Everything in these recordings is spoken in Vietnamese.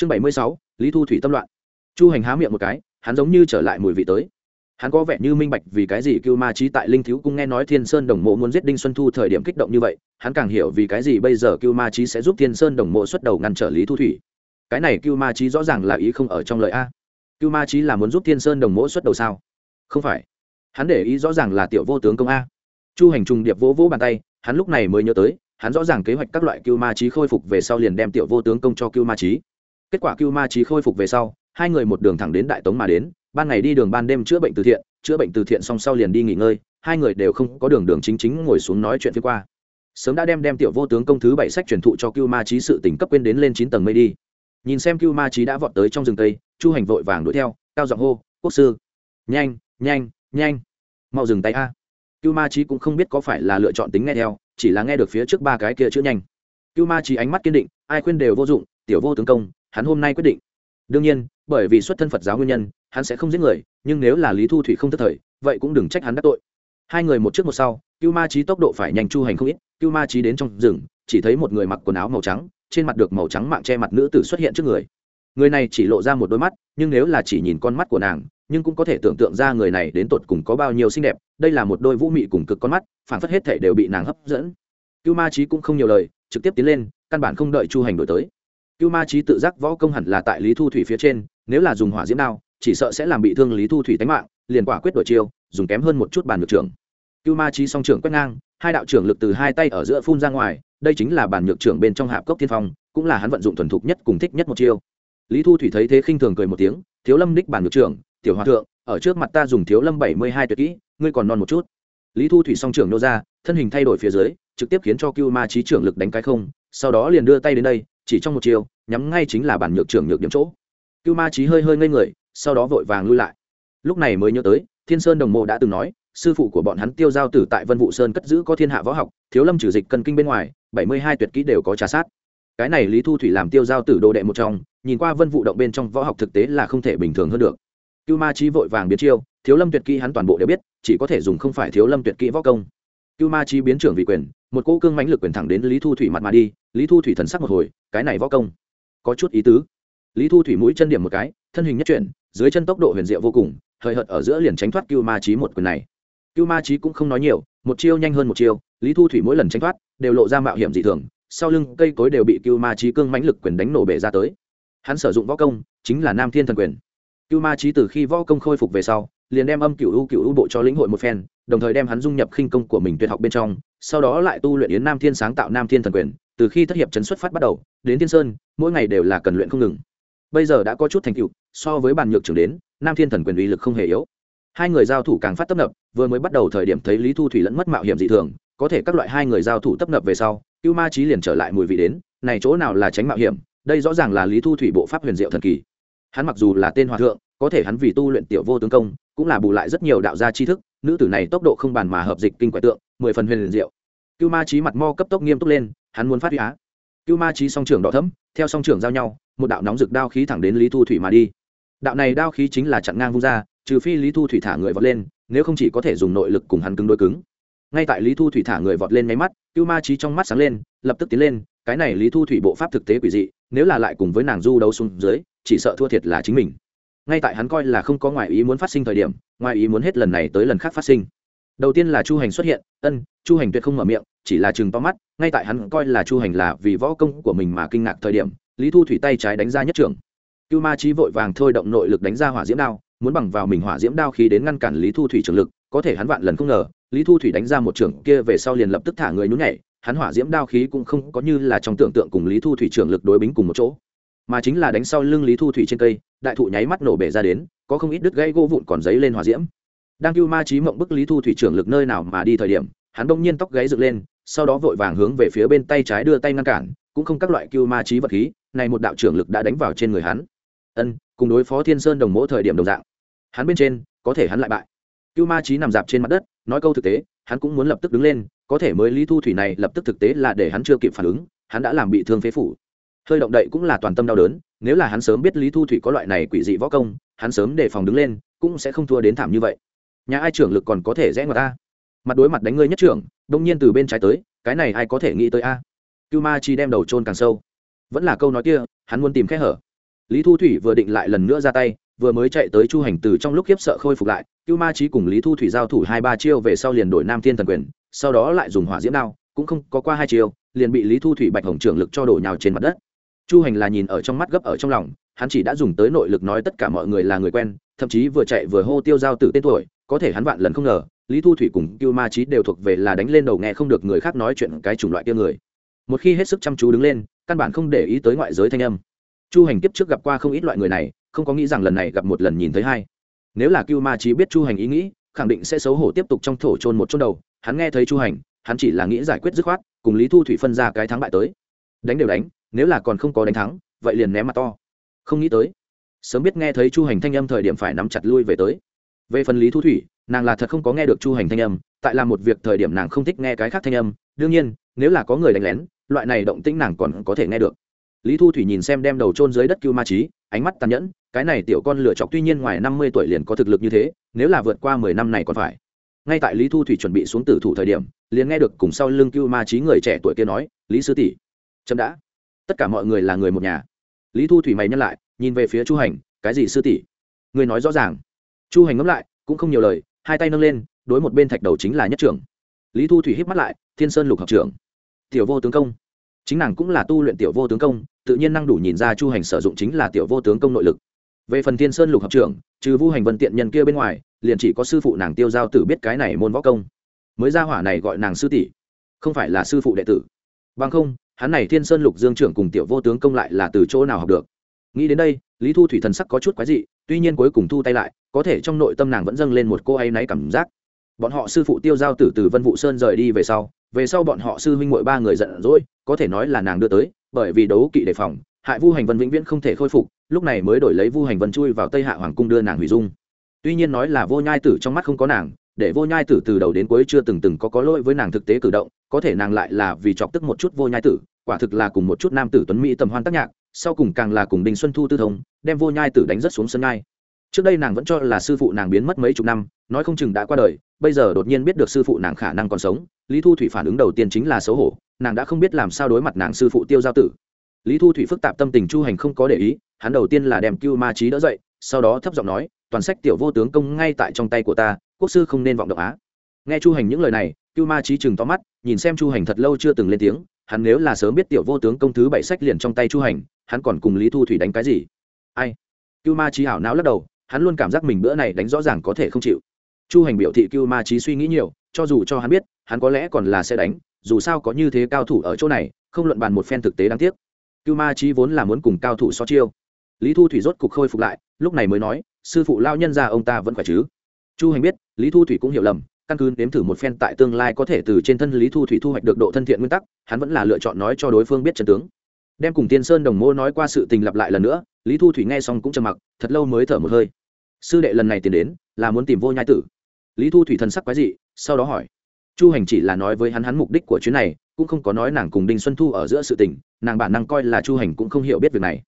chương bảy mươi sáu, lý thu thủy tâm loạn. Chu hành há miệng một cái, hắn giống như trở lại mùi vị tới. Hắn có vẻ như minh bạch vì cái gì cưu ma trí tại linh thiếu cung nghe nói thiên sơn đồng mộ muốn giết đinh xuân thu thời điểm kích động như vậy, hắn càng hiểu vì cái gì bây giờ cưu ma trí sẽ giúp thiên sơn đồng mộ xuất đầu ngăn trở lý thu thủy. Cái này cưu ma trí rõ ràng là ý không ở trong lời a. Cưu ma trí là muốn giúp thiên sơn đồng mộ xuất đầu sao? Không phải. Hắn để ý rõ ràng là tiểu vô tướng công a. Chu hành trùng điệp vỗ vỗ bàn tay, hắn lúc này mới nhớ tới, hắn rõ ràng kế hoạch các loại cưu ma trí khôi phục về sau liền đem tiểu vô tướng công cho cưu ma trí kết quả cưu ma trí khôi phục về sau, hai người một đường thẳng đến đại tống mà đến, ban ngày đi đường ban đêm chữa bệnh từ thiện, chữa bệnh từ thiện xong sau liền đi nghỉ ngơi, hai người đều không có đường đường chính chính ngồi xuống nói chuyện phía qua. Sớm đã đem đem tiểu vô tướng công thứ bảy sách truyền thụ cho cưu ma trí sự tỉnh cấp quên đến lên chín tầng mây đi. Nhìn xem cưu ma trí đã vọt tới trong rừng tây, chu hành vội vàng đuổi theo, cao giọng hô, quốc sư, nhanh nhanh nhanh, mau dừng tay a. Cưu ma trí cũng không biết có phải là lựa chọn tính nghe theo, chỉ là nghe được phía trước ba cái kia chữ nhanh. Cưu ma trí ánh mắt kiên định, ai khuyên đều vô dụng, tiểu vô tướng công hắn hôm nay quyết định. Đương nhiên, bởi vì xuất thân phật giáo nguyên nhân, hắn sẽ không giết người, nhưng nếu là lý thu thủy không thất thời, vậy cũng đừng trách hắn đắc tội. Hai người một trước một sau, cưu ma trí tốc độ phải nhanh chu hành không ít, cưu ma trí đến trong rừng, chỉ thấy một người mặc quần áo màu trắng, trên mặt được màu trắng mạng che mặt nữ tử xuất hiện trước người. Người này chỉ lộ ra một đôi mắt, nhưng nếu là chỉ nhìn con mắt của nàng, nhưng cũng có thể tưởng tượng ra người này đến tột cùng có bao nhiêu xinh đẹp, đây là một đôi vũ mị cùng cực con mắt phản phất hết thể đều bị nàng hấp dẫn. Cưu ma trí cũng không nhiều lời, trực tiếp tiến lên, căn bản không đợi chu hành đổi tới cưu ma trí tự giác võ công hẳn là tại lý thu thủy phía trên, nếu là dùng hỏa diễm đao, chỉ sợ sẽ làm bị thương lý thu thủy tánh mạng, liền quả quyết đổi chiêu, dùng kém hơn một chút bàn nhược trưởng. Cưu ma trí song trưởng quét ngang, hai đạo trưởng lực từ hai tay ở giữa phun ra ngoài, đây chính là bản nhược trưởng bên trong hạp cốc tiên phong, cũng là hắn vận dụng thuần thục nhất cùng thích nhất một chiêu. Lý thu thủy thấy thế khinh thường cười một tiếng, thiếu lâm đích bản nhược trưởng, tiểu hòa thượng, ở trước mặt ta dùng thiếu lâm bảy mươi hai tuyệt kỹ, ngươi còn non một chút. Lý thu thủy song trưởng nô ra, thân hình thay đổi phía dưới, trực tiếp khiến cho cưu ma trí trưởng lực đánh cái không, sau đó liền đưa tay đến đây chỉ trong một chiều nhắm ngay chính là bản nhược trưởng nhược điểm chỗ. Cưu ma trí hơi hơi ngây người, sau đó vội vàng lui lại. Lúc này mới nhớ tới, thiên sơn đồng mộ đã từng nói, sư phụ của bọn hắn tiêu giao tử tại vân vụ sơn cất giữ có thiên hạ võ học, thiếu lâm trừ dịch cân kinh bên ngoài, bảy mươi hai tuyệt kỹ đều có trà sát. Cái này lý thu thủy làm tiêu giao tử đồ đệ một trong, nhìn qua vân vụ động bên trong võ học thực tế là không thể bình thường hơn được. Cưu ma trí vội vàng biến chiêu, thiếu lâm tuyệt kỹ hắn toàn bộ đều biết, chỉ có thể dùng không phải thiếu lâm tuyệt kỹ võ công. Cưu ma trí biến trưởng vị quyền một cỗ cương mãnh lực quyền thẳng đến lý thu thủy mặt mà đi, lý thu thủy thần sắc một hồi, cái này võ công, có chút ý tứ. Lý thu thủy mũi chân điểm một cái, thân hình nhất chuyển, dưới chân tốc độ huyền diệu vô cùng hời hợt ở giữa liền tránh thoát cưu ma trí một quyền này. Cưu ma trí cũng không nói nhiều, một chiêu nhanh hơn một chiêu, lý thu thủy mỗi lần tránh thoát, đều lộ ra mạo hiểm dị thường, sau lưng cây cối đều bị cưu ma trí cương mãnh lực quyền đánh nổ bể ra tới. Hắn sử dụng võ công, chính là nam thiên thần quyền. Cưu ma trí từ khi võ công khôi phục về sau, liền đem âm cựu u cựu u bộ cho lĩnh hội một phen, đồng thời đem hắn dung nhập khinh công của mình tuyệt học bên trong sau đó lại tu luyện yến nam thiên sáng tạo nam thiên thần quyền, từ khi thất hiệp chấn xuất phát bắt đầu, đến thiên sơn, mỗi ngày đều là cần luyện không ngừng. Bây giờ đã có chút thành tựu, so với bàn nhược trưởng đến, nam thiên thần quyền uy lực không hề yếu. Hai người giao thủ càng phát tấp nập, vừa mới bắt đầu thời điểm thấy lý thu thủy lẫn mất mạo hiểm dị thường, có thể các loại hai người giao thủ tấp nập về sau, cưu ma trí liền trở lại mùi vị đến, này chỗ nào là tránh mạo hiểm, đây rõ ràng là lý thu thủy bộ pháp huyền diệu thần kỳ hắn mặc dù là tên hòa thượng, có thể hắn vì tu luyện tiểu vô tướng công, cũng là bù lại rất nhiều đạo gia tri thức, nữ tử này tốc độ không bàn mà hợp dịch kinh quẻ tượng, mười phần huyền liền diệu. Cưu ma trí mặt mo cấp tốc nghiêm túc lên, hắn muốn phát huy á. Cưu ma trí song trưởng đỏ thấm theo song trưởng giao nhau, một đạo nóng rực đao khí thẳng đến lý thu thủy mà đi. Đạo này đao khí chính là chặn ngang vung ra, trừ phi lý thu thủy thả người vọt lên, nếu không chỉ có thể dùng nội lực cùng hắn cứng đôi cứng. Ngay tại lý thu thủy thả người vọt lên máy mắt, cưu ma trí trong mắt sáng lên, lập tức tiến lên, cái này lý thu thủy bộ pháp thực tế quỷ dị, nếu là lại cùng với nàng du đấu xuống dưới chỉ sợ thua thiệt là chính mình. Ngay tại hắn coi là không có ngoại ý muốn phát sinh thời điểm, ngoại ý muốn hết lần này tới lần khác phát sinh. Đầu tiên là chu hành xuất hiện, ân, chu hành tuyệt không mở miệng, chỉ là chừng to mắt, ngay tại hắn coi là chu hành là vì võ công của mình mà kinh ngạc thời điểm, lý thu thủy tay trái đánh ra nhất trưởng. Cưu ma trí vội vàng thôi động nội lực đánh ra hỏa diễm đao, muốn bằng vào mình hỏa diễm đao khí đến ngăn cản lý thu thủy trường lực, có thể hắn vạn lần không ngờ, lý thu thủy đánh ra một trưởng kia về sau liền lập tức thả người nhún nhảy, hắn hỏa diễm đao khí cũng không có như là trong tưởng tượng cùng lý thu thủy trường lực đối bính cùng một chỗ mà chính là đánh sau lưng lý thu thủy trên cây, đại thụ nháy mắt nổ bể ra đến, có không ít đứt gãy gỗ vụn còn giấy lên hỏa diễm. Đang cưu ma trí mộng bức lý thu thủy trưởng lực nơi nào mà đi thời điểm, hắn đông nhiên tóc gáy dựng lên, sau đó vội vàng hướng về phía bên tay trái đưa tay ngăn cản, cũng không các loại cưu ma trí vật khí, này một đạo trưởng lực đã đánh vào trên người hắn. Ân, cùng đối phó thiên sơn đồng mỗ thời điểm đồng dạng. Hắn bên trên, có thể hắn lại bại. Cưu ma trí nằm dạp trên mặt đất, nói câu thực tế, hắn cũng muốn lập tức đứng lên, có thể mới lý thu thủy này lập tức thực tế là để hắn chưa kịp phản ứng, hắn đã làm bị thương phế phủ hơi động đậy cũng là toàn tâm đau đớn, nếu là hắn sớm biết lý thu thủy có loại này quỷ dị võ công, hắn sớm đề phòng đứng lên, cũng sẽ không thua đến thảm như vậy. Nhà ai trưởng lực còn có thể rẽ ngoài ta? Mặt đối mặt đánh ngươi nhất trưởng, đông nhiên từ bên trái tới, cái này ai có thể nghĩ tới a? Cưu ma chi đem đầu trôn càng sâu. Vẫn là câu nói kia, hắn muốn tìm kẽ hở. Lý thu thủy vừa định lại lần nữa ra tay, vừa mới chạy tới chu hành từ trong lúc khiếp sợ khôi phục lại, cưu ma Chi cùng lý thu thủy giao thủ hai ba chiêu về sau liền đổi nam thiên thần quyền, sau đó lại dùng hỏa diễm đao, cũng không có qua hai chiêu, liền bị lý thu thủy bạch hồng trưởng lực cho đổ nhào trên mặt đất chu hành là nhìn ở trong mắt gấp ở trong lòng, hắn chỉ đã dùng tới nội lực nói tất cả mọi người là người quen, thậm chí vừa chạy vừa hô tiêu giao tử tên tuổi, có thể hắn vạn lần không ngờ, lý thu thủy cùng cưu ma trí đều thuộc về là đánh lên đầu nghe không được người khác nói chuyện cái chủng loại kia người. Một khi hết sức chăm chú đứng lên, căn bản không để ý tới ngoại giới thanh âm. Chu hành kiếp trước gặp qua không ít loại người này, không có nghĩ rằng lần này gặp một lần nhìn thấy hai. Nếu là cưu ma trí biết chu hành ý nghĩ, khẳng định sẽ xấu hổ tiếp tục trong thổ trôn một chôn đầu. Hắn nghe thấy chu hành, hắn chỉ là nghĩ giải quyết dứt khoát, cùng lý thu thủy phân ra cái thắng bại tới đánh đều đánh, nếu là còn không có đánh thắng, vậy liền ném mặt to. Không nghĩ tới, sớm biết nghe thấy chu hành thanh âm thời điểm phải nắm chặt lui về tới. Về phần lý thu thủy, nàng là thật không có nghe được chu hành thanh âm, tại là một việc thời điểm nàng không thích nghe cái khác thanh âm. Đương nhiên, nếu là có người đánh lén, loại này động tĩnh nàng còn có thể nghe được. Lý thu thủy nhìn xem đem đầu trôn dưới đất cưu ma trí ánh mắt tàn nhẫn, cái này tiểu con lựa chọc tuy nhiên ngoài năm mươi tuổi liền có thực lực như thế, nếu là vượt qua mười năm này còn phải. Ngay tại lý thu thủy chuẩn bị xuống tử thủ thời điểm, liền nghe được cùng sau lưng cưu ma trí người trẻ tuổi kia nói, lý sư tỷ chậm đã. Tất cả mọi người là người một nhà. Lý thu thủy mày nhân lại, nhìn về phía chu hành, cái gì sư tỷ? Người nói rõ ràng. Chu hành ngẫm lại, cũng không nhiều lời, hai tay nâng lên, đối một bên thạch đầu chính là nhất trưởng. Lý thu thủy hít mắt lại, thiên sơn lục học trưởng. Tiểu vô tướng công. Chính nàng cũng là tu luyện tiểu vô tướng công, tự nhiên năng đủ nhìn ra chu hành sử dụng chính là tiểu vô tướng công nội lực. Về phần thiên sơn lục học trưởng, trừ vu hành vân tiện nhân kia bên ngoài, liền chỉ có sư phụ nàng tiêu giao tử biết cái này môn võ công. Mới ra hỏa này gọi nàng sư tỷ, không phải là sư phụ đệ tử. Bằng không hắn này thiên sơn lục dương trưởng cùng tiểu vô tướng công lại là từ chỗ nào học được? Nghĩ đến đây, lý thu thủy thần sắc có chút quái dị, tuy nhiên cuối cùng thu tay lại, có thể trong nội tâm nàng vẫn dâng lên một cô ấy náy cảm giác. Bọn họ sư phụ tiêu giao tử từ vân vụ sơn rời đi về sau về sau bọn họ sư huynh mội ba người giận dỗi, có thể nói là nàng đưa tới, bởi vì đấu kỵ đề phòng, hại vu hành vân vĩnh viễn không thể khôi phục, lúc này mới đổi lấy vu hành vân chui vào tây hạ hoàng cung đưa nàng hủy dung. Tuy nhiên nói là vô nhai tử trong mắt không có nàng để vô nhai tử từ đầu đến cuối chưa từng từng có có lỗi với nàng thực tế cử động, có thể nàng lại là vì chọc tức một chút vô nhai tử, quả thực là cùng một chút nam tử tuấn mỹ tầm hoan tác nhạc, sau cùng càng là cùng đinh xuân thu tư thông, đem vô nhai tử đánh rất xuống sân ngai trước đây nàng vẫn cho là sư phụ nàng biến mất mấy chục năm, nói không chừng đã qua đời, bây giờ đột nhiên biết được sư phụ nàng khả năng còn sống, lý thu thủy phản ứng đầu tiên chính là xấu hổ, nàng đã không biết làm sao đối mặt nàng sư phụ tiêu giao tử. Lý thu thủy phức tạp tâm tình chu hành không có để ý, hắn đầu tiên là đem cưu ma trí đỡ dậy, sau đó thấp giọng nói, toàn sách tiểu vô tướng công ngay tại trong tay của ta quốc sư không nên vọng động á. Nghe chu hành những lời này, cưu ma trí chừng to mắt, nhìn xem chu hành thật lâu chưa từng lên tiếng, hắn nếu là sớm biết tiểu vô tướng công thứ bảy sách liền trong tay chu hành, hắn còn cùng lý thu thủy đánh cái gì? Ai? Cưu ma trí hảo não lắc đầu, hắn luôn cảm giác mình bữa này đánh rõ ràng có thể không chịu. Chu hành biểu thị cưu ma trí suy nghĩ nhiều, cho dù cho hắn biết, hắn có lẽ còn là sẽ đánh, dù sao có như thế cao thủ ở chỗ này, không luận bàn một phen thực tế đáng tiếc. Cưu ma trí vốn là muốn cùng cao thủ so chiêu. Lý thu thủy rốt cục khôi phục lại, lúc này mới nói, sư phụ lao nhân ra ông ta vẫn khỏe chứ? Chu hành biết, lý thu thủy cũng hiểu lầm, căn cứ nếm thử một phen tại tương lai có thể từ trên thân lý thu thủy thu hoạch được độ thân thiện nguyên tắc, hắn vẫn là lựa chọn nói cho đối phương biết trần tướng. Đem cùng tiên sơn đồng mô nói qua sự tình lặp lại lần nữa, lý thu thủy nghe xong cũng trầm mặc, thật lâu mới thở một hơi. Sư đệ lần này tiến đến, là muốn tìm vô nhai tử. Lý thu thủy thần sắc quái dị, sau đó hỏi. Chu hành chỉ là nói với hắn hắn mục đích của chuyến này, cũng không có nói nàng cùng đinh xuân thu ở giữa sự tình, nàng bản năng coi là chu hành cũng không hiểu biết việc này.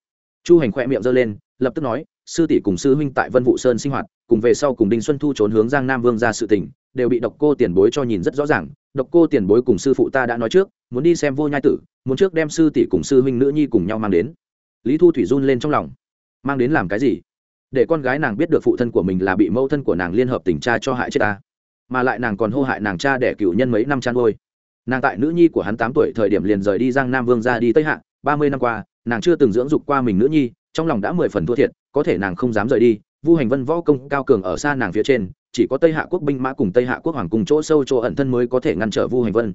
Chu hành khỏe miệng giơ lên, lập tức nói sư tỷ cùng sư huynh tại vân vụ sơn sinh hoạt cùng về sau cùng đinh xuân thu trốn hướng giang nam vương ra sự tình đều bị độc cô tiền bối cho nhìn rất rõ ràng. Độc cô tiền bối cùng sư phụ ta đã nói trước muốn đi xem vô nhai tử muốn trước đem sư tỷ cùng sư huynh nữ nhi cùng nhau mang đến. Lý thu thủy run lên trong lòng. Mang đến làm cái gì? Để con gái nàng biết được phụ thân của mình là bị mẫu thân của nàng liên hợp tình cha cho hại chết ta. Mà lại nàng còn hô hại nàng cha để cựu nhân mấy năm chăn nuôi, nàng tại nữ nhi của hắn tám tuổi thời điểm liền rời đi giang nam vương ra đi tây hạ. Ba mươi năm qua nàng chưa từng dưỡng dục qua mình nữ nhi trong lòng đã mười phần thua thiệt, có thể nàng không dám rời đi, vu hành vân võ công cao cường ở xa nàng phía trên, chỉ có tây hạ quốc binh mã cùng tây hạ quốc hoàng cùng chỗ sâu chỗ ẩn thân mới có thể ngăn trở vu hành vân.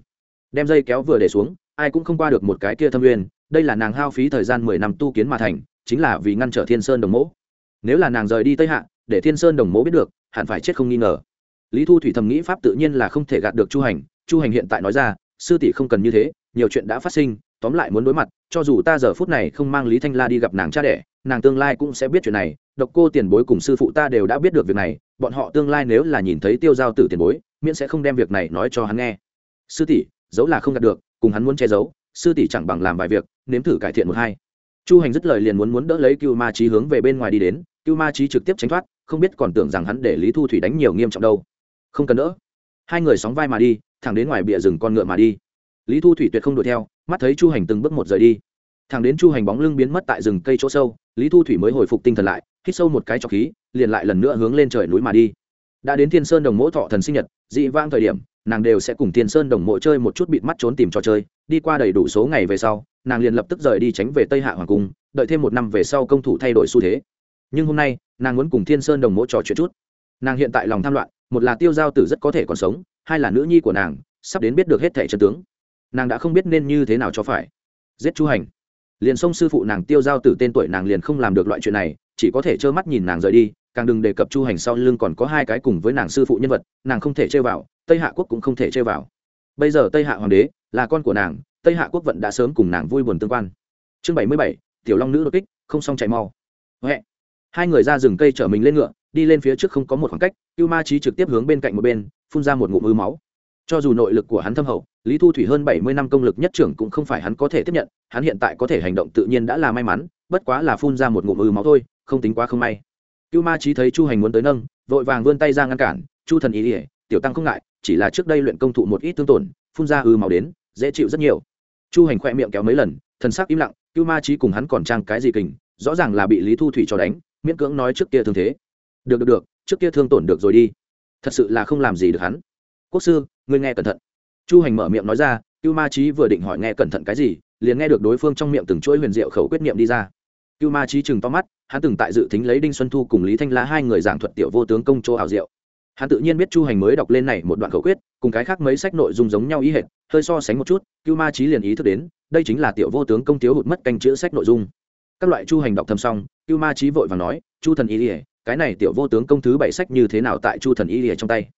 Đem dây kéo vừa để xuống, ai cũng không qua được một cái kia thâm uyên đây là nàng hao phí thời gian mười năm tu kiến mà thành, chính là vì ngăn trở thiên sơn đồng mẫu nếu là nàng rời đi tây hạ, để thiên sơn đồng mẫu biết được, hẳn phải chết không nghi ngờ. Lý thu thủy thầm nghĩ pháp tự nhiên là không thể gạt được chu hành chu hành hiện tại nói ra, sư tỷ không cần như thế, nhiều chuyện đã phát sinh tóm lại muốn đối mặt, cho dù ta giờ phút này không mang lý thanh la đi gặp nàng cha đẻ, nàng tương lai cũng sẽ biết chuyện này. Độc cô tiền bối cùng sư phụ ta đều đã biết được việc này, bọn họ tương lai nếu là nhìn thấy tiêu giao tử tiền bối, miễn sẽ không đem việc này nói cho hắn nghe. Sư tỷ giấu là không đạt được, cùng hắn muốn che giấu, sư tỷ chẳng bằng làm vài việc, nếm thử cải thiện một hai. Chu hành dứt lời liền muốn muốn đỡ lấy cưu ma trí hướng về bên ngoài đi đến, cưu ma trí trực tiếp tránh thoát, không biết còn tưởng rằng hắn để lý thu thủy đánh nhiều nghiêm trọng đâu. Không cần đỡ. Hai người sóng vai mà đi, thẳng đến ngoài bìa rừng con ngựa mà đi lý thu thủy tuyệt không đuổi theo, mắt thấy chu hành từng bước một rời đi. Thằng đến chu hành bóng lưng biến mất tại rừng cây chỗ sâu, lý thu thủy mới hồi phục tinh thần lại, hít sâu một cái trọc khí, liền lại lần nữa hướng lên trời núi mà đi. Đã đến thiên sơn đồng mỗ thọ thần sinh nhật, dị vang thời điểm, nàng đều sẽ cùng thiên sơn đồng mộ chơi một chút bịt mắt trốn tìm trò chơi, đi qua đầy đủ số ngày về sau, nàng liền lập tức rời đi tránh về tây hạ hoàng cung, đợi thêm một năm về sau công thủ thay đổi xu thế. Nhưng hôm nay, nàng muốn cùng thiên sơn đồng mộ trò chuyện chút. Nàng hiện tại lòng tham loạn, một là tiêu giao tử rất có thể còn sống, hai là nữ nhi của nàng, sắp đến biết được hết thẻ chân tướng nàng đã không biết nên như thế nào cho phải. Giết chu hành. Liền xông sư phụ nàng tiêu giao tử tên tuổi nàng liền không làm được loại chuyện này, chỉ có thể trơ mắt nhìn nàng rời đi, càng đừng đề cập chu hành sau lưng còn có hai cái cùng với nàng sư phụ nhân vật, nàng không thể chơi vào, tây hạ quốc cũng không thể chơi vào. Bây giờ tây hạ hoàng đế là con của nàng, tây hạ quốc vận đã sớm cùng nàng vui buồn tương quan. Chương bảy mươi bảy, tiểu long nữ đột kích, không xong chạy mau. Huệ. Hai người ra rừng cây chở mình lên ngựa, đi lên phía trước không có một khoảng cách, cưu ma trí trực tiếp hướng bên cạnh một bên, phun ra một ngụm ư máu. Cho dù nội lực của hắn thâm hậu lý thu thủy hơn bảy mươi năm công lực nhất trưởng cũng không phải hắn có thể tiếp nhận, hắn hiện tại có thể hành động tự nhiên đã là may mắn, bất quá là phun ra một ngụm ư máu thôi, không tính quá không may. Cưu ma trí thấy chu hành muốn tới nâng, vội vàng vươn tay ra ngăn cản, chu thần ý ỉa tiểu tăng không ngại, chỉ là trước đây luyện công thụ một ít tương tổn, phun ra ư máu đến, dễ chịu rất nhiều. Chu hành khoe miệng kéo mấy lần, thần sắc im lặng, cưu ma trí cùng hắn còn trang cái gì kình, rõ ràng là bị lý thu thủy cho đánh, miễn cưỡng nói trước kia thương thế. Được được được, trước kia thương tổn được rồi đi. Thật sự là không làm gì được hắn. Quốc sư, ngươi nghe cẩn thận chu hành mở miệng nói ra, cưu ma trí vừa định hỏi nghe cẩn thận cái gì, liền nghe được đối phương trong miệng từng chuỗi huyền diệu khẩu quyết niệm đi ra. Cưu ma trí chừng to mắt, hắn từng tại dự tính lấy đinh xuân thu cùng lý thanh la hai người giảng thuật tiểu vô tướng công chỗ ảo diệu. Hắn tự nhiên biết chu hành mới đọc lên này một đoạn khẩu quyết, cùng cái khác mấy sách nội dung giống nhau ý hệt, hơi so sánh một chút, cưu ma trí liền ý thức đến, đây chính là tiểu vô tướng công thiếu hụt mất canh chữ sách nội dung. Các loại chu hành đọc thầm xong, cưu ma trí vội và nói, chu thần ý ỉa cái này tiểu vô tướng công thứ bảy sách như thế nào tại chu thần ý ỉa trong tay?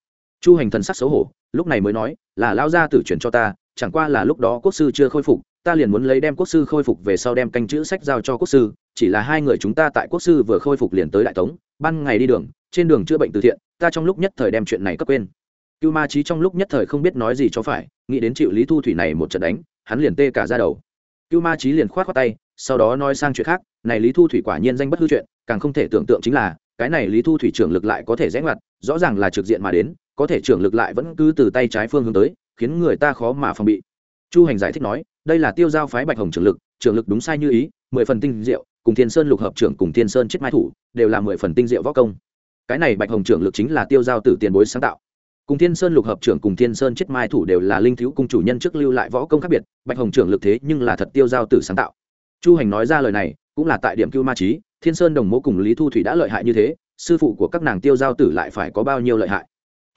Chu hành thần sắc xấu hổ, lúc này mới nói, là lao gia tử chuyển cho ta, chẳng qua là lúc đó quốc sư chưa khôi phục, ta liền muốn lấy đem quốc sư khôi phục về sau đem canh chữ sách giao cho quốc sư, chỉ là hai người chúng ta tại quốc sư vừa khôi phục liền tới đại tống, ban ngày đi đường, trên đường chữa bệnh từ thiện, ta trong lúc nhất thời đem chuyện này cấp quên. Cưu ma trí trong lúc nhất thời không biết nói gì cho phải, nghĩ đến chịu lý thu thủy này một trận đánh, hắn liền tê cả ra đầu. Cưu ma trí liền k h o á t khoác tay, sau đó nói sang chuyện khác, này lý thu thủy quả nhiên danh bất hư chuyện, càng không thể tưởng tượng chính là, cái này lý thu thủy trưởng lực lại có thể rẽ ngoặt, rõ ràng là trực diện mà đến có thể trưởng lực lại vẫn cứ từ tay trái phương hướng tới, khiến người ta khó mà phòng bị. Chu hành giải thích nói, đây là tiêu giao phái bạch hồng trưởng lực trưởng lực đúng sai như ý, mười phần tinh diệu, cùng thiên sơn lục hợp trưởng cùng thiên sơn chết mai thủ, đều là mười phần tinh diệu võ công. Cái này bạch hồng trưởng lực chính là tiêu giao tử tiền bối sáng tạo. Cùng thiên sơn lục hợp trưởng cùng thiên sơn chết mai thủ đều là linh thiếu cung chủ nhân trước lưu lại võ công khác biệt, bạch hồng trưởng lực thế nhưng là thật tiêu giao tử sáng tạo. Chu hành nói ra lời này, cũng là tại điểm cưu ma trí, thiên sơn đồng mẫu cùng lý thu thủy đã lợi hại như thế, sư phụ của các nàng tiêu giao tử lại phải có bao nhiêu lợi hại?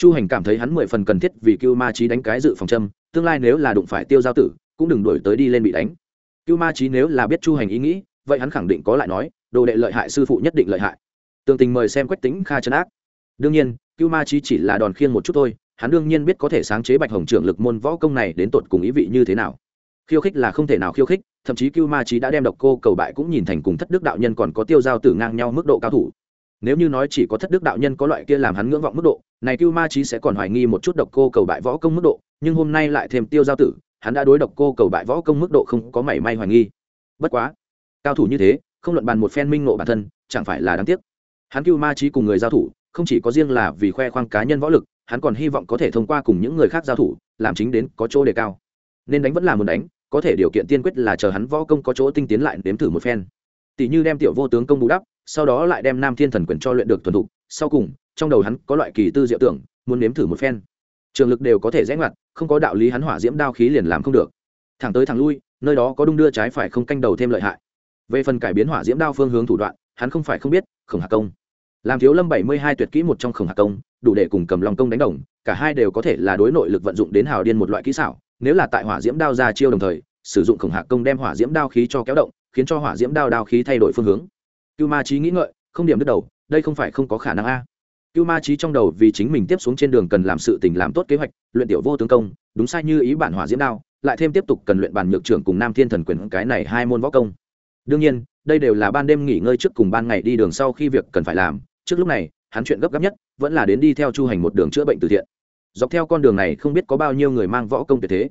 Chu hành cảm thấy hắn mười phần cần thiết vì cưu ma trí đánh cái dự phòng châm, tương lai nếu là đụng phải tiêu giao tử, cũng đừng đổi tới đi lên bị đánh. Cưu ma trí nếu là biết chu hành ý nghĩ, vậy hắn khẳng định có lại nói, đồ đệ lợi hại sư phụ nhất định lợi hại. Tương tình mời xem quách tính kha chân ác. Đương nhiên, cưu ma trí chỉ là đòn khiên một chút thôi, hắn đương nhiên biết có thể sáng chế bạch hồng trưởng lực môn võ công này đến tột cùng ý vị như thế nào. Khiêu khích là không thể nào khiêu khích, thậm chí cưu ma trí đã đem độc cô cầu bại cũng nhìn thành cùng thất đức đạo nhân còn có tiêu giao tử ngang nhau mức độ cao thủ. Nếu như nói chỉ có thất đức đạo nhân có loại kia làm hắn ngưỡng vọng mức độ này cưu ma trí sẽ còn hoài nghi một chút độc cô cầu bại võ công mức độ, nhưng hôm nay lại thêm tiêu giao tử, hắn đã đối độc cô cầu bại võ công mức độ không có mảy may hoài nghi. Bất quá, cao thủ như thế, không luận bàn một phen minh nộ bản thân, chẳng phải là đáng tiếc. Hắn cưu ma trí cùng người giao thủ, không chỉ có riêng là vì khoe khoang cá nhân võ lực, hắn còn hy vọng có thể thông qua cùng những người khác giao thủ, làm chính đến có chỗ đề cao. Nên đánh vẫn là muốn đánh, có thể điều kiện tiên quyết là chờ hắn võ công có chỗ tinh tiến lại nếm thử một phen. Tỷ như đem tiểu vô tướng công bù đắp, sau đó lại đem nam thiên thần quyền cho luyện được thuần thục sau cùng, trong đầu hắn có loại kỳ tư diệu tưởng, muốn nếm thử một phen. Trường lực đều có thể rẽ ngoặt, không có đạo lý hắn hỏa diễm đao khí liền làm không được. Thẳng tới thẳng lui, nơi đó có đung đưa trái phải không canh đầu thêm lợi hại. Về phần cải biến hỏa diễm đao phương hướng thủ đoạn, hắn không phải không biết, khổng hạc công. Làm thiếu lâm bảy mươi hai tuyệt kỹ một trong khổng hạc công, đủ để cùng cầm lòng công đánh đồng, cả hai đều có thể là đối nội lực vận dụng đến hào điên một loại kỹ xảo, nếu là tại hỏa diễm đao ra chiêu đồng thời, sử dụng khổng hạc công đem hỏa diễm đao khí cho kéo động, khiến cho hỏa diễm đao đao khí thay đổi phương hướng. Cưu ma trí nghĩ ngợi không điểm đứt đầu, đây không phải không có khả năng a. Cưu ma trí trong đầu vì chính mình tiếp xuống trên đường cần làm sự tình làm tốt kế hoạch, luyện tiểu vô tướng công, đúng sai như ý bản hỏa diễm đao, lại thêm tiếp tục cần luyện bản nhược trưởng cùng nam thiên thần quyền cái này hai môn võ công. Đương nhiên, đây đều là ban đêm nghỉ ngơi trước cùng ban ngày đi đường sau khi việc cần phải làm, trước lúc này, hắn chuyện gấp gáp nhất vẫn là đến đi theo chu hành một đường chữa bệnh từ thiện. Dọc theo con đường này không biết có bao nhiêu người mang võ công tuyệt thế.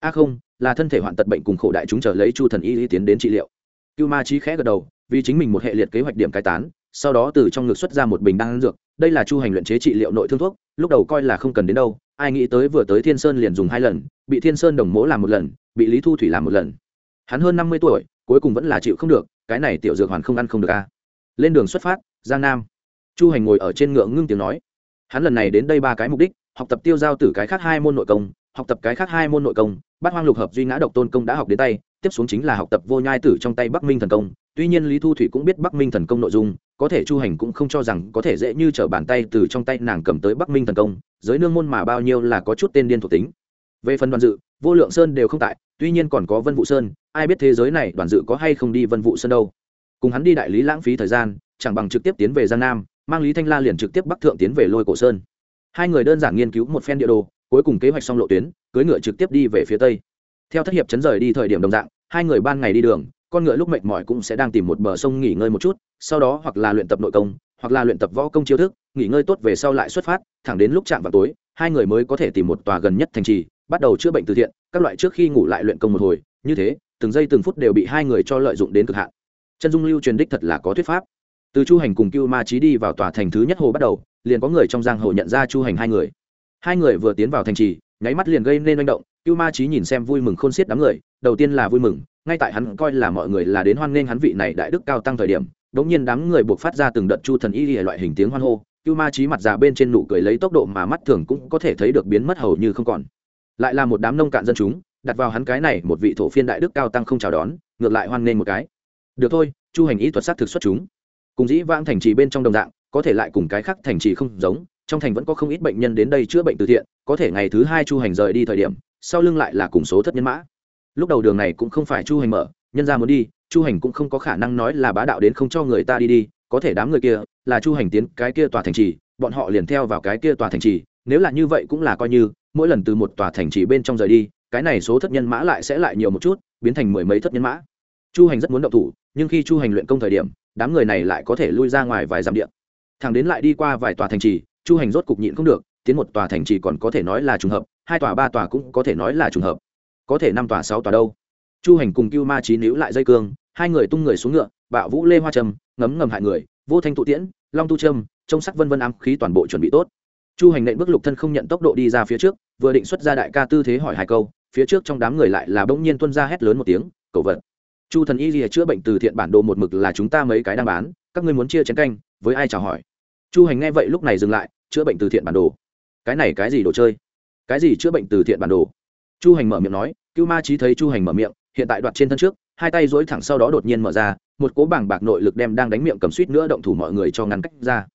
A à không, là thân thể hoạn tật bệnh cùng khổ đại chúng trở lấy chu thần y lý tiến đến trị liệu. Cưu ma trí khẽ gật đầu, vì chính mình một hệ liệt kế hoạch điểm cai tán sau đó từ trong ngực xuất ra một bình đan dược, đây là chu hành luyện chế trị liệu nội thương thuốc, lúc đầu coi là không cần đến đâu, ai nghĩ tới vừa tới thiên sơn liền dùng hai lần, bị thiên sơn đồng mỗ làm một lần, bị lý thu thủy làm một lần. Hắn hơn năm mươi tuổi, cuối cùng vẫn là chịu không được, cái này tiểu dược hoàn không ăn không được a. À. lên đường xuất phát, giang nam. Chu hành ngồi ở trên ngựa ngưng tiếng nói. Hắn lần này đến đây ba cái mục đích, học tập tiêu giao tử cái khác hai môn nội công, học tập cái khác hai môn nội công, bát hoang lục hợp duy ngã độc tôn công đã học đến tay, tiếp xuống chính là học tập vô nhai tử trong tay bắc minh thần công. Tuy nhiên lý thu thủy cũng biết bắc minh thần công nội dung có thể chu hành cũng không cho rằng có thể dễ như trở bàn tay từ trong tay nàng cầm tới bắc minh thần công, giới nương môn mà bao nhiêu là có chút tên điên thuộc tính. Về phần đoàn dự, vô lượng sơn đều không tại, tuy nhiên còn có vân vụ sơn, ai biết thế giới này đoàn dự có hay không đi vân vụ sơn đâu. Cùng hắn đi đại lý lãng phí thời gian, chẳng bằng trực tiếp tiến về giang nam, mang lý thanh la liền trực tiếp bắc thượng tiến về lôi cổ sơn. Hai người đơn giản nghiên cứu một phen địa đồ, cuối cùng kế hoạch xong lộ tuyến cưới ngựa trực tiếp đi về phía tây. Theo thất hiệp chấn rời đi thời điểm đồng dạng, hai người ban ngày đi đường, con ngựa lúc mệt mỏi cũng sẽ đang tìm một bờ sông nghỉ ngơi một chút sau đó hoặc là luyện tập nội công, hoặc là luyện tập võ công chiêu thức, nghỉ ngơi tốt về sau lại xuất phát, thẳng đến lúc chạm vào tối, hai người mới có thể tìm một tòa gần nhất thành trì, bắt đầu chữa bệnh từ thiện, các loại trước khi ngủ lại luyện công một hồi, như thế, từng giây từng phút đều bị hai người cho lợi dụng đến cực hạn. Chân dung lưu truyền đích thật là có thuyết pháp. Từ chu hành cùng cưu ma trí đi vào tòa thành thứ nhất hồ bắt đầu, liền có người trong giang hồ nhận ra chu hành hai người. Hai người vừa tiến vào thành trì, nháy mắt liền gây nên manh động, cưu ma trí nhìn xem vui mừng khôn xiết đám người, đầu tiên là vui mừng, ngay tại hắn coi là mọi người là đến hoan nghênh hắn vị này đại đức cao tăng thời điểm đống nhiên đám người buộc phát ra từng đợt chu thần y lìa loại hình tiếng hoan hô, cưu ma trí mặt già bên trên nụ cười lấy tốc độ mà mắt thường cũng có thể thấy được biến mất hầu như không còn. Lại là một đám nông cạn dân chúng, đặt vào hắn cái này một vị thổ phiên đại đức cao tăng không chào đón, ngược lại hoan nghênh một cái. Được thôi, chu hành y thuật sát thực xuất chúng. Cùng dĩ vãng thành trì bên trong đồng dạng, có thể lại cùng cái khác thành trì không giống, trong thành vẫn có không ít bệnh nhân đến đây chữa bệnh từ thiện, có thể ngày thứ hai chu hành rời đi thời điểm, sau lưng lại là cùng số thất nhân mã. Lúc đầu đường này cũng không phải chu hành mở, nhân ra muốn đi chu hành cũng không có khả năng nói là bá đạo đến không cho người ta đi đi, có thể đám người kia là chu hành tiến cái kia tòa thành trì, bọn họ liền theo vào cái kia tòa thành trì, nếu là như vậy cũng là coi như, mỗi lần từ một tòa thành trì bên trong rời đi, cái này số thất nhân mã lại sẽ lại nhiều một chút, biến thành mười mấy thất nhân mã. Chu hành rất muốn động thủ, nhưng khi chu hành luyện công thời điểm, đám người này lại có thể lui ra ngoài vài dặm điện thằng đến lại đi qua vài tòa thành trì, chu hành rốt cục nhịn không được, tiến một tòa thành trì còn có thể nói là trùng hợp, hai tòa ba tòa cũng có thể nói là trùng hợp. Có thể năm tòa, sáu tòa đâu. Chu hành cùng cưu ma trí níu lại dây cương hai người tung người xuống ngựa, bạo vũ lê hoa trầm, ngấm ngầm hại người, vô thanh tụ tiễn, long tu trâm, trông sắc vân vân ám khí toàn bộ chuẩn bị tốt. Chu hành nện bước lục thân không nhận tốc độ đi ra phía trước, vừa định xuất ra đại ca tư thế hỏi hai câu, phía trước trong đám người lại là bỗng nhiên tuân ra hét lớn một tiếng cầu vật. Chu thần y lìa chữa bệnh từ thiện bản đồ một mực là chúng ta mấy cái đang bán, các ngươi muốn chia chén canh, với ai chào hỏi? Chu hành nghe vậy lúc này dừng lại, chữa bệnh từ thiện bản đồ. Cái này cái gì đồ chơi? Cái gì chữa bệnh từ thiện bản đồ? Chu hành mở miệng nói, cưu ma trí thấy chu hành mở miệng, hiện tại đoạt trên thân trước hai tay dối thẳng sau đó đột nhiên mở ra, một cố bảng bạc nội lực đem đang đánh miệng cầm suýt nữa động thủ mọi người cho ngăn cách ra.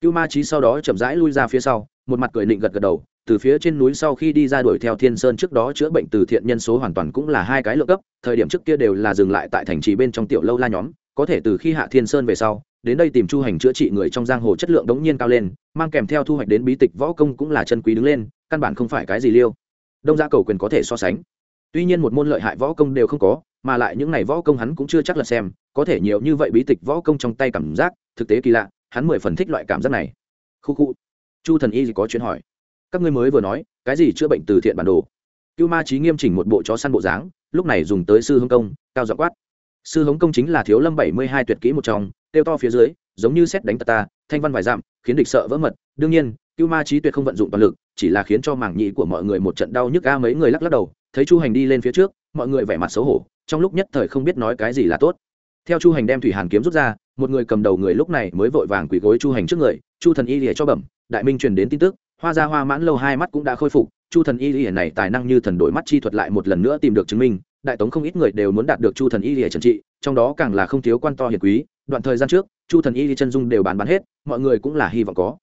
Cưu ma trí sau đó chậm rãi lui ra phía sau, một mặt cười định gật gật đầu, từ phía trên núi sau khi đi ra đuổi theo thiên sơn trước đó chữa bệnh từ thiện nhân số hoàn toàn cũng là hai cái lượng cấp, thời điểm trước kia đều là dừng lại tại thành trì bên trong tiểu lâu la nhóm, có thể từ khi hạ thiên sơn về sau, đến đây tìm chu hành chữa trị người trong giang hồ chất lượng đống nhiên cao lên, mang kèm theo thu hoạch đến bí tịch võ công cũng là chân quý đứng lên, căn bản không phải cái gì liêu. Đông gia cầu quyền có thể so sánh. Tuy nhiên một môn lợi hại võ công đều không có mà lại những này võ công hắn cũng chưa chắc là xem, có thể nhiều như vậy bí tịch võ công trong tay cảm giác, thực tế kỳ lạ, hắn mười phần thích loại cảm giác này. Khu khu. Chu thần y có chuyện hỏi. Các ngươi mới vừa nói, cái gì chữa bệnh từ thiện bản đồ? Cưu ma trí nghiêm chỉnh một bộ chó săn bộ dáng, lúc này dùng tới sư hống công, cao dọ quát. Sư hống công chính là thiếu lâm bảy mươi hai tuyệt kỹ một trong, tiêu to phía dưới, giống như xét đánh tà ta, thanh văn vài dặm, khiến địch sợ vỡ mật. Đương nhiên, cưu ma trí tuyệt không vận dụng toàn lực, chỉ là khiến cho mảng nhĩ của mọi người một trận đau nhức ga mấy người lắc lắc đầu, thấy chu hành đi lên phía trước mọi người vẻ mặt xấu hổ, trong lúc nhất thời không biết nói cái gì là tốt. Theo chu hành đem thủy hàn kiếm rút ra, một người cầm đầu người lúc này mới vội vàng quỳ gối chu hành trước người, chu thần y lìa cho bẩm, đại minh truyền đến tin tức, hoa ra hoa mãn lâu hai mắt cũng đã khôi phục, chu thần y lìa này tài năng như thần đổi mắt chi thuật lại một lần nữa tìm được chứng minh, đại tống không ít người đều muốn đạt được chu thần y lìa trần trị, trong đó càng là không thiếu quan to hiền quý, đoạn thời gian trước, chu thần y Lìa chân dung đều bán bán hết, mọi người cũng là hy vọng có.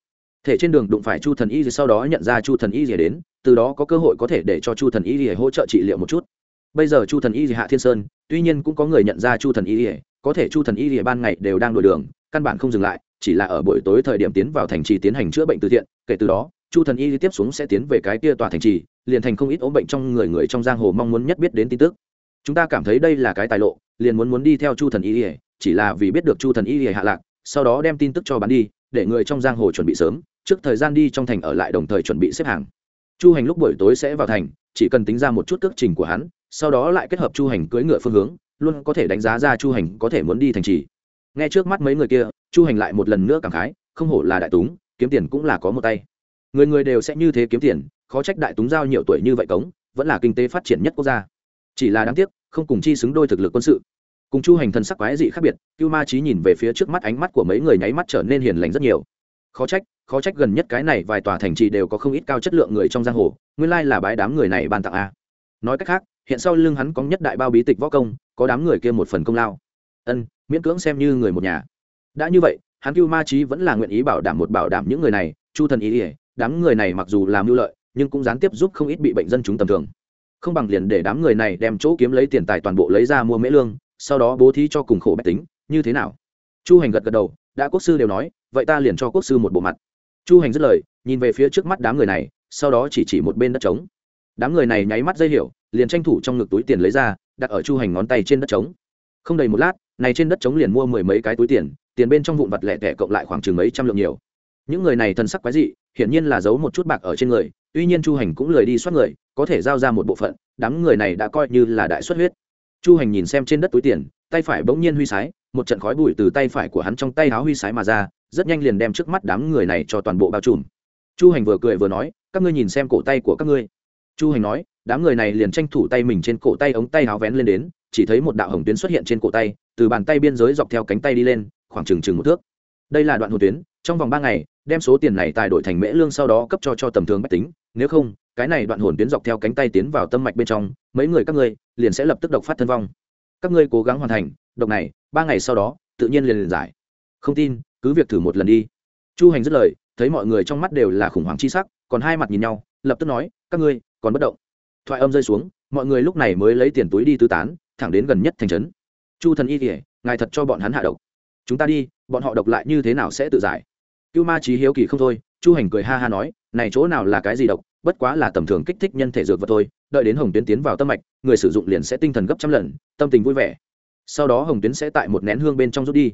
Thể trên đường đụng phải chu thần y Lìa sau đó nhận ra chu thần y Lìa đến, từ đó có cơ hội có thể để cho chu thần y Lìa hỗ trợ trị liệu một chút bây giờ chu thần y hạ thiên sơn, tuy nhiên cũng có người nhận ra chu thần y có thể chu thần y ban ngày đều đang đổi đường, căn bản không dừng lại, chỉ là ở buổi tối thời điểm tiến vào thành trì tiến hành chữa bệnh từ thiện, kể từ đó, chu thần y tiếp xuống sẽ tiến về cái kia tòa thành trì, liền thành không ít ốm bệnh trong người người trong giang hồ mong muốn nhất biết đến tin tức. Chúng ta cảm thấy đây là cái tài lộ, liền muốn muốn đi theo chu thần y chỉ là vì biết được chu thần y hạ lạc, sau đó đem tin tức cho bán đi, để người trong giang hồ chuẩn bị sớm, trước thời gian đi trong thành ở lại đồng thời chuẩn bị xếp hàng. Chu hành lúc buổi tối sẽ vào thành, chỉ cần tính ra một chút cước trình của hắn sau đó lại kết hợp chu hành cưỡi ngựa phương hướng, luôn có thể đánh giá ra chu hành có thể muốn đi thành trì. Nghe trước mắt mấy người kia, chu hành lại một lần nữa cảm khái, không hổ là đại túng, kiếm tiền cũng là có một tay. Người người đều sẽ như thế kiếm tiền, khó trách đại túng giao nhiều tuổi như vậy cống, vẫn là kinh tế phát triển nhất quốc gia. Chỉ là đáng tiếc, không cùng chi xứng đôi thực lực quân sự. Cùng chu hành thần sắc quái dị khác biệt, cưu ma trí nhìn về phía trước mắt ánh mắt của mấy người nháy mắt trở nên hiền lành rất nhiều. Khó trách khó trách gần nhất cái này vài tòa thành trì đều có không ít cao chất lượng người trong giang hồ, nguyên lai là bái đám người này ban tặng a. Nói cách khác hiện sau lưng hắn có nhất đại bao bí tịch võ công, có đám người kia một phần công lao. Ân, miễn cưỡng xem như người một nhà. Đã như vậy, hắn cưu ma trí vẫn là nguyện ý bảo đảm một bảo đảm những người này, chu thần ý ỉa đám người này mặc dù làm mưu lợi, nhưng cũng gián tiếp giúp không ít bị bệnh dân chúng tầm thường. Không bằng liền để đám người này đem chỗ kiếm lấy tiền tài toàn bộ lấy ra mua mễ lương, sau đó bố thí cho cùng khổ bách tính, như thế nào? Chu hành gật gật đầu, đã quốc sư đều nói, vậy ta liền cho quốc sư một bộ mặt. Chu hành dứt lời, nhìn về phía trước mắt đám người này, sau đó chỉ chỉ một bên đất trống. Đám người này nháy mắt dây hiểu liền tranh thủ trong ngực túi tiền lấy ra, đặt ở chu hành ngón tay trên đất trống. Không đầy một lát, này trên đất trống liền mua mười mấy cái túi tiền tiền bên trong vụn vặt lẻ tẻ cộng lại khoảng chừng mấy trăm lượng nhiều. Những người này thân sắc quái dị, hiển nhiên là giấu một chút bạc ở trên người, tuy nhiên chu hành cũng lười đi soát người, có thể giao ra một bộ phận, đám người này đã coi như là đại xuất huyết. Chu hành nhìn xem trên đất túi tiền, tay phải bỗng nhiên huy sái, một trận khói bụi từ tay phải của hắn trong tay áo huy sái mà ra, rất nhanh liền đem trước mắt đám người này cho toàn bộ bao trùm. Chu hành vừa cười vừa nói, các ngươi nhìn xem cổ tay của các ngươi. Chu hành nói đám người này liền tranh thủ tay mình trên cổ tay ống tay áo vén lên đến, chỉ thấy một đạo hồng tuyến xuất hiện trên cổ tay, từ bàn tay biên giới dọc theo cánh tay đi lên, khoảng chừng chừng một thước. Đây là đoạn hồn tuyến, trong vòng ba ngày, đem số tiền này tài đổi thành mễ lương sau đó cấp cho cho tầm thường bách tính, nếu không, cái này đoạn hồn tuyến dọc theo cánh tay tiến vào tâm mạch bên trong, mấy người các ngươi liền sẽ lập tức độc phát thân vong. Các ngươi cố gắng hoàn thành, độc này, ba ngày sau đó, tự nhiên liền liền giải. Không tin, cứ việc thử một lần đi. Chu hành dứt lời, thấy mọi người trong mắt đều là khủng hoảng chi sắc, còn hai mặt nhìn nhau, lập tức nói, các ngươi còn bất động thoại âm rơi xuống, mọi người lúc này mới lấy tiền túi đi tứ tán, thẳng đến gần nhất thành trấn. Chu thần y kỉa ngài thật cho bọn hắn hạ độc. Chúng ta đi, bọn họ độc lại như thế nào sẽ tự giải? Cưu ma trí hiếu kỳ không thôi, chu hành cười ha ha nói, này chỗ nào là cái gì độc, bất quá là tầm thường kích thích nhân thể dược vật thôi, đợi đến hồng tuyến tiến vào tâm mạch, người sử dụng liền sẽ tinh thần gấp trăm lần, tâm tình vui vẻ. Sau đó hồng tuyến sẽ tại một nén hương bên trong rút đi.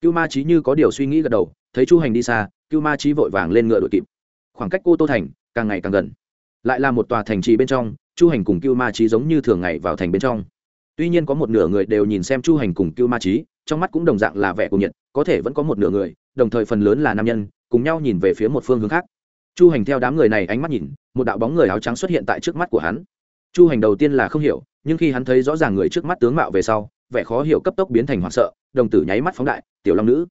Cưu ma trí như có điều suy nghĩ gật đầu, thấy chu hành đi xa, cưu ma trí vội vàng lên ngựa đội kịp. Khoảng cách cô tô thành càng ngày càng gần lại là một tòa thành trì bên trong, chu hành cùng cưu ma trí giống như thường ngày vào thành bên trong. Tuy nhiên có một nửa người đều nhìn xem chu hành cùng cưu ma trí trong mắt cũng đồng dạng là vẻ của nhiệt, có thể vẫn có một nửa người, đồng thời phần lớn là nam nhân, cùng nhau nhìn về phía một phương hướng khác. Chu hành theo đám người này ánh mắt nhìn, một đạo bóng người áo trắng xuất hiện tại trước mắt của hắn. Chu hành đầu tiên là không hiểu, nhưng khi hắn thấy rõ ràng người trước mắt tướng mạo về sau, vẻ khó hiểu cấp tốc biến thành hoảng sợ, đồng tử nháy mắt phóng đại, tiểu long nữ.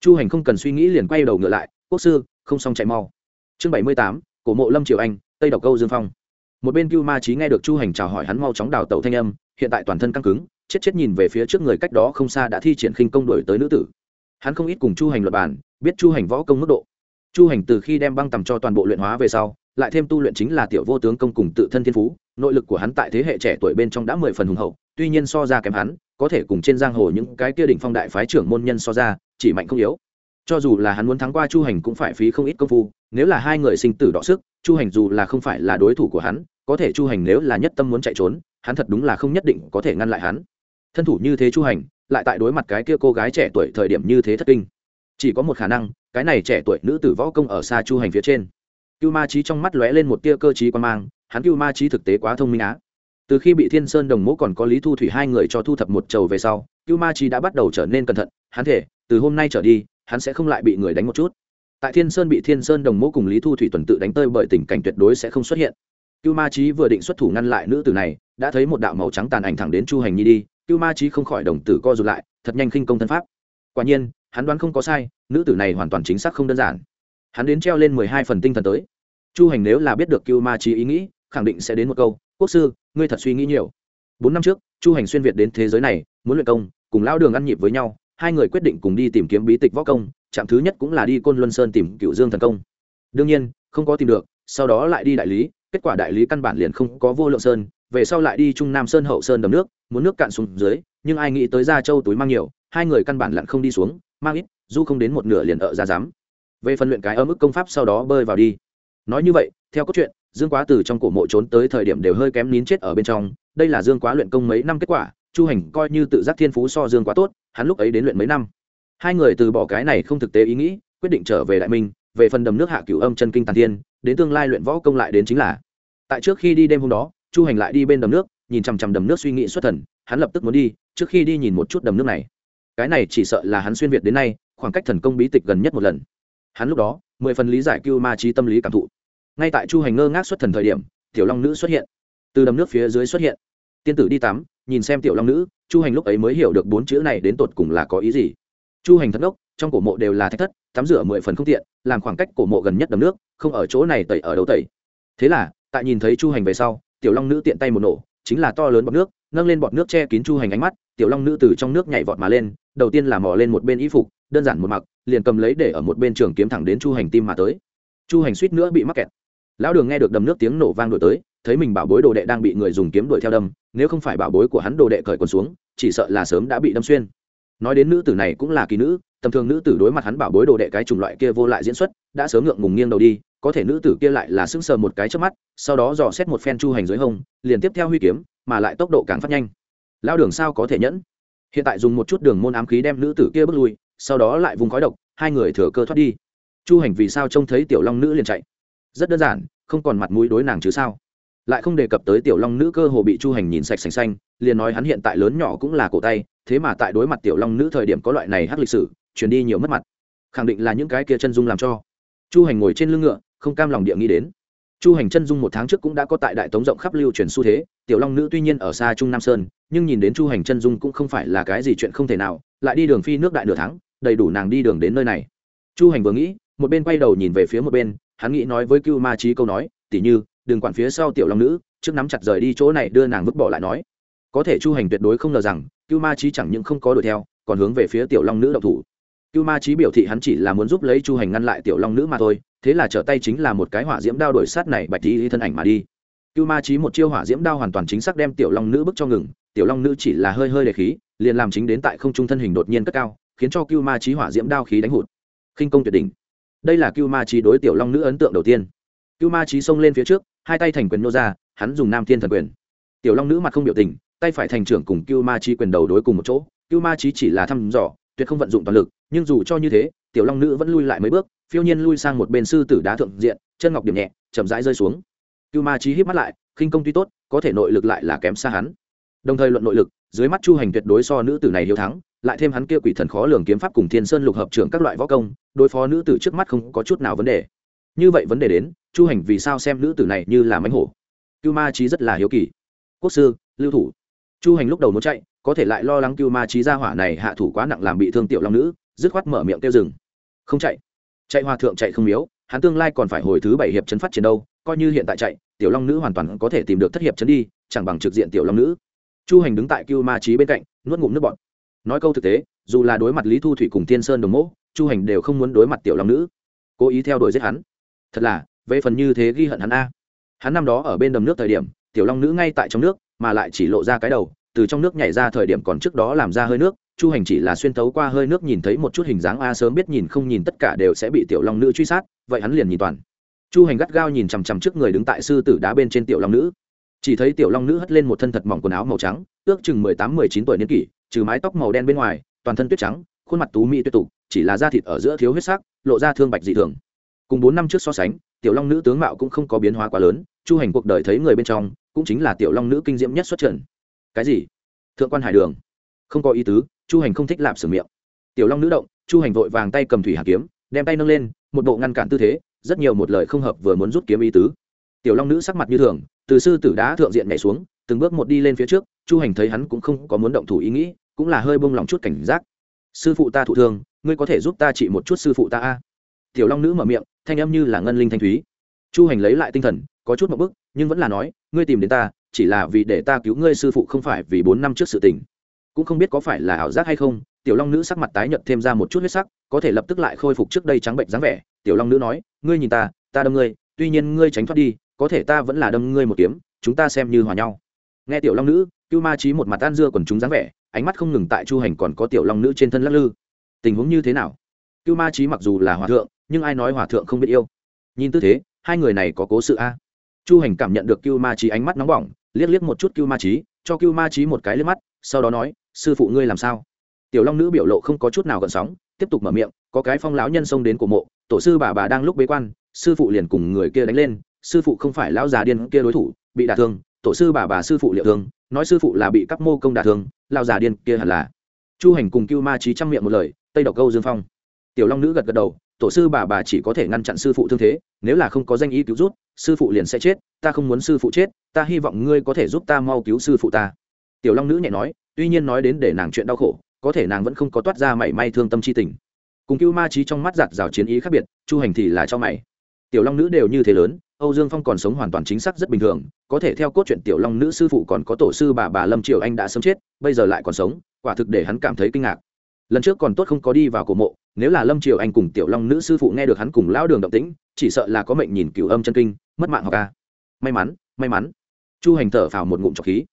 Chu hành không cần suy nghĩ liền quay đầu ngựa lại, quốc sư, không xong chạy mau. Chương bảy mươi tám, cổ mộ lâm triều anh tây độc câu dương phong một bên cưu ma trí nghe được chu hành chào hỏi hắn mau chóng đào tẩu thanh âm hiện tại toàn thân căng cứng chết chết nhìn về phía trước người cách đó không xa đã thi triển khinh công đổi tới nữ tử hắn không ít cùng chu hành luật bản biết chu hành võ công mức độ chu hành từ khi đem băng tầm cho toàn bộ luyện hóa về sau lại thêm tu luyện chính là tiểu vô tướng công cùng tự thân thiên phú nội lực của hắn tại thế hệ trẻ tuổi bên trong đã mười phần hùng hậu tuy nhiên so ra kém hắn có thể cùng trên giang hồ những cái kia đỉnh phong đại phái trưởng môn nhân so ra chỉ mạnh không yếu cho dù là hắn muốn thắng qua chu hành cũng phải phí không ít công phu nếu là hai người sinh tử đọ sức chu hành dù là không phải là đối thủ của hắn, có thể chu hành nếu là nhất tâm muốn chạy trốn, hắn thật đúng là không nhất định có thể ngăn lại hắn. Thân thủ như thế chu hành, lại tại đối mặt cái kia cô gái trẻ tuổi thời điểm như thế thất kinh. Chỉ có một khả năng, cái này trẻ tuổi nữ tử võ công ở xa chu hành phía trên. Cưu ma trí trong mắt lóe lên một tia cơ t r í quan mang, hắn cưu ma trí thực tế quá thông minh á. Từ khi bị thiên sơn đồng mỗ còn có lý thu thủy hai người cho thu thập một trầu về sau, cưu ma trí đã bắt đầu trở nên cẩn thận, hắn thể, từ hôm nay trở đi, hắn sẽ không lại bị người đánh một chút tại thiên sơn bị thiên sơn đồng mẫu cùng lý thu thủy tuần tự đánh tơi bởi tình cảnh tuyệt đối sẽ không xuất hiện. Cưu ma trí vừa định xuất thủ ngăn lại nữ tử này, đã thấy một đạo màu trắng tàn ảnh thẳng đến chu hành nhi đi. Cưu ma trí không khỏi đồng tử co rụt lại, thật nhanh khinh công thân pháp. Quả nhiên, hắn đoán không có sai, nữ tử này hoàn toàn chính xác không đơn giản. Hắn đến treo lên mười hai phần tinh thần tới. Chu hành nếu là biết được cưu ma trí ý nghĩ, khẳng định sẽ đến một câu, quốc sư, ngươi thật suy nghĩ nhiều. Bốn năm trước, chu hành xuyên việt đến thế giới này, muốn luyện công, cùng lao đường ăn nhịp với nhau, hai người quyết định cùng đi tìm kiếm bí tịch võ công trạm thứ nhất cũng là đi côn luân sơn tìm cựu dương thần công. Đương nhiên, không có tìm được, sau đó lại đi đại lý, kết quả đại lý căn bản liền không có vô lượng sơn, về sau lại đi trung nam sơn, hậu sơn đầm nước, muốn nước cạn xuống dưới, nhưng ai nghĩ tới ra châu túi mang nhiều, hai người căn bản lặn không đi xuống, mang ít du không đến một nửa liền ở ra dám về phần luyện cái ở mức công pháp sau đó bơi vào đi. Nói như vậy, theo cốt truyện, dương quá từ trong cổ mộ trốn tới thời điểm đều hơi kém nín chết ở bên trong, đây là dương quá luyện công mấy năm kết quả, chu hành coi như tự giác thiên phú so dương quá tốt, hắn lúc ấy đến luyện mấy năm hai người từ bỏ cái này không thực tế ý nghĩ, quyết định trở về đại minh, về phần đầm nước hạ cửu âm chân kinh tàn thiên, đến tương lai luyện võ công lại đến chính là. Tại trước khi đi đêm hôm đó, chu hành lại đi bên đầm nước, nhìn chằm chằm đầm nước suy nghĩ xuất thần, hắn lập tức muốn đi, trước khi đi nhìn một chút đầm nước này. Cái này chỉ sợ là hắn xuyên việt đến nay, khoảng cách thần công bí tịch gần nhất một lần. Hắn lúc đó, mười phần lý giải cưu ma trí tâm lý cảm thụ. Ngay tại chu hành ngơ ngác xuất thần thời điểm, tiểu long nữ xuất hiện. Từ đầm nước phía dưới xuất hiện. Tiên tử đi tắm, nhìn xem tiểu long nữ, chu hành lúc ấy mới hiểu được bốn chữ này đến tột cùng là có ý gì chu hành thất ốc trong cổ mộ đều là thách thất, tắm rửa mười phần không tiện, làm khoảng cách cổ mộ gần nhất đầm nước, không ở chỗ này tẩy ở đâu tẩy. Thế là, tại nhìn thấy chu hành về sau, tiểu long nữ tiện tay một nổ, chính là to lớn bọt nước, nâng lên bọt nước che kín chu hành ánh mắt, tiểu long nữ từ trong nước nhảy vọt mà lên, đầu tiên là mò lên một bên y phục, đơn giản một mặc, liền cầm lấy để ở một bên trường kiếm thẳng đến chu hành tim mà tới. Chu hành suýt nữa bị mắc kẹt. Lão đường nghe được đầm nước tiếng nổ vang đổi tới, thấy mình bảo bối đồ đệ đang bị người dùng kiếm đuổi theo đâm, nếu không phải bảo bối của hắn đồ đệ cởi quần xuống, chỉ sợ là sớm đã bị đâm xuyên nói đến nữ tử này cũng là kỳ nữ, tầm thường nữ tử đối mặt hắn bảo bối đồ đệ cái chủng loại kia vô lại diễn xuất, đã sớm ngượng ngùng nghiêng đầu đi, có thể nữ tử kia lại là sững sờ một cái trước mắt, sau đó dò xét một phen chu hành dưới hông, liền tiếp theo huy kiếm, mà lại tốc độ càng phát nhanh. Lao đường sao có thể nhẫn? Hiện tại dùng một chút đường môn ám khí đem nữ tử kia bước lui, sau đó lại vùng khói độc, hai người thừa cơ thoát đi. Chu hành vì sao trông thấy tiểu long nữ liền chạy? Rất đơn giản, không còn mặt mũi đối nàng chứ sao? Lại không đề cập tới tiểu long nữ cơ hồ bị chu hành nhìn sạch sành xanh, liền nói hắn hiện tại lớn nhỏ cũng là cổ tay, thế mà tại đối mặt tiểu long nữ thời điểm có loại này hát lịch sử chuyển đi nhiều mất mặt. Khẳng định là những cái kia chân dung làm cho. Chu hành ngồi trên lưng ngựa, không cam lòng địa nghĩ đến. Chu hành chân dung một tháng trước cũng đã có tại đại tống rộng khắp lưu truyền xu thế, tiểu long nữ tuy nhiên ở xa trung nam sơn, nhưng nhìn đến chu hành chân dung cũng không phải là cái gì chuyện không thể nào, lại đi đường phi nước đại nửa tháng, đầy đủ nàng đi đường đến nơi này. Chu hành vừa nghĩ, một bên quay đầu nhìn về phía một bên, hắn nghĩ nói với cưu ma trí câu nói tỉ như đừng quản phía sau tiểu long nữ, trước nắm chặt rời đi chỗ này, đưa nàng vứt bỏ lại nói. Có thể chu hành tuyệt đối không ngờ rằng, cưu ma trí chẳng những không có đuổi theo, còn hướng về phía tiểu long nữ độc thủ. Cưu ma trí biểu thị hắn chỉ là muốn giúp lấy chu hành ngăn lại tiểu long nữ mà thôi, thế là trở tay chính là một cái hỏa diễm đao đổi sát này bạch đi thân ảnh mà đi. Cưu ma trí một chiêu hỏa diễm đao hoàn toàn chính xác đem tiểu long nữ bức cho ngừng, tiểu long nữ chỉ là hơi hơi đề khí, liền làm chính đến tại không trung thân hình đột nhiên cất cao, khiến cho cưu ma trí hỏa diễm đao khí đánh hụt. Khinh công tuyệt đỉnh. Đây là cưu ma trí đối tiểu long nữ ấn tượng đầu tiên. Cưu ma trí xông lên phía trước hai tay thành quyền nô ra, hắn dùng nam thiên thần quyền. Tiểu long nữ mặt không biểu tình, tay phải thành trưởng cùng cưu ma trí quyền đầu đối cùng một chỗ. Cưu ma trí chỉ là thăm dò, tuyệt không vận dụng toàn lực, nhưng dù cho như thế, tiểu long nữ vẫn lui lại mấy bước, phiêu nhiên lui sang một bên sư tử đá thượng diện, chân ngọc điểm nhẹ, chậm rãi rơi xuống. Cưu ma trí hít mắt lại, khinh công tuy tốt, có thể nội lực lại là kém xa hắn. Đồng thời luận nội lực, dưới mắt chu hành tuyệt đối so nữ tử này hiếu thắng, lại thêm hắn kia quỷ thần khó lường kiếm pháp cùng thiên sơn lục hợp trưởng các loại võ công, đối phó nữ tử trước mắt không có chút nào vấn đề. Như vậy vấn đề đến chu hành vì sao xem nữ tử này như là mánh hổ? Cưu ma trí rất là hiếu kỳ. Quốc sư, lưu thủ. Chu hành lúc đầu muốn chạy, có thể lại lo lắng cưu ma trí ra hỏa này hạ thủ quá nặng làm bị thương tiểu long nữ, dứt khoát mở miệng kêu rừng không chạy. Chạy hòa thượng chạy không miếu, hắn tương lai còn phải hồi thứ bảy hiệp chấn phát triển đâu, coi như hiện tại chạy, tiểu long nữ hoàn toàn có thể tìm được thất hiệp chấn đi, chẳng bằng trực diện tiểu long nữ. Chu hành đứng tại cưu ma trí bên cạnh, nuốt ngụm nước bọt. Nói câu thực tế, dù là đối mặt lý thu thủy cùng thiên sơn đồng mẫu chu hành đều không muốn đối mặt tiểu long nữ. Cố ý theo đuổi giết hắn. Thật là về phần như thế ghi hận hắn a. Hắn năm đó ở bên đầm nước thời điểm, tiểu long nữ ngay tại trong nước, mà lại chỉ lộ ra cái đầu, từ trong nước nhảy ra thời điểm còn trước đó làm ra hơi nước, chu hành chỉ là xuyên tấu qua hơi nước nhìn thấy một chút hình dáng a, sớm biết nhìn không nhìn tất cả đều sẽ bị tiểu long nữ truy sát, vậy hắn liền nhìn toàn. Chu hành gắt gao nhìn chằm chằm trước người đứng tại sư tử đá bên trên tiểu long nữ. Chỉ thấy tiểu long nữ hất lên một thân thật mỏng quần áo màu trắng, ước chừng mười tám, mười chín tuổi niên kỷ, trừ mái tóc màu đen bên ngoài, toàn thân tuyết trắng, khuôn mặt tú mỹ tuyết tục chỉ là da thịt ở giữa thiếu huyết sắc, lộ ra thương bạch dị thường. Cùng bốn năm trước so sánh tiểu long nữ tướng mạo cũng không có biến hóa quá lớn, chu hành cuộc đời thấy người bên trong, cũng chính là tiểu long nữ kinh diễm nhất xuất trận cái gì? Thượng quan hải đường. Không có ý tứ, chu hành không thích lạp sử miệng. Tiểu long nữ động, chu hành vội vàng tay cầm thủy hà kiếm, đem tay nâng lên, một bộ ngăn cản tư thế, rất nhiều một lời không hợp vừa muốn rút kiếm ý tứ. Tiểu long nữ sắc mặt như thường, từ sư tử đá thượng diện nhảy xuống, từng bước một đi lên phía trước, chu hành thấy hắn cũng không có muốn động thủ ý nghĩ, cũng là hơi bông lòng chút cảnh giác. Sư phụ ta thụ thương, ngươi có thể giúp ta trị một chút sư phụ ta a? Tiểu long nữ mở miệng thanh âm như là ngân linh thanh thúy. Chu hành lấy lại tinh thần, có chút một bức, nhưng vẫn là nói, ngươi tìm đến ta, chỉ là vì để ta cứu ngươi sư phụ không phải vì bốn năm trước sự tình. Cũng không biết có phải là ảo giác hay không. Tiểu long nữ sắc mặt tái nhợt thêm ra một chút huyết sắc, có thể lập tức lại khôi phục trước đây trắng bệnh dáng vẻ. Tiểu long nữ nói, ngươi nhìn ta ta đâm ngươi, tuy nhiên ngươi tránh thoát đi, có thể ta vẫn là đâm ngươi một kiếm, chúng ta xem như hòa nhau. Nghe tiểu long nữ, cưu ma trí một mặt tan dưa còn chúng dáng vẻ, ánh mắt không ngừng tại chu hành còn có tiểu long nữ trên thân lắc lư. Tình huống như thế nào? Cưu ma trí mặc dù là hòa thượng nhưng ai nói hòa thượng không biết yêu? Nhìn tư thế, hai người này có cố sự a. Chu hành cảm nhận được cưu ma trí ánh mắt nóng bỏng, liếc liếc một chút cưu ma trí cho cưu ma trí một cái liếc mắt, sau đó nói, sư phụ ngươi làm sao? Tiểu long nữ biểu lộ không có chút nào gợn sóng, tiếp tục mở miệng, có cái phong lão nhân xông đến cổ mộ, tổ sư bà bà đang lúc bế quan, sư phụ liền cùng người kia đánh lên, sư phụ không phải lão già điên kia đối thủ, bị đả thương, tổ sư bà bà sư phụ liệu thương, nói sư phụ là bị các mô công đả thương, lão già điên kia hẳn là. Chu hành cùng cưu ma trí chăm miệng một lời, tây độc câu dương phong. Tiểu long nữ gật gật đầu tổ sư bà bà chỉ có thể ngăn chặn sư phụ thương thế, nếu là không có danh ý cứu rút sư phụ liền sẽ chết, ta không muốn sư phụ chết, ta hy vọng ngươi có thể giúp ta mau cứu sư phụ ta. Tiểu long nữ nhẹ nói, tuy nhiên nói đến để nàng chuyện đau khổ, có thể nàng vẫn không có toát ra mảy may thương tâm c h i tình. Cùng cưu ma trí trong mắt giặt rào chiến ý khác biệt, chu hành thì là cho mày. Tiểu long nữ đều như thế lớn, âu dương phong còn sống hoàn toàn chính xác rất bình thường, có thể theo cốt truyện tiểu long nữ sư phụ còn có tổ sư bà bà lâm triều anh đã sớm chết, bây giờ lại còn sống, quả thực để hắn cảm thấy kinh ngạc lần trước còn tốt không có đi vào cổ mộ, nếu là lâm triều anh cùng tiểu long nữ sư phụ nghe được hắn cùng lão đường động tĩnh, chỉ sợ là có mệnh nhìn cửu âm chân kinh, mất mạng học ca may mắn may mắn. Chu hành thở phào một ngụm trọc khí.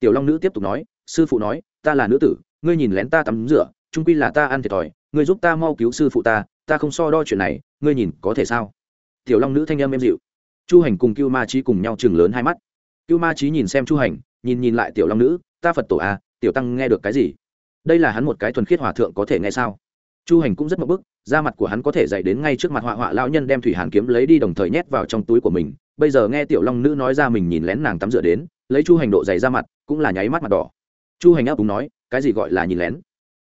Tiểu long nữ tiếp tục nói, sư phụ nói, ta là nữ tử, ngươi nhìn lén ta tắm rửa trung quy là ta ăn thiệt thòi, ngươi giúp ta mau cứu sư phụ ta ta không so đo chuyện này, ngươi nhìn có thể sao? Tiểu long nữ thanh âm êm dịu. Chu hành cùng cưu ma trí cùng nhau chừng lớn hai mắt. Cưu ma trí nhìn xem chu hành, nhìn nhìn lại tiểu long nữ, ta phật tổ à tiểu tăng nghe được cái gì? Đây là hắn một cái thuần khiết hòa thượng có thể nghe sao? Chu hành cũng rất mập bức, da mặt của hắn có thể dạy đến ngay trước mặt họa họa lão nhân đem thủy hàn kiếm lấy đi đồng thời nhét vào trong túi của mình. Bây giờ nghe tiểu long nữ nói ra mình nhìn lén nàng tắm rửa đến, lấy chu hành độ dày ra mặt, cũng là nháy mắt mặt đỏ. Chu hành áp đúng nói, cái gì gọi là nhìn lén?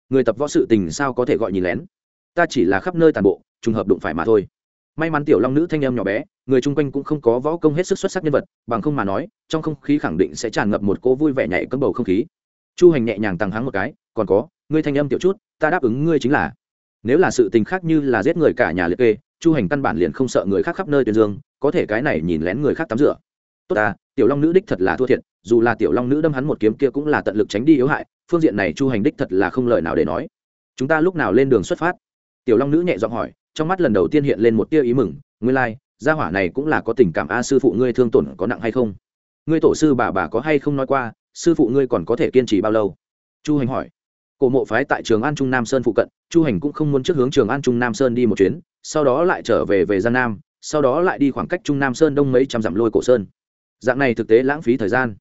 Người tập võ sự tình sao có thể gọi nhìn lén? Ta chỉ là khắp nơi tàn bộ, trùng hợp đụng phải mà thôi. May mắn tiểu long nữ thanh em nhỏ bé, người chung quanh cũng không có võ công hết sức xuất sắc nhân vật, bằng không mà nói, trong không khí khẳng định sẽ tràn ngập một cô vui vẻ nhảy cấm bầu không khí chu hành nhẹ nhàng tăng hắng một cái còn có ngươi thanh âm tiểu chút ta đáp ứng ngươi chính là nếu là sự tình khác như là giết người cả nhà liệt kê chu hành căn bản liền không sợ người khác khắp nơi tuyên dương có thể cái này nhìn lén người khác tắm rửa. Tốt ta tiểu long nữ đích thật là thua thiệt dù là tiểu long nữ đâm hắn một kiếm kia cũng là tận lực tránh đi yếu hại phương diện này chu hành đích thật là không lời nào để nói. Chúng ta lúc nào lên đường xuất phát? Tiểu long nữ nhẹ giọng hỏi trong mắt lần đầu tiên hiện lên một tia ý mừng ngươi lai、like, gia hỏa này cũng là có tình cảm a sư phụ ngươi thương tổn có nặng hay không? Ngươi tổ sư bà bà có hay không nói qua sư phụ ngươi còn có thể kiên trì bao lâu? Chu hành hỏi. Cổ mộ phái tại trường an trung nam sơn phụ cận, chu hành cũng không muốn trước hướng trường an trung nam sơn đi một chuyến, sau đó lại trở về về gian nam, sau đó lại đi khoảng cách trung nam sơn đông mấy trăm dặm lôi cổ sơn. Dạng này thực tế lãng phí thời gian.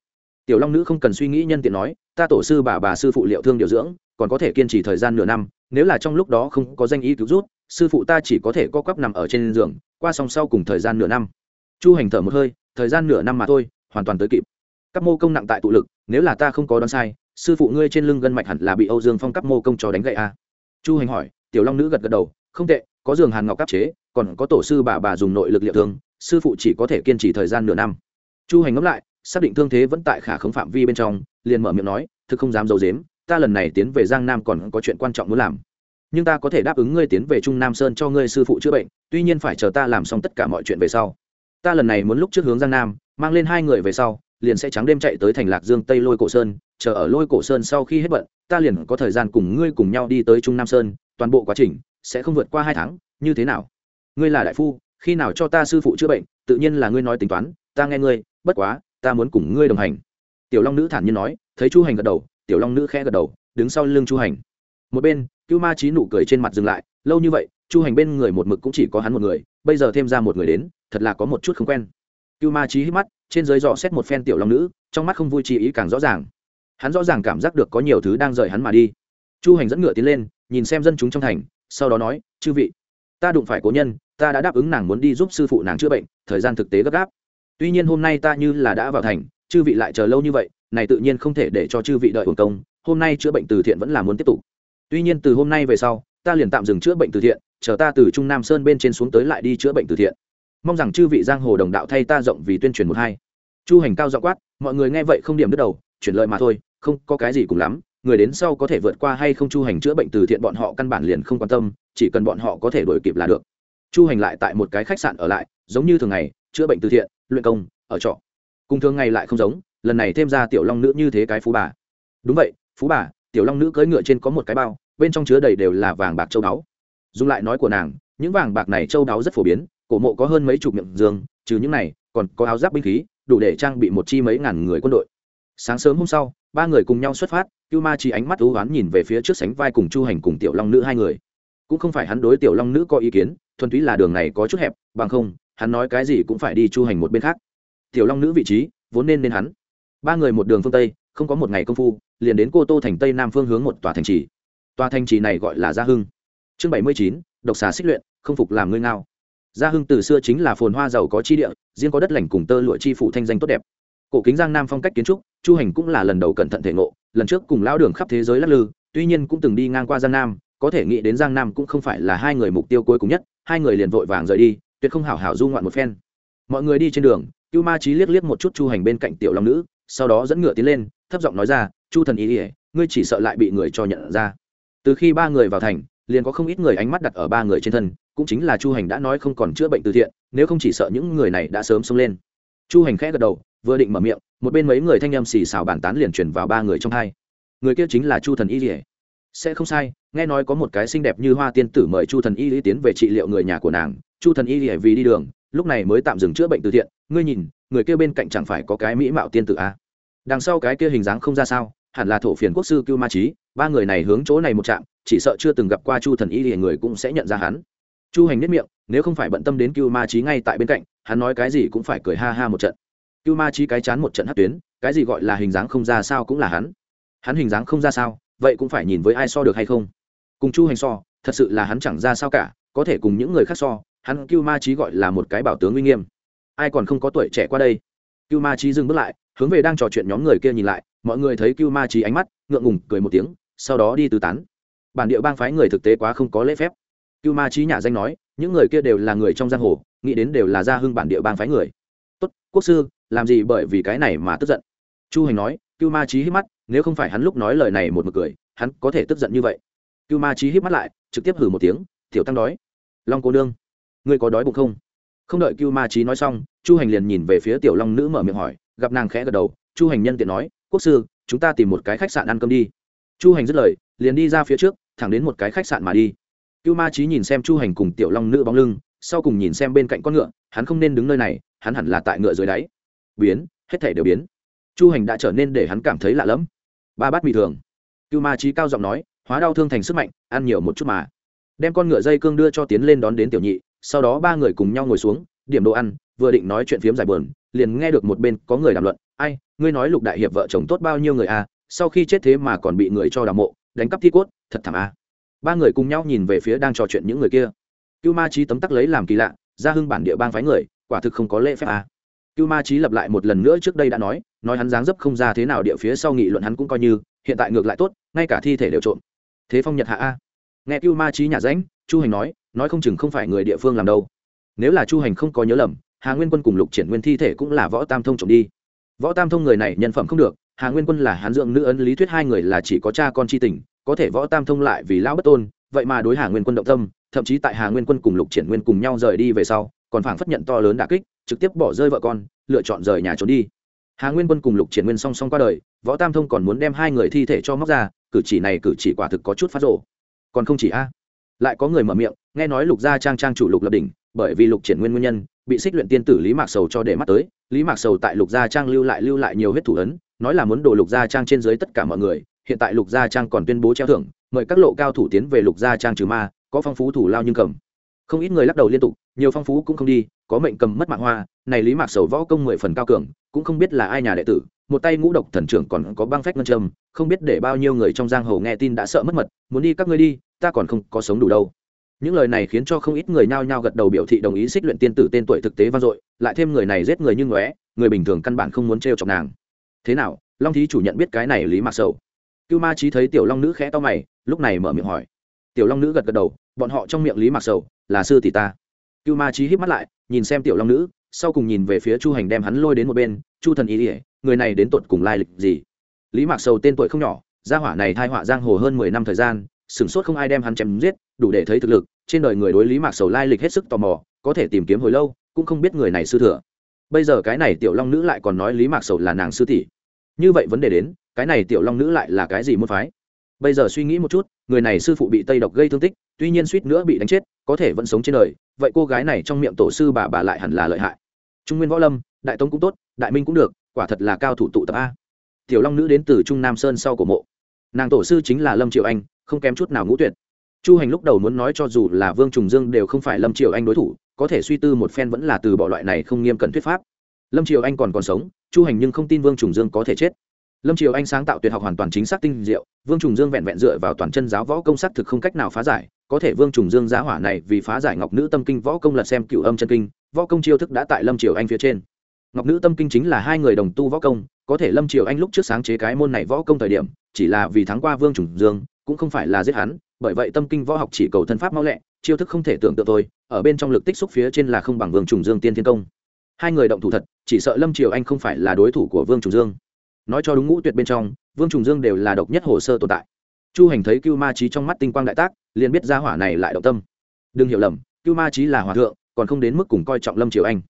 Tiểu long nữ không cần suy nghĩ nhân tiện nói, ta tổ sư bà bà sư phụ liệu thương điều dưỡng, còn có thể kiên trì thời gian nửa năm, nếu là trong lúc đó không có danh ý cứu rút sư phụ ta chỉ có thể co quắp nằm ở trên giường, qua song sau cùng thời gian nửa năm. Chu hành thở một hơi, thời gian nửa năm mà thôi, hoàn toàn tới kịp các mô công nặng tại tụ lực, nếu là ta không có đoán sai, sư phụ ngươi trên lưng gân mạch hẳn là bị âu dương phong cấp mô công cho đánh gậy a à? chu hành hỏi, tiểu long nữ gật gật đầu, không tệ, có giường hàn ngọc cấp chế, còn có tổ sư bà bà dùng nội lực liệu thương, sư phụ chỉ có thể kiên trì thời gian nửa năm. Chu hành ngẫm lại, xác định thương thế vẫn tại khả khống phạm vi bên trong, liền mở miệng nói, thực không dám d i ấ u dếm ta lần này tiến về giang nam còn có chuyện quan trọng muốn làm. Nhưng ta có thể đáp ứng ngươi tiến về trung nam sơn cho ngươi sư phụ chữa bệnh, tuy nhiên phải chờ ta làm xong tất cả mọi chuyện về sau. Ta lần này muốn lúc trước hướng giang nam, mang lên hai người về sau liền sẽ trắng đêm chạy tới thành lạc dương tây lôi cổ sơn, chờ ở lôi cổ sơn sau khi hết bận, ta liền có thời gian cùng ngươi cùng nhau đi tới trung nam sơn, toàn bộ quá trình sẽ không vượt qua hai tháng, như thế nào? Ngươi là đại phu, khi nào cho ta sư phụ chữa bệnh, tự nhiên là ngươi nói tính toán, ta nghe ngươi, bất quá, ta muốn cùng ngươi đồng hành. Tiểu long nữ thản nhiên nói, thấy chu hành gật đầu, tiểu long nữ khẽ gật đầu, đứng sau lưng chu hành. Một bên, cưu ma trí nụ cười trên mặt dừng lại, lâu như vậy, chu hành bên người một mực cũng chỉ có hắn một người, bây giờ thêm ra một người đến, thật là có một chút không quen. Cưu ma trí hít mắt trên dưới dò xét một phen tiểu long nữ, trong mắt không vui chi ý càng rõ ràng. Hắn rõ ràng cảm giác được có nhiều thứ đang rời hắn mà đi. Chu hành dẫn ngựa tiến lên, nhìn xem dân chúng trong thành, sau đó nói, chư vị, ta đụng phải cố nhân, ta đã đáp ứng nàng muốn đi giúp sư phụ nàng chữa bệnh, thời gian thực tế gấp gáp. Tuy nhiên hôm nay ta như là đã vào thành, chư vị lại chờ lâu như vậy, này tự nhiên không thể để cho chư vị đợi hồn công, hôm nay chữa bệnh từ thiện vẫn là muốn tiếp tục. Tuy nhiên từ hôm nay về sau, ta liền tạm dừng chữa bệnh từ thiện, chờ ta từ trung nam sơn bên trên xuống tới lại đi chữa bệnh từ thiện mong rằng chư vị giang hồ đồng đạo thay ta rộng vì tuyên truyền một hai. Chu hành cao dọ quát, mọi người nghe vậy không điểm đứt đầu, chuyển lợi mà thôi, không có cái gì cùng lắm, người đến sau có thể vượt qua hay không chu hành chữa bệnh từ thiện bọn họ căn bản liền không quan tâm, chỉ cần bọn họ có thể đổi kịp là được. Chu hành lại tại một cái khách sạn ở lại, giống như thường ngày, chữa bệnh từ thiện, luyện công, ở trọ. Cùng thường ngày lại không giống, lần này thêm ra tiểu long nữ như thế cái phú bà. Đúng vậy, phú bà, tiểu long nữ cưỡi ngựa trên có một cái bao, bên trong chứa đầy đều là vàng bạc châu đáo. dùng lại nói của nàng, những vàng bạc này châu đáo rất phổ biến cổ mộ có hơn mấy chục miệng dương trừ những này, còn có áo giáp binh khí, đủ để trang bị một chi mấy ngàn người quân đội. Sáng sớm hôm sau, ba người cùng nhau xuất phát, cưu ma chỉ ánh mắt ưu oán nhìn về phía trước sánh vai cùng chu hành cùng tiểu long nữ hai người. Cũng không phải hắn đối tiểu long nữ có ý kiến, thuần túy là đường này có chút hẹp, bằng không, hắn nói cái gì cũng phải đi chu hành một bên khác. Tiểu long nữ vị trí, vốn nên nên hắn. Ba người một đường phương tây, không có một ngày công phu, liền đến cô tô thành tây nam phương hướng một tòa thành trì. Tòa thành trì này gọi là gia hưng. Chương bảy mươi chín, độc xà xích luyện, không phục làm ngươi ngao gia hưng từ xưa chính là phồn hoa giàu có chi địa, riêng có đất lành cùng tơ lụa chi phủ thanh danh tốt đẹp. Cổ kính giang nam phong cách kiến trúc, chu hành cũng là lần đầu cẩn thận thể ngộ, lần trước cùng lão đường khắp thế giới lắc lư, tuy nhiên cũng từng đi ngang qua giang nam, có thể nghĩ đến giang nam cũng không phải là hai người mục tiêu cuối cùng nhất, hai người liền vội vàng rời đi, tuyệt không hảo hảo du ngoạn một phen. Mọi người đi trên đường, cưu ma trí liếc liếc một chút chu hành bên cạnh tiểu long nữ, sau đó dẫn ngựa tiến lên, thấp giọng nói ra, chu thần ý ỉa ngươi chỉ sợ lại bị người cho nhận ra. Từ khi ba người vào thành, liền có không ít người ánh mắt đặt ở ba người trên thân cũng chính là chu hành đã nói không còn chữa bệnh từ thiện, nếu không chỉ sợ những người này đã sớm xông lên. Chu hành khẽ gật đầu, vừa định mở miệng, một bên mấy người thanh â m xì xào bàn tán liền chuyển vào ba người trong hai. Người kia chính là chu thần y rỉa sẽ không sai, nghe nói có một cái xinh đẹp như hoa tiên tử mời chu thần y lý tiến về trị liệu người nhà của nàng. Chu thần y rỉa vì đi đường, lúc này mới tạm dừng chữa bệnh từ thiện. Ngươi nhìn, người kia bên cạnh chẳng phải có cái mỹ mạo tiên tử à? đằng sau cái kia hình dáng không ra sao, hẳn là thổ phiền quốc sư cưu ma trí ba người này hướng chỗ này một chạm chỉ sợ chưa từng gặp qua chu thần y thì người cũng sẽ nhận ra hắn chu hành nếp miệng, nếu không phải bận tâm đến cưu ma trí ngay tại bên cạnh, hắn nói cái gì cũng phải cười ha ha một trận. Cưu ma trí cái chán một trận hát tuyến, cái gì gọi là hình dáng không ra sao cũng là hắn. Hắn hình dáng không ra sao, vậy cũng phải nhìn với ai so được hay không? Cùng chu hành so, thật sự là hắn chẳng ra sao cả, có thể cùng những người khác so, hắn cưu ma trí gọi là một cái bảo tướng uy nghiêm. Ai còn không có tuổi trẻ qua đây? Cưu ma trí dừng bước lại, hướng về đang trò chuyện nhóm người kia nhìn lại, mọi người thấy cưu ma trí ánh mắt, ngượng ngùng cười một tiếng, sau đó đi tứ tán. Bản địa bang phái người thực tế quá không có lễ phép cưu ma trí nhà danh nói, những người kia đều là người trong giang hồ, nghĩ đến đều là gia hưng bản địa bang phái người. Tốt, quốc sư, làm gì bởi vì cái này mà tức giận? Chu hành nói, cưu ma trí hít mắt, nếu không phải hắn lúc nói lời này một mực cười, hắn có thể tức giận như vậy. Cưu ma trí hít mắt lại, trực tiếp hử một tiếng, tiểu tăng đói. Long cô nương, ngươi có đói bụng không? Không đợi cưu ma trí nói xong, chu hành liền nhìn về phía tiểu long nữ mở miệng hỏi, gặp nàng khẽ gật đầu, chu hành nhân tiện nói, quốc sư, chúng ta tìm một cái khách sạn ăn cơm đi. Chu hành dứt lời, liền đi ra phía trước, thẳng đến một cái khách sạn mà đi cưu ma trí nhìn xem chu hành cùng tiểu long nữ bóng lưng, sau cùng nhìn xem bên cạnh con ngựa, hắn không nên đứng nơi này, hắn hẳn là tại ngựa dưới đáy. Biến, hết thể đều biến. Chu hành đã trở nên để hắn cảm thấy lạ lẫm. Ba bát mì thường. Cưu ma trí cao giọng nói, hóa đau thương thành sức mạnh, ăn nhiều một chút mà. Đem con ngựa dây cương đưa cho tiến lên đón đến tiểu nhị, sau đó ba người cùng nhau ngồi xuống, điểm đồ ăn, vừa định nói chuyện phiếm giải bờn liền nghe được một bên có người đàm luận, ai, ngươi nói lục đại hiệp vợ chồng tốt bao nhiêu người à sau khi chết thế mà còn bị người cho đào mộ, đánh cắp thi cốt, thật thảm à ba người cùng nhau nhìn về phía đang trò chuyện những người kia. Cưu ma trí tấm tắc lấy làm kỳ lạ ra hưng bản địa bang phái người, quả thực không có lễ phép à. Cưu ma trí lập lại một lần nữa trước đây đã nói nói hắn dáng dấp không ra thế nào địa phía sau nghị luận hắn cũng coi như, hiện tại ngược lại tốt, ngay cả thi thể đều trộm. Thế phong nhật hạ a. Nghe cưu ma trí nhà ránh, chu hành nói nói không chừng không phải người địa phương làm đâu. Nếu là chu hành không có nhớ lầm, hà nguyên quân cùng lục triển nguyên thi thể cũng là võ tam thông trộm đi. Võ tam thông người này nhân phẩm không được, hà nguyên quân là hán dưỡng nữ ấn lý thuyết hai người là chỉ có cha con c h i tình có thể võ tam thông lại vì lão bất tôn, vậy mà đối hà nguyên quân động tâm, thậm chí tại hà nguyên quân cùng lục triển nguyên cùng nhau rời đi về sau, còn phảng phất nhận to lớn đả kích, trực tiếp bỏ rơi vợ con, lựa chọn rời nhà trốn đi. Hà nguyên quân cùng lục triển nguyên song song qua đời, võ tam thông còn muốn đem hai người thi thể cho móc ra, cử chỉ này cử chỉ quả thực có chút phát rộ còn không chỉ a, lại có người mở miệng, nghe nói lục gia trang trang chủ lục lập đỉnh, bởi vì lục triển nguyên nguyên nhân, bị xích luyện tiên tử lý mạc sầu cho để mắt tới, lý mạc sầu tại lục gia trang lưu lại lưu lại nhiều huyết thủ ấn, nói là muốn đổ lục gia trang trên dưới tất cả mọi người hiện tại lục gia trang còn tuyên bố treo thưởng, mời các lộ cao thủ tiến về lục gia trang trừ ma, có phong phú thủ lao nhưng cầm. Không ít người lắc đầu liên tục, nhiều phong phú cũng không đi, có mệnh cầm mất mạng hoa, này lý mạc sầu võ công mười phần cao cường, cũng không biết là ai nhà đệ tử, một tay ngũ độc thần trưởng còn có băng phách ngân châm, không biết để bao nhiêu người trong giang hồ nghe tin đã sợ mất mật, muốn đi các ngươi đi, ta còn không có sống đủ đâu. Những lời này khiến cho không ít người nhao nhao gật đầu biểu thị đồng ý xích luyện tiên tử tên tuổi thực tế vang dội, lại thêm người này giết người như ngóe, người bình thường căn bản không muốn trêu chọc nàng. Thế nào, long thí chủ nhận biết cái này lý mạc sầu? Cưu ma trí thấy tiểu long nữ khẽ to mày, lúc này mở miệng hỏi. Tiểu long nữ gật gật đầu, bọn họ trong miệng lý mạc sầu, là sư tỷ ta. Cưu ma trí híp mắt lại, nhìn xem tiểu long nữ, sau cùng nhìn về phía chu hành đem hắn lôi đến một bên, chu thần ý ỉa người này đến tột cùng lai lịch gì? Lý mạc sầu tên tuổi không nhỏ, gia hỏa này thai họa giang hồ hơn mười năm thời gian, sửng sốt không ai đem hắn chém giết, đủ để thấy thực lực, trên đời người đối lý mạc sầu lai lịch hết sức tò mò, có thể tìm kiếm hồi lâu, cũng không biết người này sư thừa. Bây giờ cái này tiểu long nữ lại còn nói lý mạc sầu là nàng sư tỷ. Như vậy vấn đề đến cái này tiểu long nữ lại là cái gì môn phái? Bây giờ suy nghĩ một chút, người này sư phụ bị tây độc gây thương tích, tuy nhiên suýt nữa bị đánh chết, có thể vẫn sống trên đời, vậy cô gái này trong miệng tổ sư bà bà lại hẳn là lợi hại. Trung nguyên võ lâm, đại tông cũng tốt, đại minh cũng được, quả thật là cao thủ tụ tập a. Tiểu long nữ đến từ trung nam sơn sau của mộ. Nàng tổ sư chính là lâm triệu anh, không kém chút nào ngũ tuyệt. Chu hành lúc đầu muốn nói cho dù là vương trùng dương đều không phải lâm triều anh đối thủ, có thể suy tư một phen vẫn là từ bỏ loại này không nghiêm cẩn thuyết pháp. Lâm triều anh còn còn sống, chu hành nhưng không tin vương trùng dương có thể chết lâm triều anh sáng tạo tuyệt học hoàn toàn chính xác tinh diệu, vương trùng dương vẹn vẹn dựa vào toàn chân giáo võ công sắc thực không cách nào phá giải, có thể vương trùng dương giá hỏa này vì phá giải ngọc nữ tâm kinh võ công lật xem cựu âm chân kinh, võ công chiêu thức đã tại lâm triều anh phía trên. Ngọc nữ tâm kinh chính là hai người đồng tu võ công, có thể lâm triều anh lúc trước sáng chế cái môn này võ công thời điểm, chỉ là vì thắng qua vương trùng dương, cũng không phải là giết hắn, bởi vậy tâm kinh võ học chỉ cầu thân pháp mau lẹ, chiêu thức không thể tưởng tượng tôi ở bên trong lực tích xúc phía trên là không bằng vương trùng dương tiên thiên công. Hai người động thủ thật, chỉ sợ lâm triều anh không phải là đối thủ của vương trùng dương nói cho đúng ngũ tuyệt bên trong, vương trùng dương đều là độc nhất hồ sơ tồn tại. Chu hành thấy cưu ma trí trong mắt tinh quang đại tác, liền biết ra hỏa này lại động tâm. Đừng hiểu lầm, cưu ma trí là hòa thượng, còn không đến mức cùng coi trọng lâm triều anh.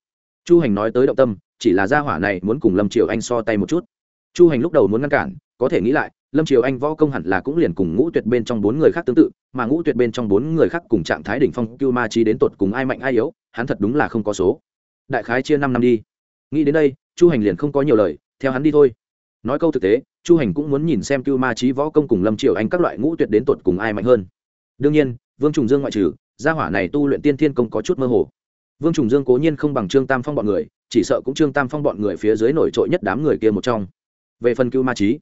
Chu hành nói tới động tâm, chỉ là gia hỏa này muốn cùng lâm triều anh so tay một chút. Chu hành lúc đầu muốn ngăn cản, có thể nghĩ lại, lâm triều anh võ công hẳn là cũng liền cùng ngũ tuyệt bên trong bốn người khác tương tự, mà ngũ tuyệt bên trong bốn người khác cùng trạng thái đỉnh phong cưu ma trí đến tột cùng ai mạnh ai yếu, hắn thật đúng là không có số. Đại khái chia năm năm đi. Nghĩ đến đây, chu hành liền không có nhiều lời, theo hắn đi thôi nói câu thực tế, chu hành cũng muốn nhìn xem cưu ma trí võ công cùng lâm triều anh các loại ngũ tuyệt đến tột cùng ai mạnh hơn. Đương nhiên, vương trùng dương ngoại trừ, gia hỏa này tu luyện tiên thiên công có chút mơ hồ. Vương trùng dương cố nhiên không bằng trương tam phong bọn người, chỉ sợ cũng trương tam phong bọn người phía dưới nổi trội nhất đám người kia một trong. Về phần cưu ma trí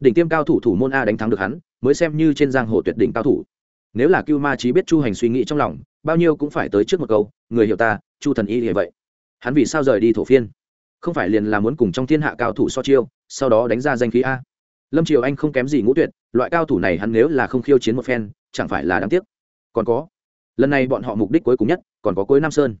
đỉnh tiêm cao thủ thủ môn a đánh thắng được hắn, mới xem như trên giang hồ tuyệt đỉnh cao thủ. Nếu là cưu ma trí biết chu hành suy nghĩ trong lòng, bao nhiêu cũng phải tới trước một câu, người hiểu ta, chu thần y hiểu vậy. Hắn vì sao rời đi thổ phiên? Không phải liền là muốn cùng trong thiên hạ cao thủ so chiêu, sau đó đánh ra danh khí a. Lâm triều anh không kém gì ngũ tuyệt, loại cao thủ này hắn nếu là không khiêu chiến một phen, chẳng phải là đáng tiếc. Còn có, lần này bọn họ mục đích cuối cùng nhất, còn có cuối nam sơn.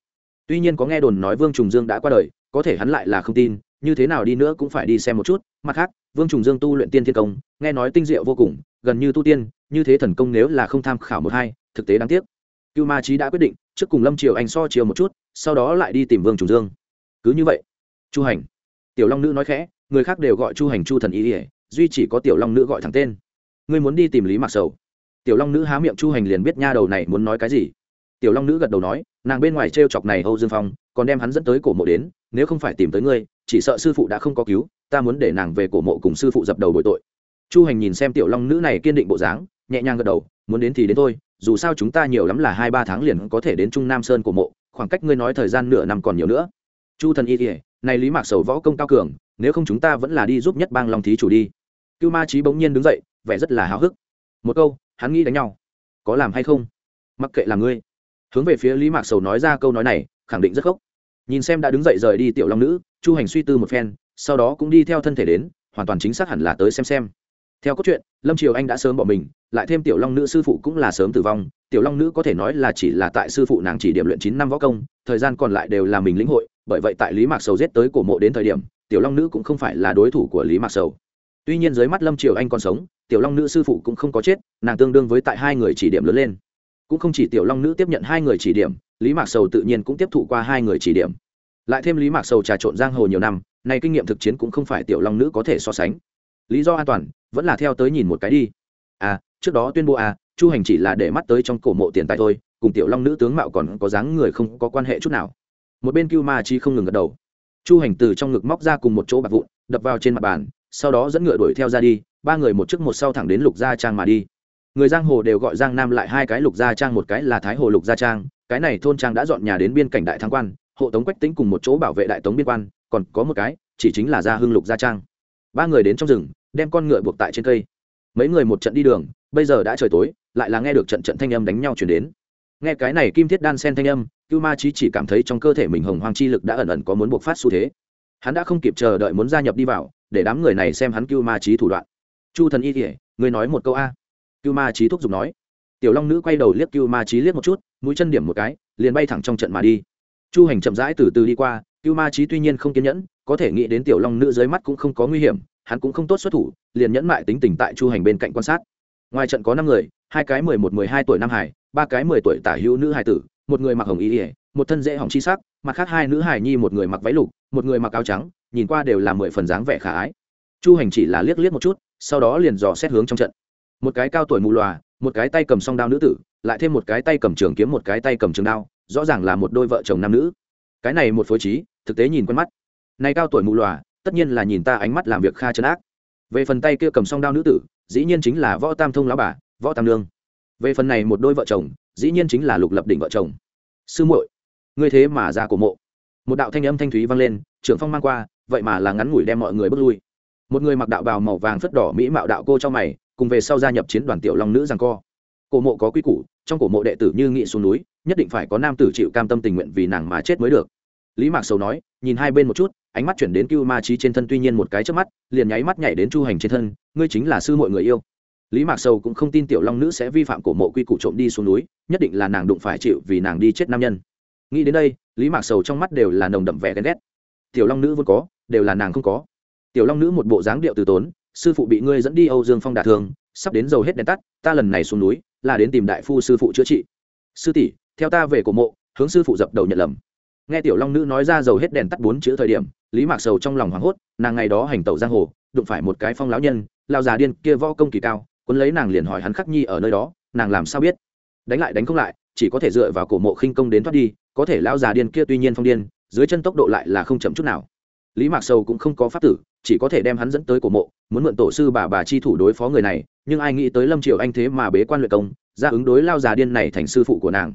Tuy nhiên có nghe đồn nói vương trùng dương đã qua đời, có thể hắn lại là không tin, như thế nào đi nữa cũng phải đi xem một chút. Mặt khác, vương trùng dương tu luyện tiên thiên công, nghe nói tinh diệu vô cùng, gần như tu tiên, như thế thần công nếu là không tham khảo một hai, thực tế đáng tiếc. Cưu ma trí đã quyết định, trước cùng lâm triều anh so chiều một chút, sau đó lại đi tìm vương trùng dương. Cứ như vậy chu hành. Tiểu long nữ nói khẽ, người khác đều gọi chu hành chu thần ý ỉa duy chỉ có tiểu long nữ gọi thẳng tên. Ngươi muốn đi tìm lý mạc sầu. Tiểu long nữ há miệng chu hành liền biết nha đầu này muốn nói cái gì. Tiểu long nữ gật đầu nói, nàng bên ngoài t r e o chọc này âu dương phong, còn đem hắn dẫn tới cổ mộ đến, nếu không phải tìm tới ngươi, chỉ sợ sư phụ đã không có cứu, ta muốn để nàng về cổ mộ cùng sư phụ dập đầu bội tội. Chu hành nhìn xem tiểu long nữ này kiên định bộ dáng, nhẹ nhàng gật đầu, muốn đến thì đến thôi, dù sao chúng ta nhiều lắm là hai ba tháng liền có thể đến trung nam sơn cổ mộ, khoảng cách ngươi nói thời gian nửa năm còn nhiều nữa. Chu thần y kỉa này lý mạc sầu võ công cao cường, nếu không chúng ta vẫn là đi giúp nhất bang long thí chủ đi. Cưu ma trí bỗng nhiên đứng dậy, vẻ rất là háo hức. Một câu, hắn nghĩ đánh nhau. Có làm hay không? Mặc kệ là ngươi. Hướng về phía lý mạc sầu nói ra câu nói này, khẳng định rất khóc nhìn xem đã đứng dậy rời đi tiểu long nữ, chu hành suy tư một phen, sau đó cũng đi theo thân thể đến, hoàn toàn chính xác hẳn là tới xem xem. Theo cốt truyện, lâm triều anh đã sớm bỏ mình, lại thêm tiểu long nữ sư phụ cũng là sớm tử vong. Tiểu long nữ có thể nói là chỉ là tại sư phụ nàng chỉ điểm luyện chín năm võ công, thời gian còn lại đều là mình lĩnh hội bởi vậy tại lý mạc sầu giết tới cổ mộ đến thời điểm, tiểu long nữ cũng không phải là đối thủ của lý mạc sầu. Tuy nhiên dưới mắt lâm triều anh còn sống, tiểu long nữ sư phụ cũng không có chết, nàng tương đương với tại hai người chỉ điểm lớn lên. Cũng không chỉ tiểu long nữ tiếp nhận hai người chỉ điểm, lý mạc sầu tự nhiên cũng tiếp thụ qua hai người chỉ điểm. Lại thêm lý mạc sầu trà trộn giang hồ nhiều năm nay kinh nghiệm thực chiến cũng không phải tiểu long nữ có thể so sánh. Lý do an toàn, vẫn là theo tới nhìn một cái đi. À trước đó tuyên bố à chu hành chỉ là để mắt tới trong cổ mộ tiền tài thôi, cùng tiểu long nữ tướng mạo còn có dáng người không có quan hệ chút nào một bên cưu ma chi không ngừng gật đầu. Chu hành từ trong ngực móc ra cùng một chỗ bạc vụn, đập vào trên mặt bàn, sau đó dẫn ngựa đuổi theo ra đi, ba người một trước một sau thẳng đến lục gia trang mà đi. Người giang hồ đều gọi giang nam lại hai cái lục gia trang, một cái là thái hồ lục gia trang, cái này thôn trang đã dọn nhà đến biên cảnh đại thắng quan, hộ tống quách tính cùng một chỗ bảo vệ đại tống biên quan, còn có một cái, chỉ chính là gia hưng lục gia trang. Ba người đến trong rừng, đem con ngựa buộc tại trên cây. Mấy người một trận đi đường, bây giờ đã trời tối, lại là nghe được trận trận thanh âm đánh nhau chuyển đến nghe cái này kim thiết đan sen thanh âm, cưu ma chí chỉ cảm thấy trong cơ thể mình hồng hoang chi lực đã ẩn ẩn có muốn buộc phát xu thế. Hắn đã không kịp chờ đợi muốn gia nhập đi vào, để đám người này xem hắn cưu ma chí thủ đoạn. Chu thần y thể người nói một câu a. Cưu ma chí thúc giục nói. Tiểu long nữ quay đầu liếc cưu ma chí liếc một chút, mũi chân điểm một cái, liền bay thẳng trong trận mà đi. Chu hành chậm rãi từ từ đi qua, cưu ma chí tuy nhiên không kiên nhẫn, có thể nghĩ đến tiểu long nữ dưới mắt cũng không có nguy hiểm, hắn cũng không tốt xuất thủ, liền nhẫn mại tính tình tại chu hành bên cạnh quan sát. Ngoài trận có năm người, hai cái mười một, mười hai tuổi nam hải ba cái mười tuổi tả hữu nữ hài tử, một người mặc hồng y ỉa một thân dễ hỏng chi sắc, mặt khác hai nữ hài nhi một người mặc váy lục, một người mặc áo trắng, nhìn qua đều là mười phần dáng vẻ khả ái. Chu hành chỉ là liếc liếc một chút, sau đó liền dò xét hướng trong trận. Một cái cao tuổi mù lòa một cái tay cầm song đao nữ tử, lại thêm một cái tay cầm trường kiếm một cái tay cầm trường đao, rõ ràng là một đôi vợ chồng nam nữ. Cái này một phối trí, thực tế nhìn quen mắt. Này cao tuổi mù lòa tất nhiên là nhìn ta ánh mắt làm việc kha chân ác. Về phần tay kia cầm song đao nữ tử, dĩ nhiên chính là võ tam thông lão bà, võ tam lương về phần này một đôi vợ chồng, dĩ nhiên chính là lục lập đỉnh vợ chồng. Sư muội, ngươi thế mà ra cổ mộ. Một đạo thanh âm thanh thúy vang lên, trưởng phong mang qua, vậy mà là ngắn ngủi đem mọi người bước lui. Một người mặc đạo bào màu vàng phất đỏ mỹ mạo đạo cô cho mày, cùng về sau gia nhập chiến đoàn tiểu long nữ giang co. Cổ mộ có quy củ, trong cổ mộ đệ tử như nghị xuống núi, nhất định phải có nam tử chịu cam tâm tình nguyện vì nàng mà chết mới được. Lý mạc sầu nói, nhìn hai bên một chút, ánh mắt chuyển đến cưu ma trí trên thân tuy nhiên một cái trước mắt, liền nháy mắt nhảy đến chu hành trên thân, ngươi chính là sư mọi người yêu lý mạc sầu cũng không tin tiểu long nữ sẽ vi phạm cổ mộ quy củ trộm đi xuống núi, nhất định là nàng đụng phải chịu vì nàng đi chết nam nhân. Nghĩ đến đây, lý mạc sầu trong mắt đều là nồng đậm vẻ ghen ghét. Tiểu long nữ vốn có, đều là nàng không có. Tiểu long nữ một bộ dáng điệu từ tốn, sư phụ bị ngươi dẫn đi âu dương phong đả thương, sắp đến dầu hết đèn tắt, ta lần này xuống núi, là đến tìm đại phu sư phụ chữa trị. Sư tỷ, theo ta về cổ mộ, hướng sư phụ dập đầu nhận lầm. Nghe tiểu long nữ nói ra dầu hết đèn tắt bốn chữ thời điểm, lý mạc sầu trong lòng hoảng hốt, nàng ngày đó hành tẩu giang hồ, đụng phải một cái phong lão nhân lao già điên kia võ công kỳ cao quấn lấy nàng liền hỏi hắn khắc nhi ở nơi đó, nàng làm sao biết? Đánh lại đánh không lại, chỉ có thể dựa vào cổ mộ khinh công đến thoát đi, có thể lão già điên kia tuy nhiên phong điên, dưới chân tốc độ lại là không chậm chút nào. Lý mạc sầu cũng không có pháp tử, chỉ có thể đem hắn dẫn tới cổ mộ, muốn mượn tổ sư bà bà chi thủ đối phó người này, nhưng ai nghĩ tới lâm triều anh thế mà bế quan luyện công, ra ứng đối lao già điên này thành sư phụ của nàng.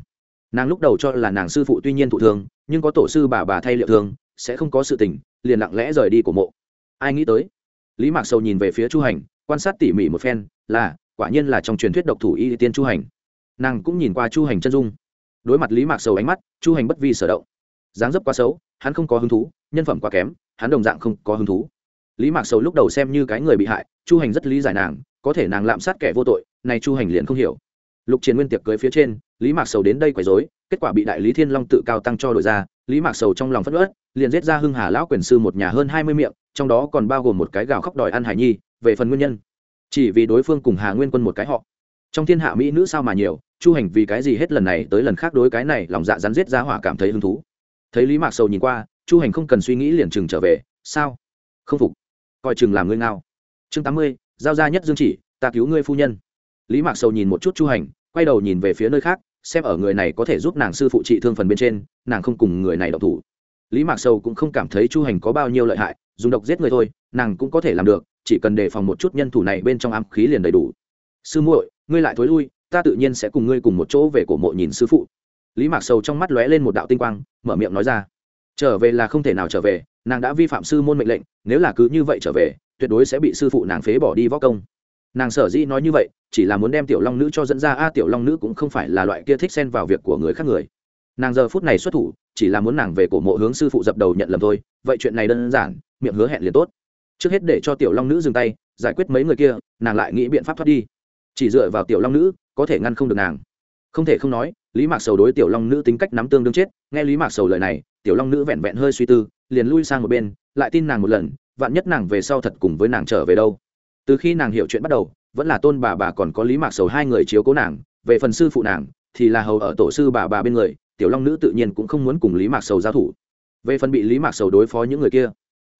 Nàng lúc đầu cho là nàng sư phụ tuy nhiên thụ thương, nhưng có tổ sư bà bà thay liệu thương, sẽ không có sự tình, liền lặng lẽ rời đi cổ mộ. Ai nghĩ tới? Lý mạc sầu nhìn về phía chu hành quan sát tỉ mỉ một phen, là, quả nhiên là trong truyền thuyết độc thủ y tiên chu hành. Nàng cũng nhìn qua chu hành chân dung. Đối mặt lý mạc sầu ánh mắt, chu hành bất vi sở động. Dáng dấp quá xấu, hắn không có hứng thú, nhân phẩm quá kém, hắn đồng dạng không có hứng thú. Lý mạc sầu lúc đầu xem như cái người bị hại, chu hành rất lý giải nàng, có thể nàng lạm sát kẻ vô tội, này chu hành liền không hiểu. Lục chiến nguyên tiệc cưới phía trên, lý mạc sầu đến đây quấy dối kết quả bị đại lý thiên long tự cao tăng cho đội ra, lý mạc sầu trong lòng phất ớt liền giết ra hưng hà lão quyền sư một nhà hơn hai mươi miệng, trong đó còn bao gồm một cái gào khóc đòi ăn hải nhi về phần nguyên nhân. Chỉ vì đối phương cùng hà nguyên quân một cái họ. Trong thiên hạ mỹ nữ sao mà nhiều, chu hành vì cái gì hết lần này tới lần khác đối cái này lòng dạ rắn rết ra hỏa cảm thấy hứng thú. Thấy lý mạc sầu nhìn qua, chu hành không cần suy nghĩ liền chừng trở về, sao? Không phục. Coi chừng làm ngươi ngao. Chương tám mươi, giao ra nhất dương chỉ, ta cứu ngươi phu nhân. Lý mạc sầu nhìn một chút chu hành, quay đầu nhìn về phía nơi khác, xem ở người này có thể giúp nàng sư phụ trị thương phần bên trên, nàng không cùng người này đậu thủ. Lý mạc sầu cũng không cảm thấy chu hành có bao nhiêu lợi hại, dùng độc giết người thôi, nàng cũng có thể làm được chỉ cần đề phòng một chút nhân thủ này bên trong ám khí liền đầy đủ. Sư muội, ngươi lại thối lui, ta tự nhiên sẽ cùng ngươi cùng một chỗ về cổ mộ nhìn sư phụ. Lý mạc sầu trong mắt lóe lên một đạo tinh quang, mở miệng nói ra. Trở về là không thể nào trở về, nàng đã vi phạm sư môn mệnh lệnh, nếu là cứ như vậy trở về, tuyệt đối sẽ bị sư phụ nàng phế bỏ đi võ công. Nàng sở dĩ nói như vậy, chỉ là muốn đem tiểu long nữ cho dẫn ra, a, tiểu long nữ cũng không phải là loại kia thích xen vào việc của người khác người. Nàng giờ phút này xuất thủ, chỉ là muốn nàng về cổ mộ hướng sư phụ dập đầu nhận lầm thôi, vậy chuyện này đơn giản, miệng hứa hẹn liền tốt trước hết để cho tiểu long nữ dừng tay, giải quyết mấy người kia, nàng lại nghĩ biện pháp thoát đi. Chỉ dựa vào tiểu long nữ, có thể ngăn không được nàng. Không thể không nói, lý mạc sầu đối tiểu long nữ tính cách nắm tương đương chết. Nghe lý mạc sầu lời này, tiểu long nữ vẹn vẹn hơi suy tư, liền lui sang một bên, lại tin nàng một lần, vạn nhất nàng về sau thật cùng với nàng trở về đâu. Từ khi nàng hiểu chuyện bắt đầu, vẫn là tôn bà bà còn có lý mạc sầu hai người chiếu cố nàng. Về phần sư phụ nàng, thì là hầu ở tổ sư bà bà bên người, tiểu long nữ tự nhiên cũng không muốn cùng lý mạc sầu giao thủ. Về phần bị lý mạc sầu đối phó những người kia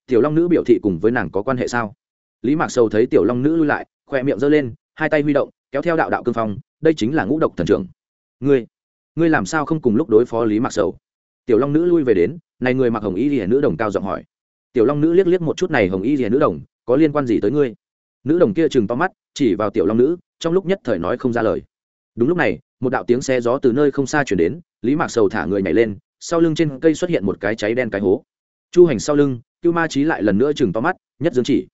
tiểu long nữ biểu thị cùng với nàng có quan hệ sao? Lý mạc sầu thấy tiểu long nữ lui lại khoe miệng giơ lên, hai tay huy động, kéo theo đạo đạo cương phong, đây chính là ngũ độc thần trưởng. Ngươi ngươi làm sao không cùng lúc đối phó lý mạc sầu? Tiểu long nữ lui về đến, này người mặc hồng y rìa nữ đồng cao giọng hỏi. Tiểu long nữ liếc liếc một chút này hồng y rìa nữ đồng, có liên quan gì tới ngươi? Nữ đồng kia chừng to mắt, chỉ vào tiểu long nữ, trong lúc nhất thời nói không ra lời. Đúng lúc này, một đạo tiếng xe gió từ nơi không xa chuyển đến, lý mạc sầu thả người nhảy lên, sau lưng trên cây xuất hiện một cái cháy đen cái hố. Chu hành sau lưng cưu ma trí lại lần nữa chừng to mắt, nhất dương chỉ.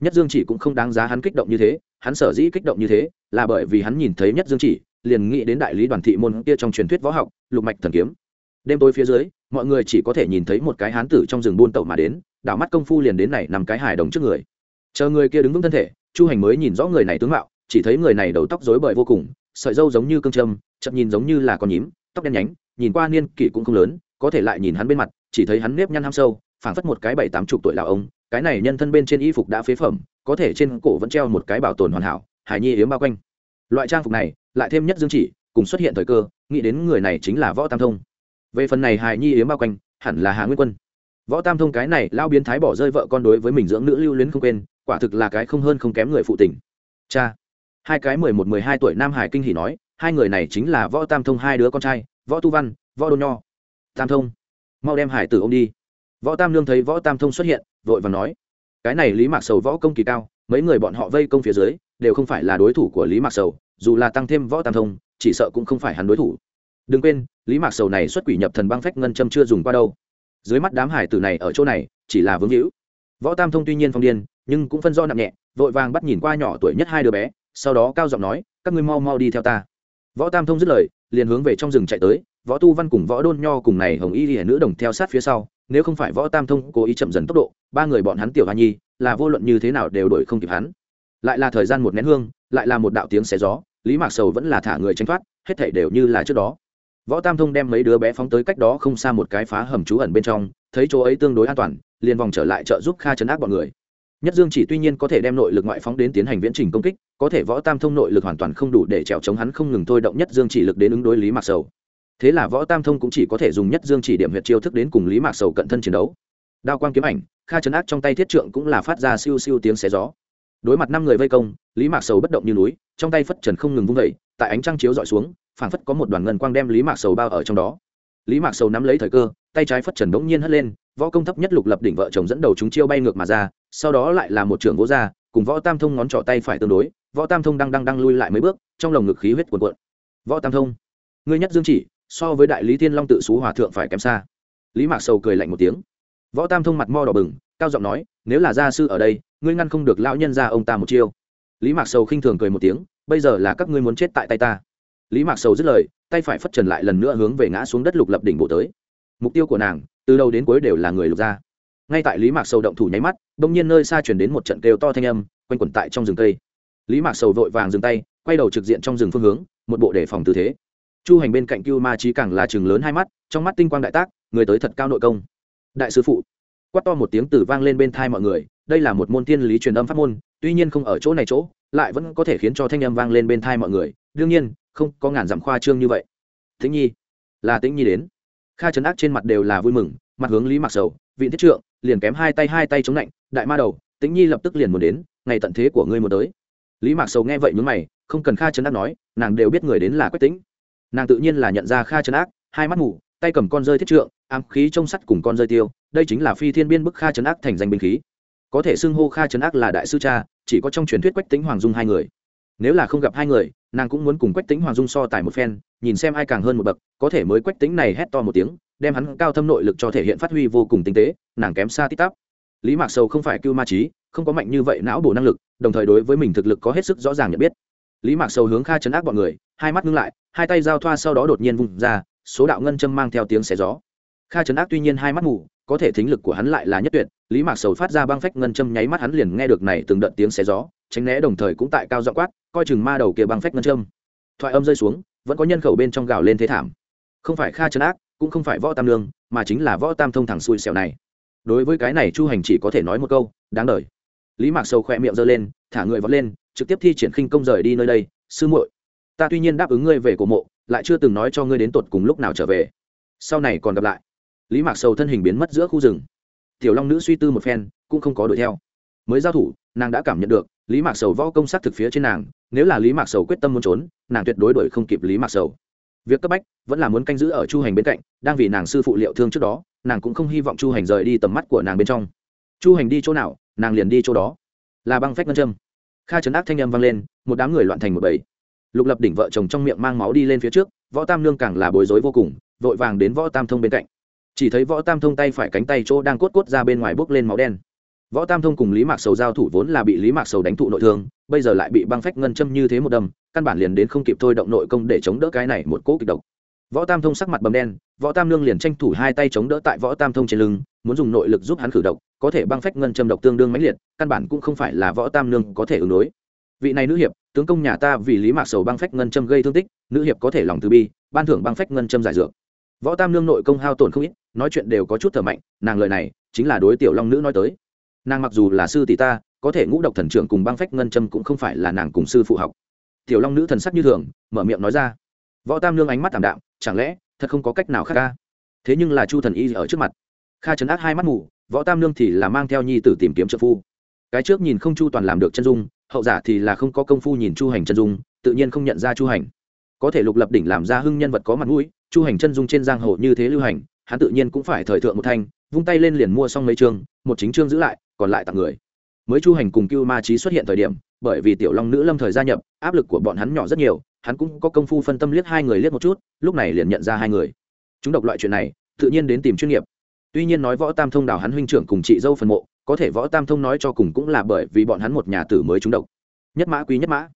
Nhất dương chỉ cũng không đáng giá hắn kích động như thế, hắn sở dĩ kích động như thế là bởi vì hắn nhìn thấy nhất dương chỉ, liền nghĩ đến đại lý đoàn thị môn kia trong truyền thuyết võ học, lục mạch thần kiếm. Đêm tối phía dưới, mọi người chỉ có thể nhìn thấy một cái hán tử trong rừng buôn tẩu mà đến, đảo mắt công phu liền đến này nằm cái hài đồng trước người. Chờ người kia đứng vững thân thể, chu hành mới nhìn rõ người này tướng mạo, chỉ thấy người này đầu tóc rối bời vô cùng, sợi dâu giống như cương trâm chậm nhìn giống như là con nhím, tóc đen nhánh, nhìn qua niên kỷ cũng không lớn, có thể lại nhìn hắn bên mặt, chỉ thấy hắn nếp nhăn ham sâu phảng phất một cái bảy tám chục tuổi lão ông, cái này nhân thân bên trên y phục đã phế phẩm, có thể trên cổ vẫn treo một cái bảo tồn hoàn hảo hải nhi yếm bao quanh. Loại trang phục này, lại thêm nhất dương chỉ, cùng xuất hiện thời cơ, nghĩ đến người này chính là võ tam thông. Về phần này hải nhi yếm bao quanh, hẳn là hà nguyên quân. Võ tam thông cái này lao biến thái bỏ rơi vợ con đối với mình dưỡng nữ lưu luyến không quên, quả thực là cái không hơn không kém người phụ tình. Cha, hai cái mười một mười hai tuổi nam hải kinh hỉ nói, hai người này chính là võ tam thông hai đứa con trai, võ tu văn, võ đôn nho. Tam thông, mau đem hải tử ông đi võ tam nương thấy võ tam thông xuất hiện, vội và nói, cái này lý mạc sầu võ công kỳ cao, mấy người bọn họ vây công phía dưới, đều không phải là đối thủ của lý mạc sầu, dù là tăng thêm võ tam thông, chỉ sợ cũng không phải hắn đối thủ. Đừng quên, lý mạc sầu này xuất quỷ nhập thần băng phách ngân châm chưa dùng qua đâu. Dưới mắt đám hải tử này ở chỗ này, chỉ là vướng hữu võ tam thông tuy nhiên phong điên, nhưng cũng phân do nặng nhẹ, vội vàng bắt nhìn qua nhỏ tuổi nhất hai đứa bé, sau đó cao giọng nói, các ngươi mau mau đi theo ta. Võ tam thông dứt lời, liền hướng về trong rừng chạy tới, võ tu văn cùng võ đôn nho cùng này hồng y hiển nữ đồng theo sát phía sau nếu không phải võ tam thông cố ý chậm dần tốc độ, ba người bọn hắn tiểu hoa nhi, là vô luận như thế nào đều đổi không kịp hắn. Lại là thời gian một nén hương, lại là một đạo tiếng xé gió, lý mạc sầu vẫn là thả người tránh thoát, hết thảy đều như là trước đó. Võ tam thông đem mấy đứa bé phóng tới cách đó không xa một cái phá hầm trú ẩn bên trong, thấy chỗ ấy tương đối an toàn, liền vòng trở lại trợ giúp kha chấn áp bọn người. Nhất dương chỉ tuy nhiên có thể đem nội lực ngoại phóng đến tiến hành viễn trình công kích, có thể võ tam thông nội lực hoàn toàn không đủ để trèo chống hắn không ngừng thôi động nhất dương chỉ lực đến ứng đối lý mạc sầu thế là võ tam thông cũng chỉ có thể dùng nhất dương chỉ điểm huyệt chiêu thức đến cùng lý mạc sầu cận thân chiến đấu. Đao quang kiếm ảnh, kha chấn ác trong tay thiết trượng cũng là phát ra siêu siêu tiếng xé gió. Đối mặt năm người vây công, lý mạc sầu bất động như núi, trong tay phất trần không ngừng vung vẩy tại ánh trăng chiếu dọi xuống, phảng phất có một đoàn ngân quang đem lý mạc sầu bao ở trong đó. Lý mạc sầu nắm lấy thời cơ, tay trái phất trần bỗng nhiên hất lên, võ công thấp nhất lục lập đỉnh vợ chồng dẫn đầu chúng chiêu bay ngược mà ra, sau đó lại là một trưởng vỗ ra, cùng võ tam thông ngón trỏ tay phải tương đối, võ tam thông đang đang đang lui lại mấy bước, trong lồng ngực khí huyết cuồn cuộn. Võ tam thông, ngươi nhất dương chỉ so với đại lý thiên long tự xú hòa thượng phải kém xa. Lý mạc sầu cười lạnh một tiếng. Võ tam thông mặt mo đỏ bừng, cao giọng nói, nếu là gia sư ở đây, ngươi ngăn không được lão nhân ra ông ta một chiêu. Lý mạc sầu khinh thường cười một tiếng, bây giờ là các ngươi muốn chết tại tay ta. Lý mạc sầu dứt lời, tay phải phất trần lại lần nữa hướng về ngã xuống đất lục lập đỉnh bộ tới. Mục tiêu của nàng, từ đầu đến cuối đều là người lục gia. Ngay tại lý mạc sầu động thủ nháy mắt, bỗng nhiên nơi xa chuyển đến một trận kêu to thanh âm, quanh quẩn tại trong rừng cây. Lý mạc sầu vội vàng dừng tay, quay đầu trực diện trong rừng phương hướng, một bộ đề phòng tư thế chu hành bên cạnh cưu ma trí càng là chừng lớn hai mắt, trong mắt tinh quang đại tác, người tới thật cao nội công. Đại sư phụ, quát to một tiếng từ vang lên bên thai mọi người, đây là một môn tiên lý truyền âm pháp môn, tuy nhiên không ở chỗ này chỗ, lại vẫn có thể khiến cho thanh âm vang lên bên thai mọi người. Đương nhiên, không có ngàn dặm khoa trương như vậy. Tĩnh nhi, là tĩnh nhi đến. Kha trấn ác trên mặt đều là vui mừng, mặt hướng lý mặc sầu, vị thiết trượng, liền kém hai tay hai tay chống lạnh đại ma đầu, tĩnh nhi lập tức liền muốn đến, ngày tận thế của ngươi muốn tới. Lý mạc sầu nghe vậy nhướng mày, không cần kha trấn ác nói, nàng đều biết người đến là quách tĩnh nàng tự nhiên là nhận ra kha trấn ác, hai mắt mù, tay cầm con rơi thiết trượng, ám khí trông sắt cùng con rơi tiêu, đây chính là phi thiên biên bức kha trấn ác thành danh binh khí. Có thể xưng hô kha trấn ác là đại sư cha, chỉ có trong truyền thuyết quách tính hoàng dung hai người. Nếu là không gặp hai người, nàng cũng muốn cùng quách tính hoàng dung so tài một phen, nhìn xem ai càng hơn một bậc, có thể mới quách tính này hét to một tiếng, đem hắn cao thâm nội lực cho thể hiện phát huy vô cùng tinh tế, nàng kém xa tít tắp. Lý mạc sầu không phải cưu ma trí, không có mạnh như vậy não bổ năng lực, đồng thời đối với mình thực lực có hết sức rõ ràng nhận biết. Lý mạc sầu hướng kha chấn ác bọn người hai mắt ngưng lại, hai tay giao thoa sau đó đột nhiên vùng ra, số đạo ngân châm mang theo tiếng xé gió. Kha chấn ác tuy nhiên hai mắt mù, có thể thính lực của hắn lại là nhất tuyệt, lý mạc sầu phát ra băng phách ngân châm nháy mắt hắn liền nghe được này từng đợt tiếng xé gió, tránh né đồng thời cũng tại cao giọng quát, coi chừng ma đầu kia băng phách ngân châm. Thoại âm rơi xuống, vẫn có nhân khẩu bên trong gào lên thế thảm. Không phải kha chấn ác, cũng không phải võ tam lương mà chính là võ tam thông thẳng xui xẻo này. Đối với cái này chu hành chỉ có thể nói một câu, đáng đời. Lý mạc sầu khoe miệng giơ lên, thả người vọt lên, trực tiếp thi triển khinh công rời đi nơi đây, sư muội ta tuy nhiên đáp ứng ngươi về cổ mộ, lại chưa từng nói cho ngươi đến tột cùng lúc nào trở về. Sau này còn gặp lại. Lý mạc sầu thân hình biến mất giữa khu rừng. Tiểu long nữ suy tư một phen, cũng không có đuổi theo. Mới giao thủ, nàng đã cảm nhận được, lý mạc sầu võ công sát thực phía trên nàng, nếu là lý mạc sầu quyết tâm muốn trốn, nàng tuyệt đối đuổi không kịp lý mạc sầu. Việc cấp bách, vẫn là muốn canh giữ ở chu hành bên cạnh, đang vì nàng sư phụ liệu thương trước đó, nàng cũng không hy vọng chu hành rời đi tầm mắt của nàng bên trong. Chu hành đi chỗ nào, nàng liền đi chỗ đó. Là băng phách ngân châm. Kha trấn ác thanh â m vang lên, một đám người loạn thành một bầy lục lập đỉnh vợ chồng trong miệng mang máu đi lên phía trước, võ tam nương càng là bối rối vô cùng, vội vàng đến võ tam thông bên cạnh. Chỉ thấy võ tam thông tay phải cánh tay chỗ đang cốt cốt ra bên ngoài bốc lên máu đen. Võ tam thông cùng lý mạc sầu giao thủ vốn là bị lý mạc sầu đánh thụ nội thương, bây giờ lại bị băng phách ngân châm như thế một đâm, căn bản liền đến không kịp thôi động nội công để chống đỡ cái này một cỗ kịch độc. Võ tam thông sắc mặt bầm đen, võ tam lương liền tranh thủ hai tay chống đỡ tại võ tam thông trên lưng, muốn dùng nội lực giúp hắn khử độc, có thể băng phách ngân châm độc tương đương mãnh liệt, căn bản cũng không phải là võ tam lương có thể ứng đối vị này nữ hiệp, tướng công nhà ta vì lý mạc sầu băng phách ngân châm gây thương tích, nữ hiệp có thể lòng từ bi, ban thưởng băng phách ngân châm giải dược. Võ tam lương nội công hao tổn không ít, nói chuyện đều có chút thở mạnh, nàng lời này chính là đối tiểu long nữ nói tới. Nàng mặc dù là sư tỷ ta, có thể ngũ độc thần trưởng cùng băng phách ngân châm cũng không phải là nàng cùng sư phụ học. Tiểu long nữ thần sắc như thường, mở miệng nói ra. Võ tam lương ánh mắt t ạ m đạm, chẳng lẽ thật không có cách nào khác ca thế nhưng là chu thần y ở trước mặt. Kha chấn ác hai mắt mù, võ tam lương thì là mang theo nhi tử tìm kiếm trợ phu. Cái trước nhìn không chu toàn làm được chân dung hậu giả thì là không có công phu nhìn chu hành chân dung, tự nhiên không nhận ra chu hành. Có thể lục lập đỉnh làm ra hưng nhân vật có mặt mũi, chu hành chân dung trên giang hồ như thế lưu hành, hắn tự nhiên cũng phải thời thượng một thanh, vung tay lên liền mua xong mấy chương, một chính chương giữ lại, còn lại tặng người. Mới chu hành cùng cưu ma trí xuất hiện thời điểm, bởi vì tiểu long nữ lâm thời gia nhập, áp lực của bọn hắn nhỏ rất nhiều, hắn cũng có công phu phân tâm liếc hai người liếc một chút, lúc này liền nhận ra hai người. Chúng độc loại chuyện này, tự nhiên đến tìm chuyên nghiệp. Tuy nhiên nói võ tam thông đảo hắn huynh trưởng cùng chị dâu phần mộ có thể võ tam thông nói cho cùng cũng là bởi vì bọn hắn một nhà tử mới trúng độc. Nhất mã quý nhất mã.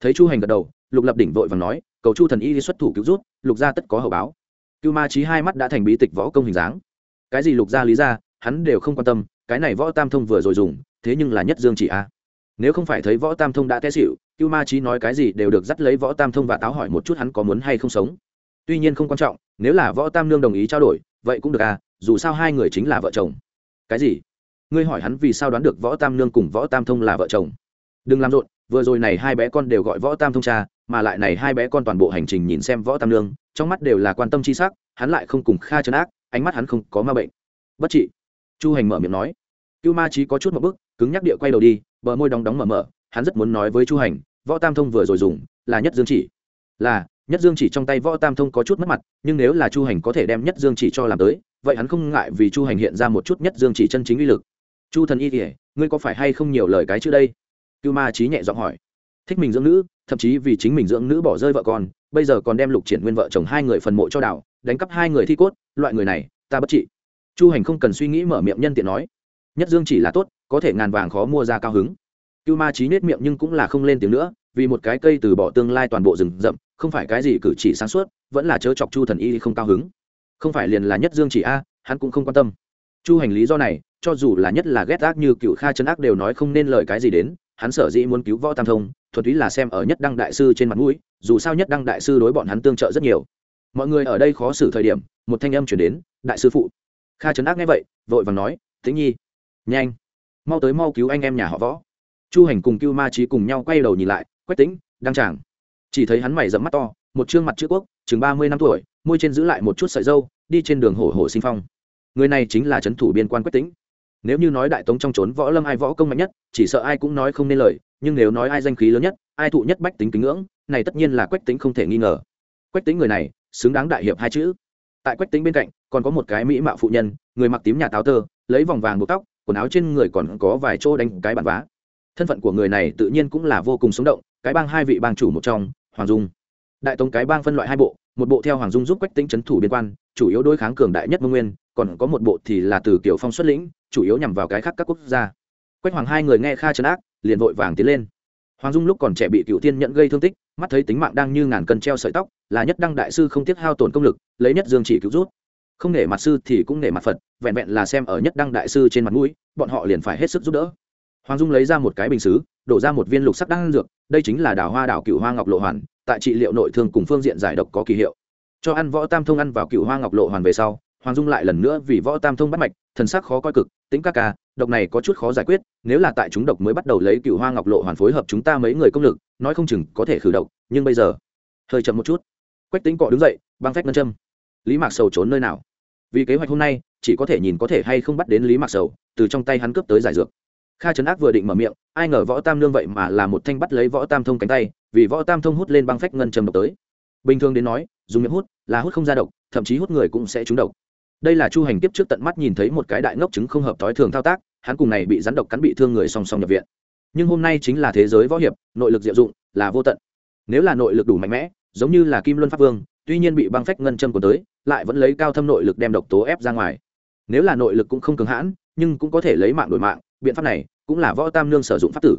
Thấy chu hành gật đầu, lục lập đỉnh vội và nói, cầu chu thần y đi xuất thủ cứu rút lục gia tất có hậu báo. Cưu ma trí hai mắt đã thành bí tịch võ công hình dáng. Cái gì lục gia lý gia, hắn đều không quan tâm, cái này võ tam thông vừa rồi dùng, thế nhưng là nhất dương chỉ a. Nếu không phải thấy võ tam thông đã té xịu cưu ma trí nói cái gì đều được dắt lấy võ tam thông và táo hỏi một chút hắn có muốn hay không sống. Tuy nhiên không quan trọng, nếu là võ tam nương đồng ý trao đổi, vậy cũng được à dù sao hai người chính là vợ chồng. Cái gì? Ngươi hỏi hắn vì sao đoán được võ tam nương cùng võ tam thông là vợ chồng. Đừng làm rộn, vừa rồi này hai bé con đều gọi võ tam thông cha, mà lại này hai bé con toàn bộ hành trình nhìn xem võ tam nương, trong mắt đều là quan tâm c h i s ắ c hắn lại không cùng kha trấn ác, ánh mắt hắn không có ma bệnh. Bất trị. Chu hành mở miệng nói. Cưu ma trí có chút một bức, cứng nhắc địa quay đầu đi, bờ môi đóng đóng mở mở, hắn rất muốn nói với chu hành, võ tam thông vừa rồi dùng, là nhất dương chỉ. Là, nhất dương chỉ trong tay võ tam thông có chút mất mặt, nhưng nếu là chu hành có thể đem nhất dương chỉ cho làm tới, vậy hắn không ngại vì chu hành hiện ra một chút nhất dương chỉ chân chính uy lực chu thần y kỉa ngươi có phải hay không nhiều lời cái trước đây? Cưu ma trí nhẹ giọng hỏi. Thích mình dưỡng nữ, thậm chí vì chính mình dưỡng nữ bỏ rơi vợ con, bây giờ còn đem lục triển nguyên vợ chồng hai người phần mộ cho đảo, đánh cắp hai người thi cốt, loại người này, ta bất trị. Chu hành không cần suy nghĩ mở miệng nhân tiện nói. Nhất dương chỉ là tốt, có thể ngàn vàng khó mua ra cao hứng. Cưu ma trí nết miệng nhưng cũng là không lên tiếng nữa, vì một cái cây từ bỏ tương lai toàn bộ rừng rậm, không phải cái gì cử chỉ sáng suốt, vẫn là chớ chọc chu thần y không cao hứng. Không phải liền là nhất dương chỉ a, hắn cũng không quan tâm. Chu hành lý do này cho dù là nhất là ghét ác như cựu kha chân ác đều nói không nên lời cái gì đến, hắn sở dĩ muốn cứu võ tam thông, thuần túy là xem ở nhất đăng đại sư trên mặt mũi, dù sao nhất đăng đại sư đối bọn hắn tương trợ rất nhiều. Mọi người ở đây khó xử thời điểm, một thanh âm chuyển đến, đại sư phụ. Kha trấn ác nghe vậy, vội vàng nói, tĩnh nhi, nhanh, mau tới mau cứu anh em nhà họ võ. Chu hành cùng cưu ma trí cùng nhau quay đầu nhìn lại, quách tĩnh, đăng tràng. Chỉ thấy hắn mày dẫm mắt to, một chương mặt chữ quốc, chừng ba mươi năm tuổi, môi trên giữ lại một chút sợi dâu đi trên đường hổ hổ sinh phong. Người này chính là trấn thủ biên quan quách tĩnh nếu như nói đại tống trong trốn võ lâm ai võ công mạnh nhất, chỉ sợ ai cũng nói không nên lời, nhưng nếu nói ai danh khí lớn nhất, ai thụ nhất bách tính kính ngưỡng, này tất nhiên là quách tính không thể nghi ngờ. Quách tính người này, xứng đáng đại hiệp hai chữ. Tại quách tính bên cạnh, còn có một cái mỹ mạo phụ nhân, người mặc tím nhà táo tơ, lấy vòng vàng buộc tóc, quần áo trên người còn có vài chỗ đánh cái bàn vá. Thân phận của người này tự nhiên cũng là vô cùng sống động, cái bang hai vị bang chủ một trong, hoàng dung. Đại tống cái bang phân loại hai bộ, một bộ theo hoàng dung giúp quách tính trấn thủ biên quan, chủ yếu đối kháng cường đại nhất mông nguyên, còn có một bộ thì là từ kiểu phong xuất lĩnh chủ yếu nhằm vào cái khác các quốc gia. Quách hoàng hai người nghe kha trấn ác, liền vội vàng tiến lên. Hoàng dung lúc còn trẻ bị cựu thiên nhận gây thương tích, mắt thấy tính mạng đang như ngàn cân treo sợi tóc, là nhất đăng đại sư không tiếc hao tổn công lực, lấy nhất dương chỉ cứu rút. Không nể mặt sư thì cũng nể mặt phật, vẹn vẹn là xem ở nhất đăng đại sư trên mặt mũi, bọn họ liền phải hết sức giúp đỡ. Hoàng dung lấy ra một cái bình xứ, đổ ra một viên lục sắc đăng dược, đây chính là đào hoa đảo cựu hoa ngọc lộ hoàn, tại trị liệu nội thương cùng phương diện giải độc có kỳ hiệu. Cho ăn võ tam thông ăn vào cựu hoa ngọc lộ hoàn về sau hoàng dung lại lần nữa vì võ tam thông bắt mạch, thần sắc khó coi cực, tính ca ca, độc này có chút khó giải quyết, nếu là tại chúng độc mới bắt đầu lấy cựu hoa ngọc lộ hoàn phối hợp chúng ta mấy người công lực, nói không chừng có thể khử độc, nhưng bây giờ, hơi chậm một chút. Quách tính cọ đứng dậy, băng phách ngân châm. Lý mạc sầu trốn nơi nào? Vì kế hoạch hôm nay, chỉ có thể nhìn có thể hay không bắt đến lý mạc sầu, từ trong tay hắn cướp tới giải dược. Kha trấn ác vừa định mở miệng, ai ngờ võ tam nương vậy mà là một thanh bắt lấy võ tam thông cánh tay, vì võ tam thông hút lên băng phách ngân châm độc tới. Bình thường đến nói, dùng miệng hút là hút không ra độc, thậm chí hút người cũng sẽ trúng độc đây là chu hành kiếp trước tận mắt nhìn thấy một cái đại ngốc chứng không hợp thói thường thao tác, hắn cùng này bị rắn độc cắn bị thương người song song nhập viện. Nhưng hôm nay chính là thế giới võ hiệp, nội lực diệu dụng, là vô tận. Nếu là nội lực đủ mạnh mẽ, giống như là kim luân pháp vương, tuy nhiên bị băng phách ngân châm của tới, lại vẫn lấy cao thâm nội lực đem độc tố ép ra ngoài. Nếu là nội lực cũng không cứng hãn, nhưng cũng có thể lấy mạng đổi mạng, biện pháp này cũng là võ tam nương sử dụng pháp tử.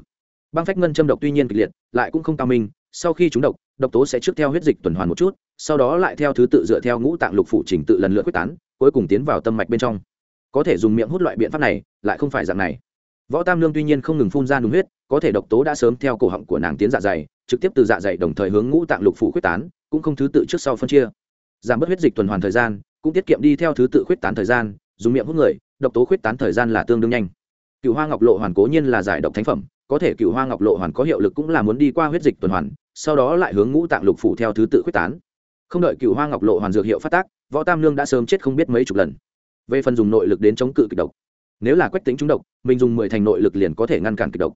Băng phách ngân châm độc tuy nhiên kịch liệt, lại cũng không cao minh, sau khi chúng độc độc tố sẽ trước theo huyết dịch tuần hoàn một chút, sau đó lại theo thứ tự dựa theo ngũ tạng lục phủ trình tự lần lượt quyết tán cuối cùng tiến vào tâm mạch bên trong. Có thể dùng miệng hút loại biện pháp này, lại không phải dạng này. Võ tam lương tuy nhiên không ngừng phun ra đúng huyết, có thể độc tố đã sớm theo cổ họng của nàng tiến dạ dày, trực tiếp từ dạ dày đồng thời hướng ngũ tạng lục phủ quyết tán, cũng không thứ tự trước sau phân chia. Giảm bớt huyết dịch tuần hoàn thời gian, cũng tiết kiệm đi theo thứ tự khuyết tán thời gian, dùng miệng hút người, độc tố khuyết tán thời gian là tương đương nhanh. Cựu hoa ngọc lộ hoàn cố nhiên là giải độc thánh phẩm, có thể cựu hoa ngọc lộ hoàn có hiệu lực cũng là muốn đi qua huyết dịch tuần hoàn, sau đó lại hướng ngũ tạng lục phủ theo thứ tự khuyết tán. Không đợi cựu hoa ngọc lộ hoàn dược hiệu phát tác võ tam lương đã sớm chết không biết mấy chục lần. Về phần dùng nội lực đến chống cự kịch độc, nếu là quách tính trúng độc, mình dùng mười thành nội lực liền có thể ngăn cản kịch độc.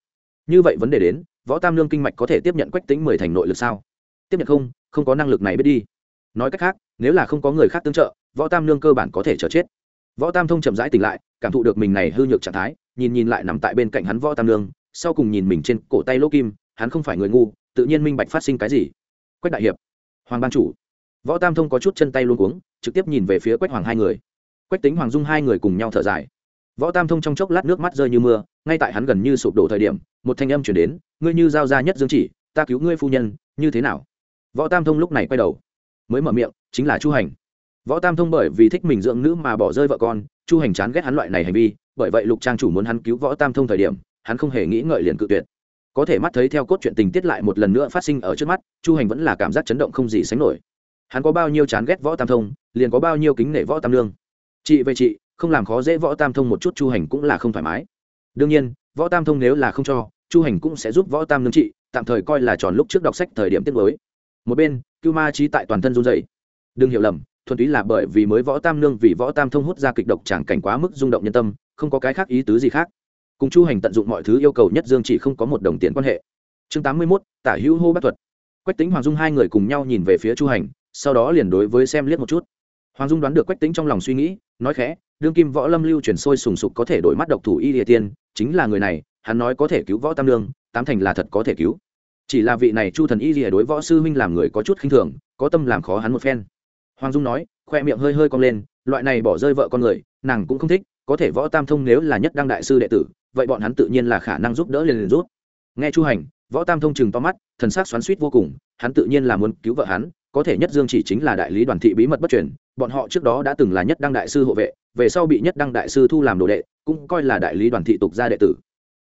Như vậy vấn đề đến, võ tam lương kinh mạch có thể tiếp nhận quách tính mười thành nội lực sao? Tiếp nhận không không có năng lực này biết đi. Nói cách khác, nếu là không có người khác tương trợ, võ tam lương cơ bản có thể chờ chết. Võ tam thông chậm rãi tỉnh lại, cảm thụ được mình này hư nhược trạng thái, nhìn nhìn lại nằm tại bên cạnh hắn võ tam lương, sau cùng nhìn mình trên cổ tay lỗ kim, hắn không phải người ngu, tự nhiên minh bạch phát sinh cái gì. Quách đại hiệp, hoàng ban chủ võ tam thông có chút chân tay luôn cuống, trực tiếp nhìn về phía quách hoàng hai người. Quách tính hoàng dung hai người cùng nhau thở dài. Võ tam thông trong chốc lát nước mắt rơi như mưa, ngay tại hắn gần như sụp đổ thời điểm, một thanh âm chuyển đến, ngươi như giao ra nhất dương chỉ, ta cứu ngươi phu nhân, như thế nào? Võ tam thông lúc này quay đầu, mới mở miệng, chính là chu hành. Võ tam thông bởi vì thích mình dưỡng nữ mà bỏ rơi vợ con, chu hành chán ghét hắn loại này hành vi, bởi vậy lục trang chủ muốn hắn cứu võ tam thông thời điểm, hắn không hề nghĩ ngợi liền cự tuyệt. Có thể mắt thấy theo cốt truyện tình tiết lại một lần nữa phát sinh ở trước mắt, chu hành vẫn là cảm giác chấn động không gì sánh nổi hắn có bao nhiêu chán ghét võ tam thông, liền có bao nhiêu kính nể võ tam lương. Chị về chị, không làm khó dễ võ tam thông một chút chu hành cũng là không thoải mái. Đương nhiên, võ tam thông nếu là không cho, chu hành cũng sẽ giúp võ tam lương chị, tạm thời coi là tròn lúc trước đọc sách thời điểm tiết mới. Một bên, cưu ma trí tại toàn thân run dày đừng hiểu lầm, thuần túy là bởi vì mới võ tam nương vì võ tam thông hút ra kịch độc chẳng cảnh quá mức rung động nhân tâm, không có cái khác ý tứ gì khác. Cùng chu hành tận dụng mọi thứ yêu cầu nhất dương chỉ không có một đồng tiền quan hệ. Chương tám mươi mốt, tả hữu hô bác thuật. Quách tính hoàng dung hai người cùng nhau nhìn về phía chu hành sau đó liền đối với xem liếc một chút. Hoàng dung đoán được quách tính trong lòng suy nghĩ, nói khẽ, đương kim võ lâm lưu chuyển sôi sùng sục có thể đổi mắt độc thủ y địa tiên, chính là người này, hắn nói có thể cứu võ tam lương, tám thành là thật có thể cứu. Chỉ là vị này chu thần y địa đối võ sư huynh làm người có chút khinh thường, có tâm làm khó hắn một phen. Hoàng dung nói, khoe miệng hơi hơi cong lên, loại này bỏ rơi vợ con người, nàng cũng không thích, có thể võ tam thông nếu là nhất đăng đại sư đệ tử, vậy bọn hắn tự nhiên là khả năng giúp đỡ liền liền rút nghe chu hành, võ tam thông chừng to mắt, thần sắc xoắn suýt vô cùng, hắn tự nhiên là muốn cứu vợ hắn có thể nhất dương chỉ chính là đại lý đoàn thị bí mật bất truyền, bọn họ trước đó đã từng là nhất đăng đại sư hộ vệ, về sau bị nhất đăng đại sư thu làm đồ đệ, cũng coi là đại lý đoàn thị tục gia đệ tử.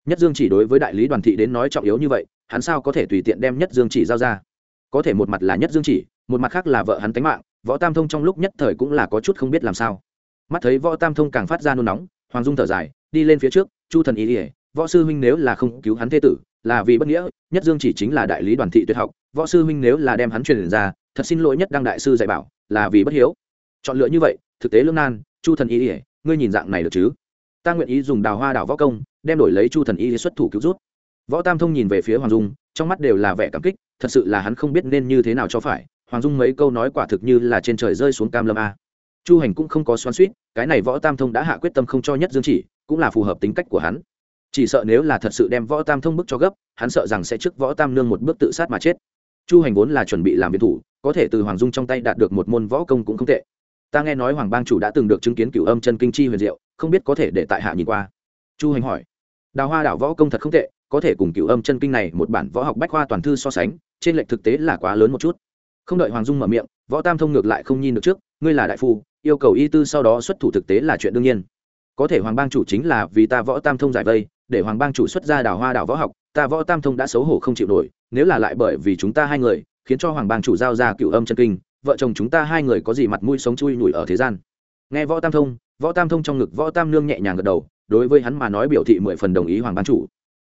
Nhất dương chỉ đối với đại lý đoàn thị đến nói trọng yếu như vậy, hắn sao có thể tùy tiện đem nhất dương chỉ giao ra? Có thể một mặt là nhất dương chỉ, một mặt khác là vợ hắn tánh mạng, võ tam thông trong lúc nhất thời cũng là có chút không biết làm sao. Mắt thấy võ tam thông càng phát ra nôn nóng, hoàng dung thở dài, đi lên phía trước, chu thần ý ỉa võ sư huynh nếu là không cứu hắn thế tử, là vì bất nghĩa, nhất dương chỉ chính là đại lý đoàn thị tuyệt học, võ sư huynh nếu là đem hắn truyền ra thật xin lỗi nhất đăng đại sư dạy bảo, là vì bất hiếu. Chọn lựa như vậy, thực tế lương nan, chu thần y ỉa ngươi nhìn dạng này được chứ? Ta nguyện ý dùng đào hoa đảo võ công, đem đổi lấy chu thần y xuất thủ cứu rút. Võ tam thông nhìn về phía hoàng dung, trong mắt đều là vẻ cảm kích, thật sự là hắn không biết nên như thế nào cho phải. Hoàng dung mấy câu nói quả thực như là trên trời rơi xuống cam lâm a. Chu hành cũng không có xoắn suýt cái này võ tam thông đã hạ quyết tâm không cho nhất dương chỉ, cũng là phù hợp tính cách của hắn. Chỉ sợ nếu là thật sự đem võ tam thông bức cho gấp, hắn sợ rằng sẽ trước võ tam nương một bước tự sát mà chết. Chu hành vốn là chuẩn bị làm biệt thủ có thể từ hoàng dung trong tay đạt được một môn võ công cũng không tệ. Ta nghe nói hoàng bang chủ đã từng được chứng kiến cửu âm chân kinh chi huyền diệu, không biết có thể để tại hạ nhìn qua. Chu hành hỏi. Đào hoa đảo võ công thật không tệ, có thể cùng cửu âm chân kinh này một bản võ học bách khoa toàn thư so sánh, trên lệch thực tế là quá lớn một chút. Không đợi hoàng dung mở miệng, võ tam thông ngược lại không nhìn được trước, ngươi là đại phu, yêu cầu y tư sau đó xuất thủ thực tế là chuyện đương nhiên. Có thể hoàng bang chủ chính là vì ta võ tam thông giải vây, để hoàng bang chủ xuất ra đào hoa đảo võ học, ta võ tam thông đã xấu hổ không chịu nổi, nếu là lại bởi vì chúng ta hai người khiến cho hoàng bang chủ giao ra cựu âm chân kinh, vợ chồng chúng ta hai người có gì mặt mũi sống chui nhủi ở thế gian. Nghe võ tam thông, võ tam thông trong ngực võ tam nương nhẹ nhàng gật đầu, đối với hắn mà nói biểu thị mười phần đồng ý hoàng ban chủ.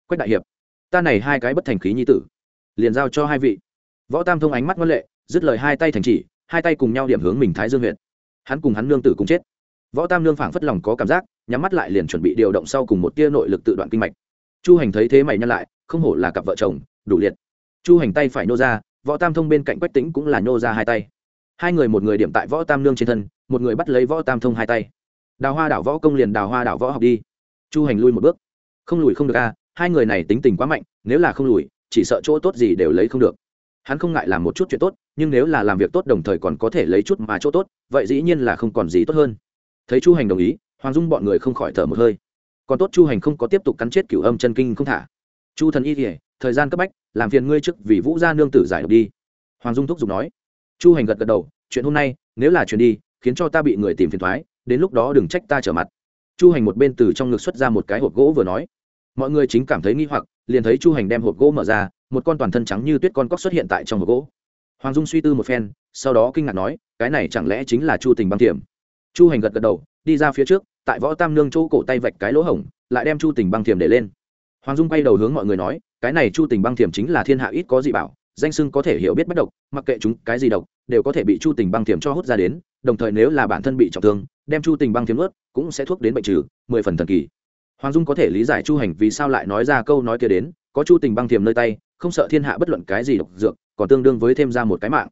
Quách đại hiệp, ta này hai cái bất thành khí nhi tử, liền giao cho hai vị. Võ tam thông ánh mắt ngân lệ, dứt lời hai tay thành chỉ, hai tay cùng nhau điểm hướng mình thái dương huyện. Hắn cùng hắn nương tử cũng chết. Võ tam nương phảng phất lòng có cảm giác, nhắm mắt lại liền chuẩn bị điều động sau cùng một tia nội lực tự đoạn kinh mạch. Chu hành thấy thế mày nhăn lại, không hổ là cặp vợ chồng, đủ liệt. Chu hành tay phải nô ra võ tam thông bên cạnh quách tính cũng là nhô ra hai tay. Hai người một người điểm tại võ tam nương trên thân, một người bắt lấy võ tam thông hai tay. Đào hoa đảo võ công liền đào hoa đảo võ học đi. Chu hành lui một bước. Không lùi không được a, hai người này tính tình quá mạnh, nếu là không lùi, chỉ sợ chỗ tốt gì đều lấy không được. Hắn không ngại làm một chút chuyện tốt, nhưng nếu là làm việc tốt đồng thời còn có thể lấy chút mà chỗ tốt, vậy dĩ nhiên là không còn gì tốt hơn. Thấy chu hành đồng ý, hoàng dung bọn người không khỏi thở một hơi. Còn tốt chu hành không có tiếp tục cắn chết cửu âm chân kinh không thả. Chu thần y kỉa thời gian cấp bách, làm phiền ngươi trước vì vũ gia nương tử giải độc đi. Hoàng dung thúc giục nói. Chu hành gật gật đầu, chuyện hôm nay, nếu là chuyện đi, khiến cho ta bị người tìm phiền thoái đến lúc đó đừng trách ta trở mặt. Chu hành một bên từ trong ngực xuất ra một cái hộp gỗ vừa nói. Mọi người chính cảm thấy nghi hoặc, liền thấy chu hành đem hộp gỗ mở ra, một con toàn thân trắng như tuyết con cóc xuất hiện tại trong hộp gỗ. Hoàng dung suy tư một phen, sau đó kinh ngạc nói, cái này chẳng lẽ chính là chu tình băng thiểm chu hành gật gật đầu, đi ra phía trước, tại võ tam nương chỗ cổ tay vạch cái lỗ hổng, lại đem chu tình băng thiểm để lên. Hoàng dung quay đầu hướng mọi người nói cái này chu tình băng thiểm chính là thiên hạ ít có gì bảo, danh sưng có thể hiểu biết bất độc, mặc kệ chúng cái gì độc, đều có thể bị chu tình băng thiểm cho hút ra đến, đồng thời nếu là bản thân bị trọng thương, đem chu tình băng thiểm ướt cũng sẽ thuốc đến bệnh trừ, mười phần thần kỳ. Hoàng dung có thể lý giải chu hành vì sao lại nói ra câu nói kia đến, có chu tình băng thiểm nơi tay, không sợ thiên hạ bất luận cái gì độc dược, còn tương đương với thêm ra một cái mạng.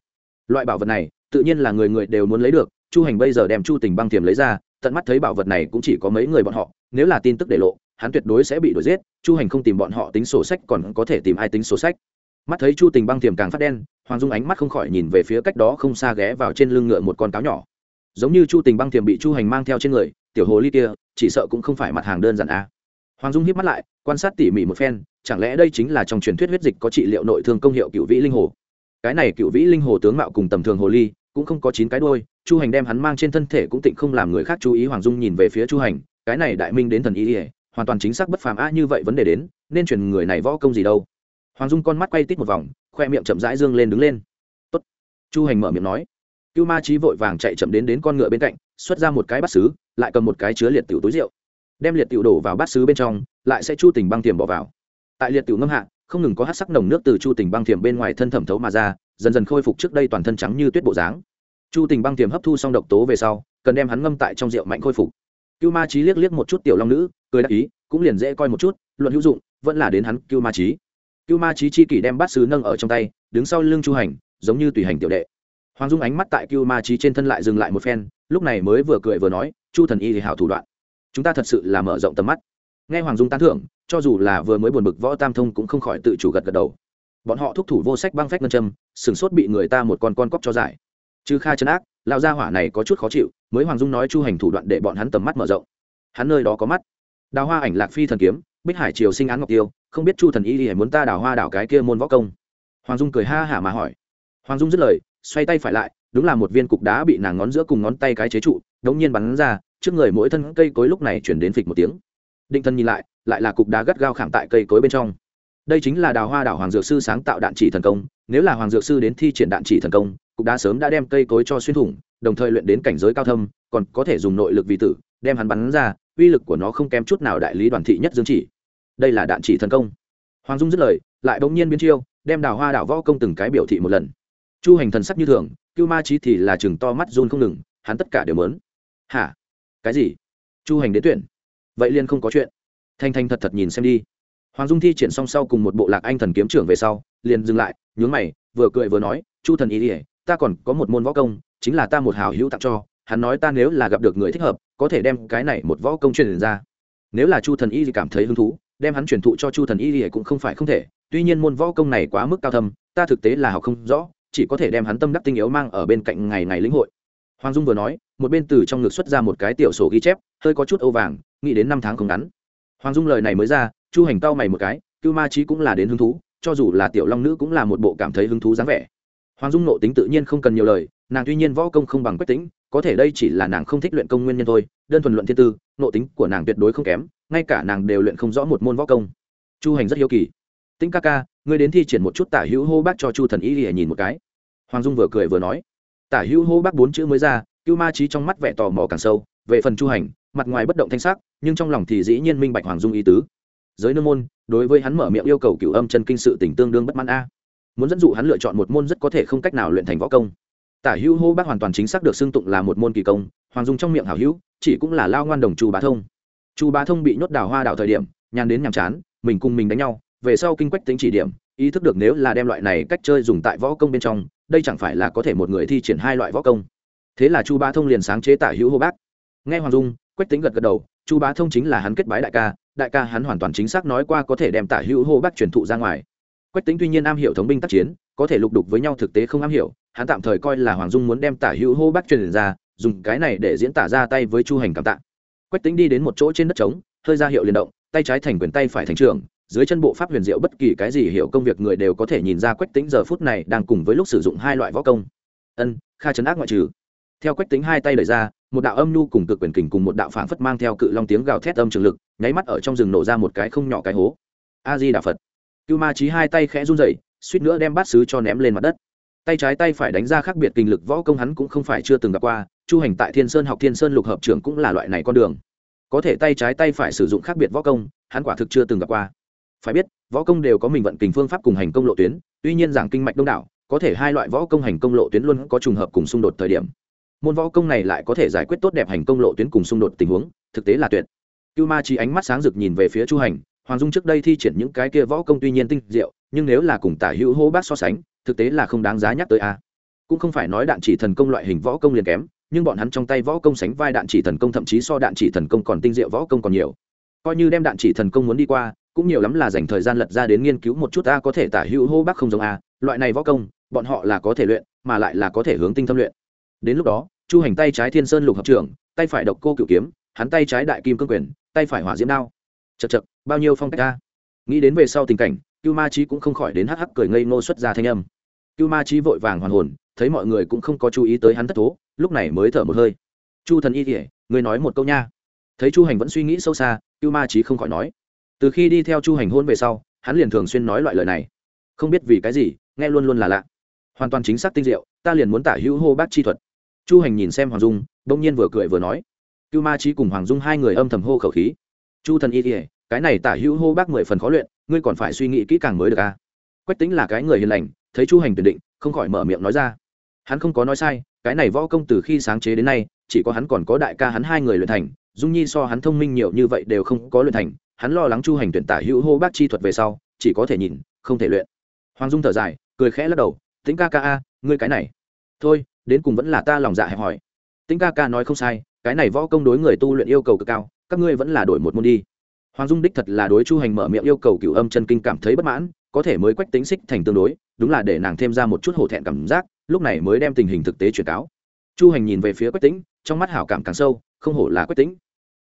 Loại bảo vật này, tự nhiên là người người đều muốn lấy được, chu hành bây giờ đem chu tình băng thiểm lấy ra, tận mắt thấy bảo vật này cũng chỉ có mấy người bọn họ, nếu là tin tức để lộ hắn tuyệt đối sẽ bị đuổi giết, chu hành không tìm bọn họ tính sổ sách còn có thể tìm ai tính sổ sách. Mắt thấy chu tình băng tiềm càng phát đen, hoàng dung ánh mắt không khỏi nhìn về phía cách đó không xa ghé vào trên lưng ngựa một con cáo nhỏ. Giống như chu tình băng tiềm bị chu hành mang theo trên người, tiểu hồ ly kia, chỉ sợ cũng không phải mặt hàng đơn giản a à. hoàng dung hiếp mắt lại, quan sát tỉ mỉ một phen, chẳng lẽ đây chính là trong truyền thuyết huyết dịch có trị liệu nội thương công hiệu cựu vĩ linh hồ? Cái này cựu vĩ linh hồ tướng mạo cùng tầm thường hồ ly, cũng không có chín cái đôi chu hành đem hắn mang trên thân thể cũng tịnh không làm người khác chú ý, hoàng dung nhìn về phía chu hành, cái này đại minh đến thần ý ỉa hoàn toàn chính xác bất phàm a như vậy vấn đề đến, nên truyền người này võ công gì đâu. Hoàng dung con mắt quay tít một vòng, khoe miệng chậm rãi dương lên đứng lên. Tốt. chu hành mở miệng nói. Cưu ma trí vội vàng chạy chậm đến đến con ngựa bên cạnh, xuất ra một cái bát xứ lại cầm một cái chứa liệt tiểu túi rượu. Đem liệt tiểu đổ vào bát xứ bên trong, lại sẽ chu tình băng tiềm bỏ vào. Tại liệt tiểu ngâm hạ, không ngừng có hát sắc nồng nước từ chu tình băng tiềm bên ngoài thân thẩm thấu mà ra, dần dần khôi phục trước đây toàn thân trắng như tuyết bộ dáng. Chu tình băng tiềm hấp thu xong độc tố về sau, cần đem hắn ngâm tại trong rượu mạnh khôi phục cưu ma trí liếc liếc một chút tiểu long nữ, cười đáp ý, cũng liền dễ coi một chút, luận hữu dụng, vẫn là đến hắn cưu ma trí cưu ma trí chi kỷ đem bát sứ nâng ở trong tay, đứng sau lưng chu hành, giống như tùy hành tiểu đệ. Hoàng dung ánh mắt tại cưu ma trí trên thân lại dừng lại một phen, lúc này mới vừa cười vừa nói, chu thần y thì hảo thủ đoạn. Chúng ta thật sự là mở rộng tầm mắt. Nghe hoàng dung tán thưởng, cho dù là vừa mới buồn bực võ tam thông cũng không khỏi tự chủ gật gật đầu. Bọn họ thúc thủ vô sách băng phách ngân châm, sừng sốt bị người ta một con con cóc cho giải. Chứ kha chân ác lao gia hỏa này có chút khó chịu, mới hoàng dung nói chu hành thủ đoạn để bọn hắn tầm mắt mở rộng. Hắn nơi đó có mắt. Đào hoa ảnh lạc phi thần kiếm, bích hải triều sinh án ngọc tiêu, không biết chu thần y hãy muốn ta đào hoa đảo cái kia môn võ công. Hoàng dung cười ha hả mà hỏi. Hoàng dung dứt lời, xoay tay phải lại, đúng là một viên cục đá bị nàng ngón giữa cùng ngón tay cái chế trụ đống nhiên bắn ra, trước người mỗi thân cây cối lúc này chuyển đến phịch một tiếng. Định thân nhìn lại lại là cục đá gắt gao khảm tại cây cối bên trong. Đây chính là đào hoa đảo hoàng dược sư sáng tạo đạn chỉ thần công, nếu là hoàng dược sư đến thi triển đạn chỉ thần công cục đá sớm đã đem cây cối cho xuyên thủng, đồng thời luyện đến cảnh giới cao thâm, còn có thể dùng nội lực vì tử, đem hắn bắn ra, uy lực của nó không kém chút nào đại lý đoàn thị nhất dương chỉ. Đây là đạn chỉ thần công. Hoàng dung dứt lời, lại bỗng nhiên biến chiêu, đem đào hoa đảo võ công từng cái biểu thị một lần. Chu hành thần sắc như thường, cưu ma trí thì là chừng to mắt run không ngừng, hắn tất cả đều mớn hả? Cái gì? Chu hành đến tuyển. Vậy liên không có chuyện. Thanh thanh thật thật nhìn xem đi. Hoàng dung thi triển song sau cùng một bộ lạc anh thần kiếm trưởng về sau, liền dừng lại, nhướng mày, vừa cười vừa nói, chu thần ý ỉa ta còn có một môn võ công, chính là ta một hào hữu tặng cho, hắn nói ta nếu là gặp được người thích hợp, có thể đem cái này một võ công truyền ra. Nếu là chu thần y cảm thấy hứng thú, đem hắn truyền thụ cho chu thần y thì cũng không phải không thể, tuy nhiên môn võ công này quá mức cao thâm, ta thực tế là học không rõ, chỉ có thể đem hắn tâm đắc tinh yếu mang ở bên cạnh ngày ngày lĩnh hội. Hoàng dung vừa nói, một bên từ trong ngực xuất ra một cái tiểu sổ ghi chép, hơi có chút âu vàng, nghĩ đến năm tháng không ngắn. Hoàng dung lời này mới ra, chu hành tao mày một cái, cưu ma trí cũng là đến hứng thú, cho dù là tiểu long nữ cũng là một bộ cảm thấy hứng thú dáng vẻ hoàng dung nộ tính tự nhiên không cần nhiều lời, nàng tuy nhiên võ công không bằng quách tính có thể đây chỉ là nàng không thích luyện công nguyên nhân thôi, đơn thuần luận thiên tư nộ tính của nàng tuyệt đối không kém, ngay cả nàng đều luyện không rõ một môn võ công. Chu hành rất hiếu kỳ. Tĩnh ca ca, ngươi đến thi triển một chút tả hữu hô bác cho chu thần ý để nhìn một cái. Hoàng dung vừa cười vừa nói. Tả hữu hô bác bốn chữ mới ra, cưu ma trí trong mắt vẻ tò mò càng sâu, về phần chu hành, mặt ngoài bất động thanh sắc, nhưng trong lòng thì dĩ nhiên minh bạch hoàng dung ý tứ. Giới nương môn, đối với hắn mở miệng yêu cầu cửu âm chân kinh sự tỉnh tương đương bất mãn a muốn dẫn dụ hắn lựa chọn một môn rất có thể không cách nào luyện thành võ công. Tả hữu hô bác hoàn toàn chính xác được xưng tụng là một môn kỳ công, hoàng dung trong miệng hảo hữu, chỉ cũng là lao ngoan đồng chu bá thông. Chu bá thông bị nhốt đào hoa đào thời điểm, nhàn đến nhàm chán, mình cùng mình đánh nhau, về sau kinh quách tính chỉ điểm, ý thức được nếu là đem loại này cách chơi dùng tại võ công bên trong, đây chẳng phải là có thể một người thi triển hai loại võ công. Thế là chu bá thông liền sáng chế tả hữu hô bác. Nghe hoàng dung, quách tính gật gật đầu, chu bá thông chính là hắn kết bái đại ca đại ca hắn hoàn toàn chính xác nói qua có thể đem tả hữu hô bác truyền thụ ra ngoài quách tính tuy nhiên am hiểu thống binh tác chiến, có thể lục đục với nhau thực tế không am hiểu, hắn tạm thời coi là hoàng dung muốn đem tả hữu hô bác truyền ra, dùng cái này để diễn tả ra tay với chu hành cảm tạ. Quách tính đi đến một chỗ trên đất trống, hơi ra hiệu liền động, tay trái thành quyền tay phải thành trường, dưới chân bộ pháp huyền diệu bất kỳ cái gì hiểu công việc người đều có thể nhìn ra quách tính giờ phút này đang cùng với lúc sử dụng hai loại võ công. Ân, kha chấn ác ngoại trừ. Theo quách tính hai tay đẩy ra, một đạo âm nhu cùng cực quyền kình cùng một đạo phảng phất mang theo cự long tiếng gào thét âm trường lực, nháy mắt ở trong rừng nổ ra một cái không nhỏ cái hố. A di đà phật cưu ma trí hai tay khẽ run rẩy, suýt nữa đem bát sứ cho ném lên mặt đất. Tay trái tay phải đánh ra khác biệt kinh lực võ công hắn cũng không phải chưa từng gặp qua, chu hành tại thiên sơn học thiên sơn lục hợp Trường cũng là loại này con đường. Có thể tay trái tay phải sử dụng khác biệt võ công, hắn quả thực chưa từng gặp qua. Phải biết, võ công đều có mình vận kình phương pháp cùng hành công lộ tuyến, tuy nhiên giảng kinh mạch đông đảo, có thể hai loại võ công hành công lộ tuyến luôn có trùng hợp cùng xung đột thời điểm. Môn võ công này lại có thể giải quyết tốt đẹp hành công lộ tuyến cùng xung đột tình huống, thực tế là tuyệt. Cưu ma chi ánh mắt sáng rực nhìn về phía chu hành hoàng dung trước đây thi triển những cái kia võ công tuy nhiên tinh diệu, nhưng nếu là cùng tả hữu hô bác so sánh, thực tế là không đáng giá nhắc tới a. Cũng không phải nói đạn chỉ thần công loại hình võ công liền kém, nhưng bọn hắn trong tay võ công sánh vai đạn chỉ thần công thậm chí so đạn chỉ thần công còn tinh diệu võ công còn nhiều. Coi như đem đạn chỉ thần công muốn đi qua, cũng nhiều lắm là dành thời gian lật ra đến nghiên cứu một chút a, có thể tả hữu hô bác không giống a, loại này võ công, bọn họ là có thể luyện, mà lại là có thể hướng tinh thâm luyện. Đến lúc đó, chu hành tay trái thiên sơn lục hợp trưởng, tay phải độc cô cựu kiếm, hắn tay trái đại kim cương quyền, tay phải hỏa diễm đao. Chật chật bao nhiêu phong cách ta nghĩ đến về sau tình cảnh, cưu ma trí cũng không khỏi đến hắc hắc cười ngây ngô xuất ra thanh âm. Cưu ma trí vội vàng hoàn hồn, thấy mọi người cũng không có chú ý tới hắn thất thố, lúc này mới thở một hơi. Chu thần y kỉa người nói một câu nha. Thấy chu hành vẫn suy nghĩ sâu xa, cưu ma trí không khỏi nói. Từ khi đi theo chu hành hôn về sau, hắn liền thường xuyên nói loại lời này. Không biết vì cái gì, nghe luôn luôn là lạ. Hoàn toàn chính xác tinh diệu, ta liền muốn tả hữu hô bác chi thuật. Chu hành nhìn xem hoàng dung, bỗng nhiên vừa cười vừa nói. Cưu ma trí cùng hoàng dung hai người âm thầm hô khẩu khí. Chu thần y kỉa cái này tả hữu hô bác mười phần khó luyện, ngươi còn phải suy nghĩ kỹ càng mới được à quách tính là cái người hiền lành, thấy chu hành tuyển định, không khỏi mở miệng nói ra. Hắn không có nói sai, cái này võ công từ khi sáng chế đến nay, chỉ có hắn còn có đại ca hắn hai người luyện thành, dung nhi so hắn thông minh nhiều như vậy đều không có luyện thành, hắn lo lắng chu hành tuyển tả hữu hô bác chi thuật về sau, chỉ có thể nhìn, không thể luyện. Hoàng dung thở dài, cười khẽ lắc đầu tính ca ca a, ngươi cái này. Thôi, đến cùng vẫn là ta lòng dạ hẹp hỏi tính ca ca nói không sai, cái này võ công đối người tu luyện yêu cầu cực cao, các ngươi vẫn là đổi một môn đi hoàng dung đích thật là đối chu hành mở miệng yêu cầu cựu âm chân kinh cảm thấy bất mãn, có thể mới quách tính xích thành tương đối, đúng là để nàng thêm ra một chút hổ thẹn cảm giác, lúc này mới đem tình hình thực tế truyền cáo. Chu hành nhìn về phía quách tính, trong mắt hảo cảm càng sâu, không hổ là quách tính.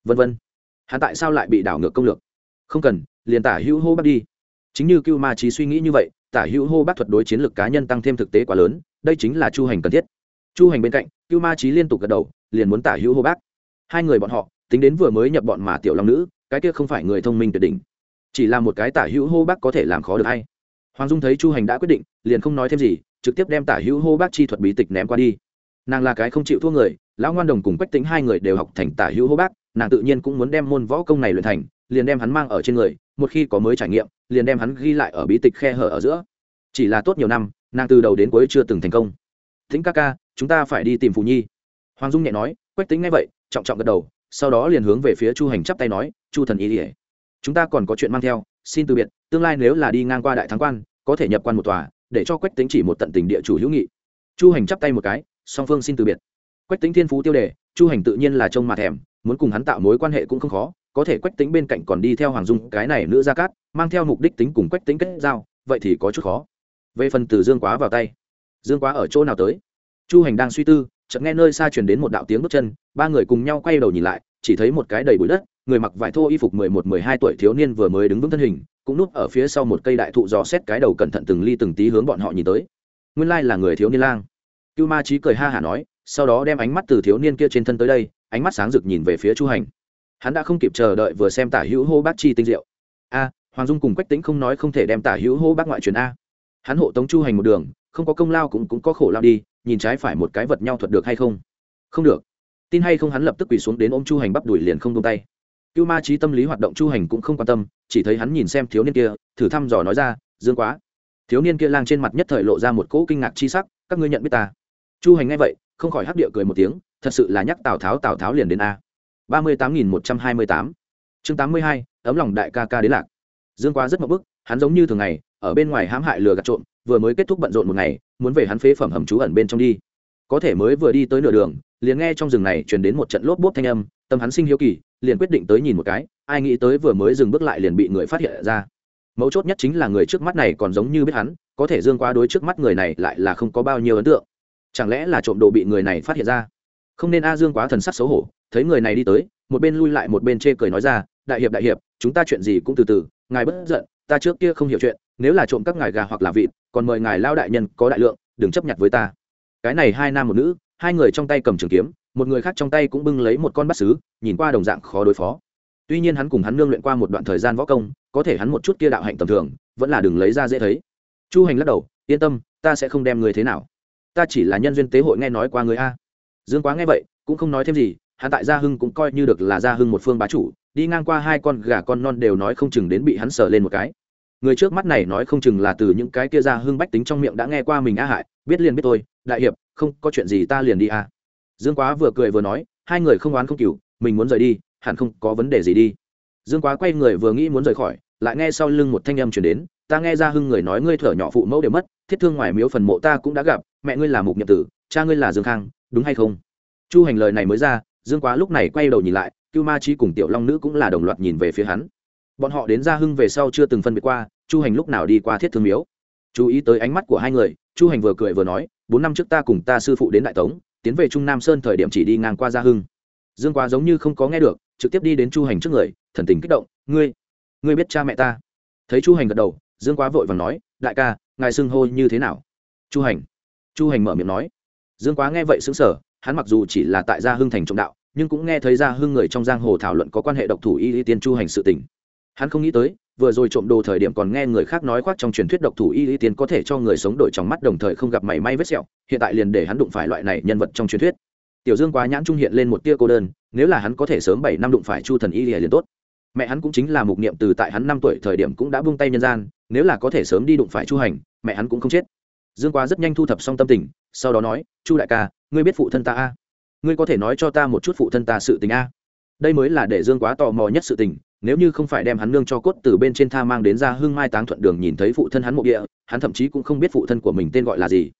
Vân vân. Hắn tại sao lại bị đảo ngược công lược? Không cần, liền tả hữu hô bắt đi. Chính như cưu ma trí suy nghĩ như vậy, tả hữu hô bác thuật đối chiến lược cá nhân tăng thêm thực tế quá lớn, đây chính là chu hành cần thiết. Chu hành bên cạnh, cưu ma trí liên tục gật đầu, liền muốn tả hữu hô bác. Hai người bọn họ, tính đến vừa mới nhập bọn mà tiểu long nữ cái kia không phải người thông minh tuyệt đỉnh, chỉ là một cái tả hữu hô bác có thể làm khó được hay hoàng dung thấy chu hành đã quyết định, liền không nói thêm gì, trực tiếp đem tả hữu hô bác chi thuật bí tịch ném qua đi. Nàng là cái không chịu thua người, lão ngoan đồng cùng quách tính hai người đều học thành tả hữu hô bác, nàng tự nhiên cũng muốn đem môn võ công này luyện thành, liền đem hắn mang ở trên người, một khi có mới trải nghiệm, liền đem hắn ghi lại ở bí tịch khe hở ở giữa. Chỉ là tốt nhiều năm, nàng từ đầu đến cuối chưa từng thành công. Thính ca ca, chúng ta phải đi tìm phù nhi. Hoàng dung nhẹ nói, quách tính ngay vậy, trọng trọng gật đầu sau đó liền hướng về phía chu hành chắp tay nói, chu thần ý ỉa chúng ta còn có chuyện mang theo, xin từ biệt, tương lai nếu là đi ngang qua đại thắng quan, có thể nhập quan một tòa, để cho quách tính chỉ một tận tình địa chủ hữu nghị. Chu hành chắp tay một cái, song phương xin từ biệt. Quách tính thiên phú tiêu đề, chu hành tự nhiên là trông mà thèm, muốn cùng hắn tạo mối quan hệ cũng không khó, có thể quách tính bên cạnh còn đi theo hoàng dung, cái này nữ gia cát, mang theo mục đích tính cùng quách tính kết giao, vậy thì có chút khó. Về phần từ dương quá vào tay, dương quá ở chỗ nào tới? Chu hành đang suy tư chợt nghe nơi xa truyền đến một đạo tiếng bước chân, ba người cùng nhau quay đầu nhìn lại, chỉ thấy một cái đầy bụi đất, người mặc vải thô y phục mười một, mười hai tuổi thiếu niên vừa mới đứng vững thân hình, cũng núp ở phía sau một cây đại thụ dò xét cái đầu cẩn thận từng ly từng tí hướng bọn họ nhìn tới. Nguyên lai là người thiếu niên lang. Cưu ma trí cười ha hả nói, sau đó đem ánh mắt từ thiếu niên kia trên thân tới đây, ánh mắt sáng rực nhìn về phía chu hành. Hắn đã không kịp chờ đợi vừa xem tả hữu hô bác chi tinh diệu. A, hoàng dung cùng quách tính không nói không thể đem tả hữu hô bác ngoại truyền a. Hắn hộ tống chu hành một đường, không có công lao cũng cũng có khổ lao đi nhìn trái phải một cái vật nhau thuật được hay không? Không được. Tin hay không hắn lập tức quỳ xuống đến ôm chu hành bắp đuổi liền không tung tay. Cưu ma trí tâm lý hoạt động chu hành cũng không quan tâm, chỉ thấy hắn nhìn xem thiếu niên kia, thử thăm dò nói ra, dương quá. Thiếu niên kia lang trên mặt nhất thời lộ ra một cỗ kinh ngạc chi sắc, các ngươi nhận biết ta? Chu hành nghe vậy, không khỏi hắc địa cười một tiếng, thật sự là nhắc tào tháo tào tháo liền đến a. ba mươi tám nghìn một trăm hai mươi tám. Chương tám mươi hai, ấm lòng đại ca ca đến lạc. Dương quá rất mập bức, hắn giống như thường ngày, ở bên ngoài hãm hại lừa gạt trộm, vừa mới kết thúc bận rộn một ngày muốn về hắn phế phẩm hầm trú ẩn bên trong đi. Có thể mới vừa đi tới nửa đường, liền nghe trong rừng này truyền đến một trận lốp bốp thanh âm, tâm hắn sinh hiếu kỳ, liền quyết định tới nhìn một cái, ai nghĩ tới vừa mới dừng bước lại liền bị người phát hiện ra. Mấu chốt nhất chính là người trước mắt này còn giống như biết hắn, có thể dương quá đối trước mắt người này lại là không có bao nhiêu ấn tượng. Chẳng lẽ là trộm đồ bị người này phát hiện ra? Không nên a dương quá thần sắc xấu hổ, thấy người này đi tới, một bên lui lại một bên chê cười nói ra, đại hiệp đại hiệp, chúng ta chuyện gì cũng từ từ, ngài bất giận, ta trước kia không hiểu chuyện, nếu là trộm các ngài gà hoặc là vịt còn mời ngài lao đại nhân có đại lượng, đừng chấp nhận với ta. Cái này hai nam một nữ, hai người trong tay cầm trường kiếm, một người khác trong tay cũng bưng lấy một con bát sứ nhìn qua đồng dạng khó đối phó. Tuy nhiên hắn cùng hắn nương luyện qua một đoạn thời gian võ công, có thể hắn một chút kia đạo hạnh tầm thường, vẫn là đừng lấy ra dễ thấy. Chu hành lắc đầu, yên tâm, ta sẽ không đem người thế nào. Ta chỉ là nhân duyên tế hội nghe nói qua người a. Dương quá nghe vậy, cũng không nói thêm gì, hắn tại gia hưng cũng coi như được là gia hưng một phương bá chủ, đi ngang qua hai con gà con non đều nói không chừng đến bị hắn sờ lên một cái người trước mắt này nói không chừng là từ những cái kia ra hưng bách tính trong miệng đã nghe qua mình á hại, biết liền biết tôi đại hiệp, không, có chuyện gì ta liền đi à. Dương quá vừa cười vừa nói, hai người không oán không cừu, mình muốn rời đi, hẳn không có vấn đề gì đi. Dương quá quay người vừa nghĩ muốn rời khỏi, lại nghe sau lưng một thanh âm chuyển đến, ta nghe ra hưng người nói ngươi thở nhỏ phụ mẫu đều mất, thiết thương ngoài miếu phần mộ ta cũng đã gặp, mẹ ngươi là mục nhậm tử, cha ngươi là dương khang, đúng hay không? Chu hành lời này mới ra, dương quá lúc này quay đầu nhìn lại, cưu ma trí cùng tiểu long nữ cũng là đồng loạt nhìn về phía hắn bọn họ đến gia hưng về sau chưa từng phân biệt qua, chu hành lúc nào đi qua thiết thương miếu. Chú ý tới ánh mắt của hai người, chu hành vừa cười vừa nói, bốn năm trước ta cùng ta sư phụ đến đại tống, tiến về trung nam sơn thời điểm chỉ đi ngang qua gia hưng. Dương quá giống như không có nghe được, trực tiếp đi đến chu hành trước người, thần tình kích động, ngươi ngươi biết cha mẹ ta? Thấy chu hành gật đầu, dương quá vội vàng nói, đại ca, ngài xưng hô như thế nào? Chu hành chu hành mở miệng nói. Dương quá nghe vậy xứng sở hắn mặc dù chỉ là tại gia hưng thành trọng đạo, nhưng cũng nghe thấy gia hưng người trong giang hồ thảo luận có quan hệ độc thủ y y tiên chu hành sự tình hắn không nghĩ tới, vừa rồi trộm đồ thời điểm còn nghe người khác nói khoác trong truyền thuyết độc thủ y y tiên có thể cho người sống đổi trong mắt đồng thời không gặp mảy may vết sẹo, hiện tại liền để hắn đụng phải loại này nhân vật trong truyền thuyết. Tiểu dương quá nhãn trung hiện lên một tia cô đơn, nếu là hắn có thể sớm bảy năm đụng phải chu thần y liền tốt. Mẹ hắn cũng chính là mục niệm từ tại hắn năm tuổi thời điểm cũng đã buông tay nhân gian, nếu là có thể sớm đi đụng phải chu hành, mẹ hắn cũng không chết. Dương quá rất nhanh thu thập xong tâm tình, sau đó nói, chu đại ca, ngươi biết phụ thân ta a? Ngươi có thể nói cho ta một chút phụ thân ta sự tình a? Đây mới là để dương quá tò mò nhất sự tình nếu như không phải đem hắn nương cho cốt từ bên trên tha mang đến ra hương mai táng thuận đường nhìn thấy phụ thân hắn mộ địa, hắn thậm chí cũng không biết phụ thân của mình tên gọi là gì.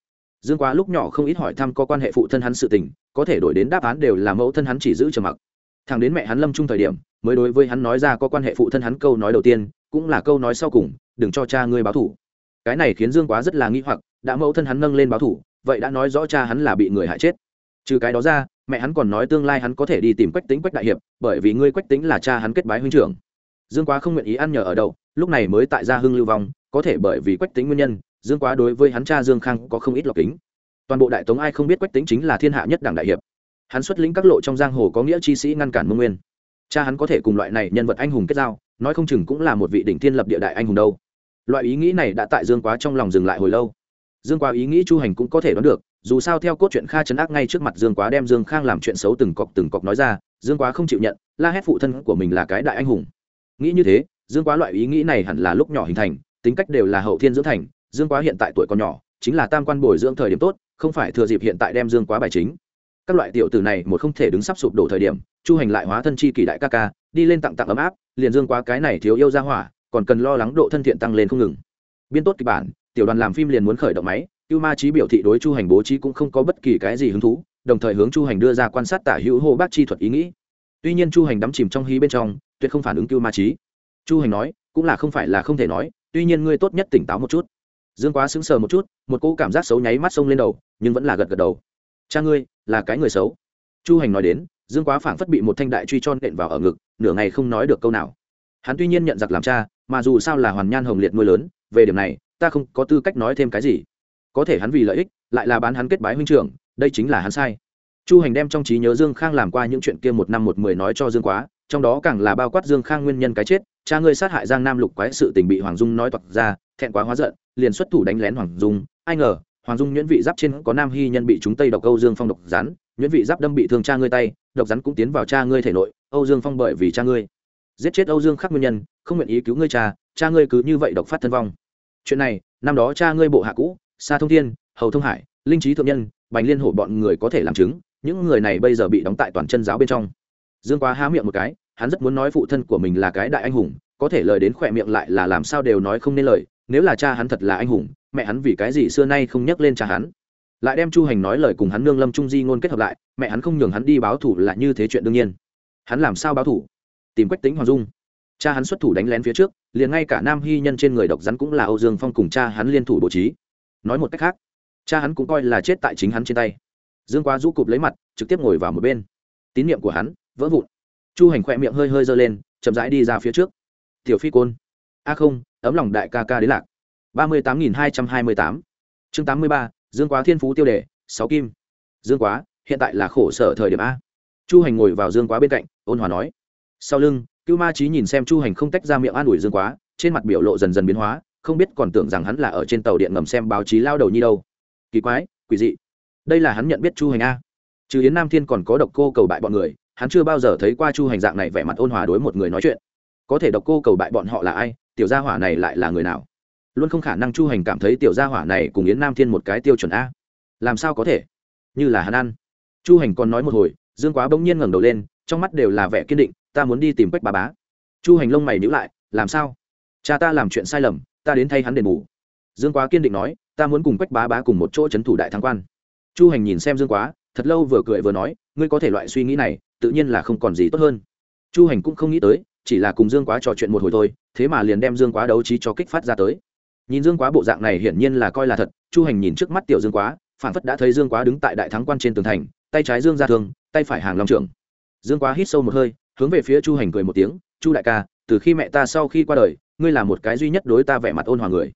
Dương quá lúc nhỏ không ít hỏi thăm có quan hệ phụ thân hắn sự tình, có thể đổi đến đáp án đều là mẫu thân hắn chỉ giữ trầm mặc. Thằng đến mẹ hắn lâm chung thời điểm, mới đối với hắn nói ra có quan hệ phụ thân hắn câu nói đầu tiên, cũng là câu nói sau cùng, đừng cho cha ngươi báo thủ. Cái này khiến dương quá rất là nghĩ hoặc, đã mẫu thân hắn nâng lên báo thủ, vậy đã nói rõ cha hắn là bị người hại chết. Trừ cái đó ra mẹ hắn còn nói tương lai hắn có thể đi tìm quách tính quách đại hiệp, bởi vì ngươi quách tính là cha hắn kết bái huynh trưởng. Dương quá không nguyện ý ăn nhờ ở đậu lúc này mới tại gia hưng lưu vong, có thể bởi vì quách tính nguyên nhân, dương quá đối với hắn cha dương khang có không ít lọc kính. Toàn bộ đại tống ai không biết quách tính chính là thiên hạ nhất đảng đại hiệp. Hắn xuất lĩnh các lộ trong giang hồ có nghĩa chi sĩ ngăn cản mông nguyên. Cha hắn có thể cùng loại này nhân vật anh hùng kết giao, nói không chừng cũng là một vị đỉnh thiên lập địa đại anh hùng đâu. Loại ý nghĩ này đã tại dương quá trong lòng dừng lại hồi lâu. Dương quá ý nghĩ chu hành cũng có thể đoán được dù sao theo cốt truyện kha chấn ác ngay trước mặt dương quá đem dương khang làm chuyện xấu từng cọc từng cọc nói ra, dương quá không chịu nhận, la hét phụ thân của mình là cái đại anh hùng. Nghĩ như thế, dương quá loại ý nghĩ này hẳn là lúc nhỏ hình thành, tính cách đều là hậu thiên dưỡng thành, dương quá hiện tại tuổi còn nhỏ, chính là tam quan bồi dưỡng thời điểm tốt, không phải thừa dịp hiện tại đem dương quá bài chính. Các loại tiểu tử này một không thể đứng sắp sụp đổ thời điểm, chu hành lại hóa thân chi kỳ đại ca ca, đi lên tặng tặng ấm áp, liền dương quá cái này thiếu yêu ra hỏa, còn cần lo lắng độ thân thiện tăng lên không ngừng. Biên tốt kịch bản, tiểu đoàn làm phim liền muốn khởi động máy cưu ma trí biểu thị đối chu hành bố trí cũng không có bất kỳ cái gì hứng thú, đồng thời hướng chu hành đưa ra quan sát tả hữu hô bác chi thuật ý nghĩ. Tuy nhiên chu hành đắm chìm trong hí bên trong, tuyệt không phản ứng cưu ma trí chu hành nói, cũng là không phải là không thể nói, tuy nhiên ngươi tốt nhất tỉnh táo một chút. Dương quá sững sờ một chút, một cỗ cảm giác xấu nháy mắt sông lên đầu, nhưng vẫn là gật gật đầu. Cha ngươi, là cái người xấu. Chu hành nói đến, dương quá phảng phất bị một thanh đại truy tròn nện vào ở ngực, nửa ngày không nói được câu nào. Hắn tuy nhiên nhận giặc làm cha, mà dù sao là hoàn nhan hồng liệt nuôi lớn, về điểm này, ta không có tư cách nói thêm cái gì có thể hắn vì lợi ích, lại là bán hắn kết bái huynh trưởng, đây chính là hắn sai. Chu hành đem trong trí nhớ dương khang làm qua những chuyện kia một năm một mười nói cho dương quá, trong đó càng là bao quát dương khang nguyên nhân cái chết, cha ngươi sát hại giang nam lục quái sự tình bị hoàng dung nói toạc ra, thẹn quá hóa giận, liền xuất thủ đánh lén hoàng dung. Ai ngờ, hoàng dung nhuyễn vị giáp trên có nam hy nhân bị chúng tây độc âu dương phong độc rắn, nhuyễn vị giáp đâm bị thương cha ngươi tay, độc rắn cũng tiến vào cha ngươi thể nội, âu dương phong bởi vì cha ngươi giết chết âu dương khắc nguyên nhân, không nguyện ý cứu ngươi cha cha ngươi cứ như vậy độc phát thân vong. Chuyện này, năm đó cha ngươi bộ hạ cũ Sa thông thiên, hầu thông hải, linh trí thượng nhân, bành liên hổ bọn người có thể làm chứng, những người này bây giờ bị đóng tại toàn chân giáo bên trong. Dương quá há miệng một cái, hắn rất muốn nói phụ thân của mình là cái đại anh hùng, có thể lời đến khỏe miệng lại là làm sao đều nói không nên lời, nếu là cha hắn thật là anh hùng, mẹ hắn vì cái gì xưa nay không nhắc lên cha hắn. Lại đem chu hành nói lời cùng hắn nương lâm trung di ngôn kết hợp lại, mẹ hắn không nhường hắn đi báo thủ là như thế chuyện đương nhiên. Hắn làm sao báo thủ? Tìm quách tính hoàng dung. Cha hắn xuất thủ đánh lén phía trước, liền ngay cả nam hy nhân trên người độc rắn cũng là âu dương phong cùng cha hắn liên thủ bố trí nói một cách khác, cha hắn cũng coi là chết tại chính hắn trên tay. Dương quá rũ cụp lấy mặt, trực tiếp ngồi vào một bên. Tín nhiệm của hắn, vỡ vụn. Chu hành khỏe miệng hơi hơi giơ lên, chậm rãi đi ra phía trước. Tiểu phi côn. A à không, ấm lòng đại ca ca đến lạc. ba mươi tám nghìn hai trăm hai mươi tám. Chương tám mươi ba, dương quá thiên phú tiêu đề, sáu kim. Dương quá, hiện tại là khổ sở thời điểm a. Chu hành ngồi vào dương quá bên cạnh, ôn hòa nói. Sau lưng, cưu ma trí nhìn xem chu hành không tách ra miệng an ủi dương quá, trên mặt biểu lộ dần dần biến hóa không biết còn tưởng rằng hắn là ở trên tàu điện ngầm xem báo chí lao đầu nhi đâu. Kỳ quái, quỷ dị. Đây là hắn nhận biết chu hành a. Trừ yến nam thiên còn có độc cô cầu bại bọn người, hắn chưa bao giờ thấy qua chu hành dạng này vẻ mặt ôn hòa đối một người nói chuyện. Có thể độc cô cầu bại bọn họ là ai, tiểu gia hỏa này lại là người nào? Luôn không khả năng chu hành cảm thấy tiểu gia hỏa này cùng yến nam thiên một cái tiêu chuẩn a. Làm sao có thể? Như là hắn ăn. Chu hành còn nói một hồi, dương quá bỗng nhiên ngẩng đầu lên, trong mắt đều là vẻ kiên định, ta muốn đi tìm quách bà bá. Chu hành lông mày nhữ lại, làm sao? Cha ta làm chuyện sai lầm ta đến thay hắn đền bù. Dương quá kiên định nói, ta muốn cùng quách bá bá cùng một chỗ c h ấ n thủ đại thắng quan. Chu hành nhìn xem dương quá, thật lâu vừa cười vừa nói, ngươi có thể loại suy nghĩ này, tự nhiên là không còn gì tốt hơn. Chu hành cũng không nghĩ tới, chỉ là cùng dương quá trò chuyện một hồi thôi, thế mà liền đem dương quá đấu trí cho kích phát ra tới. Nhìn dương quá bộ dạng này hiển nhiên là coi là thật, chu hành nhìn trước mắt tiểu dương quá phản phất đã thấy dương quá đứng tại đại thắng quan trên tường thành, tay trái dương ra thương, tay phải hàng long trưởng. Dương quá hít sâu một hơi, hướng về phía chu hành cười một tiếng, chu đại ca, từ khi mẹ ta sau khi qua đời ngươi là một cái duy nhất đối ta vẻ mặt ôn hòa người.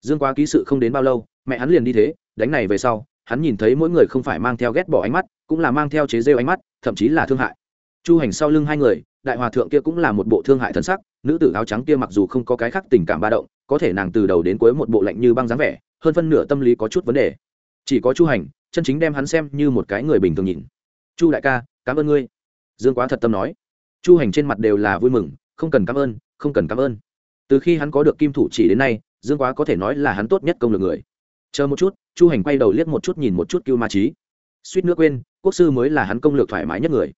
Dương quá ký sự không đến bao lâu, mẹ hắn liền đi thế, đánh này về sau, hắn nhìn thấy mỗi người không phải mang theo ghét bỏ ánh mắt, cũng là mang theo chế rêu ánh mắt, thậm chí là thương hại. Chu hành sau lưng hai người, đại hòa thượng kia cũng là một bộ thương hại thân sắc, nữ tử áo trắng kia mặc dù không có cái khác tình cảm ba động, có thể nàng từ đầu đến cuối một bộ lạnh như băng dáng vẻ, hơn phân nửa tâm lý có chút vấn đề. Chỉ có chu hành, chân chính đem hắn xem như một cái người bình thường nhìn. Chu đại ca, cảm ơn ngươi. Dương quá thật tâm nói. Chu hành trên mặt đều là vui mừng, không cần cảm ơn, không cần cảm ơn từ khi hắn có được kim thủ chỉ đến nay, dương quá có thể nói là hắn tốt nhất công lực người. Chờ một chút, chu hành quay đầu liếc một chút nhìn một chút cưu ma trí suýt nước quên, quốc sư mới là hắn công lược thoải mái nhất người.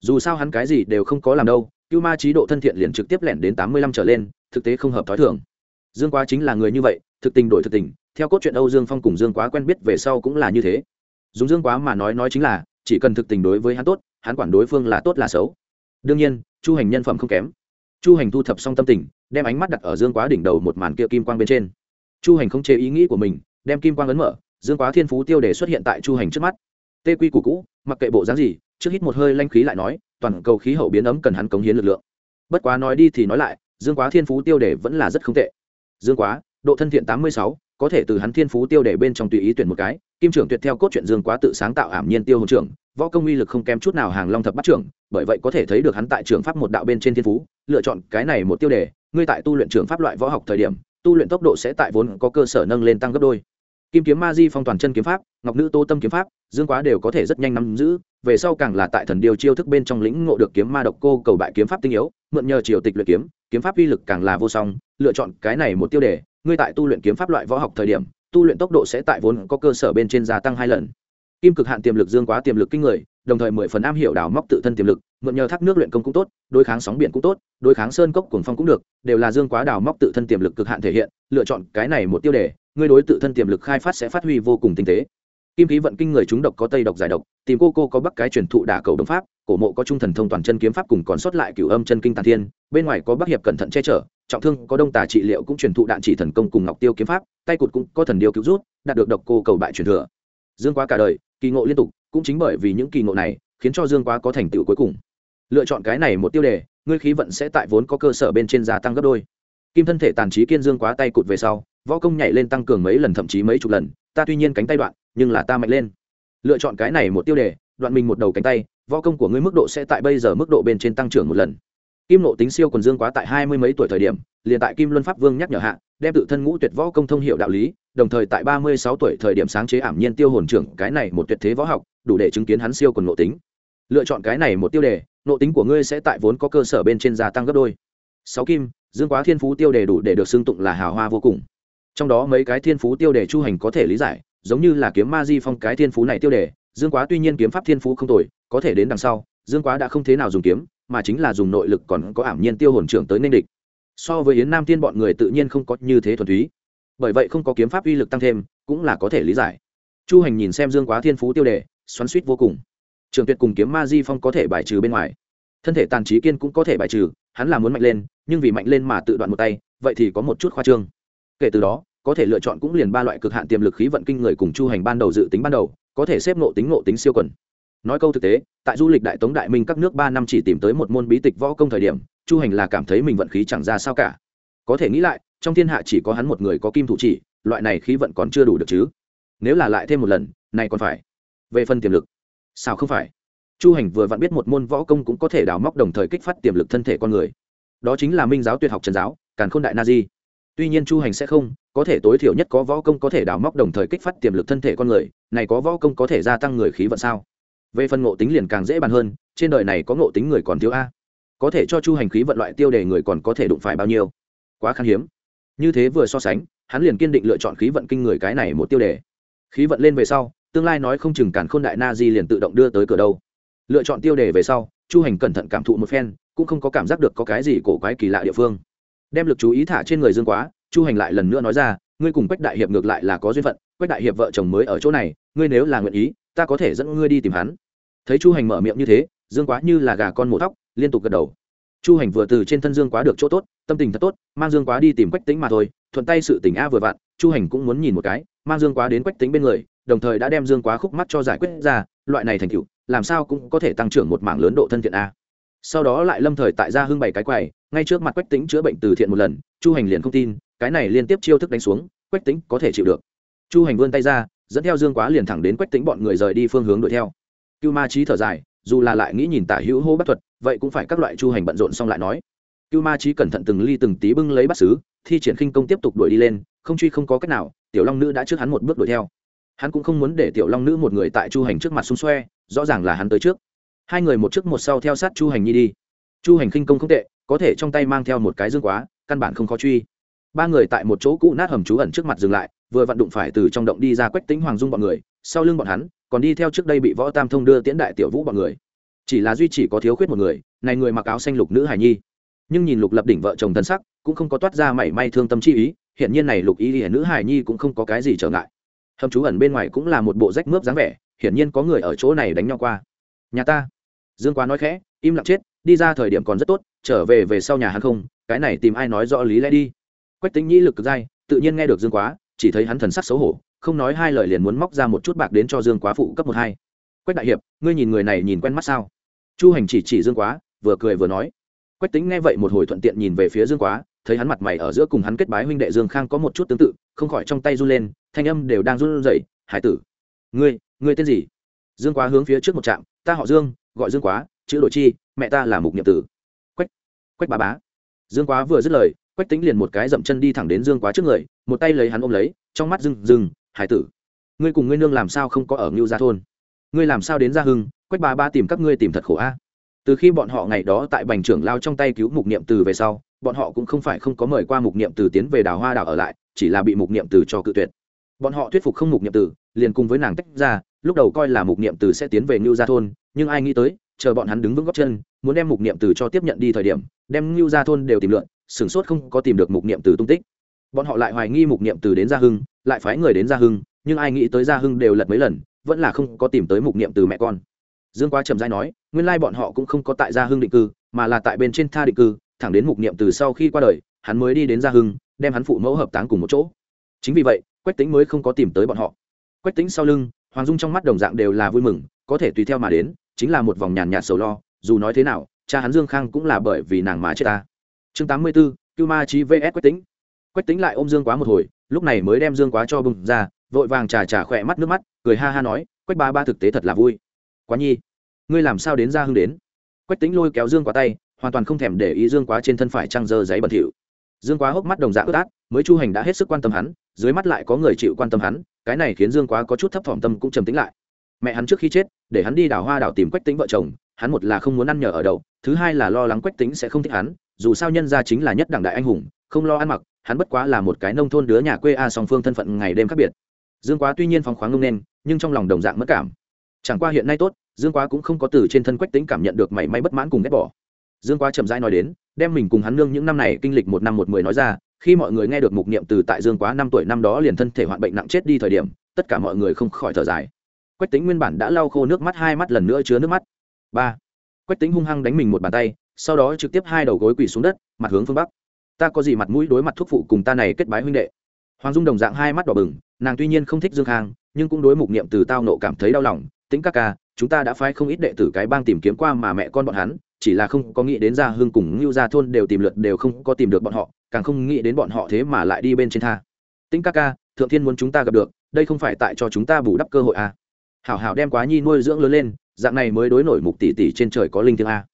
Dù sao hắn cái gì đều không có làm đâu, cưu ma trí độ thân thiện liền trực tiếp lẻn đến tám mươi lăm trở lên, thực tế không hợp t h ó i thường. Dương quá chính là người như vậy, thực tình đổi thực tình, theo cốt truyện âu dương phong cùng dương quá quen biết về sau cũng là như thế. Dùng dương quá mà nói nói chính là, chỉ cần thực tình đối với hắn tốt, hắn quản đối phương là tốt là xấu. Đương nhiên, chu hành nhân phẩm không kém. Chu hành thu thập xong tâm tình đem ánh mắt đặt ở dương quá đỉnh đầu một màn kia kim quang bên trên. Chu hành không chế ý nghĩ của mình, đem kim quang ấn mở, dương quá thiên phú tiêu đề xuất hiện tại chu hành trước mắt. Tê quy củ cũ, mặc kệ bộ dáng gì, trước hít một hơi lanh khí lại nói, toàn cầu khí hậu biến ấm cần hắn cống hiến lực lượng. Bất quá nói đi thì nói lại, dương quá thiên phú tiêu đề vẫn là rất không tệ. Dương quá, độ thân thiện tám mươi sáu, có thể từ hắn thiên phú tiêu đề bên trong tùy ý tuyển một cái, kim trưởng tuyệt theo cốt truyện dương quá tự sáng tạo ảm nhiên tiêu hồn trưởng, võ công uy lực không kém chút nào hàng long thập bắt trưởng, bởi vậy có thể thấy được hắn tại trường pháp một đạo bên trên thiên phú, lựa chọn cái này một tiêu đề ngươi tại tu luyện trường pháp loại võ học thời điểm, tu luyện tốc độ sẽ tại vốn có cơ sở nâng lên tăng gấp đôi. Kim kiếm ma di phong toàn chân kiếm pháp, ngọc nữ tô tâm kiếm pháp, dương quá đều có thể rất nhanh nắm giữ, về sau càng là tại thần điều chiêu thức bên trong lĩnh ngộ được kiếm ma độc cô cầu bại kiếm pháp tinh yếu, mượn nhờ triều tịch luyện kiếm kiếm pháp uy lực càng là vô song, lựa chọn cái này một tiêu đề, ngươi tại tu luyện kiếm pháp loại võ học thời điểm, tu luyện tốc độ sẽ tại vốn có cơ sở bên trên gia tăng hai lần. Kim cực hạn tiềm lực dương quá tiềm lực kinh người đồng thời mười phần am hiểu đào móc tự thân tiềm lực, mượn nhờ thác nước luyện công cũng tốt, đối kháng sóng biển cũng tốt, đối kháng sơn cốc cuồng phong cũng được, đều là dương quá đào móc tự thân tiềm lực cực hạn thể hiện, lựa chọn cái này một tiêu đề, ngươi đối tự thân tiềm lực khai phát sẽ phát huy vô cùng tinh tế. Kim khí vận kinh người chúng độc có tây độc giải độc, tìm cô cô có bắc cái truyền thụ đả cầu đồng pháp, cổ mộ có trung thần thông toàn chân kiếm pháp cùng còn sót lại cửu âm chân kinh tàn thiên, bên ngoài có bắc hiệp cẩn thận che chở, trọng thương có đông tà trị liệu cũng truyền thụ đạn chỉ thần công cùng ngọc tiêu kiếm pháp, tay cụt cũng có thần điêu cứu rút, đạt được độc cô cầu bại truyền thừa. Dương quá cả đời, kỳ ngộ liên tục cũng chính bởi vì những kỳ ngộ này, khiến cho dương quá có thành tựu cuối cùng. Lựa chọn cái này một tiêu đề, ngươi khí vận sẽ tại vốn có cơ sở bên trên gia tăng gấp đôi. Kim thân thể tàn trí kiên dương quá tay cụt về sau, võ công nhảy lên tăng cường mấy lần thậm chí mấy chục lần, ta tuy nhiên cánh tay đoạn, nhưng là ta mạnh lên. Lựa chọn cái này một tiêu đề, đoạn mình một đầu cánh tay, võ công của ngươi mức độ sẽ tại bây giờ mức độ bên trên tăng trưởng một lần. Kim nộ tính siêu quần dương quá tại hai mươi mấy tuổi thời điểm, liền tại kim luân pháp vương nhắc nhở hạ đem tự thân ngũ tuyệt võ công thông hiệu đạo lý, đồng thời tại ba mươi sáu tuổi thời điểm sáng chế ảm nhiên tiêu hồn trưởng, cái này một tuyệt thế võ học, đủ để chứng kiến hắn siêu quần nộ tính. Lựa chọn cái này một tiêu đề nộ tính của ngươi sẽ tại vốn có cơ sở bên trên gia tăng gấp đôi. Sáu kim, dương quá thiên phú tiêu đề đủ để được xưng tụng là hào hoa vô cùng. Trong đó mấy cái thiên phú tiêu đề chu hành có thể lý giải, giống như là kiếm ma di phong cái thiên phú này tiêu đề, dương quá tuy nhiên kiếm pháp thiên phú không tồi, có thể đến đằng sau, dương quá đã không thế nào dùng kiếm, mà chính là dùng nội lực còn có ảm nhiên tiêu hồn trưởng tới nên địch so với yến nam tiên bọn người tự nhiên không có như thế thuần túy. Bởi vậy không có kiếm pháp uy lực tăng thêm, cũng là có thể lý giải. Chu hành nhìn xem dương quá thiên phú tiêu đề, xoắn suýt vô cùng. Trường tuyệt cùng kiếm ma di phong có thể bài trừ bên ngoài. Thân thể tàn trí kiên cũng có thể bài trừ, hắn là muốn mạnh lên, nhưng vì mạnh lên mà tự đoạn một tay, vậy thì có một chút khoa trương. Kể từ đó, có thể lựa chọn cũng liền ba loại cực hạn tiềm lực khí vận kinh người cùng chu hành ban đầu dự tính ban đầu, có thể xếp nộ tính nộ tính siêu quần nói câu thực tế, tại du lịch đại tống đại minh các nước ba năm chỉ tìm tới một môn bí tịch võ công thời điểm, chu hành là cảm thấy mình vận khí chẳng ra sao cả. Có thể nghĩ lại, trong thiên hạ chỉ có hắn một người có kim thủ chỉ, loại này khí vận còn chưa đủ được chứ. Nếu là lại thêm một lần, này còn phải. Về phần tiềm lực, sao không phải? Chu hành vừa vặn biết một môn võ công cũng có thể đào móc đồng thời kích phát tiềm lực thân thể con người. Đó chính là minh giáo tuyệt học trần giáo, càn khôn đại na di. Tuy nhiên chu hành sẽ không, có thể tối thiểu nhất có võ công có thể đào móc đồng thời kích phát tiềm lực thân thể con người, này có võ công có thể gia tăng người khí vận sao? Về phần ngộ tính liền càng dễ bàn hơn, trên đời này có ngộ tính người còn thiếu a. Có thể cho chu hành khí vận loại tiêu đề người còn có thể đụng phải bao nhiêu? Quá khan hiếm. Như thế vừa so sánh, hắn liền kiên định lựa chọn khí vận kinh người cái này một tiêu đề. Khí vận lên về sau, tương lai nói không chừng cản khôn đại na di liền tự động đưa tới cửa đâu. Lựa chọn tiêu đề về sau, chu hành cẩn thận cảm thụ một phen, cũng không có cảm giác được có cái gì cổ quái kỳ lạ địa phương. Đem lực chú ý thả trên người dương quá, chu hành lại lần nữa nói ra, ngươi cùng quách đại hiệp ngược lại là có duyên phận, quách đại hiệp vợ chồng mới ở chỗ này, ngươi nếu là nguyện ý ta có thể dẫn ngươi đi tìm hắn. Thấy chu hành mở miệng như thế, dương quá như là gà con mổ tóc liên tục gật đầu. Chu hành vừa từ trên thân dương quá được chỗ tốt, tâm tình thật tốt, mang dương quá đi tìm quách tính mà thôi, thuận tay sự tình a vừa vặn, chu hành cũng muốn nhìn một cái, mang dương quá đến quách tính bên người, đồng thời đã đem dương quá khúc mắt cho giải quyết ra, loại này thành tựu, làm sao cũng có thể tăng trưởng một mảng lớn độ thân thiện a. Sau đó lại lâm thời tại gia hưng bảy cái quầy, ngay trước mặt quách tính chữa bệnh từ thiện một lần, chu hành liền không tin, cái này liên tiếp chiêu thức đánh xuống, quách tính có thể chịu được. Chu hành vươn tay ra dẫn theo dương quá liền thẳng đến quách tính bọn người rời đi phương hướng đuổi theo. Cưu ma trí thở dài, dù là lại nghĩ nhìn tả hữu hô bất thuật, vậy cũng phải các loại chu hành bận rộn xong lại nói. Cưu ma trí cẩn thận từng ly từng tí bưng lấy bắt xứ thi triển khinh công tiếp tục đuổi đi lên, không truy không có cách nào, tiểu long nữ đã trước hắn một bước đuổi theo. Hắn cũng không muốn để tiểu long nữ một người tại chu hành trước mặt xung xoe, rõ ràng là hắn tới trước. Hai người một trước một sau theo sát chu hành nhi đi. Chu hành khinh công không tệ, có thể trong tay mang theo một cái dương quá, căn bản không khó truy. Ba người tại một chỗ cũ nát hầm trú ẩn trước mặt dừng lại vừa vặn đụng phải từ trong động đi ra quách tính hoàng dung bọn người, sau lưng bọn hắn, còn đi theo trước đây bị võ tam thông đưa tiễn đại tiểu vũ bọn người. Chỉ là duy chỉ có thiếu khuyết một người, này người mặc áo xanh lục nữ hải nhi. Nhưng nhìn lục lập đỉnh vợ chồng thân sắc, cũng không có toát ra mảy may thương tâm chi ý hiện nhiên này lục ý hiển nữ hải nhi cũng không có cái gì trở ngại. Hầm chú ẩn bên ngoài cũng là một bộ rách mướp dáng vẻ, hiển nhiên có người ở chỗ này đánh nhau qua. Nhà ta. Dương quá nói khẽ, im lặng chết, đi ra thời điểm còn rất tốt, trở về về sau nhà hắn không, cái này tìm ai nói rõ lý lẽ đi. Quách tính nhĩ lực cực dai, tự nhiên nghe được dương quá chỉ thấy hắn thần sắc xấu hổ, không nói hai lời liền muốn móc ra một chút bạc đến cho dương quá phụ cấp một hai. Quách đại hiệp, ngươi nhìn người này nhìn quen mắt sao? Chu hành chỉ chỉ dương quá, vừa cười vừa nói. Quách tính nghe vậy một hồi thuận tiện nhìn về phía dương quá, thấy hắn mặt mày ở giữa cùng hắn kết bái huynh đệ dương khang có một chút tương tự, không khỏi trong tay run lên, thanh âm đều đang run rẩy, hải tử, ngươi ngươi tên gì? Dương quá hướng phía trước một trạm ta họ dương, gọi dương quá, chữ đội chi, mẹ ta là mục nhiệm tử. Quách quách bá bá. Dương quá vừa dứt lời quách tính liền một cái dậm chân đi thẳng đến dương quá trước người, một tay lấy hắn ôm lấy, trong mắt dưng dưng hải tử, ngươi cùng ngươi nương làm sao không có ở ngưu gia thôn? Ngươi làm sao đến gia hưng? Quách ba ba tìm các ngươi tìm thật khổ a. Từ khi bọn họ ngày đó tại bành trưởng lao trong tay cứu mục niệm từ về sau, bọn họ cũng không phải không có mời qua mục niệm từ tiến về đào hoa đảo ở lại, chỉ là bị mục niệm từ cho cự tuyệt. Bọn họ thuyết phục không mục niệm từ, liền cùng với nàng tách ra, lúc đầu coi là mục niệm từ sẽ tiến về ngưu gia thôn, nhưng ai nghĩ tới, chờ bọn hắn đứng vững góc chân, muốn đem mục niệm từ cho tiếp nhận đi thời điểm, đem ngưu gia thôn đều tìm lượn sửng sốt không có tìm được mục niệm từ tung tích. Bọn họ lại hoài nghi mục niệm từ đến gia hưng, lại phái người đến gia hưng, nhưng ai nghĩ tới gia hưng đều lật mấy lần, vẫn là không có tìm tới mục niệm từ mẹ con. Dương quá trầm dai nói, nguyên lai bọn họ cũng không có tại gia hưng định cư, mà là tại bên trên tha định cư, thẳng đến mục niệm từ sau khi qua đời, hắn mới đi đến gia hưng, đem hắn phụ mẫu hợp táng cùng một chỗ. Chính vì vậy, quách tính mới không có tìm tới bọn họ. Quách tính sau lưng, hoàng dung trong mắt đồng dạng đều là vui mừng, có thể tùy theo mà đến, chính là một vòng nhàn nhạt sầu lo, dù nói thế nào, cha hắn dương khang cũng là bởi vì nàng má chết ta chương tám mươi b ố cưu ma chi vs quách tính quách tính lại ôm dương quá một hồi, lúc này mới đem dương quá cho bừng ra, vội vàng trà trà khỏe mắt nước mắt, cười ha ha nói, quách ba ba thực tế thật là vui. Quá nhi, ngươi làm sao đến ra hưng đến? Quách tính lôi kéo dương quá tay, hoàn toàn không thèm để ý dương quá trên thân phải trăng dơ giấy bẩn thỉu. Dương quá hốc mắt đồng dạng ướt át, mới chu hành đã hết sức quan tâm hắn, dưới mắt lại có người chịu quan tâm hắn, cái này khiến dương quá có chút thấp thỏm tâm cũng trầm tính lại. Mẹ hắn trước khi chết, để hắn đi đào hoa đào tìm quách tính vợ chồng, hắn một là không muốn ăn nhờ ở đậu, thứ hai là lo lắng quách tính sẽ không thích hắn dù sao nhân gia chính là nhất đẳng đại anh hùng, không lo ăn mặc, hắn bất quá là một cái nông thôn đứa nhà quê a, song phương thân phận ngày đêm khác biệt. Dương quá tuy nhiên phóng khoáng ngông nên, nhưng trong lòng đồng dạng mất cảm. Chẳng qua hiện nay tốt, dương quá cũng không có từ trên thân quách tính cảm nhận được mảy may bất mãn cùng ghét bỏ. Dương quá chậm rãi nói đến, đem mình cùng hắn nương những năm này kinh lịch một năm một mười nói ra, khi mọi người nghe được mục niệm từ tại dương quá năm tuổi năm đó liền thân thể hoạn bệnh nặng chết đi thời điểm, tất cả mọi người không khỏi thở dài. Quách tính nguyên bản đã lau khô nước mắt, hai mắt lần nữa chứa nước mắt. Ba. Quách tính hung hăng đánh mình một bàn tay sau đó trực tiếp hai đầu gối quỳ xuống đất, mặt hướng phương bắc. Ta có gì mặt mũi đối mặt thuốc phụ cùng ta này kết bái huynh đệ? Hoàng dung đồng dạng hai mắt đỏ bừng, nàng tuy nhiên không thích dương khang, nhưng cũng đối mục niệm từ tao nộ cảm thấy đau lòng. Tính các ca, chúng ta đã phái không ít đệ tử cái bang tìm kiếm qua mà mẹ con bọn hắn, chỉ là không có nghĩ đến gia hương cùng ngưu gia thôn đều tìm lượt đều không có tìm được bọn họ, càng không nghĩ đến bọn họ thế mà lại đi bên trên tha. Tính các ca, thượng thiên muốn chúng ta gặp được, đây không phải tại cho chúng ta bù đắp cơ hội à. hảo hảo đem quá nhi nuôi dưỡng lớn lên, dạng này mới đối nổi mục tỷ tỷ trên trời có linh thiêng a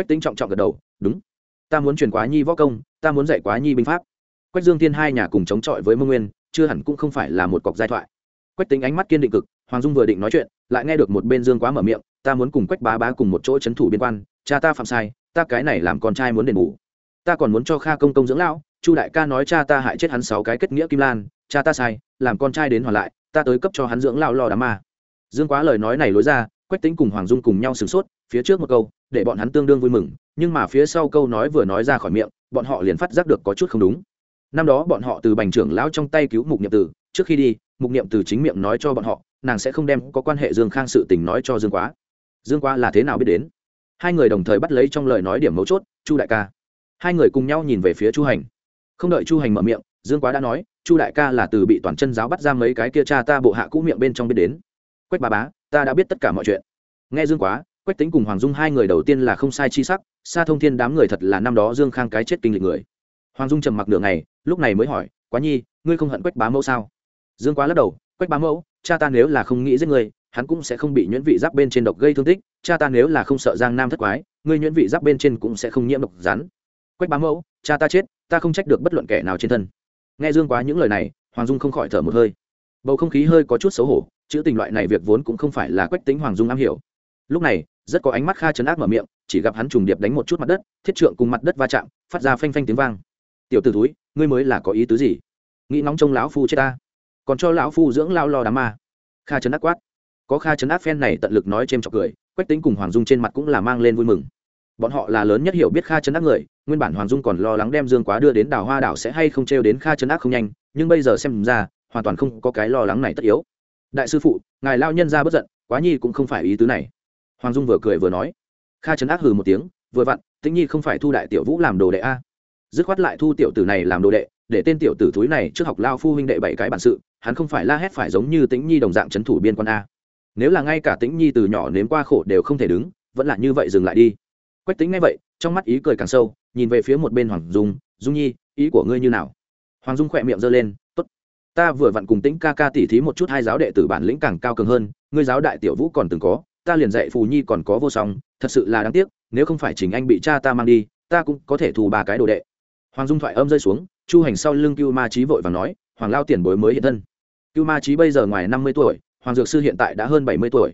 quách tính trọng trọng gật đầu, đúng. Ta muốn truyền quá nhi võ công, ta muốn dạy quá nhi binh pháp. Quách dương thiên hai nhà cùng chống chọi với mông nguyên, chưa hẳn cũng không phải là một cọc giai thoại. Quách tính ánh mắt kiên định cực, hoàng dung vừa định nói chuyện, lại nghe được một bên dương quá mở miệng, ta muốn cùng quách bá bá cùng một chỗ c h ấ n thủ biên quan, cha ta phạm sai, ta cái này làm con trai muốn đền bù. Ta còn muốn cho kha công công dưỡng lão, chu đại ca nói cha ta hại chết hắn sáu cái kết nghĩa kim lan, cha ta sai, làm con trai đến hoàn lại, ta tới cấp cho hắn dưỡng lão lo đám ma. Dương quá lời nói này lối ra, quách tính cùng hoàng dung cùng nhau sửng sốt, phía trước một câu để bọn hắn tương đương vui mừng, nhưng mà phía sau câu nói vừa nói ra khỏi miệng, bọn họ liền phát giác được có chút không đúng. Năm đó bọn họ từ bành trưởng lão trong tay cứu mục niệm tử, trước khi đi, mục niệm từ chính miệng nói cho bọn họ, nàng sẽ không đem có quan hệ dương khang sự tình nói cho dương quá. Dương quá là thế nào biết đến? Hai người đồng thời bắt lấy trong lời nói điểm mấu chốt, chu đại ca. Hai người cùng nhau nhìn về phía chu hành. Không đợi chu hành mở miệng, dương quá đã nói, chu đại ca là từ bị toàn chân giáo bắt ra mấy cái kia cha ta bộ hạ cũ miệng bên trong biết đến. Quách bà bá, ta đã biết tất cả mọi chuyện. Nghe dương quá quách tính cùng hoàng dung hai người đầu tiên là không sai chi sắc xa thông thiên đám người thật là năm đó dương khang cái chết kinh lịch người. Hoàng dung trầm mặc nửa ngày, lúc này mới hỏi, quá nhi, ngươi không hận quách bá mẫu sao? Dương quá lắc đầu, quách bá mẫu, cha ta nếu là không nghĩ giết ngươi, hắn cũng sẽ không bị nhuyễn vị giáp bên trên độc gây thương tích, cha ta nếu là không sợ giang nam thất quái, ngươi nhuyễn vị giáp bên trên cũng sẽ không nhiễm độc rắn. Quách bá mẫu, cha ta chết, ta không trách được bất luận kẻ nào trên thân. Nghe dương quá những lời này, hoàng dung không khỏi thở một hơi. Bầu không khí hơi có chút xấu hổ, chữ tình loại này việc vốn cũng không phải là quách tính hoàng dung am hiểu lúc này, rất có ánh mắt kha chấn ác mở miệng, chỉ gặp hắn trùng điệp đánh một chút mặt đất, thiết trượng cùng mặt đất va chạm, phát ra phanh phanh tiếng vang. Tiểu t ử túi ngươi mới là có ý tứ gì? Nghĩ nóng trông lão phu chết ta, còn cho lão phu dưỡng lao lo đám ma. Kha chấn ác quát. Có kha chấn ác phen này tận lực nói c h trọc cười, quách tính cùng hoàng dung trên mặt cũng là mang lên vui mừng. Bọn họ là lớn nhất hiểu biết kha chấn ác người, nguyên bản hoàng dung còn lo lắng đem dương quá đưa đến đảo hoa đảo sẽ hay không trêu đến kha chấn ác không nhanh, nhưng bây giờ xem ra, hoàn toàn không có cái lo lắng này tất yếu. Đại sư phụ, ngài lao nhân ra bất giận, quá nhi cũng không phải ý tứ này hoàng dung vừa cười vừa nói. Kha Trấn ác hừ một tiếng, vừa vặn, tĩnh nhi không phải thu đại tiểu vũ làm đồ đệ a. Dứt khoát lại thu tiểu tử này làm đồ đệ, để tên tiểu tử thúi này trước học lao phu huynh đệ bảy cái bản sự, hắn không phải la hét phải giống như tĩnh nhi đồng dạng c h ấ n thủ biên quan a. Nếu là ngay cả tĩnh nhi từ nhỏ nếm qua khổ đều không thể đứng, vẫn là như vậy dừng lại đi. Quách tính ngay vậy, trong mắt ý cười càng sâu, nhìn về phía một bên hoàng dung dung nhi, ý của ngươi như nào? Hoàng dung khỏe miệng giơ lên t ố t ta vừa vặn cùng tĩnh ca ca tỉ thí một chút hai giáo đệ tử bản lĩnh càng cao cường hơn, ngươi giáo đại tiểu vũ còn từng có ta liền dạy phù nhi còn có vô song, thật sự là đáng tiếc, nếu không phải chính anh bị cha ta mang đi, ta cũng có thể thù ba cái đồ đệ. Hoàng dung thoại âm rơi xuống, chu hành sau lưng cưu ma trí vội và nói, hoàng lao tiền bối mới hiện thân. Cưu ma trí bây giờ ngoài năm mươi tuổi, hoàng dược sư hiện tại đã hơn bảy mươi tuổi.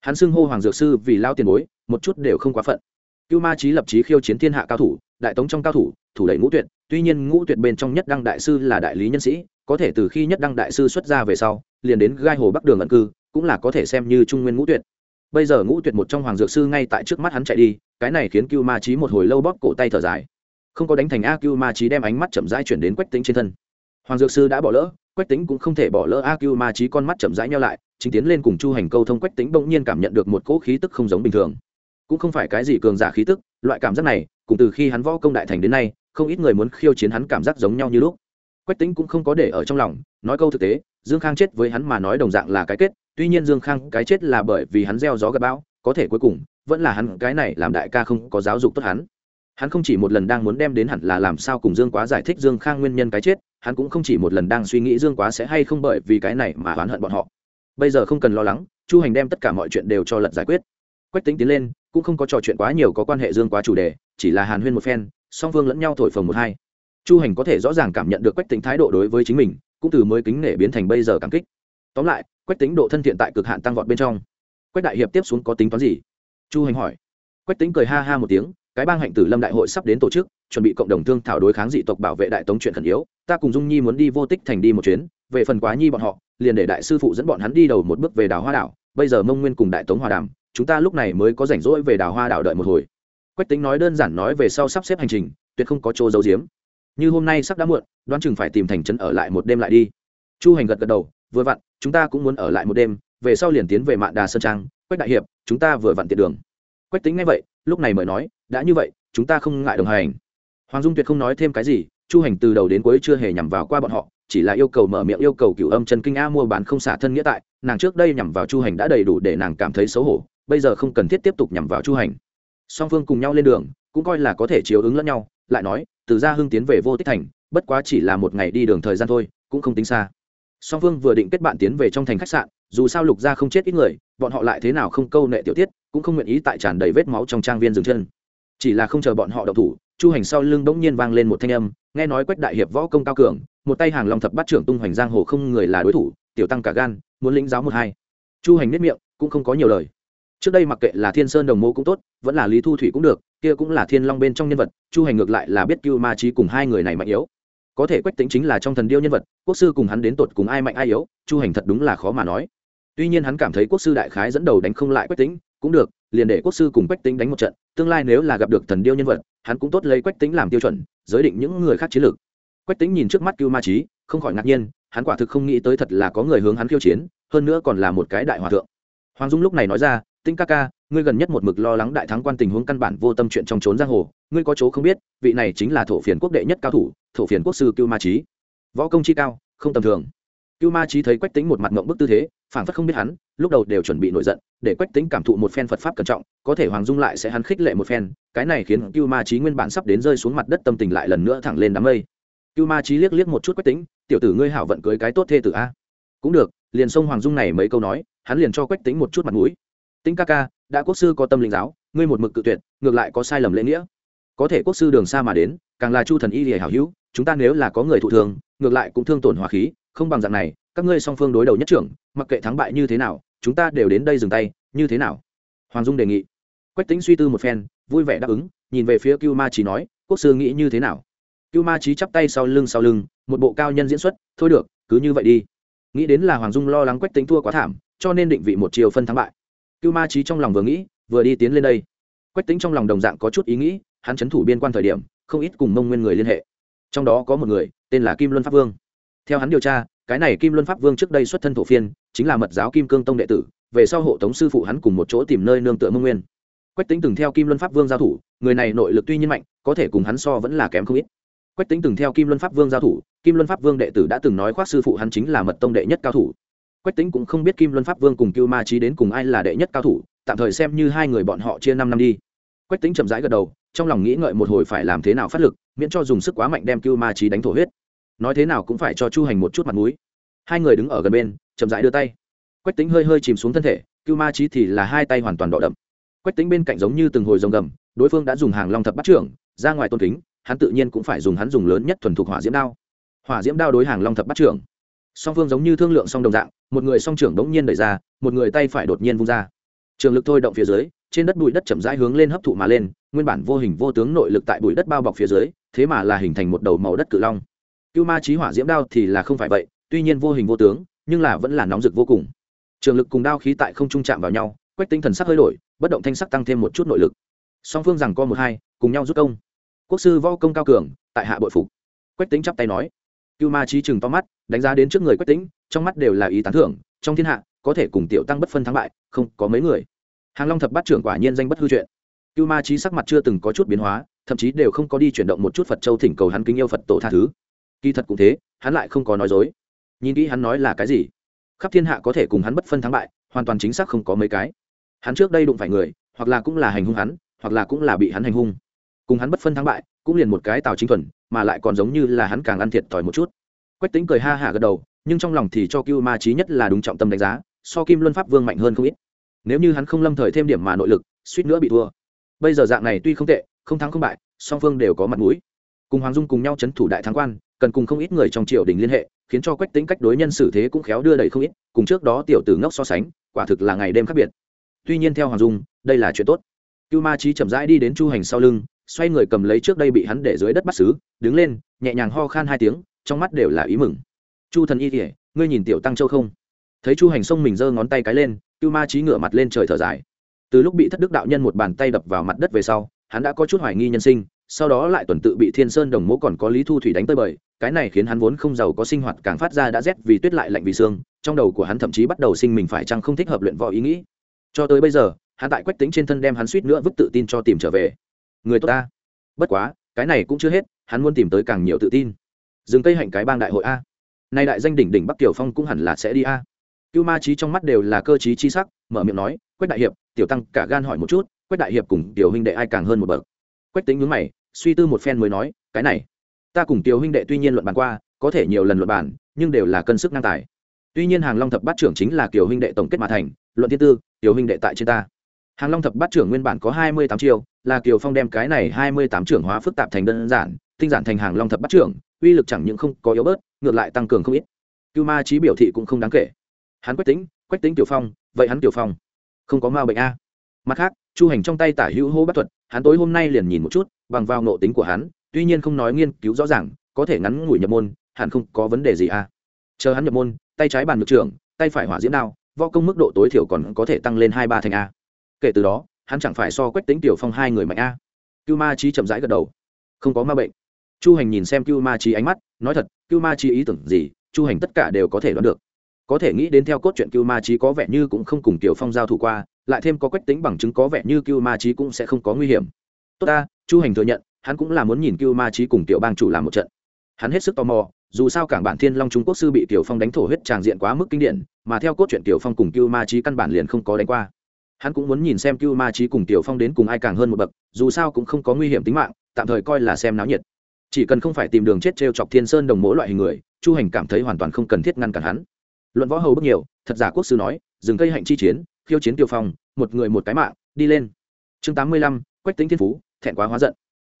Hắn xưng hô hoàng dược sư vì lao tiền bối, một chút đều không quá phận. Cưu ma trí lập trí khiêu chiến thiên hạ cao thủ, đại tống trong cao thủ thủ đẩy ngũ tuyệt, tuy nhiên ngũ tuyệt bên trong nhất đăng đại sư là đại lý nhân sĩ, có thể từ khi nhất đăng đại sư xuất ra về sau, liền đến gai hồ bắc đường ẩn cư, cũng là có thể xem như trung nguyên ngũ tuyệt bây giờ ngũ tuyệt một trong hoàng dược sư ngay tại trước mắt hắn chạy đi, cái này khiến cưu ma trí một hồi lâu bóp cổ tay thở dài. Không có đánh thành a cưu ma trí đem ánh mắt chậm rãi chuyển đến quách tính trên thân. Hoàng dược sư đã bỏ lỡ, quách tính cũng không thể bỏ lỡ a cưu ma trí con mắt chậm rãi nhau lại, chính tiến lên cùng chu hành câu thông quách tính bỗng nhiên cảm nhận được một cỗ khí tức không giống bình thường. Cũng không phải cái gì cường giả khí tức, loại cảm giác này, cùng từ khi hắn võ công đại thành đến nay, không ít người muốn khiêu chiến hắn cảm giác giống nhau như lúc. Quách tính cũng không có để ở trong lòng, nói câu thực tế, dương khang chết với hắn mà nói đồng dạng là cái kết tuy nhiên dương khang cái chết là bởi vì hắn gieo gió gặp bão, có thể cuối cùng, vẫn là hắn cái này làm đại ca không có giáo dục tốt hắn. Hắn không chỉ một lần đang muốn đem đến hẳn là làm sao cùng dương quá giải thích dương khang nguyên nhân cái chết, hắn cũng không chỉ một lần đang suy nghĩ dương quá sẽ hay không bởi vì cái này mà oán hận bọn họ. Bây giờ không cần lo lắng, chu hành đem tất cả mọi chuyện đều cho lật giải quyết. Quách tính tiến lên, cũng không có trò chuyện quá nhiều có quan hệ dương quá chủ đề, chỉ là hàn huyên một phen, song phương lẫn nhau thổi phồng một hai. Chu hành có thể rõ ràng cảm nhận được quách tính thái độ đối với chính mình, cũng từ mới kính nể biến thành bây giờ cảm kích. Tóm lại quách tính độ thân thiện tại cực hạn tăng vọt bên trong. Quách đại hiệp tiếp xuống có tính toán gì? Chu hành hỏi. Quách tính cười ha ha một tiếng, cái bang hạnh tử lâm đại hội sắp đến tổ chức, chuẩn bị cộng đồng thương thảo đối kháng dị tộc bảo vệ đại tống chuyện khẩn yếu, ta cùng dung nhi muốn đi vô tích thành đi một chuyến, về phần quá nhi bọn họ, liền để đại sư phụ dẫn bọn hắn đi đầu một bước về đảo hoa đảo, bây giờ mông nguyên cùng đại tống hòa đàm, chúng ta lúc này mới có rảnh rỗi về đảo hoa đảo đợi một hồi. Quách tính nói đơn giản nói về sau sắp xếp hành trình, tuyệt không có chỗ giấu giếm. Như hôm nay sắp đã muộn, đoán chừng phải tìm thành trấn ở lại một đêm lại đi. Chu hành gật gật đầu, vừa vặn chúng ta cũng muốn ở lại một đêm, về sau liền tiến về mạn đà sơn trang, quách đại hiệp, chúng ta vừa vặn tiện đường. Quách tính ngay vậy, lúc này mới nói, đã như vậy, chúng ta không ngại đồng hành. Hoàng dung tuyệt không nói thêm cái gì, chu hành từ đầu đến cuối chưa hề nhằm vào qua bọn họ, chỉ là yêu cầu mở miệng yêu cầu cựu âm chân kinh a mua bán không xả thân nghĩa tại, nàng trước đây nhằm vào chu hành đã đầy đủ để nàng cảm thấy xấu hổ, bây giờ không cần thiết tiếp tục nhằm vào chu hành. Song phương cùng nhau lên đường, cũng coi là có thể chiếu ứng lẫn nhau, lại nói, từ gia hưng tiến về vô tích thành, bất quá chỉ là một ngày đi đường thời gian thôi, cũng không tính xa song phương vừa định kết bạn tiến về trong thành khách sạn, dù sao lục gia không chết ít người, bọn họ lại thế nào không câu nệ tiểu tiết, cũng không nguyện ý tại tràn đầy vết máu trong trang viên dừng chân. Chỉ là không chờ bọn họ đậu thủ, chu hành sau lưng bỗng nhiên vang lên một thanh âm, nghe nói quách đại hiệp võ công cao cường, một tay hàng long thập bắt trưởng tung hoành giang hồ không người là đối thủ, tiểu tăng cả gan, muốn lĩnh giáo một hai. Chu hành nếp miệng, cũng không có nhiều lời. Trước đây mặc kệ là thiên sơn đồng mô cũng tốt, vẫn là lý thu thủy cũng được, kia cũng là thiên long bên trong nhân vật, chu hành ngược lại là biết cưu ma trí cùng hai người này mạnh yếu có thể quách tính chính là trong thần điêu nhân vật, quốc sư cùng hắn đến tột cùng ai mạnh ai yếu, chu hành thật đúng là khó mà nói. Tuy nhiên hắn cảm thấy quốc sư đại khái dẫn đầu đánh không lại quách tính, cũng được, liền để quốc sư cùng quách tính đánh một trận, tương lai nếu là gặp được thần điêu nhân vật, hắn cũng tốt lấy quách tính làm tiêu chuẩn, giới định những người khác chiến lược. Quách tính nhìn trước mắt cưu ma trí không khỏi ngạc nhiên, hắn quả thực không nghĩ tới thật là có người hướng hắn khiêu chiến, hơn nữa còn là một cái đại hòa thượng. Hoàng dung lúc này nói ra tinh ca ca, ngươi gần nhất một mực lo lắng đại thắng quan tình huống căn bản vô tâm chuyện trong trốn giang hồ, ngươi có chỗ không biết, vị này chính là thổ phiền quốc đệ nhất cao thủ, thổ phiền quốc sư cưu ma trí võ công chi cao, không tầm thường. Cưu ma trí thấy quách tính một mặt ngộng bức tư thế, phảng phất không biết hắn, lúc đầu đều chuẩn bị nổi giận, để quách tính cảm thụ một phen phật pháp cẩn trọng, có thể hoàng dung lại sẽ hắn khích lệ một phen, cái này khiến cưu ma trí nguyên bản sắp đến rơi xuống mặt đất tâm tình lại lần nữa thẳng lên đám mây. Cưu ma trí liếc liếc một chút quách tính tiểu tử ngươi hảo vận cưới cái tốt thê tử a. Cũng được, liền xông hoàng dung này mấy câu nói, hắn liền cho quách tính một chút mặt mũi tĩnh ca ca, đã quốc sư có tâm linh giáo, ngươi một mực cự tuyệt, ngược lại có sai lầm lễ nghĩa. Có thể quốc sư đường xa mà đến, càng là chu thần y hề hảo hữu, chúng ta nếu là có người thụ thường, ngược lại cũng thương tổn hòa khí, không bằng dạng này, các ngươi song phương đối đầu nhất trưởng, mặc kệ thắng bại như thế nào, chúng ta đều đến đây dừng tay, như thế nào? Hoàng dung đề nghị. Quách tính suy tư một phen, vui vẻ đáp ứng, nhìn về phía cưu ma trí nói, quốc sư nghĩ như thế nào? Cưu ma trí chắp tay sau lưng sau lưng, một bộ cao nhân diễn xuất, thôi được, cứ như vậy đi. Nghĩ đến là hoàng dung lo lắng quách tính thua quá thảm, cho nên định vị một chiều phân thắng bại cưu ma trí trong lòng vừa nghĩ, vừa đi tiến lên đây. Quách tính trong lòng đồng dạng có chút ý nghĩ, hắn c h ấ n thủ biên quan thời điểm, không ít cùng mông nguyên người liên hệ. Trong đó có một người, tên là kim luân pháp vương. Theo hắn điều tra, cái này kim luân pháp vương trước đây xuất thân thổ phiên, chính là mật giáo kim cương tông đệ tử, về sau hộ tống sư phụ hắn cùng một chỗ tìm nơi nương tựa mông nguyên. Quách tính từng theo kim luân pháp vương giao thủ, người này nội lực tuy nhiên mạnh, có thể cùng hắn so vẫn là kém không ít. Quách tính từng theo kim luân pháp vương giao thủ, kim luân pháp vương đệ tử đã từng nói khoác sư phụ hắn chính là mật tông đệ nhất cao thủ quách tính cũng không biết kim luân pháp vương cùng cưu ma trí đến cùng ai là đệ nhất cao thủ, tạm thời xem như hai người bọn họ chia năm năm đi. Quách tính chậm rãi gật đầu, trong lòng nghĩ ngợi một hồi phải làm thế nào phát lực, miễn cho dùng sức quá mạnh đem cưu ma trí đánh thổ huyết. Nói thế nào cũng phải cho chu hành một chút mặt mũi. Hai người đứng ở gần bên, chậm rãi đưa tay. Quách tính hơi hơi chìm xuống thân thể, cưu ma trí thì là hai tay hoàn toàn đỏ đậm. Quách tính bên cạnh giống như từng hồi rồng gầm, đối phương đã dùng hàng long thập bắt trưởng, ra ngoài tôn kính, hắn tự nhiên cũng phải dùng hắn dùng lớn nhất thuần thục hỏa diễm đao. Hỏa diễm đao đối hàng long thập bắt trưởng song phương giống như thương lượng song đồng dạng, một người song trưởng bỗng nhiên đẩy ra, một người tay phải đột nhiên vung ra. Trường lực thôi động phía dưới, trên đất bụi đất chậm rãi hướng lên hấp thụ mà lên, nguyên bản vô hình vô tướng nội lực tại bụi đất bao bọc phía dưới, thế mà là hình thành một đầu màu đất cự long. Cưu ma trí hỏa diễm đao thì là không phải vậy, tuy nhiên vô hình vô tướng, nhưng là vẫn là nóng rực vô cùng. Trường lực cùng đao khí tại không trung chạm vào nhau, quách tinh thần sắc hơi đổi, bất động thanh sắc tăng thêm một chút nội lực. Song phương rằng co một hai, cùng nhau rút công. Quốc sư võ công cao cường, tại hạ bội phục. Quách tính chắp tay nói cưu ma trí chừng to mắt, đánh giá đến trước người quách tính trong mắt đều là ý tán thưởng, trong thiên hạ, có thể cùng tiểu tăng bất phân thắng bại, không có mấy người. Hàng long thập bát trưởng quả nhiên danh bất hư chuyện cưu ma trí sắc mặt chưa từng có chút biến hóa, thậm chí đều không có đi chuyển động một chút phật châu thỉnh cầu hắn kính yêu phật tổ tha thứ. Kỳ thật cũng thế, hắn lại không có nói dối. Nhìn kỹ hắn nói là cái gì, khắp thiên hạ có thể cùng hắn bất phân thắng bại, hoàn toàn chính xác không có mấy cái. Hắn trước đây đụng phải người, hoặc là cũng là hành hung hắn, hoặc là cũng là bị hắn hành hung cùng hắn bất phân thắng bại, cũng liền một cái tào chính thuần, mà lại còn giống như là hắn càng ăn thiệt thòi một chút. Quách tính cười ha hả gật đầu, nhưng trong lòng thì cho cưu ma trí nhất là đúng trọng tâm đánh giá, so kim luân pháp vương mạnh hơn không ít. Nếu như hắn không lâm thời thêm điểm mà nội lực, suýt nữa bị thua. Bây giờ dạng này tuy không tệ, không thắng không bại, song phương đều có mặt mũi. Cùng hoàng dung cùng nhau c h ấ n thủ đại thắng quan, cần cùng không ít người trong triều đình liên hệ, khiến cho quách tính cách đối nhân xử thế cũng khéo đưa đẩy không ít, cùng trước đó tiểu tử ngốc so sánh, quả thực là ngày đêm khác biệt. Tuy nhiên theo hoàng dung, đây là chuyện tốt. Cưu ma trí chậm rãi đi đến chu hành sau lưng xoay người cầm lấy trước đây bị hắn để dưới đất bắt xứ, đứng lên, nhẹ nhàng ho khan hai tiếng, trong mắt đều là ý mừng. Chu thần y kỉa ngươi nhìn tiểu tăng châu không? Thấy chu hành sông mình giơ ngón tay cái lên, cưu ma trí ngửa mặt lên trời thở dài. Từ lúc bị thất đức đạo nhân một bàn tay đập vào mặt đất về sau, hắn đã có chút hoài nghi nhân sinh, sau đó lại tuần tự bị thiên sơn đồng mố còn có lý thu thủy đánh tơi bời, cái này khiến hắn vốn không giàu có sinh hoạt càng phát ra đã rét vì tuyết lại lạnh vì xương trong đầu của hắn thậm chí bắt đầu sinh mình phải chăng không thích hợp luyện võ ý nghĩ. Cho tới bây giờ, hắn tại quách tính trên thân đem hắn suýt nữa vứt tự tin cho tìm trở về người tốt ta. Bất quá, cái này cũng chưa hết, hắn muốn tìm tới càng nhiều tự tin. Dừng cây hạnh cái bang đại hội a. Nay đại danh đỉnh đỉnh bắc kiều phong cũng hẳn là sẽ đi a. Cưu ma trí trong mắt đều là cơ chí chi sắc, mở miệng nói, quách đại hiệp, tiểu tăng cả gan hỏi một chút, quách đại hiệp cùng tiểu huynh đệ ai càng hơn một bậc? Quách tính nhướng mày, suy tư một phen mới nói, cái này, ta cùng tiểu huynh đệ tuy nhiên luận bàn qua, có thể nhiều lần luận bàn, nhưng đều là cân sức năng tài. Tuy nhiên hàng long thập bát trưởng chính là tiểu huynh đệ tổng kết mà thành, luận thiên tư, tiểu huynh đệ tại trên ta hàng long thập bát trưởng nguyên bản có hai mươi tám chiêu, là kiều phong đem cái này hai mươi tám trưởng hóa phức tạp thành đơn giản, tinh giản thành hàng long thập bát trưởng, uy lực chẳng những không có yếu bớt, ngược lại tăng cường không ít. Cưu ma trí biểu thị cũng không đáng kể. Hắn quách tính quách tính tiểu phong, vậy hắn tiểu phong. Không có ma bệnh a. Mặt khác, chu hành trong tay tả hữu hô bắt thuật, hắn tối hôm nay liền nhìn một chút, bằng vào nộ tính của hắn, tuy nhiên không nói nghiên cứu rõ ràng, có thể ngắn ngủi nhập môn, hẳn không có vấn đề gì a. Chờ hắn nhập môn, tay trái bàn ngược trưởng, tay phải hỏa diễm đao, võ công mức độ tối thiểu còn có thể tăng lên hai ba thành a kể từ đó, hắn chẳng phải so quách tính tiểu phong hai người mạnh a. Cưu ma trí chậm rãi gật đầu. Không có ma bệnh. Chu hành nhìn xem cưu ma trí ánh mắt, nói thật, cưu ma trí ý tưởng gì, chu hành tất cả đều có thể đoán được. Có thể nghĩ đến theo cốt truyện cưu ma trí có vẻ như cũng không cùng tiểu phong giao thủ qua, lại thêm có quách tính bằng chứng có vẻ như cưu ma trí cũng sẽ không có nguy hiểm. Tốt ta, chu hành thừa nhận, hắn cũng là muốn nhìn cưu ma trí cùng tiểu bang chủ làm một trận. Hắn hết sức tò mò, dù sao cảng bản thiên long trung quốc sư bị tiểu phong đánh thổ huyết tràng diện quá mức kinh điển, mà theo cốt truyện tiểu phong cùng cưu ma trí căn bản liền không có đánh qua hắn cũng muốn nhìn xem cưu ma trí cùng tiểu phong đến cùng ai càng hơn một bậc, dù sao cũng không có nguy hiểm tính mạng, tạm thời coi là xem náo nhiệt. Chỉ cần không phải tìm đường chết t r e o chọc thiên sơn đồng mỗi loại hình người, chu hành cảm thấy hoàn toàn không cần thiết ngăn cản hắn. Luận võ hầu bước nhiều, thật giả quốc sư nói dừng cây hạnh chi chiến, khiêu chiến tiêu phong, một người một cái mạng, đi lên. Chương tám mươi lăm, quách tính thiên phú, thẹn quá hóa giận.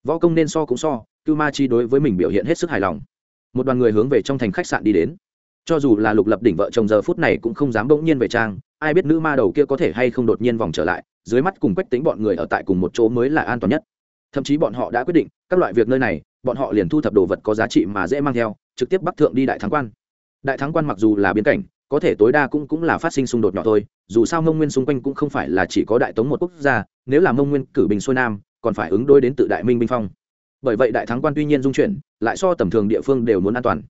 Võ công nên so cũng so, cưu ma chi đối với mình biểu hiện hết sức hài lòng. Một đoàn người hướng về trong thành khách sạn đi đến. Cho dù là lục lập đỉnh vợ chồng giờ phút này cũng không dám bỗng nhiên về trang ai biết nữ ma đầu kia có thể hay không đột nhiên vòng trở lại, dưới mắt cùng quách tính bọn người ở tại cùng một chỗ mới là an toàn nhất. Thậm chí bọn họ đã quyết định, các loại việc nơi này, bọn họ liền thu thập đồ vật có giá trị mà dễ mang theo, trực tiếp bắc thượng đi đại thắng quan. Đại thắng quan mặc dù là biến cảnh, có thể tối đa cũng cũng là phát sinh xung đột nhỏ thôi, dù sao mông nguyên xung quanh cũng không phải là chỉ có đại tống một quốc gia, nếu là mông nguyên cử bình xuôi nam, còn phải ứng đối đến tự đại minh binh phong. Bởi vậy đại thắng quan tuy nhiên dung chuyển, lại so tầm thường địa phương đều muốn an toàn.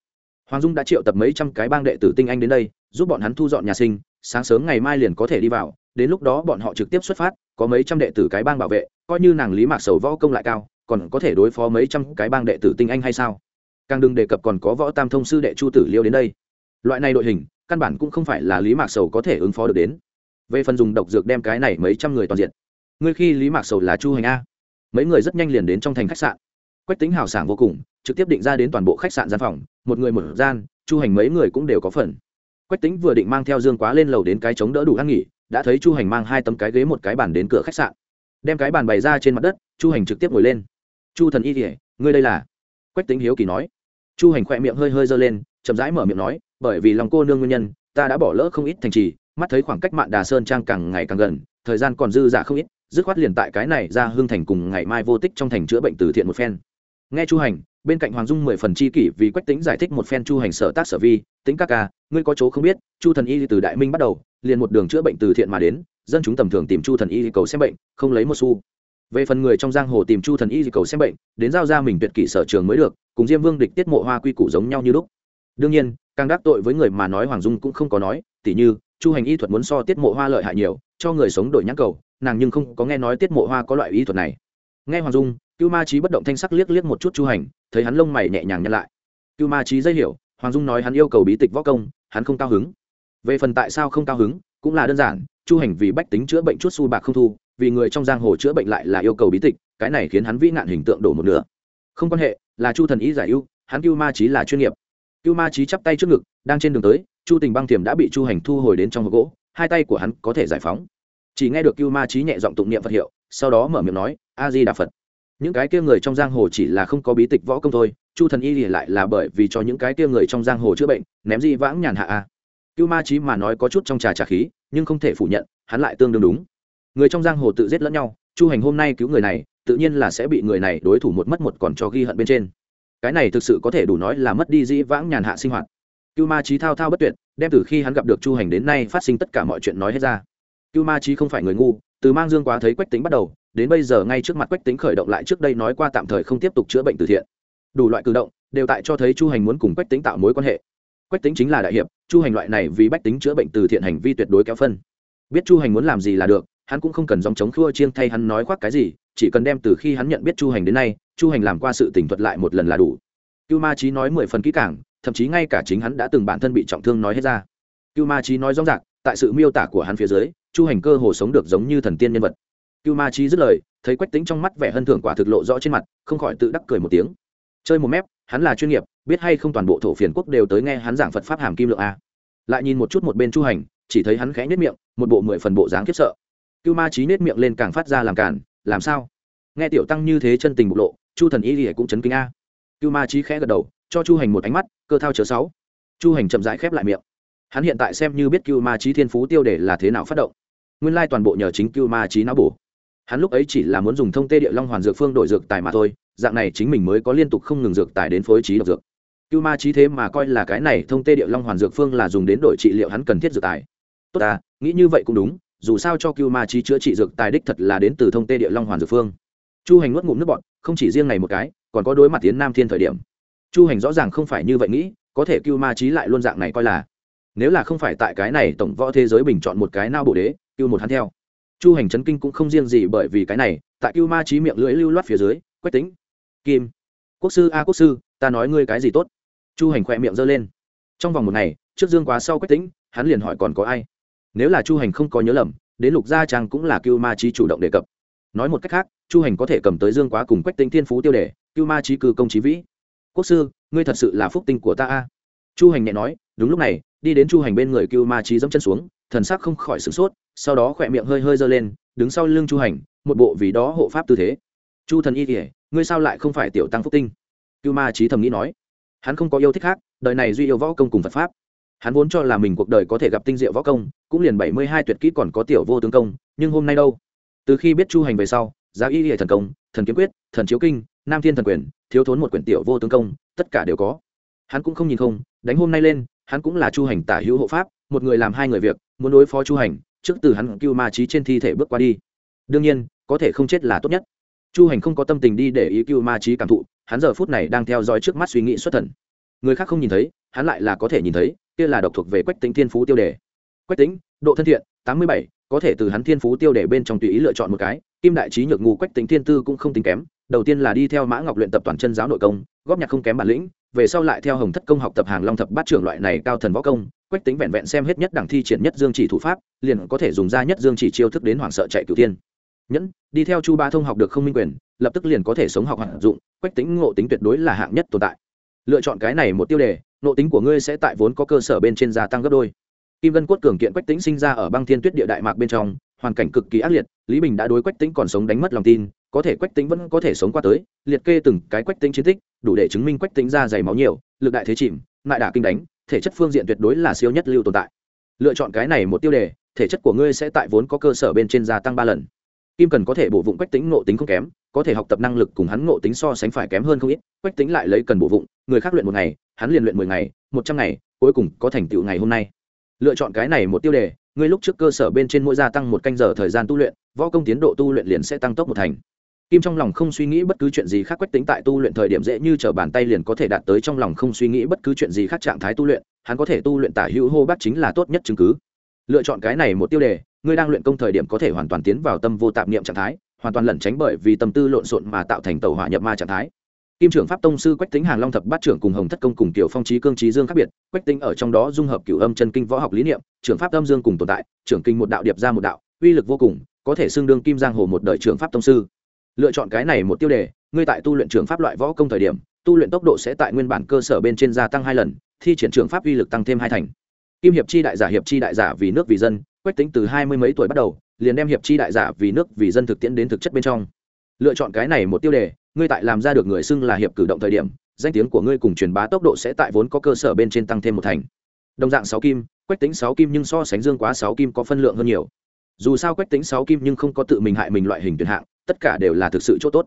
Hoàng dung đã triệu tập mấy trăm cái bang đệ tử tinh anh đến đây, giúp bọn hắn thu dọn nhà sinh sáng sớm ngày mai liền có thể đi vào, đến lúc đó bọn họ trực tiếp xuất phát, có mấy trăm đệ tử cái bang bảo vệ, coi như nàng lý mạc sầu võ công lại cao, còn có thể đối phó mấy trăm cái bang đệ tử tinh anh hay sao? Càng đừng đề cập còn có võ tam thông sư đệ chu tử liêu đến đây. Loại này đội hình, căn bản cũng không phải là lý mạc sầu có thể ứng phó được đến. Về phần dùng độc dược đem cái này mấy trăm người toàn diện ngươi khi lý mạc sầu là chu hành a. Mấy người rất nhanh liền đến trong thành khách sạn. Quách tính hào sảng vô cùng, trực tiếp định ra đến toàn bộ khách sạn gian phòng, một người một gian, chu hành mấy người cũng đều có phần quách tính vừa định mang theo dương quá lên lầu đến cái chống đỡ đủ ăn nghỉ, đã thấy chu hành mang hai tấm cái ghế một cái bàn đến cửa khách sạn. Đem cái bàn bày ra trên mặt đất, chu hành trực tiếp ngồi lên. Chu thần y kỉa ngươi đây là? Quách tính hiếu kỳ nói. Chu hành khỏe miệng hơi hơi giơ lên, chậm rãi mở miệng nói, bởi vì lòng cô nương nguyên nhân, ta đã bỏ lỡ không ít thành trì, mắt thấy khoảng cách mạn đà sơn trang càng ngày càng gần, thời gian còn dư dả không ít, dứt khoát liền tại cái này ra hương thành cùng ngày mai vô tích trong thành chữa bệnh từ thiện một phen. Nghe chu hành bên cạnh hoàng dung mười phần chi kỷ vì quách tính giải thích một phen chu hành sở tác sở vi tính các ca, ngươi có chỗ không biết, chu thần y từ đại minh bắt đầu, liền một đường chữa bệnh từ thiện mà đến, dân chúng tầm thường tìm chu thần y cầu xem bệnh, không lấy một xu. Về phần người trong giang hồ tìm chu thần y cầu xem bệnh, đến giao ra mình tuyệt kỷ sở trường mới được, cùng diêm vương địch tiết mộ hoa quy củ giống nhau như lúc. Đương nhiên, càng đắc tội với người mà nói hoàng dung cũng không có nói, tỉ như, chu hành y thuật muốn so tiết mộ hoa lợi hại nhiều, cho người sống đổi nhãn cầu, nàng nhưng không có nghe nói tiết mộ hoa có loại y thuật này. Nghe hoàng dung cưu ma trí bất động thanh sắc liếc liếc một chút chu hành, thấy hắn lông mày nhẹ nhàng nhăn lại. Cưu ma trí dây hiểu, hoàng dung nói hắn yêu cầu bí tịch võ công, hắn không cao hứng. Về phần tại sao không cao hứng, cũng là đơn giản, chu hành vì bách tính chữa bệnh chút su bạc không thu, vì người trong giang hồ chữa bệnh lại là yêu cầu bí tịch, cái này khiến hắn vĩ nạn hình tượng đổ một nửa. Không quan hệ, là chu thần ý giải ưu, hắn cưu ma trí là chuyên nghiệp. Cưu ma trí chắp tay trước ngực, đang trên đường tới, chu tình băng thiểm đã bị chu hành thu hồi đến trong hộp gỗ, hai tay của hắn có thể giải phóng. Chỉ nghe được cưu ma trí nhẹ giọng tụng niệm phật hiệu, sau đó mở miệng nói, a di đà phật những cái kia người trong giang hồ chỉ là không có bí tịch võ công thôi, chu thần y thì lại là bởi vì cho những cái kia người trong giang hồ chữa bệnh, ném di vãng nhàn hạ a. Cưu ma trí mà nói có chút trong trà trà khí, nhưng không thể phủ nhận, hắn lại tương đương đúng. Người trong giang hồ tự giết lẫn nhau, chu hành hôm nay cứu người này, tự nhiên là sẽ bị người này đối thủ một mất một còn cho ghi hận bên trên. Cái này thực sự có thể đủ nói là mất đi dĩ vãng nhàn hạ sinh hoạt. Cưu ma trí thao thao bất tuyệt, đem từ khi hắn gặp được chu hành đến nay phát sinh tất cả mọi chuyện nói hết ra. Cưu ma trí không phải người ngu, từ mang dương quá thấy quách tính bắt đầu đến bây giờ ngay trước mặt quách tính khởi động lại trước đây nói qua tạm thời không tiếp tục chữa bệnh từ thiện. Đủ loại cử động, đều tại cho thấy chu hành muốn cùng quách tính tạo mối quan hệ. Quách tính chính là đại hiệp, chu hành loại này vì bách tính chữa bệnh từ thiện hành vi tuyệt đối kéo phân. Biết chu hành muốn làm gì là được, hắn cũng không cần dòng chống khua chiêng thay hắn nói khoác cái gì, chỉ cần đem từ khi hắn nhận biết chu hành đến nay, chu hành làm qua sự tỉnh thuật lại một lần là đủ. Cưu ma trí nói mười phần kỹ cảng thậm chí ngay cả chính hắn đã từng bản thân bị trọng thương nói hết ra. Cưu ma trí nói rõ ràng, tại sự miêu tả của hắn phía dưới, chu hành cơ hồ sống được giống như thần tiên nhân vật cưu ma trí dứt lời, thấy quách tính trong mắt vẻ hân thưởng quả thực lộ rõ trên mặt, không khỏi tự đắc cười một tiếng. Chơi một mép, hắn là chuyên nghiệp, biết hay không toàn bộ thổ phiền quốc đều tới nghe hắn giảng phật pháp hàm kim lượng a. Lại nhìn một chút một bên chu hành, chỉ thấy hắn khẽ nhất miệng, một bộ mười phần bộ dáng khiếp sợ. Cưu ma trí nết miệng lên càng phát ra làm cản làm sao? Nghe tiểu tăng như thế chân tình bộc lộ, chu thần y lìa cũng chấn kinh a. Cưu ma trí khẽ gật đầu, cho chu hành một ánh mắt, cơ thao chớ sáu. Chu hành chậm rãi khép lại miệng. Hắn hiện tại xem như biết cưu ma trí thiên phú tiêu đề là thế nào phát động. Nguyên lai toàn bộ nhờ chính cưu ma trí não bổ hắn lúc ấy chỉ là muốn dùng thông tê địa long hoàn dược phương đổi dược tài mà thôi, dạng này chính mình mới có liên tục không ngừng dược tài đến phối trí độc dược. Cưu ma trí thế mà coi là cái này thông tê địa long hoàn dược phương là dùng đến đổi trị liệu hắn cần thiết dược tài. Tốt à nghĩ như vậy cũng đúng, dù sao cho cưu ma trí chữa trị dược tài đích thật là đến từ thông tê địa long hoàn dược phương. Chu hành nuốt ngụm nước bọn không chỉ riêng này một cái, còn có đối mặt tiến nam thiên thời điểm. Chu hành rõ ràng không phải như vậy nghĩ, có thể cưu ma trí lại luôn dạng này coi là. Nếu là không phải tại cái này tổng võ thế giới bình chọn một cái nao bộ đế, cưu một hắn theo chu hành chấn kinh cũng không riêng gì bởi vì cái này, tại cưu ma trí miệng lưỡi lưu loát phía dưới, quách tính, kim, quốc sư, a quốc sư, ta nói ngươi cái gì tốt? Chu hành khỏe miệng giơ lên. Trong vòng một ngày, trước dương quá sau quách tính, hắn liền hỏi còn có ai? Nếu là chu hành không có nhớ lầm, đến lục gia trang cũng là cưu ma trí chủ động đề cập. Nói một cách khác, chu hành có thể cầm tới dương quá cùng quách tính thiên phú tiêu đề, cưu ma trí cư công trí vĩ. Quốc sư, ngươi thật sự là phúc tinh của ta a. Chu hành nhẹ nói, đúng lúc này, đi đến chu hành bên người cưu ma trí dẫm chân xuống thần sắc không khỏi sửng sốt, sau đó khỏe miệng hơi hơi giơ lên, đứng sau lưng chu hành, một bộ vì đó hộ pháp tư thế. Chu thần y kỉa ngươi sao lại không phải tiểu tăng phúc tinh? Cưu ma trí thầm nghĩ nói. Hắn không có yêu thích khác, đời này duy yêu võ công cùng phật pháp. Hắn vốn cho là mình cuộc đời có thể gặp tinh diệu võ công, cũng liền bảy mươi hai tuyệt kỹ còn có tiểu vô tướng công, nhưng hôm nay đâu? Từ khi biết chu hành về sau, giá y hệ thần công, thần kiếm quyết, thần chiếu kinh, nam thiên thần quyền, thiếu thốn một quyển tiểu vô tướng công, tất cả đều có. Hắn cũng không nhìn không, đánh hôm nay lên, hắn cũng là chu hành tả hữu hộ pháp, một người làm hai người việc muốn đối phó chu hành, trước từ hắn cưu ma trí trên thi thể bước qua đi. Đương nhiên, có thể không chết là tốt nhất. Chu hành không có tâm tình đi để ý cưu ma trí cảm thụ, hắn giờ phút này đang theo dõi trước mắt suy nghĩ xuất thần. Người khác không nhìn thấy, hắn lại là có thể nhìn thấy, kia là độc thuộc về quách tính thiên phú tiêu đề. Quách tính độ thân thiện, tám mươi bảy, có thể từ hắn thiên phú tiêu đề bên trong tùy ý lựa chọn một cái. Kim đại trí nhược ngu quách tính thiên tư cũng không tính kém, đầu tiên là đi theo mã ngọc luyện tập toàn chân giáo nội công, góp nhạc không kém bản lĩnh, về sau lại theo hồng thất công học tập hàng long thập bát trưởng loại này cao thần võ công quách tính vẹn vẹn xem hết nhất đẳng thi triển nhất dương chỉ thủ pháp, liền có thể dùng ra nhất dương chỉ chiêu thức đến hoảng sợ chạy cửu tiên nhẫn, đi theo chu ba thông học được không minh quyền, lập tức liền có thể sống học hoạt dụng, quách tính ngộ tính tuyệt đối là hạng nhất tồn tại. Lựa chọn cái này một tiêu đề ngộ tính của ngươi sẽ tại vốn có cơ sở bên trên gia tăng gấp đôi. Kim vân quốc cường kiện quách tính sinh ra ở băng thiên tuyết địa đại mạc bên trong, hoàn cảnh cực kỳ ác liệt, lý bình đã đối quách tính còn sống đánh mất lòng tin, có thể quách tính vẫn có thể sống qua tới, liệt kê từng cái quách tính chiến tích, đủ để chứng minh quách tính ra dày máu nhiều, lực đại thế chìm, ngại đả kinh đánh thể chất phương diện tuyệt đối là siêu nhất lưu tồn tại. Lựa chọn cái này một tiêu đề, thể chất của ngươi sẽ tại vốn có cơ sở bên trên gia tăng ba lần. Kim cần có thể bổ vụng quách tính ngộ tính không kém, có thể học tập năng lực cùng hắn ngộ tính so sánh phải kém hơn không ít, quách tính lại lấy cần bổ vụng, người khác luyện một ngày, hắn liền luyện mười ngày, một trăm ngày, cuối cùng có thành tựu ngày hôm nay. Lựa chọn cái này một tiêu đề, ngươi lúc trước cơ sở bên trên mỗi gia tăng một canh giờ thời gian tu luyện, võ công tiến độ tu luyện liền sẽ tăng tốc một thành kim trong lòng không suy nghĩ bất cứ chuyện gì khác quách tính tại tu luyện thời điểm dễ như t r ở bàn tay liền có thể đạt tới trong lòng không suy nghĩ bất cứ chuyện gì khác trạng thái tu luyện, hắn có thể tu luyện tả hữu hô bát chính là tốt nhất chứng cứ. Lựa chọn cái này một tiêu đề, ngươi đang luyện công thời điểm có thể hoàn toàn tiến vào tâm vô tạp niệm trạng thái, hoàn toàn lẩn tránh bởi vì tâm tư lộn xộn mà tạo thành tàu hỏa nhập ma trạng thái. Kim trưởng pháp tông sư quách tính hàng long thập bát trưởng cùng hồng thất công cùng tiểu phong trí cương trí dương khác biệt, quách tính ở trong đó dung hợp cửu âm chân kinh võ học lý niệm, trưởng pháp âm dương cùng tồn tại, trưởng kinh một đạo điệp ra một đạo, uy lực vô cùng, có thể xưng đương kim giang hồ một đời trưởng pháp tông sư lựa chọn cái này một tiêu đề, ngươi tại tu luyện trường pháp loại võ công thời điểm, tu luyện tốc độ sẽ tại nguyên bản cơ sở bên trên gia tăng hai lần, thi triển trường pháp uy lực tăng thêm hai thành. Kim hiệp chi đại giả hiệp chi đại giả vì nước vì dân, quách tính từ hai mươi mấy tuổi bắt đầu, liền đem hiệp chi đại giả vì nước vì dân thực tiễn đến thực chất bên trong. Lựa chọn cái này một tiêu đề, ngươi tại làm ra được người xưng là hiệp cử động thời điểm, danh tiếng của ngươi cùng truyền bá tốc độ sẽ tại vốn có cơ sở bên trên tăng thêm một thành. Đồng dạng sáu kim, quách tính sáu kim nhưng so sánh dương quá sáu kim có phân lượng hơn nhiều. Dù sao quách tính sáu kim nhưng không có tự mình hại mình loại hình tuyển hạng tất cả đều là thực sự chỗ tốt.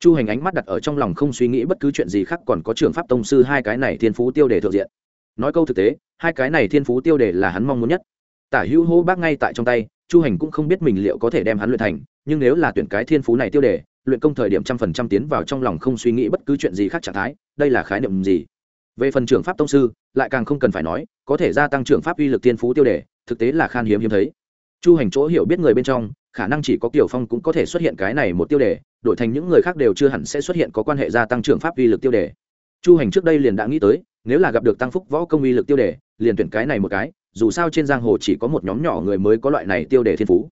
Chu hành ánh mắt đặt ở trong lòng không suy nghĩ bất cứ chuyện gì khác còn có trường pháp tông sư hai cái này thiên phú tiêu đề thượng diện. Nói câu thực tế, hai cái này thiên phú tiêu đề là hắn mong muốn nhất. Tả hữu hô bác ngay tại trong tay, chu hành cũng không biết mình liệu có thể đem hắn luyện thành, nhưng nếu là tuyển cái thiên phú này tiêu đề, luyện công thời điểm trăm phần trăm tiến vào trong lòng không suy nghĩ bất cứ chuyện gì khác trạng thái, đây là khái niệm gì? Về phần trưởng pháp tông sư, lại càng không cần phải nói, có thể gia tăng trưởng pháp uy lực thiên phú tiêu đề, thực tế là khan hiếm hiếm thấy. Chu hành chỗ hiểu biết người bên trong khả năng chỉ có Kiều phong cũng có thể xuất hiện cái này một tiêu đề, đổi thành những người khác đều chưa hẳn sẽ xuất hiện có quan hệ gia tăng trưởng pháp uy lực tiêu đề. Chu hành trước đây liền đã nghĩ tới, nếu là gặp được tăng phúc võ công uy lực tiêu đề, liền tuyển cái này một cái, dù sao trên giang hồ chỉ có một nhóm nhỏ người mới có loại này tiêu đề thiên phú.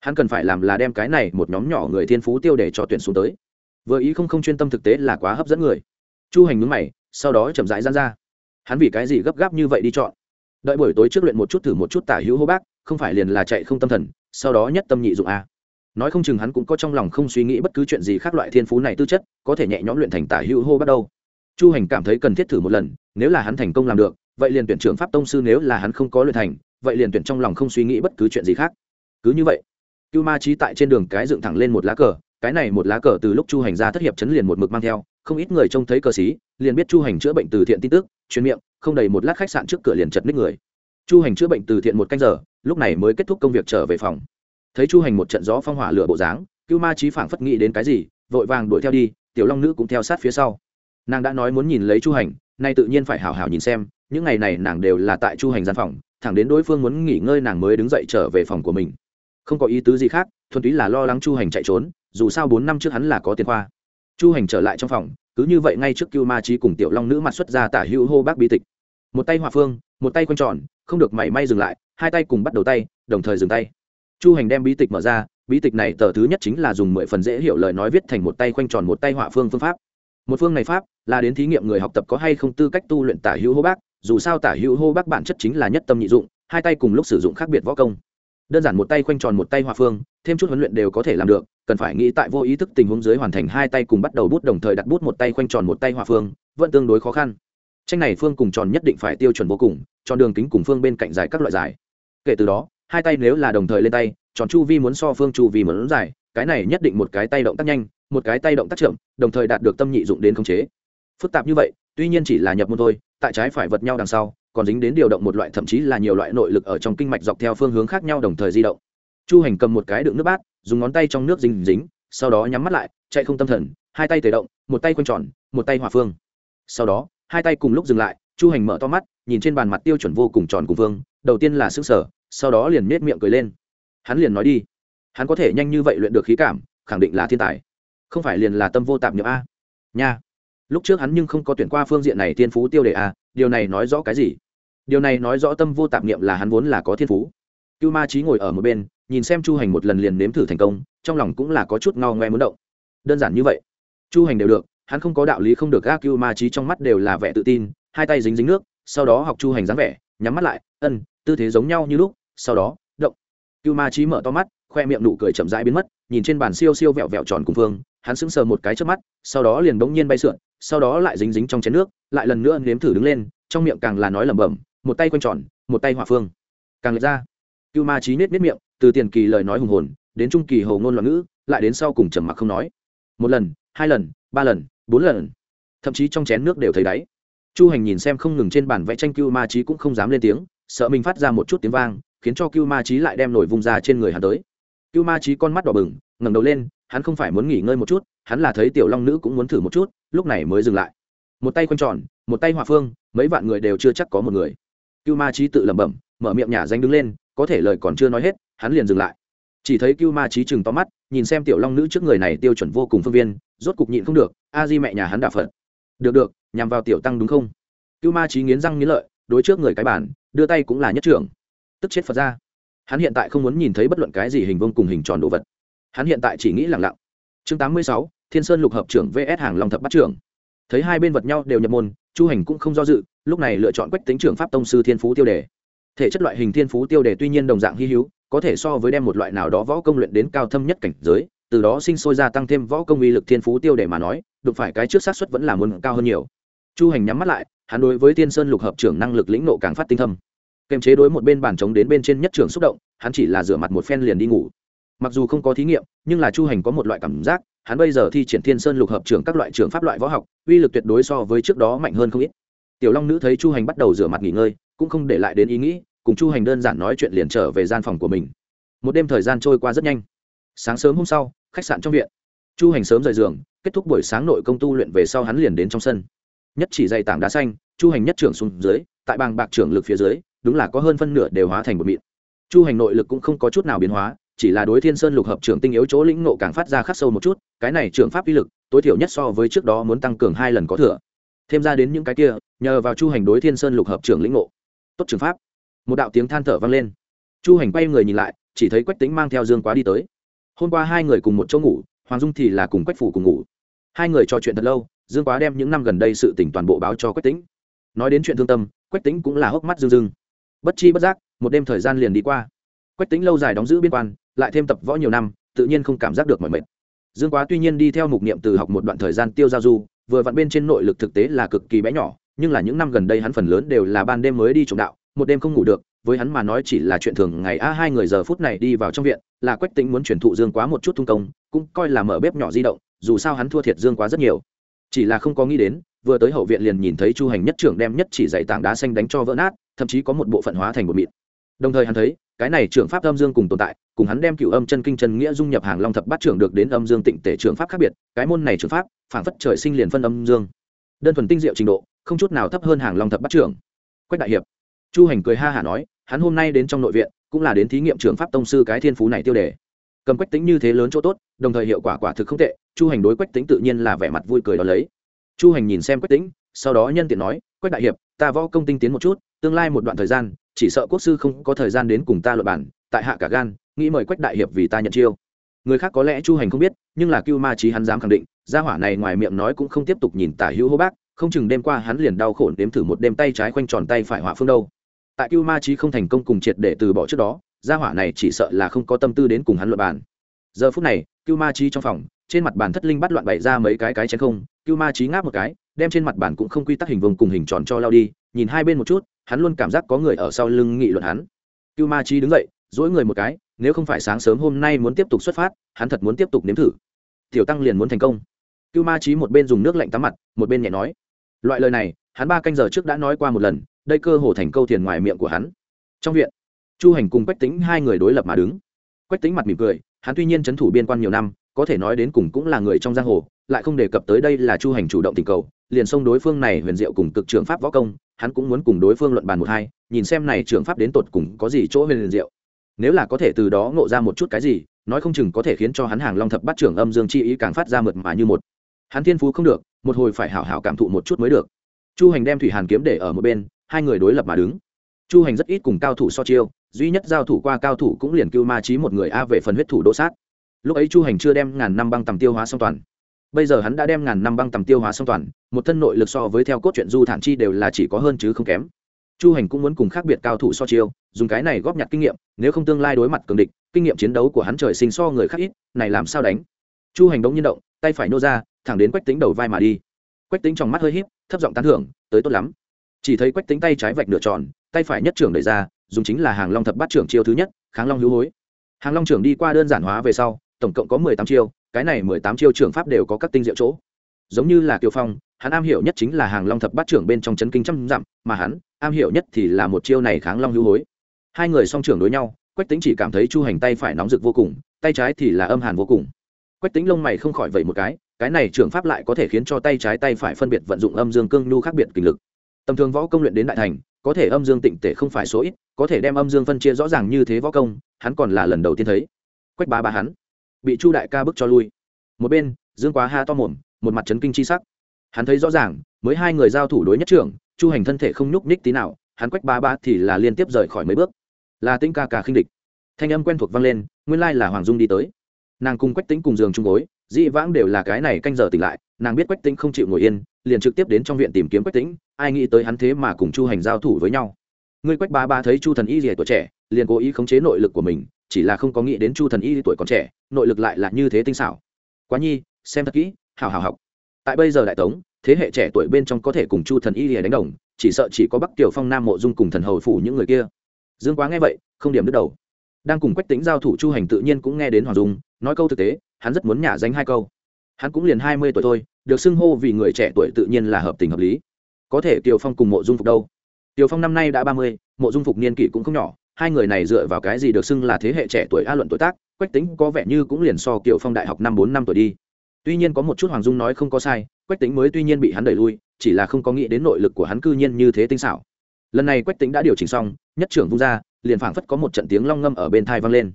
Hắn cần phải làm là đem cái này một nhóm nhỏ người thiên phú tiêu đề cho tuyển xuống tới. Vừa ý không không chuyên tâm thực tế là quá hấp dẫn người. Chu hành nhướng mày, sau đó chậm rãi giãn ra. Hắn vì cái gì gấp gáp như vậy đi chọn? Đợi buổi tối trước luyện một chút thử một chút tả hữu hô bác không phải liền là chạy không tâm thần, sau đó nhất tâm nhị dụng a. Nói không chừng hắn cũng có trong lòng không suy nghĩ bất cứ chuyện gì khác loại thiên phú này tư chất, có thể nhẹ nhõm luyện thành tả hữu hô bắt đầu. Chu hành cảm thấy cần thiết thử một lần, nếu là hắn thành công làm được, vậy liền tuyển trưởng pháp tông sư nếu là hắn không có luyện thành, vậy liền tuyển trong lòng không suy nghĩ bất cứ chuyện gì khác. Cứ như vậy, cưu ma trí tại trên đường cái dựng thẳng lên một lá cờ, cái này một lá cờ từ lúc chu hành ra thất hiệp chấn liền một mực mang theo, không ít người trông thấy cờ xí, liền biết chu hành chữa bệnh từ thiện tin tức chuyên miệng, không đầy một lát khách sạn trước cửa liền chật ních người. Chu hành chữa bệnh từ thiện một canh giờ lúc này mới kết thúc công việc trở về phòng. Thấy chu hành một trận gió phong hỏa lửa bộ dáng, cưu ma trí phảng phất nghĩ đến cái gì, vội vàng đuổi theo đi, tiểu long nữ cũng theo sát phía sau. Nàng đã nói muốn nhìn lấy chu hành, nay tự nhiên phải hào hào nhìn xem, những ngày này nàng đều là tại chu hành gian phòng, thẳng đến đối phương muốn nghỉ ngơi nàng mới đứng dậy trở về phòng của mình. Không có ý tứ gì khác, thuần túy là lo lắng chu hành chạy trốn, dù sao bốn năm trước hắn là có tiền khoa. Chu hành trở lại trong phòng, cứ như vậy ngay trước cưu ma trí cùng tiểu long nữ mặt xuất ra tả hữu hô bác bi tịch. Một tay hòa phương, một tay quanh tròn, không được mảy may dừng lại hai tay cùng bắt đầu tay, đồng thời dừng tay. Chu hành đem bí tịch mở ra, bí tịch này tờ thứ nhất chính là dùng mười phần dễ hiểu lời nói viết thành một tay khoanh tròn một tay họa phương phương pháp. Một phương này pháp là đến thí nghiệm người học tập có hay không tư cách tu luyện tả hữu hô bác, dù sao tả hữu hô bác bản chất chính là nhất tâm nhị dụng, hai tay cùng lúc sử dụng khác biệt võ công. Đơn giản một tay khoanh tròn một tay hòa phương, thêm chút huấn luyện đều có thể làm được, cần phải nghĩ tại vô ý thức tình huống dưới hoàn thành hai tay cùng bắt đầu bút đồng thời đặt bút một tay khoanh tròn một tay hòa phương, vẫn tương đối khó khăn. Tranh này phương cùng tròn nhất định phải tiêu chuẩn vô cùng, tròn đường kính cùng phương bên cạnh dài các loại dài kể từ đó, hai tay nếu là đồng thời lên tay, tròn chu vi muốn so phương chu vi muốn dài, cái này nhất định một cái tay động tác nhanh, một cái tay động tác chậm, đồng thời đạt được tâm nhị dụng đến khống chế. Phức tạp như vậy, tuy nhiên chỉ là nhập môn thôi, tại trái phải vật nhau đằng sau, còn dính đến điều động một loại thậm chí là nhiều loại nội lực ở trong kinh mạch dọc theo phương hướng khác nhau đồng thời di động. Chu hành cầm một cái đựng nước bát, dùng ngón tay trong nước dính dính, sau đó nhắm mắt lại, chạy không tâm thần, hai tay tề động, một tay quanh tròn, một tay hòa phương. Sau đó, hai tay cùng lúc dừng lại, chu hành mở to mắt nhìn trên bàn mặt tiêu chuẩn vô cùng tròn cùng vương, đầu tiên là xứng sở sau đó liền nết miệng cười lên. Hắn liền nói đi. Hắn có thể nhanh như vậy luyện được khí cảm, khẳng định là thiên tài. Không phải liền là tâm vô tạp nhậm a. Nha. Lúc trước hắn nhưng không có tuyển qua phương diện này thiên phú tiêu đề a, điều này nói rõ cái gì? Điều này nói rõ tâm vô tạp niệm là hắn vốn là có thiên phú. Cưu ma trí ngồi ở một bên, nhìn xem chu hành một lần liền nếm thử thành công, trong lòng cũng là có chút ngao ngoe muốn động. Đơn giản như vậy. Chu hành đều được, hắn không có đạo lý không được gác cưu ma trí trong mắt đều là vẻ tự tin, hai tay dính dính nước sau đó học chu hành dáng vẻ, nhắm mắt lại, ân, tư thế giống nhau như lúc, sau đó, động. Cưu ma trí mở to mắt, khoe miệng nụ cười chậm rãi biến mất, nhìn trên bàn siêu siêu vẹo vẹo tròn cùng phương, hắn sững sờ một cái trước mắt, sau đó liền bỗng nhiên bay sượn, sau đó lại dính dính trong chén nước, lại lần nữa nếm thử đứng lên, trong miệng càng là nói lẩm bẩm, một tay quanh tròn, một tay hỏa phương. Càng lệch ra, cưu ma trí nết nết miệng, từ tiền kỳ lời nói hùng hồn, đến trung kỳ hầu ngôn loạn ngữ, lại đến sau cùng trầm mặc không nói. Một lần, hai lần, ba lần, bốn lần. Thậm chí trong chén nước đều thấy đáy chu hành nhìn xem không ngừng trên bản vẽ tranh cưu ma trí cũng không dám lên tiếng, sợ mình phát ra một chút tiếng vang, khiến cho cưu ma trí lại đem nổi vùng ra trên người hắn tới. Cưu ma trí con mắt đỏ bừng, ngẩng đầu lên, hắn không phải muốn nghỉ ngơi một chút, hắn là thấy tiểu long nữ cũng muốn thử một chút, lúc này mới dừng lại. Một tay quanh tròn, một tay hòa phương, mấy vạn người đều chưa chắc có một người. Cưu ma trí tự lẩm bẩm, mở miệng nhả danh đứng lên, có thể lời còn chưa nói hết, hắn liền dừng lại. Chỉ thấy cưu ma trí chừng to mắt, nhìn xem tiểu long nữ trước người này tiêu chuẩn vô cùng phương viên, rốt cục nhịn không được, a di mẹ nhà hắn đạp phật. Được được nhằm vào tiểu tăng đúng không? Cưu ma trí nghiến răng nghiến lợi, đối trước người cái bản, đưa tay cũng là nhất trưởng. Tức chết phật ra. Hắn hiện tại không muốn nhìn thấy bất luận cái gì hình vông cùng hình tròn đồ vật. Hắn hiện tại chỉ nghĩ lẳng lặng. Chương tám mươi sáu, thiên sơn lục hợp trưởng vs hàng long thập bắt trưởng. Thấy hai bên vật nhau đều nhập môn, chu hành cũng không do dự, lúc này lựa chọn quách tính trưởng pháp tông sư thiên phú tiêu đề. Thể chất loại hình thiên phú tiêu đề tuy nhiên đồng dạng hy hữu, có thể so với đem một loại nào đó võ công luyện đến cao thâm nhất cảnh giới, từ đó sinh sôi ra tăng thêm võ công uy lực thiên phú tiêu đề mà nói, đụng phải cái trước xác suất vẫn là muốn cao hơn nhiều chu hành nhắm mắt lại, hắn đối với tiên sơn lục hợp trưởng năng lực lĩnh nộ càng phát tinh thâm. Kèm chế đối một bên bàn chống đến bên trên nhất trường xúc động, hắn chỉ là rửa mặt một phen liền đi ngủ. Mặc dù không có thí nghiệm, nhưng là chu hành có một loại cảm giác, hắn bây giờ thi triển thiên sơn lục hợp trưởng các loại trường pháp loại võ học, uy lực tuyệt đối so với trước đó mạnh hơn không ít. Tiểu long nữ thấy chu hành bắt đầu rửa mặt nghỉ ngơi, cũng không để lại đến ý nghĩ, cùng chu hành đơn giản nói chuyện liền trở về gian phòng của mình. Một đêm thời gian trôi qua rất nhanh. Sáng sớm hôm sau, khách sạn trong viện. Chu hành sớm rời giường, kết thúc buổi sáng nội công tu luyện về sau hắn liền đến trong sân nhất chỉ dày tảng đá xanh chu hành nhất trưởng xuống dưới tại bàng bạc trưởng lực phía dưới đúng là có hơn phân nửa đều hóa thành một mịn. Chu hành nội lực cũng không có chút nào biến hóa chỉ là đối thiên sơn lục hợp trưởng tinh yếu chỗ lĩnh nộ càng phát ra khắc sâu một chút cái này trưởng pháp uy lực tối thiểu nhất so với trước đó muốn tăng cường hai lần có thừa. Thêm ra đến những cái kia nhờ vào chu hành đối thiên sơn lục hợp trưởng lĩnh nộ, tốt trường pháp. Một đạo tiếng than thở vang lên. Chu hành quay người nhìn lại chỉ thấy quách tính mang theo dương quá đi tới. Hôm qua hai người cùng một chỗ ngủ hoàng dung thì là cùng quách phủ cùng ngủ. Hai người trò chuyện thật lâu dương quá đem những năm gần đây sự tỉnh toàn bộ báo cho quách tính nói đến chuyện thương tâm, quách tính cũng là hốc mắt dương dưng bất chi bất giác, một đêm thời gian liền đi qua. Quách tính lâu dài đóng giữ biên quan, lại thêm tập võ nhiều năm, tự nhiên không cảm giác được mọi mệt. Dương quá tuy nhiên đi theo mục niệm từ học một đoạn thời gian tiêu giao du, vừa vặn bên trên nội lực thực tế là cực kỳ bé nhỏ, nhưng là những năm gần đây hắn phần lớn đều là ban đêm mới đi trộm đạo, một đêm không ngủ được, với hắn mà nói chỉ là chuyện thường ngày a, hai người giờ phút này đi vào trong viện, là quách tính muốn chuyển thụ dương quá một chút thung công, cũng coi là mở bếp nhỏ di động, dù sao hắn thua thiệt dương quá rất nhiều chỉ là không có nghĩ đến, vừa tới hậu viện liền nhìn thấy chu hành nhất trưởng đem nhất chỉ dạy tảng đá xanh đánh cho vỡ nát, thậm chí có một bộ phận hóa thành một mịn. Đồng thời hắn thấy, cái này trưởng pháp âm dương cùng tồn tại, cùng hắn đem cựu âm chân kinh chân nghĩa dung nhập hàng long thập bát trưởng được đến âm dương tịnh tể trưởng pháp khác biệt, cái môn này trưởng pháp phản phất trời sinh liền phân âm dương. Đơn thuần tinh diệu trình độ, không chút nào thấp hơn hàng long thập bát trưởng. Quách đại hiệp. Chu hành cười ha hả nói, hắn hôm nay đến trong nội viện, cũng là đến thí nghiệm trường pháp tông sư cái thiên phú này tiêu đề cầm quách tính như thế lớn chỗ tốt, đồng thời hiệu quả quả thực không tệ, chu hành đối quách tính tự nhiên là vẻ mặt vui cười đó lấy. Chu hành nhìn xem quách tính, sau đó nhân tiện nói, quách đại hiệp, ta võ công tinh tiến một chút, tương lai một đoạn thời gian, chỉ sợ quốc sư không có thời gian đến cùng ta luận bản, tại hạ cả gan, nghĩ mời quách đại hiệp vì ta nhận chiêu. Người khác có lẽ chu hành không biết, nhưng là cưu ma trí hắn dám khẳng định, gia hỏa này ngoài miệng nói cũng không tiếp tục nhìn tả hữu hô bác, không chừng đêm qua hắn liền đau khổ đếm thử một đêm tay trái khoanh tròn tay phải hỏa phương đâu. Tại cưu ma trí không thành công cùng triệt để từ bỏ trước đó gia hỏa này chỉ sợ là không có tâm tư đến cùng hắn luận bàn. Giờ phút này, cưu ma trí trong phòng, trên mặt bàn thất linh bắt loạn bày ra mấy cái cái chén không, cưu ma trí ngáp một cái, đem trên mặt bàn cũng không quy tắc hình vùng cùng hình tròn cho lao đi, nhìn hai bên một chút, hắn luôn cảm giác có người ở sau lưng nghị luận hắn. Cưu ma trí đứng dậy dỗi người một cái, nếu không phải sáng sớm hôm nay muốn tiếp tục xuất phát, hắn thật muốn tiếp tục nếm thử. Tiểu tăng liền muốn thành công. Cưu ma trí một bên dùng nước lạnh tắm mặt, một bên nhẹ nói. Loại lời này, hắn ba canh giờ trước đã nói qua một lần, đây cơ hồ thành câu tiền ngoài miệng của hắn. Trong viện chu hành cùng quách tính hai người đối lập mà đứng. Quách tính mặt mỉm cười, hắn tuy nhiên c h ấ n thủ biên quan nhiều năm, có thể nói đến cùng cũng là người trong giang hồ, lại không đề cập tới đây là chu hành chủ động tình cầu, liền xông đối phương này huyền diệu cùng cực trường pháp võ công, hắn cũng muốn cùng đối phương luận bàn một hai, nhìn xem này trường pháp đến tột cùng có gì chỗ huyền diệu. Nếu là có thể từ đó ngộ ra một chút cái gì, nói không chừng có thể khiến cho hắn hàng long thập bắt trưởng âm dương chi ý càng phát ra mượt mà như một. Hắn thiên phú không được, một hồi phải hảo hảo cảm thụ một chút mới được. Chu hành đem thủy hàn kiếm để ở một bên, hai người đối lập mà đứng chu hành rất ít cùng cao thủ so chiêu, duy nhất giao thủ qua cao thủ cũng liền cưu ma trí một người a về phần huyết thủ đỗ sát. Lúc ấy chu hành chưa đem ngàn năm băng tầm tiêu hóa song toàn. Bây giờ hắn đã đem ngàn năm băng tầm tiêu hóa song toàn, một thân nội lực so với theo cốt truyện du thản chi đều là chỉ có hơn chứ không kém. Chu hành cũng muốn cùng khác biệt cao thủ so chiêu, dùng cái này góp nhặt kinh nghiệm, nếu không tương lai đối mặt cường địch, kinh nghiệm chiến đấu của hắn trời sinh so người khác ít, này làm sao đánh? Chu hành đống nhiên động, tay phải nô ra, thẳng đến quách tính đầu vai mà đi. Quách tính trong mắt hơi híp, thấp giọng tán thưởng, tới tốt lắm. Chỉ thấy quách tính tay trái vạch nửa tròn tay phải nhất trưởng đẩy ra, dùng chính là hàng long thập bát trưởng chiêu thứ nhất, kháng long hữu hối. Hàng long trưởng đi qua đơn giản hóa về sau, tổng cộng có mười tám chiêu, cái này mười tám chiêu trưởng pháp đều có các tinh diệu chỗ. Giống như là kiều phong, hắn am hiểu nhất chính là hàng long thập bát trưởng bên trong chấn kinh trăm dặm, mà hắn am hiểu nhất thì là một chiêu này kháng long hữu hối. Hai người song trưởng đối nhau, quách tính chỉ cảm thấy chu hành tay phải nóng rực vô cùng, tay trái thì là âm hàn vô cùng. Quách tính lông mày không khỏi vậy một cái cái này trưởng pháp lại có thể khiến cho tay trái tay phải phân biệt vận dụng âm dương cương nhu khác biệt kinh lực. Tầm thường võ công luyện đến đại thành có thể âm dương tịnh tể không phải số ít, có thể đem âm dương phân chia rõ ràng như thế võ công, hắn còn là lần đầu tiên thấy. Quách ba ba hắn, bị chu đại ca bức cho lui. Một bên, dương quá ha to mồm, một mặt chấn kinh chi sắc. Hắn thấy rõ ràng, mới hai người giao thủ đối nhất trưởng, chu hành thân thể không nhúc nhích tí nào, hắn quách ba ba thì là liên tiếp rời khỏi mấy bước. Là tĩnh ca ca khinh địch. Thanh âm quen thuộc vang lên, nguyên lai là hoàng dung đi tới. Nàng cùng quách tính cùng giường chung gối dị vãng đều là cái này canh giờ tỉnh lại, nàng biết quách tính không chịu ngồi yên, liền trực tiếp đến trong viện tìm kiếm quách tính ai nghĩ tới hắn thế mà cùng chu hành giao thủ với nhau. Người quách ba ba thấy chu thần y rỉa tuổi trẻ, liền cố ý khống chế nội lực của mình, chỉ là không có nghĩ đến chu thần y tuổi còn trẻ, nội lực lại là như thế tinh xảo. Quá nhi, xem thật kỹ hào hào học. Tại bây giờ đại tống, thế hệ trẻ tuổi bên trong có thể cùng chu thần y rỉa đánh đồng, chỉ sợ chỉ có bắc tiểu phong, nam mộ dung cùng thần hầu phủ những người kia. Dương quá nghe vậy, không điểm đứt đầu. Đang cùng quách tính giao thủ chu hành tự nhiên cũng nghe đến hoàng dung, nói câu thực tế hắn rất muốn nhả danh hai câu. Hắn cũng liền hai mươi tuổi thôi, được xưng hô vì người trẻ tuổi tự nhiên là hợp tình hợp lý. Có thể tiều phong cùng mộ dung phục đâu? Tiều phong năm nay đã ba mươi, mộ dung phục niên kỷ cũng không nhỏ, hai người này dựa vào cái gì được xưng là thế hệ trẻ tuổi a luận tuổi tác, quách tính có vẻ như cũng liền so kiều phong đại học năm bốn năm tuổi đi. Tuy nhiên có một chút hoàng dung nói không có sai, quách tính mới tuy nhiên bị hắn đẩy lui, chỉ là không có nghĩ đến nội lực của hắn cư nhiên như thế tinh xảo. Lần này quách tính đã điều chỉnh xong, nhất trưởng vung ra, liền phảng phất có một trận tiếng long ngâm ở bên thai vang lên.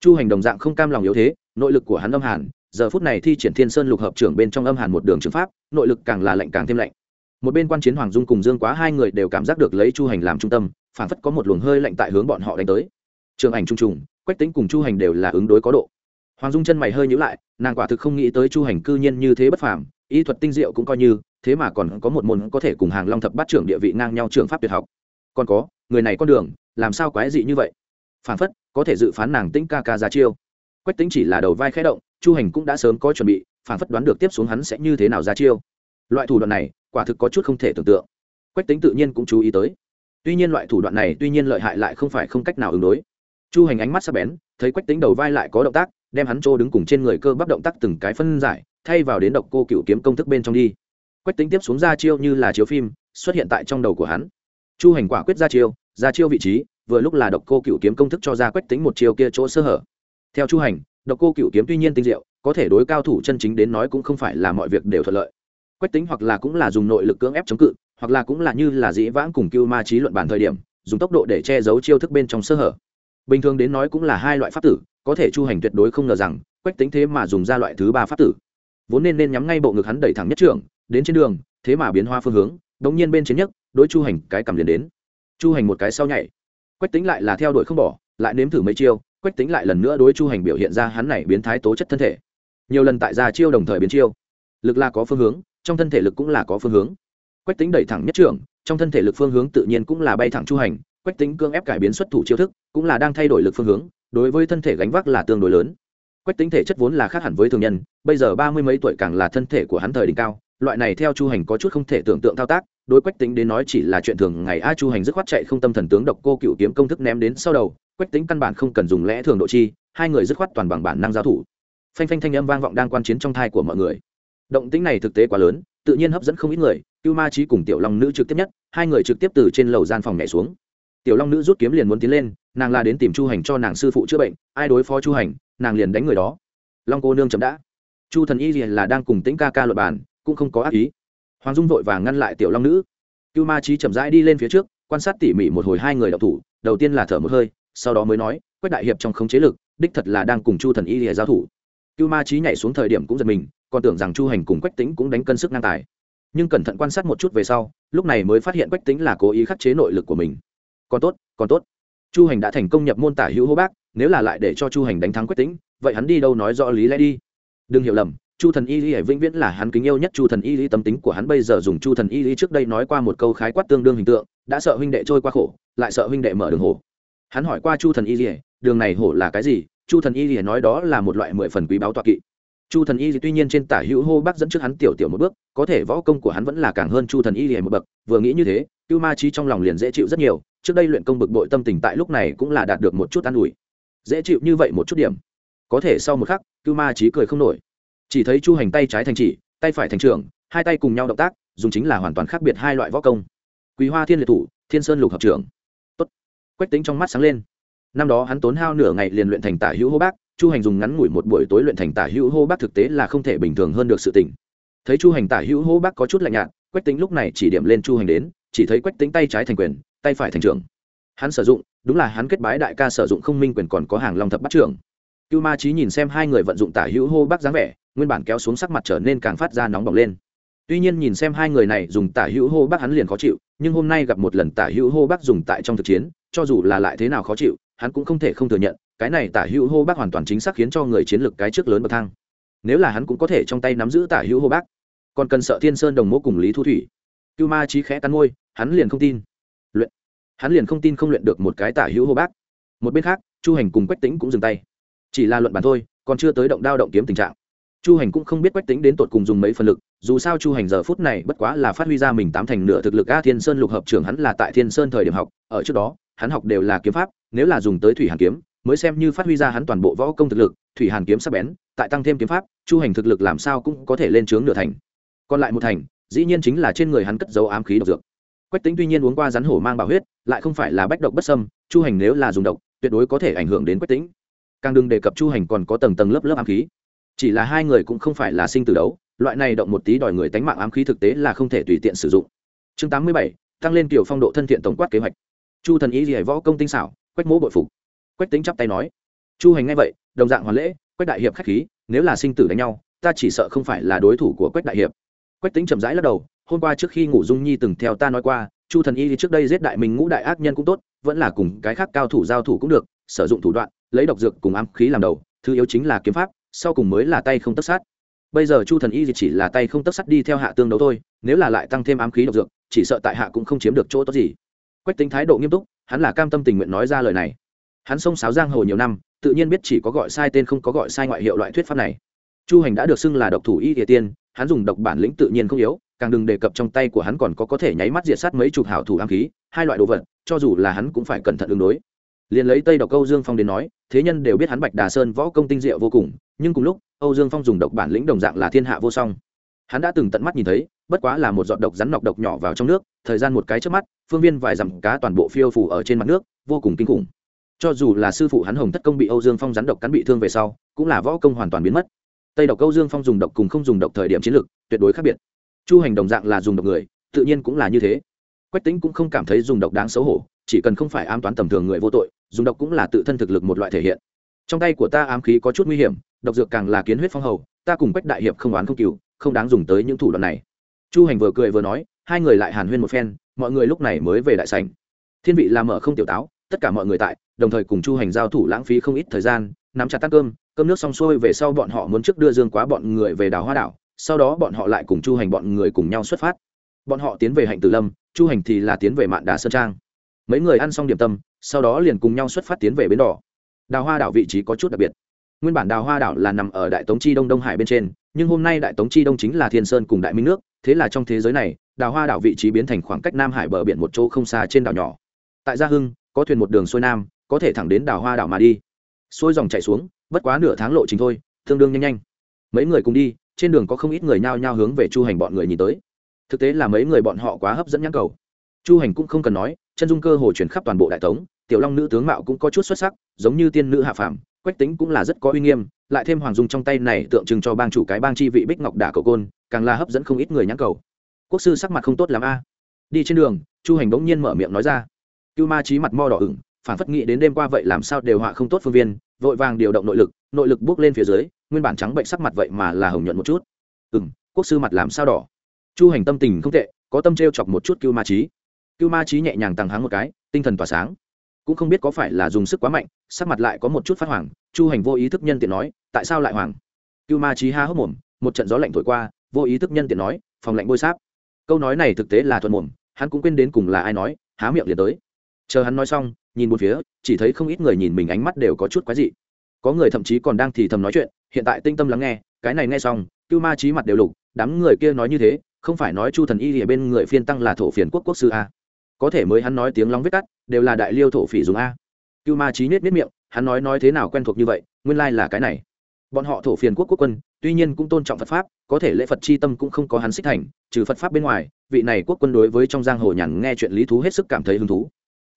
Chu hành đồng dạng không cam lòng yếu thế nội lực của hắn âm hàn, giờ phút này thi triển thiên sơn lục hợp trưởng bên trong âm hàn một đường trường pháp, nội lực càng là lạnh càng thêm lạnh. Một bên quan chiến hoàng dung cùng dương quá hai người đều cảm giác được lấy chu hành làm trung tâm phản phất có một luồng hơi lạnh tại hướng bọn họ đánh tới. Trường ảnh trung trùng, quách tính cùng chu hành đều là ứng đối có độ. Hoàng dung chân mày hơi nhữ lại, nàng quả thực không nghĩ tới chu hành cư nhiên như thế bất phàm, y thuật tinh diệu cũng coi như, thế mà còn có một môn có thể cùng hàng long thập bát trưởng địa vị ngang nhau trường pháp tuyệt học. Còn có, người này con đường, làm sao quái dị như vậy? Phản phất, có thể dự phán nàng tĩnh ca ca ra chiêu quách tính chỉ là đầu vai khẽ động, chu hành cũng đã sớm có chuẩn bị, phản phất đoán được tiếp xuống hắn sẽ như thế nào ra chiêu. Loại thủ đoạn này, quả thực có chút không thể tưởng tượng. Quách tính tự nhiên cũng chú ý tới. Tuy nhiên loại thủ đoạn này tuy nhiên lợi hại lại không phải không cách nào ứng đối. Chu hành ánh mắt sắp bén, thấy quách tính đầu vai lại có động tác, đem hắn trô đứng cùng trên người cơ bắp động tác từng cái phân giải, thay vào đến độc cô cựu kiếm công thức bên trong đi. Quách tính tiếp xuống ra chiêu như là chiếu phim, xuất hiện tại trong đầu của hắn. Chu hành quả quyết ra chiêu ra chiêu vị trí, vừa lúc là độc cô cựu kiếm công thức cho ra quách tính một chiêu kia chỗ sơ hở theo chu hành, độc cô cựu kiếm tuy nhiên tinh diệu, có thể đối cao thủ chân chính đến nói cũng không phải là mọi việc đều thuận lợi. Quách tính hoặc là cũng là dùng nội lực cưỡng ép chống cự, hoặc là cũng là như là dĩ vãng cùng cưu ma trí luận bàn thời điểm, dùng tốc độ để che giấu chiêu thức bên trong sơ hở. Bình thường đến nói cũng là hai loại pháp tử, có thể chu hành tuyệt đối không ngờ rằng, quách tính thế mà dùng ra loại thứ ba pháp tử. Vốn nên nên nhắm ngay bộ ngực hắn đẩy thẳng nhất trưởng, đến trên đường, thế mà biến hoa phương hướng, đống nhiên bên trên nhất đối chu hành cái cầm liền đến. Chu hành một cái sau nhảy. Quách tính lại là theo đuổi không bỏ, lại nếm thử mấy chiêu quách tính lại lần nữa đối chu hành biểu hiện ra hắn này biến thái tố chất thân thể. Nhiều lần tại ra chiêu đồng thời biến chiêu. Lực là có phương hướng, trong thân thể lực cũng là có phương hướng. Quách tính đẩy thẳng nhất trưởng, trong thân thể lực phương hướng tự nhiên cũng là bay thẳng chu hành, quách tính cương ép cải biến xuất thủ chiêu thức, cũng là đang thay đổi lực phương hướng, đối với thân thể gánh vác là tương đối lớn. Quách tính thể chất vốn là khác hẳn với thường nhân, bây giờ ba mươi mấy tuổi càng là thân thể của hắn thời đỉnh cao, loại này theo chu hành có chút không thể tưởng tượng thao tác, đối quách tính đến nói chỉ là chuyện thường ngày, a chu hành dứt khoát chạy không tâm thần tướng độc cô cựu kiếm công thức ném đến sau đầu quách tính căn bản không cần dùng lẽ thường độ chi, hai người dứt khoát toàn bằng bản năng giao thủ. Phanh phanh thanh âm vang vọng đang quan chiến trong thai của mọi người. Động tính này thực tế quá lớn, tự nhiên hấp dẫn không ít người, cưu ma trí cùng tiểu long nữ trực tiếp nhất, hai người trực tiếp từ trên lầu gian phòng nhảy xuống. Tiểu long nữ rút kiếm liền muốn tiến lên, nàng la đến tìm chu hành cho nàng sư phụ chữa bệnh, ai đối phó chu hành, nàng liền đánh người đó. Long cô nương chậm đã. Chu thần y là đang cùng tĩnh ca ca luật bàn, cũng không có ác ý. Hoàng dung vội vàng ngăn lại tiểu long nữ. Cưu ma trí chậm rãi đi lên phía trước, quan sát tỉ mỉ một hồi hai người đọc thủ, đầu tiên là thở một hơi sau đó mới nói, quách đại hiệp trong không chế lực, đích thật là đang cùng chu thần y lìa giao thủ. Cưu ma trí nhảy xuống thời điểm cũng giật mình, còn tưởng rằng chu hành cùng quách tính cũng đánh cân sức ngang tài. Nhưng cẩn thận quan sát một chút về sau, lúc này mới phát hiện quách tính là cố ý khắc chế nội lực của mình. Còn tốt còn tốt. Chu hành đã thành công nhập môn tả hữu hô bác, nếu là lại để cho chu hành đánh thắng quách tính vậy hắn đi đâu nói rõ lý lẽ đi. Đừng hiểu lầm, chu thần y lý vĩnh viễn là hắn kính yêu nhất, chu thần y lý tâm tính của hắn bây giờ dùng chu thần y lý trước đây nói qua một câu khái quát tương đương hình tượng, đã sợ huynh đệ trôi qua khổ, lại sợ huynh đệ mở đường hồ hắn hỏi qua chu thần y rỉa đường này hổ là cái gì? Chu thần y rỉa nói đó là một loại mười phần quý báo tọa kỵ. Chu thần y tuy nhiên trên tả hữu hô bác dẫn trước hắn tiểu tiểu một bước, có thể võ công của hắn vẫn là càng hơn chu thần y lìa một bậc, vừa nghĩ như thế, cưu ma trí trong lòng liền dễ chịu rất nhiều, trước đây luyện công bực bội tâm tình tại lúc này cũng là đạt được một chút an ủi. Dễ chịu như vậy một chút điểm. Có thể sau một khắc, cưu ma trí cười không nổi. Chỉ thấy chu hành tay trái thành chỉ, tay phải thành trưởng, hai tay cùng nhau động tác, dùng chính là hoàn toàn khác biệt hai loại võ công. Quý hoa thiên liệt thủ, thiên sơn lục hợp trưởng quách tính trong mắt sáng lên. Năm đó hắn tốn hao nửa ngày liền luyện thành tả hữu hô bác, chu hành dùng ngắn ngủi một buổi tối luyện thành tả hữu hô bác thực tế là không thể bình thường hơn được sự tỉnh thấy chu hành tả hữu hô bác có chút lạnh nhạt, quách tính lúc này chỉ điểm lên chu hành đến, chỉ thấy quách tính tay trái thành quyền, tay phải thành trưởng. Hắn sử dụng, đúng là hắn kết bái đại ca sử dụng không minh quyền còn có hàng long thập bắt trưởng. Cưu ma trí nhìn xem hai người vận dụng tả hữu hô bác dáng vẻ, nguyên bản kéo xuống sắc mặt trở nên càng phát ra nóng bỏng lên. Tuy nhiên nhìn xem hai người này dùng tả hữu hô bác hắn liền khó chịu, nhưng hôm nay gặp một lần tả hữu hô bác dùng tại trong thực chiến cho dù là lại thế nào khó chịu, hắn cũng không thể không thừa nhận, cái này tả hữu hô bác hoàn toàn chính xác khiến cho người chiến lược cái trước lớn bậc thang. Nếu là hắn cũng có thể trong tay nắm giữ tả hữu hô bác. Còn cần sợ thiên sơn đồng mô cùng lý thu thủy. Cưu ma trí khẽ cắn môi, hắn liền không tin. Luyện. Hắn liền không tin không luyện được một cái tả hữu hô bác. Một bên khác, chu hành cùng quách tính cũng dừng tay. Chỉ là luận bàn thôi, còn chưa tới động đao động kiếm tình trạng. Chu hành cũng không biết quách tính đến tột cùng dùng mấy phần lực, dù sao chu hành giờ phút này bất quá là phát huy ra mình tám thành nửa thực lực a thiên sơn lục hợp trưởng hắn là tại thiên sơn thời điểm học, ở trước đó hắn học đều là kiếm pháp, nếu là dùng tới thủy hàn kiếm, mới xem như phát huy ra hắn toàn bộ võ công thực lực, thủy hàn kiếm sắc bén, tại tăng thêm kiếm pháp, chu hành thực lực làm sao cũng có thể lên trướng nửa thành. Còn lại một thành, dĩ nhiên chính là trên người hắn cất dấu ám khí độc dược. Quách tính tuy nhiên uống qua rắn hổ mang bảo huyết, lại không phải là bách độc bất sâm chu hành nếu là dùng độc, tuyệt đối có thể ảnh hưởng đến quách tính càng đừng đề cập chu hành còn có tầng tầng lớp lớp ám khí. Chỉ là hai người cũng không phải là sinh từ đấu, loại này động một tí đòi người tánh mạng ám khí thực tế là không thể tùy tiện sử dụng. Chương tám mươi bảy, tăng lên kiểu phong độ thân thiện tổng quát kế hoạch chu thần ý gì võ công tinh xảo, quách mỗ bội phục. Quách tính chắp tay nói, chu hành ngay vậy, đồng dạng hoàn lễ, quách đại hiệp k h á c h khí, nếu là sinh tử đánh nhau, ta chỉ sợ không phải là đối thủ của quách đại hiệp. Quách tính chậm rãi lắc đầu, hôm qua trước khi ngủ dung nhi từng theo ta nói qua, chu thần y trước đây giết đại mình ngũ đại ác nhân cũng tốt, vẫn là cùng cái khác cao thủ giao thủ cũng được, sử dụng thủ đoạn, lấy độc dược cùng ám khí làm đầu, thứ yếu chính là kiếm pháp, sau cùng mới là tay không tất sát. Bây giờ chu thần y chỉ là tay không tất sát đi theo hạ tương đấu thôi, nếu là lại tăng thêm ám khí độc dược, chỉ sợ tại hạ cũng không chiếm được chỗ tốt gì quách tính thái độ nghiêm túc, hắn là cam tâm tình nguyện nói ra lời này. Hắn xông sáo giang hồ nhiều năm, tự nhiên biết chỉ có gọi sai tên không có gọi sai ngoại hiệu loại thuyết pháp này. Chu hành đã được xưng là độc thủ y địa tiên, hắn dùng độc bản lĩnh tự nhiên không yếu, càng đừng đề cập trong tay của hắn còn có có thể nháy mắt diệt sát mấy chục hảo thủ ám khí, hai loại đồ vật, cho dù là hắn cũng phải cẩn thận ứng đối. Liền lấy tây độc âu dương phong đến nói, thế nhân đều biết hắn bạch đà sơn võ công tinh diệu vô cùng, nhưng cùng lúc, âu dương phong dùng độc bản lĩnh đồng dạng là thiên hạ vô song hắn đã từng tận mắt nhìn thấy, bất quá là một giọt độc rắn nọc độc nhỏ vào trong nước, thời gian một cái trước mắt, phương viên vài dặm cá toàn bộ phiêu phủ ở trên mặt nước, vô cùng kinh khủng. Cho dù là sư phụ hắn hồng thất công bị âu dương phong rắn độc cắn bị thương về sau, cũng là võ công hoàn toàn biến mất. Tây độc âu dương phong dùng độc cùng không dùng độc thời điểm chiến lược, tuyệt đối khác biệt. Chu hành đồng dạng là dùng độc người, tự nhiên cũng là như thế. Quách tính cũng không cảm thấy dùng độc đáng xấu hổ, chỉ cần không phải ám toán tầm thường người vô tội, dùng độc cũng là tự thân thực lực một loại thể hiện. Trong tay của ta ám khí có chút nguy hiểm, độc dược càng là kiến huyết phong hầu, ta cùng quách đại hiệp không oán không cừu không đáng dùng tới những thủ đoạn này. Chu hành vừa cười vừa nói, hai người lại hàn huyên một phen, mọi người lúc này mới về đại sảnh. Thiên vị làm mở không tiểu táo, tất cả mọi người tại, đồng thời cùng chu hành giao thủ lãng phí không ít thời gian, nắm chặt tắt cơm cơm nước xong xuôi về sau bọn họ muốn trước đưa dương quá bọn người về đào hoa đảo, sau đó bọn họ lại cùng chu hành bọn người cùng nhau xuất phát. Bọn họ tiến về hạnh tử lâm, chu hành thì là tiến về mạn đà sơn trang. Mấy người ăn xong điểm tâm, sau đó liền cùng nhau xuất phát tiến về bến đỏ. Đào hoa đảo vị trí có chút đặc biệt. Nguyên bản đào hoa đảo là nằm ở đại tống chi đông đông hải bên trên nhưng hôm nay đại tống chi đông chính là thiên sơn cùng đại minh nước, thế là trong thế giới này, đào hoa đảo vị trí biến thành khoảng cách nam hải bờ biển một chỗ không xa trên đảo nhỏ. Tại gia hưng, có thuyền một đường xuôi nam, có thể thẳng đến đảo hoa đảo mà đi. Xuôi dòng chạy xuống, bất quá nửa tháng lộ trình thôi, tương đương nhanh nhanh. Mấy người cùng đi, trên đường có không ít người nhao nhao hướng về chu hành bọn người nhìn tới. Thực tế là mấy người bọn họ quá hấp dẫn nhãn cầu. Chu hành cũng không cần nói, chân dung cơ hồ chuyển khắp toàn bộ đại tống, tiểu long nữ tướng mạo cũng có chút xuất sắc, giống như tiên nữ hạ phàm quách tính cũng là rất có uy nghiêm, lại thêm hoàng dung trong tay này tượng trưng cho bang chủ cái bang chi vị bích ngọc đả cầu côn, càng là hấp dẫn không ít người nhãn cầu. Quốc sư sắc mặt không tốt l a. Đi trên đường, chu hành bỗng nhiên mở miệng nói ra. Cưu ma trí mặt mo đỏ ửng, phản phất nghĩ đến đêm qua vậy làm sao đều họa không tốt phương viên, vội vàng điều động nội lực nội lực bước lên phía dưới, nguyên bản trắng bệnh sắc mặt vậy mà là hồng nhuận một chút. Ừ m quốc sư mặt làm sao đỏ? Chu hành tâm tình không tệ, có tâm t r e o chọc một chút cưu ma trí cưu ma trí nhẹ nhàng tăng háng một cái, tinh thần tỏa sáng cũng không biết có phải là dùng sức quá mạnh, sắc mặt lại có một chút phát hoảng, chu hành vô ý thức nhân tiện nói, tại sao lại hoàng cưu ma trí ha hốc mồm, một trận gió lạnh thổi qua, vô ý thức nhân tiện nói, phòng lạnh bôi sáp. Câu nói này thực tế là thuận mồm, hắn cũng quên đến cùng là ai nói, há miệng liền tới. Chờ hắn nói xong, nhìn một phía, chỉ thấy không ít người nhìn mình ánh mắt đều có chút quái dị. Có người thậm chí còn đang thì thầm nói chuyện, hiện tại tinh tâm lắng nghe, cái này nghe xong, cưu ma trí mặt đều lục, đám người kia nói như thế, không phải nói chu thần y ở bên người phiên tăng là thổ phiền quốc quốc sư a có thể mới hắn nói tiếng lóng vết cắt, đều là đại liêu thổ phỉ dùng a. Cưu ma trí nết nết miệng, hắn nói nói thế nào quen thuộc như vậy, nguyên lai là cái này. Bọn họ thổ phiền quốc quốc quân, tuy nhiên cũng tôn trọng phật pháp, có thể lễ phật c h i tâm cũng không có hắn xích thành, trừ phật pháp bên ngoài, vị này quốc quân đối với trong giang hồ nhàn nghe chuyện lý thú hết sức cảm thấy hứng thú.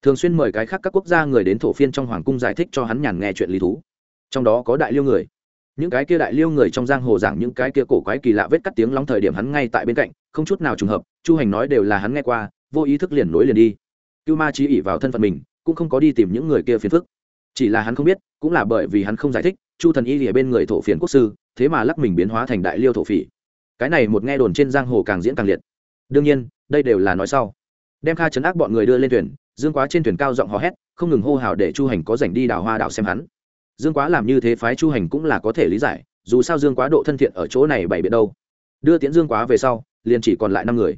Thường xuyên mời cái khác các quốc gia người đến thổ phiên trong hoàng cung giải thích cho hắn nhàn nghe chuyện lý thú. Trong đó có đại liêu người. Những cái kia đại liêu người trong giang hồ giảng những cái kia cổ quái kỳ lạ vết cắt tiếng lóng thời điểm hắn ngay tại bên cạnh, không chút nào trùng hợp, chu hành nói đều là hắn nghe qua vô ý thức liền nối liền đi. Cưu ma chỉ ỉ vào thân phận mình, cũng không có đi tìm những người kia phiền phức. Chỉ là hắn không biết, cũng là bởi vì hắn không giải thích, chu thần y ở bên người thổ phiền quốc sư, thế mà lắc mình biến hóa thành đại liêu thổ phỉ. Cái này một nghe đồn trên giang hồ càng diễn càng liệt. Đương nhiên, đây đều là nói sau. Đem kha chấn ác bọn người đưa lên thuyền, dương quá trên thuyền cao giọng hò hét, không ngừng hô hào để chu hành có dành đi đào hoa đảo xem hắn. Dương quá làm như thế phái chu hành cũng là có thể lý giải, dù sao dương quá độ thân thiện ở chỗ này bày biện đâu. Đưa tiễn dương quá về sau, liền chỉ còn lại năm người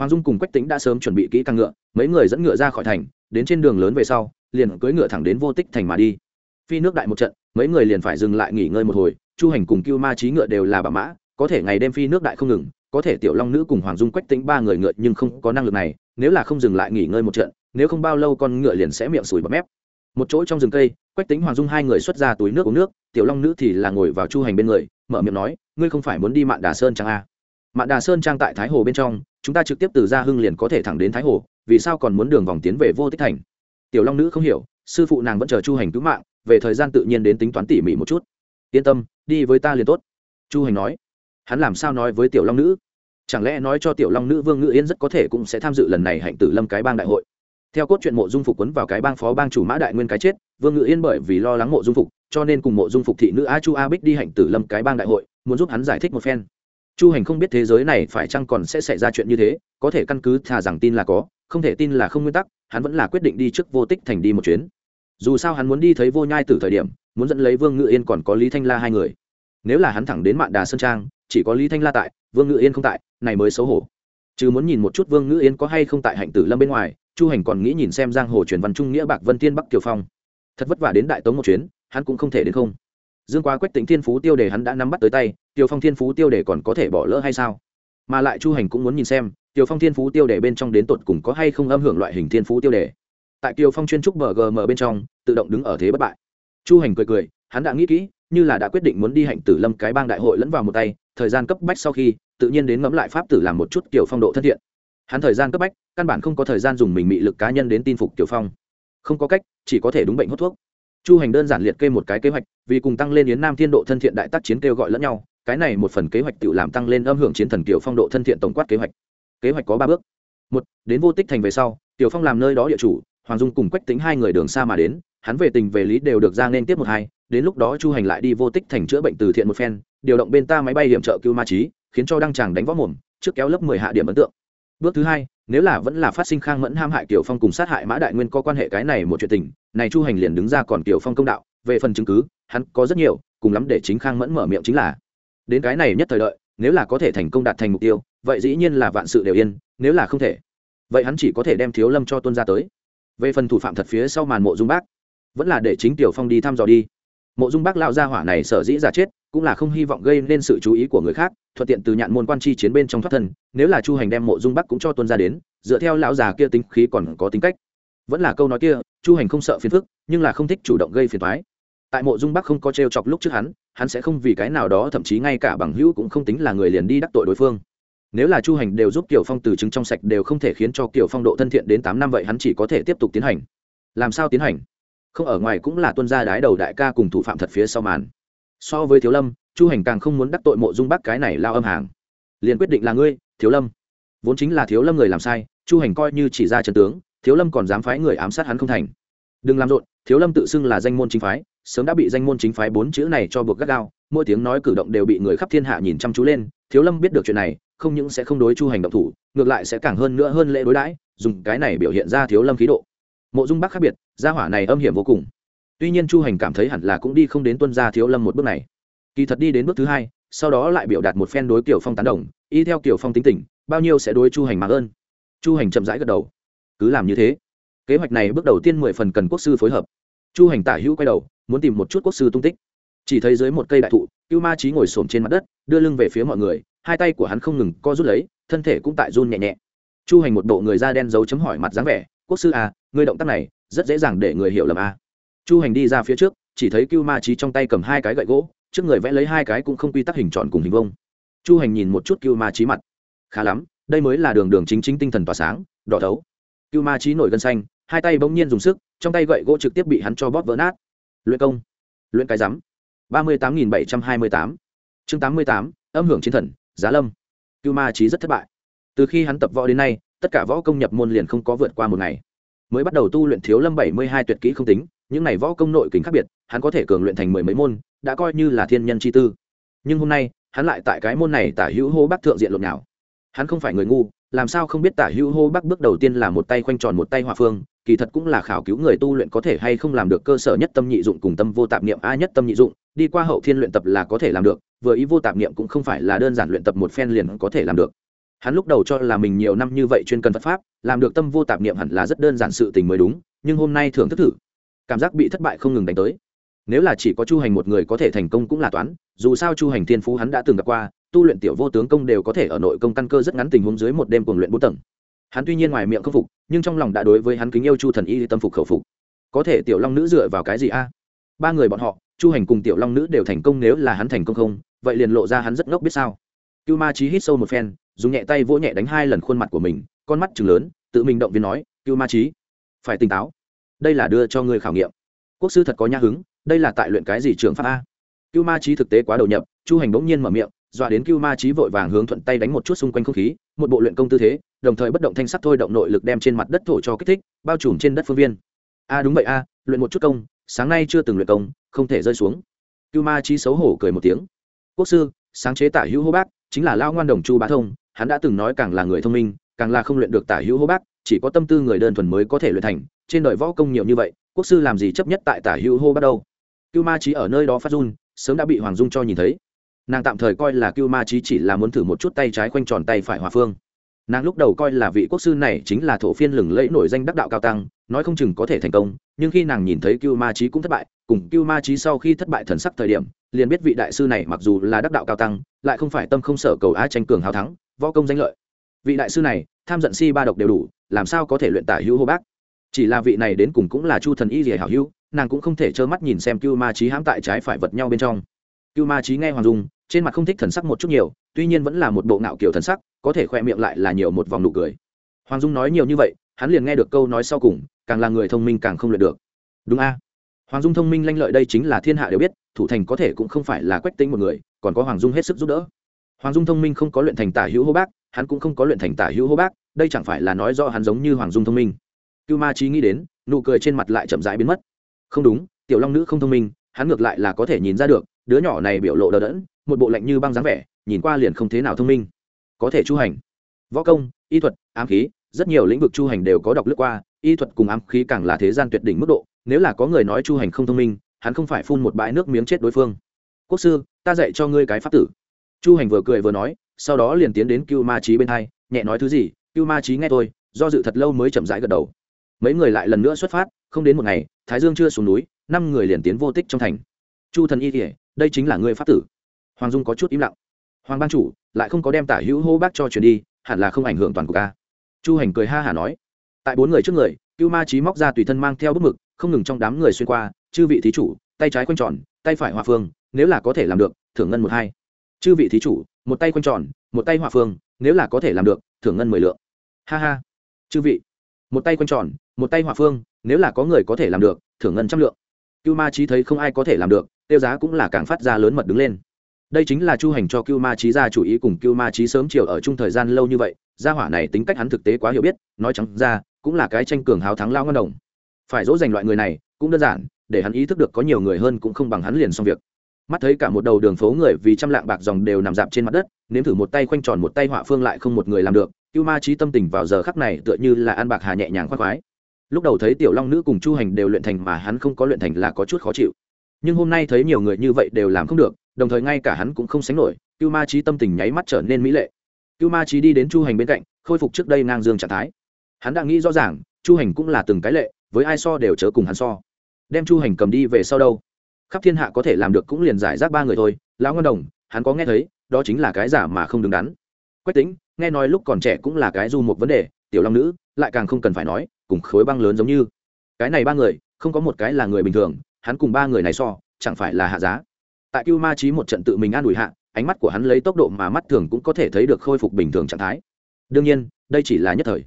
hoàng dung cùng quách tính đã sớm chuẩn bị kỹ càng ngựa, mấy người dẫn ngựa ra khỏi thành, đến trên đường lớn về sau, liền cưỡi ngựa thẳng đến vô tích thành mà đi phi nước đại một trận, mấy người liền phải dừng lại nghỉ ngơi một hồi, chu hành cùng cưu ma trí ngựa đều là bà mã, có thể ngày đêm phi nước đại không ngừng, có thể tiểu long nữ cùng hoàng dung quách tính ba người ngựa nhưng không có năng lực này, nếu là không dừng lại nghỉ ngơi một trận, nếu không bao lâu con ngựa liền sẽ miệng sùi bọt mép một chỗ trong rừng cây, quách tính hoàng dung hai người xuất ra túi nước uống nước, tiểu long nữ thì là ngồi vào chu hành bên người, mở miệng nói, ngươi không phải muốn đi mạn đà sơn trang a à? mạn đà sơn trang tại thái hồ bên trong chúng ta trực tiếp từ gia hưng liền có thể thẳng đến thái hồ, vì sao còn muốn đường vòng tiến về vô tích thành? Tiểu long nữ không hiểu, sư phụ nàng vẫn chờ chu hành cứu mạng, về thời gian tự nhiên đến tính toán tỉ mỉ một chút. Yên tâm, đi với ta liền tốt. Chu hành nói. Hắn làm sao nói với tiểu long nữ? Chẳng lẽ nói cho tiểu long nữ vương ngự yên rất có thể cũng sẽ tham dự lần này hạnh tử lâm cái bang đại hội? Theo cốt truyện mộ dung phục quấn vào cái bang phó bang chủ mã đại nguyên cái chết, vương ngự yên bởi vì lo lắng mộ dung phục, cho nên cùng mộ dung phục thị nữ a chu a bích đi hạnh tử lâm cái bang đại hội, muốn giúp hắn giải thích một phen chu hành không biết thế giới này phải chăng còn sẽ xảy ra chuyện như thế, có thể căn cứ thà rằng tin là có, không thể tin là không nguyên tắc, hắn vẫn là quyết định đi trước vô tích thành đi một chuyến. Dù sao hắn muốn đi thấy vô nhai từ thời điểm, muốn dẫn lấy vương ngự yên còn có lý thanh la hai người. Nếu là hắn thẳng đến mạn đà sơn trang, chỉ có lý thanh la tại, vương ngự yên không tại, này mới xấu hổ. Chứ muốn nhìn một chút vương ngự yên có hay không tại hạnh tử lâm bên ngoài, chu hành còn nghĩ nhìn xem giang hồ truyền văn trung nghĩa bạc vân thiên bắc kiều phong. Thật vất vả đến đại tống một chuyến, hắn cũng không thể đến không dương quá quách tính thiên phú tiêu đề hắn đã nắm bắt tới tay Tiêu phong thiên phú tiêu đề còn có thể bỏ lỡ hay sao? Mà lại chu hành cũng muốn nhìn xem Tiêu phong thiên phú tiêu đề bên trong đến tột cùng có hay không âm hưởng loại hình thiên phú tiêu đề. Tại Tiêu phong chuyên trúc bgm bên trong, tự động đứng ở thế bất bại. Chu hành cười cười, hắn đã nghĩ kỹ, như là đã quyết định muốn đi hạnh tử lâm cái bang đại hội lẫn vào một tay, thời gian cấp bách sau khi, tự nhiên đến ngẫm lại pháp tử làm một chút kiểu phong độ thân thiện. Hắn thời gian cấp bách, căn bản không có thời gian dùng mình mị lực cá nhân đến tin phục kiểu phong. Không có cách, chỉ có thể đúng bệnh hút thuốc chu hành đơn giản liệt kê một cái kế hoạch, vì cùng tăng lên yến nam thiên độ thân thiện đại tác chiến kêu gọi lẫn nhau, cái này một phần kế hoạch tự làm tăng lên âm hưởng chiến thần kiều phong độ thân thiện tổng quát kế hoạch. Kế hoạch có ba bước. Một, đến vô tích thành về sau, tiểu phong làm nơi đó địa chủ, hoàng dung cùng quách tính hai người đường xa mà đến, hắn về tình về lý đều được ra nên tiếp một hai, đến lúc đó chu hành lại đi vô tích thành chữa bệnh từ thiện một phen, điều động bên ta máy bay hiểm trợ cứu ma trí, khiến cho đăng tràng đánh võ mồm, trước kéo lớp mười hạ điểm ấn tượng. Bước thứ hai, nếu là vẫn là phát sinh khang mẫn ham hại tiểu phong cùng sát hại mã đại nguyên có quan hệ cái này một chuyện tình này chu hành liền đứng ra còn kiểu phong công đạo, về phần chứng cứ, hắn có rất nhiều, cùng lắm để chính khang mẫn mở miệng chính là, đến cái này nhất thời đợi, nếu là có thể thành công đạt thành mục tiêu, vậy dĩ nhiên là vạn sự đều yên, nếu là không thể, vậy hắn chỉ có thể đem thiếu lâm cho tuân ra tới. Về phần thủ phạm thật phía sau màn mộ dung bác, vẫn là để chính tiểu phong đi thăm dò đi. Mộ dung bác lao ra hỏa này sở dĩ giả chết, cũng là không hy vọng gây nên sự chú ý của người khác, thuận tiện từ nhạn môn quan chi chiến bên trong thoát thân, nếu là chu hành đem mộ dung bắc cũng cho tuân ra đến, dựa theo lão già kia tính khí còn có tính cách. Vẫn là câu nói kia chu hành không sợ phiền phức, nhưng là không thích chủ động gây phiền thoái tại mộ dung bắc không có t r e o chọc lúc trước hắn hắn sẽ không vì cái nào đó, thậm chí ngay cả bằng hữu cũng không tính là người liền đi đắc tội đối phương. Nếu là chu hành đều giúp kiểu phong từ chứng trong sạch đều không thể khiến cho kiểu phong độ thân thiện đến tám năm vậy hắn chỉ có thể tiếp tục tiến hành. Làm sao tiến hành? Không ở ngoài cũng là tuân gia đái đầu đại ca cùng thủ phạm thật phía sau màn. So với thiếu lâm, chu hành càng không muốn đắc tội mộ dung bắc cái này lao âm hàng. Liền quyết định là ngươi, thiếu lâm. Vốn chính là thiếu lâm người làm sai, chu hành coi như chỉ ra trần tướng thiếu lâm còn dám phái người ám sát hắn không thành. Đừng làm rộn, thiếu lâm tự xưng là danh môn chính phái, sớm đã bị danh môn chính phái bốn chữ này cho buộc gắt gao, mỗi tiếng nói cử động đều bị người khắp thiên hạ nhìn chăm chú lên, thiếu lâm biết được chuyện này, không những sẽ không đối chu hành động thủ, ngược lại sẽ càng hơn nữa hơn lễ đối đãi, dùng cái này biểu hiện ra thiếu lâm khí độ. Mộ dung bắc khác biệt, gia hỏa này âm hiểm vô cùng. Tuy nhiên chu hành cảm thấy hẳn là cũng đi không đến tuân gia thiếu lâm một bước này. Kỳ thật đi đến bước thứ hai, sau đó lại biểu đạt một phen đối kiểu phong tán đồng, y theo kiểu phong tính tình, bao nhiêu sẽ đối chu hành mạng ơn. Chu hành chậm rãi gật đầu cứ làm như thế. Kế hoạch này bước đầu tiên mười phần cần quốc sư phối hợp. Chu hành tả hữu quay đầu, muốn tìm một chút quốc sư tung tích. Chỉ thấy dưới một cây đại thụ, cưu ma trí ngồi xổm trên mặt đất, đưa lưng về phía mọi người, hai tay của hắn không ngừng co rút lấy, thân thể cũng tại run nhẹ nhẹ. Chu hành một bộ người da đen dấu chấm hỏi mặt dáng vẻ, quốc sư à người động tác này rất dễ dàng để người hiểu lầm à. chu hành đi ra phía trước, chỉ thấy cưu ma trí trong tay cầm hai cái gậy gỗ, trước người vẽ lấy hai cái cũng không quy tắc hình tròn cùng hình vông chu hành nhìn một chút cưu ma trí mặt. Khá lắm, đây mới là đường đường chính chính tinh thần tỏa sáng, đỏ thấu cưu ma trí nổi gân xanh, hai tay bỗng nhiên dùng sức, trong tay gậy gỗ trực tiếp bị hắn cho bóp vỡ nát. Luyện công. Luyện cái rắm ba mươi tám nghìn bảy trăm hai mươi tám. Chương tám mươi tám, âm hưởng chiến thần, giá lâm. Cưu ma trí rất thất bại. Từ khi hắn tập võ đến nay, tất cả võ công nhập môn liền không có vượt qua một ngày. Mới bắt đầu tu luyện thiếu lâm bảy mươi hai tuyệt kỹ không tính, những này võ công nội kính khác biệt, hắn có thể cường luyện thành mười mấy môn, đã coi như là thiên nhân chi tư. Nhưng hôm nay, hắn lại tại cái môn này tả hữu hô bác thượng diện lộn nào hắn không phải người ngu làm sao không biết tả hữu hô bắc bước đầu tiên là một tay khoanh tròn một tay hòa phương, kỳ thật cũng là khảo cứu người tu luyện có thể hay không làm được cơ sở nhất tâm nhị dụng cùng tâm vô tạp niệm a nhất tâm nhị dụng, đi qua hậu thiên luyện tập là có thể làm được, vừa ý vô tạp niệm cũng không phải là đơn giản luyện tập một phen liền có thể làm được. Hắn lúc đầu cho là mình nhiều năm như vậy chuyên cần phật pháp, làm được tâm vô tạp niệm hẳn là rất đơn giản sự tình mới đúng, nhưng hôm nay thường thức thử, cảm giác bị thất bại không ngừng đánh tới. Nếu là chỉ có chu hành một người có thể thành công cũng là toán, dù sao chu hành thiên phú hắn đã từng gặp qua tu luyện tiểu vô tướng công đều có thể ở nội công căn cơ rất ngắn tình huống dưới một đêm cuồng luyện bốn tầng. Hắn tuy nhiên ngoài miệng khâm phục, nhưng trong lòng đã đối với hắn kính yêu chu thần y tâm phục khẩu phục. Có thể tiểu long nữ dựa vào cái gì a? Ba người bọn họ, chu hành cùng tiểu long nữ đều thành công nếu là hắn thành công không, vậy liền lộ ra hắn rất ngốc biết sao. Cưu ma trí hít sâu một phen, dùng nhẹ tay vỗ nhẹ đánh hai lần khuôn mặt của mình, con mắt chừng lớn, tự mình động viên nói, cưu ma trí phải tỉnh táo. Đây là đưa cho ngươi khảo nghiệm. Quốc sư thật có nhã hứng, đây là tại luyện cái gì trường pháp a? Cưu ma trí thực tế quá đầu nhập, chu hành bỗng nhiên mở miệng dọa đến cưu ma trí vội vàng hướng thuận tay đánh một chút xung quanh không khí, một bộ luyện công tư thế, đồng thời bất động thanh sắc thôi động nội lực đem trên mặt đất thổ cho kích thích, bao trùm trên đất phương viên. A đúng vậy a, luyện một chút công, sáng nay chưa từng luyện công, không thể rơi xuống. Cưu ma trí xấu hổ cười một tiếng. Quốc sư, sáng chế tả hữu hô bác, chính là lao ngoan đồng chu bá thông, hắn đã từng nói càng là người thông minh, càng là không luyện được tả hữu hô bác, chỉ có tâm tư người đơn thuần mới có thể luyện thành, trên đời võ công nhiều như vậy, quốc sư làm gì chấp nhất tại tả hữu hô bác đâu? Cưu ma trí ở nơi đó phát run, sớm đã bị hoàng dung cho nhìn thấy nàng tạm thời coi là cưu ma trí chỉ là muốn thử một chút tay trái quanh tròn tay phải hòa phương. Nàng lúc đầu coi là vị quốc sư này chính là thổ phiên lừng lẫy nổi danh đắc đạo cao tăng, nói không chừng có thể thành công, nhưng khi nàng nhìn thấy cưu ma trí cũng thất bại, cùng cưu ma trí sau khi thất bại thần sắc thời điểm, liền biết vị đại sư này mặc dù là đắc đạo cao tăng, lại không phải tâm không sở cầu á tranh cường hào thắng, võ công danh lợi. Vị đại sư này, tham giận si ba độc đều đủ, làm sao có thể luyện tả hữu hô bác? Chỉ là vị này đến cùng cũng là chu thần y rỉa hảo hữu, nàng cũng không thể trơ mắt nhìn xem cưu ma trí hãm tại trái phải vật nhau bên trong. Cưu ma trí nghe hoàng dung trên mặt không thích thần sắc một chút nhiều, tuy nhiên vẫn là một bộ ngạo kiểu thần sắc, có thể khoe miệng lại là nhiều một vòng nụ cười. Hoàng dung nói nhiều như vậy, hắn liền nghe được câu nói sau cùng, càng là người thông minh càng không luyện được. Đúng a? Hoàng dung thông minh lanh lợi đây chính là thiên hạ đều biết, thủ thành có thể cũng không phải là quách tính một người, còn có hoàng dung hết sức giúp đỡ. Hoàng dung thông minh không có luyện thành tả hữu hô bác, hắn cũng không có luyện thành tả hữu hô bác, đây chẳng phải là nói do hắn giống như hoàng dung thông minh. Cưu ma trí nghĩ đến, nụ cười trên mặt lại chậm rãi biến mất. Không đúng, tiểu long nữ không thông minh, hắn ngược lại là có thể nhìn ra được, đứa nhỏ này biểu lộ đờ đẫn một bộ lạnh như băng dáng vẻ, nhìn qua liền không thế nào thông minh. Có thể chu hành. Võ công, y thuật, ám khí, rất nhiều lĩnh vực chu hành đều có đọc lướt qua, y thuật cùng ám khí càng là thế gian tuyệt đỉnh mức độ, nếu là có người nói chu hành không thông minh, hắn không phải phun một bãi nước miếng chết đối phương. Quốc sư, ta dạy cho ngươi cái pháp tử. Chu hành vừa cười vừa nói, sau đó liền tiến đến cưu ma trí bên hai, nhẹ nói thứ gì, cưu ma trí nghe tôi do dự thật lâu mới chậm rãi gật đầu. Mấy người lại lần nữa xuất phát, không đến một ngày, thái dương chưa xuống núi, năm người liền tiến vô tích trong thành. Chu thần y kể đây chính là người pháp tử hoàng dung có chút im lặng. Hoàng ban chủ, lại không có đem tả hữu hô bác cho truyền đi, hẳn là không ảnh hưởng toàn cục ca chu hành cười ha hả nói. Tại bốn người trước người, cưu ma trí móc ra tùy thân mang theo bức mực, không ngừng trong đám người xuyên qua, chư vị thí chủ, tay trái quanh tròn, tay phải hòa phương, nếu là có thể làm được, thưởng ngân một hai. Chư vị thí chủ, một tay quanh tròn, một tay hòa phương, nếu là có thể làm được, thưởng ngân mười lượng. Ha ha, chư vị, một tay quanh tròn, một tay hòa phương, nếu là có người có thể làm được, thưởng ngân trăm lượng. Cưu ma trí thấy không ai có thể làm được, tiêu giá cũng là càng phát ra lớn mật đứng lên đây chính là chu hành cho cưu ma trí ra chủ ý cùng cưu ma trí sớm chiều ở chung thời gian lâu như vậy, gia hỏa này tính cách hắn thực tế quá hiểu biết, nói chẳng ra, cũng là cái tranh cường hào thắng lao ngân đồng. Phải dỗ dành loại người này, cũng đơn giản, để hắn ý thức được có nhiều người hơn cũng không bằng hắn liền xong việc. Mắt thấy cả một đầu đường phố người vì trăm lạng bạc dòng đều nằm dạp trên mặt đất, nếm thử một tay khoanh tròn một tay họa phương lại không một người làm được, cưu ma trí tâm tình vào giờ khắc này tựa như là ăn bạc hà nhẹ nhàng khoác khoái. Lúc đầu thấy tiểu long nữ cùng chu hành đều luyện thành mà hắn không có luyện thành là có chút khó chịu. Nhưng hôm nay thấy nhiều người như vậy đều làm không được đồng thời ngay cả hắn cũng không sánh nổi, cưu ma trí tâm tình nháy mắt trở nên mỹ lệ. Cưu ma trí đi đến chu hành bên cạnh, khôi phục trước đây ngang dương trạng thái. Hắn đã nghĩ rõ ràng, chu hành cũng là từng cái lệ, với ai so đều chớ cùng hắn so. Đem chu hành cầm đi về sau đâu? Khắp thiên hạ có thể làm được cũng liền giải rác ba người thôi, lão ngân đồng, hắn có nghe thấy, đó chính là cái giả mà không đứng đắn. Quách tính nghe nói lúc còn trẻ cũng là cái du một vấn đề, tiểu long nữ, lại càng không cần phải nói, cùng khối băng lớn giống như. Cái này ba người, không có một cái là người bình thường, hắn cùng ba người này so, chẳng phải là hạ giá tại cưu ma trí một trận tự mình an ủi hạ, ánh mắt của hắn lấy tốc độ mà mắt thường cũng có thể thấy được khôi phục bình thường trạng thái. Đương nhiên, đây chỉ là nhất thời.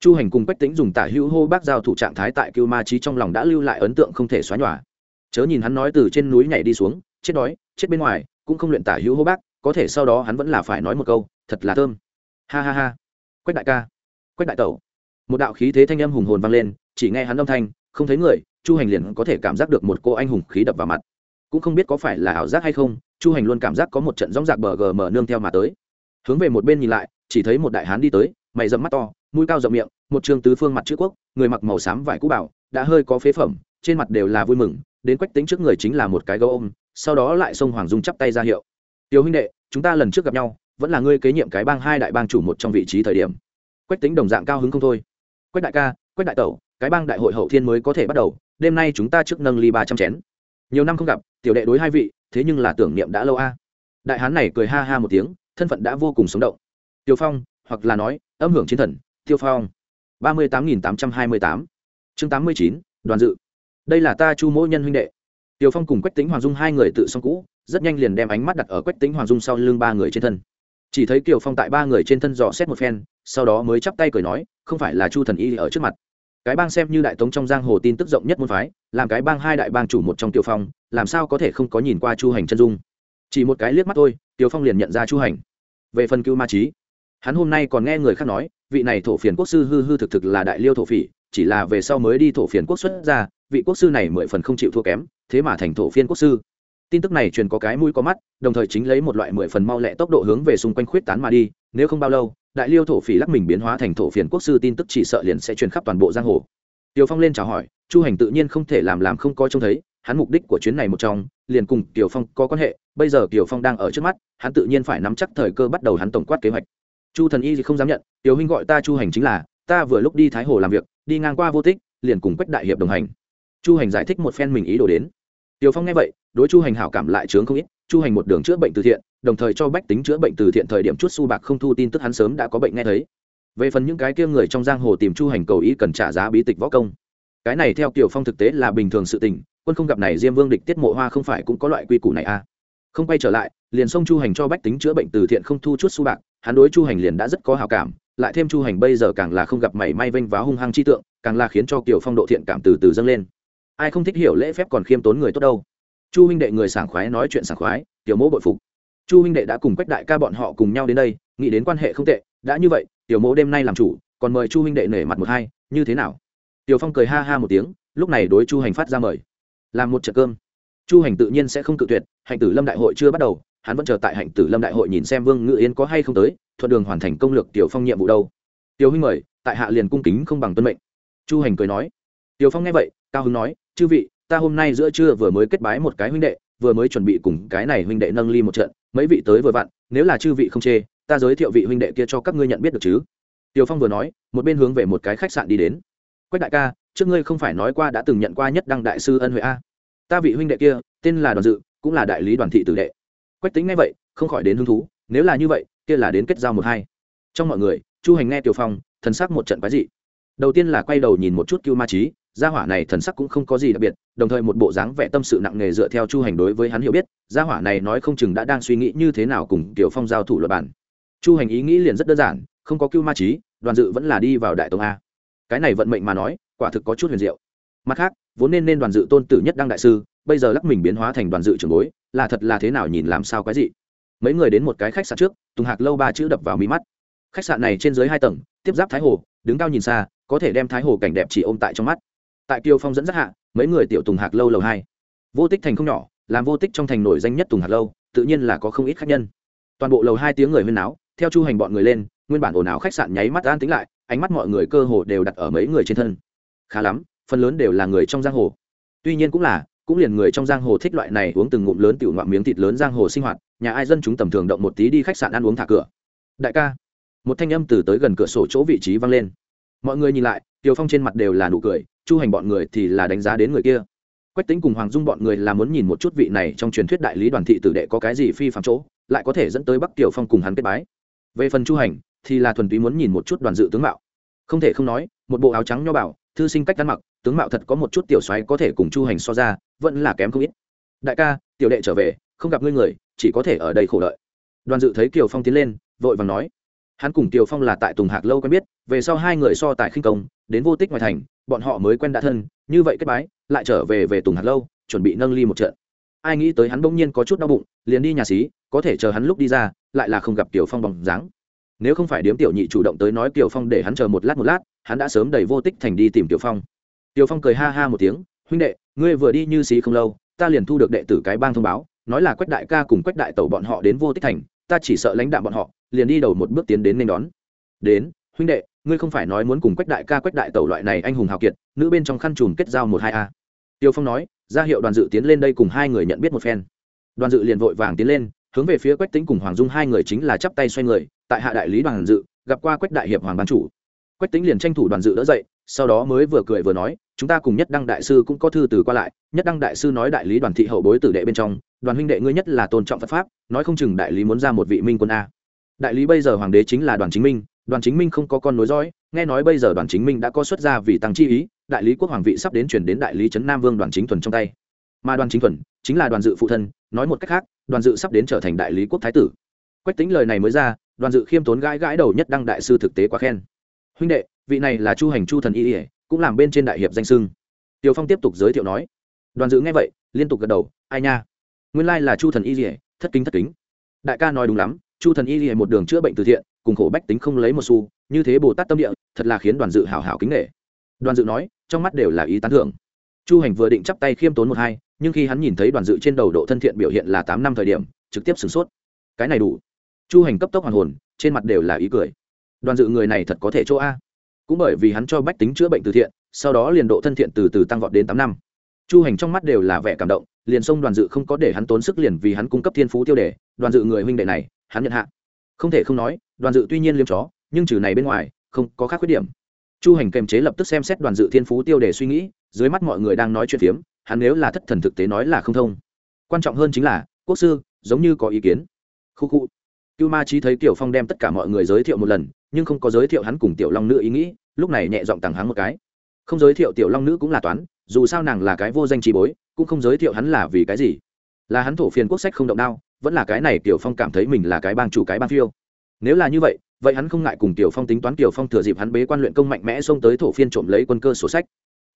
Chu hành cùng quách tính dùng tả hữu hô bác giao thủ trạng thái tại cưu ma trí trong lòng đã lưu lại ấn tượng không thể xóa nhòa. Chớ nhìn hắn nói từ trên núi nhảy đi xuống, chết đói, chết bên ngoài, cũng không luyện tả hữu hô bác, có thể sau đó hắn vẫn là phải nói một câu, thật là thơm. Ha ha ha. Quách đại ca. Quách đại tẩu. Một đạo khí thế thanh âm hùng hồn vang lên, chỉ nghe hắn âm thanh, không thấy người, chu hành liền có thể cảm giác được một cô anh hùng khí đập vào mặt cũng không biết có phải là ảo giác hay không, chu hành luôn cảm giác có một trận gióng rạc bờ gờ mở nương theo mà tới. Hướng về một bên nhìn lại, chỉ thấy một đại hán đi tới, mày dẫm mắt to, mũi cao rộng miệng, một trường tứ phương mặt chữ quốc, người mặc màu xám vải cũ bảo, đã hơi có phế phẩm, trên mặt đều là vui mừng, đến quách tính trước người chính là một cái gấu ôm, sau đó lại xông hoàng dung chắp tay ra hiệu. Tiểu huynh đệ, chúng ta lần trước gặp nhau, vẫn là ngươi kế nhiệm cái bang hai đại bang chủ một trong vị trí thời điểm. Quách tính đồng dạng cao hứng không thôi. Quách đại ca, quách đại tẩu, cái bang đại hội hậu thiên mới có thể bắt đầu, đêm nay chúng ta trước nâng ly ba trăm chén nhiều năm không gặp, tiểu đệ đối hai vị, thế nhưng là tưởng niệm đã lâu a. Đại hán này cười ha ha một tiếng, thân phận đã vô cùng sống động. Tiêu phong, hoặc là nói, âm hưởng chiến thần, tiêu phong. ba mươi tám nghìn tám trăm hai mươi tám. Chương tám mươi chín, đoàn dự. Đây là ta chu mỗ nhân huynh đệ. Tiêu phong cùng quách tính hoàng dung hai người tự xong cũ, rất nhanh liền đem ánh mắt đặt ở quách tính hoàng dung sau lưng ba người trên thân. Chỉ thấy kiều phong tại ba người trên thân dò xét một phen, sau đó mới chắp tay cười nói, không phải là chu thần y ở trước mặt cái bang xem như đại tống trong giang hồ tin tức rộng nhất môn phái, làm cái bang hai đại bang chủ một trong tiêu phong, làm sao có thể không có nhìn qua chu hành chân dung? Chỉ một cái liếc mắt thôi tiêu phong liền nhận ra chu hành. Về phần cưu ma trí hắn hôm nay còn nghe người khác nói, vị này thổ phiền quốc sư hư hư thực thực là đại liêu thổ phỉ, chỉ là về sau mới đi thổ phiền quốc xuất ra, vị quốc sư này mười phần không chịu thua kém, thế mà thành thổ phiên quốc sư. Tin tức này truyền có cái mũi có mắt, đồng thời chính lấy một loại mười phần mau lẹ tốc độ hướng về xung quanh khuyết tán mà đi, nếu không bao lâu đại liêu thổ phỉ lắc mình biến hóa thành thổ phiền quốc sư tin tức chỉ sợ liền sẽ truyền khắp toàn bộ giang hồ. Tiều phong lên chào hỏi, chu hành tự nhiên không thể làm làm không có trông thấy, hắn mục đích của chuyến này một trong, liền cùng tiều phong có quan hệ, bây giờ tiều phong đang ở trước mắt, hắn tự nhiên phải nắm chắc thời cơ bắt đầu hắn tổng quát kế hoạch. Chu thần y thì không dám nhận tiều huynh gọi ta chu hành chính là, ta vừa lúc đi thái hồ làm việc, đi ngang qua vô tích, liền cùng quách đại hiệp đồng hành. Chu hành giải thích một phen mình ý đồ đến. Tiều phong nghe vậy, đối chu hành hảo cảm lại chướng không ít, chu hành một đường chữa bệnh từ thiện đồng thời cho bách tính chữa bệnh từ thiện thời điểm chút su bạc không thu tin tức hắn sớm đã có bệnh nghe thấy. Về phần những cái kia người trong giang hồ tìm chu hành cầu ý cần trả giá bí tịch võ công. Cái này theo tiểu phong thực tế là bình thường sự tình, quân không gặp này diêm vương địch tiết mộ hoa không phải cũng có loại quy củ này à? Không quay trở lại, liền xông chu hành cho bách tính chữa bệnh từ thiện không thu chút su bạc, hắn đối chu hành liền đã rất có hào cảm, lại thêm chu hành bây giờ càng là không gặp mảy may vênh váo hung hăng chi tượng, càng là khiến cho kiểu phong độ thiện cảm từ từ dâng lên. Ai không thích hiểu lễ phép còn khiêm tốn người tốt đâu. Chu huynh đệ người sảng khoái nói chuyện sảng khoái, tiểu mỗ bội phục chu huynh đệ đã cùng quách đại ca bọn họ cùng nhau đến đây, nghĩ đến quan hệ không tệ, đã như vậy, tiểu mẫu đêm nay làm chủ, còn mời chu huynh đệ nể mặt một hai, như thế nào? Tiểu phong cười ha ha một tiếng, lúc này đối chu hành phát ra mời. Làm một trận cơm. Chu hành tự nhiên sẽ không cự tuyệt, hạnh tử lâm đại hội chưa bắt đầu, hắn vẫn chờ tại hạnh tử lâm đại hội nhìn xem vương ngự yên có hay không tới, thuận đường hoàn thành công lược tiểu phong nhiệm vụ đâu. Tiểu huynh mời, tại hạ liền cung kính không bằng tuân mệnh. Chu hành cười nói. Tiểu phong nghe vậy, cao hứng nói, chư vị, ta hôm nay giữa trưa vừa mới kết bái một cái huynh đệ vừa mới chuẩn bị cùng cái này huynh đệ nâng ly một trận, mấy vị tới vừa vặn, nếu là chư vị không chê, ta giới thiệu vị huynh đệ kia cho các ngươi nhận biết được chứ. Tiểu phong vừa nói, một bên hướng về một cái khách sạn đi đến. Quách đại ca, trước ngươi không phải nói qua đã từng nhận qua nhất đăng đại sư ân huệ a? Ta vị huynh đệ kia, tên là đoàn dự, cũng là đại lý đoàn thị tử đệ. Quách tính nghe vậy, không khỏi đến hứng thú, nếu là như vậy, kia là đến kết giao một hai. Trong mọi người, chu hành nghe tiểu phong, thần sắc một trận quái dị. Đầu tiên là quay đầu nhìn một chút cưu ma trí gia hỏa này thần sắc cũng không có gì đặc biệt, đồng thời một bộ dáng vẻ tâm sự nặng nề dựa theo chu hành đối với hắn hiểu biết, gia hỏa này nói không chừng đã đang suy nghĩ như thế nào cùng tiểu phong giao thủ luật bản chu hành ý nghĩ liền rất đơn giản, không có cưu ma trí, đoàn dự vẫn là đi vào đại tông a. Cái này vận mệnh mà nói, quả thực có chút huyền diệu. Mặt khác, vốn nên nên đoàn dự tôn tử nhất đăng đại sư, bây giờ lắc mình biến hóa thành đoàn dự trưởng bối, là thật là thế nào nhìn làm sao cái gì mấy người đến một cái khách sạn trước, tùng hạc lâu ba chữ đập vào mí mắt. Khách sạn này trên dưới hai tầng, tiếp giáp thái hồ, đứng cao nhìn xa, có thể đem thái hồ cảnh đẹp chỉ ôm tại trong mắt tại kiều phong dẫn dắt hạ, mấy người tiểu tùng hạc lâu lầu hai. Vô tích thành không nhỏ, làm vô tích trong thành nổi danh nhất tùng hạc lâu, tự nhiên là có không ít khách nhân. Toàn bộ lầu hai tiếng người huyên náo, theo chu hành bọn người lên, nguyên bản ồn ào khách sạn nháy mắt an tính lại, ánh mắt mọi người cơ hồ đều đặt ở mấy người trên thân. Khá lắm, phần lớn đều là người trong giang hồ. Tuy nhiên cũng là, cũng liền người trong giang hồ thích loại này uống từng ngụm lớn tiểu ngoạm miếng thịt lớn giang hồ sinh hoạt, nhà ai dân chúng tầm thường động một tí đi khách sạn ăn uống thả cửa. Đại ca, một thanh âm từ tới gần cửa sổ chỗ vị trí vang lên mọi người nhìn lại tiều phong trên mặt đều là nụ cười, chu hành bọn người thì là đánh giá đến người kia. Quách tính cùng hoàng dung bọn người là muốn nhìn một chút vị này trong truyền thuyết đại lý đoàn thị tử đệ có cái gì phi phạm chỗ, lại có thể dẫn tới bắc tiểu phong cùng hắn kết bái. Về phần chu hành, thì là thuần túy muốn nhìn một chút đoàn dự tướng mạo. Không thể không nói, một bộ áo trắng nho bảo thư sinh cách ăn mặc, tướng mạo thật có một chút tiểu xoáy có thể cùng chu hành so ra, vẫn là kém không ít. Đại ca, tiểu đệ trở về, không gặp ngươi người, chỉ có thể ở đây khổ đợi. Đoàn dự thấy kiều phong tiến lên, vội vàng nói hắn cùng tiều phong là tại tùng hạc lâu quen biết, về sau hai người so tài khinh công, đến vô tích ngoài thành, bọn họ mới quen đã thân, như vậy kết bái, lại trở về về tùng hạc lâu, chuẩn bị nâng ly một trận. Ai nghĩ tới hắn bỗng nhiên có chút đau bụng, liền đi nhà xí, có thể chờ hắn lúc đi ra, lại là không gặp Tiểu phong bằng dáng. Nếu không phải điếm tiểu nhị chủ động tới nói Tiểu phong để hắn chờ một lát một lát, hắn đã sớm đầy vô tích thành đi tìm Tiểu phong. Tiểu phong cười ha ha một tiếng, huynh đệ, ngươi vừa đi như xí không lâu, ta liền thu được đệ tử cái bang thông báo, nói là quách đại ca cùng quách đại tẩu bọn họ đến vô tích thành, ta chỉ sợ lãnh đạo bọn họ liền đi đầu một bước tiến đến nên đón. Đến, huynh đệ, ngươi không phải nói muốn cùng quách đại ca, quách đại tẩu loại này anh hùng hào kiệt, nữ bên trong khăn chùm kết giao một hai a. Tiêu phong nói, ra hiệu đoàn dự tiến lên đây cùng hai người nhận biết một phen. Đoàn dự liền vội vàng tiến lên, hướng về phía quách tính cùng hoàng dung, hai người chính là chắp tay xoay người, tại hạ đại lý đoàn dự, gặp qua quách đại hiệp hoàng ban chủ. Quách tính liền tranh thủ đoàn dự đỡ dậy, sau đó mới vừa cười vừa nói, chúng ta cùng nhất đăng đại sư cũng có thư từ qua lại, nhất đăng đại sư nói đại lý đoàn thị hậu bối tử đệ bên trong, đoàn huynh đệ ngươi nhất là tôn trọng phật pháp, nói không chừng đại lý muốn ra một vị minh quân a đại lý bây giờ hoàng đế chính là đoàn chính minh, đoàn chính minh không có con nối dõi, nghe nói bây giờ đoàn chính minh đã có xuất ra vì tăng chi ý, đại lý quốc hoàng vị sắp đến chuyển đến đại lý trấn nam vương đoàn chính thuần trong tay. Mà đoàn chính thuần chính là đoàn dự phụ thân, nói một cách khác, đoàn dự sắp đến trở thành đại lý quốc thái tử. Quách tính lời này mới ra, đoàn dự khiêm tốn gãi gãi đầu nhất đăng đại sư thực tế quá khen. Huynh đệ, vị này là chu hành chu thần y ỉa cũng làm bên trên đại hiệp danh sưng tiều phong tiếp tục giới thiệu nói. Đoàn dự nghe vậy, liên tục gật đầu, ai nha, nguyên lai là chu thần y ỉa thất kính thất kính. Đại ca nói đúng lắm chu thần y ỉa một đường chữa bệnh từ thiện, cùng khổ bách tính không lấy một xu, như thế bồ tát tâm địa, thật là khiến đoàn dự hảo hảo kính nghệ đoàn dự nói, trong mắt đều là ý tán thưởng. Chu hành vừa định chắp tay khiêm tốn một hai, nhưng khi hắn nhìn thấy đoàn dự trên đầu độ thân thiện biểu hiện là tám năm thời điểm, trực tiếp sửng sốt. Cái này đủ. Chu hành cấp tốc hoàn hồn, trên mặt đều là ý cười. Đoàn dự người này thật có thể chỗ a. Cũng bởi vì hắn cho bách tính chữa bệnh từ thiện, sau đó liền độ thân thiện từ từ tăng vọt đến tám năm. Chu hành trong mắt đều là vẻ cảm động, liền xông đoàn dự không có để hắn tốn sức liền vì hắn cung cấp thiên phú tiêu đề, đoàn dự người huynh đệ này hắn nhận hạ. Không thể không nói, đoàn dự tuy nhiên liêm chó, nhưng trừ này bên ngoài, không có khác khuyết điểm. Chu hành kềm chế lập tức xem xét đoàn dự thiên phú tiêu đề suy nghĩ, dưới mắt mọi người đang nói chuyện phiếm, hắn nếu là thất thần thực tế nói là không thông. Quan trọng hơn chính là, quốc sư, giống như có ý kiến. Khu khu. Cưu ma trí thấy tiểu phong đem tất cả mọi người giới thiệu một lần, nhưng không có giới thiệu hắn cùng tiểu long nữ ý nghĩ, lúc này nhẹ giọng tặng hắn một cái. Không giới thiệu tiểu long nữ cũng là toán, dù sao nàng là cái vô danh trí bối, cũng không giới thiệu hắn là vì cái gì. Là hắn thổ phiền quốc sách không động đao vẫn là cái này tiểu phong cảm thấy mình là cái bang chủ cái bang phiêu. Nếu là như vậy vậy hắn không ngại cùng tiểu phong tính toán tiểu phong thừa dịp hắn bế quan luyện công mạnh mẽ xông tới thổ phiên trộm lấy quân cơ sổ sách.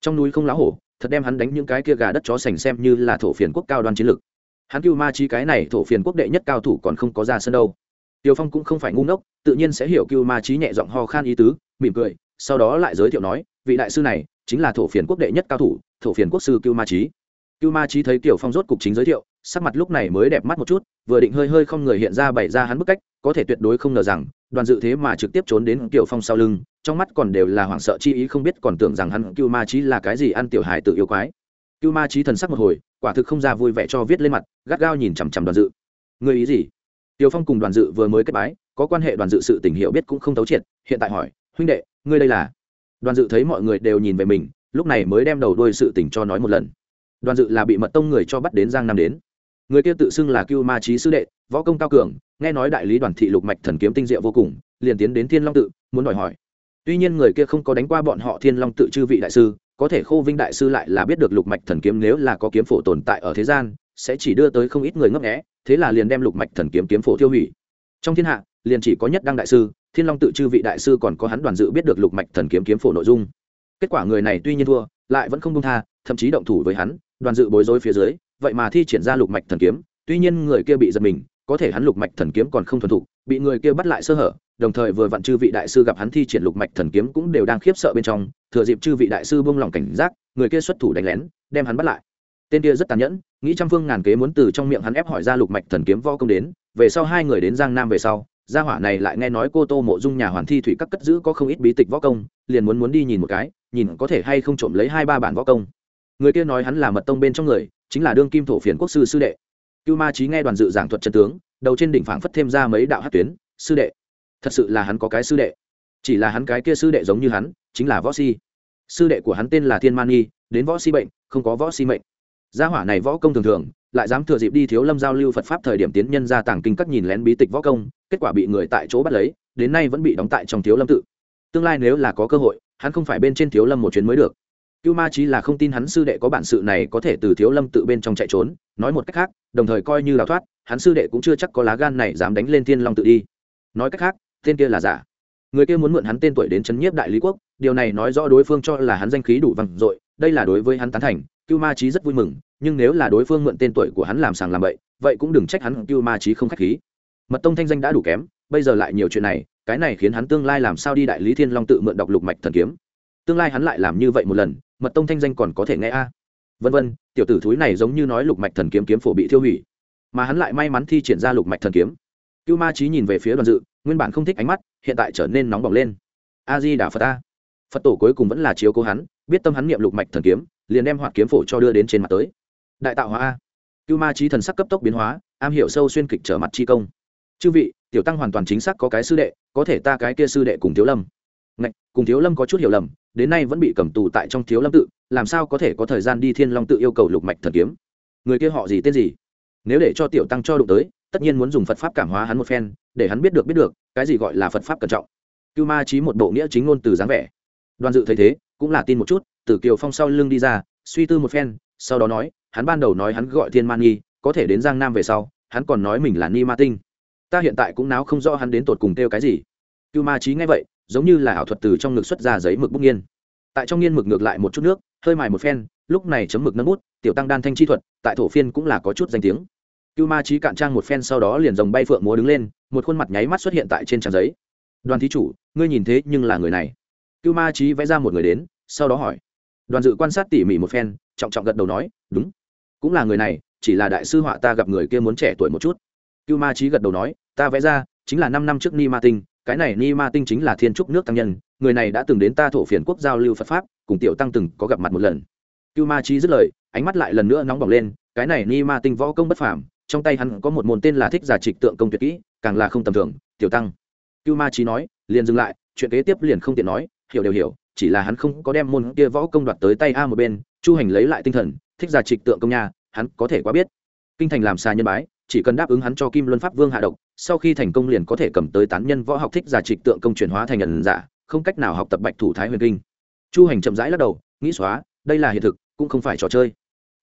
Trong núi không lá hổ thật đem hắn đánh những cái kia gà đất chó sành xem như là thổ phiền quốc cao đoan chiến lược. Hắn cưu ma chi cái này thổ phiền quốc đệ nhất cao thủ còn không có ra sân đâu. Tiểu Phong cũng không phải ngu ngốc, tự nhiên sẽ hiểu Cưu Ma chi nhẹ giọng ho khan ý tứ, mỉm cười, sau đó lại giới thiệu nói, vị đại sư này chính là thổ phiền quốc đệ nhất cao thủ, thổ phiền quốc sư Cưu Ma chi. Cưu Ma chi thấy Tiểu Phong rốt cục chính giới thiệu, sắc mặt lúc này mới đẹp mắt một chút, vừa định hơi hơi không người hiện ra bày ra hắn bức cách, có thể tuyệt đối không ngờ rằng, đoàn dự thế mà trực tiếp trốn đến Tiểu Phong sau lưng, trong mắt còn đều là hoảng sợ chi ý không biết còn tưởng rằng hắn Cưu Ma Chí là cái gì ăn tiểu hài tự yêu quái. Cưu Ma Chí thần sắc một hồi, quả thực không ra vui vẻ cho viết lên mặt, gắt gao nhìn chằm chằm đoàn dự. Ngươi ý gì? Tiểu Phong cùng đoàn dự vừa mới kết bái, có quan hệ đoàn dự sự tình hiểu biết cũng không thấu triệt, hiện tại hỏi, huynh đệ, ngươi đây là? đoàn dự thấy mọi người đều nhìn về mình lúc này mới đem đầu đuôi sự tình cho nói một lần đoàn dự là bị mật tông người cho bắt đến giang nam đến người kia tự xưng là cưu ma trí sư đệ, võ công cao cường, nghe nói đại lý đoàn thị lục mạch thần kiếm tinh diệu vô cùng, liền tiến đến thiên long tự, muốn đòi hỏi. Tuy nhiên người kia không có đánh qua bọn họ thiên long tự chư vị đại sư, có thể khô vinh đại sư lại là biết được lục mạch thần kiếm nếu là có kiếm phổ tồn tại ở thế gian, sẽ chỉ đưa tới không ít người ngấp nghẽ thế là liền đem lục mạch thần kiếm kiếm phổ tiêu hủy. Trong thiên hạ, liền chỉ có nhất đăng đại sư, thiên long tự chư vị đại sư còn có hắn đoàn dự biết được lục mạch thần kiếm kiếm phổ nội dung. Kết quả người này tuy nhiên thua, lại vẫn không công tha, thậm chí động thủ với hắn, đoàn dự bối rối phía dưới vậy mà thi triển ra lục mạch thần kiếm, tuy nhiên người kia bị giật mình, có thể hắn lục mạch thần kiếm còn không thuần thục, bị người kia bắt lại sơ hở, đồng thời vừa vặn chư vị đại sư gặp hắn thi triển lục mạch thần kiếm cũng đều đang khiếp sợ bên trong, thừa dịp chư vị đại sư buông lỏng cảnh giác, người kia xuất thủ đánh lén, đem hắn bắt lại. Tên kia rất tàn nhẫn, nghĩ trăm phương ngàn kế muốn từ trong miệng hắn ép hỏi ra lục mạch thần kiếm vo công đến, về sau hai người đến giang nam về sau, gia hỏa này lại nghe nói cô tô mộ dung nhà hoàn thi thủy các cất giữ có không ít bí tịch võ công, liền muốn muốn đi nhìn một cái, nhìn có thể hay không trộm lấy hai ba bản võ công người kia nói hắn là mật tông bên trong người, chính là đương kim thổ phiền quốc sư sư đệ. Cưu ma trí nghe đoàn dự giảng thuật trần tướng, đầu trên đỉnh phảng phất thêm ra mấy đạo hát tuyến, sư đệ. Thật sự là hắn có cái sư đệ. Chỉ là hắn cái kia sư đệ giống như hắn, chính là võ si. Sư đệ của hắn tên là thiên man nghi đến võ si bệnh, không có võ si mệnh. Gia hỏa này võ công thường thường, lại dám thừa dịp đi thiếu lâm giao lưu phật pháp thời điểm tiến nhân ra tàng kinh các nhìn lén bí tịch võ công, kết quả bị người tại chỗ bắt lấy, đến nay vẫn bị đóng tại trong thiếu lâm tự. Tương lai nếu là có cơ hội, hắn không phải bên trên thiếu lâm một chuyến mới được cưu ma trí là không tin hắn sư đệ có bản sự này có thể từ thiếu lâm tự bên trong chạy trốn, nói một cách khác, đồng thời coi như là thoát, hắn sư đệ cũng chưa chắc có lá gan này dám đánh lên thiên long tự đi. Nói cách khác, tên kia là giả. Người kia muốn mượn hắn tên tuổi đến chấn nhiếp đại lý quốc, điều này nói rõ đối phương cho là hắn danh khí đủ vang dội, đây là đối với hắn tán thành, cưu ma trí rất vui mừng, nhưng nếu là đối phương mượn tên tuổi của hắn làm sàng làm bậy, vậy cũng đừng trách hắn, cưu ma trí không khách khí. Mật tông thanh danh đã đủ kém, bây giờ lại nhiều chuyện này, cái này khiến hắn tương lai làm sao đi đại lý thiên long tự mượn đọc lục mạch thần kiếm. Tương lai hắn lại làm như vậy một lần mật tông thanh danh còn có thể nghe a. Vân vân, tiểu tử thúi này giống như nói lục mạch thần kiếm kiếm phổ bị thiêu hủy, mà hắn lại may mắn thi triển ra lục mạch thần kiếm. Cưu ma trí nhìn về phía đoàn dự, nguyên bản không thích ánh mắt, hiện tại trở nên nóng bỏng lên. A di đà phật a phật tổ cuối cùng vẫn là chiếu cố hắn, biết tâm hắn niệm lục mạch thần kiếm, liền đem hoạt kiếm phổ cho đưa đến trên mặt tới. Đại tạo hóa a. Cưu ma trí thần sắc cấp tốc biến hóa, am hiểu sâu xuyên kịch trở mặt chi công. Chư vị, tiểu tăng hoàn toàn chính xác có cái sư đệ, có thể ta cái kia sư đệ cùng thiếu lâm cùng thiếu lâm có chút hiểu lầm, đến nay vẫn bị cầm tù tại trong thiếu lâm tự, làm sao có thể có thời gian đi thiên long tự yêu cầu lục mạch thần kiếm? Người kia họ gì, tên gì? Nếu để cho tiểu tăng cho đụng tới, tất nhiên muốn dùng phật pháp cảm hóa hắn một phen, để hắn biết được biết được, cái gì gọi là phật pháp cẩn trọng. Cưu ma trí một bộ nghĩa chính ngôn từ dáng vẻ. Đoàn dự thấy thế, cũng là tin một chút từ kiều phong sau lưng đi ra, suy tư một phen, sau đó nói, hắn ban đầu nói hắn gọi thiên man nghi có thể đến giang nam về sau, hắn còn nói mình là ni ma tinh. Ta hiện tại cũng náo không rõ hắn đến tột cùng kêu cái gì. Cưu ma trí nghe vậy giống như là ảo thuật từ trong ngực xuất ra giấy mực bút nghiên. Tại trong nghiên mực ngược lại một chút nước, hơi mài một phen, lúc này chấm mực nâng bút, tiểu tăng đan thanh chi thuật, tại thổ phiên cũng là có chút danh tiếng. Cưu ma trí cạn trang một phen sau đó liền dòng bay phượng múa đứng lên, một khuôn mặt nháy mắt xuất hiện tại trên trang giấy. Đoàn thí chủ, ngươi nhìn thế nhưng là người này. Cưu ma trí vẽ ra một người đến, sau đó hỏi. Đoàn dự quan sát tỉ mỉ một phen, trọng trọng gật đầu nói, đúng, cũng là người này, chỉ là đại sư họa ta gặp người kia muốn trẻ tuổi một chút. Cưu ma trí gật đầu nói, ta vẽ ra, chính là năm năm trước ni ma tinh cái này ni ma tinh chính là thiên trúc nước tăng nhân, người này đã từng đến ta thổ phiền quốc giao lưu phật pháp, cùng tiểu tăng từng có gặp mặt một lần. Cưu ma Chi dứt lời, ánh mắt lại lần nữa nóng bỏng lên, cái này ni ma tinh võ công bất phàm, trong tay hắn có một môn tên là thích giả trịch tượng công tuyệt kỹ, càng là không tầm thường, tiểu tăng. Cưu ma Chi nói, liền dừng lại, chuyện kế tiếp liền không tiện nói, hiểu đều hiểu, chỉ là hắn không có đem môn kia võ công đoạt tới tay a một bên, chu hành lấy lại tinh thần, thích giả trịch tượng công nhà hắn có thể quá biết. Kinh thành làm xa nhân bái chỉ cần đáp ứng hắn cho kim luân pháp vương hạ độc, sau khi thành công liền có thể cầm tới tán nhân võ học thích giả trịch tượng công chuyển hóa thành nhận giả, không cách nào học tập bạch thủ thái huyền kinh. Chu hành chậm rãi lắc đầu, nghĩ xóa, đây là hiện thực, cũng không phải trò chơi.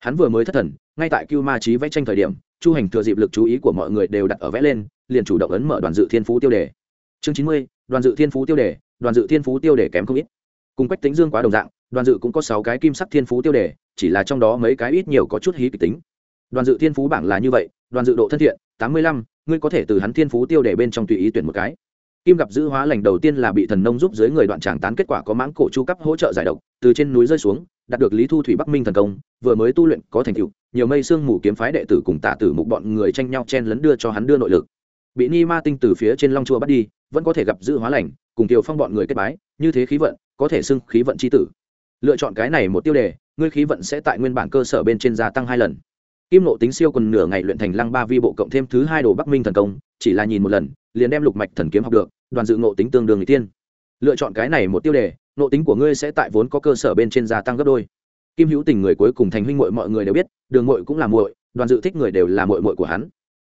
Hắn vừa mới thất thần, ngay tại cưu ma trí vẽ tranh thời điểm, chu hành thừa dịp lực chú ý của mọi người đều đặt ở vẽ lên, liền chủ động ấn mở đoàn dự thiên phú tiêu đề. Chương chín mươi, đoàn dự thiên phú tiêu đề, đoàn dự thiên phú tiêu đề kém không ít. Cùng quách tính dương quá đồng dạng, đoàn dự cũng có sáu cái kim sắc thiên phú tiêu đề, chỉ là trong đó mấy cái ít nhiều có chút hí kịch tính. Đoàn dự thiên phú bảng là như vậy đoàn dự độ thân thiện, tám mươi lăm, ngươi có thể từ hắn thiên phú tiêu đề bên trong tùy ý tuyển một cái. Kim gặp giữ hóa lành đầu tiên là bị thần nông giúp dưới người đoạn tràng tán kết quả có mãng cổ chu cấp hỗ trợ giải độc, từ trên núi rơi xuống, đạt được lý thu thủy bắc minh thần công, vừa mới tu luyện có thành tựu, nhiều mây sương mù kiếm phái đệ tử cùng tả tử mục bọn người tranh nhau chen lấn đưa cho hắn đưa nội lực. Bị ni ma tinh từ phía trên long chùa bắt đi, vẫn có thể gặp giữ hóa lành, cùng tiểu phong bọn người kết bái, như thế khí vận, có thể xưng khí vận c h i tử. Lựa chọn cái này một tiêu đề, ngươi khí vận sẽ tại nguyên bản cơ sở bên trên gia tăng hai lần kim nộ tính siêu quần nửa ngày luyện thành lăng ba vi bộ cộng thêm thứ hai đồ bắc minh thần công, chỉ là nhìn một lần, liền đem lục mạch thần kiếm học được, đoàn dự ngộ tính tương đương người tiên lựa chọn cái này một tiêu đề nộ tính của ngươi sẽ tại vốn có cơ sở bên trên gia tăng gấp đôi. Kim hữu tình người cuối cùng thành huynh muội mọi người đều biết, đường muội cũng là muội, đoàn dự thích người đều là muội muội của hắn.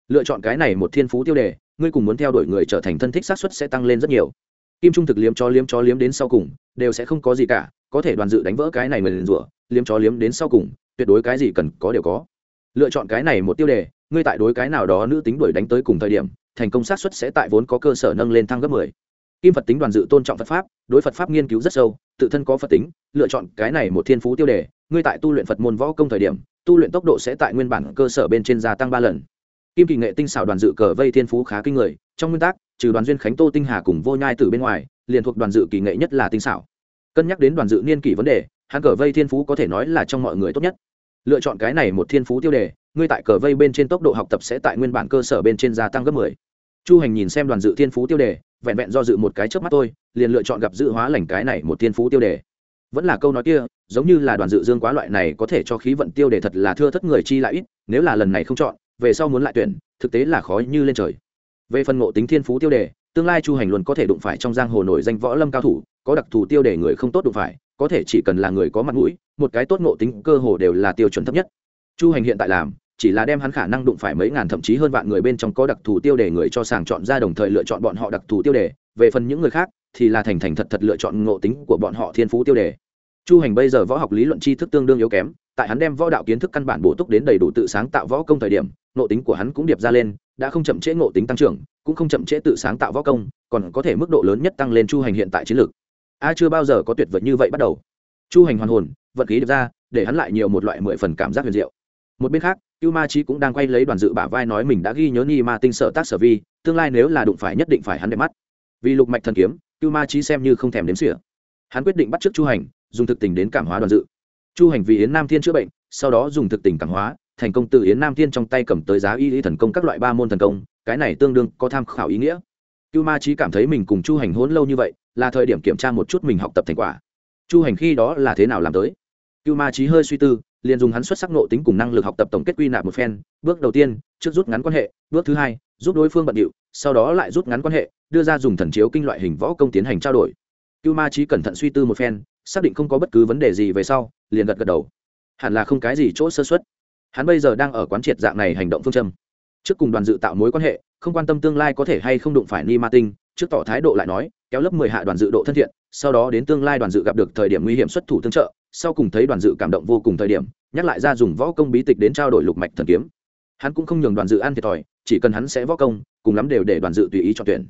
Lựa chọn cái này một thiên phú tiêu đề, ngươi cùng muốn theo đuổi người trở thành thân thích xác suất sẽ tăng lên rất nhiều. Kim trung thực liếm cho liếm cho liếm đến sau cùng, đều sẽ không có gì cả, có thể đoàn dự đánh vỡ cái này mình liền rủa, liếm cho liếm đến sau cùng, tuyệt đối cái gì cần có đều có lựa chọn cái này một tiêu đề, ngươi tại đối cái nào đó nữ tính đuổi đánh tới cùng thời điểm, thành công xác suất sẽ tại vốn có cơ sở nâng lên thăng gấp mười. Kim phật tính đoàn dự tôn trọng phật pháp, đối phật pháp nghiên cứu rất sâu, tự thân có phật tính, lựa chọn cái này một thiên phú tiêu đề, ngươi tại tu luyện phật môn võ công thời điểm, tu luyện tốc độ sẽ tại nguyên bản cơ sở bên trên gia tăng ba lần. Kim kỳ nghệ tinh xảo đoàn dự cờ vây thiên phú khá kinh người, trong nguyên tắc, trừ đoàn duyên khánh tô tinh hà cùng vô nhai từ bên ngoài, liền thuộc đoàn dự kỳ nghệ nhất là tinh xảo. Cân nhắc đến đoàn dự niên kỷ vấn đề, hắn cờ vây thiên phú có thể nói là trong mọi người tốt nhất lựa chọn cái này một thiên phú tiêu đề, ngươi tại cờ vây bên trên tốc độ học tập sẽ tại nguyên bản cơ sở bên trên gia tăng gấp mười. Chu hành nhìn xem đoàn dự thiên phú tiêu đề, vẹn vẹn do dự một cái trước mắt tôi liền lựa chọn gặp dự hóa lành cái này một thiên phú tiêu đề. Vẫn là câu nói kia, giống như là đoàn dự dương quá loại này có thể cho khí vận tiêu đề thật là thưa thất người chi lại ít, nếu là lần này không chọn, về sau muốn lại tuyển, thực tế là khó như lên trời. Về phần ngộ tính thiên phú tiêu đề, tương lai chu hành luôn có thể đụng phải trong giang hồ nổi danh võ lâm cao thủ, có đặc thù tiêu đề người không tốt đụng phải có thể chỉ cần là người có mặt mũi, một cái tốt ngộ tính cơ hồ đều là tiêu chuẩn thấp nhất. Chu hành hiện tại làm, chỉ là đem hắn khả năng đụng phải mấy ngàn thậm chí hơn vạn người bên trong có đặc thù tiêu đề người cho sàng chọn ra đồng thời lựa chọn bọn họ đặc thù tiêu đề, về phần những người khác, thì là thành thành thật thật lựa chọn ngộ tính của bọn họ thiên phú tiêu đề. Chu hành bây giờ võ học lý luận tri thức tương đương yếu kém, tại hắn đem võ đạo kiến thức căn bản bổ túc đến đầy đủ tự sáng tạo võ công thời điểm, ngộ tính của hắn cũng điệp ra lên, đã không chậm trễ ngộ tính tăng trưởng, cũng không chậm trễ tự sáng tạo võ công, còn có thể mức độ lớn nhất tăng lên chu hành hiện tại chiến lược a chưa bao giờ có tuyệt vời như vậy bắt đầu. Chu hành hoàn hồn vật khí được ra, để hắn lại nhiều một loại mười phần cảm giác huyền diệu. Một bên khác, cưu ma trí cũng đang quay lấy đoàn dự bả vai nói mình đã ghi nhớ ni ma tinh sở tác sở vi, tương lai nếu là đụng phải nhất định phải hắn đẹp mắt. Vì lục mạch thần kiếm, cưu ma trí xem như không thèm đếm xỉa. Hắn quyết định bắt t chu hành, dùng thực tình đến cảm hóa đoàn dự. Chu hành vì yến nam thiên chữa bệnh, sau đó dùng thực tình cảm hóa, thành công từ yến nam thiên trong tay cầm tới giá y lý thần công các loại ba môn thần công, cái này tương đương có tham khảo ý nghĩa. Cưu ma trí cảm thấy mình cùng chu hành hôn lâu như vậy là thời điểm kiểm tra một chút mình học tập thành quả. Chu hành khi đó là thế nào làm tới? Cưu ma trí hơi suy tư, liền dùng hắn xuất sắc nộ tính cùng năng lực học tập tổng kết quy nạp một phen. Bước đầu tiên, trước rút ngắn quan hệ, bước thứ hai, giúp đối phương bận điệu, sau đó lại rút ngắn quan hệ, đưa ra dùng thần chiếu kinh loại hình võ công tiến hành trao đổi. Cưu ma trí cẩn thận suy tư một phen, xác định không có bất cứ vấn đề gì về sau, liền gật gật đầu. Hẳn là không cái gì chỗ sơ xuất hắn bây giờ đang ở quán triệt dạng này hành động phương châm. Trước cùng đoàn dự tạo mối quan hệ, không quan tâm tương lai có thể hay không đụng phải ni ma tinh trước tỏ thái độ lại nói, kéo lớp mười hạ đoàn dự độ thân thiện, sau đó đến tương lai đoàn dự gặp được thời điểm nguy hiểm xuất thủ tương trợ, sau cùng thấy đoàn dự cảm động vô cùng thời điểm, nhắc lại ra dùng võ công bí tịch đến trao đổi lục mạch thần kiếm. Hắn cũng không nhường đoàn dự ăn thiệt thòi, chỉ cần hắn sẽ võ công, cùng lắm đều để đoàn dự tùy ý chọn tuyển.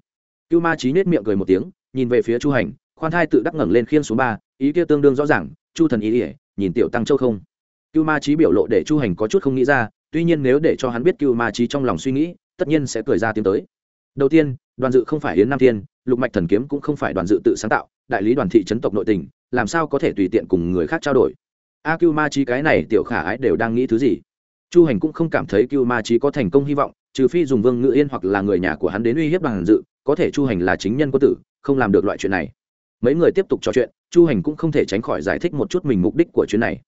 Cưu ma trí nết miệng cười một tiếng, nhìn về phía chu hành, khoan thai tự đắc ngẩng lên khiên xuống ba, ý kia tương đương rõ ràng, chu thần ý ỉa nhìn tiểu tăng châu không? Cưu ma trí biểu lộ để chu hành có chút không nghĩ ra, tuy nhiên nếu để cho hắn biết cưu ma trí trong lòng suy nghĩ, tất nhiên sẽ cười ra tiếng tới đầu tiên, đoàn dự không phải yến nam thiên, lục mạch thần kiếm cũng không phải đoàn dự tự sáng tạo, đại lý đoàn thị trấn tộc nội tình, làm sao có thể tùy tiện cùng người khác trao đổi? A cưu ma chi cái này tiểu khả ái đều đang nghĩ thứ gì? Chu hành cũng không cảm thấy cưu ma chi có thành công hy vọng, trừ phi dùng vương ngự yên hoặc là người nhà của hắn đến uy hiếp đoàn dự, có thể chu hành là chính nhân có tử, không làm được loại chuyện này. Mấy người tiếp tục trò chuyện, chu hành cũng không thể tránh khỏi giải thích một chút mình mục đích của chuyến này.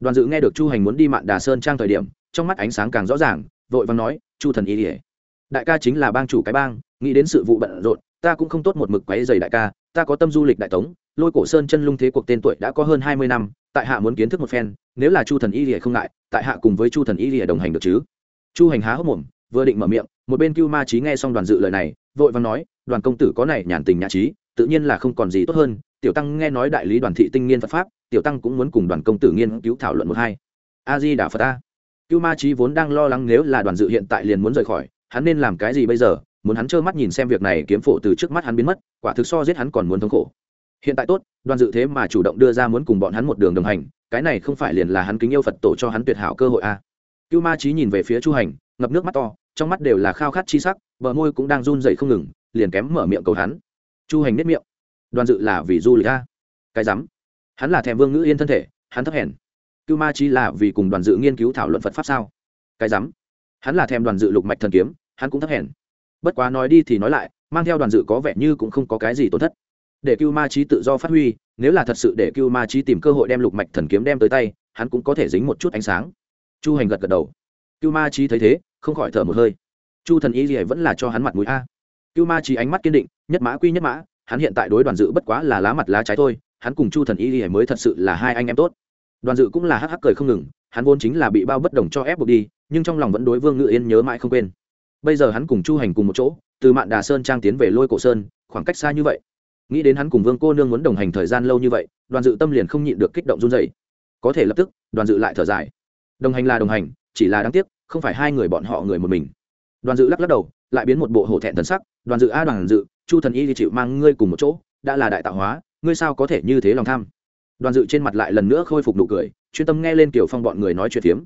Đoàn dự nghe được chu hành muốn đi mạn đà sơn trang thời điểm, trong mắt ánh sáng càng rõ ràng, vội vàng nói, chu thần ý ỉa đại ca chính là bang chủ cái bang, nghĩ đến sự vụ bận rộn, ta cũng không tốt một mực quáy dày đại ca, ta có tâm du lịch đại tống, lôi cổ sơn chân lung thế cuộc tên tuổi đã có hơn hai mươi năm, tại hạ muốn kiến thức một phen, nếu là chu thần y lìa không ngại, tại hạ cùng với chu thần y lìa đồng hành được chứ? Chu hành há hốc mồm, vừa định mở miệng, một bên cưu ma trí nghe xong đoàn dự lời này, vội vàng nói, đoàn công tử có này nhàn tình nhã trí, tự nhiên là không còn gì tốt hơn. Tiểu tăng nghe nói đại lý đoàn thị tinh nghiên phật pháp, tiểu tăng cũng muốn cùng đoàn công tử nghiên cứu thảo luận một hai. A di đà phật ta. Cưu ma trí vốn đang lo lắng nếu là đoàn dự hiện tại liền muốn rời khỏi hắn nên làm cái gì bây giờ? Muốn hắn trơ mắt nhìn xem việc này kiếm phổ từ trước mắt hắn biến mất, quả thực so giết hắn còn muốn thống khổ. Hiện tại tốt, đoàn dự thế mà chủ động đưa ra muốn cùng bọn hắn một đường đồng hành, cái này không phải liền là hắn kính yêu phật tổ cho hắn tuyệt hảo cơ hội à. cưu ma trí nhìn về phía chu hành, ngập nước mắt to, trong mắt đều là khao khát chi sắc, bờ môi cũng đang run dậy không ngừng, liền kém mở miệng cầu hắn. Chu hành nếp miệng. Đoàn dự là vì du lịch a cái rắm. Hắn là thèm vương ngữ yên thân thể, hắn thấp hèn. Cưu ma trí là vì cùng đoàn dự nghiên cứu thảo luận phật pháp sao? Cái rắm. Hắn là thèm đoàn dự lục mạch thần kiếm hắn cũng thấp hèn. Bất quá nói đi thì nói lại, mang theo đoàn dự có vẻ như cũng không có cái gì tổn thất. Để cưu ma trí tự do phát huy, nếu là thật sự để cưu ma trí tìm cơ hội đem lục mạch thần kiếm đem tới tay, hắn cũng có thể dính một chút ánh sáng. Chu hành gật gật đầu. Cưu ma trí thấy thế, không khỏi thở một hơi. Chu thần y gì vẫn là cho hắn mặt mũi a. Cưu ma trí ánh mắt kiên định, nhất mã quy nhất mã, hắn hiện tại đối đoàn dự bất quá là lá mặt lá trái thôi, hắn cùng chu thần y y mới thật sự là hai anh em tốt. Đoàn dự cũng là hắc hắc cười không ngừng, hắn vốn chính là bị bao bất đồng cho ép buộc đi, nhưng trong lòng vẫn đối vương ngự yên nhớ mãi không quên bây giờ hắn cùng chu hành cùng một chỗ, từ mạn đà sơn trang tiến về lôi cổ sơn, khoảng cách xa như vậy. Nghĩ đến hắn cùng vương cô nương muốn đồng hành thời gian lâu như vậy, đoàn dự tâm liền không nhịn được kích động run dày có thể lập tức, đoàn dự lại thở dài. Đồng hành là đồng hành, chỉ là đáng tiếc, không phải hai người bọn họ người một mình. Đoàn dự lắc lắc đầu, lại biến một bộ hổ thẹn thần sắc. Đoàn dự a, đoàn dự, chu thần y thì chịu mang ngươi cùng một chỗ, đã là đại tạo hóa, ngươi sao có thể như thế lòng tham? Đoàn dự trên mặt lại lần nữa khôi phục nụ cười, chuyên tâm nghe lên kiểu phong bọn người nói chuyện phiếm.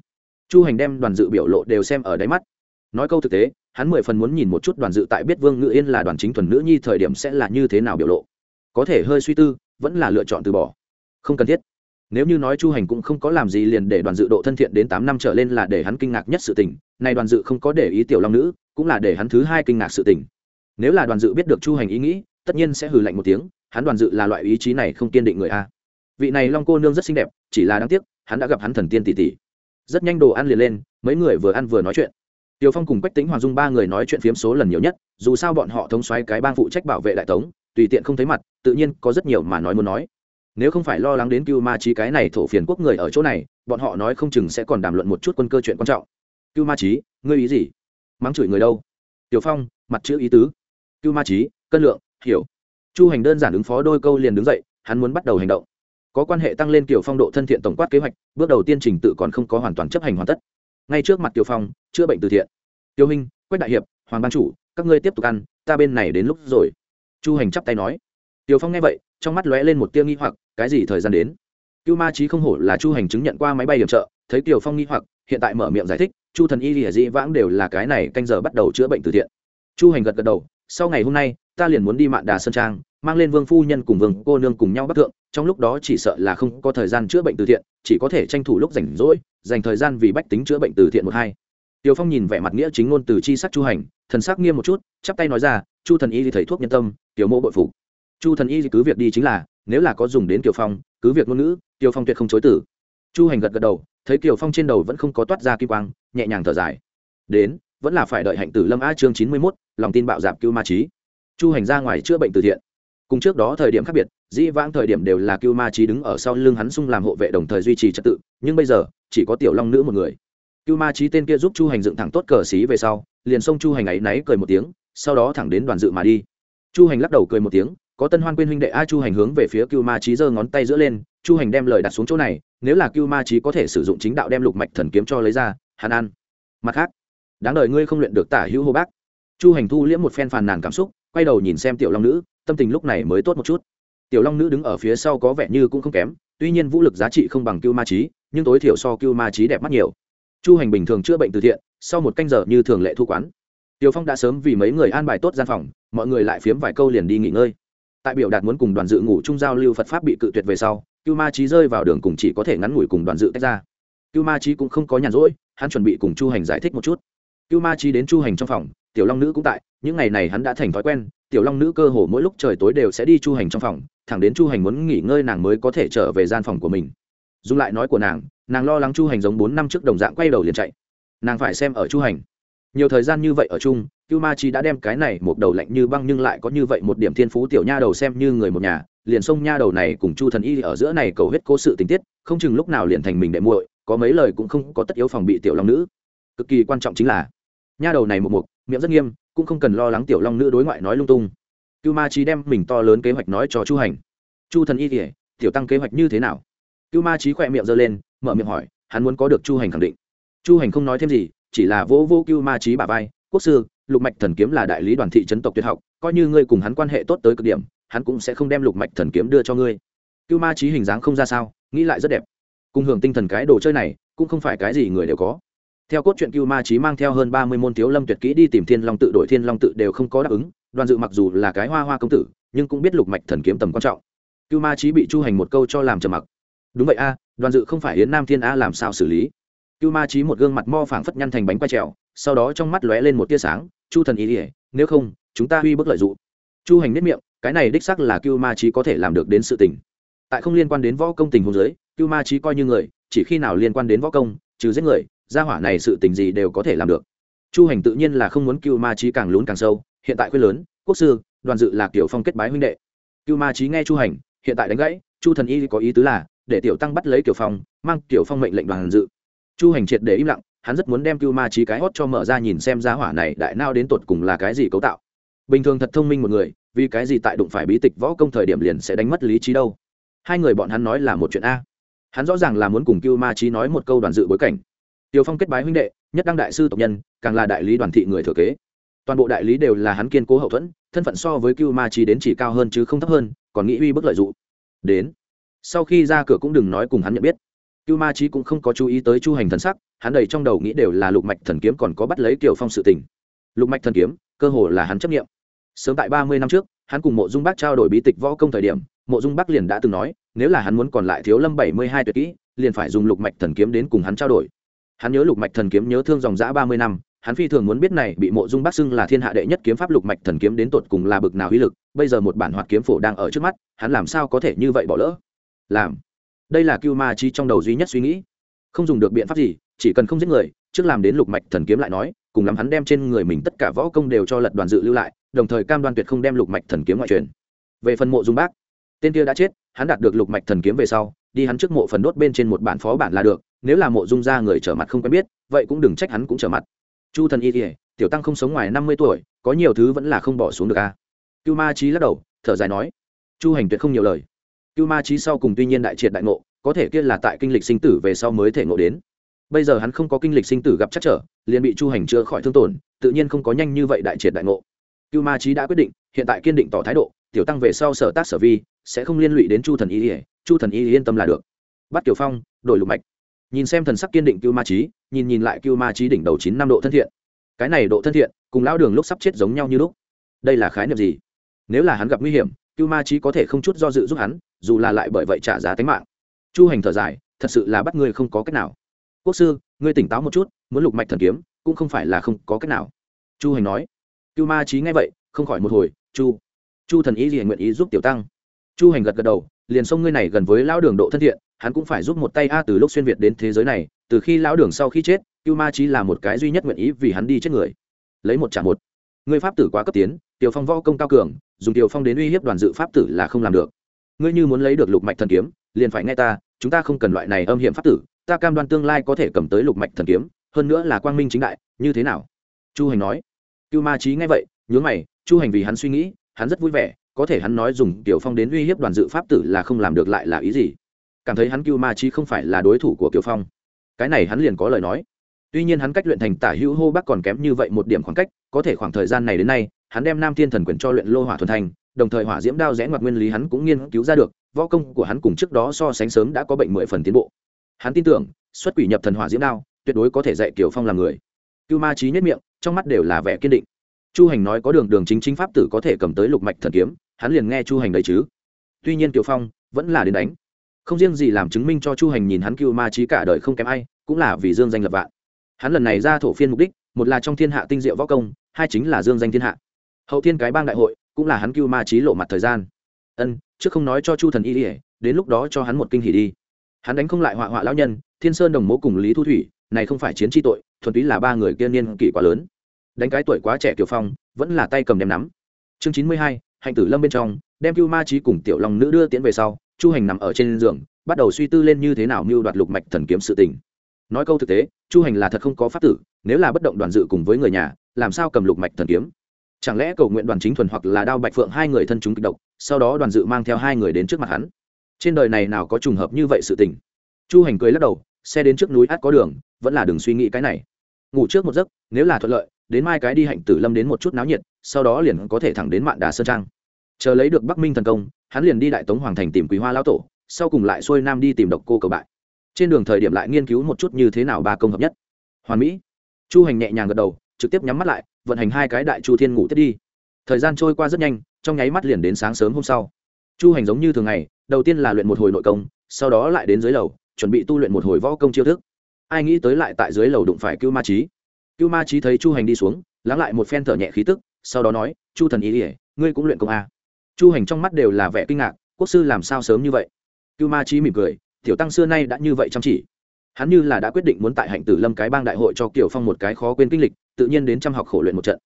Chu hành đem đoàn dự biểu lộ đều xem ở đáy mắt. Nói câu thực tế hắn mười phần muốn nhìn một chút đoàn dự tại biết vương ngự yên là đoàn chính thuần nữ nhi thời điểm sẽ là như thế nào biểu lộ. Có thể hơi suy tư, vẫn là lựa chọn từ bỏ. Không cần thiết. Nếu như nói chu hành cũng không có làm gì liền để đoàn dự độ thân thiện đến tám năm trở lên là để hắn kinh ngạc nhất sự tình, nay đoàn dự không có để ý tiểu long nữ, cũng là để hắn thứ hai kinh ngạc sự tình. Nếu là đoàn dự biết được chu hành ý nghĩ, tất nhiên sẽ hừ lạnh một tiếng, hắn đoàn dự là loại ý chí này không kiên định người a. Vị này long cô nương rất xinh đẹp, chỉ là đáng tiếc, hắn đã gặp hắn thần tiên tỷ tỷ. Rất nhanh đồ ăn liền lên, mấy người vừa ăn vừa nói chuyện. Tiêu Phong cùng Quách Tĩnh Hoàng Dung ba người nói chuyện phiếm số lần nhiều nhất, dù sao bọn họ thống soái cái bang phụ trách bảo vệ đại tống, tùy tiện không thấy mặt, tự nhiên có rất nhiều mà nói muốn nói. Nếu không phải lo lắng đến Cưu Ma Chí cái này thổ phiền quốc người ở chỗ này, bọn họ nói không chừng sẽ còn đàm luận một chút quân cơ chuyện quan trọng. Cưu Ma Chí, ngươi ý gì? Mắng chửi người đâu? Tiểu Phong, mặt chữ ý tứ. Cưu Ma Chí, cân lượng, hiểu. Chu Hành đơn giản ứng phó đôi câu liền đứng dậy, hắn muốn bắt đầu hành động. Có quan hệ tăng lên kiểu phong độ thân thiện tổng quát kế hoạch, bước đầu tiên trình tự còn không có hoàn toàn chấp hành hoàn tất. Ngay trước mặt Tiểu Phong, chữa bệnh từ thiện. Tiêu hình quách đại hiệp hoàng ban chủ các ngươi tiếp tục ăn ta bên này đến lúc rồi. Chu hành chắp tay nói. Tiểu phong nghe vậy trong mắt lóe lên một tia nghi hoặc cái gì thời gian đến? Cưu ma trí không hổ là chu hành chứng nhận qua máy bay điểm trợ thấy Tiểu phong nghi hoặc hiện tại mở miệng giải thích chu thần y lìa dĩ vãng đều là cái này canh giờ bắt đầu chữa bệnh từ thiện. Chu hành gật gật đầu sau ngày hôm nay ta liền muốn đi mạn đà sơn trang mang lên vương phu nhân cùng vương cô nương cùng nhau bắc thượng trong lúc đó chỉ sợ là không có thời gian chữa bệnh từ thiện chỉ có thể tranh thủ lúc rảnh rỗi dành thời gian vì bách tính chữa bệnh từ thiện một hai Tiêu Phong nhìn vẻ mặt nghĩa chính ngôn từ chi sắc Chu Hành, thần sắc nghiêm một chút, chắp tay nói ra, "Chu thần y thì thầy thuốc nhân tâm, tiểu mộ bội phục." Chu thần y thì cứ việc đi chính là, nếu là có dùng đến tiểu Phong, cứ việc ngôn ngữ, Tiêu Phong tuyệt không chối từ. Chu Hành gật gật đầu, thấy tiểu Phong trên đầu vẫn không có toát ra kim quang, nhẹ nhàng thở dài. Đến, vẫn là phải đợi hạnh tử Lâm A chương chín mươi 91, lòng tin bạo dạp cứu ma trí. Chu Hành ra ngoài chữa bệnh từ thiện. Cùng trước đó thời điểm khác biệt, dĩ vãng thời điểm đều là Cưu Ma Chí đứng ở sau lưng hắn sung làm hộ vệ đồng thời duy trì trật tự, nhưng bây giờ, chỉ có Tiểu Long nữ một người. Cưu ma trí tên kia giúp chu hành dựng thẳng tốt cờ xí về sau liền xông chu hành ấy náy cười một tiếng sau đó thẳng đến đoàn dự mà đi. Chu hành lắc đầu cười một tiếng có tân hoan quên huynh đệ a chu hành hướng về phía cưu ma trí giơ ngón tay giữa lên chu hành đem lời đặt xuống chỗ này nếu là cưu ma trí có thể sử dụng chính đạo đem lục mạch thần kiếm cho lấy ra Hàn ăn. Mặt khác đáng đời ngươi không luyện được tả hữu hô bác. Chu hành thu liễm một phen phàn nàn cảm xúc quay đầu nhìn xem tiểu long nữ, tâm tình lúc này mới tốt một chút. Tiểu long nữ đứng ở phía sau có vẻ như cũng không kém, tuy nhiên vũ lực giá trị không bằng cưu ma trí nhưng tối thiểu so cưu ma trí đẹp mắt nhiều. Chu hành bình thường chữa bệnh từ thiện, sau một canh giờ như thường lệ thu quán. Tiểu phong đã sớm vì mấy người an bài tốt gian phòng, mọi người lại phiếm vài câu liền đi nghỉ ngơi. Tại biểu đạt muốn cùng đoàn dự ngủ chung giao lưu phật pháp bị cự tuyệt về sau, cưu ma trí rơi vào đường cùng chỉ có thể ngắn ngủi cùng đoàn dự tách ra. Cưu ma trí cũng không có nhàn rỗi, hắn chuẩn bị cùng chu hành giải thích một chút. Cưu ma trí đến chu hành trong phòng, tiểu long nữ cũng tại những ngày này hắn đã thành thói quen, tiểu long nữ cơ hồ mỗi lúc trời tối đều sẽ đi chu hành trong phòng, thẳng đến chu hành muốn nghỉ ngơi nàng mới có thể trở về gian phòng của mình. Dùng lại nói của nàng nàng lo lắng chu hành giống bốn năm trước đồng dạng quay đầu liền chạy. Nàng phải xem ở chu hành. Nhiều thời gian như vậy ở chung, cưu ma chi đã đem cái này một đầu lạnh như băng nhưng lại có như vậy một điểm thiên phú tiểu nha đầu xem như người một nhà, liền xông nha đầu này cùng chu thần y ở giữa này cầu hết cố sự tình tiết, không chừng lúc nào liền thành mình đệ muội, có mấy lời cũng không có tất yếu phòng bị tiểu long nữ. Cực kỳ quan trọng chính là, nha đầu này một mục, miệng rất nghiêm cũng không cần lo lắng tiểu long nữ đối ngoại nói lung tung. Cưu ma trí đem mình to lớn kế hoạch nói cho chu hành. Chu thần y kể tiểu tăng kế hoạch như thế nào? Cưu ma trí khỏe miệng giơ lên, mở miệng hỏi, hắn muốn có được chu hành khẳng định. Chu hành không nói thêm gì, chỉ là vỗ vô cưu ma trí bà vai, quốc sư, lục mạch thần kiếm là đại lý đoàn thị trấn tộc tuyệt học, coi như ngươi cùng hắn quan hệ tốt tới cực điểm, hắn cũng sẽ không đem lục mạch thần kiếm đưa cho ngươi. Cưu ma trí hình dáng không ra sao, nghĩ lại rất đẹp. Cùng hưởng tinh thần cái đồ chơi này, cũng không phải cái gì người đều có theo cốt truyện cưu ma trí mang theo hơn ba mươi môn thiếu lâm tuyệt kỹ đi tìm thiên long tự, đổi thiên long tự đều không có đáp ứng. Đoàn dự mặc dù là cái hoa hoa công tử, nhưng cũng biết lục mạch thần kiếm tầm quan trọng. Cưu ma trí bị chu hành một câu cho làm trầm mặc. Đúng vậy a, đoàn dự không phải yến nam thiên a làm sao xử lý? Cưu ma trí một gương mặt mo phảng phất nhăn thành bánh quay trèo, sau đó trong mắt lóe lên một tia sáng, chu thần ý ỉa nếu không, chúng ta uy bức lợi dụng. Chu hành nếp miệng, cái này đích sắc là cưu ma trí có thể làm được đến sự tình. Tại không liên quan đến võ công tình hôn giới cưu ma trí coi như người, chỉ khi nào liên quan đến võ công, trừ giết người gia hỏa này sự tình gì đều có thể làm được. Chu hành tự nhiên là không muốn cưu ma trí càng lún càng sâu, hiện tại khuyên lớn, quốc sư, đoàn dự là kiểu phong kết bái huynh đệ. Cưu ma trí nghe chu hành, hiện tại đánh gãy, chu thần y có ý tứ là để tiểu tăng bắt lấy kiểu phong, mang kiểu phong mệnh lệnh đoàn dự. Chu hành triệt để im lặng, hắn rất muốn đem cưu ma trí cái hót cho mở ra nhìn xem gia hỏa này đại nao đến tột cùng là cái gì cấu tạo. Bình thường thật thông minh một người, vì cái gì tại đụng phải bí tịch võ công thời điểm liền sẽ đánh mất lý trí đâu? Hai người bọn hắn nói là một chuyện a. Hắn rõ ràng là muốn cùng cưu ma trí nói một câu đoàn dự bối cảnh. Tiêu Phong kết bái huynh đệ, nhất đăng đại sư tộc nhân, càng là đại lý đoàn thị người thừa kế. Toàn bộ đại lý đều là hắn kiên cố hậu thuẫn, thân phận so với Cưu Ma Chí đến chỉ cao hơn chứ không thấp hơn, còn nghĩ uy bức lợi dụng. Đến. Sau khi ra cửa cũng đừng nói cùng hắn nhận biết. Cưu Ma Chí cũng không có chú ý tới Chu Hành thần sắc, hắn đầy trong đầu nghĩ đều là Lục Mạch Thần Kiếm còn có bắt lấy Tiểu Phong sự tình. Lục Mạch Thần Kiếm, cơ hồ là hắn chấp niệm. Sớm tại ba mươi năm trước, hắn cùng Mộ Dung Bác trao đổi bí tịch võ công thời điểm, Mộ Dung Bác liền đã từng nói, nếu là hắn muốn còn lại Thiếu Lâm bảy mươi hai tuyệt kỹ, liền phải dùng Lục Mạch Thần Kiếm đến cùng hắn trao đổi hắn nhớ lục mạch thần kiếm nhớ thương dòng dã ba mươi năm, hắn phi thường muốn biết này bị mộ dung bác xưng là thiên hạ đệ nhất kiếm pháp lục mạch thần kiếm đến tột cùng là bực nào hí lực, bây giờ một bản hoạt kiếm phổ đang ở trước mắt, hắn làm sao có thể như vậy bỏ lỡ? Làm. Đây là cưu ma chi trong đầu duy nhất suy nghĩ. Không dùng được biện pháp gì, chỉ cần không giết người, trước làm đến lục mạch thần kiếm lại nói, cùng lắm hắn đem trên người mình tất cả võ công đều cho lật đoàn dự lưu lại, đồng thời cam đoan tuyệt không đem lục mạch thần kiếm ngoại truyền. Về phần mộ dung bác, tên kia đã chết, hắn đạt được lục mạch thần kiếm về sau, đi hắn trước mộ phần đốt bên trên một bản phó bản là được nếu là mộ dung ra người trở mặt không quen biết, vậy cũng đừng trách hắn cũng trở mặt. Chu thần y kỉa tiểu tăng không sống ngoài năm mươi tuổi, có nhiều thứ vẫn là không bỏ xuống được a à? cưu ma trí lắc đầu, thở dài nói, chu hành tuyệt không nhiều lời. Cưu ma trí sau cùng tuy nhiên đại triệt đại ngộ, có thể kia là tại kinh lịch sinh tử về sau mới thể ngộ đến. Bây giờ hắn không có kinh lịch sinh tử gặp chắc trở, liền bị chu hành chữa khỏi thương tổn, tự nhiên không có nhanh như vậy đại triệt đại ngộ. Cưu ma trí đã quyết định, hiện tại kiên định tỏ thái độ, tiểu tăng về sau sở tác sở vi, sẽ không liên lụy đến chu thần y ỉa chu thần y yên tâm là được. Bắt tiểu phong, đổi lục mạch nhìn xem thần sắc kiên định cưu ma trí nhìn nhìn lại cưu ma trí đỉnh đầu chín năm độ thân thiện. Cái này độ thân thiện, cùng lão đường lúc sắp chết giống nhau như lúc. Đây là khái niệm gì? Nếu là hắn gặp nguy hiểm, cưu ma trí có thể không chút do dự giúp hắn, dù là lại bởi vậy trả giá tính mạng. Chu hành thở dài, thật sự là bắt ngươi không có cách nào. Quốc sư, ngươi tỉnh táo một chút, muốn lục mạch thần kiếm, cũng không phải là không có cách nào. Chu hành nói. Cưu ma trí nghe vậy, không khỏi một hồi, chu chu thần ý gì nguyện ý giúp tiểu tăng? Chu hành gật gật đầu, liền sông ngươi này gần với lão đường độ thân thiện hắn cũng phải giúp một tay a từ lúc xuyên việt đến thế giới này, từ khi lão đường sau khi chết cưu ma trí là một cái duy nhất nguyện ý vì hắn đi chết người. Lấy một trả một. Ngươi pháp tử quá cấp tiến, tiểu phong võ công cao cường, dùng tiểu phong đến uy hiếp đoàn dự pháp tử là không làm được. Ngươi như muốn lấy được lục mạch thần kiếm, liền phải nghe ta, chúng ta không cần loại này âm hiểm pháp tử, ta cam đoan tương lai có thể cầm tới lục mạch thần kiếm, hơn nữa là quang minh chính đại, như thế nào? Chu hành nói. Cưu ma trí nghe vậy nhớ mày, chu hành vì hắn suy nghĩ, hắn rất vui vẻ, có thể hắn nói dùng tiểu phong đến uy hiếp đoàn dự pháp tử là không làm được lại là ý gì? Cảm thấy hắn cưu ma chi không phải là đối thủ của kiều phong. Cái này hắn liền có lời nói. Tuy nhiên hắn cách luyện thành tả hữu hô bắc còn kém như vậy một điểm khoảng cách, có thể khoảng thời gian này đến nay, hắn đem nam thiên thần quyền cho luyện lô hỏa thuần thành, đồng thời hỏa diễm đao rẽ ngoặt nguyên lý hắn cũng nghiên cứu ra được, võ công của hắn cùng trước đó so sánh sớm đã có bệnh mười phần tiến bộ. Hắn tin tưởng, xuất quỷ nhập thần hỏa diễm đao, tuyệt đối có thể dạy kiều phong làm người. Cưu ma trí nhất miệng, trong mắt đều là vẻ kiên định. Chu hành nói có đường đường chính chính pháp tử có thể cầm tới lục mạch thần kiếm, hắn liền nghe chu hành đấy chứ. Tuy nhiên kiều phong vẫn là đến đánh không riêng gì làm chứng minh cho chu hành nhìn hắn cưu ma trí cả đời không kém ai, cũng là vì dương danh lập vạn. Hắn lần này ra thổ phiên mục đích, một là trong thiên hạ tinh diệu võ công, hai chính là dương danh thiên hạ. Hậu thiên cái bang đại hội, cũng là hắn cưu ma trí lộ mặt thời gian. Ân, trước không nói cho chu thần y ỉa đến lúc đó cho hắn một kinh hỉ đi. Hắn đánh không lại họa họa lão nhân, thiên sơn đồng mố cùng lý thu thủy, này không phải chiến tri tội, thuần túy là ba người kiên niên kỷ quá lớn. Đánh cái tuổi quá trẻ tiểu phong, vẫn là tay cầm đem nắm. Chương chín mươi hai, hạnh tử lâm bên trong, đem cưu ma trí cùng tiểu long nữ đưa tiễn về sau chu hành nằm ở trên giường, bắt đầu suy tư lên như thế nào mưu đoạt lục mạch thần kiếm sự tình. Nói câu thực tế, chu hành là thật không có pháp tử, nếu là bất động đoàn dự cùng với người nhà, làm sao cầm lục mạch thần kiếm? Chẳng lẽ cầu nguyện đoàn chính thuần hoặc là đao bạch phượng hai người thân chúng kịch độc, sau đó đoàn dự mang theo hai người đến trước mặt hắn? Trên đời này nào có trùng hợp như vậy sự tình? Chu hành cười lắc đầu, xe đến trước núi át có đường, vẫn là đừng suy nghĩ cái này. Ngủ trước một giấc, nếu là thuận lợi, đến mai cái đi hạnh tử lâm đến một chút náo nhiệt, sau đó liền có thể thẳng đến mạn đà sơn trang chờ lấy được bắc minh thần công, hắn liền đi đại tống hoàng thành tìm quý hoa lão tổ, sau cùng lại xuôi nam đi tìm độc cô cầu bại. Trên đường thời điểm lại nghiên cứu một chút như thế nào ba công hợp nhất. Hoàn mỹ. Chu hành nhẹ nhàng gật đầu, trực tiếp nhắm mắt lại, vận hành hai cái đại chu thiên ngủ tiếp đi. Thời gian trôi qua rất nhanh, trong nháy mắt liền đến sáng sớm hôm sau. Chu hành giống như thường ngày, đầu tiên là luyện một hồi nội công, sau đó lại đến dưới lầu, chuẩn bị tu luyện một hồi võ công chiêu thức. Ai nghĩ tới lại tại dưới lầu đụng phải cưu ma trí cưu ma trí thấy chu hành đi xuống, lắng lại một phen thở nhẹ khí tức, sau đó nói, chu thần ý ỉa ngươi cũng luyện công a à chu hành trong mắt đều là vẻ kinh ngạc, quốc sư làm sao sớm như vậy? Cưu ma trí mỉm cười, tiểu tăng xưa nay đã như vậy chăm chỉ. Hắn như là đã quyết định muốn tại hạnh tử lâm cái bang đại hội cho kiều phong một cái khó quên kinh lịch, tự nhiên đến chăm học khổ luyện một trận.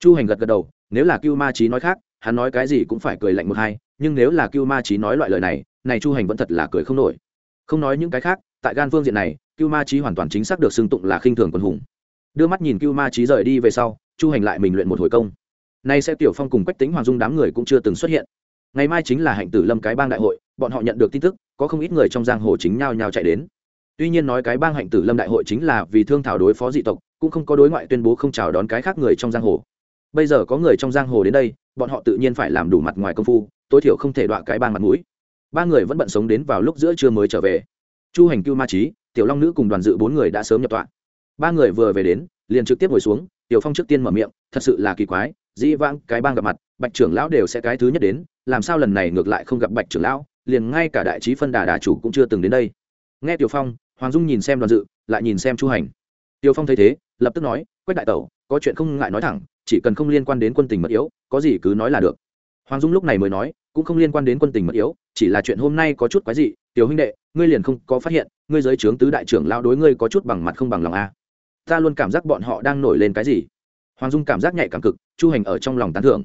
Chu hành gật gật đầu, nếu là cưu ma trí nói khác, hắn nói cái gì cũng phải cười lạnh một hai, nhưng nếu là cưu ma trí nói loại lời này này chu hành vẫn thật là cười không nổi. Không nói những cái khác, tại gan phương diện này, cưu ma trí hoàn toàn chính xác được xưng tụng là khinh thường quân hùng. Đưa mắt nhìn cưu ma trí rời đi về sau, chu hành lại mình luyện một hồi công nay sẽ tiểu phong cùng quách tính hoàng dung đám người cũng chưa từng xuất hiện. Ngày mai chính là hạnh tử lâm cái bang đại hội, bọn họ nhận được tin tức, có không ít người trong giang hồ chính nhao nhao chạy đến. Tuy nhiên nói cái bang hạnh tử lâm đại hội chính là vì thương thảo đối phó dị tộc, cũng không có đối ngoại tuyên bố không chào đón cái khác người trong giang hồ. Bây giờ có người trong giang hồ đến đây, bọn họ tự nhiên phải làm đủ mặt ngoài công phu, tối thiểu không thể đọa cái bang mặt mũi. Ba người vẫn bận sống đến vào lúc giữa trưa mới trở về. Chu hành cưu ma trí tiểu long nữ cùng đoàn dự bốn người đã sớm nhập tọa. Ba người vừa về đến, liền trực tiếp ngồi xuống tiểu phong trước tiên mở miệng, thật sự là kỳ quái, dĩ vãng cái bang gặp mặt, bạch trưởng lão đều sẽ cái thứ nhất đến, làm sao lần này ngược lại không gặp bạch trưởng lão, liền ngay cả đại trí phân đà đà chủ cũng chưa từng đến đây. Nghe tiểu phong, hoàng dung nhìn xem đoàn dự, lại nhìn xem chu hành. Tiểu phong thấy thế, lập tức nói, quách đại tẩu, có chuyện không ngại nói thẳng, chỉ cần không liên quan đến quân tình mật yếu, có gì cứ nói là được. Hoàng dung lúc này mới nói, cũng không liên quan đến quân tình mật yếu, chỉ là chuyện hôm nay có chút quái dị, tiểu huynh đệ, ngươi liền không có phát hiện, ngươi giới trướng tứ đại trưởng lao đối ngươi có chút bằng mặt không bằng lòng a ta luôn cảm giác bọn họ đang nổi lên cái gì. Hoàng dung cảm giác nhạy cảm cực, chu hành ở trong lòng tán thưởng.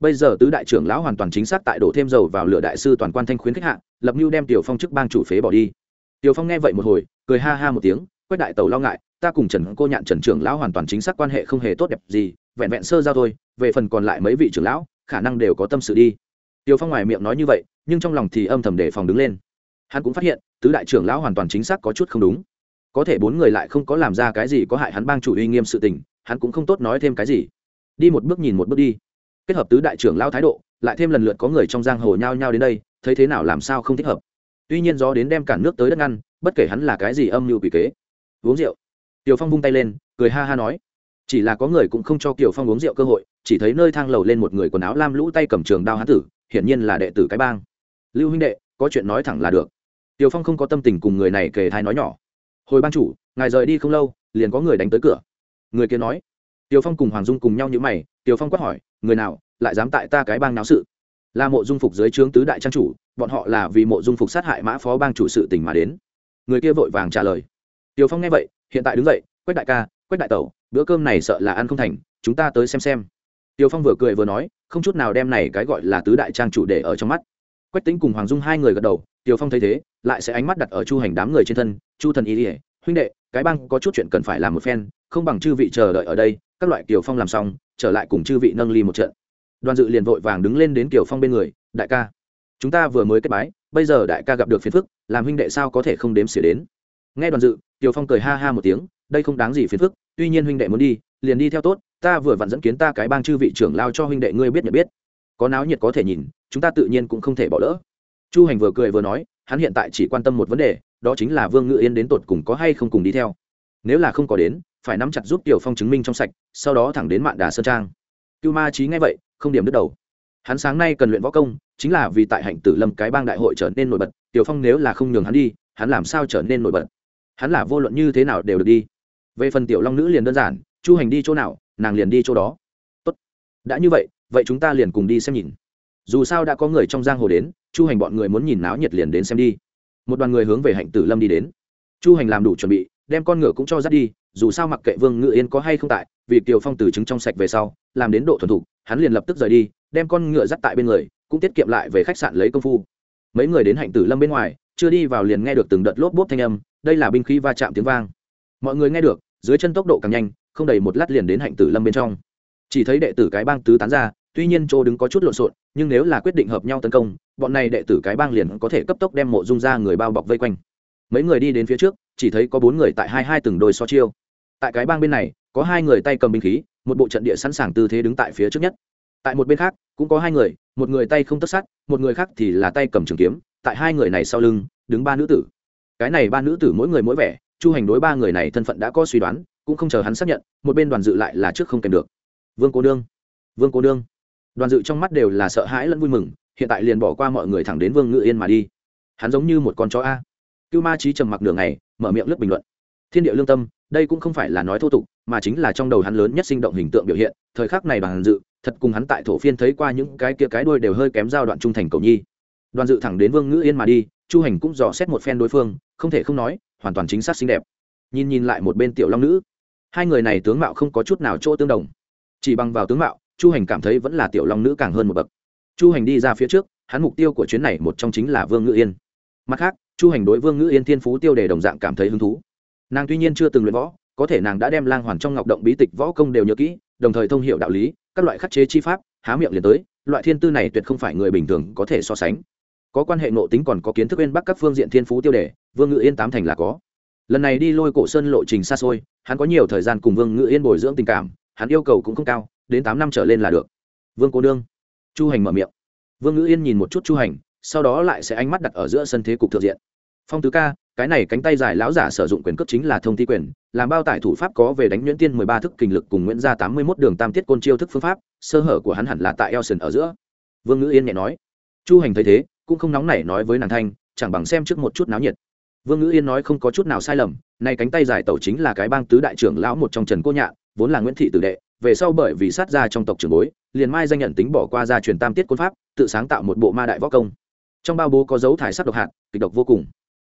Bây giờ tứ đại trưởng lão hoàn toàn chính xác tại đổ thêm dầu vào lửa đại sư toàn quan thanh khuyến khách hạ, lập mưu đem tiểu phong chức bang chủ phế bỏ đi. Tiểu phong nghe vậy một hồi, cười ha ha một tiếng quét đại tẩu lo ngại, ta cùng trần cô nhạn trần trưởng lão hoàn toàn chính xác quan hệ không hề tốt đẹp gì, vẹn vẹn sơ giao thôi, về phần còn lại mấy vị trưởng lão, khả năng đều có tâm sự đi. Tiểu phong ngoài miệng nói như vậy, nhưng trong lòng thì âm thầm đề phòng đứng lên. Hắn cũng phát hiện, tứ đại trưởng lão hoàn toàn chính xác có chút không đúng có thể bốn người lại không có làm ra cái gì có hại hắn bang chủ uy nghiêm sự tình, hắn cũng không tốt nói thêm cái gì. Đi một bước nhìn một bước đi. Kết hợp tứ đại trưởng lao thái độ, lại thêm lần lượt có người trong giang hồ nhao nhao đến đây, thấy thế nào làm sao không thích hợp. Tuy nhiên gió đến đem cả nước tới đất ngăn, bất kể hắn là cái gì âm mưu quỷ kế. Uống rượu. Tiều phong vung tay lên, cười ha ha nói. Chỉ là có người cũng không cho kiều phong uống rượu cơ hội, chỉ thấy nơi thang lầu lên một người quần áo lam lũ tay cầm trường đao hán tử, hiển nhiên là đệ tử cái bang. Lưu huynh đệ, có chuyện nói thẳng là được. Tiều phong không có tâm tình cùng người này kể thai nói nhỏ hồi ban chủ, ngài rời đi không lâu, liền có người đánh tới cửa. Người kia nói. Tiều phong cùng hoàng dung cùng nhau như mày tiều phong quát hỏi, người nào, lại dám tại ta cái bang náo sự? Là mộ dung phục dưới trướng tứ đại trang chủ, bọn họ là vì mộ dung phục sát hại mã phó bang chủ sự tình mà đến. Người kia vội vàng trả lời. Tiều phong nghe vậy, hiện tại đứng dậy, quách đại ca, quách đại tẩu, bữa cơm này sợ là ăn không thành, chúng ta tới xem xem. Tiều phong vừa cười vừa nói, không chút nào đem này cái gọi là tứ đại trang chủ để ở trong mắt. Quách tính cùng hoàng dung hai người gật đầu Tiểu phong thấy thế, lại sẽ ánh mắt đặt ở chu hành đám người trên thân, chu thần ý ỉa huynh đệ, cái bang có chút chuyện cần phải làm một phen, không bằng chư vị chờ đợi ở đây, các loại Tiểu phong làm xong, trở lại cùng chư vị nâng ly một trận. Đoàn dự liền vội vàng đứng lên đến Tiểu phong bên người, đại ca, chúng ta vừa mới kết bái, bây giờ đại ca gặp được phiền phức, làm huynh đệ sao có thể không đếm xỉa đến? Nghe đoàn dự, Tiểu phong cười ha ha một tiếng, đây không đáng gì phiền phức, tuy nhiên huynh đệ muốn đi, liền đi theo tốt, ta vừa vặn dẫn kiến ta cái bang chư vị trưởng lao cho huynh đệ ngươi biết nhận biết. Có náo nhiệt có thể nhìn, chúng ta tự nhiên cũng không thể bỏ lỡ chu hành vừa cười vừa nói, hắn hiện tại chỉ quan tâm một vấn đề, đó chính là vương ngự yên đến tột cùng có hay không cùng đi theo. Nếu là không có đến, phải nắm chặt giúp tiểu phong chứng minh trong sạch, sau đó thẳng đến mạn đà sơn trang. Cưu ma trí ngay vậy, không điểm đứt đầu. Hắn sáng nay cần luyện võ công, chính là vì tại hạnh tử lâm cái bang đại hội trở nên nổi bật, tiểu phong nếu là không nhường hắn đi, hắn làm sao trở nên nổi bật? Hắn là vô luận như thế nào đều được đi. Về phần tiểu long nữ liền đơn giản, chu hành đi chỗ nào, nàng liền đi chỗ đó. Tốt. đã như vậy vậy chúng ta liền cùng đi xem nhìn dù sao đã có người trong giang hồ đến, chu hành bọn người muốn nhìn náo nhiệt liền đến xem đi. Một đoàn người hướng về hạnh tử lâm đi đến. Chu hành làm đủ chuẩn bị, đem con ngựa cũng cho dắt đi, dù sao mặc kệ vương ngự yên có hay không tại, vì kiều phong từ chứng trong sạch về sau, làm đến độ thuần thục, hắn liền lập tức rời đi, đem con ngựa dắt tại bên người, cũng tiết kiệm lại về khách sạn lấy công phu. Mấy người đến hạnh tử lâm bên ngoài, chưa đi vào liền nghe được từng đợt lốp bốp thanh âm, đây là binh khí va chạm tiếng vang. Mọi người nghe được, dưới chân tốc độ càng nhanh, không đầy một lát liền đến hạnh tử lâm bên trong. Chỉ thấy đệ tử cái bang tứ tán ra tuy nhiên chỗ đứng có chút lộn xộn, nhưng nếu là quyết định hợp nhau tấn công, bọn này đệ tử cái bang liền có thể cấp tốc đem mộ dung ra người bao bọc vây quanh. Mấy người đi đến phía trước, chỉ thấy có bốn người tại hai hai từng đôi so chiêu. Tại cái bang bên này, có hai người tay cầm binh khí, một bộ trận địa sẵn sàng tư thế đứng tại phía trước nhất. Tại một bên khác, cũng có hai người, một người tay không tất sát, một người khác thì là tay cầm trường kiếm, tại hai người này sau lưng, đứng ba nữ tử. Cái này ba nữ tử mỗi người mỗi vẻ, chu hành đối ba người này thân phận đã có suy đoán, cũng không chờ hắn xác nhận, một bên đoàn dự lại là trước không kèm được. Vương cô đương vương cô đương đoàn dự trong mắt đều là sợ hãi lẫn vui mừng, hiện tại liền bỏ qua mọi người thẳng đến vương ngự yên mà đi. Hắn giống như một con chó a. Cưu ma trí trầm mặc nửa ngày, mở miệng lướt bình luận. Thiên địa lương tâm, đây cũng không phải là nói thô tục, mà chính là trong đầu hắn lớn nhất sinh động hình tượng biểu hiện, thời khắc này đoàn dự, thật cùng hắn tại thổ phiên thấy qua những cái kia cái đuôi đều hơi kém giao đoạn trung thành cầu nhi. Đoàn dự thẳng đến vương ngữ yên mà đi, chu hành cũng dò xét một phen đối phương, không thể không nói, hoàn toàn chính xác xinh đẹp. Nhìn nhìn lại một bên tiểu long nữ. Hai người này tướng mạo không có chút nào chỗ tương đồng. Chỉ bằng vào tướng mạo chu hành cảm thấy vẫn là tiểu long nữ càng hơn một bậc. Chu hành đi ra phía trước, hắn mục tiêu của chuyến này một trong chính là vương Ngữ yên. Mặt khác, chu hành đối vương Ngữ yên thiên phú tiêu đề đồng dạng cảm thấy hứng thú. Nàng tuy nhiên chưa từng luyện võ, có thể nàng đã đem lang hoàn trong ngọc động bí tịch võ công đều nhớ kỹ, đồng thời thông h i ể u đạo lý, các loại khắc chế chi pháp, há miệng liền tới, loại thiên tư này tuyệt không phải người bình thường có thể so sánh. Có quan hệ nộ tính còn có kiến thức bên bắc các phương diện thiên phú tiêu đề, vương ngự yên tám thành là có. Lần này đi lôi cổ sơn lộ trình xa xôi, hắn có nhiều thời gian cùng vương ngự yên bồi dưỡng tình cảm, hắn yêu cầu cũng không cao đến tám năm trở lên là được. Vương cô nương. Chu hành mở miệng. Vương ngữ yên nhìn một chút chu hành sau đó lại sẽ ánh mắt đặt ở giữa sân thế cục thượng diện. Phong tứ ca cái này cánh tay dài lão giả sử dụng quyền cấp chính là thông thi quyền làm bao tải thủ pháp có về đánh nhuyễn tiên mười ba thức kình lực cùng nguyễn gia tám mươi mốt đường tam tiết côn chiêu thức phương pháp sơ hở của hắn hẳn là tại elson ở giữa. Vương ngữ yên nhẹ nói. Chu hành thấy thế cũng không nóng nảy nói với nàng thanh chẳng bằng xem trước một chút náo nhiệt. Vương ngữ yên nói không có chút nào sai lầm nay cánh tay dài tẩu chính là cái bang tứ đại trưởng lão một trong trần cô Nhạ, vốn là nguyễn thị tử đệ về sau bởi vì sát ra trong tộc trưởng bối, liền mai danh nhận tính bỏ qua gia truyền tam tiết côn pháp, tự sáng tạo một bộ ma đại võ công. Trong bao bố có dấu thải sắc độc hạt, kịch độc vô cùng.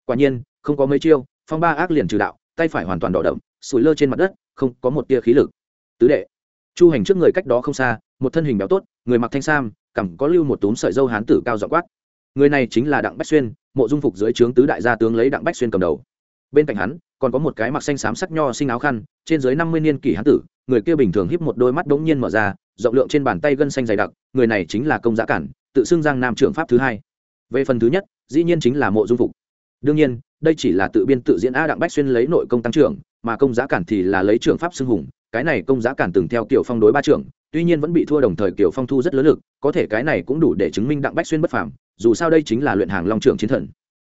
Quả nhiên, không có mấy chiêu, phong ba ác liền trừ đạo, tay phải hoàn toàn đỏ đậm, sủi lơ trên mặt đất, không có một tia khí lực. Tứ đệ, chu hành trước người cách đó không xa, một thân hình béo tốt, người mặc thanh sam, cằm có lưu một túm sợi dâu hán tử cao dọ quát. Người này chính là đặng bách xuyên, mộ dung phục dưới trướng tứ đại gia tướng lấy đặng bách xuyên cầm đầu. Bên cạnh hắn, còn có một cái mặc xanh xám sắc nho sinh áo khăn, trên dưới năm mươi niên kỷ hán tử người kia bình thường híp một đôi mắt đống nhiên mở ra, rộng lượng trên bàn tay gân xanh dày đặc, người này chính là công giá cản, tự xưng giang nam trưởng pháp thứ hai. Về phần thứ nhất, dĩ nhiên chính là mộ dung phục. Đương nhiên, đây chỉ là tự biên tự diễn a đặng bách xuyên lấy nội công tăng trưởng, mà công giá cản thì là lấy trưởng pháp xưng hùng, cái này công giá cản từng theo tiểu phong đối ba trưởng, tuy nhiên vẫn bị thua đồng thời tiểu phong thu rất lớn lực, có thể cái này cũng đủ để chứng minh đặng bách xuyên bất phàm, dù sao đây chính là luyện hàng long trưởng chiến thần.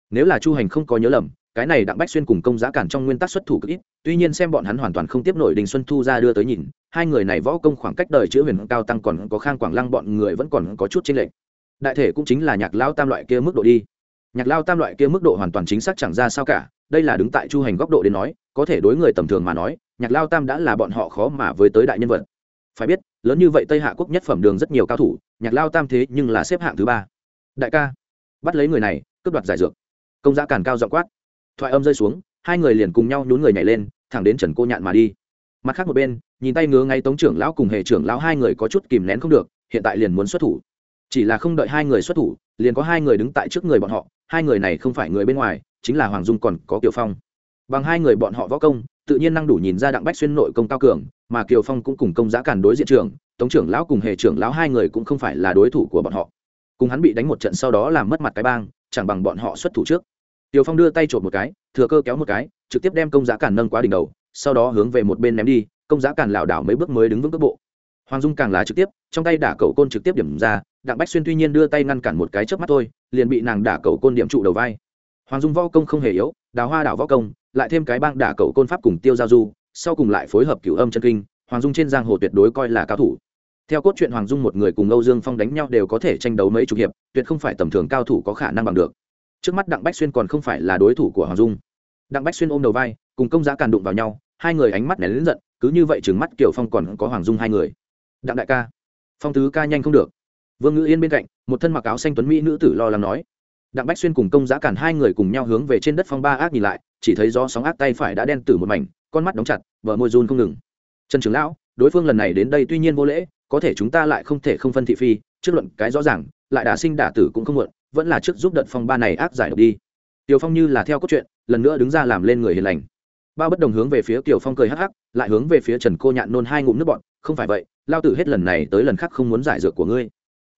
Nếu là chu hành không có nhớ lầm cái này đặng bách xuyên cùng công giá cản trong nguyên tắc xuất thủ cực ít, tuy nhiên xem bọn hắn hoàn toàn không tiếp nổi đình xuân thu ra đưa tới nhìn, hai người này võ công khoảng cách đời chữ huyền cao tăng còn có khang quảng lăng bọn người vẫn còn có chút chênh lệch. Đại thể cũng chính là nhạc lao tam loại kia mức độ đi. Nhạc lao tam loại kia mức độ hoàn toàn chính xác chẳng ra sao cả, đây là đứng tại chu hành góc độ đến nói, có thể đối người tầm thường mà nói, nhạc lao tam đã là bọn họ khó mà với tới đại nhân vật. Phải biết, lớn như vậy tây hạ quốc nhất phẩm đường rất nhiều cao thủ, nhạc lao tam thế nhưng là xếp hạng thứ ba. Đại ca, bắt lấy người này, cướp đoạt giải dược. Công giá càn cao dọ quát thoại âm rơi xuống, hai người liền cùng nhau nhún người nhảy lên, thẳng đến trần cô nhạn mà đi. Mặt khác một bên, nhìn tay ngứa ngay tống trưởng lão cùng hệ trưởng lão hai người có chút kìm nén không được, hiện tại liền muốn xuất thủ. Chỉ là không đợi hai người xuất thủ, liền có hai người đứng tại trước người bọn họ, hai người này không phải người bên ngoài, chính là hoàng dung còn có kiều phong. Bằng hai người bọn họ võ công, tự nhiên năng đủ nhìn ra đặng bách xuyên nội công cao cường, mà kiều phong cũng cùng công giá cản đối diện trưởng tống trưởng lão cùng hệ trưởng lão hai người cũng không phải là đối thủ của bọn họ. Cùng hắn bị đánh một trận sau đó làm mất mặt cái bang, chẳng bằng bọn họ xuất thủ trước. Tiêu Phong đưa tay trộm một cái, thừa cơ kéo một cái, trực tiếp đem công giá cản nâng quá đỉnh đầu, sau đó hướng về một bên ném đi, công giá cản lảo đảo mấy bước mới đứng vững cước bộ. Hoàng Dung càng lá trực tiếp, trong tay đả cầu côn trực tiếp điểm ra, Đặng Bách Xuyên tuy nhiên đưa tay ngăn cản một cái chớp mắt thôi, liền bị nàng đả cầu côn điểm trụ đầu vai. Hoàng Dung võ công không hề yếu, đào hoa đảo võ công, lại thêm cái băng đả cầu côn pháp cùng tiêu giao du, sau cùng lại phối hợp cửu âm chân kinh, Hoàng Dung trên giang hồ tuyệt đối coi là cao thủ. Theo cốt truyện Hoàng Dung một người cùng Âu Dương Phong đánh nhau đều có thể tranh đấu mấy chục hiệp, tuyệt không phải tầm thường cao thủ có khả năng bằng được trước mắt đặng bách xuyên còn không phải là đối thủ của hoàng dung. Đặng bách xuyên ôm đầu vai, cùng công giá càn đụng vào nhau, hai người ánh mắt nén lớn giận, cứ như vậy chừng mắt kiểu phong còn có hoàng dung hai người. Đặng đại ca, phong tứ ca nhanh không được. Vương ngữ yên bên cạnh, một thân mặc áo xanh tuấn mỹ nữ tử lo lắng nói. Đặng bách xuyên cùng công giá càn hai người cùng nhau hướng về trên đất phong ba ác nhìn lại, chỉ thấy do sóng ác tay phải đã đen tử một mảnh, con mắt đóng chặt vợ môi run không ngừng. Trần trưởng lão, đối phương lần này đến đây tuy nhiên vô lễ, có thể chúng ta lại không thể không phân thị phi, trước luận cái rõ ràng, lại đả sinh đả tử cũng không muộn vẫn là trước giúp đợt phong ba này ác giải độc đi. Tiểu phong như là theo cốt truyện, lần nữa đứng ra làm lên người hiền lành. Ba bất đồng hướng về phía tiểu phong cười hắc hắc, lại hướng về phía trần cô nhạn nôn hai ngụm nước bọn không phải vậy, lao tử hết lần này tới lần khác không muốn giải dược của ngươi.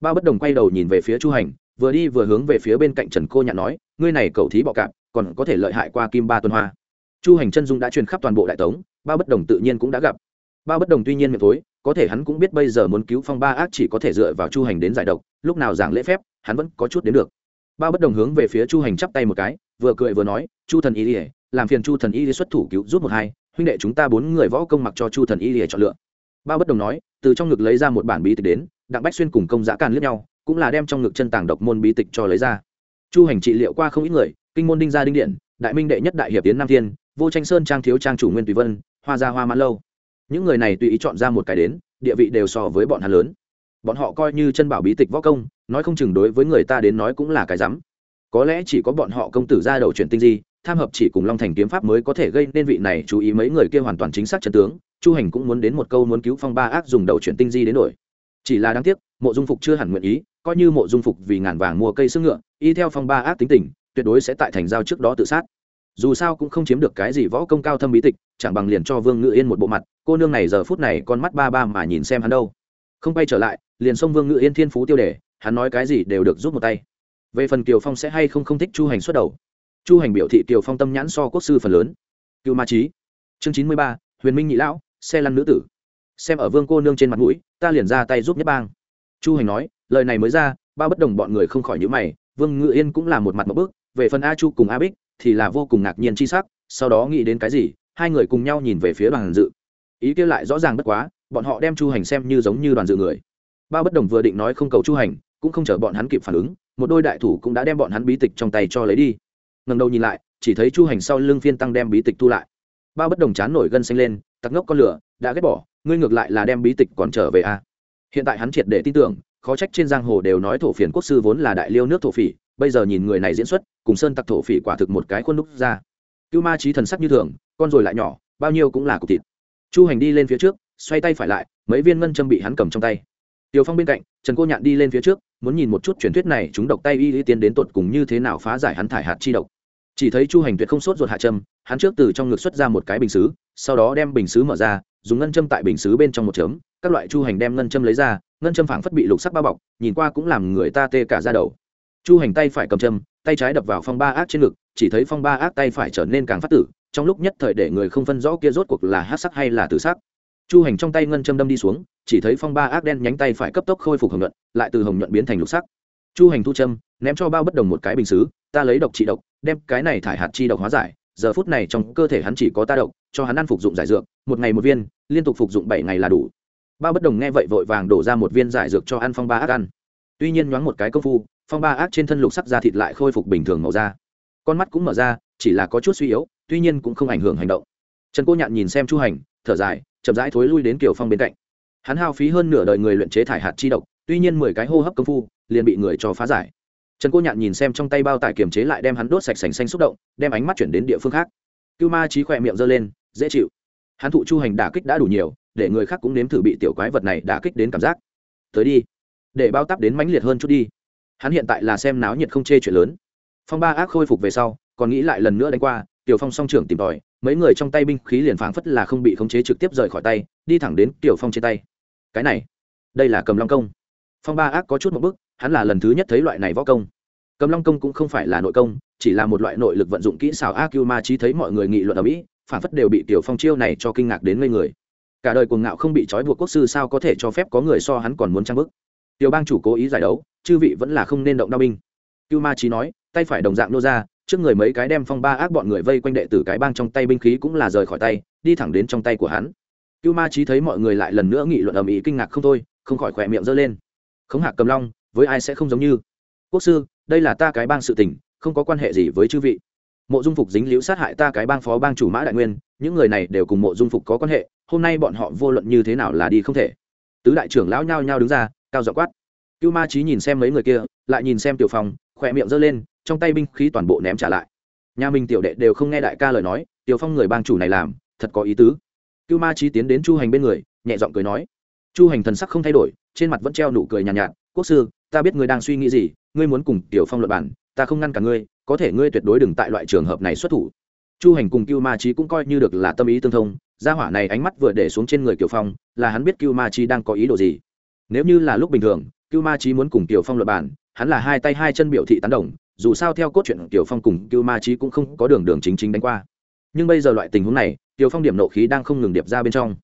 Ba bất đồng quay đầu nhìn về phía chu hành, vừa đi vừa hướng về phía bên cạnh trần cô nhạn nói, ngươi này cầu thí bọ cạp, còn có thể lợi hại qua kim ba tuần hoa. Chu hành chân dung đã truyền khắp toàn bộ đại tống, ba bất đồng tự nhiên cũng đã gặp ba bất đồng tuy nhiên miệng tối có thể hắn cũng biết bây giờ muốn cứu phong ba ác chỉ có thể dựa vào chu hành đến giải độc, lúc nào giảng lễ phép, hắn vẫn có chút đến được. Ba bất đồng hướng về phía chu hành chắp tay một cái, vừa cười vừa nói, chu thần y ỉa làm phiền chu thần y xuất thủ cứu giúp một hai, huynh đệ chúng ta bốn người võ công mặc cho chu thần y ỉa chọn lựa. Ba bất đồng nói, từ trong ngực lấy ra một bản bí tịch đến, đặng bách xuyên cùng công giã càn lướt nhau, cũng là đem trong ngực chân tàng độc môn bí tịch cho lấy ra. Chu hành trị liệu qua không ít người, kinh môn đinh gia đinh điện, đại minh đệ nhất đại hiệp tiến nam thiên, vô tranh sơn trang thiếu trang chủ nguyên tùy vân, hoa gia hoa mãn lâu những người này tùy ý chọn ra một cái đến, địa vị đều so với bọn hắn lớn. Bọn họ coi như chân bảo bí tịch võ công, nói không chừng đối với người ta đến nói cũng là cái rắm. Có lẽ chỉ có bọn họ công tử ra đầu chuyển tinh di, tham hợp chỉ cùng long thành kiếm pháp mới có thể gây nên vị này chú ý mấy người kia hoàn toàn chính xác chân tướng. Chu hành cũng muốn đến một câu muốn cứu phong ba ác dùng đầu chuyển tinh di đến đổi. Chỉ là đáng tiếc, mộ dung phục chưa hẳn nguyện ý, coi như mộ dung phục vì ngàn vàng mua cây xương ngựa, y theo phong ba ác tính tình, tuyệt đối sẽ tại thành giao trước đó tự sát. Dù sao cũng không chiếm được cái gì võ công cao thâm bí tịch chẳng bằng liền cho vương ngự yên một bộ mặt, cô nương này giờ phút này con mắt ba ba mà nhìn xem hắn đâu. Không quay trở lại, liền xông vương ngự yên thiên phú tiêu đề, hắn nói cái gì đều được giúp một tay. Về phần kiều phong sẽ hay không không thích chu hành xuất đầu. Chu hành biểu thị kiều phong tâm nhãn so quốc sư phần lớn. Cựu ma trí chương chín mươi ba, huyền minh nhị lão, xe lăn nữ tử. Xem ở vương cô nương trên mặt mũi, ta liền ra tay giúp nhất bang. Chu hành nói, lời này mới ra, ba bất đồng bọn người không khỏi nhữ mày, vương ngự yên cũng là một mặt một bước, về phần a chu cùng a bích thì là vô cùng ngạc nhiên c h i sắc, sau đó nghĩ đến cái gì hai người cùng nhau nhìn về phía đoàn dự. Ý kia lại rõ ràng bất quá, bọn họ đem chu hành xem như giống như đoàn dự người. Ba bất đồng vừa định nói không cầu chu hành, cũng không chờ bọn hắn kịp phản ứng, một đôi đại thủ cũng đã đem bọn hắn bí tịch trong tay cho lấy đi. Ngần đầu nhìn lại, chỉ thấy chu hành sau lưng phiên tăng đem bí tịch thu lại. Ba bất đồng chán nổi gân xanh lên, tặc ngốc con lửa, đã ghét bỏ, ngươi ngược lại là đem bí tịch còn trở về a à. hiện tại hắn triệt để tin tưởng, khó trách trên giang hồ đều nói thổ phiền quốc sư vốn là đại liêu nước thổ phỉ, bây giờ nhìn người này diễn xuất, cùng sơn tặc thổ phỉ quả thực một cái khuôn đúc ra cưu ma trí thần sắc như thường, con rồi lại nhỏ, bao nhiêu cũng là cục thịt. Chu hành đi lên phía trước, xoay tay phải lại, mấy viên ngân châm bị hắn cầm trong tay. Tiều phong bên cạnh, trần cô nhạn đi lên phía trước, muốn nhìn một chút truyền thuyết này chúng độc tay y y tiến đến tột cùng như thế nào phá giải hắn thải hạt chi độc. Chỉ thấy chu hành tuyệt không sốt ruột hạ châm, hắn trước từ trong ngực xuất ra một cái bình xứ, sau đó đem bình xứ mở ra, dùng ngân châm tại bình xứ bên trong một chấm, các loại chu hành đem ngân châm lấy ra, ngân châm phảng phất bị lục sắc bao bọc, nhìn qua cũng làm người ta tê cả ra đầu. Chu hành tay phải cầm châm, tay trái đập vào phong ba ác trên ngực chỉ thấy phong ba ác tay phải trở nên càng phát tử, trong lúc nhất thời để người không phân rõ kia rốt cuộc là hát sắc hay là tử sắc. Chu hành trong tay ngân châm đâm đi xuống, chỉ thấy phong ba ác đen nhánh tay phải cấp tốc khôi phục hồng nhuận, lại từ hồng nhuận biến thành lục sắc. Chu hành thu châm, ném cho bao bất đồng một cái bình xứ, ta lấy độc trị độc, đem cái này thải hạt chi độc hóa giải, giờ phút này trong cơ thể hắn chỉ có ta độc, cho hắn ăn phục dụng giải dược, một ngày một viên, liên tục phục dụng bảy ngày là đủ. Bao bất đồng nghe vậy vội vàng đổ ra một viên giải dược cho ăn phong ba ác ăn. Tuy nhiên nhoáng một cái công phu, phong ba ác trên thân lục sắc da thịt lại khôi phục bình thường màu da con mắt cũng mở ra, chỉ là có chút suy yếu, tuy nhiên cũng không ảnh hưởng hành động. Trần cô nhạn nhìn xem chu hành, thở dài, chậm rãi thối lui đến kiều phong bên cạnh. Hắn hao phí hơn nửa đời người luyện chế thải hạt chi độc, tuy nhiên mười cái hô hấp công phu, liền bị người cho phá giải. Trần cô nhạn nhìn xem trong tay bao tải kiềm chế lại đem hắn đốt sạch sành xanh xúc động, đem ánh mắt chuyển đến địa phương khác. Cưu ma trí khỏe miệng giơ lên, dễ chịu. Hắn thụ chu hành đả kích đã đủ nhiều, để người khác cũng nếm thử bị tiểu quái vật này đả kích đến cảm giác. Tới đi. Để bao tắp đến mãnh liệt hơn chút đi. Hắn hiện tại là xem náo nhiệt không chê chuyện lớn phong ba ác khôi phục về sau, còn nghĩ lại lần nữa đánh qua, tiểu phong song trưởng tìm tòi, mấy người trong tay binh khí liền phảng phất là không bị khống chế trực tiếp rời khỏi tay, đi thẳng đến tiểu phong trên tay. Cái này, đây là cầm long công. Phong ba ác có chút một bức, hắn là lần thứ nhất thấy loại này võ công. Cầm long công cũng không phải là nội công, chỉ là một loại nội lực vận dụng kỹ xảo a q ma trí thấy mọi người nghị luận ở mỹ phản phất đều bị tiểu phong chiêu này cho kinh ngạc đến ngây người. Cả đời cuồng ngạo không bị trói buộc quốc sư sao có thể cho phép có người so hắn còn muốn trang bức. Tiểu bang chủ cố ý giải đấu, chư vị vẫn là không nên động đao binh cưu ma trí nói, tay phải đồng dạng nô ra, trước người mấy cái đem phong ba ác bọn người vây quanh đệ tử cái bang trong tay binh khí cũng là rời khỏi tay, đi thẳng đến trong tay của hắn. Cưu ma trí thấy mọi người lại lần nữa nghị luận ầm ĩ kinh ngạc không thôi, không khỏi khỏe miệng giơ lên. Khống hạc cầm long, với ai sẽ không giống như? Quốc sư, đây là ta cái bang sự tình, không có quan hệ gì với chư vị. Mộ dung phục dính liễu sát hại ta cái bang phó bang chủ mã đại nguyên, những người này đều cùng mộ dung phục có quan hệ, hôm nay bọn họ vô luận như thế nào là đi không thể. Tứ đại trưởng lão nhao nhao đứng ra, cao dọ quát. Cưu ma trí nhìn xem mấy người kia, lại nhìn xem tiểu phong khỏe miệng giơ lên trong tay binh khí toàn bộ ném trả lại. Nhà mình tiểu đệ đều không nghe đại ca lời nói tiểu phong người bang chủ này làm thật có ý tứ. Cưu ma trí tiến đến chu hành bên người nhẹ giọng cười nói chu hành thần sắc không thay đổi trên mặt vẫn treo nụ cười nhàn nhạt, nhạt quốc sư ta biết ngươi đang suy nghĩ gì ngươi muốn cùng tiểu phong luận bản ta không ngăn cả ngươi có thể ngươi tuyệt đối đừng tại loại trường hợp này xuất thủ. Chu hành cùng cưu ma trí cũng coi như được là tâm ý tương thông gia hỏa này ánh mắt vừa để xuống trên người kiều phong là hắn biết cưu ma trí đang có ý đồ gì. Nếu như là lúc bình thường cưu ma trí muốn cùng kiều phong luận bản hắn là hai tay hai chân biểu thị tán đồng, dù sao theo cốt truyện kiều phong cùng cưu ma trí cũng không có đường đường chính chính đánh qua. Nhưng bây giờ loại tình huống này, kiều phong điểm nộ khí đang không ngừng điệp ra bên trong.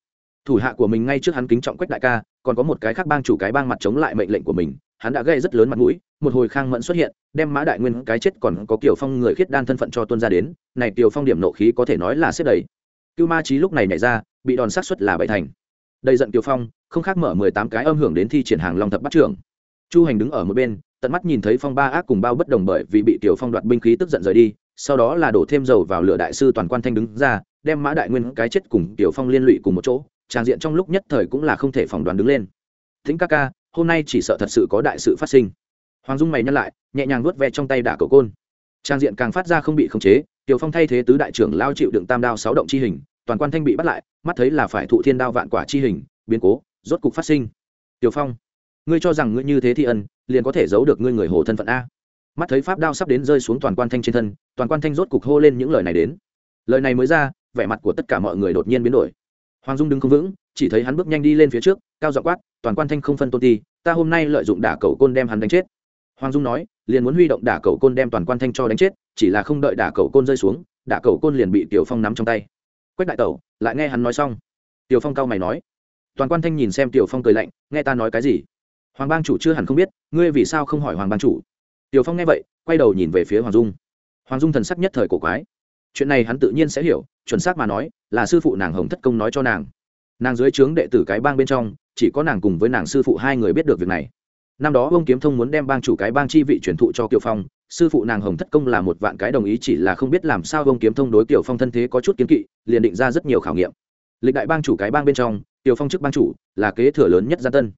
Thủ hạ của mình ngay trước hắn kính trọng quách đại ca, còn có một cái khác bang chủ cái bang mặt chống lại mệnh lệnh của mình, hắn đã gây rất lớn mặt mũi, một hồi khang mẫn xuất hiện, đem mã đại nguyên cái chết còn có kiểu phong người khiết đan thân phận cho tuân ra đến, này kiều phong điểm nộ khí có thể nói là xếp đầy. Cưu ma trí lúc này nhảy ra, bị đòn sát xuất là bảy thành. Đầy giận kiều phong, không khác mở mười tám cái âm hưởng đến thi triển hàng long thập bắt trưởng. Chu hành đứng ở một bên tận mắt nhìn thấy phong ba ác cùng bao bất đồng bởi vì bị tiểu phong đoạt binh khí tức giận rời đi, sau đó là đổ thêm dầu vào lửa đại sư toàn quan thanh đứng ra, đem mã đại nguyên, cái chết cùng tiểu phong liên lụy cùng một chỗ, trang diện trong lúc nhất thời cũng là không thể phỏng đoán đứng lên. Thính ca ca, hôm nay chỉ sợ thật sự có đại sự phát sinh. Hoàng dung mày nhắc lại, nhẹ nhàng nuốt ve trong tay đả cầu côn. Trang diện càng phát ra không bị khống chế, tiểu phong thay thế tứ đại trưởng lao chịu đựng tam đao sáu động chi hình, toàn quan thanh bị bắt lại, mắt thấy là phải thụ thiên đao vạn quả chi hình, biến cố, rốt cục phát sinh. Tiểu phong ngươi cho rằng ngươi như thế thi ân, liền có thể giấu được ngươi người hồ thân phận a. Mắt thấy pháp đao sắp đến rơi xuống toàn quan thanh trên thân, toàn quan thanh rốt cục hô lên những lời này đến. Lời này mới ra, vẻ mặt của tất cả mọi người đột nhiên biến đổi. Hoàng dung đứng không vững, chỉ thấy hắn bước nhanh đi lên phía trước, cao dọ quát, toàn quan thanh không phân tôn ti, ta hôm nay lợi dụng đả cầu côn đem hắn đánh chết. Hoàng dung nói, liền muốn huy động đả cầu côn đem toàn quan thanh cho đánh chết, chỉ là không đợi đả cầu côn rơi xuống, đả cầu côn liền bị tiểu phong nắm trong tay. Quách đại tẩu, lại nghe hắn nói xong. Tiểu phong cao mày nói, toàn quan thanh nhìn xem tiểu phong cười lạnh, nghe ta nói cái gì? Hoàng bang chủ chưa hẳn không biết, ngươi vì sao không hỏi hoàng bang chủ? Tiểu phong nghe vậy, quay đầu nhìn về phía hoàng dung. Hoàng dung thần sắc nhất thời cổ quái. Chuyện này hắn tự nhiên sẽ hiểu, chuẩn xác mà nói, là sư phụ nàng hồng thất công nói cho nàng. Nàng dưới trướng đệ tử cái bang bên trong, chỉ có nàng cùng với nàng sư phụ hai người biết được việc này. Năm đó ông kiếm thông muốn đem bang chủ cái bang chi vị truyền thụ cho kiều phong, sư phụ nàng hồng thất công là một vạn cái đồng ý chỉ là không biết làm sao ông kiếm thông đối kiều phong thân thế có chút kiến kỵ, liền định ra rất nhiều khảo nghiệm. Lịch đại bang chủ cái bang bên trong, kiều phong chức bang chủ là kế thừa lớn nhất gia tân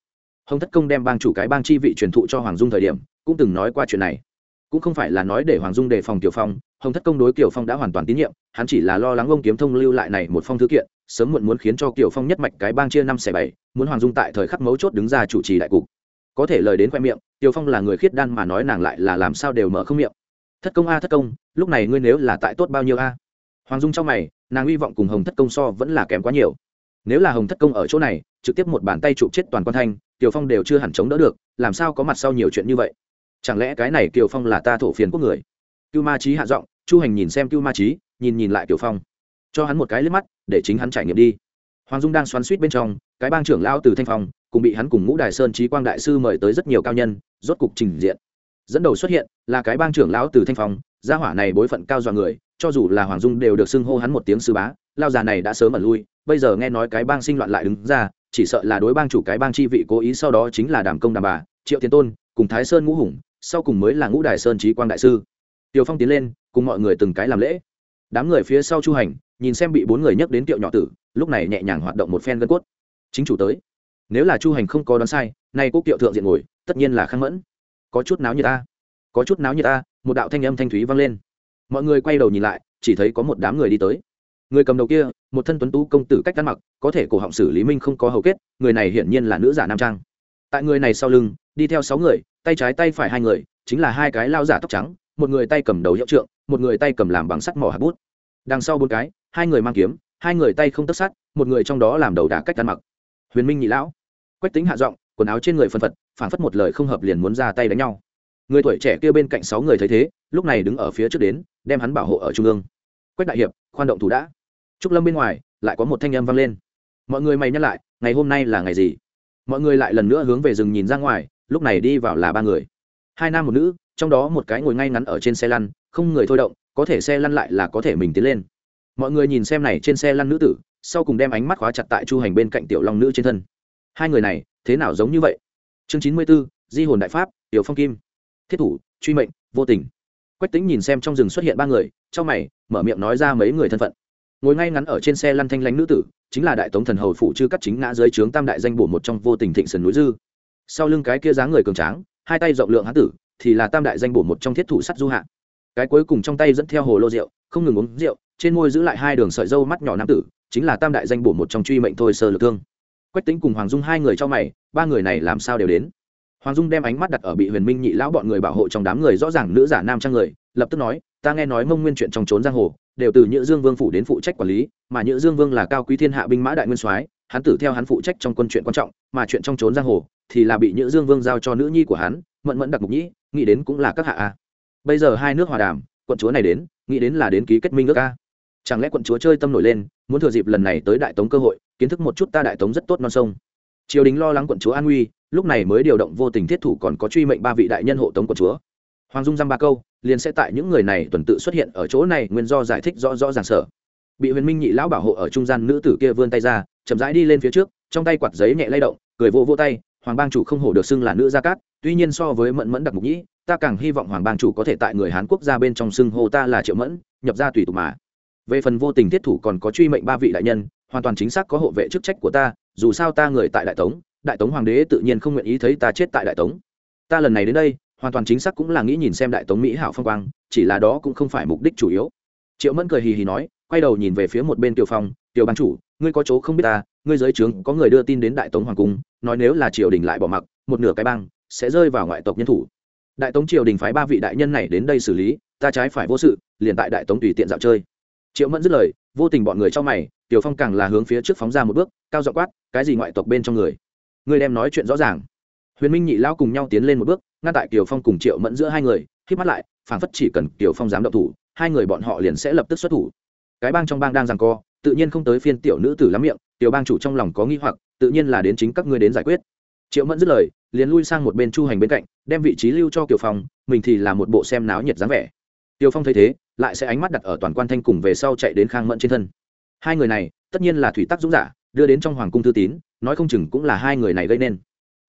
hồng thất công đem bang chủ cái bang chi vị truyền thụ cho hoàng dung thời điểm, cũng từng nói qua chuyện này. Cũng không phải là nói để hoàng dung đề phòng Tiểu phong, hồng thất công đối Tiểu phong đã hoàn toàn tín nhiệm, hắn chỉ là lo lắng ông kiếm thông lưu lại này một phong thư kiện, sớm muộn muốn khiến cho Tiểu phong nhất mạch cái bang chia năm xẻ bảy, muốn hoàng dung tại thời khắc mấu chốt đứng ra chủ trì đại cục. Có thể lời đến khoe miệng Tiểu phong là người khiết đan mà nói nàng lại là làm sao đều mở không miệng. Thất công a, thất công, lúc này ngươi nếu là tại tốt bao nhiêu a? Hoàng dung trong mày, nàng hy vọng cùng hồng thất công so vẫn là kém quá nhiều. Nếu là hồng thất công ở chỗ này, trực tiếp một bàn tay chụp chết toàn quan thanh kiều phong đều chưa hẳn chống đỡ được làm sao có mặt sau nhiều chuyện như vậy? Chẳng lẽ cái này kiều phong là ta thổ phiền quốc người? Cưu ma Chí hạ giọng chu hành nhìn xem cưu ma Chí, nhìn nhìn lại kiều phong. Cho hắn một cái liếc mắt để chính hắn trải nghiệm đi. Hoàng dung đang xoắn xuýt bên trong cái bang trưởng lao từ thanh phong cùng bị hắn cùng ngũ đài sơn chí quang đại sư mời tới rất nhiều cao nhân rốt cục trình diện. Dẫn đầu xuất hiện là cái bang trưởng lão từ thanh phong gia hỏa này bối phận cao dọa người cho dù là hoàng dung đều được xưng hô hắn một tiếng sư bá lao già này đã sớm ẩn lui bây giờ nghe nói cái bang sinh loạn lại đứng ra chỉ sợ là đối bang chủ cái bang chi vị cố ý sau đó chính là đàm công đàm bà, triệu tiến tôn, cùng thái sơn ngũ hùng, sau cùng mới là ngũ đài sơn trí quang đại sư. Tiều phong tiến lên, cùng mọi người từng cái làm lễ. Đám người phía sau chu hành, nhìn xem bị bốn người nhấc đến tiệu nhỏ tử, lúc này nhẹ nhàng hoạt động một phen gân cốt. Chính chủ tới. Nếu là chu hành không có đoán sai, nay quốc tiệu thượng diện ngồi, tất nhiên là khang mẫn. Có chút náo như ta. Có chút náo như ta, một đạo thanh âm thanh thúy vang lên. Mọi người quay đầu nhìn lại, chỉ thấy có một đám người đi tới người cầm đầu kia, một thân tuấn tú công tử cách ăn mặc, có thể cổ họng xử lý minh không có hầu kết, người này hiển nhiên là nữ giả nam trang. Tại người này sau lưng, đi theo sáu người, tay trái tay phải hai người, chính là hai cái lao giả tóc trắng, một người tay cầm đầu hiệu trượng, một người tay cầm làm bằng sắt mỏ hạt bút. Đằng sau bốn cái, hai người mang kiếm, hai người tay không tất sắt một người trong đó làm đầu đà cách ăn mặc. Huyền minh nhị lão, quách tính hạ giọng, quần áo trên người phân phật phản phất một lời không hợp liền muốn ra tay đánh nhau. Người tuổi trẻ kia bên cạnh sáu người thấy thế, lúc này đứng ở phía trước đến, đem hắn bảo hộ ở trung ương. Quách đại hiệp, khoan động thủ đã trúc lâm bên ngoài, lại có một thanh âm vang lên. Mọi người mày nhắc lại, ngày hôm nay là ngày gì? Mọi người lại lần nữa hướng về rừng nhìn ra ngoài, lúc này đi vào là ba người. Hai nam một nữ, trong đó một cái ngồi ngay ngắn ở trên xe lăn, không người thôi động, có thể xe lăn lại là có thể mình tiến lên. Mọi người nhìn xem này trên xe lăn nữ tử, sau cùng đem ánh mắt khóa chặt tại chu hành bên cạnh tiểu long nữ trên thân. Hai người này, thế nào giống như vậy? Chương chín mươi b ố di hồn đại pháp, tiểu phong kim. Thiết thủ, truy mệnh, vô tình. Quách tính nhìn xem trong rừng xuất hiện ba người trong mày, mở miệng nói ra mấy người thân phận ngồi ngay ngắn ở trên xe lăn thanh lãnh nữ tử, chính là đại tống thần hầu phụ chư cắt chính ngã dưới trướng tam đại danh bổ một trong vô tình thịnh sườn núi dư. Sau lưng cái kia dáng người cường tráng, hai tay rộng lượng hán tử, thì là tam đại danh bổ một trong thiết thủ sắt du hạ. Cái cuối cùng trong tay dẫn theo hồ lô rượu, không ngừng uống rượu, trên môi giữ lại hai đường sợi dâu mắt nhỏ nam tử, chính là tam đại danh bổ một trong truy mệnh thôi sơ lực thương. Quách tính cùng hoàng dung hai người cho mày, ba người này làm sao đều đến. Hoàng dung đem ánh mắt đặt ở bị huyền minh nhị lão bọn người bảo hộ trong đám người, rõ ràng nữ giả nam trang người, lập tức nói, ta nghe nói mông nguyên chuyện trong trốn giang hồ đều từ nhữ dương vương phủ đến phụ trách quản lý, mà nhữ dương vương là cao quý thiên hạ binh mã đại nguyên soái, hắn tử theo hắn phụ trách trong quân chuyện quan trọng, mà chuyện trong trốn giang hồ thì là bị nhữ dương vương giao cho nữ nhi của hắn, mẫn mẫn đặc mục nhĩ, nghĩ đến cũng là các hạ a. Bây giờ hai nước hòa đàm, quận chúa này đến, nghĩ đến là đến ký kết minh ước a. Chẳng lẽ quận chúa chơi tâm nổi lên, muốn thừa dịp lần này tới đại tống cơ hội, kiến thức một chút ta đại tống rất tốt non sông. Triều đình lo lắng quận chúa an nguy, lúc này mới điều động vô tình thiết thủ còn có truy mệnh ba vị đại nhân hộ tống quận chúa. Hoàng dung dăm ba câu liền sẽ tại những người này tuần tự xuất hiện ở chỗ này, nguyên do giải thích rõ rõ ràng sở. Bị huyền minh nhị lão bảo hộ ở trung gian nữ tử kia vươn tay ra, chậm rãi đi lên phía trước, trong tay quạt giấy nhẹ lay động, cười vô vô tay, hoàng bang chủ không hổ được xưng là nữ gia cát, tuy nhiên so với mẫn mẫn đặc mục nhĩ, ta càng hy vọng hoàng bang chủ có thể tại người hán quốc gia bên trong xưng hô ta là triệu mẫn, nhập ra tùy tục mà. Về phần vô tình thiết thủ còn có truy mệnh ba vị đại nhân, hoàn toàn chính xác có hộ vệ chức trách của ta, dù sao ta người tại đại tống đại tống hoàng đế tự nhiên không nguyện ý thấy ta chết tại đại tống. Ta lần này đến đây hoàn toàn chính xác cũng là nghĩ nhìn xem đại tống mỹ hảo phong quang, chỉ là đó cũng không phải mục đích chủ yếu. Triệu mẫn cười hì hì nói, quay đầu nhìn về phía một bên tiểu phong, tiểu ban chủ, ngươi có chỗ không biết ta, ngươi giới trướng có người đưa tin đến đại tống hoàng cung, nói nếu là triều đình lại bỏ mặc, một nửa cái bang sẽ rơi vào ngoại tộc nhân thủ. Đại tống triều đình phái ba vị đại nhân này đến đây xử lý, ta trái phải vô sự, liền tại đại tống tùy tiện dạo chơi. Triệu mẫn dứt lời, vô tình bọn người trong mày, tiểu phong càng là hướng phía trước phóng ra một bước, cao dọ quát, cái gì ngoại tộc bên trong người? Ngươi đem nói chuyện rõ ràng huyền minh nhị lao cùng nhau tiến lên một bước, ngăn tại kiều phong cùng triệu mẫn giữa hai người k mắt lại phản phất chỉ cần kiều phong dám động thủ, hai người bọn họ liền sẽ lập tức xuất thủ. Cái bang trong bang đang rằng co, tự nhiên không tới phiên tiểu nữ tử lắm miệng, tiểu bang chủ trong lòng có nghi hoặc, tự nhiên là đến chính các ngươi đến giải quyết. Triệu mẫn dứt lời, liền lui sang một bên chu hành bên cạnh, đem vị trí lưu cho kiều phong, mình thì là một bộ xem náo nhiệt dáng vẻ. Tiêu phong thấy thế, lại sẽ ánh mắt đặt ở toàn quan thanh cùng về sau chạy đến khang mẫn trên thân. Hai người này, tất nhiên là thủy tắc dũng giả, đưa đến trong hoàng cung thư tín, nói không chừng cũng là hai người này gây nên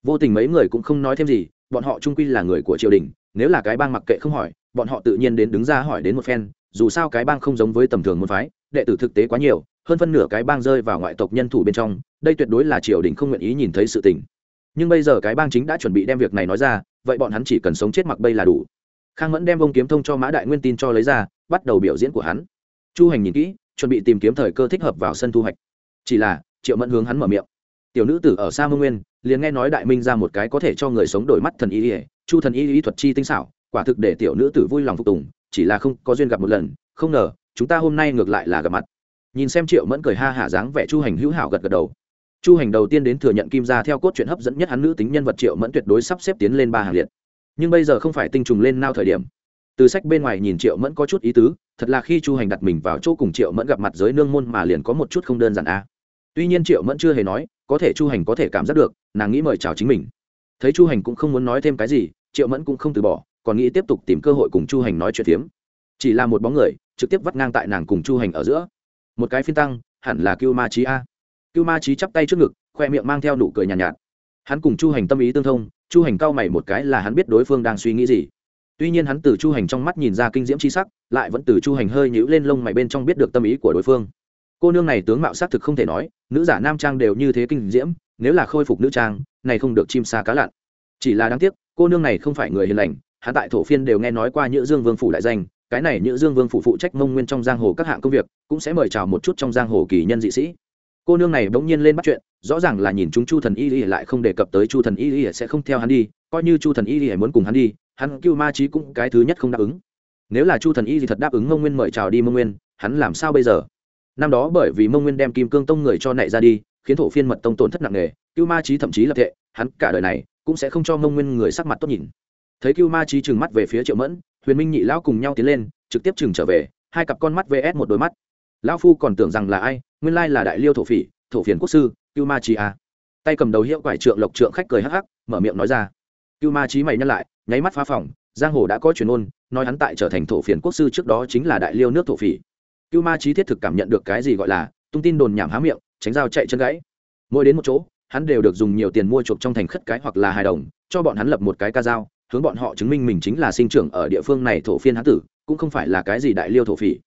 vô tình mấy người cũng không nói thêm gì, bọn họ trung quy là người của triều đình, nếu là cái bang mặc kệ không hỏi, bọn họ tự nhiên đến đứng ra hỏi đến một phen, dù sao cái bang không giống với tầm thường môn phái, đệ tử thực tế quá nhiều, hơn phân nửa cái bang rơi vào ngoại tộc nhân thủ bên trong, đây tuyệt đối là triều đình không nguyện ý nhìn thấy sự tình. Nhưng bây giờ cái bang chính đã chuẩn bị đem việc này nói ra, vậy bọn hắn chỉ cần sống chết mặc bây là đủ. Khang mẫn đem ông kiếm thông cho mã đại nguyên tin cho lấy ra, bắt đầu biểu diễn của hắn. Chu hành nhìn kỹ, chuẩn bị tìm kiếm thời cơ thích hợp vào sân thu hoạch. Chỉ là, triệu mẫn hướng hắn mở miệng. Tiểu nữ tử ở xa mông nguyên liền nghe nói đại minh ra một cái có thể cho người sống đổi mắt thần y ỉa chu thần y ý thuật chi tinh xảo, quả thực để tiểu nữ tử vui lòng phục tùng, chỉ là không có duyên gặp một lần, không ngờ, chúng ta hôm nay ngược lại là gặp mặt. Nhìn xem triệu mẫn cười ha hả dáng vẻ chu hành hữu hảo gật gật đầu. Chu hành đầu tiên đến thừa nhận kim ra theo cốt truyện hấp dẫn nhất hắn nữ tính nhân vật triệu mẫn tuyệt đối sắp xếp tiến lên ba hàng liệt. Nhưng bây giờ không phải tinh trùng lên nao thời điểm. Từ sách bên ngoài nhìn triệu mẫn có chút ý tứ, thật là khi chu hành đặt mình vào chỗ cùng triệu mẫn gặp mặt giới nương môn mà liền có một chút không đơn giản a tuy nhiên triệu mẫn chưa hề nói có thể chu hành có thể cảm giác được nàng nghĩ mời chào chính mình. Thấy chu hành cũng không muốn nói thêm cái gì triệu mẫn cũng không từ bỏ còn nghĩ tiếp tục tìm cơ hội cùng chu hành nói chuyện phiếm. Chỉ là một bóng người trực tiếp vắt ngang tại nàng cùng chu hành ở giữa. Một cái phiên tăng hẳn là cưu ma trí a. Cưu ma trí chắp tay trước ngực khoe miệng mang theo nụ cười nhàn nhạt, nhạt. Hắn cùng chu hành tâm ý tương thông chu hành cao mày một cái là hắn biết đối phương đang suy nghĩ gì. Tuy nhiên hắn từ chu hành trong mắt nhìn ra kinh diễm c h i sắc lại vẫn từ chu hành hơi nhữ lên lông mày bên trong biết được tâm ý của đối phương cô nương này tướng mạo s á c thực không thể nói, nữ giả nam trang đều như thế kinh diễm, nếu là khôi phục nữ trang, này không được chim xa cá lặn. Chỉ là đáng tiếc, cô nương này không phải người hiền lành hạ tại thổ phiên đều nghe nói qua nhữ dương vương phủ đại danh, cái này nhữ dương vương phủ phụ trách mông nguyên trong giang hồ các hạng công việc, cũng sẽ mời chào một chút trong giang hồ kỳ nhân dị sĩ. Cô nương này bỗng nhiên lên bắt chuyện, rõ ràng là nhìn chúng chu thần y y lại không đề cập tới chu thần y y sẽ không theo hắn đi, coi như chu thần y y muốn cùng hắn đi, hắn cưu ma trí cũng cái thứ nhất không đáp ứng. Nếu là chu thần y gì thật đáp ứng mông nguyên mời chào đi mông nguyên, hắn làm sao bây giờ? Năm đó bởi vì mông nguyên đem kim cương tông người cho nảy ra đi, khiến thổ phiên mật tông tổn thất nặng nề, cưu ma trí thậm chí lập tệ hắn cả đời này cũng sẽ không cho mông nguyên người sắc mặt tốt nhìn. Thấy cưu ma trí trừng mắt về phía triệu mẫn, huyền minh nhị lão cùng nhau tiến lên, trực tiếp trừng trở về, hai cặp con mắt vs một đôi mắt. Lão phu còn tưởng rằng là ai, nguyên lai là đại liêu thổ phỉ, thổ phiền quốc sư, cưu ma trí à. tay cầm đầu hiệu quải trượng lộc trượng khách cười hắc hắc, mở miệng nói ra. Cưu ma trí mày nhắc lại, nháy mắt phá phòng, giang hồ đã có truyền ôn, nói hắn tại trở thành thổ phiền quốc sư trước đó chính là đại liêu nước thổ phỉ cưu ma trí thiết thực cảm nhận được cái gì gọi là tung tin đồn nhảm há miệng, tránh dao chạy chân gãy. Mỗi đến một chỗ, hắn đều được dùng nhiều tiền mua chuộc trong thành khất cái hoặc là hài đồng, cho bọn hắn lập một cái ca dao, hướng bọn họ chứng minh mình chính là sinh trưởng ở địa phương này thổ phiên hán tử, cũng không phải là cái gì đại liêu thổ phỉ.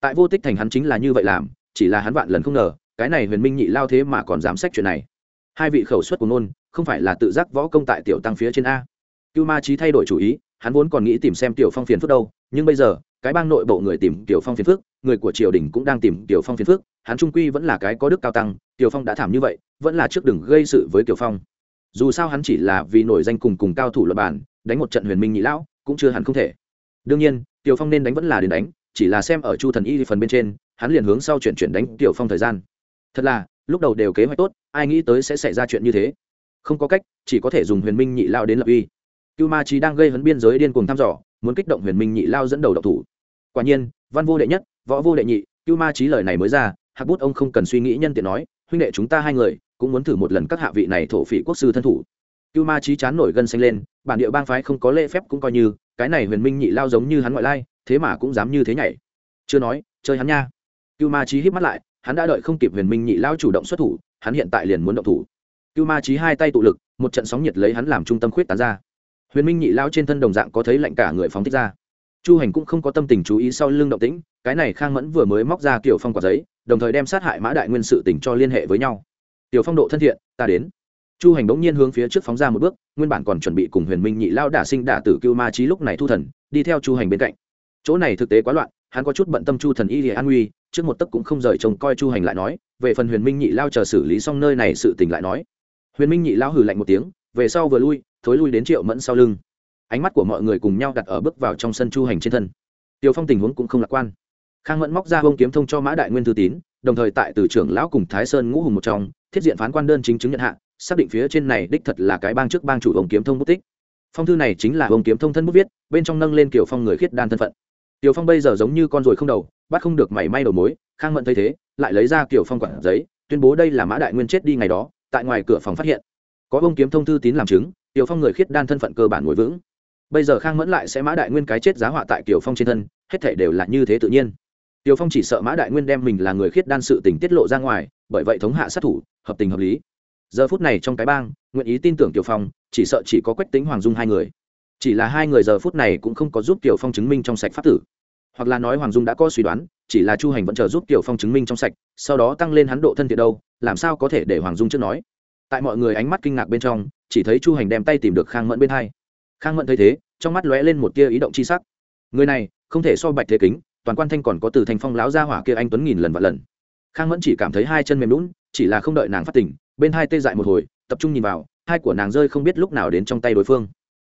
Tại vô tích thành hắn chính là như vậy làm, chỉ là hắn vạn lần không ngờ, cái này huyền minh nhị lao thế mà còn dám sách chuyện này. Hai vị khẩu suất của nôn không phải là tự giác võ công tại tiểu tăng phía trên a. Cưu ma trí thay đổi chủ ý, hắn vốn còn nghĩ tìm xem tiểu phong phiền phức đâu, nhưng bây giờ cái bang nội bộ người tìm tiểu phong phiền phước, người của triều đình cũng đang tìm tiểu phong phiền phước. hắn trung quy vẫn là cái có đức cao tăng tiểu phong đã thảm như vậy vẫn là trước đừng gây sự với tiểu phong. Dù sao hắn chỉ là vì nổi danh cùng cùng cao thủ luật bản đánh một trận huyền minh nhị lão cũng chưa hẳn không thể. Đương nhiên tiểu phong nên đánh vẫn là đến đánh chỉ là xem ở chu thần y phần bên trên hắn liền hướng sau chuyển chuyển đánh tiểu phong thời gian. Thật là lúc đầu đều kế hoạch tốt ai nghĩ tới sẽ xảy ra chuyện như thế. Không có cách chỉ có thể dùng huyền minh nhị lao đến lập uy. Cưu ma trí đang gây hấn biên giới điên cuồng thăm dò muốn kích động huyền minh nhị lao dẫn đầu độc thủ. Quả nhiên, văn vô đệ nhất, võ vô đệ nhị, cưu ma trí lời này mới ra, hạc bút ông không cần suy nghĩ nhân tiện nói, huynh đệ chúng ta hai người, cũng muốn thử một lần các hạ vị này thổ phỉ quốc sư thân thủ. Cưu ma trí chán nổi gân xanh lên, bản địa bang phái không có lễ phép cũng coi như, cái này huyền minh nhị lao giống như hắn ngoại lai, thế mà cũng dám như thế nhảy. Chưa nói, chơi hắn nha. Cưu ma trí hít mắt lại, hắn đã đợi không kịp huyền minh nhị lao chủ động xuất thủ, hắn hiện tại liền muốn động thủ. Cưu ma trí hai tay tụ lực, một trận sóng nhiệt lấy hắn làm trung tâm khuyết tán ra huyền minh nhị lao trên thân đồng dạng có thấy lạnh cả người phóng thích ra. Chu hành cũng không có tâm tình chú ý sau lưng động tĩnh, cái này khang mẫn vừa mới móc ra kiểu phong quả giấy, đồng thời đem sát hại mã đại nguyên sự tình cho liên hệ với nhau. Tiểu phong độ thân thiện, ta đến. Chu hành bỗng nhiên hướng phía trước phóng ra một bước, nguyên bản còn chuẩn bị cùng huyền minh nhị lao đả sinh đả tử cưu ma trí lúc này thu thần, đi theo chu hành bên cạnh. Chỗ này thực tế quá loạn, hắn có chút bận tâm chu thần y lìa an nguy trước một tấc cũng không rời trông coi chu hành lại nói, về phần huyền minh nhị lao chờ xử lý xong nơi này sự tình lại nói. Huyền minh nhị lao hừ lạnh một tiếng, về sau vừa lui thối lui đến triệu mẫn sau lưng. Ánh mắt của mọi người cùng nhau đặt ở bước vào trong sân chu hành trên thân. Tiều phong tình huống cũng không lạc quan. Khang mẫn móc ra bông kiếm thông cho mã đại nguyên thư tín, đồng thời tại từ trưởng lão cùng thái sơn ngũ hùng một trong, thiết diện phán quan đơn chính chứng nhận hạ, xác định phía trên này đích thật là cái bang trước bang chủ ông kiếm thông bút tích. Phong thư này chính là ông kiếm thông thân bút viết, bên trong nâng lên kiểu phong người khiết đan thân phận. Tiểu phong bây giờ giống như con ruồi không đầu, bắt không được mảy may đầu mối, khang mẫn thấy thế, lại lấy ra kiểu phong quản giấy, tuyên bố đây là mã đại nguyên chết đi ngày đó, tại ngoài cửa phòng phát hiện. Có ông kiếm thông thư tín làm chứng tiểu phong người khiết đan thân phận cơ bản ngồi vững. Bây giờ khang mẫn lại sẽ mã đại nguyên cái chết giá họa tại tiểu phong trên thân, hết thể đều là như thế tự nhiên. Tiểu phong chỉ sợ mã đại nguyên đem mình là người khiết đan sự tình tiết lộ ra ngoài, bởi vậy thống hạ sát thủ, hợp tình hợp lý. Giờ phút này trong cái bang, nguyện ý tin tưởng tiểu phong, chỉ sợ chỉ có quách tính hoàng dung hai người. Chỉ là hai người giờ phút này cũng không có giúp tiểu phong chứng minh trong sạch pháp tử. Hoặc là nói hoàng dung đã có suy đoán, chỉ là chu hành vẫn chờ giúp tiểu phong chứng minh trong sạch, sau đó tăng lên hắn độ thân thiện đâu, làm sao có thể để hoàng dung trước nói? Tại mọi người ánh mắt kinh ngạc bên trong chỉ thấy chu hành đem tay tìm được khang mẫn bên hai. Khang mẫn thấy thế, trong mắt lóe lên một tia ý động c h i sắc. Người này, không thể so bạch thế kính, toàn quan thanh còn có từ thành phong láo ra hỏa kia anh tuấn nghìn lần vạn lần. Khang mẫn chỉ cảm thấy hai chân mềm lún, chỉ là không đợi nàng phát tỉnh, bên hai tê dại một hồi, tập trung nhìn vào, hai của nàng rơi không biết lúc nào đến trong tay đối phương.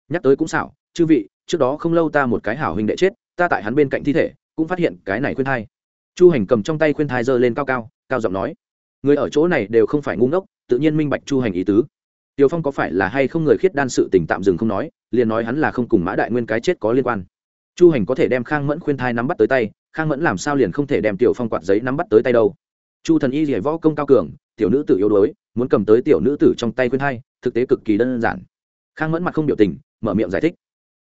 Nhắc tới cũng xảo, chư vị, trước đó không lâu ta một cái hảo huynh đệ chết, ta tại hắn bên cạnh thi thể, cũng phát hiện cái này khuyên thai. Chu hành cầm trong tay khuyên thai giơ lên cao cao cao giọng nói, người ở chỗ này đều không phải ngu ngốc, tự nhiên minh bạch chu hành ý tứ. Tiêu Phong có phải là hay không người khiết đan sự tình tạm dừng không nói, liền nói hắn là không cùng Mã Đại Nguyên cái chết có liên quan. Chu Hành có thể đem Khang Mẫn khuyên thai nắm bắt tới tay, Khang Mẫn làm sao liền không thể đem Tiểu Phong quạt giấy nắm bắt tới tay đâu? Chu Thần Y liễu võ công cao cường, tiểu nữ tử yếu đuối, muốn cầm tới tiểu nữ tử trong tay khuyên thai, thực tế cực kỳ đơn giản. Khang Mẫn mặt không biểu tình, mở miệng giải thích.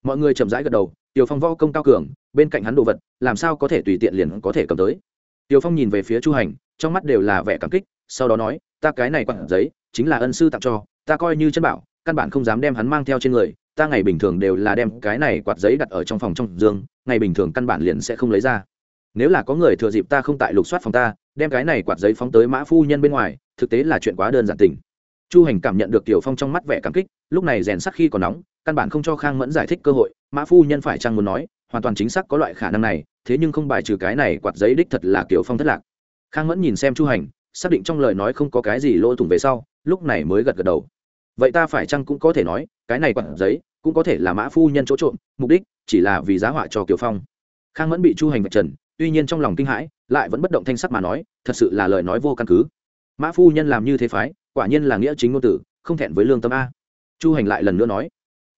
Mọi người chậm rãi gật đầu, Tiểu Phong võ công cao cường, bên cạnh hắn đồ vật, làm sao có thể tùy tiện liền có thể cầm tới? Tiểu Phong nhìn về phía Chu Hành, trong mắt đều là vẻ cảm kích, sau đó nói, ta cái này quạt giấy, chính là ân sư tặng cho, ta coi như chân bảo, căn bản không dám đem hắn mang theo trên người, ta ngày bình thường đều là đem cái này quạt giấy đặt ở trong phòng trong giường, ngày bình thường căn bản liền sẽ không lấy ra. Nếu là có người thừa dịp ta không tại lục soát phòng ta, đem cái này quạt giấy phóng tới mã phu nhân bên ngoài, thực tế là chuyện quá đơn giản tình. Chu hành cảm nhận được tiểu phong trong mắt vẻ cảm kích, lúc này rèn sắc khi còn nóng, căn bản không cho khang mẫn giải thích cơ hội, mã phu nhân phải chăng muốn nói, hoàn toàn chính xác có loại khả năng này, thế nhưng không bài trừ cái này quạt giấy đích thật là kiểu phong thất lạc. Khang mẫn nhìn xem chu hành, xác định trong lời nói không có cái gì lỗ thủng về sau, lúc này mới gật gật đầu vậy ta phải chăng cũng có thể nói, cái này quản giấy cũng có thể là mã phu nhân chỗ trộm, mục đích chỉ là vì giá họa cho kiều phong. Khang mẫn bị chu hành vạch trần, tuy nhiên trong lòng kinh hãi, lại vẫn bất động thanh sắc mà nói, thật sự là lời nói vô căn cứ. Mã phu nhân làm như thế phái, quả nhiên là nghĩa chính ngôn tử, không thẹn với lương tâm a. Chu hành lại lần nữa nói.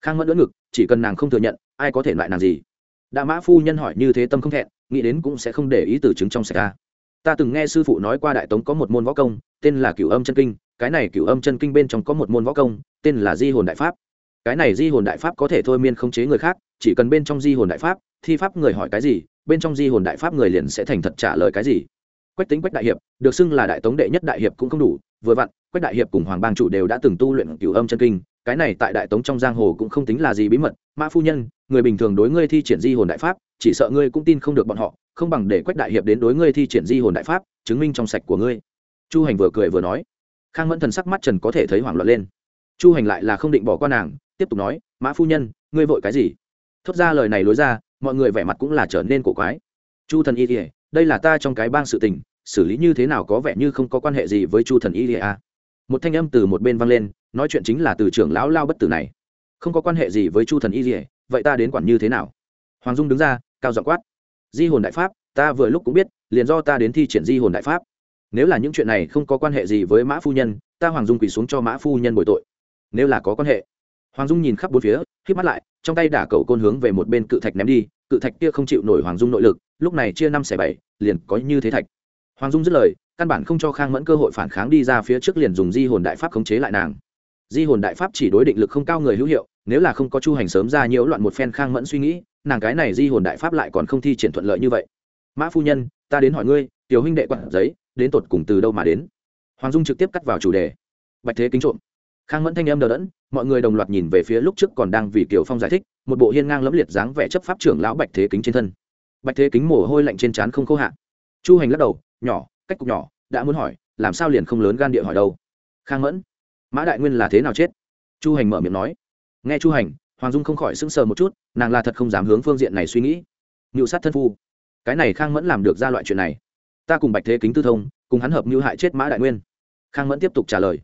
Khang mẫn đỡ ngực, chỉ cần nàng không thừa nhận, ai có thể loại nàng gì? Đã mã phu nhân hỏi như thế tâm không thẹn, nghĩ đến cũng sẽ không để ý từ chứng trong sạch a. Ta từng nghe sư phụ nói qua đại tống có một môn võ công tên là cửu âm chân kinh, cái này cửu âm chân kinh bên trong có một môn võ công, tên là di hồn đại pháp. Cái này di hồn đại pháp có thể thôi miên khống chế người khác, chỉ cần bên trong di hồn đại pháp, thi pháp người hỏi cái gì, bên trong di hồn đại pháp người liền sẽ thành thật trả lời cái gì. Quách tính quách đại hiệp, được xưng là đại tống đệ nhất đại hiệp cũng không đủ, vừa vặn, quách đại hiệp cùng hoàng bang chủ đều đã từng tu luyện cửu âm chân kinh, cái này tại đại tống trong giang hồ cũng không tính là gì bí mật, mã phu nhân, người bình thường đối ngươi thi triển di hồn đại pháp, chỉ sợ ngươi cũng tin không được bọn họ, không bằng để quách đại hiệp đến đối ngươi thi triển di hồn đại pháp, chứng minh trong sạch của ngươi chu hành vừa cười vừa nói. Khang mẫn thần sắc mắt trần có thể thấy hoảng loạn lên. Chu hành lại là không định bỏ qua nàng, tiếp tục nói, mã phu nhân, ngươi vội cái gì? Thốt ra lời này lối ra, mọi người vẻ mặt cũng là trở nên cổ quái. Chu thần y ỉa đây là ta trong cái bang sự tình, xử lý như thế nào có vẻ như không có quan hệ gì với chu thần y ỉa à? một thanh âm từ một bên vang lên, nói chuyện chính là từ trưởng lão lao bất tử này. Không có quan hệ gì với chu thần y ỉa vậy ta đến quản như thế nào? Hoàng dung đứng ra, cao giọng quát. Di hồn đại pháp, ta vừa lúc cũng biết, liền do ta đến thi triển di hồn đại pháp nếu là những chuyện này không có quan hệ gì với mã phu nhân, ta hoàng dung quỳ xuống cho mã phu nhân bồi tội. Nếu là có quan hệ. Hoàng dung nhìn khắp bốn phía k mắt lại, trong tay đả cầu côn hướng về một bên cự thạch ném đi, cự thạch kia không chịu nổi hoàng dung nội lực, lúc này chia năm xẻ bảy, liền có như thế thạch. Hoàng dung dứt lời, căn bản không cho khang mẫn cơ hội phản kháng đi ra phía trước liền dùng di hồn đại pháp khống chế lại nàng. Di hồn đại pháp chỉ đối định lực không cao người hữu hiệu, nếu là không có chu hành sớm ra nhiễu loạn một phen khang mẫn suy nghĩ, nàng cái này di hồn đại pháp lại còn không thi triển thuận lợi như vậy. Mã phu nhân, ta đến hỏi ngươi, tiểu huynh đệ quản giấy đến tột cùng từ đâu mà đến. Hoàng dung trực tiếp cắt vào chủ đề. Bạch thế kính trộm. Khang mẫn thanh em đờ đẫn, mọi người đồng loạt nhìn về phía lúc trước còn đang vì kiều phong giải thích, một bộ hiên ngang lẫm liệt dáng vẻ chấp pháp trưởng lão bạch thế kính trên thân. Bạch thế kính mồ hôi lạnh trên trán không khô hạn chu hành lắc đầu, nhỏ, cách cục nhỏ, đã muốn hỏi, làm sao liền không lớn gan địa hỏi đâu? Khang mẫn, mã đại nguyên là thế nào chết? Chu hành mở miệng nói. Nghe chu hành, hoàng dung không khỏi sững sờ một chút, nàng là thật không dám hướng phương diện này suy nghĩ. Ngự sát thân phu. Cái này khang mẫn làm được ra loại chuyện này ta cùng bạch thế kính tư thông, cùng hắn hợp mưu hại chết mã đại nguyên. Khang mẫn tiếp tục trả lời.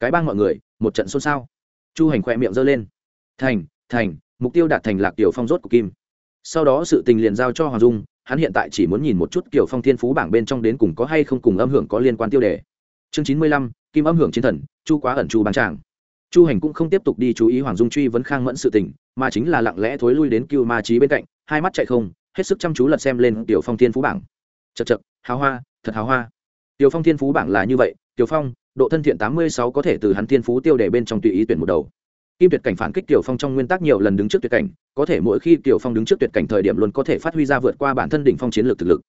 Cái bang mọi người, một trận xôn xao. Chu hành khoe miệng giơ lên. Thành thành, mục tiêu đạt thành lạc tiểu phong rốt của kim. Sau đó sự tình liền giao cho hoàng dung, hắn hiện tại chỉ muốn nhìn một chút kiểu phong thiên phú bảng bên trong đến cùng có hay không cùng âm hưởng có liên quan tiêu đề. Chương chín mươi lăm, kim âm hưởng chiến thần, chu quá ẩn chu bán tràng. Chu hành cũng không tiếp tục đi chú ý hoàng dung truy vấn khang mẫn sự tình, mà chính là lặng lẽ thối lui đến cưu ma trí bên cạnh, hai mắt chạy không, hết sức chăm chú lật xem lên tiểu phong thiên phú bảng chật chật hào hoa, thật hào hoa. Tiểu phong thiên phú bảng là như vậy, tiểu phong, độ thân thiện tám mươi sáu có thể từ hắn thiên phú tiêu đề bên trong tùy ý tuyển một đầu. Kim tuyệt cảnh phản kích tiểu phong trong nguyên tắc nhiều lần đứng trước tuyệt cảnh, có thể mỗi khi tiểu phong đứng trước tuyệt cảnh thời điểm luôn có thể phát huy ra vượt qua bản thân đỉnh phong chiến lược thực lực.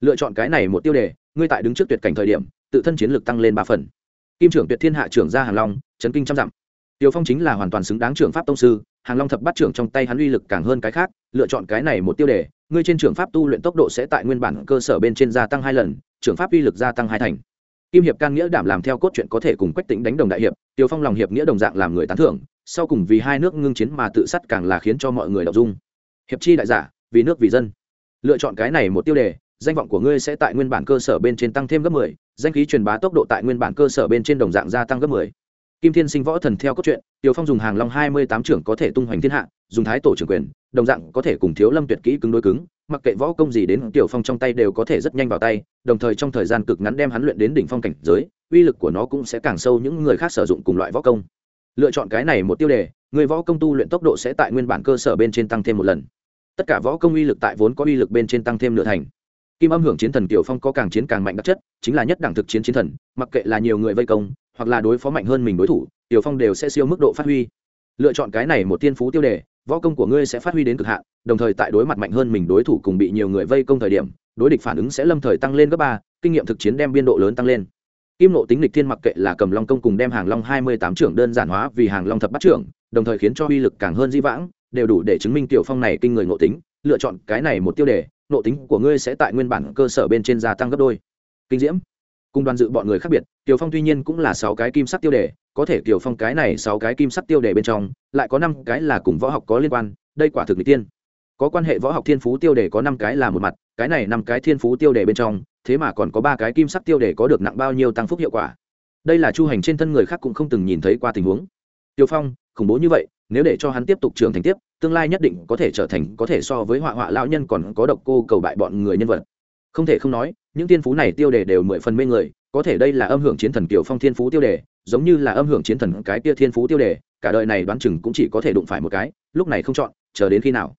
Lựa chọn cái này một tiêu đề, ngươi tại đứng trước tuyệt cảnh thời điểm, tự thân chiến lược tăng lên ba phần. Kim trưởng tuyệt thiên hạ trưởng gia hàng long, chấn kinh trăm dặm. Tiểu phong chính là hoàn toàn xứng đáng trưởng pháp tông sư, hàng long thập bắt trưởng trong tay hắn uy lực càng hơn cái khác, lựa chọn cái này một tiêu đề ngươi trên trường pháp tu luyện tốc độ sẽ tại nguyên bản cơ sở bên trên gia tăng hai lần trường pháp uy lực gia tăng hai thành. Kim hiệp can nghĩa đảm làm theo cốt truyện có thể cùng quách tĩnh đánh đồng đại hiệp tiểu phong lòng hiệp nghĩa đồng dạng làm người tán thưởng sau cùng vì hai nước ngưng chiến mà tự sát càng là khiến cho mọi người đọc dung. Hiệp chi đại giả vì nước vì dân. Lựa chọn cái này một tiêu đề danh vọng của ngươi sẽ tại nguyên bản cơ sở bên trên tăng thêm gấp 10, danh khí truyền bá tốc độ tại nguyên bản cơ sở bên trên đồng dạng gia tăng gấp 10. Kim Thiên Sinh võ thần theo cốt truyện, Tiểu Phong dùng hàng long 28 trưởng có thể tung hoành thiên hạ, dùng thái tổ trưởng quyền, đồng dạng có thể cùng Thiếu Lâm tuyệt kỹ cứng đối cứng, mặc kệ võ công gì đến Tiểu Phong trong tay đều có thể rất nhanh vào tay, đồng thời trong thời gian cực ngắn đem hắn luyện đến đỉnh phong cảnh giới, uy lực của nó cũng sẽ càng sâu những người khác sử dụng cùng loại võ công. Lựa chọn cái này một tiêu đề, người võ công tu luyện tốc độ sẽ tại nguyên bản cơ sở bên trên tăng thêm một lần. Tất cả võ công uy lực tại vốn có uy lực bên trên tăng thêm nửa thành kim âm hưởng chiến thần tiểu phong có càng chiến càng mạnh đặc chất chính là nhất đẳng thực chiến chiến thần mặc kệ là nhiều người vây công hoặc là đối phó mạnh hơn mình đối thủ, tiểu phong đều sẽ siêu mức độ phát huy. Lựa chọn cái này một tiên phú tiêu đề, võ công của ngươi sẽ phát huy đến cực hạn, đồng thời tại đối mặt mạnh hơn mình đối thủ cùng bị nhiều người vây công thời điểm, đối địch phản ứng sẽ lâm thời tăng lên gấp ba, kinh nghiệm thực chiến đem biên độ lớn tăng lên. Kim nộ tính lịch thiên mặc kệ là cầm long công cùng đem hàng long hai mươi tám trưởng đơn giản hóa vì hàng long thập bắt trưởng, đồng thời khiến cho uy lực càng hơn di vãng, đều đủ để chứng minh tiểu phong này kinh người ngộ tính. Lựa chọn cái này một tiêu đề nộ tính của ngươi sẽ tại nguyên bản cơ sở bên trên gia tăng gấp đôi. Kinh diễm cùng đoàn dự bọn người khác biệt, kiều phong tuy nhiên cũng là sáu cái kim sắc tiêu đề, có thể kiều phong cái này sáu cái kim sắc tiêu đề bên trong, lại có năm cái là cùng võ học có liên quan, đây quả thực n tiên. Có quan hệ võ học thiên phú tiêu đề có năm cái là một mặt, cái này năm cái thiên phú tiêu đề bên trong, thế mà còn có ba cái kim sắc tiêu đề có được nặng bao nhiêu tăng phúc hiệu quả. Đây là chu hành trên thân người khác cũng không từng nhìn thấy qua tình huống. Tiêu phong, khủng bố như vậy, nếu để cho hắn tiếp tục trưởng thành tiếp, tương lai nhất định có thể trở thành có thể so với họa họa lão nhân còn có độc cô cầu bại bọn người nhân vật. Không thể không nói những tiên phú này tiêu đề đều mười phần mê người, có thể đây là âm hưởng chiến thần kiểu phong thiên phú tiêu đề, giống như là âm hưởng chiến thần cái kia thiên phú tiêu đề, cả đời này đoán chừng cũng chỉ có thể đụng phải một cái, lúc này không chọn, chờ đến khi nào.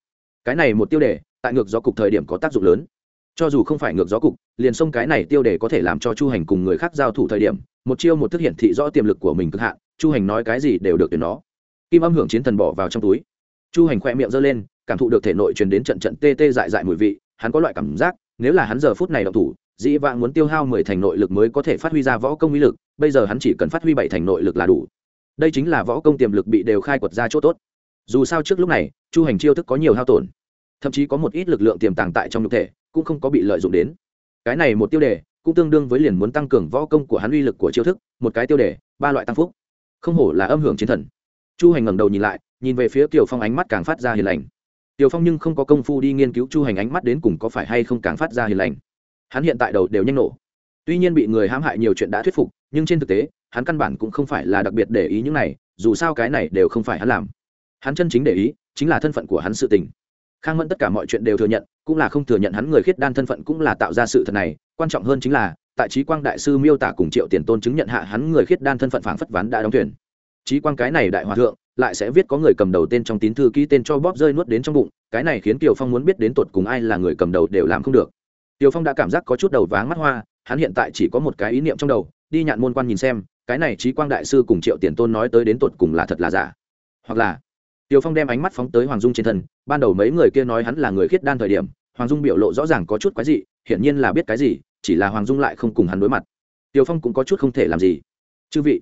Cái này một tiêu đề, tại ngược gió cục thời điểm có tác dụng lớn. Cho dù không phải ngược gió cục, liền sông cái này tiêu đề có thể làm cho chu hành cùng người khác giao thủ thời điểm, một chiêu một thức hiện thị rõ tiềm lực của mình cực hạn, chu hành nói cái gì đều được từ nó. Kim âm hưởng chiến thần bỏ vào trong túi. Chu hành khoe miệng giơ lên, cảm thụ được thể nội truyền đến trận trận tê tê dại dại mùi vị, hắn có loại cảm giác, nếu là hắn giờ phút này động thủ dĩ vãng muốn tiêu hao mười thành nội lực mới có thể phát huy ra võ công uy lực, bây giờ hắn chỉ cần phát huy bảy thành nội lực là đủ. Đây chính là võ công tiềm lực bị đều khai quật ra chỗ tốt. Dù sao trước lúc này, chu hành chiêu thức có nhiều hao tổn, thậm chí có một ít lực lượng tiềm tàng tại trong nhục thể, cũng không có bị lợi dụng đến. Cái này một tiêu đề, cũng tương đương với liền muốn tăng cường võ công của hắn uy lực của chiêu thức, một cái tiêu đề, ba loại tăng phúc. Không hổ là âm hưởng chiến thần. Chu hành ngẩng đầu nhìn lại, nhìn về phía Tiểu phong ánh mắt càng phát ra hiền lành. Tiểu phong nhưng không có công phu đi nghiên cứu chu hành ánh mắt đến cùng có phải hay không càng phát ra hiền lành hắn hiện tại đầu đều nhanh nổ. Tuy nhiên bị người hãm hại nhiều chuyện đã thuyết phục, nhưng trên thực tế, hắn căn bản cũng không phải là đặc biệt để ý những này, dù sao cái này đều không phải hắn làm. Hắn chân chính để ý, chính là thân phận của hắn sự tình. Khang mẫn tất cả mọi chuyện đều thừa nhận, cũng là không thừa nhận hắn người khiết đan thân phận cũng là tạo ra sự thật này. Quan trọng hơn chính là, tại trí quang đại sư miêu tả cùng triệu tiền tôn chứng nhận hạ hắn người khiết đan thân phận phảng phất ván đã đóng thuyền. Trí quang cái này đại hòa thượng, lại sẽ viết có người cầm đầu tên trong tín thư ký tên cho bóp rơi nuốt đến trong bụng, cái này khiến kiều phong muốn biết đến tột cùng ai là người cầm đầu đều làm không được kiều phong đã cảm giác có chút đầu váng mắt hoa, hắn hiện tại chỉ có một cái ý niệm trong đầu, đi nhạn môn quan nhìn xem, cái này trí quang đại sư cùng triệu tiền tôn nói tới đến tột cùng là thật là giả. Hoặc là kiều phong đem ánh mắt phóng tới hoàng dung trên thân, ban đầu mấy người kia nói hắn là người khiết đan thời điểm, hoàng dung biểu lộ rõ ràng có chút quái dị, hiển nhiên là biết cái gì, chỉ là hoàng dung lại không cùng hắn đối mặt. Tiều phong cũng có chút không thể làm gì. Chư vị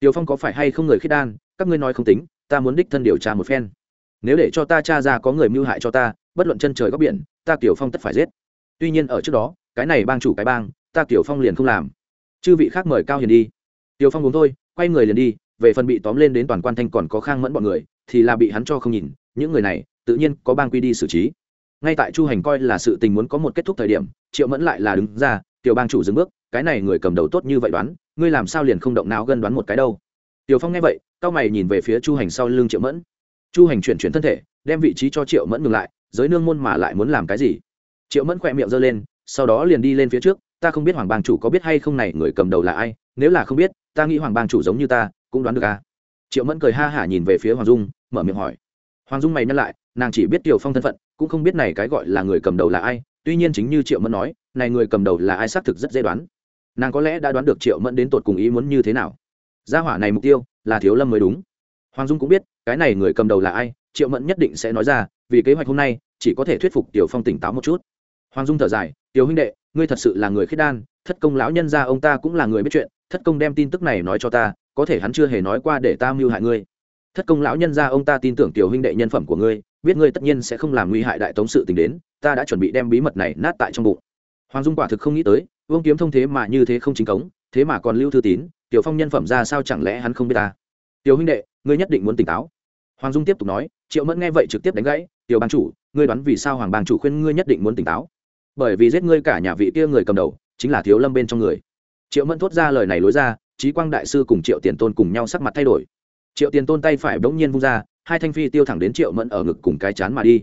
tiều phong có phải hay không người khiết đan? Các ngươi nói không tính, ta muốn đích thân điều tra một phen. Nếu để cho ta cha ra có người mưu hại cho ta, bất luận chân trời góc biển, ta tiểu phong tất phải giết tuy nhiên ở trước đó, cái này bang chủ cái bang, ta tiểu phong liền không làm. Chư vị khác mời cao hiền đi. Tiểu phong uống thôi, quay người liền đi, về phần bị tóm lên đến toàn quan thanh còn có khang mẫn bọn người, thì là bị hắn cho không nhìn, những người này, tự nhiên có bang quy đi xử trí. Ngay tại chu hành coi là sự tình muốn có một kết thúc thời điểm, triệu mẫn lại là đứng ra, tiểu bang chủ dừng bước, cái này người cầm đầu tốt như vậy đoán, ngươi làm sao liền không động não gân đoán một cái đâu? Tiểu phong nghe vậy, cao mày nhìn về phía chu hành sau lưng triệu mẫn. Chu hành chuyển chuyển thân thể, đem vị trí cho triệu mẫn ngừng lại, giới nương môn mà lại muốn làm cái gì? Triệu mẫn khỏe miệng giơ lên, sau đó liền đi lên phía trước, ta không biết hoàng bang chủ có biết hay không này, người cầm đầu là ai? Nếu là không biết, ta nghĩ hoàng bang chủ giống như ta, cũng đoán được à? Triệu mẫn cười ha hả nhìn về phía hoàng dung, mở miệng hỏi. Hoàng dung mày nhắc lại, nàng chỉ biết tiểu phong thân phận, cũng không biết này cái gọi là người cầm đầu là ai, tuy nhiên chính như triệu mẫn nói, này người cầm đầu là ai xác thực rất dễ đoán. Nàng có lẽ đã đoán được triệu mẫn đến tột cùng ý muốn như thế nào. Gia hỏa này mục tiêu là thiếu lâm mới đúng. Hoàng dung cũng biết, cái này người cầm đầu là ai, triệu mẫn nhất định sẽ nói ra, vì kế hoạch hôm nay, chỉ có thể thuyết phục tiểu phong tỉnh táo một chút hoàng dung thở dài, tiểu huynh đệ, ngươi thật sự là người khiết đan, thất công lão nhân ra ông ta cũng là người biết chuyện, thất công đem tin tức này nói cho ta, có thể hắn chưa hề nói qua để ta mưu hại ngươi. Thất công lão nhân ra ông ta tin tưởng tiểu huynh đệ nhân phẩm của ngươi, biết ngươi tất nhiên sẽ không làm nguy hại đại tống sự tình đến, ta đã chuẩn bị đem bí mật này nát tại trong bụng. Hoàng dung quả thực không nghĩ tới, vương kiếm thông thế mà như thế không chính cống, thế mà còn lưu thư tín, tiểu phong nhân phẩm ra sao chẳng lẽ hắn không biết ta? Tiểu huynh đệ, ngươi nhất định muốn tỉnh táo. Hoàng dung tiếp tục nói, triệu mẫn nghe vậy trực tiếp đánh gãy, tiểu bang chủ, ngươi đoán vì sao hoàng bang chủ khuyên ngươi nhất định muốn tỉnh táo? Bởi vì giết ngươi cả nhà vị kia người cầm đầu, chính là thiếu lâm bên trong người. Triệu mẫn thốt ra lời này lối ra trí quang đại sư cùng triệu tiền tôn cùng nhau sắc mặt thay đổi. Triệu tiền tôn tay phải bỗng nhiên vung ra, hai thanh phi tiêu thẳng đến triệu mẫn ở ngực cùng cái chán mà đi.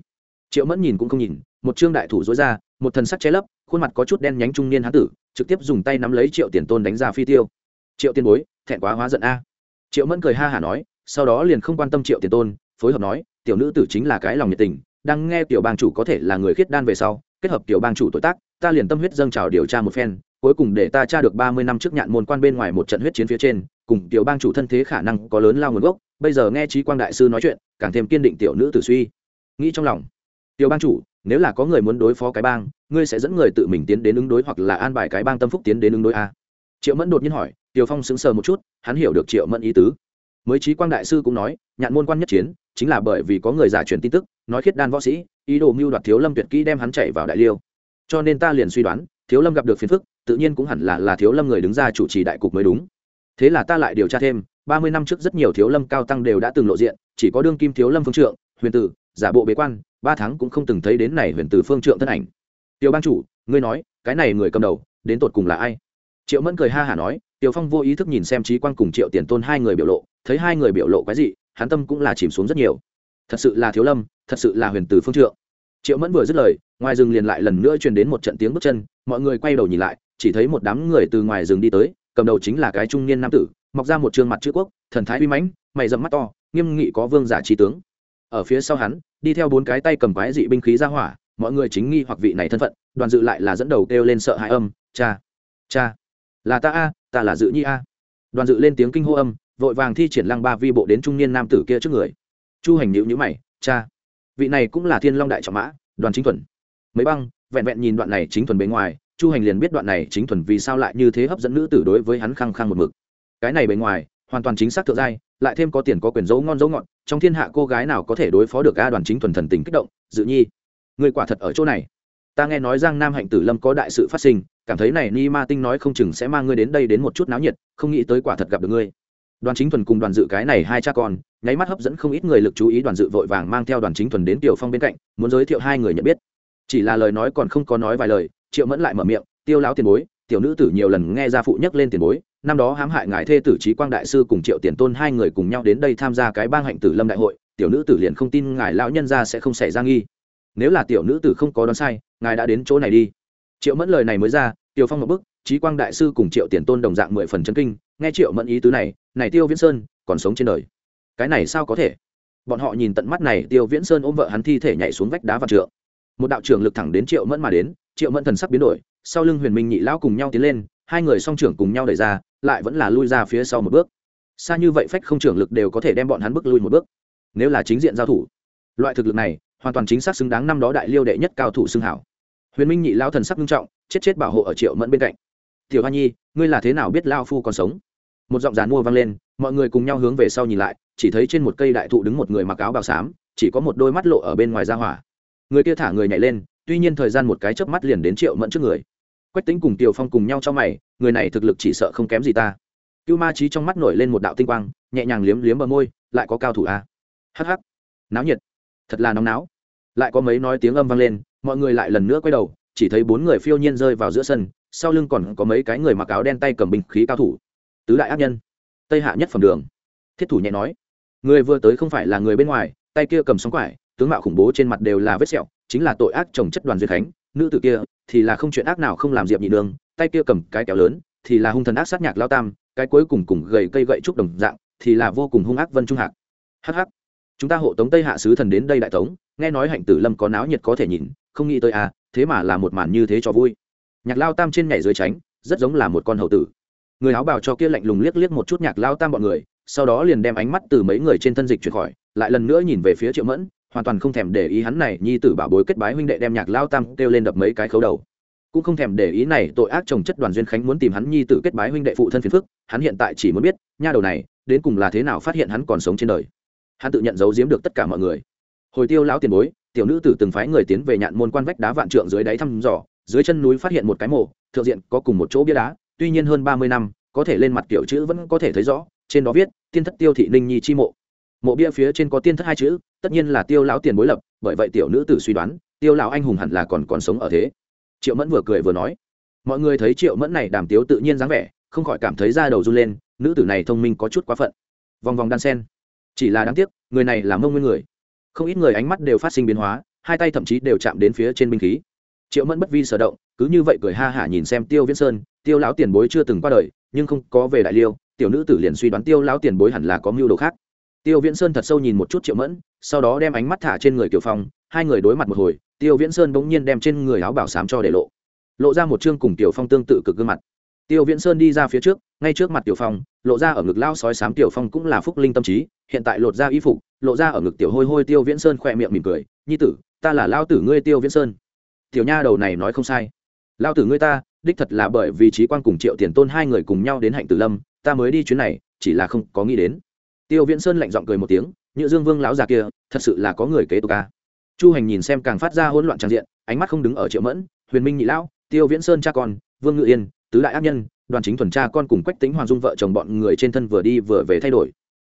Triệu mẫn nhìn cũng không nhìn, một trương đại thủ dối ra, một thần sắc che lấp, khuôn mặt có chút đen nhánh trung niên hán tử, trực tiếp dùng tay nắm lấy triệu tiền tôn đánh ra phi tiêu. Triệu tiền bối, thẹn quá hóa giận a. Triệu mẫn cười ha hả nói, sau đó liền không quan tâm triệu tiền tôn, phối hợp nói, tiểu nữ tử chính là cái lòng nhiệt tình, đang nghe tiểu bang chủ có thể là người khiết đan về sau kết hợp tiểu bang chủ tội tác, ta liền tâm huyết dâng trào điều tra một phen, cuối cùng để ta tra được ba mươi năm trước nhạn môn quan bên ngoài một trận huyết chiến phía trên, cùng tiểu bang chủ thân thế khả năng có lớn lao nguồn gốc, bây giờ nghe trí quang đại sư nói chuyện, càng thêm kiên định tiểu nữ tử suy. Nghĩ trong lòng, tiểu bang chủ, nếu là có người muốn đối phó cái bang, ngươi sẽ dẫn người tự mình tiến đến ứng đối hoặc là an bài cái bang tâm phúc tiến đến ứng đối a? Triệu mẫn đột nhiên hỏi, tiểu phong sững sờ một chút, hắn hiểu được triệu mẫn ý tứ mới trí quang đại sư cũng nói, nhạn môn quan nhất chiến, chính là bởi vì có người giả truyền tin tức, nói khiết đan võ sĩ, ý đồ mưu đoạt thiếu lâm tuyệt kỹ đem hắn chạy vào đại liêu. Cho nên ta liền suy đoán, thiếu lâm gặp được phiền phức, tự nhiên cũng hẳn là là thiếu lâm người đứng ra chủ trì đại cục mới đúng. Thế là ta lại điều tra thêm, ba mươi năm trước rất nhiều thiếu lâm cao tăng đều đã từng lộ diện, chỉ có đương kim thiếu lâm phương trượng, huyền tử, giả bộ bế quan, ba tháng cũng không từng thấy đến này huyền tử phương trượng thân ảnh. Tiêu ban chủ, ngươi nói, cái này người cầm đầu, đến tột cùng là ai? Triệu mẫn cười ha hả nói tiểu phong vô ý thức nhìn xem trí quan cùng triệu tiền tôn hai người biểu lộ, thấy hai người biểu lộ cái gì hắn tâm cũng là chìm xuống rất nhiều. Thật sự là thiếu lâm, thật sự là huyền tử phương trượng. Triệu mẫn vừa dứt lời, ngoài rừng liền lại lần nữa truyền đến một trận tiếng bước chân, mọi người quay đầu nhìn lại, chỉ thấy một đám người từ ngoài rừng đi tới, cầm đầu chính là cái trung niên nam tử, mọc ra một t mặt chữ quốc, thần thái uy mãnh, mày dầm mắt to, nghiêm nghị có vương giả trí tướng. Ở phía sau hắn, đi theo bốn cái tay cầm quái dị binh khí ra hỏa, mọi người chính nghi hoặc vị này thân phận, đoàn dự lại là dẫn đầu kêu lên sợ hãi âm, cha cha, là ta a ta là dự nhi a. Đoàn dự lên tiếng kinh hô âm vội vàng thi triển lăng ba vi bộ đến trung niên nam tử kia trước người. Chu hành nhữ nhữ mày cha vị này cũng là thiên long đại trọng mã đoàn chính thuần. Mấy băng vẹn vẹn nhìn đoạn này chính thuần bề ngoài chu hành liền biết đoạn này chính thuần vì sao lại như thế hấp dẫn nữ tử đối với hắn khăng khăng một mực. Cái này bề ngoài hoàn toàn chính xác thượng giai lại thêm có tiền có quyền dấu ngon dấu ngọn, trong thiên hạ cô gái nào có thể đối phó được a đoàn chính thuần thần tình kích động dự nhi người quả thật ở chỗ này. Ta nghe nói giang nam hạnh tử lâm có đại sự phát sinh cảm thấy này ni ma tinh nói không chừng sẽ mang ngươi đến đây đến một chút náo nhiệt, không nghĩ tới quả thật gặp được ngươi. Đoàn chính thuần cùng đoàn dự cái này hai cha con, nháy mắt hấp dẫn không ít người lực chú ý đoàn dự vội vàng mang theo đoàn chính thuần đến tiểu phong bên cạnh, muốn giới thiệu hai người nhận biết. Chỉ là lời nói còn không có nói vài lời, triệu mẫn lại mở miệng, tiêu lão tiền bối, tiểu nữ tử nhiều lần nghe gia phụ nhắc lên tiền bối, năm đó hãm hại ngài thê tử trí quang đại sư cùng triệu tiền tôn hai người cùng nhau đến đây tham gia cái bang hạnh tử lâm đại hội, tiểu nữ tử liền không tin ngài lão nhân ra sẽ không xảy ra nghi. Nếu là tiểu nữ tử không có đoán sai, ngài đã đến chỗ này đi triệu mẫn lời này mới ra, Tiêu phong một bức trí quang đại sư cùng triệu tiền tôn đồng dạng mười phần chân kinh, nghe triệu mẫn ý tứ này này tiêu viễn sơn còn sống trên đời. Cái này sao có thể? Bọn họ nhìn tận mắt này, tiêu viễn sơn ôm vợ hắn thi thể nhảy xuống vách đá và trượng. Một đạo trưởng lực thẳng đến triệu mẫn mà đến, triệu mẫn thần sắc biến đổi, sau lưng huyền minh nhị lão cùng nhau tiến lên, hai người song trưởng cùng nhau đẩy ra, lại vẫn là lui ra phía sau một bước. Xa như vậy phách không trưởng lực đều có thể đem bọn hắn bước lui một bước. Nếu là chính diện giao thủ, loại thực lực này, hoàn toàn chính xác xứng đáng năm đó đại liêu đệ nhất cao thủ xưng hảo huyền minh nhị lao thần sắc nghiêm trọng, chết chết bảo hộ ở triệu mẫn bên cạnh. Tiểu hoa nhi, ngươi là thế nào biết lao phu còn sống? Một giọng dàn mua vang lên, mọi người cùng nhau hướng về sau nhìn lại, chỉ thấy trên một cây đại thụ đứng một người mặc áo bào xám, chỉ có một đôi mắt lộ ở bên ngoài ra hỏa. Người kia thả người nhảy lên, tuy nhiên thời gian một cái chớp mắt liền đến triệu mẫn trước người. Quách tính cùng tiều phong cùng nhau cho mày, người này thực lực chỉ sợ không kém gì ta. Cưu ma trí trong mắt nổi lên một đạo tinh quang, nhẹ nhàng liếm liếm bờ môi, lại có cao thủ a à? hh náo nhiệt. Thật là nóng náo. Lại có mấy nói tiếng âm vang lên mọi người lại lần nữa quay đầu, chỉ thấy bốn người phiêu nhiên rơi vào giữa sân, sau lưng còn có mấy cái người mặc áo đen tay cầm bình khí cao thủ. Tứ đại ác nhân. Tây hạ nhất phẩm đường. Thiết thủ nhẹ nói. Người vừa tới không phải là người bên ngoài, tay kia cầm sóng quải, tướng mạo khủng bố trên mặt đều là vết sẹo, chính là tội ác trồng chất đoàn duyên khánh, nữ tử kia thì là không chuyện ác nào không làm diệp nhị nương tay kia cầm cái kéo lớn thì là hung thần ác sát nhạc lao tam, cái cuối cùng cùng gầy cây gậy trúc đồng dạng thì là vô cùng hung ác vân trung hạc. Hh chúng ta hộ tống tây hạ sứ thần đến đây đại tống, nghe nói hạnh tử lâm có náo nhiệt có thể nhìn, không nghĩ tới à thế mà là một màn như thế cho vui. Nhạc lao tam trên nhảy dưới tránh, rất giống là một con hậu tử. Người áo bào cho kia lạnh lùng liếc liếc một chút nhạc lao tam bọn người, sau đó liền đem ánh mắt từ mấy người trên thân dịch chuyển khỏi, lại lần nữa nhìn về phía triệu mẫn, hoàn toàn không thèm để ý hắn này, nhi tử bảo bối kết bái huynh đệ đem nhạc lao tam kêu lên đập mấy cái khấu đầu. Cũng không thèm để ý này, tội ác chồng chất đoàn duyên khánh muốn tìm hắn nhi tử kết bái huynh đệ phụ thân phiền phức, hắn hiện tại chỉ muốn biết, nha đầu này, đến cùng là thế nào phát hiện hắn còn sống trên đời hắn tự nhận giấu giếm được tất cả mọi người. Hồi tiêu lão tiền bối, tiểu nữ tử từng phái người tiến về nhạn môn quan vách đá vạn trượng dưới đáy thăm dò, dưới chân núi phát hiện một cái mộ, thượng diện có cùng một chỗ bia đá, tuy nhiên hơn ba mươi năm, có thể lên mặt kiểu chữ vẫn có thể thấy rõ, trên đó viết, tiên thất tiêu thị ninh nhi chi mộ. Mộ bia phía trên có tiên thất hai chữ, tất nhiên là tiêu lão tiền bối lập, bởi vậy tiểu nữ tử suy đoán, tiêu lão anh hùng hẳn là còn còn sống ở thế. Triệu mẫn vừa cười vừa nói, mọi người thấy triệu mẫn này đàm tiếu tự nhiên dáng vẻ, không khỏi cảm thấy da đầu run lên, nữ tử này thông minh có chút quá phận. Vòng vòng đan sen chỉ là đáng tiếc, người này là mông nguyên người. Không ít người ánh mắt đều phát sinh biến hóa, hai tay thậm chí đều chạm đến phía trên binh khí. Triệu mẫn bất vi sở động, cứ như vậy cười ha hả nhìn xem tiêu viễn sơn, tiêu lão tiền bối chưa từng qua đời, nhưng không có về đại liêu, tiểu nữ tử liền suy đoán tiêu lão tiền bối hẳn là có mưu đồ khác. Tiêu viễn sơn thật sâu nhìn một chút triệu mẫn, sau đó đem ánh mắt thả trên người kiều phong, hai người đối mặt một hồi, tiêu viễn sơn bỗng nhiên đem trên người áo bảo sám cho để lộ. Lộ ra một chương cùng tiểu phong tương tự cực gương mặt tiêu viễn sơn đi ra phía trước, ngay trước mặt tiểu phong, lộ ra ở ngực lao sói sám tiểu phong cũng là phúc linh tâm trí, hiện tại lột ra y phục, lộ ra ở ngực tiểu hôi hôi tiêu viễn sơn khỏe miệng mỉm cười, nhi tử, ta là lao tử ngươi tiêu viễn sơn. Tiểu nha đầu này nói không sai. Lao tử ngươi ta, đích thật là bởi vì trí quan cùng triệu tiền tôn hai người cùng nhau đến hạnh tử lâm, ta mới đi chuyến này, chỉ là không có nghĩ đến. Tiêu viễn sơn lạnh giọng cười một tiếng như dương vương lão già kia, thật sự là có người kế tục ca chu hành nhìn xem càng phát ra hỗn loạn tràn diện, ánh mắt không đứng ở triệu mẫn, huyền minh nhị lão, tiêu viễn sơn cha con, vương ngự yên tứ đại ác nhân, đoàn chính thuần cha con cùng quách tính hoàng dung vợ chồng bọn người trên thân vừa đi vừa về thay đổi.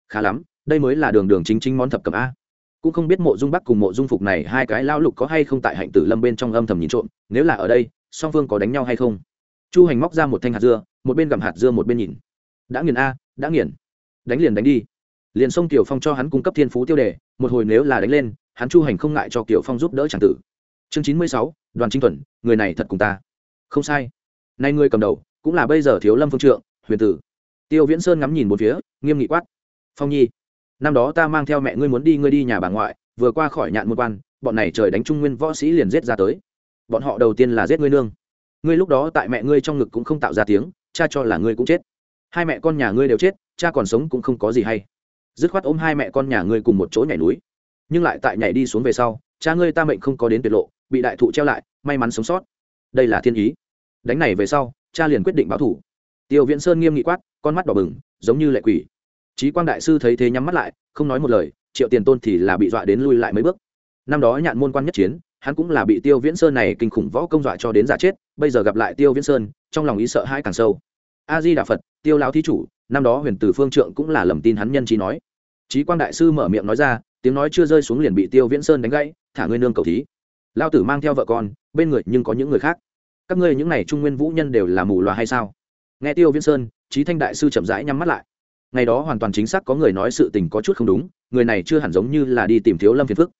Khá lắm, đây mới là đường đường chính chính món thập cầm a. Cũng không biết mộ dung bắc cùng mộ dung phục này hai cái lao lục có hay không tại hạnh tử lâm bên trong âm thầm nhìn trộm, nếu là ở đây, song phương có đánh nhau hay không? Chu hành móc ra một thanh hạt dưa, một bên gặm hạt dưa một bên nhìn. Đã nghiền a, đã nghiền. Đánh liền đánh đi. Liền xông tiểu phong cho hắn cung cấp thiên phú tiêu đề, một hồi nếu là đánh lên, hắn chu hành không ngại cho tiểu phong giúp đỡ tràng tử. Chương chín mươi sáu, đoàn chính thuần, người này thật cùng ta. Không sai nay ngươi cầm đầu, cũng là bây giờ thiếu lâm phương trượng, huyền tử. Tiêu viễn sơn ngắm nhìn một phía, nghiêm nghị quát. Phong nhi, năm đó ta mang theo mẹ ngươi muốn đi ngươi đi nhà bà ngoại, vừa qua khỏi nhạn một quan, bọn này trời đánh trung nguyên võ sĩ liền giết ra tới. Bọn họ đầu tiên là giết ngươi nương. Ngươi lúc đó tại mẹ ngươi trong ngực cũng không tạo ra tiếng, cha cho là ngươi cũng chết. Hai mẹ con nhà ngươi đều chết, cha còn sống cũng không có gì hay. Dứt khoát ôm hai mẹ con nhà ngươi cùng một chỗ nhảy núi. Nhưng lại tại nhảy đi xuống về sau, cha ngươi ta mệnh không có đến tuyệt lộ, bị đại thụ treo lại, may mắn sống sót. Đây là thiên ý đánh này về sau, cha liền quyết định báo thủ. Tiêu viễn sơn nghiêm nghị quát, con mắt đỏ bừng, giống như lệ quỷ. Trí quang đại sư thấy thế nhắm mắt lại, không nói một lời, triệu tiền tôn thì là bị dọa đến lui lại mấy bước. Năm đó nhạn môn quan nhất chiến, hắn cũng là bị tiêu viễn sơn này kinh khủng võ công dọa cho đến giả chết, bây giờ gặp lại tiêu viễn sơn, trong lòng ý sợ hãi càng sâu. A di đà phật tiêu lão thí chủ, năm đó huyền tử phương trượng cũng là lầm tin hắn nhân trí nói. Trí quang đại sư mở miệng nói ra, tiếng nói chưa rơi xuống liền bị tiêu viễn sơn đánh gãy, thả ngươi nương cầu thí. Lao tử mang theo vợ con, bên người nhưng có những người khác các ngươi những này trung nguyên vũ nhân đều là mù loà hay sao? Nghe tiêu viễn sơn trí thanh đại sư chậm rãi nhắm mắt lại. Ngày đó hoàn toàn chính xác có người nói sự tình có chút không đúng, người này chưa hẳn giống như là đi tìm thiếu lâm phiền phức.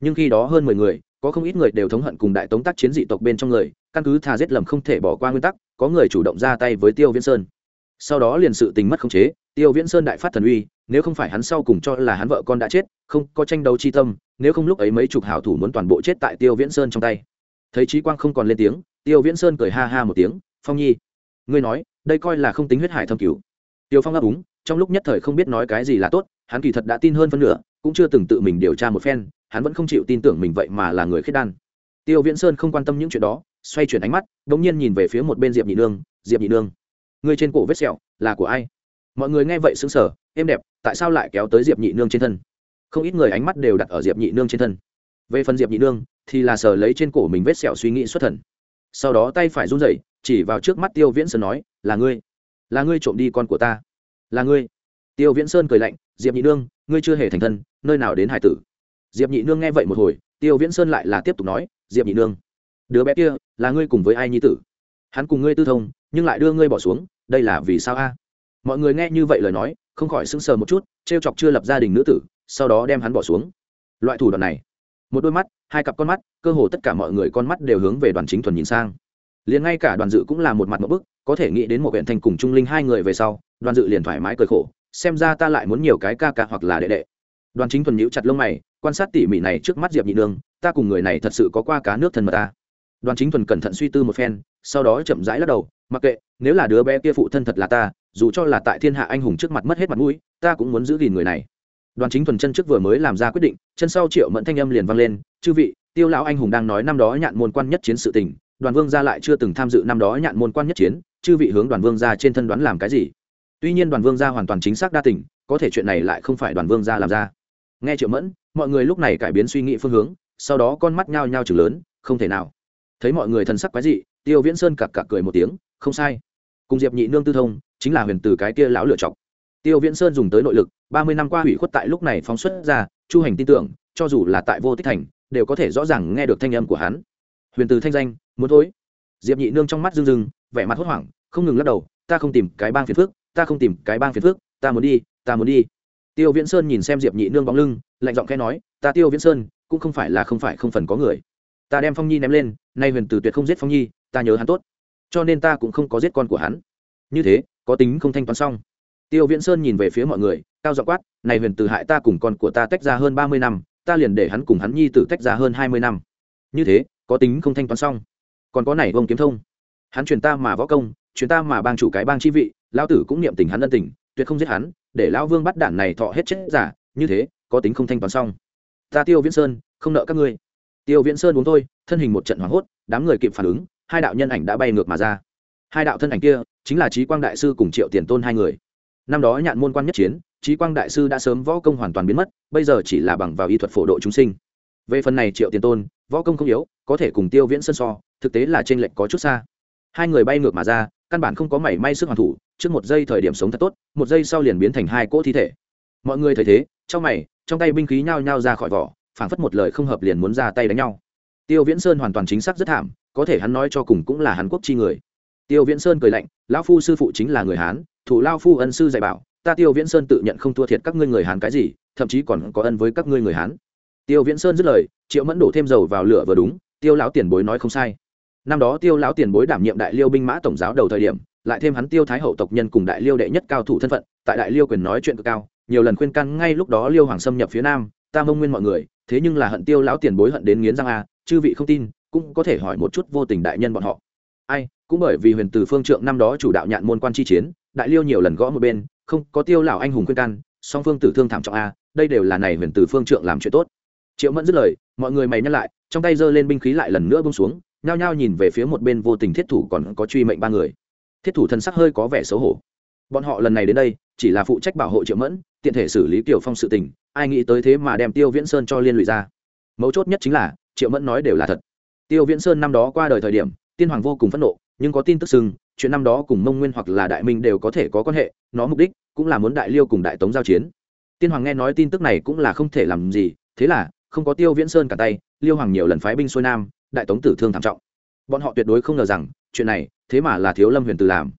Nhưng khi đó hơn mười người, có không ít người đều thống hận cùng đại tống tác chiến dị tộc bên trong người, căn cứ thà giết lầm không thể bỏ qua nguyên tắc, có người chủ động ra tay với tiêu viễn sơn. Sau đó liền sự tình mất khống chế, tiêu viễn sơn đại phát thần uy, nếu không phải hắn sau cùng cho là hắn vợ con đã chết, không có tranh đấu chi tâm, nếu không lúc ấy mấy chục hảo thủ muốn toàn bộ chết tại tiêu viễn sơn trong tay. Thấy trí quang không còn lên tiếng tiêu viễn sơn cười ha ha một tiếng, phong nhi, ngươi nói, đây coi là không tính huyết hải thâm cứu tiêu phong ấp úng, trong lúc nhất thời không biết nói cái gì là tốt, hắn kỳ thật đã tin hơn phân nửa, cũng chưa từng tự mình điều tra một phen, hắn vẫn không chịu tin tưởng mình vậy mà là người khiết đan. Tiêu viễn sơn không quan tâm những chuyện đó, xoay chuyển ánh mắt đ ỗ n g nhiên nhìn về phía một bên diệp nhị nương, diệp nhị nương người trên cổ vết sẹo là của ai? Mọi người nghe vậy xứng sở êm đẹp, tại sao lại kéo tới diệp nhị nương trên thân? Không ít người ánh mắt đều đặt ở diệp nhị nương trên thân. Về phần diệp nhị nương, thì là sờ lấy trên cổ mình vết sẹo suy nghĩ xuất thần sau đó tay phải run rẩy, chỉ vào trước mắt tiêu viễn sơn nói, là ngươi là ngươi trộm đi con của ta, là ngươi. Tiêu viễn sơn cười lạnh, diệp nhị nương, ngươi chưa hề thành thân, nơi nào đến hải tử? Diệp nhị nương nghe vậy một hồi, tiêu viễn sơn lại là tiếp tục nói, diệp nhị nương, đứa bé kia, là ngươi cùng với ai nhi tử? Hắn cùng ngươi tư thông, nhưng lại đưa ngươi bỏ xuống, đây là vì sao a? Mọi người nghe như vậy lời nói, không khỏi sững sờ một chút t r e o chọc chưa lập gia đình nữ tử, sau đó đem hắn bỏ xuống. Loại thủ đoạn này một đôi mắt, hai cặp con mắt, cơ hồ tất cả mọi người con mắt đều hướng về đoàn chính thuần nhìn sang. Liền ngay cả đoàn dự cũng là một mặt một bức, có thể nghĩ đến một huyện thành cùng trung linh hai người về sau, đoàn dự liền thoải mái cười khổ, xem ra ta lại muốn nhiều cái ca ca hoặc là đệ đệ. Đoàn chính thuần nhíu chặt lông mày, quan sát tỉ mỉ này trước mắt diệp nhị nương, ta cùng người này thật sự có qua cá nước thân mật ta. Đoàn chính thuần cẩn thận suy tư một phen, sau đó chậm rãi lắc đầu, mặc kệ, nếu là đứa bé kia phụ thân thật là ta, dù cho là tại thiên hạ anh hùng trước mặt mất hết mặt mũi, ta cũng muốn giữ gìn người này đoàn chính thuần chân trước vừa mới làm ra quyết định, chân sau triệu mẫn thanh âm liền vang lên, chư vị, tiêu lão anh hùng đang nói năm đó nhạn môn quan nhất chiến sự tình, đoàn vương gia lại chưa từng tham dự năm đó nhạn môn quan nhất chiến, chư vị hướng đoàn vương gia trên thân đoán làm cái gì? Tuy nhiên đoàn vương gia hoàn toàn chính xác đa tình, có thể chuyện này lại không phải đoàn vương gia làm ra. Nghe triệu mẫn, mọi người lúc này cải biến suy nghĩ phương hướng, sau đó con mắt nhao nhao chừng lớn, không thể nào. Thấy mọi người thần sắc quái dị, tiêu viễn sơn cặc cặc cười một tiếng, không sai. Cùng diệp nhị nương tư thông, chính là huyền từ cái kia lão lựa chọc tiêu viễn sơn dùng tới nội lực, ba mươi năm qua hủy khuất tại lúc này phóng xuất ra, chu hành tin tưởng, cho dù là tại vô tích thành, đều có thể rõ ràng nghe được thanh âm của hắn. Huyền từ thanh danh, muốn thối diệp nhị nương trong mắt rưng rưng, vẻ mặt hốt hoảng, không ngừng lắc đầu, ta không tìm cái bang phiền phước ta không tìm cái bang phiền phước ta muốn đi, ta muốn đi. Tiêu viễn sơn nhìn xem diệp nhị nương bóng lưng, lạnh giọng khẽ nói, ta tiêu viễn sơn, cũng không phải là không phải không phần có người. Ta đem phong nhi ném lên, nay huyền từ tuyệt không giết phong nhi, ta nhớ hắn tốt. Cho nên ta cũng không có giết con của hắn. Như thế, có tính không thanh toán xong tiêu viễn sơn nhìn về phía mọi người, cao dọ quát, này huyền từ hại ta cùng con của ta tách ra hơn ba mươi năm, ta liền để hắn cùng hắn nhi tử tách ra hơn hai mươi năm. Như thế, có tính không thanh toán xong. Còn có này vông kiếm thông. Hắn truyền ta mà võ công, truyền ta mà bang chủ cái bang chi vị lao tử cũng niệm tình hắn ân tình, tuyệt không giết hắn, để lão vương bắt đạn này thọ hết chết giả, như thế, có tính không thanh toán xong. Ta tiêu viễn sơn, không nợ các ngươi. Tiêu viễn sơn uống thôi, thân hình một trận hoảng hốt, đám người kịp phản ứng, hai đạo nhân ảnh đã bay ngược mà ra. Hai đạo thân ảnh kia, chính là trí quang đại sư cùng triệu tiền tôn hai người năm đó nhạn môn quan nhất chiến trí quang đại sư đã sớm võ công hoàn toàn biến mất, bây giờ chỉ là bằng vào y thuật phổ độ chúng sinh. Về phần này triệu tiền tôn, võ công không yếu, có thể cùng tiêu viễn sân so, thực tế là t r ê n lệch có chút xa. Hai người bay ngược mà ra, căn bản không có mảy may sức hoàn thủ, trước một giây thời điểm sống thật tốt, một giây sau liền biến thành hai cỗ thi thể. Mọi người thấy thế, trong mày, trong tay binh khí nhao nhao ra khỏi vỏ, phảng phất một lời không hợp liền muốn ra tay đánh nhau. Tiêu viễn sơn hoàn toàn chính xác rất thảm, có thể hắn nói cho cùng cũng là hàn quốc chi người. Tiêu viễn sơn cười lạnh, lão phu sư phụ chính là người hán thủ lao phu ân sư dạy bảo, ta tiêu viễn sơn tự nhận không thua thiệt các ngươi người hán cái gì, thậm chí còn có ân với các ngươi người hán. Tiêu viễn sơn dứt lời, triệu mẫn đổ thêm dầu vào lửa vừa đúng, tiêu lão tiền bối nói không sai. Năm đó tiêu lão tiền bối đảm nhiệm đại liêu binh mã tổng giáo đầu thời điểm, lại thêm hắn tiêu thái hậu tộc nhân cùng đại liêu đệ nhất cao thủ thân phận, tại đại liêu quyền nói chuyện cực cao, nhiều lần khuyên can ngay lúc đó liêu hoàng xâm nhập phía nam, ta mông nguyên mọi người, thế nhưng là hận tiêu lão tiền bối hận đến nghiến răng a, chư vị không tin, cũng có thể hỏi một chút vô tình đại nhân bọn họ ai, cũng bởi vì huyền từ phương trượng năm đó chủ đạo nhạn môn quan chi chiến, đại liêu nhiều lần gõ một bên, không có tiêu lão anh hùng khuyên can, song phương tử thương thảm trọng a, đây đều là này huyền từ phương trượng làm chuyện tốt. Triệu mẫn dứt lời, mọi người mày nhắc lại, trong tay giơ lên binh khí lại lần nữa bông xuống, nhao nhao nhìn về phía một bên vô tình thiết thủ còn có truy mệnh ba người. Thiết thủ thân sắc hơi có vẻ xấu hổ. Bọn họ lần này đến đây, chỉ là phụ trách bảo hộ triệu mẫn, tiện thể xử lý kiểu phong sự tình, ai nghĩ tới thế mà đem tiêu viễn sơn cho liên lụy ra. Mấu chốt nhất chính là, triệu mẫn nói đều là thật. Tiêu viễn sơn năm đó qua đời thời điểm tiên hoàng vô cùng phẫn nộ, nhưng có tin tức sưng chuyện năm đó cùng mông nguyên hoặc là đại minh đều có thể có quan hệ, nó mục đích cũng là muốn đại liêu cùng đại tống giao chiến. Tiên hoàng nghe nói tin tức này cũng là không thể làm gì, thế là không có tiêu viễn sơn cả tay, liêu hoàng nhiều lần phái binh xuôi nam, đại tống tử thương thảm trọng. Bọn họ tuyệt đối không ngờ rằng, chuyện này thế mà là thiếu lâm huyền từ làm.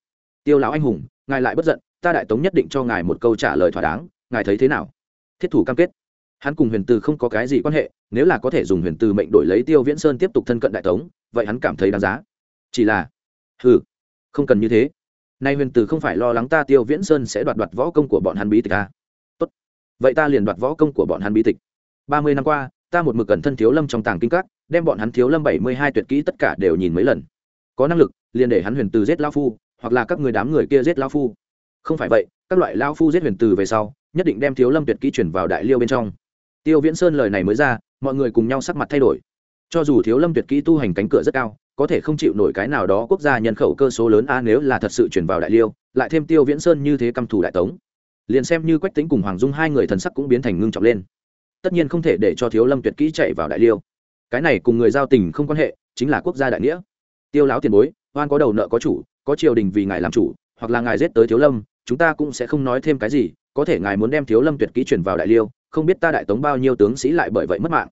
Tiêu lão anh hùng, ngài lại bất giận, ta đại tống nhất định cho ngài một câu trả lời thỏa đáng, ngài thấy thế nào? Thiết thủ cam kết. Hắn cùng huyền từ không có cái gì quan hệ, nếu là có thể dùng huyền từ mệnh đổi lấy tiêu viễn sơn tiếp tục thân cận đại tống, vậy hắn cảm thấy đáng giá chỉ là, hừ, không cần như thế. Nay huyền tử không phải lo lắng ta tiêu viễn sơn sẽ đoạt đoạt võ công của bọn hắn bí tịch à. tốt. Vậy ta liền đoạt võ công của bọn hắn bí tịch. Ba mươi năm qua, ta một mực cần thân thiếu lâm trong tàng kinh các, đem bọn hắn thiếu lâm bảy mươi hai tuyệt kỹ tất cả đều nhìn mấy lần. Có năng lực, liền để hắn huyền từ giết lao phu, hoặc là các người đám người kia giết lao phu. Không phải vậy, các loại lao phu giết huyền từ về sau, nhất định đem thiếu lâm tuyệt kỹ chuyển vào đại liêu bên trong. Tiêu viễn sơn lời này mới ra, mọi người cùng nhau sắc mặt thay đổi. Cho dù thiếu lâm tuyệt kỹ tu hành cánh cửa rất cao có thể không chịu nổi cái nào đó quốc gia nhân khẩu cơ số lớn a, nếu là thật sự chuyển vào đại liêu, lại thêm tiêu viễn sơn như thế căm thủ đại tống. Liền xem như quách tính cùng hoàng dung hai người thần sắc cũng biến thành ngưng trọng lên. Tất nhiên không thể để cho thiếu lâm tuyệt kỹ chạy vào đại liêu. Cái này cùng người giao tình không quan hệ, chính là quốc gia đại nghĩa. Tiêu láo tiền bối, oan có đầu nợ có chủ, có triều đình vì ngài làm chủ, hoặc là ngài giết tới thiếu lâm, chúng ta cũng sẽ không nói thêm cái gì, có thể ngài muốn đem thiếu lâm tuyệt kỹ chuyển vào đại liêu, không biết ta đại tống bao nhiêu tướng sĩ lại bởi vậy mất mạng.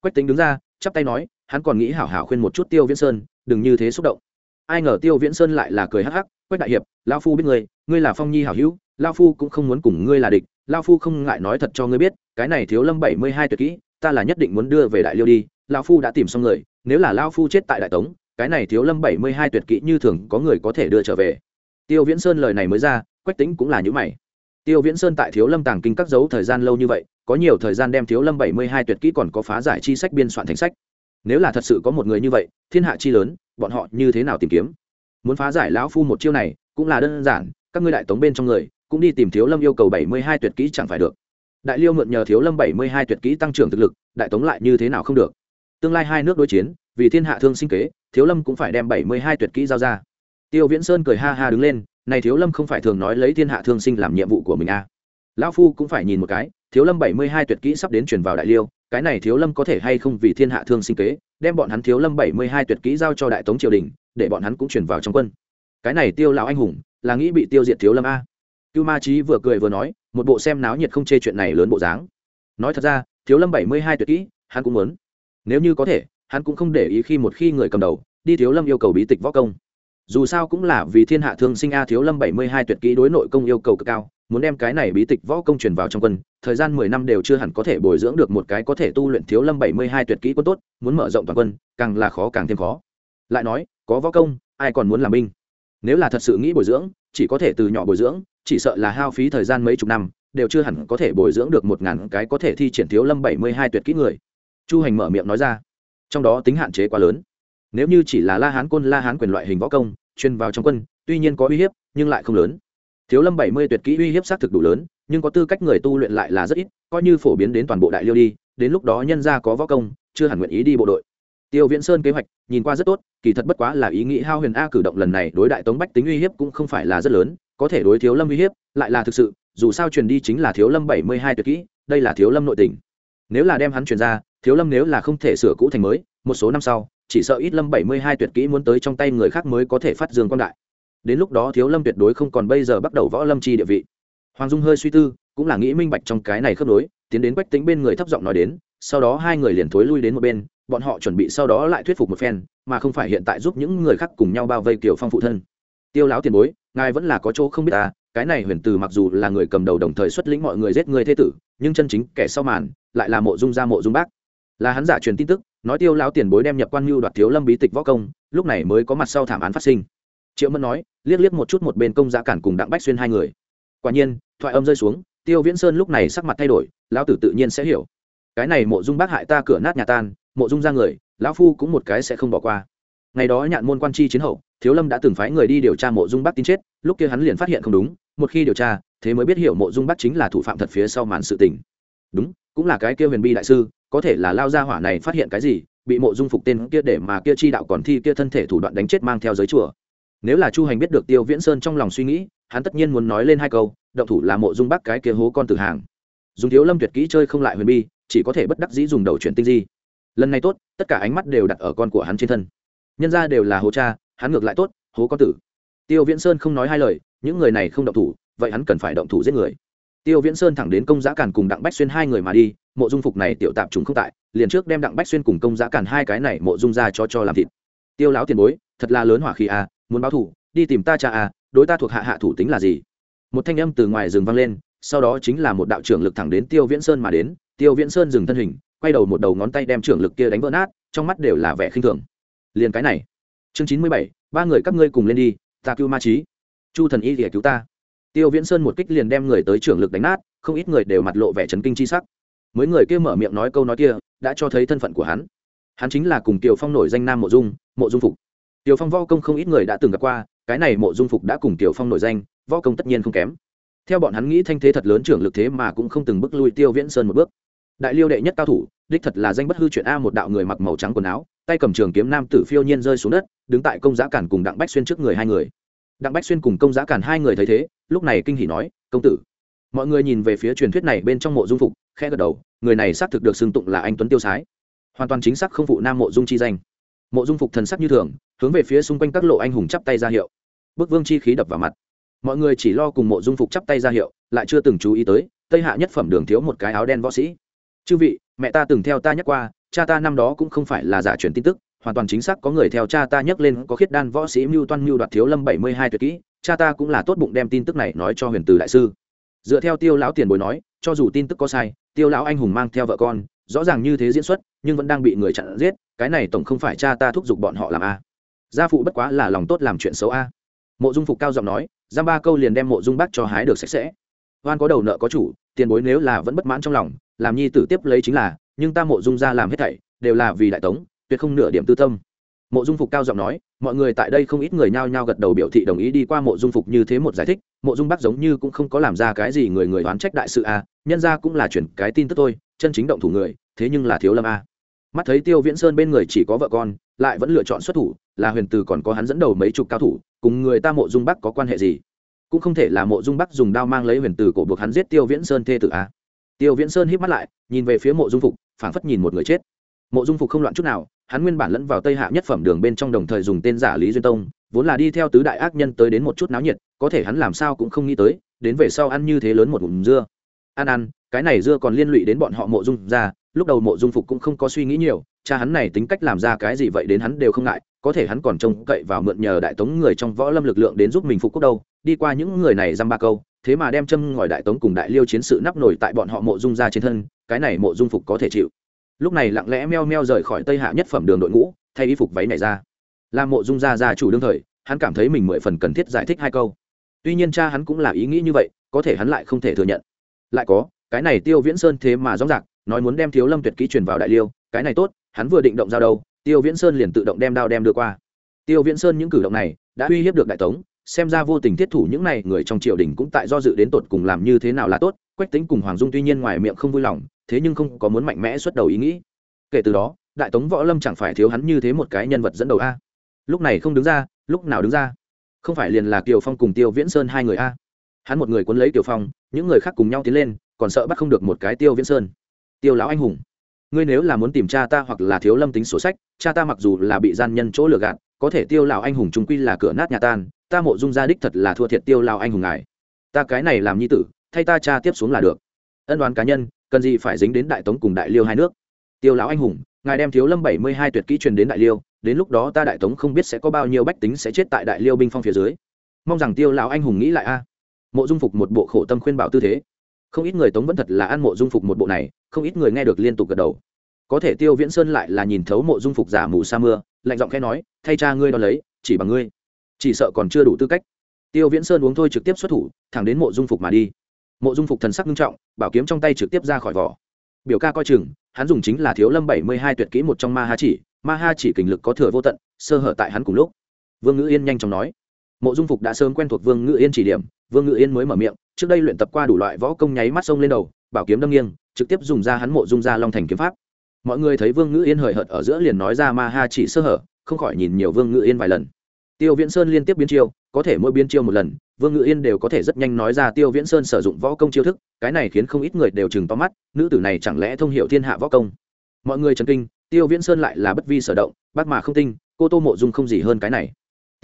Quách tính đứng ra, chắp tay nói, hắn còn nghĩ hảo hảo khuyên một chút tiêu viễn sơn đừng như thế xúc động. Ai ngờ tiêu viễn sơn lại là cười hắc hắc, quách đại hiệp, lão phu biết ngươi ngươi là phong nhi hảo hữu lao phu cũng không muốn cùng ngươi là địch lao phu không ngại nói thật cho ngươi biết, cái này thiếu lâm bảy mươi hai tuyệt kỹ, ta là nhất định muốn đưa về đại liêu đi lao phu đã tìm xong người, nếu là lao phu chết tại đại tống, cái này thiếu lâm bảy mươi hai tuyệt kỹ như thường có người có thể đưa trở về. Tiêu viễn sơn lời này mới ra, quách tính cũng là những mày. Tiêu viễn sơn tại thiếu lâm tàng kinh các dấu thời gian lâu như vậy, có nhiều thời gian đem thiếu lâm bảy mươi hai tuyệt kỹ còn có phá giải chi sách biên soạn thành sách nếu là thật sự có một người như vậy, thiên hạ chi lớn, bọn họ như thế nào tìm kiếm? Muốn phá giải lão phu một chiêu này, cũng là đơn giản, các ngươi đại tống bên trong người, cũng đi tìm thiếu lâm yêu cầu bảy mươi hai tuyệt kỹ chẳng phải được. Đại liêu mượn nhờ thiếu lâm bảy mươi hai tuyệt kỹ tăng trưởng thực lực, đại tống lại như thế nào không được? Tương lai hai nước đối chiến, vì thiên hạ thương sinh kế, thiếu lâm cũng phải đem bảy mươi hai tuyệt kỹ giao ra. Tiêu viễn sơn cười ha ha đứng lên, này thiếu lâm không phải thường nói lấy thiên hạ thương sinh làm nhiệm vụ của mình à. lão phu cũng phải nhìn một cái, thiếu lâm bảy mươi hai tuyệt kỹ sắp đến chuyển vào đại liêu cái này thiếu lâm có thể hay không vì thiên hạ thương sinh kế, đem bọn hắn thiếu lâm bảy mươi hai tuyệt kỹ giao cho đại tống triều đình, để bọn hắn cũng chuyển vào trong quân. Cái này tiêu lão anh hùng, là nghĩ bị tiêu diệt thiếu lâm a. Cưu ma trí vừa cười vừa nói, một bộ xem náo nhiệt không chê chuyện này lớn bộ dáng. Nói thật ra, thiếu lâm bảy mươi hai tuyệt kỹ, hắn cũng muốn. Nếu như có thể, hắn cũng không để ý khi một khi người cầm đầu, đi thiếu lâm yêu cầu bí tịch võ công. Dù sao cũng là vì thiên hạ thương sinh a, thiếu lâm bảy mươi hai tuyệt kỹ đối nội công yêu cầu cực cao muốn đem cái này bí tịch võ công truyền vào trong quân, thời gian mười năm đều chưa hẳn có thể bồi dưỡng được một cái có thể tu luyện thiếu lâm bảy mươi hai tuyệt kỹ quân tốt, muốn mở rộng toàn quân, càng là khó càng thêm khó. Lại nói, có võ công, ai còn muốn làm binh? Nếu là thật sự nghĩ bồi dưỡng, chỉ có thể từ nhỏ bồi dưỡng, chỉ sợ là hao phí thời gian mấy chục năm, đều chưa hẳn có thể bồi dưỡng được một ngàn cái có thể thi triển thiếu lâm bảy mươi hai tuyệt kỹ người. Chu hành mở miệng nói ra. Trong đó tính hạn chế quá lớn. Nếu như chỉ là la hán côn, la hán quyền loại hình võ công chuyên vào trong quân, tuy nhiên có uy hiếp, nhưng lại không lớn thiếu lâm bảy mươi tuyệt kỹ uy hiếp xác thực đủ lớn, nhưng có tư cách người tu luyện lại là rất ít, coi như phổ biến đến toàn bộ đại liêu đi, đến lúc đó nhân gia có võ công, chưa hẳn nguyện ý đi bộ đội. Tiêu viễn sơn kế hoạch, nhìn qua rất tốt, kỳ thật bất quá là ý nghĩ hao huyền a cử động lần này đối đại tống bách tính uy hiếp cũng không phải là rất lớn, có thể đối thiếu lâm uy hiếp, lại là thực sự, dù sao truyền đi chính là thiếu lâm bảy mươi hai tuyệt kỹ, đây là thiếu lâm nội tình. Nếu là đem hắn truyền ra, thiếu lâm nếu là không thể sửa cũ thành mới, một số năm sau, chỉ sợ ít lâm bảy mươi hai tuyệt kỹ muốn tới trong tay người khác mới có thể phát dương quan đại đến lúc đó thiếu lâm tuyệt đối không còn bây giờ bắt đầu võ lâm chi địa vị. Hoàng dung hơi suy tư, cũng là nghĩ minh bạch trong cái này khớp nối, tiến đến quách tính bên người thấp giọng nói đến, sau đó hai người liền thối lui đến một bên, bọn họ chuẩn bị sau đó lại thuyết phục một phen, mà không phải hiện tại giúp những người khác cùng nhau bao vây kiểu phong phụ thân. Tiêu láo tiền bối, ngài vẫn là có chỗ không biết ta cái này huyền từ mặc dù là người cầm đầu đồng thời xuất lĩnh mọi người giết người thế tử, nhưng chân chính kẻ sau màn, lại là mộ dung gia mộ dung bác. Là hắn giả truyền tin tức, nói tiêu láo tiền bối đem nhập quan mưu đoạt thiếu lâm bí tịch võ công, lúc này mới có mặt sau thảm án phát sinh triệu mẫn nói, liếc liếc một chút một bên công giá cản cùng đặng bách xuyên hai người. Quả nhiên, thoại âm rơi xuống, tiêu viễn sơn lúc này sắc mặt thay đổi, lão tử tự nhiên sẽ hiểu. Cái này mộ dung bác hại ta cửa nát nhà tan, mộ dung ra người, lão phu cũng một cái sẽ không bỏ qua. Ngày đó nhạn môn quan chi chiến hậu, thiếu lâm đã từng phái người đi điều tra mộ dung bác tin chết, lúc kia hắn liền phát hiện không đúng, một khi điều tra, thế mới biết hiểu mộ dung bác chính là thủ phạm thật phía sau màn sự tình. Đúng, cũng là cái kia huyền bi đại sư, có thể là lao gia hỏa này phát hiện cái gì, bị mộ dung phục tên kia để mà kia chi đạo còn thi kia thân thể thủ đoạn đánh chết mang theo giới chùa nếu là chu hành biết được tiêu viễn sơn trong lòng suy nghĩ, hắn tất nhiên muốn nói lên hai câu, động thủ là mộ dung bắc cái kia hố con tử hàng. Dùng thiếu lâm tuyệt kỹ chơi không lại huyền bi, chỉ có thể bất đắc dĩ dùng đầu chuyển tinh di. Lần này tốt, tất cả ánh mắt đều đặt ở con của hắn trên thân. Nhân ra đều là hố cha, hắn ngược lại tốt, hố con tử. Tiêu viễn sơn không nói hai lời, những người này không động thủ, vậy hắn cần phải động thủ giết người. Tiêu viễn sơn thẳng đến công giã càn cùng đặng bách xuyên hai người mà đi, mộ dung phục này tiểu tạp chúng không tại, liền trước đem đặng bách xuyên cùng công giã càn hai cái này mộ dung ra cho cho làm thịt. Tiêu láo tiền bối, thật là lớn hỏa khí à muốn báo thủ đi tìm ta cha à đối ta thuộc hạ hạ thủ tính là gì? Một thanh âm từ ngoài rừng vang lên, sau đó chính là một đạo trưởng lực thẳng đến tiêu viễn sơn mà đến. Tiêu viễn sơn dừng thân hình, quay đầu một đầu ngón tay đem trưởng lực kia đánh vỡ nát, trong mắt đều là vẻ khinh thường. Liền cái này. Chương chín mươi bảy, ba người các ngươi cùng lên đi, ta cứu ma trí. Chu thần y thì cứu ta. Tiêu viễn sơn một kích liền đem người tới trưởng lực đánh nát, không ít người đều mặt lộ vẻ chấn kinh chi sắc. Mấy người kia mở miệng nói câu nói kia, đã cho thấy thân phận của hắn. Hắn chính là cùng kiều phong nổi danh nam mộ dung mộ dung phục. Tiểu phong võ công không ít người đã từng gặp qua, cái này mộ dung phục đã cùng Tiểu phong nổi danh, võ công tất nhiên không kém. Theo bọn hắn nghĩ thanh thế thật lớn trưởng lực thế mà cũng không từng bước lui tiêu viễn sơn một bước. Đại liêu đệ nhất cao thủ, đích thật là danh bất hư chuyện a một đạo người mặc màu trắng quần áo, tay cầm trường kiếm nam tử phiêu nhiên rơi xuống đất, đứng tại công giá cản cùng đặng bách xuyên trước người hai người. Đặng bách xuyên cùng công giá cản hai người thấy thế, lúc này kinh hỉ nói, công tử. Mọi người nhìn về phía truyền thuyết này bên trong mộ dung phục khe gật đầu, người này xác thực được xưng tụng là anh tuấn tiêu sái. Hoàn toàn chính xác không phụ nam mộ dung chi danh mộ dung phục thần sắc như thường, hướng về phía xung quanh các lộ anh hùng chắp tay ra hiệu. Bức vương chi khí đập vào mặt. Mọi người chỉ lo cùng mộ dung phục chắp tay ra hiệu, lại chưa từng chú ý tới, tây hạ nhất phẩm đường thiếu một cái áo đen võ sĩ. Chư vị, mẹ ta từng theo ta nhắc qua, cha ta năm đó cũng không phải là giả truyền tin tức, hoàn toàn chính xác có người theo cha ta nhắc lên có khiết đan võ sĩ mưu toan mưu đoạt thiếu lâm bảy mươi hai tuyệt kỹ, cha ta cũng là tốt bụng đem tin tức này nói cho huyền từ đại sư. Dựa theo tiêu lão tiền bối nói, cho dù tin tức có sai, tiêu lão anh hùng mang theo vợ con rõ ràng như thế diễn xuất, nhưng vẫn đang bị người chặn giết, cái này tổng không phải cha ta thúc giục bọn họ làm a. Gia phụ bất quá là lòng tốt làm chuyện xấu a. Mộ dung phục cao giọng nói, giam ba câu liền đem mộ dung bác cho hái được sạch sẽ. Oan có đầu nợ có chủ, tiền bối nếu là vẫn bất mãn trong lòng, làm nhi tử tiếp lấy chính là, nhưng ta mộ dung ra làm hết thảy, đều là vì đại tống, tuyệt không nửa điểm tư tâm. Mộ dung phục cao giọng nói, mọi người tại đây không ít người nhao nhao gật đầu biểu thị đồng ý đi qua mộ dung phục như thế một giải thích, mộ dung bắc giống như cũng không có làm ra cái gì người người oán trách đại sự a, nhân ra cũng là chuyển cái tin tức thôi chân chính động thủ người, thế nhưng là thiếu lâm a. Mắt thấy tiêu viễn sơn bên người chỉ có vợ con, lại vẫn lựa chọn xuất thủ, là huyền từ còn có hắn dẫn đầu mấy chục cao thủ, cùng người ta mộ dung bắc có quan hệ gì? Cũng không thể là mộ dung bắc dùng đao mang lấy huyền từ cổ buộc hắn giết tiêu viễn sơn thê tử a. Tiêu viễn sơn hít mắt lại, nhìn về phía mộ dung phục, phảng phất nhìn một người chết. Mộ dung phục không loạn chút nào, hắn nguyên bản lẫn vào tây hạ nhất phẩm đường bên trong đồng thời dùng tên giả lý duyên tông, vốn là đi theo tứ đại ác nhân tới đến một chút náo nhiệt, có thể hắn làm sao cũng không nghĩ tới, đến về sau ăn như thế lớn một ngụm dưa ăn ăn cái này dưa còn liên lụy đến bọn họ mộ dung ra, lúc đầu mộ dung phục cũng không có suy nghĩ nhiều, cha hắn này tính cách làm ra cái gì vậy đến hắn đều không ngại, có thể hắn còn trông cậy vào mượn nhờ đại tống người trong võ lâm lực lượng đến giúp mình phục quốc đâu, đi qua những người này dăm ba câu, thế mà đem châm ngòi đại tống cùng đại liêu chiến sự nắp nổi tại bọn họ mộ dung ra trên thân, cái này mộ dung phục có thể chịu. Lúc này lặng lẽ meo meo rời khỏi tây hạ nhất phẩm đường đội ngũ, thay y phục váy này ra. Làm mộ dung ra ra chủ đương thời, hắn cảm thấy mình mười phần cần thiết giải thích hai câu. Tuy nhiên cha hắn cũng là ý nghĩ như vậy, có thể hắn lại không thể thừa nhận lại có, cái này tiêu viễn sơn thế mà rõ rạc nói muốn đem thiếu lâm tuyệt kỹ truyền vào đại liêu, cái này tốt, hắn vừa định động giao đâu, tiêu viễn sơn liền tự động đem đao đem đưa qua. Tiêu viễn sơn những cử động này, đã uy hiếp được đại tống, xem ra vô tình thiết thủ những này, người trong triều đình cũng tại do dự đến tột cùng làm như thế nào là tốt, quách tính cùng hoàng dung tuy nhiên ngoài miệng không vui lòng, thế nhưng không có muốn mạnh mẽ xuất đầu ý nghĩ. Kể từ đó, đại tống võ lâm chẳng phải thiếu hắn như thế một cái nhân vật dẫn đầu a. Lúc này không đứng ra, lúc nào đứng ra? Không phải liền là kiều phong cùng tiêu viễn sơn hai người a? Hắn một người cuốn lấy tiểu phong, những người khác cùng nhau tiến lên, còn sợ bắt không được một cái tiêu viễn sơn. Tiêu lão anh hùng, ngươi nếu là muốn tìm cha ta hoặc là thiếu lâm tính sổ sách, cha ta mặc dù là bị gian nhân chỗ lừa gạt, có thể tiêu lão anh hùng trung quy là cửa nát nhà tan, ta mộ dung gia đích thật là thua thiệt tiêu lão anh hùng ngài. Ta cái này làm nhi tử, thay ta cha tiếp xuống là được. Ân đoán cá nhân, cần gì phải dính đến đại tống cùng đại liêu hai nước? Tiêu lão anh hùng, ngài đem thiếu lâm bảy mươi hai tuyệt kỹ truyền đến đại liêu, đến lúc đó ta đại tống không biết sẽ có bao nhiêu bách tính sẽ chết tại đại liêu binh phong phía dưới. Mong rằng tiêu lão anh hùng nghĩ lại a mộ dung phục một bộ khổ tâm khuyên bảo tư thế. Không ít người tống vẫn thật là ăn mộ dung phục một bộ này, không ít người nghe được liên tục gật đầu. Có thể tiêu viễn sơn lại là nhìn thấu mộ dung phục giả mù sa mưa, lạnh giọng khẽ nói, thay cha ngươi đo lấy, chỉ bằng ngươi. Chỉ sợ còn chưa đủ tư cách. Tiêu viễn sơn uống thôi trực tiếp xuất thủ, thẳng đến mộ dung phục mà đi. Mộ dung phục thần sắc nghiêm trọng, bảo kiếm trong tay trực tiếp ra khỏi vỏ. Biểu ca coi chừng, hắn dùng chính là thiếu lâm bảy mươi hai tuyệt kỹ một trong ma ha chỉ, ma ha chỉ kình lực có thừa vô tận, sơ hở tại hắn cùng lúc. Vương ngữ yên nhanh chóng nói mộ dung phục đã sớm quen thuộc vương Ngự yên chỉ điểm vương Ngự yên mới mở miệng trước đây luyện tập qua đủ loại võ công nháy mắt sông lên đầu bảo kiếm đâm nghiêng trực tiếp dùng ra hắn mộ dung ra long thành kiếm pháp mọi người thấy vương Ngự yên hời hợt ở giữa liền nói ra ma ha chỉ sơ hở không khỏi nhìn nhiều vương Ngự yên vài lần tiêu viễn sơn liên tiếp biến chiêu có thể mỗi biến chiêu một lần vương Ngự yên đều có thể rất nhanh nói ra tiêu viễn sơn sử dụng võ công chiêu thức cái này khiến không ít người đều chừng to mắt nữ tử này chẳng lẽ thông h i ể u thiên hạ võ công mọi người chấn kinh tiêu viễn sơn lại là bất vi sở động bác mà không tinh cô tô mộ dung không gì hơn cái này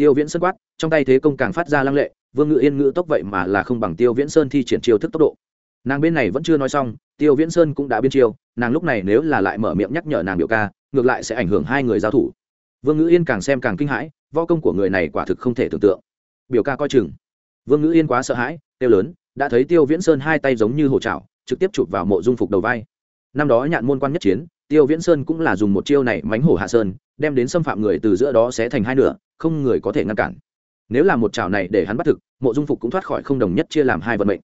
tiêu viễn sơn quát, trong tay thế công càng phát ra lăng lệ, vương ngữ yên ngự tốc vậy mà là không bằng tiêu viễn sơn thi triển chiêu thức tốc độ. Nàng bên này vẫn chưa nói xong, tiêu viễn sơn cũng đã biên chiêu, nàng lúc này nếu là lại mở miệng nhắc nhở nàng biểu ca, ngược lại sẽ ảnh hưởng hai người giao thủ. Vương ngữ yên càng xem càng kinh hãi, võ công của người này quả thực không thể tưởng tượng. Biểu ca coi chừng. Vương ngữ yên quá sợ hãi tiêu lớn, đã thấy tiêu viễn sơn hai tay giống như hổ trào trực tiếp chụp vào mộ dung phục đầu vai. Năm đó nhạn môn quan nhất chiến tiêu viễn sơn cũng là dùng một chiêu này mánh hổ hạ sơn, đem đến xâm phạm người từ giữa đó sẽ thành hai nửa, không người có thể ngăn cản. Nếu là một chảo này để hắn bắt thực, mộ dung phục cũng thoát khỏi không đồng nhất chia làm hai vận mệnh.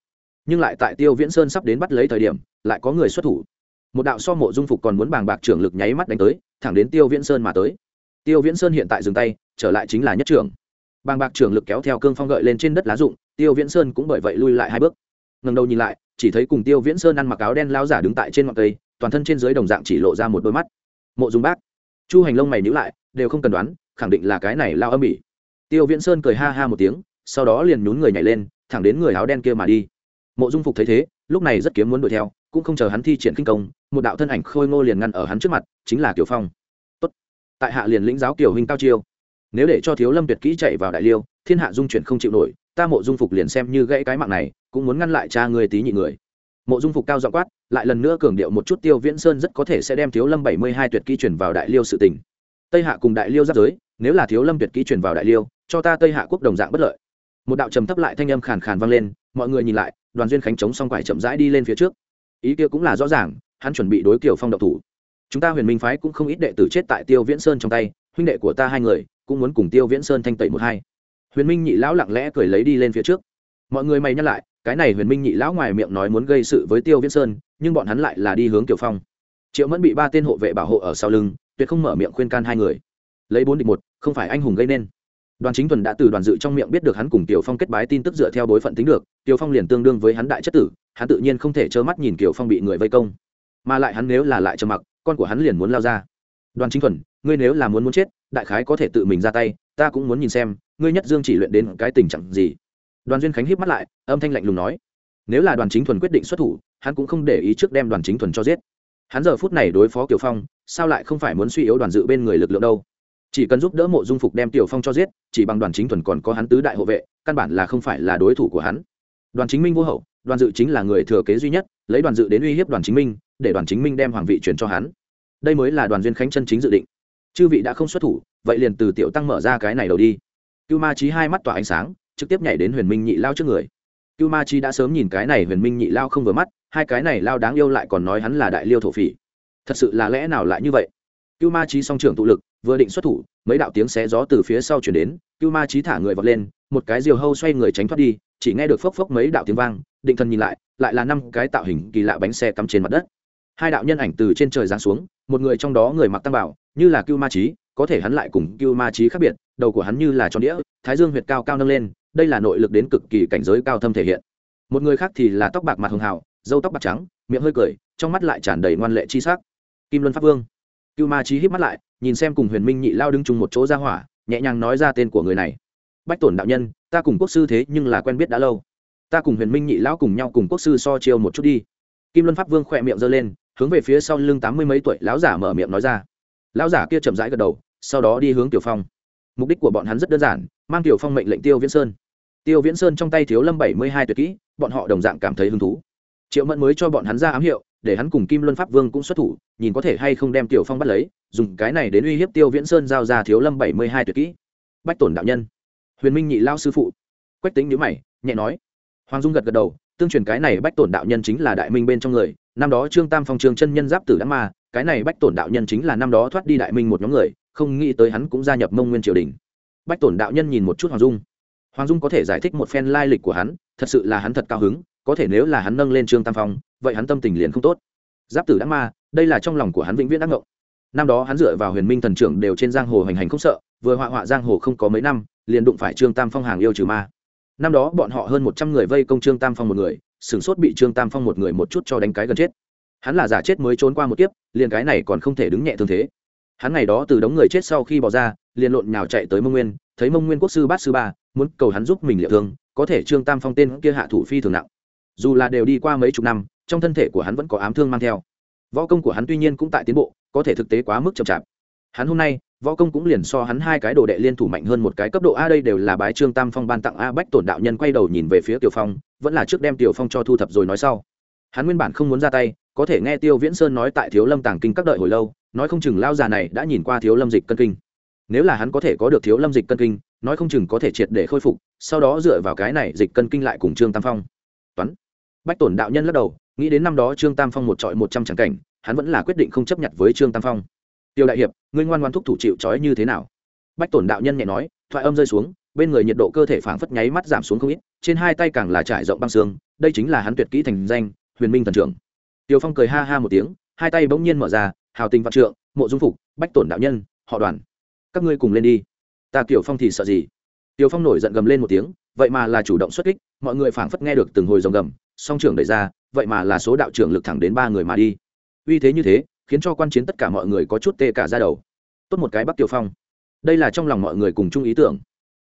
Nhưng lại tại tiêu viễn sơn sắp đến bắt lấy thời điểm, lại có người xuất thủ. Một đạo so mộ dung phục còn muốn bàng bạc trưởng lực nháy mắt đánh tới, thẳng đến tiêu viễn sơn mà tới. Tiêu viễn sơn hiện tại dừng tay, trở lại chính là nhất trưởng. Bàng bạc trưởng lực kéo theo cương phong gợi lên trên đất lá rụng tiêu viễn sơn cũng bởi vậy lui lại hai bước. Ngần đầu nhìn lại, chỉ thấy cùng tiêu viễn sơn ăn mặc áo đen lao giả đứng tại trên ngọn cây toàn thân trên dưới đồng dạng chỉ lộ ra một đôi mắt. Mộ dung bác, chu hành lông mày nhữ lại, đều không cần đoán, khẳng định là cái này lao âm ỉ. Tiêu viễn sơn cười ha ha một tiếng, sau đó liền nhún người nhảy lên, thẳng đến người áo đen kia mà đi. Mộ dung phục thấy thế, lúc này rất kiếm muốn đuổi theo, cũng không chờ hắn thi triển kinh công, một đạo thân ảnh khôi ngô liền ngăn ở hắn trước mặt, chính là kiều phong. Tốt. tại hạ liền lĩnh giáo kiều huynh cao chiêu. Nếu để cho thiếu lâm tuyệt kỹ chạy vào đại liêu, thiên hạ dung chuyển không chịu nổi, ta mộ dung phục liền xem như gãy cái mạng này, cũng muốn ngăn lại cha người tí nhị người. Mộ dung phục cao dọ quát lại lần nữa cường điệu một chút tiêu viễn sơn rất có thể sẽ đem thiếu lâm bảy mươi hai tuyệt kỹ chuyển vào đại liêu sự tình. Tây hạ cùng đại liêu giáp giới, nếu là thiếu lâm tuyệt kỹ chuyển vào đại liêu, cho ta tây hạ quốc đồng dạng bất lợi. Một đạo trầm thấp lại thanh âm khàn khàn vang lên, mọi người nhìn lại, đoàn duyên khánh chống xong quải chậm rãi đi lên phía trước. Ý kia cũng là rõ ràng, hắn chuẩn bị đối kiểu phong độc thủ. Chúng ta huyền minh phái cũng không ít đệ tử chết tại tiêu viễn sơn trong tay, huynh đệ của ta hai người cũng muốn cùng tiêu viễn sơn thanh tẩy một hai. Huyền minh nhị lão lặng lẽ cười lấy đi lên phía trước. Mọi người mày nhắc lại cái này huyền minh nhị lão ngoài miệng nói muốn gây sự với tiêu viễn sơn, nhưng bọn hắn lại là đi hướng tiểu phong. Triệu mẫn bị ba tên hộ vệ bảo hộ ở sau lưng, tuyệt không mở miệng khuyên can hai người. Lấy bốn địch một, không phải anh hùng gây nên. Đoàn chính thuần đã từ đoàn dự trong miệng biết được hắn cùng tiểu phong kết bái tin tức dựa theo bối phận tính được tiểu phong liền tương đương với hắn đại chất tử, hắn tự nhiên không thể trơ mắt nhìn tiểu phong bị người vây công. Mà lại hắn nếu là lại trầm mặc, con của hắn liền muốn lao ra. Đoàn chính thuần ngươi nếu là muốn muốn chết, đại khái có thể tự mình ra tay, ta cũng muốn nhìn xem, ngươi nhất dương chỉ luyện đến cái tình trạng gì đoàn duyên khánh híp mắt lại, âm thanh lạnh lùng nói, nếu là đoàn chính thuần quyết định xuất thủ, hắn cũng không để ý trước đem đoàn chính thuần cho giết. Hắn giờ phút này đối phó kiều phong, sao lại không phải muốn suy yếu đoàn dự bên người lực lượng đâu? Chỉ cần giúp đỡ mộ dung phục đem tiểu phong cho giết, chỉ bằng đoàn chính thuần còn có hắn tứ đại hộ vệ, căn bản là không phải là đối thủ của hắn. Đoàn chính minh vô hậu, đoàn dự chính là người thừa kế duy nhất, lấy đoàn dự đến uy hiếp đoàn chính minh, để đoàn chính minh đem hoàng vị chuyển cho hắn. Đây mới là đoàn duyên khánh chân chính dự định. Chư vị đã không xuất thủ, vậy liền từ tiểu tăng mở ra cái này đầu đi. Cưu ma trí hai mắt tỏa ánh sáng trực tiếp nhảy đến huyền minh nhị lao trước người. Cưu ma Chi đã sớm nhìn cái này huyền minh nhị lao không vừa mắt, hai cái này lao đáng yêu lại còn nói hắn là đại liêu thổ phỉ. Thật sự là lẽ nào lại như vậy? Cưu ma Chi song trưởng tụ lực, vừa định xuất thủ, mấy đạo tiếng xé gió từ phía sau chuyển đến, cưu ma Chi thả người vọt lên, một cái diều hâu xoay người tránh thoát đi, chỉ nghe được phốc phốc mấy đạo tiếng vang, định thần nhìn lại lại là năm cái tạo hình kỳ lạ bánh xe cắm trên mặt đất. Hai đạo nhân ảnh từ trên trời giáng xuống, một người trong đó người mặc tăng bảo, như là cưu ma trí có thể hắn lại cùng cưu ma trí khác biệt, đầu của hắn như là tròn đĩa, thái dương huyệt cao cao nâng lên đây là nội lực đến cực kỳ cảnh giới cao thâm thể hiện. Một người khác thì là tóc bạc mặt hường hào dâu tóc bạc trắng, miệng hơi cười, trong mắt lại tràn đầy ngoan lệ chi sắc. Kim luân pháp vương. Cưu ma trí hít mắt lại, nhìn xem cùng huyền minh nhị lao đứng chung một chỗ ra hỏa, nhẹ nhàng nói ra tên của người này. Bách tổn đạo nhân, ta cùng quốc sư thế nhưng là quen biết đã lâu. Ta cùng huyền minh nhị lão cùng nhau cùng quốc sư so chiêu một chút đi. Kim luân pháp vương khỏe miệng giơ lên, hướng về phía sau lưng tám mươi mấy tuổi lão giả mở miệng nói ra. Lão giả kia chậm rãi gật đầu, sau đó đi hướng tiểu phong. Mục đích của bọn hắn rất đơn giản, mang tiểu phong mệnh lệnh tiêu viễn sơn tiêu viễn sơn trong tay thiếu lâm bảy mươi hai tuyệt kỹ, bọn họ đồng dạng cảm thấy hứng thú. Triệu mẫn mới cho bọn hắn ra ám hiệu, để hắn cùng kim luân pháp vương cũng xuất thủ, nhìn có thể hay không đem tiểu phong bắt lấy, dùng cái này đến uy hiếp tiêu viễn sơn giao ra thiếu lâm bảy mươi hai tuyệt kỹ. Bách tổn đạo nhân. Huyền minh nhị lao sư phụ. Quách tính nhữ mày, nhẹ nói. Hoàng dung gật gật đầu, tương truyền cái này bách tổn đạo nhân chính là đại minh bên trong người, năm đó trương tam phong trương chân nhân giáp tử đã ma cái này bách tổn đạo nhân chính là năm đó thoát đi đại minh một nhóm người, không nghĩ tới hắn cũng gia nhập mông nguyên triều đình. Bách tổn đạo nhân nhìn một chút hoàng dung hoàng dung có thể giải thích một phen lai lịch của hắn, thật sự là hắn thật cao hứng, có thể nếu là hắn nâng lên trương tam phong, vậy hắn tâm tình liền không tốt. Giáp tử đã ma, đây là trong lòng của hắn vĩnh viễn đắc ngộng. Năm đó hắn dựa vào huyền minh thần trưởng đều trên giang hồ hành hành không sợ, vừa họa họa giang hồ không có mấy năm, liền đụng phải trương tam phong hàng yêu trừ ma. Năm đó bọn họ hơn một trăm người vây công trương tam phong một người, sửng sốt bị trương tam phong một người một chút cho đánh cái gần chết. Hắn là giả chết mới trốn qua một kiếp, liền cái này còn không thể đứng nhẹ thương thế. Hắn ngày đó từ đống người chết sau khi bỏ ra, liền lộn nhào chạy tới mông nguyên, thấy mông nguyên quốc sư bát sư ba muốn cầu hắn giúp mình liệu thương, có thể trương tam phong tên kia hạ thủ phi thường nặng. Dù là đều đi qua mấy chục năm, trong thân thể của hắn vẫn có ám thương mang theo. Võ công của hắn tuy nhiên cũng tại tiến bộ, có thể thực tế quá mức chậm chạp. Hắn hôm nay, võ công cũng liền so hắn hai cái đồ đệ liên thủ mạnh hơn một cái cấp độ a đây đều là bái trương tam phong ban tặng a bách tổn đạo nhân quay đầu nhìn về phía tiểu phong, vẫn là trước đem tiểu phong cho thu thập rồi nói sau. Hắn nguyên bản không muốn ra tay, có thể nghe tiêu viễn sơn nói tại thiếu lâm tàng kinh các đợi hồi lâu, nói không chừng lao già này đã nhìn qua thiếu lâm dịch cân kinh. Nếu là hắn có thể có được thiếu lâm dịch cân kinh nói không chừng có thể triệt để khôi phục, sau đó dựa vào cái này dịch cân kinh lại cùng trương tam phong. Toán. Bách tổn đạo nhân lắc đầu, nghĩ đến năm đó trương tam phong một trọi một trăm tràng cảnh, hắn vẫn là quyết định không chấp nhận với trương tam phong. Tiêu đại hiệp, ngươi ngoan ngoan thúc thủ chịu trói như thế nào? Bách tổn đạo nhân nhẹ nói, thoại âm rơi xuống, bên người nhiệt độ cơ thể phảng phất nháy mắt giảm xuống không ít, trên hai tay càng là trải rộng băng xương, đây chính là hắn tuyệt kỹ thành danh, huyền minh thần trưởng. Tiêu phong cười ha ha một tiếng, hai tay bỗng nhiên mở ra, hào tình vạn trượng, mộ dung phục, bách tổn đạo nhân, họ đoàn. Các ngươi cùng lên đi ta tiểu phong thì sợ gì? Tiêu phong nổi giận gầm lên một tiếng, vậy mà là chủ động xuất kích, mọi người phảng phất nghe được từng hồi rồng gầm, song trưởng đẩy ra, vậy mà là số đạo trưởng lực thẳng đến ba người mà đi. Uy thế như thế, khiến cho quan chiến tất cả mọi người có chút tê cả ra đầu. Tốt một cái bắc tiểu phong. Đây là trong lòng mọi người cùng chung ý tưởng.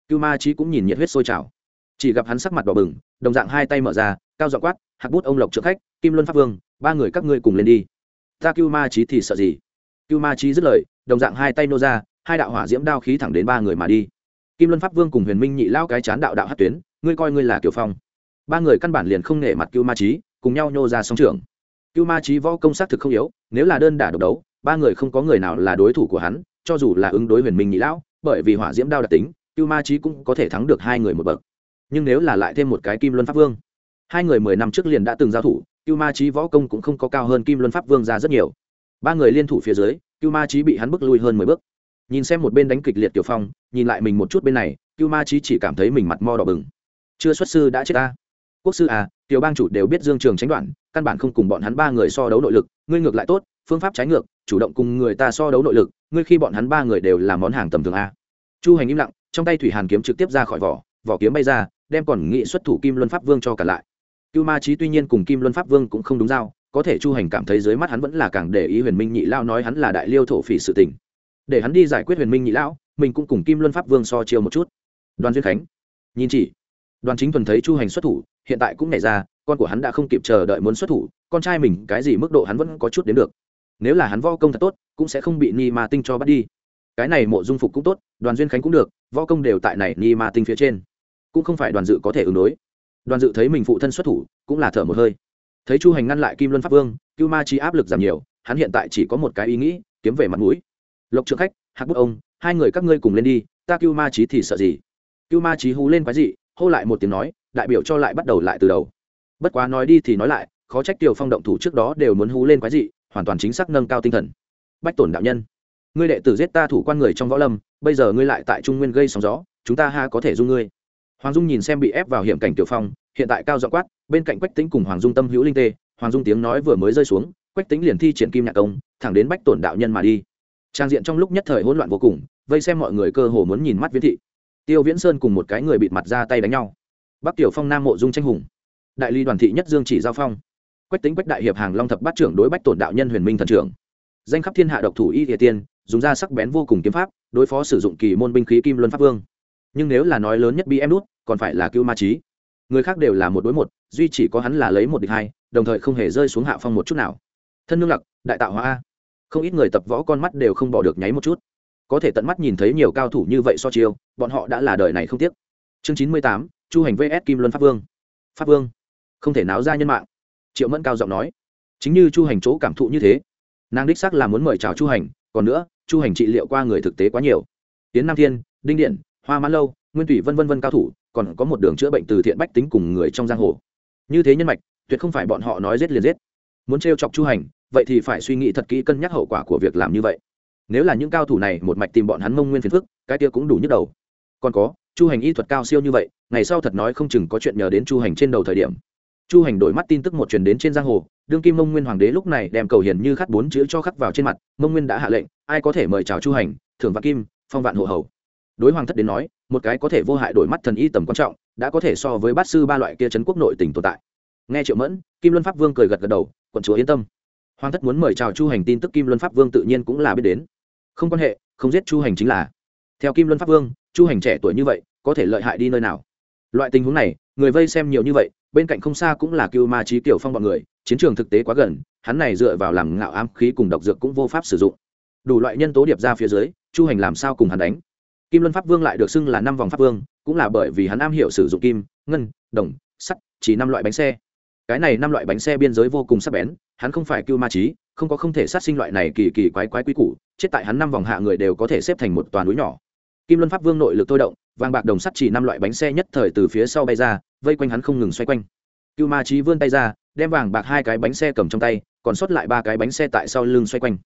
Cưu ma trí cũng nhìn nhiệt huyết sôi trào. Chỉ gặp hắn sắc mặt đỏ bừng, đồng dạng hai tay mở ra, cao dọ quát, hạc bút ông lộc trượng khách, kim luân pháp vương, ba người các ngươi cùng lên đi. Ta cưu ma trí thì sợ gì? Cưu ma trí dứt lời, đồng dạng hai tay nô ra hai đạo hỏa diễm đao khí thẳng đến ba người mà đi. Kim luân pháp vương cùng huyền minh nhị lao cái chán đạo đạo hát tuyến, ngươi coi ngươi là kiều phong. Ba người căn bản liền không nể mặt cưu ma trí cùng nhau nhô ra song trường cưu ma trí võ công xác thực không yếu, nếu là đơn đả độc đấu, ba người không có người nào là đối thủ của hắn, cho dù là ứng đối huyền minh nhị lão bởi vì hỏa diễm đao đặc tính, cưu ma trí cũng có thể thắng được hai người một bậc. Nhưng nếu là lại thêm một cái kim luân pháp vương, hai người mười năm trước liền đã từng giao thủ, cưu ma trí võ công cũng không có cao hơn kim luân pháp vương ra rất nhiều. Ba người liên thủ phía dưới, cưu ma trí bị hắn bước lui hơn mười bước nhìn xem một bên đánh kịch liệt tiểu phong, nhìn lại mình một chút bên này cưu ma trí chỉ cảm thấy mình mặt mo đỏ bừng. Chưa xuất sư đã chết ta. Quốc sư à tiểu bang chủ đều biết dương trường tránh đoạn, căn bản không cùng bọn hắn ba người so đấu nội lực, ngươi ngược lại tốt, phương pháp trái ngược, chủ động cùng người ta so đấu nội lực, ngươi khi bọn hắn ba người đều là món hàng tầm thường a. Chu hành im lặng, trong tay thủy hàn kiếm trực tiếp ra khỏi vỏ vỏ kiếm bay ra, đem còn nghị xuất thủ kim luân pháp vương cho cả lại. Cưu ma trí tuy nhiên cùng kim luân pháp vương cũng không đúng giao có thể chu hành cảm thấy dưới mắt hắn vẫn là càng để ý huyền minh nhị lao nói hắn là đại liêu thổ phỉ sự tình để hắn đi giải quyết huyền minh nhị lão, mình cũng cùng kim luân pháp vương so chiêu một chút. Đoàn duyên khánh, nhìn chỉ. Đoàn chính thuần thấy chu hành xuất thủ, hiện tại cũng nảy ra, con của hắn đã không kịp chờ đợi muốn xuất thủ, con trai mình cái gì mức độ hắn vẫn có chút đến được. Nếu là hắn võ công thật tốt, cũng sẽ không bị ni ma tinh cho bắt đi. Cái này mộ dung phục cũng tốt, đoàn duyên khánh cũng được, võ công đều tại này ni ma tinh phía trên. Cũng không phải đoàn dự có thể ứng đối. Đoàn dự thấy mình phụ thân xuất thủ, cũng là thở một hơi. Thấy chu hành ngăn lại kim luân pháp vương, cưu ma chi áp lực giảm nhiều, hắn hiện tại chỉ có một cái ý nghĩ, kiếm về mặt mũi lộc trượng khách, hạc bút ông, hai người các ngươi cùng lên đi, ta cưu ma trí thì sợ gì? Cưu ma trí hú lên quái dị, hô lại một tiếng nói, đại biểu cho lại bắt đầu lại từ đầu. Bất quá nói đi thì nói lại, khó trách tiểu phong động thủ trước đó đều muốn hú lên quái dị, hoàn toàn chính xác nâng cao tinh thần. Bách tổn đạo nhân, ngươi đệ tử giết ta thủ quan người trong võ lâm, bây giờ ngươi lại tại trung nguyên gây sóng gió, chúng ta ha có thể dung ngươi. Hoàng dung nhìn xem bị ép vào hiểm cảnh tiểu phong, hiện tại cao dọ quát, bên cạnh quách tính cùng hoàng dung tâm hữu linh tê, hoàng dung tiếng nói vừa mới rơi xuống, quách tính liền thi triển kim nhạc công, thẳng đến bách tổn đạo nhân mà đi trang diện trong lúc nhất thời hỗn loạn vô cùng, vây xem mọi người cơ hồ muốn nhìn mắt viễn thị. Tiêu viễn sơn cùng một cái người bịt mặt ra tay đánh nhau. Bắc tiểu phong, nam mộ dung tranh hùng. Đại ly đoàn thị nhất dương chỉ giao phong. Quách tính quách đại hiệp hàng long thập bát trưởng đối bách tổn đạo nhân huyền minh thần trưởng. Danh khắp thiên hạ độc thủ y địa tiên, dùng ra sắc bén vô cùng kiếm pháp, đối phó sử dụng kỳ môn binh khí kim luân pháp vương. Nhưng nếu là nói lớn nhất bi em nút, còn phải là cưu ma trí người khác đều là một đối một, duy chỉ có hắn là lấy một địch hai, đồng thời không hề rơi xuống hạ phong một chút nào. Thân nương lặc, đại tạo hóa không ít người tập võ con mắt đều không bỏ được nháy một chút. Có thể tận mắt nhìn thấy nhiều cao thủ như vậy so chiêu, bọn họ đã là đời này không tiếc. Chương chín mươi tám, chu hành vs kim luân pháp vương. Pháp vương. Không thể náo ra nhân mạng. Triệu mẫn cao giọng nói. Chính như chu hành chỗ cảm thụ như thế, nàng đích xác là muốn mời chào chu hành, còn nữa, chu hành trị liệu qua người thực tế quá nhiều. Tiến nam thiên, đinh điện, hoa mã lâu, nguyên thủy vân vân vân cao thủ, còn có một đường chữa bệnh từ thiện bách tính cùng người trong giang hồ. Như thế nhân mạch, tuyệt không phải bọn họ nói giết liền giết. Muốn trêu chọc chu hành vậy thì phải suy nghĩ thật kỹ cân nhắc hậu quả của việc làm như vậy. Nếu là những cao thủ này một mạch tìm bọn hắn mông nguyên phiền phức, cái kia cũng đủ nhức đầu. Còn có, chu hành y thuật cao siêu như vậy, ngày sau thật nói không chừng có chuyện nhờ đến chu hành trên đầu thời điểm. Chu hành đổi mắt tin tức một truyền đến trên giang hồ, đương kim mông nguyên hoàng đế lúc này đem cầu hiền như khắc bốn chữ cho khắc vào trên mặt, mông nguyên đã hạ lệnh, ai có thể mời chào chu hành, thưởng vạn kim, phong vạn hộ hầu. Đối hoàng thất đến nói, một cái có thể vô hại đổi mắt thần y tầm quan trọng, đã có thể so với bát sư ba loại kia trấn quốc nội tỉnh tồn tại. Nghe triệu mẫn, kim luân pháp vương cười gật gật đầu, quận chúa yên tâm hoàng thất muốn mời chào chu hành tin tức kim luân pháp vương tự nhiên cũng là biết đến. Không quan hệ, không giết chu hành chính là. Theo kim luân pháp vương, chu hành trẻ tuổi như vậy, có thể lợi hại đi nơi nào? Loại tình huống này, người vây xem nhiều như vậy, bên cạnh không xa cũng là cưu ma trí tiểu phong bọn người, chiến trường thực tế quá gần, hắn này dựa vào làm ngạo ám khí cùng độc dược cũng vô pháp sử dụng. Đủ loại nhân tố điệp ra phía dưới, chu hành làm sao cùng hắn đánh? Kim luân pháp vương lại được xưng là năm vòng pháp vương, cũng là bởi vì hắn am hiểu sử dụng kim, ngân, đồng, sắt, chỉ năm loại bánh xe cái này năm loại bánh xe biên giới vô cùng sắc bén, hắn không phải cưu ma trí, không có không thể sát sinh loại này kỳ kỳ quái quái quý củ, chết tại hắn năm vòng hạ người đều có thể xếp thành một toàn núi nhỏ. Kim luân pháp vương nội lực thôi động, vàng bạc đồng sắt chỉ năm loại bánh xe nhất thời từ phía sau bay ra, vây quanh hắn không ngừng xoay quanh. Cưu ma trí vươn tay ra, đem vàng bạc hai cái bánh xe cầm trong tay, còn sót lại ba cái bánh xe tại sau lưng xoay quanh.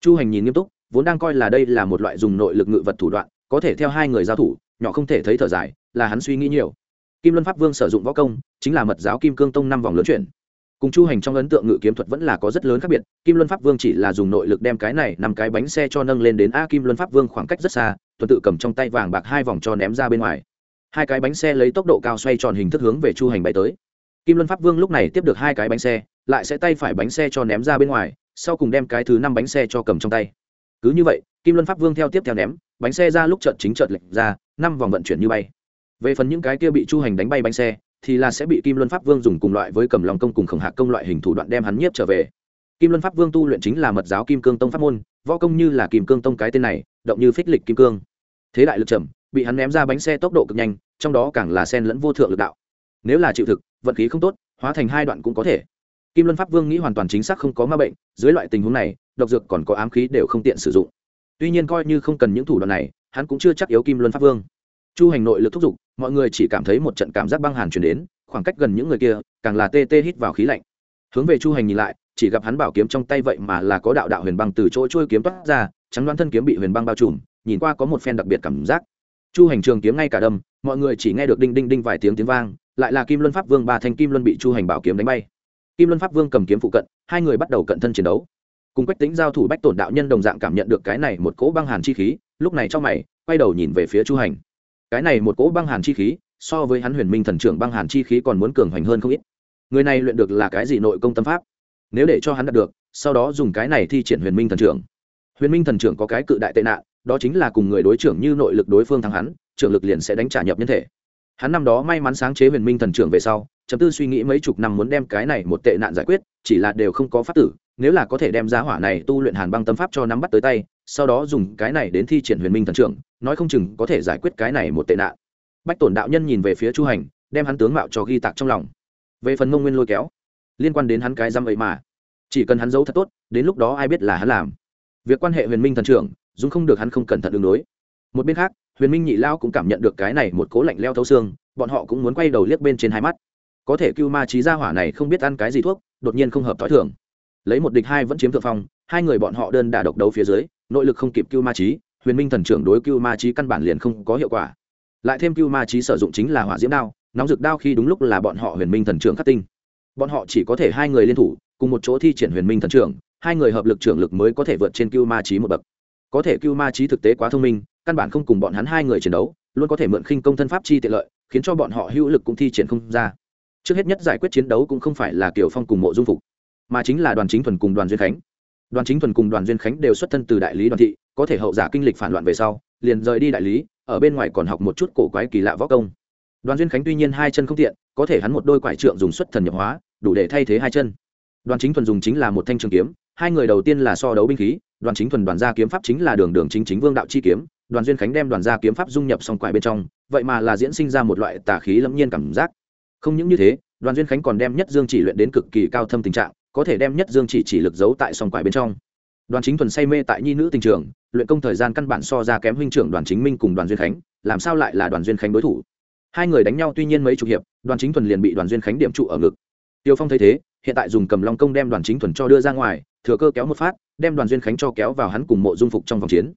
Chu hành nhìn nghiêm túc, vốn đang coi là đây là một loại dùng nội lực ngự vật thủ đoạn, có thể theo hai người giao thủ, nhỏ không thể thấy thở dài, là hắn suy nghĩ nhiều kim luân pháp vương sử dụng võ công, chính là mật giáo kim cương tông năm vòng lớn chuyển. Cùng chu hành trong ấn tượng ngự kiếm thuật vẫn là có rất lớn khác biệt, kim luân pháp vương chỉ là dùng nội lực đem cái này nằm cái bánh xe cho nâng lên đến a kim luân pháp vương khoảng cách rất xa, tuần tự cầm trong tay vàng bạc hai vòng cho ném ra bên ngoài. Hai cái bánh xe lấy tốc độ cao xoay tròn hình thức hướng về chu hành bay tới. Kim luân pháp vương lúc này tiếp được hai cái bánh xe, lại sẽ tay phải bánh xe cho ném ra bên ngoài, sau cùng đem cái thứ năm bánh xe cho cầm trong tay. Cứ như vậy, kim luân pháp vương theo tiếp theo ném, bánh xe ra lúc trận chính trận lệch ra, năm vòng vận chuyển như bay về phần những cái kia bị chu hành đánh bay bánh xe, thì là sẽ bị kim luân pháp vương dùng cùng loại với cầm lòng công cùng khổng hạc công loại hình thủ đoạn đem hắn nhiếp trở về. Kim luân pháp vương tu luyện chính là mật giáo kim cương tông pháp môn, võ công như là kim cương tông cái tên này, động như phích lịch kim cương. Thế đại lực chậm bị hắn ném ra bánh xe tốc độ cực nhanh, trong đó càng là sen lẫn vô thượng lực đạo. Nếu là chịu thực, vận khí không tốt, hóa thành hai đoạn cũng có thể. Kim luân pháp vương nghĩ hoàn toàn chính xác không có ma bệnh, dưới loại tình huống này, độc dược còn có ám khí đều không tiện sử dụng. Tuy nhiên coi như không cần những thủ đoạn này, hắn cũng chưa chắc yếu kim luân pháp vương chu hành nội lực thúc giục, mọi người chỉ cảm thấy một trận cảm giác băng hàn chuyển đến, khoảng cách gần những người kia, càng là tê tê hít vào khí lạnh. Hướng về chu hành nhìn lại, chỉ gặp hắn bảo kiếm trong tay vậy mà là có đạo đạo huyền băng từ chỗ trôi kiếm toát ra, trắng đoán thân kiếm bị huyền băng bao trùm, nhìn qua có một phen đặc biệt cảm giác. Chu hành trường kiếm ngay cả đâm, mọi người chỉ nghe được đinh đinh đinh vài tiếng tiếng vang, lại là kim luân pháp vương ba thanh kim luân bị chu hành bảo kiếm đánh bay. Kim luân pháp vương cầm kiếm phụ cận, hai người bắt đầu cận thân chiến đấu. Cùng quách tính giao thủ bách tổn đạo nhân đồng dạng cảm nhận được cái này một cỗ băng hàn chi khí, lúc này trong mày, quay đầu nhìn về phía chu hành cái này một cỗ băng hàn chi khí, so với hắn huyền minh thần trưởng băng hàn chi khí còn muốn cường hoành hơn không ít. Người này luyện được là cái gì nội công tâm pháp? Nếu để cho hắn đạt được, sau đó dùng cái này thi triển huyền minh thần trưởng. Huyền minh thần trưởng có cái cự đại tệ nạn, đó chính là cùng người đối trưởng như nội lực đối phương thắng hắn, trưởng lực liền sẽ đánh trả nhập nhân thể. Hắn năm đó may mắn sáng chế huyền minh thần trưởng về sau, chấm tư suy nghĩ mấy chục năm muốn đem cái này một tệ nạn giải quyết, chỉ là đều không có pháp tử, nếu là có thể đem giá hỏa này tu luyện hàn băng tâm pháp cho nắm bắt tới tay sau đó dùng cái này đến thi triển huyền minh thần trưởng, nói không chừng có thể giải quyết cái này một tệ nạn. Bách tổn đạo nhân nhìn về phía chu hành, đem hắn tướng mạo cho ghi tạc trong lòng. Về phần mông nguyên lôi kéo, liên quan đến hắn cái dăm ấy mà, chỉ cần hắn giấu thật tốt, đến lúc đó ai biết là hắn làm. Việc quan hệ huyền minh thần trưởng, dùng không được hắn không cẩn thận đường đối. Một bên khác, huyền minh nhị lao cũng cảm nhận được cái này một cố lạnh leo thấu xương, bọn họ cũng muốn quay đầu liếc bên trên hai mắt. Có thể cưu ma trí gia hỏa này không biết ăn cái gì thuốc, đột nhiên không hợp t h ó i thường. Lấy một địch hai vẫn chiếm thượng phong, hai người bọn họ đơn đà độc đấu phía dưới nội lực không kịp cưu ma trí huyền minh thần trưởng đối cưu ma trí căn bản liền không có hiệu quả. Lại thêm cưu ma trí sử dụng chính là hỏa diễm đao, nóng rực đao khi đúng lúc là bọn họ huyền minh thần trưởng khắc tinh. Bọn họ chỉ có thể hai người liên thủ, cùng một chỗ thi triển huyền minh thần trưởng, hai người hợp lực trưởng lực mới có thể vượt trên cưu ma trí một bậc. Có thể cưu ma trí thực tế quá thông minh, căn bản không cùng bọn hắn hai người chiến đấu, luôn có thể mượn khinh công thân pháp chi tiện lợi, khiến cho bọn họ hữu lực cũng thi triển không ra. Trước hết nhất giải quyết chiến đấu cũng không phải là kiểu phong cùng mộ dung phục, mà chính là đoàn chính thuần cùng đoàn duyên khánh đoàn chính thuần cùng đoàn duyên khánh đều xuất thân từ đại lý đoàn thị, có thể hậu giả kinh lịch phản loạn về sau, liền rời đi đại lý, ở bên ngoài còn học một chút cổ quái kỳ lạ võ công. Đoàn duyên khánh tuy nhiên hai chân không tiện, có thể hắn một đôi quải trượng dùng xuất thần nhập hóa, đủ để thay thế hai chân. Đoàn chính thuần dùng chính là một thanh trường kiếm, hai người đầu tiên là so đấu binh khí, đoàn chính thuần đoàn gia kiếm pháp chính là đường đường chính chính vương đạo chi kiếm, đoàn duyên khánh đem đoàn gia kiếm pháp dung nhập song quải bên trong, vậy mà là diễn sinh ra một loại tà khí lẫm nhiên cảm giác. Không những như thế, đoàn duyên khánh còn đem nhất dương chỉ luyện đến cực kỳ cao thâm tình trạng có thể đem nhất dương chỉ chỉ lực giấu tại song quải bên trong. Đoàn chính thuần say mê tại nhi nữ tình trường luyện công thời gian căn bản so ra kém huynh trưởng đoàn chính minh cùng đoàn duyên khánh làm sao lại là đoàn duyên khánh đối thủ? Hai người đánh nhau tuy nhiên mấy chục hiệp đoàn chính thuần liền bị đoàn duyên khánh điểm trụ ở ngực. Tiêu phong thấy thế hiện tại dùng cầm long công đem đoàn chính thuần cho đưa ra ngoài thừa cơ kéo một phát đem đoàn duyên khánh cho kéo vào hắn cùng mộ dung phục trong vòng chiến.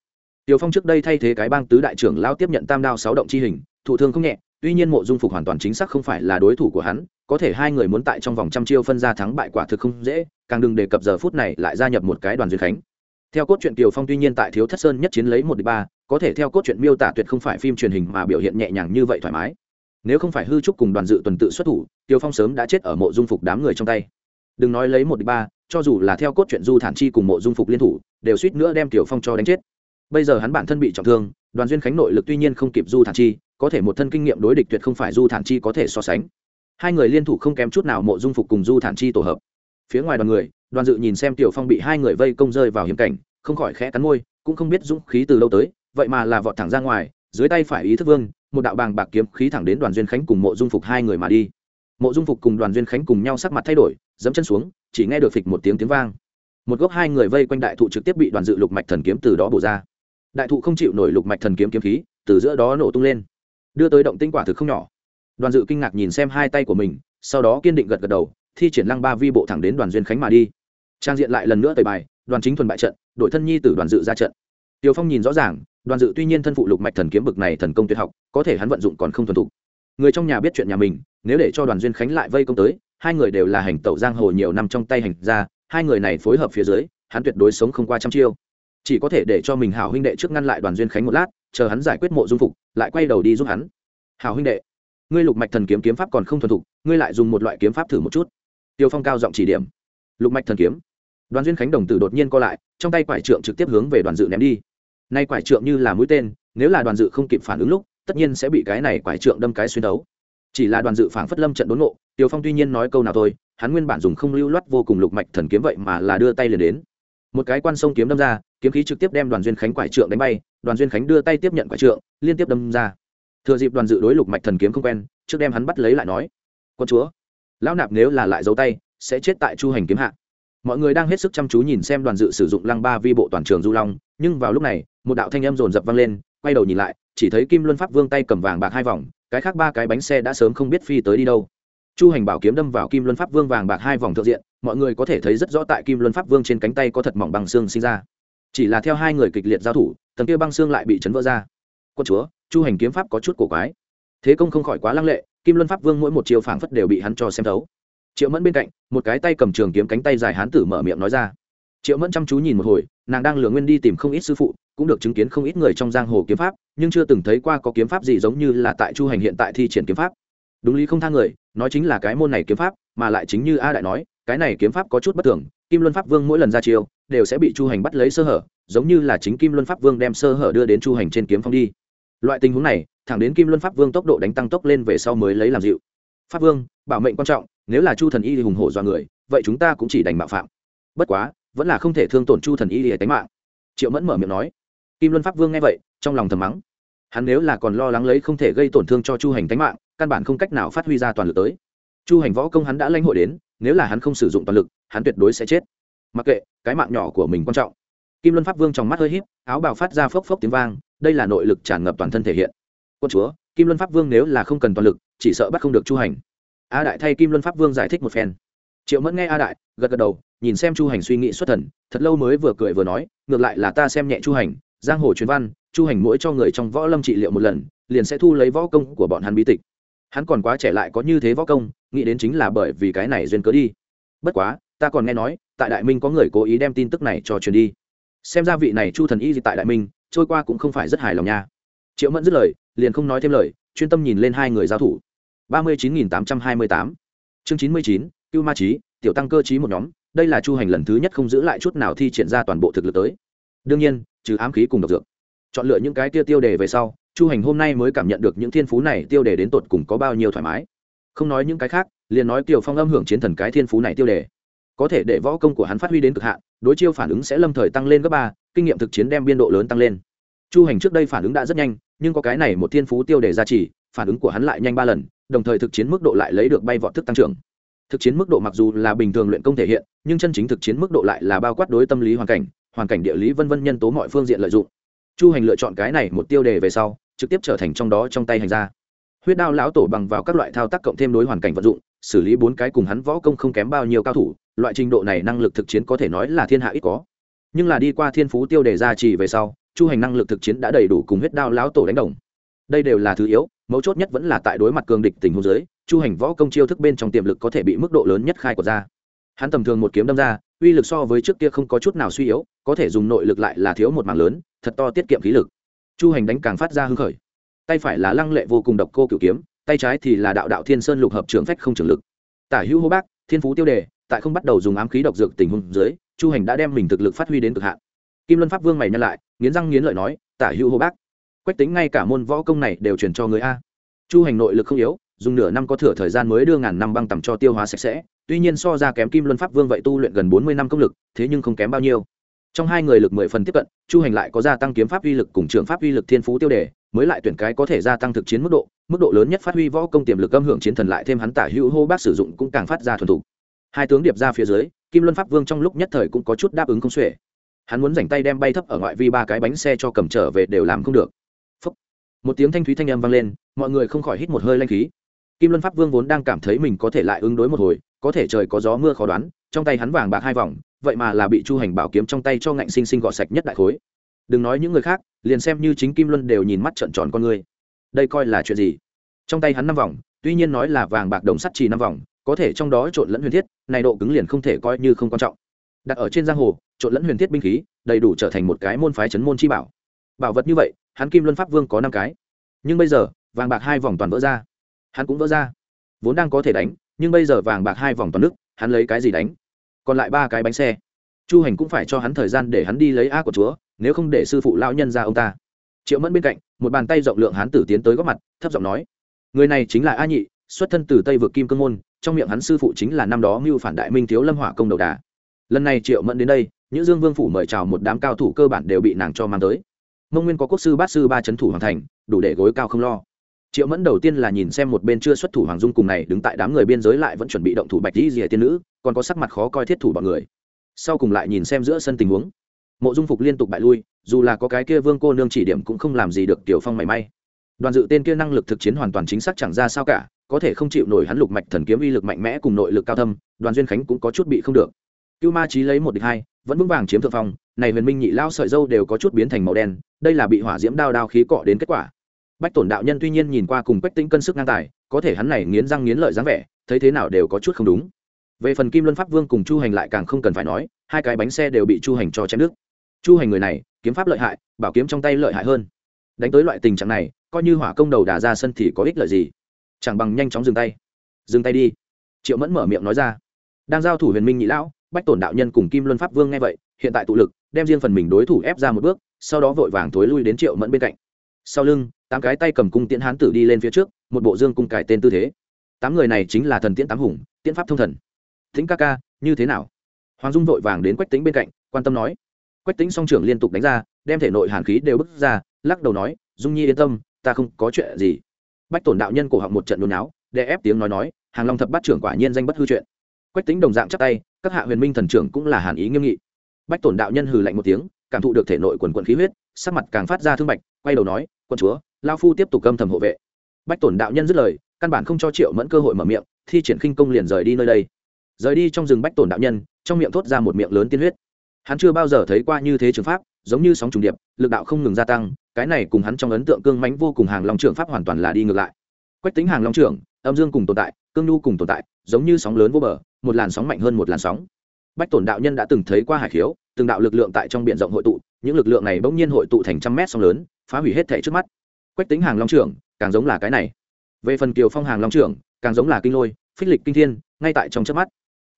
Tiêu Phong trước đây thay thế cái bang tứ đại trưởng lao tiếp nhận tam đao sáu động chi hình, thụ thương không nhẹ, tuy nhiên Mộ Dung Phục hoàn toàn chính xác không phải là đối thủ của hắn, có thể hai người muốn tại trong vòng trăm chiêu phân ra thắng bại quả thực không dễ, càng đừng đề cập giờ phút này lại gia nhập một cái đoàn duyên khánh. Theo cốt truyện kiều Phong tuy nhiên tại Thiếu Thất Sơn nhất chiến lấy một địch ba, có thể theo cốt truyện miêu tả tuyệt không phải phim truyền hình mà biểu hiện nhẹ nhàng như vậy thoải mái. Nếu không phải hư trúc cùng đoàn dự tuần tự xuất thủ, kiều Phong sớm đã chết ở Mộ Dung Phục đám người trong tay. Đừng nói lấy một địch ba, cho dù là theo cốt truyện Du Thản Chi cùng Mộ Dung Phục liên thủ, đều suýt nữa đem kiều Phong cho đánh chết bây giờ hắn bản thân bị trọng thương đoàn duyên khánh nội lực tuy nhiên không kịp du thản chi có thể một thân kinh nghiệm đối địch tuyệt không phải du thản chi có thể so sánh. Hai người liên thủ không kém chút nào mộ dung phục cùng du thản chi tổ hợp. Phía ngoài đoàn người, đoàn dự nhìn xem tiểu phong bị hai người vây công rơi vào hiểm cảnh, không khỏi khẽ cắn môi, cũng không biết dũng khí từ lâu tới, vậy mà là vọt thẳng ra ngoài, dưới tay phải ý thức vương, một đạo bàng bạc kiếm khí thẳng đến đoàn duyên khánh cùng mộ dung phục hai người mà đi. Mộ dung phục cùng đoàn duyên khánh cùng nhau sắc mặt thay đổi dẫm chân xuống, chỉ nghe được phịch một tiếng tiếng vang. Một gốc hai người vây quanh đại thụ trực tiếp bị đoàn dự lục mạch thần kiếm từ đó bổ ra. Đại thụ không chịu nổi lục mạch thần kiếm kiếm khí, từ giữa đó nổ tung lên đưa tới động tinh quả thực không nhỏ. Đoàn dự kinh ngạc nhìn xem hai tay của mình, sau đó kiên định gật gật đầu, thi triển lăng ba vi bộ thẳng đến đoàn duyên khánh mà đi. Trang diện lại lần nữa tời bài, đoàn chính thuần bại trận, đội thân nhi từ đoàn dự ra trận. Tiều phong nhìn rõ ràng, đoàn dự tuy nhiên thân phụ lục mạch thần kiếm bực này thần công tuyệt học, có thể hắn vận dụng còn không thuần thục. Người trong nhà biết chuyện nhà mình, nếu để cho đoàn duyên khánh lại vây công tới, hai người đều là hành tẩu giang hồ nhiều năm trong tay hành ra hai người này phối hợp phía dưới, hắn tuyệt đối sống không qua trăm chiêu. Chỉ có thể để cho mình hảo huynh đệ trước ngăn lại đoàn duyên khánh một lát chờ hắn giải quyết mộ dung phục lại quay đầu đi giúp hắn. Hảo huynh đệ ngươi lục mạch thần kiếm kiếm pháp còn không thuần thục ngươi lại dùng một loại kiếm pháp thử một chút. Tiêu phong cao giọng chỉ điểm. Lục mạch thần kiếm. Đoàn duyên khánh đồng tử đột nhiên co lại trong tay quải trượng trực tiếp hướng về đoàn dự ném đi. Nay quải trượng như là mũi tên nếu là đoàn dự không kịp phản ứng lúc tất nhiên sẽ bị cái này quải trượng đâm cái xuyên đấu. Chỉ là đoàn dự phản phất lâm trận đốn ngộ, tiêu phong tuy nhiên nói câu nào thôi hắn nguyên bản dùng không lưu loát vô cùng lục mạch thần kiếm vậy mà là đưa tay liền đến một cái quan sông kiếm đâm ra, kiếm khí trực tiếp đem đoàn duyên khánh quải trượng đánh bay, đoàn duyên khánh đưa tay tiếp nhận quải trượng, liên tiếp đâm ra. Thừa dịp đoàn dự đối lục mạch thần kiếm không quen, trước đem hắn bắt lấy lại nói, quân chúa, lão nạp nếu là lại giấu tay, sẽ chết tại chu hành kiếm hạ. Mọi người đang hết sức chăm chú nhìn xem đoàn dự sử dụng lăng ba vi bộ toàn trường du long, nhưng vào lúc này, một đạo thanh âm rồn rập vang lên, quay đầu nhìn lại, chỉ thấy kim luân pháp vương tay cầm vàng bạc hai vòng, cái khác ba cái bánh xe đã sớm không biết phi tới đi đâu chu hành bảo kiếm đâm vào kim luân pháp vương vàng bạc hai vòng thượng diện, mọi người có thể thấy rất rõ tại kim luân pháp vương trên cánh tay có thật mỏng băng xương sinh ra. Chỉ là theo hai người kịch liệt giao thủ, tầng kia băng xương lại bị chấn vỡ ra. Quân chúa, chu hành kiếm pháp có chút cổ quái. Thế công không khỏi quá lăng lệ, kim luân pháp vương mỗi một chiều phảng phất đều bị hắn cho xem thấu. Triệu mẫn bên cạnh, một cái tay cầm trường kiếm cánh tay dài hán tử mở miệng nói ra. Triệu mẫn chăm chú nhìn một hồi, nàng đang lừa nguyên đi tìm không ít sư phụ, cũng được chứng kiến không ít người trong giang hồ kiếm pháp, nhưng chưa từng thấy qua có kiếm pháp gì giống như là tại chu hành hiện tại thi triển kiếm pháp. Đúng lý không thang người nói chính là cái môn này kiếm pháp, mà lại chính như a đại nói, cái này kiếm pháp có chút bất thường, kim luân pháp vương mỗi lần ra chiêu, đều sẽ bị chu hành bắt lấy sơ hở, giống như là chính kim luân pháp vương đem sơ hở đưa đến chu hành trên kiếm phong đi. Loại tình huống này, thẳng đến kim luân pháp vương tốc độ đánh tăng tốc lên về sau mới lấy làm dịu. Pháp vương, bảo mệnh quan trọng, nếu là chu thần y thì hùng hổ do người, vậy chúng ta cũng chỉ đành mạo phạm. Bất quá, vẫn là không thể thương tổn chu thần y để tánh mạng. Triệu mẫn mở miệng nói. Kim luân pháp vương nghe vậy, trong lòng thầm mắng hắn nếu là còn lo lắng lấy không thể gây tổn thương cho chu hành tánh mạng, căn bản không cách nào phát huy ra toàn lực tới. Chu hành võ công hắn đã lãnh hội đến, nếu là hắn không sử dụng toàn lực, hắn tuyệt đối sẽ chết. Mặc kệ, cái mạng nhỏ của mình quan trọng. Kim luân pháp vương trong mắt hơi híp, áo bào phát ra phốc phốc tiếng vang, đây là nội lực tràn ngập toàn thân thể hiện. Quân chúa, kim luân pháp vương nếu là không cần toàn lực, chỉ sợ bắt không được chu hành. A đại thay kim luân pháp vương giải thích một phen. Triệu mẫn nghe a đại, gật gật đầu, nhìn xem chu hành suy nghĩ xuất thần, thật lâu mới vừa cười vừa nói, ngược lại là ta xem nhẹ chu hành, giang hồ truyền văn chu hành mỗi cho người trong võ lâm trị liệu một lần, liền sẽ thu lấy võ công của bọn hắn bí tịch. Hắn còn quá trẻ lại có như thế võ công, nghĩ đến chính là bởi vì cái này duyên cớ đi. Bất quá, ta còn nghe nói, tại đại minh có người cố ý đem tin tức này cho truyền đi. Xem ra vị này chu thần y gì tại đại minh, trôi qua cũng không phải rất hài lòng nha. Triệu mẫn dứt lời, liền không nói thêm lời, chuyên tâm nhìn lên hai người giao thủ. ba mươi chín nghìn tám trăm hai mươi tám. Chương chín mươi chín, cưu ma trí tiểu tăng cơ trí một nhóm, đây là chu hành lần thứ nhất không giữ lại chút nào thi triển ra toàn bộ thực lực tới. Đương nhiên, trừ ám khí cùng độc dược chọn lựa những cái tiêu tiêu đề về sau, chu hành hôm nay mới cảm nhận được những thiên phú này tiêu đề đến tột cùng có bao nhiêu thoải mái. Không nói những cái khác, liền nói tiểu phong âm hưởng chiến thần cái thiên phú này tiêu đề. Có thể để võ công của hắn phát huy đến cực hạn, đối chiêu phản ứng sẽ lâm thời tăng lên gấp ba, kinh nghiệm thực chiến đem biên độ lớn tăng lên. Chu hành trước đây phản ứng đã rất nhanh, nhưng có cái này một thiên phú tiêu đề gia trì, phản ứng của hắn lại nhanh ba lần, đồng thời thực chiến mức độ lại lấy được bay vọt thức tăng trưởng. Thực chiến mức độ mặc dù là bình thường luyện công thể hiện, nhưng chân chính thực chiến mức độ lại là bao quát đối tâm lý hoàn cảnh hoàn cảnh địa lý vân vân nhân tố mọi phương diện lợi dụng chu hành lựa chọn cái này một tiêu đề về sau, trực tiếp trở thành trong đó trong tay hành ra huyết đao lão tổ bằng vào các loại thao tác cộng thêm đối hoàn cảnh vận dụng, xử lý bốn cái cùng hắn võ công không kém bao nhiêu cao thủ, loại trình độ này năng lực thực chiến có thể nói là thiên hạ ít có. Nhưng là đi qua thiên phú tiêu đề gia trì về sau, chu hành năng lực thực chiến đã đầy đủ cùng huyết đao lão tổ đánh đồng. Đây đều là thứ yếu, mấu chốt nhất vẫn là tại đối mặt cường địch tình huống giới chu hành võ công chiêu thức bên trong tiềm lực có thể bị mức độ lớn nhất khai của ra. Hắn tầm thường một kiếm đâm ra, uy lực so với trước kia không có chút nào suy yếu, có thể dùng nội lực lại là thiếu một mảng lớn thật to tiết kiệm khí lực. Chu hành đánh càng phát ra hưng khởi. Tay phải là lăng lệ vô cùng độc cô cửu kiếm, tay trái thì là đạo đạo thiên sơn lục hợp trưởng phách không trường lực. Tả hữu hô bác, thiên phú tiêu đề, tại không bắt đầu dùng ám khí độc dược tình huống dưới, chu hành đã đem mình thực lực phát huy đến cực hạn. Kim luân pháp vương mày nhăn lại, nghiến răng nghiến lợi nói, tả hữu hô bác, quách tính ngay cả môn võ công này đều truyền cho người a. Chu hành nội lực không yếu, dùng nửa năm có thừa thời gian mới đưa ngàn năm băng tầm cho tiêu hóa sạch sẽ, tuy nhiên so ra kém kim luân pháp vương vậy tu luyện gần bốn mươi năm công lực, thế nhưng không kém bao nhiêu trong hai người lực mười phần tiếp cận, chu hành lại có gia tăng kiếm pháp uy lực cùng trường pháp uy lực thiên phú tiêu đề, mới lại tuyển cái có thể gia tăng thực chiến mức độ mức độ lớn nhất phát huy võ công tiềm lực âm hưởng chiến thần lại thêm hắn tả hữu hô bác sử dụng cũng càng phát ra thuần thủ hai tướng điệp ra phía dưới, kim luân pháp vương trong lúc nhất thời cũng có chút đáp ứng không xuể. Hắn muốn dành tay đem bay thấp ở ngoại vi ba cái bánh xe cho cầm trở về đều làm không được. Phúc. một tiếng thanh thúy thanh âm vang lên, mọi người không khỏi hít một hơi lanh khí. Kim luân pháp vương vốn đang cảm thấy mình có thể lại ứng đối một hồi, có thể trời có gió mưa khó đoán, trong tay hắn vàng bạc hai vòng vậy mà là bị chu hành bảo kiếm trong tay cho ngạnh sinh sinh gọt sạch nhất đại khối. Đừng nói những người khác, liền xem như chính kim luân đều nhìn mắt trợn tròn con người. Đây coi là chuyện gì? Trong tay hắn năm vòng, tuy nhiên nói là vàng bạc đồng sắt chỉ năm vòng, có thể trong đó trộn lẫn huyền thiết, này độ cứng liền không thể coi như không quan trọng. Đặt ở trên giang hồ, trộn lẫn huyền thiết binh khí, đầy đủ trở thành một cái môn phái chấn môn chi bảo. Bảo vật như vậy, hắn kim luân pháp vương có năm cái. Nhưng bây giờ, vàng bạc hai vòng toàn vỡ ra. Hắn cũng vỡ ra. Vốn đang có thể đánh, nhưng bây giờ vàng bạc hai vòng toàn nước hắn lấy cái gì đánh? Còn lại ba cái bánh xe. Chu hành cũng phải cho hắn thời gian để hắn đi lấy a của chúa, nếu không để sư phụ lao nhân ra ông ta. Triệu mẫn bên cạnh, một bàn tay rộng lượng hán tử tiến tới góp mặt, thấp giọng nói, người này chính là a nhị, xuất thân từ tây vượt kim cương môn, trong miệng hắn sư phụ chính là năm đó mưu phản đại minh thiếu lâm hỏa công đầu đà. Lần này triệu mẫn đến đây những dương vương phủ mời chào một đám cao thủ cơ bản đều bị nàng cho mang tới. Mông nguyên có quốc sư bát sư ba c thủ hoàn thành, đủ để gối cao không lo triệu mẫn đầu tiên là nhìn xem một bên chưa xuất thủ hoàng dung cùng này đứng tại đám người biên giới lại vẫn chuẩn bị động thủ bạch dĩ dìa tiên nữ, còn có sắc mặt khó coi thiết thủ bọn người. Sau cùng lại nhìn xem giữa sân tình huống. Mộ dung phục liên tục bại lui, dù là có cái kia vương cô nương chỉ điểm cũng không làm gì được tiểu phong mảy may. Đoàn dự tên kia năng lực thực chiến hoàn toàn chính xác chẳng ra sao cả, có thể không chịu nổi hắn lục mạch thần kiếm uy lực mạnh mẽ cùng nội lực cao thâm, đoàn duyên khánh cũng có chút bị không được. Cưu ma trí lấy một địch hai, vẫn vững vàng chiếm thượng phong, này huyền minh nhị lao sợi dâu đều có chút biến thành màu đen, đây là bị hỏa diễm đao đao khí cọ đến kết quả bách tổn đạo nhân tuy nhiên nhìn qua cùng quách tĩnh cân sức ngang tài, có thể hắn này nghiến răng nghiến lợi dáng vẻ, thấy thế nào đều có chút không đúng. Về phần kim luân pháp vương cùng chu hành lại càng không cần phải nói, hai cái bánh xe đều bị chu hành cho chém nước. Chu hành người này, kiếm pháp lợi hại, bảo kiếm trong tay lợi hại hơn. Đánh tới loại tình trạng này, coi như hỏa công đầu đà ra sân thì có ích lợi gì? Chẳng bằng nhanh chóng dừng tay. Dừng tay đi. Triệu mẫn mở miệng nói ra. Đang giao thủ huyền minh nhị lão, bách tổn đạo nhân cùng kim luân pháp vương nghe vậy, hiện tại tụ lực, đem riêng phần mình đối thủ ép ra một bước, sau đó vội vàng thối lui đến triệu mẫn bên cạnh. Sau lưng tám cái tay cầm cung tiễn hán tử đi lên phía trước, một bộ dương cung cải tên tư thế. Tám người này chính là thần tiễn tám hùng, tiễn pháp thông thần. Thính ca ca, như thế nào? Hoàng dung vội vàng đến quách tính bên cạnh, quan tâm nói. Quách tính song trưởng liên tục đánh ra, đem thể nội hàn khí đều bứt ra, lắc đầu nói, dung nhi yên tâm, ta không có chuyện gì. Bách tổn đạo nhân cổ họng một trận nôn náo để ép tiếng nói nói, hàng long thập bát trưởng quả nhiên danh bất hư chuyện. Quách tính đồng dạng chắc tay, các hạ huyền minh thần trưởng cũng là hàn ý nghiêm nghị. Bách tổn đạo nhân hừ lạnh một tiếng cảm thụ được thể nội quần quận khí huyết, sắc mặt càng phát ra thương bạch, quay đầu nói, quân chúa lao phu tiếp tục âm thầm hộ vệ. Bách tổn đạo nhân dứt lời, căn bản không cho triệu mẫn cơ hội mở miệng, thi triển khinh công liền rời đi nơi đây. Rời đi trong rừng bách tổn đạo nhân, trong miệng thốt ra một miệng lớn tiên huyết. Hắn chưa bao giờ thấy qua như thế trường pháp, giống như sóng trùng điệp, lực đạo không ngừng gia tăng, cái này cùng hắn trong ấn tượng cương mãnh vô cùng hàng long trưởng pháp hoàn toàn là đi ngược lại. Quách tính hàng long trưởng, âm dương cùng tồn tại, cương nhu cùng tồn tại, giống như sóng lớn vô bờ, một làn sóng mạnh hơn một làn sóng. Bách tổn đạo nhân đã từng thấy qua hải khiếu từng đạo lực lượng tại trong biển rộng hội tụ, những lực lượng này bỗng nhiên hội tụ thành trăm mét sóng lớn, phá hủy hết thể trước mắt. Quách tính hàng long trưởng, càng giống là cái này. Về phần kiều phong hàng long trưởng, càng giống là kinh lôi, phích lịch kinh thiên, ngay tại trong trước mắt.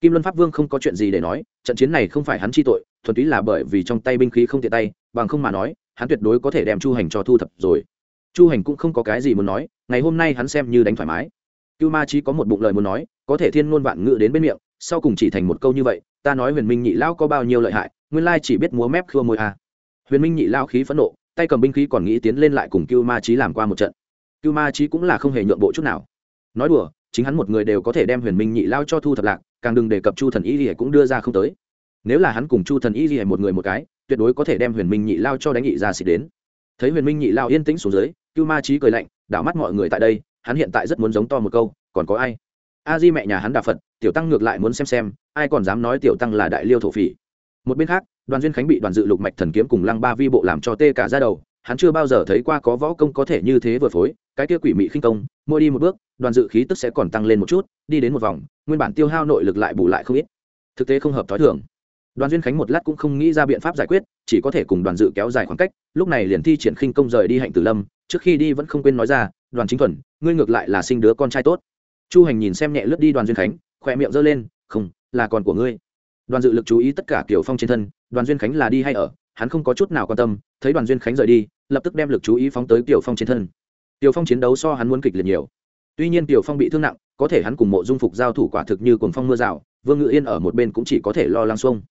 Kim luân pháp vương không có chuyện gì để nói, trận chiến này không phải hắn chi tội, thuần túy là bởi vì trong tay binh khí không tiện tay, bằng không mà nói, hắn tuyệt đối có thể đem chu hành cho thu thập rồi. Chu hành cũng không có cái gì muốn nói, ngày hôm nay hắn xem như đánh thoải mái. Cưu ma chí có một bụng lời muốn nói, có thể thiên ngôn vạn ngữ đến bên miệng, sau cùng chỉ thành một câu như vậy, ta nói huyền minh nhị lao có bao nhiêu lợi hại nguyên lai chỉ biết múa mép khua môi à. huyền minh nhị lao khí phẫn nộ, tay cầm binh khí còn nghĩ tiến lên lại cùng cưu ma chí làm qua một trận. Cưu ma chí cũng là không hề nhượng bộ chút nào. Nói đùa, chính hắn một người đều có thể đem huyền minh nhị lao cho thu thập lạc, càng đừng đề cập chu thần y gì cũng đưa ra không tới. Nếu là hắn cùng chu thần y gì một người một cái, tuyệt đối có thể đem huyền minh nhị lao cho đánh nhị ra xịt đến. Thấy huyền minh nhị lao yên tĩnh xuống dưới, cưu ma trí cười lạnh, đảo mắt mọi người tại đây, hắn hiện tại rất muốn giống to một câu, còn có ai? A di mẹ nhà hắn đà phật, tiểu tăng ngược lại muốn xem xem, ai còn dám nói tiểu tăng là đại liêu thổ phỉ? Một bên khác, đoàn duyên khánh bị đoàn dự lục mạch thần kiếm cùng lăng ba vi bộ làm cho tê cả ra đầu, hắn chưa bao giờ thấy qua có võ công có thể như thế vừa phối, cái kia quỷ mị khinh công, mỗi đi một bước, đoàn dự khí tức sẽ còn tăng lên một chút, đi đến một vòng, nguyên bản tiêu hao nội lực lại bù lại không ít. Thực tế không hợp t h ó i thường. Đoàn duyên khánh một lát cũng không nghĩ ra biện pháp giải quyết, chỉ có thể cùng đoàn dự kéo dài khoảng cách, lúc này liền thi triển khinh công rời đi hạnh tử lâm, trước khi đi vẫn không quên nói ra, đoàn chính thuần, ngươi ngược lại là sinh đứa con trai tốt. Chu hành nhìn xem nhẹ lướt đi đoàn duyên khánh, khỏe miệng giơ lên, không, là con của ngươi đoàn dự lực chú ý tất cả kiểu phong trên thân, đoàn duyên khánh là đi hay ở, hắn không có chút nào quan tâm, thấy đoàn duyên khánh rời đi, lập tức đem lực chú ý phóng tới kiểu phong trên thân. Tiểu phong chiến đấu so hắn muốn kịch liệt nhiều. Tuy nhiên tiểu phong bị thương nặng, có thể hắn cùng mộ dung phục giao thủ quả thực như cuồng phong mưa rào, vương ngự yên ở một bên cũng chỉ có thể lo lắng xuông.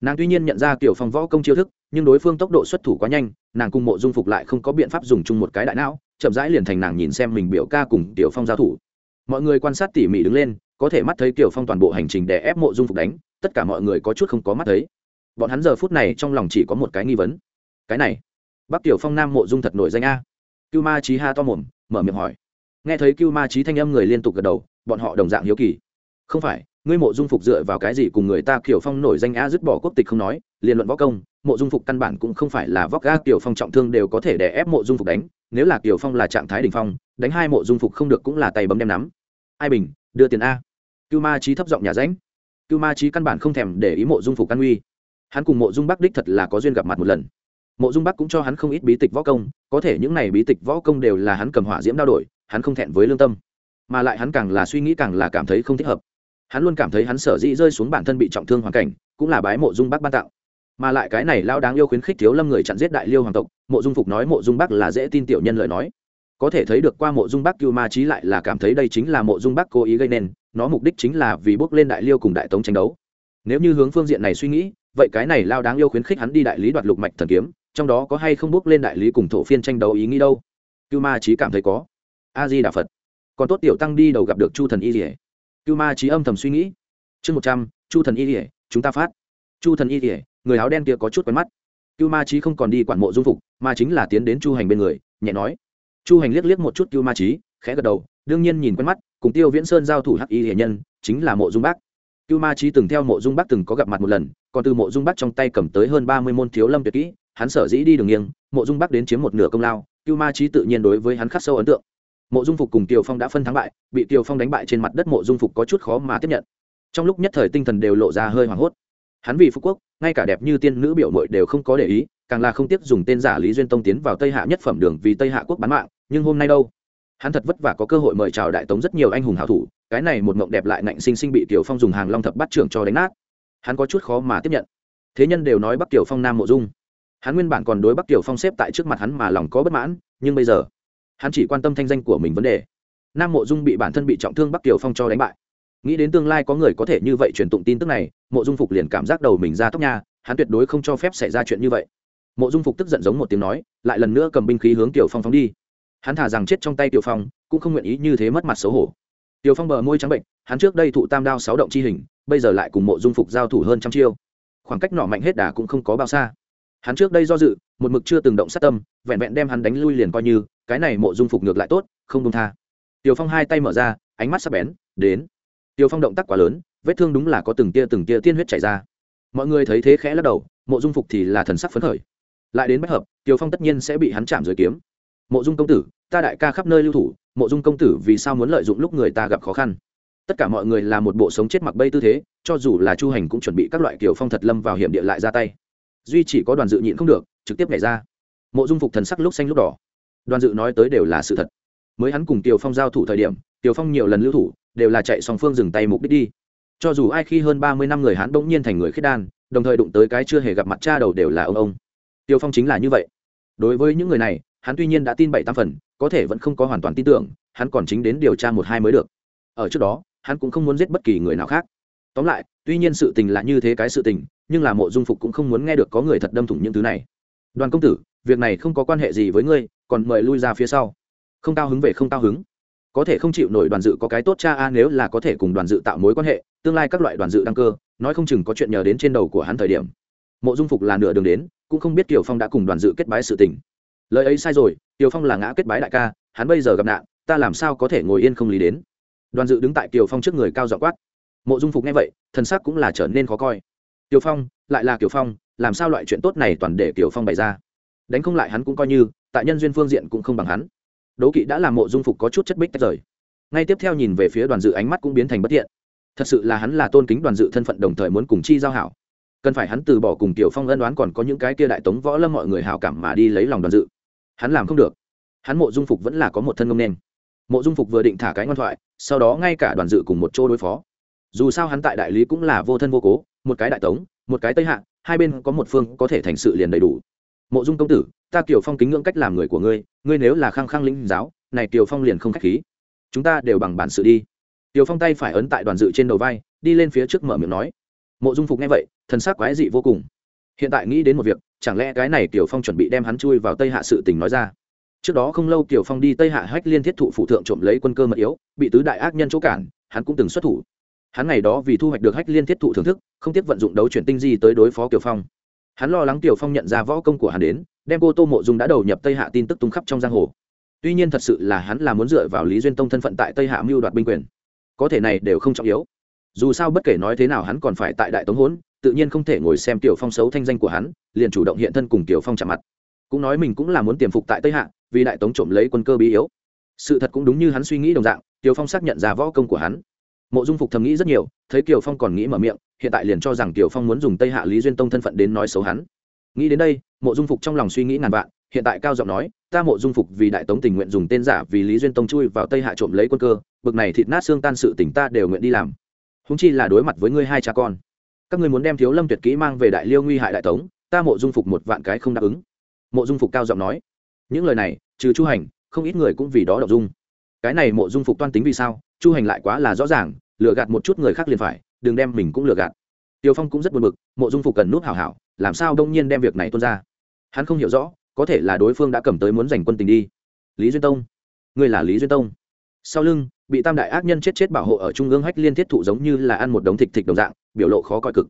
Nàng tuy nhiên nhận ra tiểu phong võ công chiêu thức, nhưng đối phương tốc độ xuất thủ quá nhanh, nàng cùng mộ dung phục lại không có biện pháp dùng chung một cái đại não, chậm rãi liền thành nàng nhìn xem mình biểu ca cùng tiểu phong giao thủ. Mọi người quan sát tỉ mỉ đứng lên, có thể mắt thấy tiểu phong toàn bộ hành trình để ép mộ dung phục đánh tất cả mọi người có chút không có mắt thấy. Bọn hắn giờ phút này trong lòng chỉ có một cái nghi vấn. Cái này, bắc tiểu phong nam mộ dung thật nổi danh a. Cưu ma trí ha to mồm, mở miệng hỏi. Nghe thấy cưu ma trí thanh âm người liên tục gật đầu, bọn họ đồng dạng hiếu kỳ. Không phải, ngươi mộ dung phục dựa vào cái gì cùng người ta kiểu phong nổi danh a dứt bỏ quốc tịch không nói liên luận võ công, mộ dung phục căn bản cũng không phải là vóc ga kiểu phong trọng thương đều có thể đè ép mộ dung phục đánh, nếu là kiểu phong là trạng thái đ ỉ n h phong, đánh hai mộ dung phục không được cũng là tay bấm đem nắm. Ai bình, đưa tiền a. Cưu ma trí thấp giọng nhà ránh cưu ma trí căn bản không thèm để ý mộ dung phục căn uy. Hắn cùng mộ dung bắc đích thật là có duyên gặp mặt một lần. Mộ dung bắc cũng cho hắn không ít bí tịch võ công, có thể những này bí tịch võ công đều là hắn cầm hỏa diễm đao đổi, hắn không thẹn với lương tâm. Mà lại hắn càng là suy nghĩ càng là cảm thấy không thích hợp. Hắn luôn cảm thấy hắn sở dĩ rơi xuống bản thân bị trọng thương hoàn cảnh, cũng là bái mộ dung bắc ban tặng. mà lại cái này lao đáng yêu khuyến khích thiếu lâm người chặn giết đại liêu hoàng tộc, mộ dung phục nói mộ dung bắc là dễ tin tiểu nhân lời nói. Có thể thấy được qua mộ dung bắc cưu ma trí lại là cảm thấy đây chính là mộ dung bắc cố ý gây nên nó mục đích chính là vì bước lên đại liêu cùng đại tống tranh đấu. Nếu như hướng phương diện này suy nghĩ, vậy cái này lao đáng yêu khuyến khích hắn đi đại lý đoạt lục mạch thần kiếm, trong đó có hay không bước lên đại lý cùng thổ phiên tranh đấu ý nghĩ đâu? Cưu ma trí cảm thấy có. A di đà phật. Còn tốt tiểu tăng đi đầu gặp được chu thần y rỉa cưu ma trí âm thầm suy nghĩ. Chương một trăm, chu thần y rỉa chúng ta phát. Chu thần y rỉa người áo đen kia có chút quen mắt. Cưu ma trí không còn đi quản mộ dung phục, mà chính là tiến đến chu hành bên người, nhẹ nói. Chu hành liếc liếc một chút cưu ma trí khẽ gật đầu đương nhiên nhìn quen mắt, cùng tiêu viễn sơn giao thủ hắc y hiền nhân, chính là mộ dung bác. Cưu ma trí từng theo mộ dung bác từng có gặp mặt một lần, còn từ mộ dung bác trong tay cầm tới hơn ba mươi môn thiếu lâm tuyệt kỹ, hắn sở dĩ đi đường nghiêng, mộ dung bác đến chiếm một nửa công lao, cưu ma trí tự nhiên đối với hắn khắc sâu ấn tượng. Mộ dung phục cùng tiều phong đã phân thắng bại, bị tiều phong đánh bại trên mặt đất mộ dung phục có chút khó mà tiếp nhận. Trong lúc nhất thời tinh thần đều lộ ra hơi hoảng hốt. Hắn vì phú quốc, ngay cả đẹp như tiên nữ biểu mội đều không có để ý, càng là không tiếc dùng tên giả lý duyên tông tiến vào tây hạ nhất phẩm đường vì tây hạ quốc bán mạng, nhưng hôm nay đâu? Hắn thật vất vả có cơ hội mời chào đại tống rất nhiều anh hùng hảo thủ, cái này một mộng đẹp lại ngạnh sinh sinh bị tiểu phong dùng hàng long thập bắt trưởng cho đánh nát. Hắn có chút khó mà tiếp nhận. Thế nhân đều nói bắc tiểu phong nam mộ dung. Hắn nguyên bản còn đối bắc tiểu phong xếp tại trước mặt hắn mà lòng có bất mãn, nhưng bây giờ, hắn chỉ quan tâm thanh danh của mình vấn đề. Nam mộ dung bị bản thân bị trọng thương bắc tiểu phong cho đánh bại. Nghĩ đến tương lai có người có thể như vậy truyền tụng tin tức này, mộ dung phục liền cảm giác đầu mình ra tóc nha, hắn tuyệt đối không cho phép xảy ra chuyện như vậy. Mộ dung phục tức giận giống một tiếng nói, lại lần nữa cầm binh khí hướng tiểu phong phóng đi hắn thả rằng chết trong tay tiểu phong, cũng không nguyện ý như thế mất mặt xấu hổ. Tiểu phong bờ môi trắng bệnh, hắn trước đây thụ tam đao sáu động chi hình, bây giờ lại cùng mộ dung phục giao thủ hơn trăm chiêu. Khoảng cách nọ mạnh hết đà cũng không có bao xa. Hắn trước đây do dự, một mực chưa từng động sát tâm, vẹn vẹn đem hắn đánh lui liền coi như, cái này mộ dung phục ngược lại tốt, không đông tha. Tiểu phong hai tay mở ra, ánh mắt sắc bén, đến. Tiểu phong động tác quá lớn, vết thương đúng là có từng tia từng tia tiên huyết chảy ra. Mọi người thấy thế khẽ lắc đầu, mộ dung phục thì là thần sắc phấn khởi. Lại đến bất hợp, tiểu phong tất nhiên sẽ bị hắn chạm dưới kiếm mộ dung công tử, ta đại ca khắp nơi lưu thủ, mộ dung công tử vì sao muốn lợi dụng lúc người ta gặp khó khăn? Tất cả mọi người là một bộ sống chết mặc bây tư thế, cho dù là chu hành cũng chuẩn bị các loại kiểu phong thật lâm vào hiểm địa lại ra tay. Duy chỉ có đoàn dự nhịn không được, trực tiếp nhảy ra. Mộ dung phục thần sắc lúc xanh lúc đỏ. Đoàn dự nói tới đều là sự thật. Mới hắn cùng tiều phong giao thủ thời điểm tiều phong nhiều lần lưu thủ, đều là chạy song phương dừng tay mục đích đi. Cho dù ai khi hơn ba mươi năm người hắn bỗng nhiên thành người khiết đan, đồng thời đụng tới cái chưa hề gặp mặt cha đầu đều là ông ông. Tiều phong chính là như vậy. Đối với những người này hắn tuy nhiên đã tin bảy tam phần, có thể vẫn không có hoàn toàn tin tưởng, hắn còn chính đến điều tra một hai mới được. Ở trước đó, hắn cũng không muốn giết bất kỳ người nào khác. Tóm lại, tuy nhiên sự tình là như thế cái sự tình, nhưng là mộ dung phục cũng không muốn nghe được có người thật đâm thủng những thứ này. Đoàn công tử, việc này không có quan hệ gì với ngươi, còn mời lui ra phía sau. Không cao hứng về không cao hứng. Có thể không chịu nổi đoàn dự có cái tốt cha a nếu là có thể cùng đoàn dự tạo mối quan hệ, tương lai các loại đoàn dự đăng cơ, nói không chừng có chuyện nhờ đến trên đầu của hắn thời điểm. Mộ dung phục là nửa đường đến, cũng không biết kiều phong đã cùng đoàn dự kết bái sự tình lời ấy sai rồi tiều phong là ngã kết bái đại ca, hắn bây giờ gặp nạn, ta làm sao có thể ngồi yên không lý đến? Đoàn dự đứng tại tiều phong trước người cao dọ quát. Mộ dung phục nghe vậy, thần sắc cũng là trở nên khó coi. Tiều phong, lại là kiều phong, làm sao loại chuyện tốt này toàn để kiều phong bày ra? Đánh không lại hắn cũng coi như, tại nhân duyên phương diện cũng không bằng hắn. Đố kỵ đã làm mộ dung phục có chút chất bích tách rời. Ngay tiếp theo nhìn về phía đoàn dự ánh mắt cũng biến thành bất thiện. Thật sự là hắn là tôn kính đoàn dự thân phận đồng thời muốn cùng chi giao hảo. Cần phải hắn từ bỏ cùng tiểu phong ân đoán còn có những cái kia đại tống võ lâm mọi người hảo cảm mà đi lấy lòng đoàn dự hắn làm không được. Hắn mộ dung phục vẫn là có một thân ngông nên. Mộ dung phục vừa định thả cái ngoan thoại, sau đó ngay cả đoàn dự cùng một chỗ đối phó. Dù sao hắn tại đại lý cũng là vô thân vô cố, một cái đại tống, một cái tây hạ, hai bên có một phương có thể thành sự liền đầy đủ. Mộ dung công tử, ta kiều phong kính ngưỡng cách làm người của ngươi ngươi nếu là khăng khăng lĩnh giáo, này kiều phong liền không k h á c h khí. Chúng ta đều bằng bản sự đi. Kiều phong tay phải ấn tại đoàn dự trên đầu vai, đi lên phía trước mở miệng nói. Mộ dung phục nghe vậy, thần sắc quái dị vô cùng. Hiện tại nghĩ đến một việc chẳng lẽ cái này tiểu phong chuẩn bị đem hắn chui vào tây hạ sự tình nói ra? Trước đó không lâu tiểu phong đi tây hạ hách liên thiết thụ phụ thượng trộm lấy quân cơ mật yếu, bị tứ đại ác nhân chỗ cản, hắn cũng từng xuất thủ. Hắn ngày đó vì thu hoạch được hách liên thiết thụ thưởng thức, không tiếc vận dụng đấu chuyển tinh di tới đối phó tiểu phong. Hắn lo lắng tiểu phong nhận ra võ công của hắn đến, đem cô tô mộ dung đã đầu nhập tây hạ tin tức tung khắp trong giang hồ. Tuy nhiên thật sự là hắn là muốn dựa vào lý duyên tông thân phận tại tây hạ mưu đoạt binh quyền. Có thể này đều không trọng yếu. Dù sao bất kể nói thế nào hắn còn phải tại đại tống hốn tự nhiên không thể ngồi xem tiểu phong xấu thanh danh của hắn, liền chủ động hiện thân cùng tiểu phong chạm mặt. Cũng nói mình cũng là muốn tiềm phục tại tây hạ, vì đại tống trộm lấy quân cơ bí yếu. Sự thật cũng đúng như hắn suy nghĩ đồng dạng, tiểu phong xác nhận ra võ công của hắn. Mộ dung phục thầm nghĩ rất nhiều, thấy kiều phong còn nghĩ mở miệng, hiện tại liền cho rằng kiều phong muốn dùng tây hạ lý duyên tông thân phận đến nói xấu hắn. Nghĩ đến đây, mộ dung phục trong lòng suy nghĩ ngàn vạn, hiện tại cao giọng nói, ta mộ dung phục vì đại tống tình nguyện dùng tên giả vì lý duyên tông chui vào tây hạ trộm lấy quân cơ, bực này thịt nát xương tan sự tỉnh ta đều nguyện đi làm. Húng chi là đối mặt với ngươi hai cha con các ngươi muốn đem thiếu lâm tuyệt kỹ mang về đại liêu nguy hại đại tống, ta mộ dung phục một vạn cái không đáp ứng. Mộ dung phục cao giọng nói. Những lời này, trừ chu hành, không ít người cũng vì đó đọc dung. Cái này mộ dung phục toan tính vì sao? Chu hành lại quá là rõ ràng, lừa gạt một chút người khác liền phải, đừng đem mình cũng lừa gạt. Tiêu phong cũng rất buồn bực, mộ dung phục cần nút hảo hảo, làm sao đông nhiên đem việc này tuôn ra? Hắn không hiểu rõ, có thể là đối phương đã cầm tới muốn giành quân tình đi. Lý duyên tông. Ngươi là lý duyên tông. Sau lưng bị tam đại ác nhân chết chết bảo hộ ở trung ương hách liên thiết thụ giống như là ăn một đống thịt thịt đồng dạng, biểu lộ khó coi cực.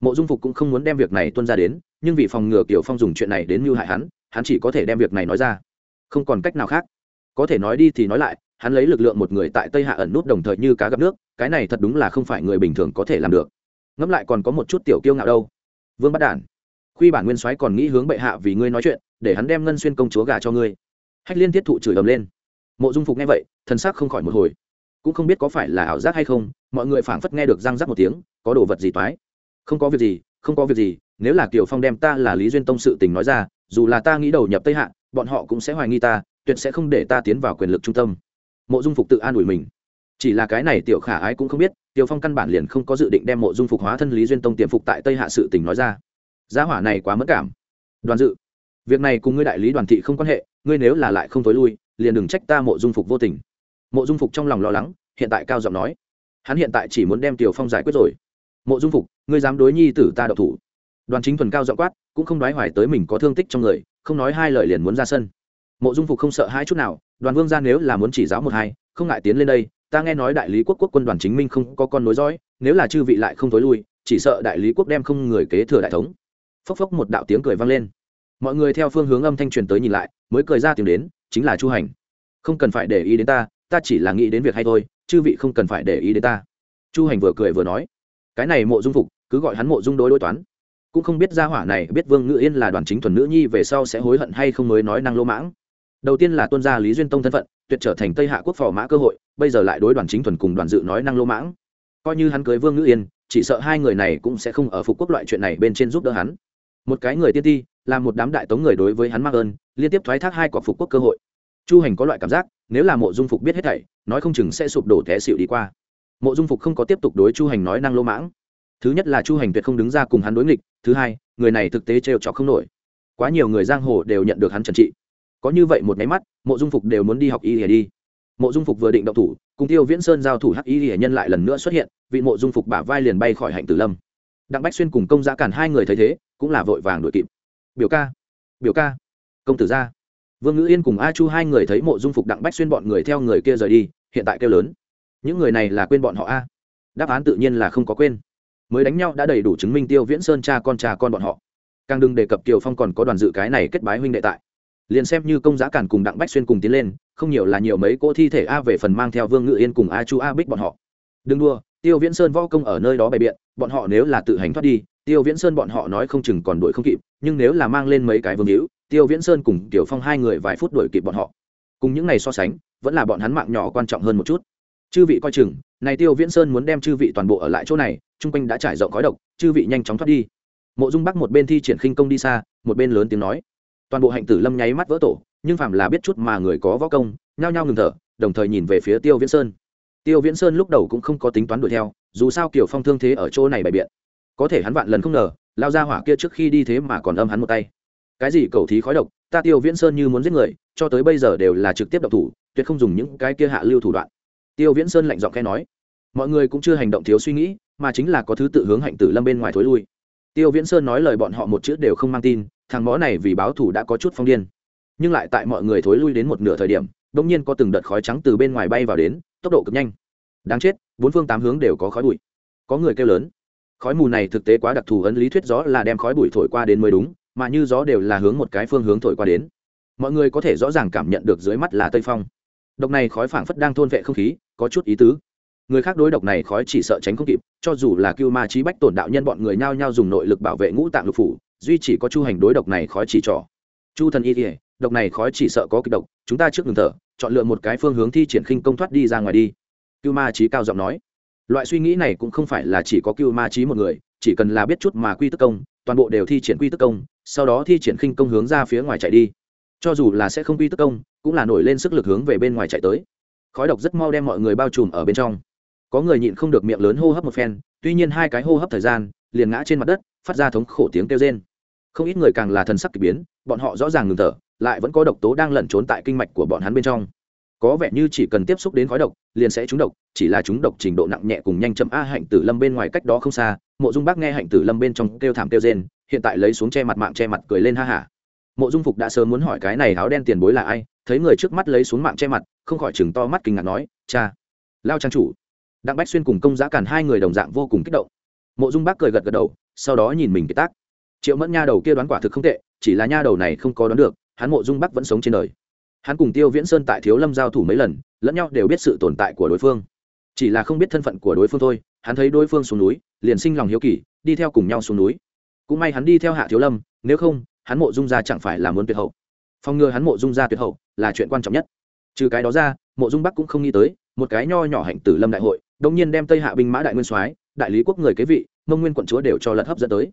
Mộ dung phục cũng không muốn đem việc này tuân ra đến, nhưng vì phòng ngừa kiểu phong dùng chuyện này đến mưu hại hắn hắn chỉ có thể đem việc này nói ra. Không còn cách nào khác. Có thể nói đi thì nói lại, hắn lấy lực lượng một người tại tây hạ ẩn nút đồng thời như cá gặp nước, cái này thật đúng là không phải người bình thường có thể làm được. Ngẫm lại còn có một chút tiểu kiêu ngạo đâu. Vương bắt đản, khuy bản nguyên soái còn nghĩ hướng bệ hạ vì ngươi nói chuyện, để hắn đem ngân xuyên công chúa gả cho ngươi. Hách liên thiết thụ chửi ầm lên mộ dung phục nghe vậy, thần sắc không khỏi một hồi. Cũng không biết có phải là ảo giác hay không, mọi người phảng phất nghe được răng rắc một tiếng, có đồ vật gì toái. Không có việc gì, không có việc gì, nếu là kiều phong đem ta là lý duyên tông sự tình nói ra, dù là ta nghĩ đầu nhập tây hạ, bọn họ cũng sẽ hoài nghi ta, tuyệt sẽ không để ta tiến vào quyền lực trung tâm. Mộ dung phục tự an ủi mình. Chỉ là cái này tiểu khả ái cũng không biết tiểu phong căn bản liền không có dự định đem mộ dung phục hóa thân lý duyên tông tiềm phục tại tây hạ sự tình nói ra. Giá hỏa này quá mất cảm. Đoàn dự, việc này cùng ngươi đại lý đoàn thị không quan hệ, ngươi nếu là lại không tối lui liền đừng trách ta mộ dung phục vô tình. Mộ dung phục trong lòng lo lắng, hiện tại cao giọng nói, hắn hiện tại chỉ muốn đem tiểu phong giải quyết rồi. Mộ dung phục, ngươi dám đối nhi tử ta đậu thủ. Đoàn chính thuần cao giọng quát, cũng không nói hoài tới mình có thương tích trong người, không nói hai lời liền muốn ra sân. Mộ dung phục không sợ hai chút nào, đoàn vương ra nếu là muốn chỉ giáo một hai, không ngại tiến lên đây, ta nghe nói đại lý quốc quốc quân đoàn chính minh không có con nối dõi, nếu là chư vị lại không tối lui, chỉ sợ đại lý quốc đem không người kế thừa đại thống. Phốc phốc một đạo tiếng cười vang lên. Mọi người theo phương hướng âm thanh truyền tới nhìn lại, mới cười ra tiếng đến chính là chu hành. Không cần phải để ý đến ta ta chỉ là nghĩ đến việc hay thôi, chư vị không cần phải để ý đến ta. Chu hành vừa cười vừa nói. Cái này mộ dung phục, cứ gọi hắn mộ dung đối đối toán. Cũng không biết gia hỏa này biết vương ngự yên là đoàn chính thuần nữ nhi về sau sẽ hối hận hay không mới nói năng lô mãng. Đầu tiên là tuân gia lý duyên tông thân phận, tuyệt trở thành tây hạ quốc phò mã cơ hội, bây giờ lại đối đoàn chính thuần cùng đoàn dự nói năng lô mãng. Coi như hắn cưới vương ngự yên, chỉ sợ hai người này cũng sẽ không ở phục quốc loại chuyện này bên trên giúp đỡ hắn một cái người tiên ti, là một đám đại tống người đối với hắn mắc ơn, liên tiếp thoái thác hai quả phục quốc cơ hội. Chu hành có loại cảm giác, nếu là mộ dung phục biết hết thảy, nói không chừng sẽ sụp đổ té xịu đi qua. Mộ dung phục không có tiếp tục đối chu hành nói năng lô mãng. Thứ nhất là chu hành tuyệt không đứng ra cùng hắn đối nghịch, thứ hai, người này thực tế trêu trọc không nổi. Quá nhiều người giang hồ đều nhận được hắn trần trị. Có như vậy một máy mắt, mộ dung phục đều muốn đi học y hề đi. Mộ dung phục vừa định động thủ, cùng tiêu viễn sơn giao thủ hắc y hề nhân lại lần nữa xuất hiện, vị mộ dung phục bả vai liền bay khỏi hạnh tử lâm. Đặng bách xuyên cùng công giá cản hai người thấy thế cũng là vội vàng đuổi kịp. Biểu ca biểu ca, công tử gia vương ngữ yên cùng a chu hai người thấy mộ dung phục đặng bách xuyên bọn người theo người kia rời đi, hiện tại kêu lớn. Những người này là quên bọn họ a? Đáp án tự nhiên là không có quên. Mới đánh nhau đã đầy đủ chứng minh tiêu viễn sơn cha con cha con bọn họ. Càng đừng đề cập kiều phong còn có đoàn dự cái này kết bái huynh đệ tại. Liền xem như công giá cản cùng đặng bách xuyên cùng tiến lên, không nhiều là nhiều mấy cỗ thi thể a về phần mang theo vương ngự yên cùng a chu a bích bọn họ. Đừng đua tiêu viễn sơn võ công ở nơi đó bày biện, bọn họ nếu là tự hành thoát đi tiêu viễn sơn bọn họ nói không chừng còn đuổi không kịp, nhưng nếu là mang lên mấy cái vương hữu, tiêu viễn sơn cùng tiểu phong hai người vài phút đuổi kịp bọn họ. Cùng những này so sánh, vẫn là bọn hắn mạng nhỏ quan trọng hơn một chút. Chư vị coi chừng, này tiêu viễn sơn muốn đem chư vị toàn bộ ở lại chỗ này, chung quanh đã trải rộng khói độc, chư vị nhanh chóng thoát đi. Mộ dung bắc một bên thi triển khinh công đi xa, một bên lớn tiếng nói. Toàn bộ hạnh tử lâm nháy mắt vỡ tổ, nhưng phàm là biết chút mà người có võ công, nhao nhao ngừng thở, đồng thời nhìn về phía tiêu viễn sơn. Tiêu viễn sơn lúc đầu cũng không có tính toán đuổi theo, dù sao kiểu phong thương thế ở chỗ này bày biện có thể hắn vạn lần không ngờ, lao ra hỏa kia trước khi đi thế mà còn âm hắn một tay. Cái gì cầu thí khói độc, ta tiêu viễn sơn như muốn giết người, cho tới bây giờ đều là trực tiếp độc thủ, tuyệt không dùng những cái kia hạ lưu thủ đoạn. Tiêu viễn sơn lạnh giọng khe nói. Mọi người cũng chưa hành động thiếu suy nghĩ, mà chính là có thứ tự hướng hạnh tử lâm bên ngoài thối lui. Tiêu viễn sơn nói lời bọn họ một chữ đều không mang tin, thằng mó này vì báo thủ đã có chút phong điên. Nhưng lại tại mọi người thối lui đến một nửa thời điểm đ ỗ n g nhiên có từng đợt khói trắng từ bên ngoài bay vào đến, tốc độ cực nhanh. Đáng chết, bốn phương tám hướng đều có khói bụi. Có người kêu lớn khói mù này thực tế quá đặc thù ấn lý thuyết gió là đem khói bụi thổi qua đến mới đúng, mà như gió đều là hướng một cái phương hướng thổi qua đến. Mọi người có thể rõ ràng cảm nhận được dưới mắt là tây phong. Độc này khói phảng phất đang thôn vệ không khí, có chút ý tứ. Người khác đối độc này khói chỉ sợ tránh không kịp, cho dù là cưu ma trí bách tổn đạo nhân bọn người nhao nhao dùng nội lực bảo vệ ngũ tạng lục phủ, duy chỉ có chu hành đối độc này khói chỉ trỏ. Chu thần y kỉa độc này khói chỉ sợ có kịch độc, chúng ta trước ngừng thở, chọn lựa một cái phương hướng thi triển khinh công thoát đi ra ngoài đi. Cưu ma trí cao giọng nói loại suy nghĩ này cũng không phải là chỉ có cưu ma trí một người, chỉ cần là biết chút mà quy tức công, toàn bộ đều thi triển quy tức công, sau đó thi triển khinh công hướng ra phía ngoài chạy đi. Cho dù là sẽ không quy tức công, cũng là nổi lên sức lực hướng về bên ngoài chạy tới. Khói độc rất mau đem mọi người bao trùm ở bên trong. Có người nhịn không được miệng lớn hô hấp một phen, tuy nhiên hai cái hô hấp thời gian, liền ngã trên mặt đất, phát ra thống khổ tiếng kêu rên. Không ít người càng là thần sắc k ỳ biến, bọn họ rõ ràng ngừng thở, lại vẫn có độc tố đang lẩn trốn tại kinh mạch của bọn hắn bên trong có vẻ như chỉ cần tiếp xúc đến khói độc, liền sẽ trúng độc, chỉ là trúng độc trình độ nặng nhẹ cùng nhanh chậm. A hạnh tử lâm bên ngoài cách đó không xa, mộ dung bác nghe hạnh tử lâm bên trong kêu thảm kêu rên, hiện tại lấy xuống che mặt mạng che mặt cười lên ha hả. Mộ dung phục đã sớm muốn hỏi cái này áo đen tiền bối là ai, thấy người trước mắt lấy xuống mạng che mặt, không khỏi chừng to mắt kinh ngạc nói, cha, lao trang chủ. Đặng bách xuyên cùng công giá cản hai người đồng dạng vô cùng kích động. Mộ dung bác cười gật gật đầu, sau đó nhìn mình kiệt tác. Triệu mẫn nha đầu kia đoán quả thực không tệ, chỉ là nha đầu này không có đoán được, hắn mộ dung bắc vẫn sống trên đời hắn cùng tiêu viễn sơn tại thiếu lâm giao thủ mấy lần, lẫn nhau đều biết sự tồn tại của đối phương. Chỉ là không biết thân phận của đối phương thôi, hắn thấy đối phương xuống núi, liền sinh lòng hiếu kỳ, đi theo cùng nhau xuống núi. Cũng may hắn đi theo hạ thiếu lâm, nếu không, hắn mộ dung ra chẳng phải là muốn tuyệt hậu. Phòng ngừa hắn mộ dung ra tuyệt hậu là chuyện quan trọng nhất. Trừ cái đó ra, mộ dung bắc cũng không nghĩ tới, một cái nho nhỏ hạnh tử lâm đại hội đông nhiên đem tây hạ binh mã đại nguyên soái, đại lý quốc người kế vị, mông nguyên quận chúa đều cho lật hấp dẫn tới.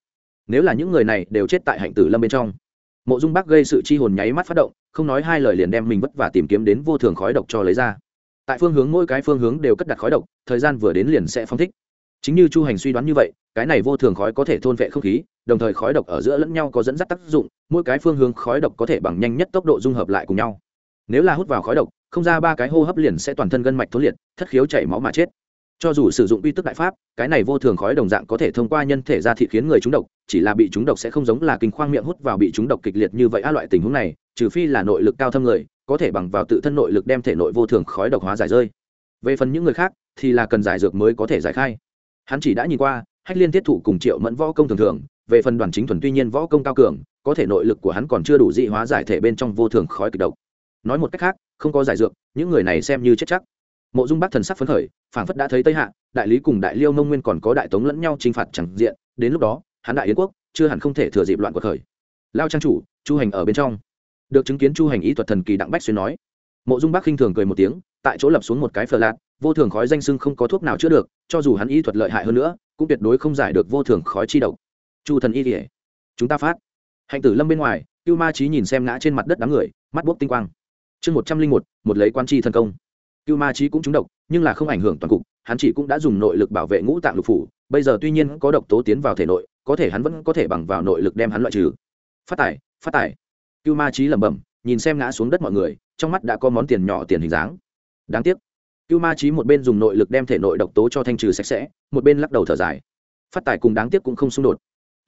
Nếu là những người này đều chết tại hạnh tử lâm bên trong, mộ dung bắc gây sự chi hồn nháy mắt phát động không nói hai lời liền đem mình vất vả tìm kiếm đến vô thường khói độc cho lấy ra. Tại phương hướng mỗi cái phương hướng đều cất đặt khói độc, thời gian vừa đến liền sẽ phong thích. Chính như chu hành suy đoán như vậy, cái này vô thường khói có thể thôn vệ không khí, đồng thời khói độc ở giữa lẫn nhau có dẫn dắt tác dụng, mỗi cái phương hướng khói độc có thể bằng nhanh nhất tốc độ dung hợp lại cùng nhau. Nếu là hút vào khói độc, không ra ba cái hô hấp liền sẽ toàn thân gân mạch thối liệt, thất khiếu chảy máu mà chết cho dù sử dụng uy tức đại pháp, cái này vô thường khói đồng dạng có thể thông qua nhân thể ra thị khiến người trúng độc, chỉ là bị trúng độc sẽ không giống là kinh khoang miệng hút vào bị trúng độc kịch liệt như vậy a loại tình huống này, trừ phi là nội lực cao thâm người, có thể bằng vào tự thân nội lực đem thể nội vô thường khói độc hóa giải rơi. Về phần những người khác, thì là cần giải dược mới có thể giải khai. Hắn chỉ đã nhìn qua, hách liên tiết thụ cùng triệu mẫn võ công thường thường, về phần đoàn chính thuần tuy nhiên võ công cao cường, có thể nội lực của hắn còn chưa đủ dị hóa giải thể bên trong vô thường khói kịch độc. Nói một cách khác, không có giải dược, những người này xem như chết chắc mộ dung bắc thần sắc phấn khởi, phảng phất đã thấy tây hạ, đại lý cùng đại liêu mông nguyên còn có đại tống lẫn nhau t r i n h phạt chẳng diện, đến lúc đó, hắn đại yến quốc, chưa hẳn không thể thừa dịp loạn cuộc khởi lao trang chủ, chu hành ở bên trong. Được chứng kiến chu hành ý thuật thần kỳ đặng bách xuyên nói. Mộ dung bắc khinh thường cười một tiếng, tại chỗ lập xuống một cái phờ lạt, vô thường khói danh sưng không có thuốc nào chữa được, cho dù hắn ý thuật lợi hại hơn nữa, cũng tuyệt đối không giải được vô thường khói chi độc. Chu thần y kỉa chúng ta phát. Hạnh tử lâm bên ngoài, cưu ma trí nhìn xem ngã trên mặt đất đám người, mắt bốc tinh quang. Chương một trăm linh một một lấy quan tri thần công cưu ma trí cũng trúng độc, nhưng là không ảnh hưởng toàn cục, hắn chỉ cũng đã dùng nội lực bảo vệ ngũ tạng lục phủ, bây giờ tuy nhiên có độc tố tiến vào thể nội, có thể hắn vẫn có thể bằng vào nội lực đem hắn loại trừ. Phát tài phát tài. Cưu ma trí lẩm bẩm, nhìn xem ngã xuống đất mọi người, trong mắt đã có món tiền nhỏ tiền hình dáng. Đáng tiếc. Cưu ma trí một bên dùng nội lực đem thể nội độc tố cho thanh trừ sạch sẽ, một bên lắc đầu thở dài. Phát tài cùng đáng tiếc cũng không xung đột.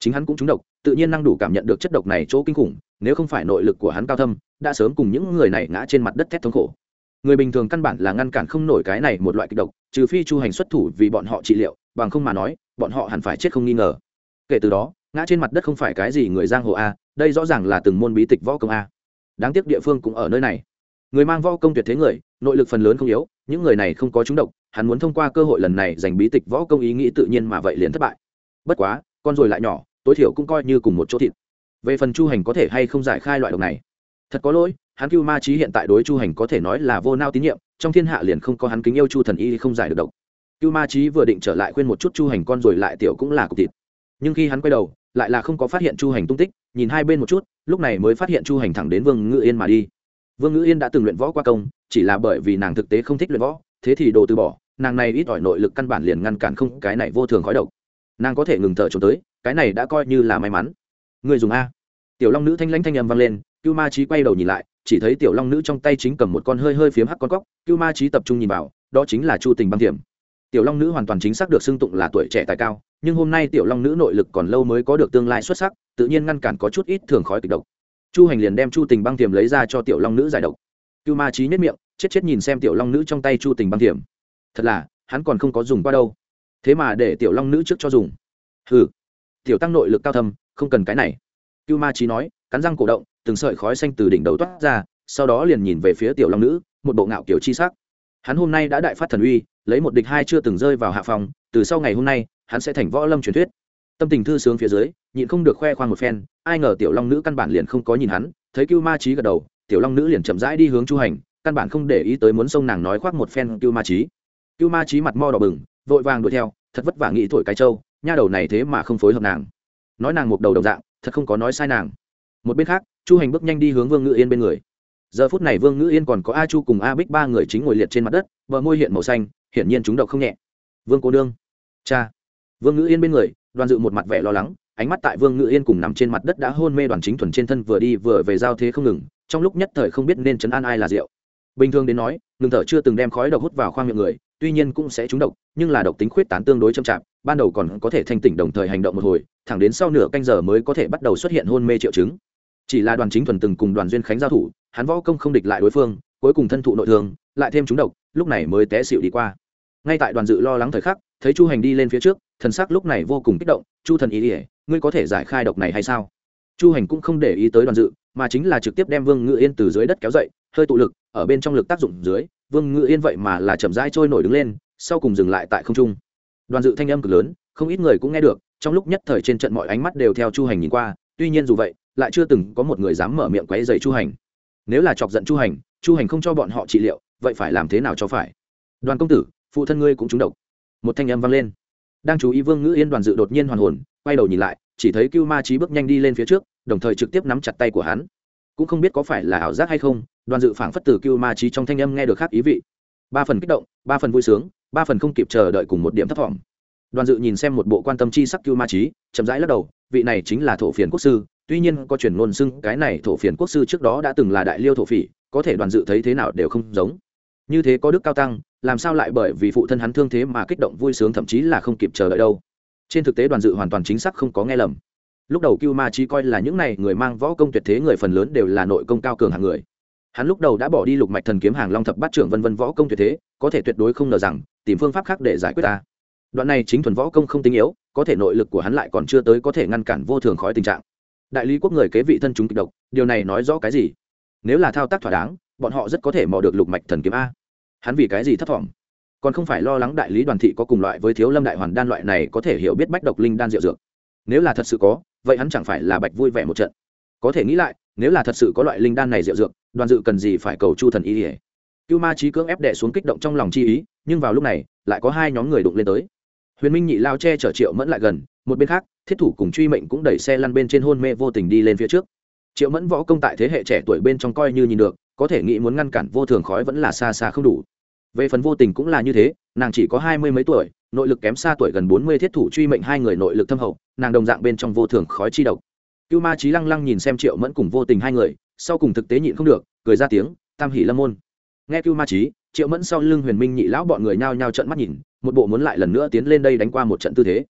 Chính hắn cũng trúng độc, tự nhiên năng đủ cảm nhận được chất độc này chỗ kinh khủng, nếu không phải nội lực của hắn cao thâm, đã sớm cùng những người này ngã trên mặt đất thét thống khổ người bình thường căn bản là ngăn cản không nổi cái này một loại kịch độc, trừ phi chu hành xuất thủ vì bọn họ trị liệu, bằng không mà nói, bọn họ hẳn phải chết không nghi ngờ. Kể từ đó, ngã trên mặt đất không phải cái gì người giang hồ a, đây rõ ràng là từng môn bí tịch võ công a. Đáng tiếc địa phương cũng ở nơi này. Người mang võ công tuyệt thế người, nội lực phần lớn không yếu, những người này không có trúng độc, hắn muốn thông qua cơ hội lần này giành bí tịch võ công ý nghĩ tự nhiên mà vậy liền thất bại. Bất quá, con rồi lại nhỏ, tối thiểu cũng coi như cùng một chỗ thịt. Về phần chu hành có thể hay không giải khai loại độc này? Thật có lỗi hắn cưu ma trí hiện tại đối chu hành có thể nói là vô nao tín nhiệm, trong thiên hạ liền không có hắn kính yêu chu thần y không giải được độc. Cưu ma trí vừa định trở lại khuyên một chút chu hành con rồi lại tiểu cũng là cục thịt. Nhưng khi hắn quay đầu, lại là không có phát hiện chu hành tung tích, nhìn hai bên một chút, lúc này mới phát hiện chu hành thẳng đến vương ngự yên mà đi. Vương ngự yên đã từng luyện võ qua công, chỉ là bởi vì nàng thực tế không thích luyện võ, thế thì đồ từ bỏ, nàng này ít ỏi nội lực căn bản liền ngăn cản không cái này vô thường khói độc. Nàng có thể ngừng thở trốn tới, cái này đã coi như là may mắn. Người dùng a. Tiểu long nữ thanh lãnh thanh âm vang lên, cưu ma trí quay đầu nhìn lại chỉ thấy tiểu long nữ trong tay chính cầm một con hơi hơi phiếm hắc con cóc, cưu ma trí tập trung nhìn vào, đó chính là chu tình băng tiềm tiểu long nữ hoàn toàn chính xác được xưng tụng là tuổi trẻ tài cao, nhưng hôm nay tiểu long nữ nội lực còn lâu mới có được tương lai xuất sắc, tự nhiên ngăn cản có chút ít thường khói kịch độc. Chu hành liền đem chu tình băng tiềm lấy ra cho tiểu long nữ giải độc. Cưu ma trí nhất miệng, chết chết nhìn xem tiểu long nữ trong tay chu tình băng tiềm thật là, hắn còn không có dùng qua đâu. Thế mà để tiểu long nữ trước cho dùng. Hừ. Tiểu tăng nội lực cao thâm, không cần cái này. Cưu ma trí nói, cắn răng cổ động từng sợi khói xanh từ đỉnh đầu toát ra, sau đó liền nhìn về phía tiểu long nữ, một bộ ngạo kiểu chi sắc. Hắn hôm nay đã đại phát thần uy, lấy một địch hai chưa từng rơi vào hạ phòng từ sau ngày hôm nay, hắn sẽ thành võ lâm truyền thuyết. Tâm tình thư sướng phía dưới, nhịn không được khoe khoang một phen, ai ngờ tiểu long nữ căn bản liền không có nhìn hắn, thấy cưu ma trí gật đầu, tiểu long nữ liền chậm rãi đi hướng chu hành, căn bản không để ý tới muốn sông nàng nói khoác một phen cưu ma trí cưu ma trí mặt mo đỏ bừng, vội vàng đuổi theo, thật vất vả nghĩ thổi cái trâu, nha đầu này thế mà không phối hợp nàng. Nói nàng một đầu đồng dạng, thật không có nói sai nàng. Một bên khác chu hành bước nhanh đi hướng vương ngự yên bên người. Giờ phút này vương ngự yên còn có a chu cùng a bích ba người chính ngồi liệt trên mặt đất bờ môi hiện màu xanh hiển nhiên chúng độc không nhẹ. Vương cô đương, cha. Vương ngự yên bên người đoàn dự một mặt vẻ lo lắng ánh mắt tại vương ngự yên cùng nằm trên mặt đất đã hôn mê đoàn chính thuần trên thân vừa đi vừa về giao thế không ngừng trong lúc nhất thời không biết nên chấn an ai là rượu. Bình thường đến nói ngừng thở chưa từng đem khói độc hút vào khoang miệng người tuy nhiên cũng sẽ trúng độc nhưng là độc tính khuyết tán tương đối chậm chạp ban đầu còn có thể thanh tỉnh đồng thời hành động một hồi thẳng đến sau nửa canh giờ mới có thể bắt đầu xuất hiện hôn mê triệu chứng chỉ là đoàn chính thuần từng cùng đoàn duyên khánh giao thủ, hắn võ công không địch lại đối phương, cuối cùng thân thụ nội thương, lại thêm trúng độc, lúc này mới té xịu đi qua. Ngay tại đoàn dự lo lắng thời khắc, thấy chu hành đi lên phía trước, thần sắc lúc này vô cùng kích động, chu thần ý ỉa ngươi có thể giải khai độc này hay sao? Chu hành cũng không để ý tới đoàn dự, mà chính là trực tiếp đem vương ngự yên từ dưới đất kéo dậy, hơi tụ lực, ở bên trong lực tác dụng dưới, vương ngự yên vậy mà là chậm rãi trôi nổi đứng lên, sau cùng dừng lại tại không trung. Đoàn dự thanh âm cực lớn, không ít người cũng nghe được, trong lúc nhất thời trên trận mọi ánh mắt đều theo chu hành nhìn qua, tuy nhiên dù vậy lại chưa từng có một người dám mở miệng quấy dày chu hành. Nếu là chọc giận chu hành chu hành không cho bọn họ trị liệu, vậy phải làm thế nào cho phải? Đoàn công tử, phụ thân ngươi cũng trúng độc. Một thanh âm vang lên. Đang chú ý vương ngữ yên đoàn dự đột nhiên hoàn hồn, quay đầu nhìn lại, chỉ thấy cưu ma trí bước nhanh đi lên phía trước, đồng thời trực tiếp nắm chặt tay của hắn. Cũng không biết có phải là ảo giác hay không, đoàn dự phảng phất từ cưu ma trí trong thanh âm nghe được khác ý vị. Ba phần kích động, ba phần vui sướng, ba phần không kịp chờ đợi cùng một điểm thất vọng. Đoàn dự nhìn xem một bộ quan tâm chi sắc cưu ma trí chậm rãi lắc đầu, vị này chính là thổ phiền quốc sư tuy nhiên có chuyển ngôn xưng cái này thổ phiền quốc sư trước đó đã từng là đại liêu thổ phỉ, có thể đoàn dự thấy thế nào đều không giống. Như thế có đức cao tăng, làm sao lại bởi vì phụ thân hắn thương thế mà kích động vui sướng thậm chí là không kịp chờ đợi đâu? Trên thực tế đoàn dự hoàn toàn chính xác không có nghe lầm. Lúc đầu cưu ma chi coi là những này người mang võ công tuyệt thế người phần lớn đều là nội công cao cường hàng người. Hắn lúc đầu đã bỏ đi lục mạch thần kiếm hàng long thập bát trưởng vân vân võ công tuyệt thế, có thể tuyệt đối không ngờ rằng, tìm phương pháp khác để giải quyết ta. Đoạn này chính thuần võ công không tinh yếu, có thể nội lực của hắn lại còn chưa tới có thể ngăn cản vô thường khói tình trạng đại lý quốc người kế vị thân chúng kịch độc, điều này nói rõ cái gì? Nếu là thao tác thỏa đáng, bọn họ rất có thể mò được lục mạch thần kiếm a. Hắn vì cái gì thất vọng? Còn không phải lo lắng đại lý đoàn thị có cùng loại với thiếu lâm đại hoàn đan loại này có thể hiểu biết bách độc linh đan diệu dược. Nếu là thật sự có, vậy hắn chẳng phải là bạch vui vẻ một trận. Có thể nghĩ lại, nếu là thật sự có loại linh đan này diệu dược, đoàn dự cần gì phải cầu chu thần ý ỉa cưu ma trí cưỡng ép đệ xuống kích động trong lòng chi ý, nhưng vào lúc này, lại có hai nhóm người đụng lên tới huyền minh nhị lao che chở triệu mẫn lại gần, một bên khác, thiết thủ cùng truy mệnh cũng đẩy xe lăn bên trên hôn mê vô tình đi lên phía trước. Triệu mẫn võ công tại thế hệ trẻ tuổi bên trong coi như nhìn được, có thể nghĩ muốn ngăn cản vô thường khói vẫn là xa xa không đủ. Về phần vô tình cũng là như thế, nàng chỉ có hai mươi mấy tuổi, nội lực kém xa tuổi gần bốn mươi thiết thủ truy mệnh hai người nội lực thâm hậu, nàng đồng dạng bên trong vô thường khói chi độc. Cưu ma trí lăng lăng nhìn xem triệu mẫn cùng vô tình hai người, sau cùng thực tế nhịn không được, cười ra tiếng, tam hỷ lâm môn. Nghe cưu ma trí triệu mẫn sau lưng huyền minh nhị lão bọn người nhao nhao trận mắt nhìn một bộ muốn lại lần nữa tiến lên đây đánh qua một trận tư thế.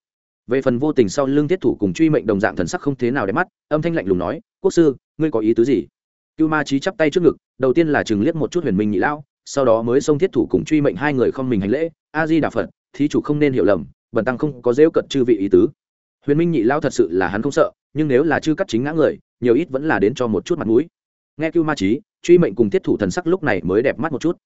Về phần vô tình sau lưng thiết thủ cùng truy mệnh đồng dạng thần sắc không thế nào đẹp mắt, âm thanh lạnh lùng nói, quốc sư, ngươi có ý tứ gì? Cưu ma trí chắp tay trước ngực, đầu tiên là chừng liếc một chút huyền minh nhị lão, sau đó mới xông thiết thủ cùng truy mệnh hai người không mình hành lễ, a di đà phật, thí chủ không nên hiểu lầm, bần tăng không có dễu cận chư vị ý tứ. Huyền minh nhị lao thật sự là hắn không sợ, nhưng nếu là chư cắt chính ngã người, nhiều ít vẫn là đến cho một chút mặt mũi. Nghe cưu ma trí truy mệnh cùng thiết thủ thần sắc lúc này mới đẹp mắt một chút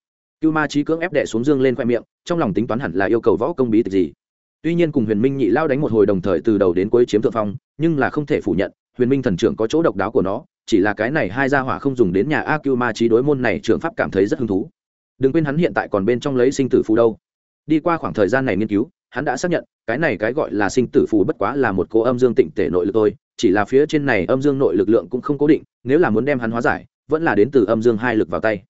cưu ma trí cưỡng ép đệ xuống dương lên khoe miệng, trong lòng tính toán hẳn là yêu cầu võ công bí tịch gì. Tuy nhiên cùng huyền minh nhị lao đánh một hồi đồng thời từ đầu đến cuối chiếm thượng phong, nhưng là không thể phủ nhận, huyền minh thần trưởng có chỗ độc đáo của nó, chỉ là cái này hai gia hỏa không dùng đến nhà a cưu ma trí đối môn này trưởng pháp cảm thấy rất hứng thú. Đừng quên hắn hiện tại còn bên trong lấy sinh tử phù đâu. Đi qua khoảng thời gian này nghiên cứu, hắn đã xác nhận, cái này cái gọi là sinh tử phù bất quá là một cố âm dương tịnh tể nội lực thôi, chỉ là phía trên này âm dương nội lực lượng cũng không cố định, nếu là muốn đem hắn hóa giải, vẫn là đến từ âm dương hai lực vào tay.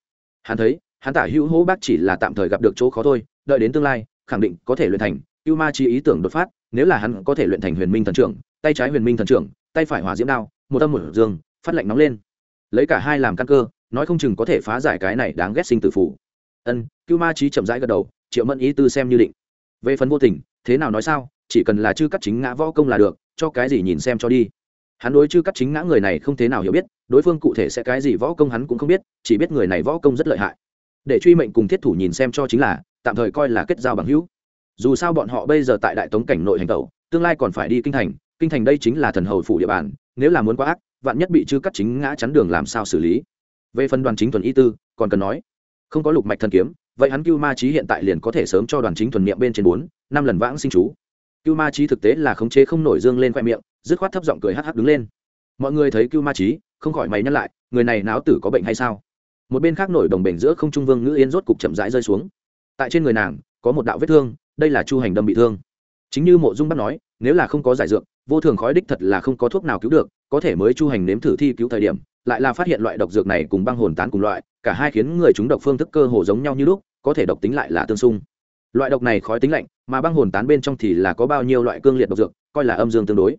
Hắn thấy hắn tả hữu hố bác chỉ là tạm thời gặp được chỗ khó thôi, đợi đến tương lai, khẳng định có thể luyện thành. Cưu ma chi ý tưởng đột phát, nếu là hắn có thể luyện thành huyền minh thần trưởng, tay trái huyền minh thần trưởng, tay phải hỏa diễm đao, một âm một dương, phát lạnh nóng lên. Lấy cả hai làm căn cơ, nói không chừng có thể phá giải cái này đáng ghét sinh tử phủ ân cưu ma trí chậm rãi gật đầu, triệu mẫn ý tư xem như định. Về phần vô tình, thế nào nói sao, chỉ cần là chư cắt chính ngã võ công là được, cho cái gì nhìn xem cho đi. Hắn đối chư cắt chính ngã người này không thế nào hiểu biết, đối phương cụ thể sẽ cái gì võ công hắn cũng không biết, chỉ biết người này võ công rất lợi hại để truy mệnh cùng thiết thủ nhìn xem cho chính là, tạm thời coi là kết giao bằng hữu. Dù sao bọn họ bây giờ tại đại tống cảnh nội hành tẩu, tương lai còn phải đi kinh thành kinh thành đây chính là thần hầu phủ địa bàn, nếu là muốn quá ác, vạn nhất bị chư cắt chính ngã chắn đường làm sao xử lý? Về phần đoàn chính thuần y tư, còn cần nói, không có lục mạch thần kiếm, vậy hắn cưu ma trí hiện tại liền có thể sớm cho đoàn chính thuần niệm bên trên bốn, năm lần vãng sinh chú. Cưu ma trí thực tế là khống chế không nổi dương lên khoe miệng, dứt khoát thấp giọng cười hắc hắc đứng lên. Mọi người thấy cưu ma trí không khỏi mày nhắc lại, người này náo tử có bệnh hay sao? Một bên khác nổi đồng bể giữa không trung vương ngữ yên rốt cục chậm rãi rơi xuống. Tại trên người nàng, có một đạo vết thương, đây là chu hành đâm bị thương. Chính như mộ dung bắt nói, nếu là không có giải dược, vô thường khói đích thật là không có thuốc nào cứu được, có thể mới chu hành nếm thử thi cứu thời điểm, lại là phát hiện loại độc dược này cùng băng hồn tán cùng loại, cả hai khiến người chúng độc phương thức cơ hồ giống nhau như lúc, có thể độc tính lại là tương xung. Loại độc này khói tính lạnh, mà băng hồn tán bên trong thì là có bao nhiêu loại cương liệt độc dược, coi là âm dương tương đối.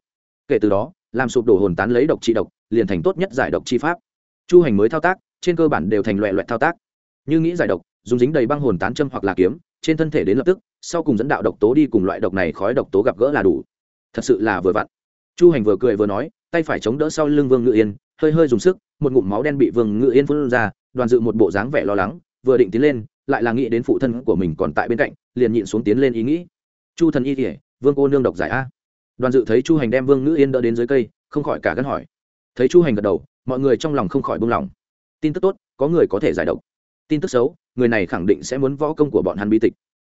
Kể từ đó, làm sụp đổ hồn tán lấy độc trị độc, liền thành tốt nhất giải độc chi pháp. Chu hành mới thao tác trên cơ bản đều thành loại loại thao tác. Như nghĩ giải độc, dùng dính đầy băng hồn tán châm hoặc là kiếm, trên thân thể đến lập tức, sau cùng dẫn đạo độc tố đi cùng loại độc này khói độc tố gặp gỡ là đủ. Thật sự là vừa vặn. Chu hành vừa cười vừa nói, tay phải chống đỡ sau lưng vương ngự yên, hơi hơi dùng sức, một ngụm máu đen bị vương ngự yên phun ra, đoàn dự một bộ dáng vẻ lo lắng, vừa định tiến lên, lại là nghĩ đến phụ thân của mình còn tại bên cạnh, liền nhịn xuống tiến lên ý nghĩ. Chu thần y kỉa vương cô nương độc giải a. Đoàn dự thấy chu hành đem vương Ngự yên đỡ đến dưới cây, không khỏi cả gắn hỏi. Thấy chu hành gật đầu, mọi người trong lòng không khỏi buông lỏng tin tức tốt, có người có thể giải độc. Tin tức xấu, người này khẳng định sẽ muốn võ công của bọn hắn bi tịch.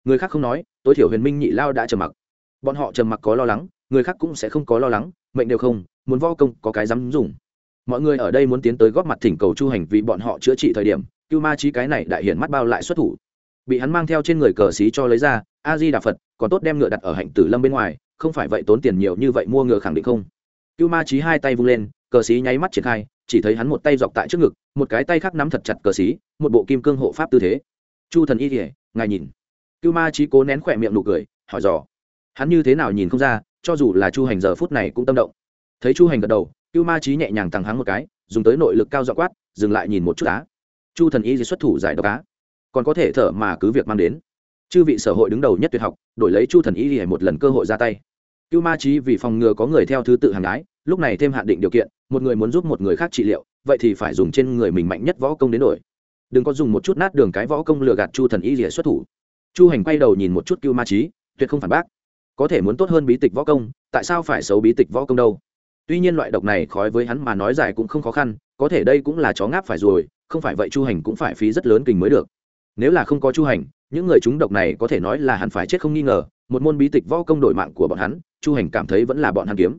Người khác không nói, tối thiểu huyền minh nhị lao đã trầm mặc. Bọn họ trầm mặc có lo lắng, người khác cũng sẽ không có lo lắng, mệnh đều không, muốn võ công có cái dám dùng. Mọi người ở đây muốn tiến tới góp mặt thỉnh cầu chu hành vì bọn họ chữa trị thời điểm, cưu ma trí cái này đại hiển mắt bao lại xuất thủ. Bị hắn mang theo trên người cờ xí cho lấy ra a di đà phật, còn tốt đem ngựa đặt ở hạnh tử lâm bên ngoài, không phải vậy tốn tiền nhiều như vậy mua ngựa khẳng định không. Cưu ma trí hai tay vung lên, cờ xí nháy mắt triển khai chỉ thấy hắn một tay dọc tại trước ngực, một cái tay khác nắm thật chặt cờ xí, một bộ kim cương hộ pháp tư thế. Chu thần y thể ngài nhìn. Cưu ma trí cố nén khỏe miệng nụ cười, hỏi dò. Hắn như thế nào nhìn không ra, cho dù là chu hành giờ phút này cũng tâm động. Thấy chu hành gật đầu, cưu ma trí nhẹ nhàng thẳng hắn một cái, dùng tới nội lực cao dọ quát, dừng lại nhìn một chút á. Chu thần y xuất thủ giải độc á. Còn có thể thở mà cứ việc mang đến. Chư vị sở hội đứng đầu nhất tuyệt học, đổi lấy chu thần y một lần cơ hội ra tay. Cưu ma trí vì phòng ngừa có người theo thứ tự hàng ái lúc này thêm hạn định điều kiện, một người muốn giúp một người khác trị liệu, vậy thì phải dùng trên người mình mạnh nhất võ công đến đổi. Đừng có dùng một chút nát đường cái võ công lừa gạt chu thần y rỉa xuất thủ. Chu hành quay đầu nhìn một chút cưu ma trí tuyệt không phản bác. Có thể muốn tốt hơn bí tịch võ công, tại sao phải xấu bí tịch võ công đâu? Tuy nhiên loại độc này khói với hắn mà nói dài cũng không khó khăn, có thể đây cũng là chó ngáp phải rồi, không phải vậy chu hành cũng phải phí rất lớn kình mới được. Nếu là không có chu hành, những người chúng độc này có thể nói là hắn phải chết không nghi ngờ, một môn bí tịch võ công đổi mạng của bọn hắn, chu hành cảm thấy vẫn là bọn hắn kiếm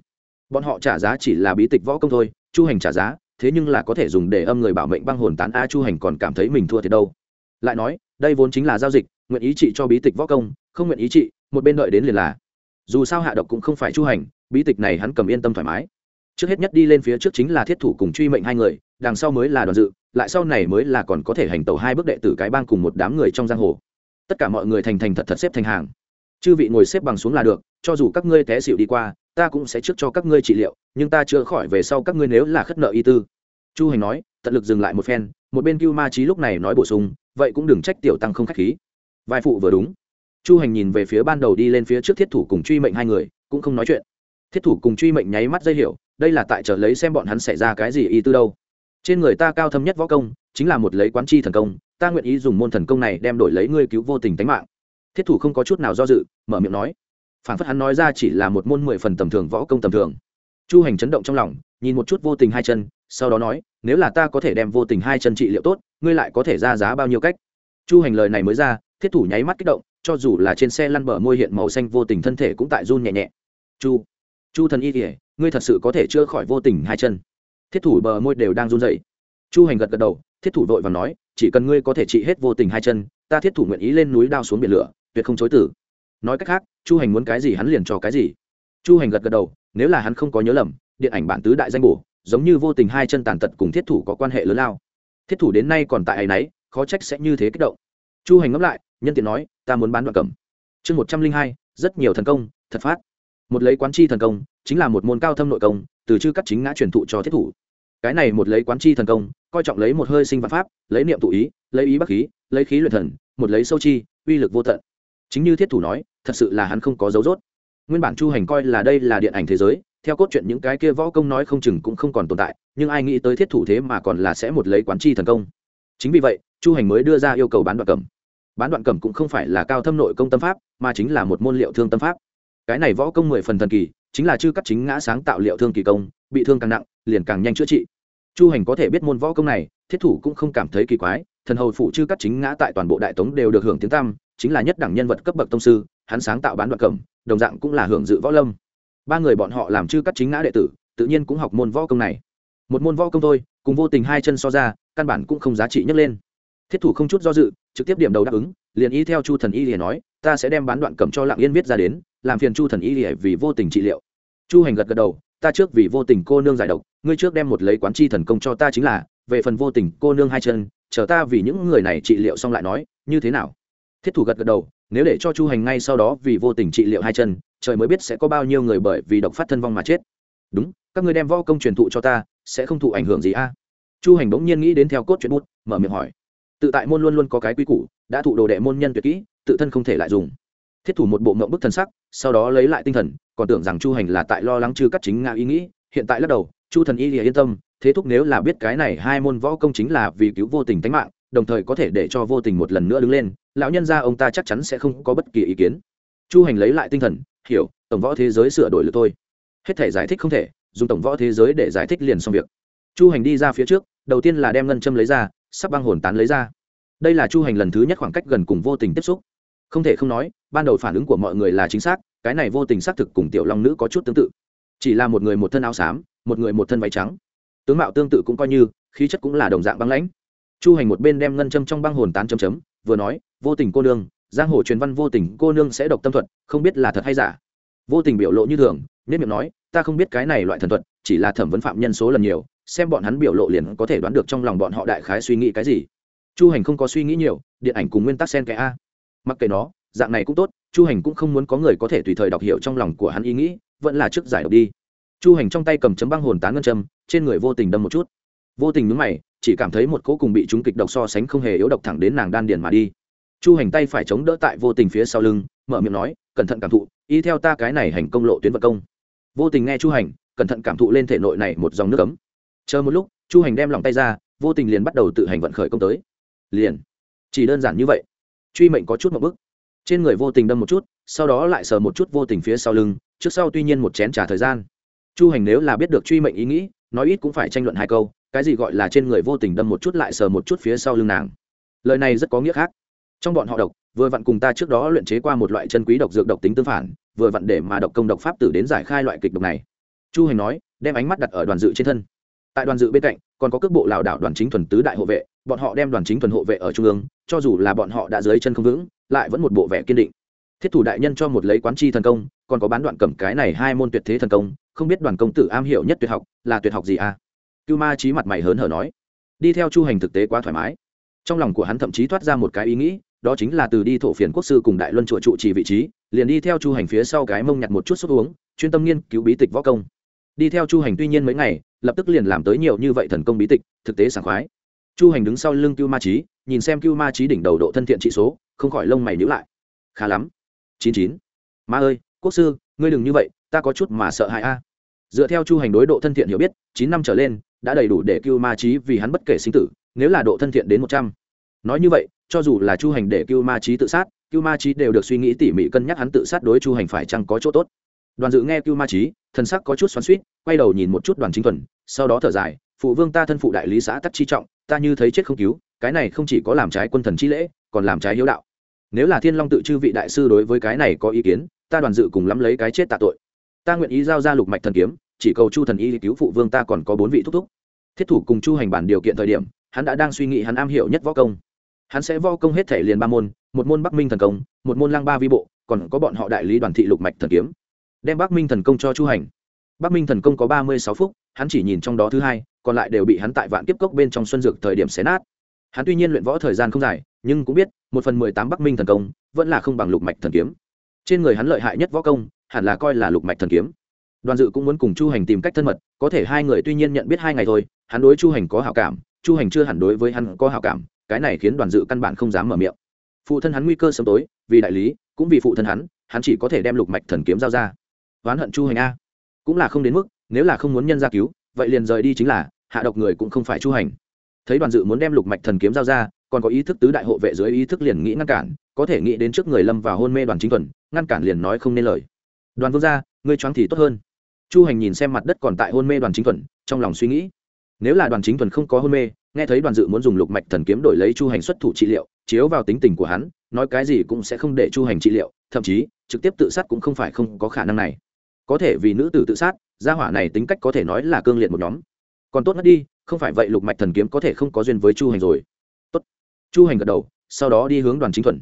bọn họ trả giá chỉ là bí tịch võ công thôi, chu hành trả giá, thế nhưng là có thể dùng để âm người bảo mệnh băng hồn tán a chu hành còn cảm thấy mình thua thì đâu. Lại nói, đây vốn chính là giao dịch, nguyện ý trị cho bí tịch võ công, không nguyện ý trị, một bên đợi đến liền là. Dù sao hạ độc cũng không phải chu hành, bí tịch này hắn cầm yên tâm thoải mái. Trước hết nhất đi lên phía trước chính là thiết thủ cùng truy mệnh hai người, đằng sau mới là đoàn dự, lại sau này mới là còn có thể hành tàu hai bước đệ tử cái bang cùng một đám người trong giang hồ. Tất cả mọi người thành thành thật thật xếp thành hàng. Chư vị ngồi xếp bằng xuống là được, cho dù các ngươi té xịu đi qua ta cũng sẽ trước cho các ngươi trị liệu, nhưng ta chữa khỏi về sau các ngươi nếu là khất nợ y tư. Chu hành nói, tận lực dừng lại một phen, một bên cưu ma trí lúc này nói bổ sung, vậy cũng đừng trách tiểu tăng không k h á c h khí. Vai phụ vừa đúng. Chu hành nhìn về phía ban đầu đi lên phía trước thiết thủ cùng truy mệnh hai người, cũng không nói chuyện. Thiết thủ cùng truy mệnh nháy mắt dây hiểu, đây là tại trở lấy xem bọn hắn xảy ra cái gì y tư đâu. Trên người ta cao thâm nhất võ công, chính là một lấy quán chi thần công, ta nguyện ý dùng môn thần công này đem đổi lấy ngươi cứu vô tình tánh mạng. Thiết thủ không có chút nào do dự, mở miệng nói phản phất hắn nói ra chỉ là một môn mười phần tầm thường võ công tầm thường. Chu hành chấn động trong lòng, nhìn một chút vô tình hai chân, sau đó nói, nếu là ta có thể đem vô tình hai chân trị liệu tốt, ngươi lại có thể ra giá bao nhiêu cách? Chu hành lời này mới ra, thiết thủ nháy mắt kích động, cho dù là trên xe lăn bờ môi hiện màu xanh vô tình thân thể cũng tại run nhẹ nhẹ. Chu chu thần y kỉa ngươi thật sự có thể chữa khỏi vô tình hai chân? Thiết thủ bờ môi đều đang run dậy chu hành gật gật đầu, thiết thủ vội và nói, chỉ cần ngươi có thể trị hết vô tình hai chân, ta thiết thủ nguyện ý lên núi đao xuống biển lửa, tuyệt không chối tử nói cách khác, chu hành muốn cái gì hắn liền cho cái gì. Chu hành gật gật đầu, nếu là hắn không có nhớ lầm, điện ảnh bản tứ đại danh bổ, giống như vô tình hai chân tàn tật cùng thiết thủ có quan hệ lớn lao. Thiết thủ đến nay còn tại ấy nấy khó trách sẽ như thế kích động. Chu hành ngẫm lại, nhân tiện nói, ta muốn bán đoạn cầm chương một trăm linh hai, rất nhiều thần công, thật phát. Một lấy quán chi thần công, chính là một môn cao thâm nội công, từ chư cắt chính ngã truyền thụ cho thiết thủ. Cái này một lấy quán chi thần công, coi trọng lấy một hơi sinh văn pháp, lấy niệm tụ ý, lấy ý bắc khí, lấy khí luyện thần, một lấy sâu chi, uy lực vô tận. Chính như thiết thủ nói thật sự là hắn không có dấu dốt nguyên bản chu hành coi là đây là điện ảnh thế giới, theo cốt truyện những cái kia võ công nói không chừng cũng không còn tồn tại, nhưng ai nghĩ tới thiết thủ thế mà còn là sẽ một lấy quán chi thần công. Chính vì vậy, chu hành mới đưa ra yêu cầu bán đoạn cầm bán đoạn cầm cũng không phải là cao thâm nội công tâm pháp, mà chính là một môn liệu thương tâm pháp. Cái này võ công mười phần thần kỳ, chính là chư cắt chính ngã sáng tạo liệu thương kỳ công, bị thương càng nặng, liền càng nhanh chữa trị. Chu hành có thể biết môn võ công này, thiết thủ cũng không cảm thấy kỳ quái, thần hầu phụ chư cắt chính ngã tại toàn bộ đại tống đều được hưởng tiếng tăm, chính là nhất đẳng nhân vật cấp bậc tông sư hắn sáng tạo bán đoạn cẩm đồng dạng cũng là hưởng dự võ lâm. Ba người bọn họ làm chư cắt chính ngã đệ tử, tự nhiên cũng học môn võ công này. Một môn võ công thôi, cùng vô tình hai chân so ra, căn bản cũng không giá trị nhấc lên. Thiết thủ không chút do dự, trực tiếp điểm đầu đáp ứng, liền y theo chu thần y liền nói, ta sẽ đem bán đoạn cẩm cho lạng yên viết ra đến, làm phiền chu thần y lìa vì vô tình trị liệu. Chu hành gật gật đầu, ta trước vì vô tình cô nương giải độc, ngươi trước đem một lấy quán chi thần công cho ta chính là, về phần vô tình cô nương hai chân, chờ ta vì những người này trị liệu xong lại nói, như thế nào? Thiết thủ gật gật đầu nếu để cho chu hành ngay sau đó vì vô tình trị liệu hai chân, trời mới biết sẽ có bao nhiêu người bởi vì độc phát thân vong mà chết. Đúng, các ngươi đem võ công truyền thụ cho ta, sẽ không thụ ảnh hưởng gì a? Chu hành bỗng nhiên nghĩ đến theo cốt chuyện bút, mở miệng hỏi. Tự tại môn luôn luôn có cái quy củ, đã thụ đồ đệ môn nhân tuyệt kỹ, tự thân không thể lại dùng. Thiết thủ một bộ mộng bức thần sắc, sau đó lấy lại tinh thần, còn tưởng rằng chu hành là tại lo lắng chư cắt chính ngã ý nghĩ, hiện tại lắc đầu, chu thần y thì yên tâm, thế thúc nếu là biết cái này hai môn võ công chính là vì cứu vô tình tánh mạng đồng thời có thể để cho vô tình một lần nữa đứng lên, lão nhân ra ông ta chắc chắn sẽ không có bất kỳ ý kiến. Chu hành lấy lại tinh thần, hiểu, tổng võ thế giới sửa đổi lượt tôi. Hết thể giải thích không thể, dùng tổng võ thế giới để giải thích liền xong việc. Chu hành đi ra phía trước, đầu tiên là đem ngân châm lấy ra, sắp băng hồn tán lấy ra. Đây là chu hành lần thứ nhất khoảng cách gần cùng vô tình tiếp xúc. Không thể không nói, ban đầu phản ứng của mọi người là chính xác, cái này vô tình xác thực cùng tiểu long nữ có chút tương tự. Chỉ là một người một thân áo xám, một người một thân váy trắng. Tướng mạo tương tự cũng coi như, khí chất cũng là đồng dạng băng lãnh chu hành một bên đem ngân châm trong băng hồn tán chấm chấm, vừa nói, vô tình cô nương, giang hồ truyền văn vô tình cô nương sẽ độc tâm thuật, không biết là thật hay giả. Vô tình biểu lộ như thường nên miệng nói, ta không biết cái này loại thần thuật, chỉ là thẩm vấn phạm nhân số lần nhiều, xem bọn hắn biểu lộ liền có thể đoán được trong lòng bọn họ đại khái suy nghĩ cái gì. Chu hành không có suy nghĩ nhiều, điện ảnh cùng nguyên tắc sen cái a. Mặc kệ nó, dạng này cũng tốt, chu hành cũng không muốn có người có thể tùy thời đọc hiểu trong lòng của hắn ý nghĩ, vẫn là trước giải độc đi. Chu hành trong tay cầm chấm băng hồn tán ngân châm, trên người vô tình đâm một chút. Vô tình nhúng mày chỉ cảm thấy một cỗ cùng bị chúng kịch độc so sánh không hề yếu độc thẳng đến nàng đan điền mà đi. Chu hành tay phải chống đỡ tại vô tình phía sau lưng, mở miệng nói, cẩn thận cảm thụ, y theo ta cái này hành công lộ tuyến vật công. Vô tình nghe chu hành, cẩn thận cảm thụ lên thể nội này một dòng nước ấm. Chờ một lúc, chu hành đem lòng tay ra, vô tình liền bắt đầu tự hành vận khởi công tới. Liền. Chỉ đơn giản như vậy. Truy mệnh có chút một bức trên người vô tình đâm một chút, sau đó lại sờ một chút vô tình phía sau lưng, trước sau tuy nhiên một chén trà thời gian. Chu hành nếu là biết được truy mệnh ý nghĩ, nói ít cũng phải tranh luận hai câu cái gì gọi là trên người vô tình đâm một chút lại sờ một chút phía sau lưng nàng. Lời này rất có nghĩa khác. Trong bọn họ độc, vừa vặn cùng ta trước đó luyện chế qua một loại chân quý độc dược độc tính tương phản, vừa vặn để mà độc công độc pháp tử đến giải khai loại kịch độc này. Chu hành nói, đem ánh mắt đặt ở đoàn dự trên thân. Tại đoàn dự bên cạnh, còn có cước bộ lảo đảo đoàn chính thuần tứ đại hộ vệ, bọn họ đem đoàn chính thuần hộ vệ ở trung ương, cho dù là bọn họ đã dưới chân không vững, lại vẫn một bộ vẻ kiên định. Thiết thủ đại nhân cho một lấy quán chi thần công, còn có bán đoạn cầm cái này hai môn tuyệt thế thần công, không biết đoàn công tử am hiểu nhất tuyệt học là tuyệt học gì à cưu ma trí mặt mày hớn hở nói, đi theo chu hành thực tế quá thoải mái. Trong lòng của hắn thậm chí thoát ra một cái ý nghĩ, đó chính là từ đi thổ phiền quốc sư cùng đại luân chùa trụ trì vị trí, liền đi theo chu hành phía sau cái mông nhặt một chút xúc uống, chuyên tâm nghiên cứu bí tịch võ công. Đi theo chu hành tuy nhiên mấy ngày, lập tức liền làm tới nhiều như vậy thần công bí tịch, thực tế sảng khoái. Chu hành đứng sau lưng cưu ma trí nhìn xem cưu ma trí đỉnh đầu độ thân thiện trị số, không khỏi lông mày nhữ lại. Khá lắm. Chín chín. Ma ơi, quốc sư, ngươi đừng như vậy, ta có chút mà sợ hãi a. Dựa theo chu hành đối độ thân thiện hiểu biết, chín năm trở lên đã đầy đủ để cưu ma trí vì hắn bất kể sinh tử, nếu là độ thân thiện đến một trăm. Nói như vậy, cho dù là chu hành để cưu ma trí tự sát, cưu ma trí đều được suy nghĩ tỉ mỉ cân nhắc hắn tự sát đối chu hành phải chăng có chỗ tốt. Đoàn dự nghe cưu ma trí thân sắc có chút xoắn suýt quay đầu nhìn một chút đoàn chính thuần, sau đó thở dài, phụ vương ta thân phụ đại lý xã tắc chi trọng, ta như thấy chết không cứu, cái này không chỉ có làm trái quân thần chi lễ, còn làm trái hiếu đạo. Nếu là thiên long tự chư vị đại sư đối với cái này có ý kiến, ta đoàn dự cùng lắm lấy cái chết tạ tội. Ta nguyện ý giao ra lục mạch thần kiếm chỉ cầu chu thần y cứu phụ vương ta còn có bốn vị thúc thúc. Thiết thủ cùng chu hành bản điều kiện thời điểm, hắn đã đang suy nghĩ hắn am hiểu nhất võ công. Hắn sẽ võ công hết thể liền ba môn, một môn bắc minh thần công, một môn lang ba vi bộ, còn có bọn họ đại lý đoàn thị lục mạch thần kiếm. Đem bắc minh thần công cho chu hành. Bắc minh thần công có ba mươi sáu phút, hắn chỉ nhìn trong đó thứ hai, còn lại đều bị hắn tại vạn kiếp cốc bên trong xuân dược thời điểm xé nát. Hắn tuy nhiên luyện võ thời gian không dài, nhưng cũng biết, một phần mười tám bắc minh thần công, vẫn là không bằng lục mạch thần kiếm. Trên người hắn lợi hại nhất võ công, hẳn là coi là lục mạch thần kiếm đoàn dự cũng muốn cùng chu hành tìm cách thân mật, có thể hai người tuy nhiên nhận biết hai ngày thôi, hắn đối chu hành có hảo cảm, chu hành chưa hẳn đối với hắn có hảo cảm, cái này khiến đoàn dự căn bản không dám mở miệng. Phụ thân hắn nguy cơ sớm tối, vì đại lý, cũng vì phụ thân hắn hắn chỉ có thể đem lục mạch thần kiếm giao ra. Oán hận chu hành a. Cũng là không đến mức, nếu là không muốn nhân ra cứu, vậy liền rời đi chính là, hạ độc người cũng không phải chu hành. Thấy đoàn dự muốn đem lục mạch thần kiếm giao ra, còn có ý thức tứ đại hộ vệ dưới ý thức liền nghĩ ngăn cản, có thể nghĩ đến trước người lâm vào hôn mê đoàn chính thuần ngăn cản liền nói không nên lời. Đoàn vương gia, ngươi choáng thì tốt hơn chu hành nhìn xem mặt đất còn tại hôn mê đoàn chính thuần, trong lòng suy nghĩ. Nếu là đoàn chính thuần không có hôn mê, nghe thấy đoàn dự muốn dùng lục mạch thần kiếm đổi lấy chu hành xuất thủ trị liệu, chiếu vào tính tình của hắn, nói cái gì cũng sẽ không để chu hành trị liệu, thậm chí, trực tiếp tự sát cũng không phải không có khả năng này. Có thể vì nữ tử tự sát, gia hỏa này tính cách có thể nói là cương liệt một nhóm. Còn tốt mất đi, không phải vậy lục mạch thần kiếm có thể không có duyên với chu hành rồi. Tốt. Chu hành gật đầu, sau đó đi hướng đoàn chính thuần.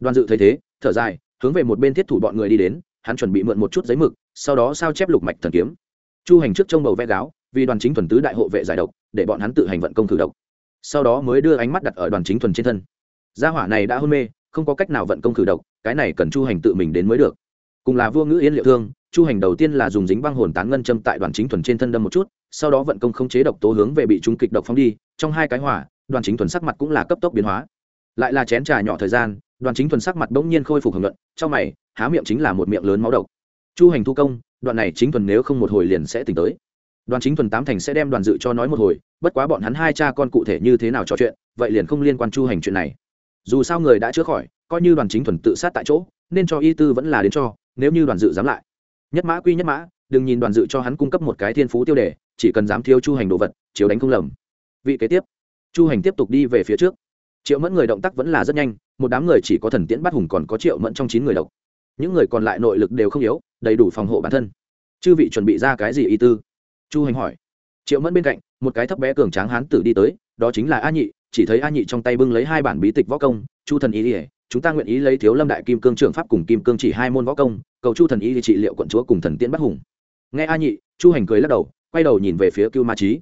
Đoàn dự thấy thế, thở dài, hướng về một bên thiết thủ bọn người đi đến, hắn chuẩn bị mượn một chút giấy mực sau đó sao chép lục mạch thần kiếm. Chu hành trước trông bầu vẽ gáo, vì đoàn chính thuần tứ đại hộ vệ giải độc, để bọn hắn tự hành vận công thử độc. Sau đó mới đưa ánh mắt đặt ở đoàn chính thuần trên thân. Gia hỏa này đã hôn mê, không có cách nào vận công thử độc, cái này cần chu hành tự mình đến mới được. Cùng là vua ngữ yên liệu thương, chu hành đầu tiên là dùng dính băng hồn tán ngân châm tại đoàn chính thuần trên thân đâm một chút, sau đó vận công không chế độc tố hướng về bị chúng kịch độc phóng đi, trong hai cái hỏa, đoàn chính thuần sắc mặt cũng là cấp tốc biến hóa. Lại là chén trà nhỏ thời gian, đoàn chính thuần sắc mặt bỗng nhiên khôi phục hưởng luận, trong mày, há miệng chính là một miệng lớn máu độc chu hành thu công, đoạn này chính thuần nếu không một hồi liền sẽ tỉnh tới. Đoàn chính thuần tám thành sẽ đem đoàn dự cho nói một hồi, bất quá bọn hắn hai cha con cụ thể như thế nào trò chuyện, vậy liền không liên quan chu hành chuyện này. Dù sao người đã chữa khỏi, coi như đoàn chính thuần tự sát tại chỗ, nên cho y tư vẫn là đến cho, nếu như đoàn dự dám lại. Nhất mã quy nhất mã, đừng nhìn đoàn dự cho hắn cung cấp một cái thiên phú tiêu đề, chỉ cần dám thiếu chu hành đồ vật, chiếu đánh không lầm. Vị kế tiếp. Chu hành tiếp tục đi về phía trước. Triệu mẫn người động tác vẫn là rất nhanh, một đám người chỉ có thần tiễn bắt hùng còn có triệu mẫn trong chín người độc. Những người còn lại nội lực đều không yếu đầy đủ phòng hộ bản thân. Chư vị chuẩn bị ra cái gì y tư? Chu hành hỏi. Triệu mẫn bên cạnh, một cái thấp bé cường tráng hán tử đi tới, đó chính là a nhị, chỉ thấy a nhị trong tay bưng lấy hai bản bí tịch võ công, chu thần ý ỉa chúng ta nguyện ý lấy thiếu lâm đại kim cương trưởng pháp cùng kim cương chỉ hai môn võ công, cầu chu thần ý trị liệu quận chúa cùng thần tiễn bắt hùng. Nghe a nhị, chu hành cười lắc đầu, quay đầu nhìn về phía cưu ma trí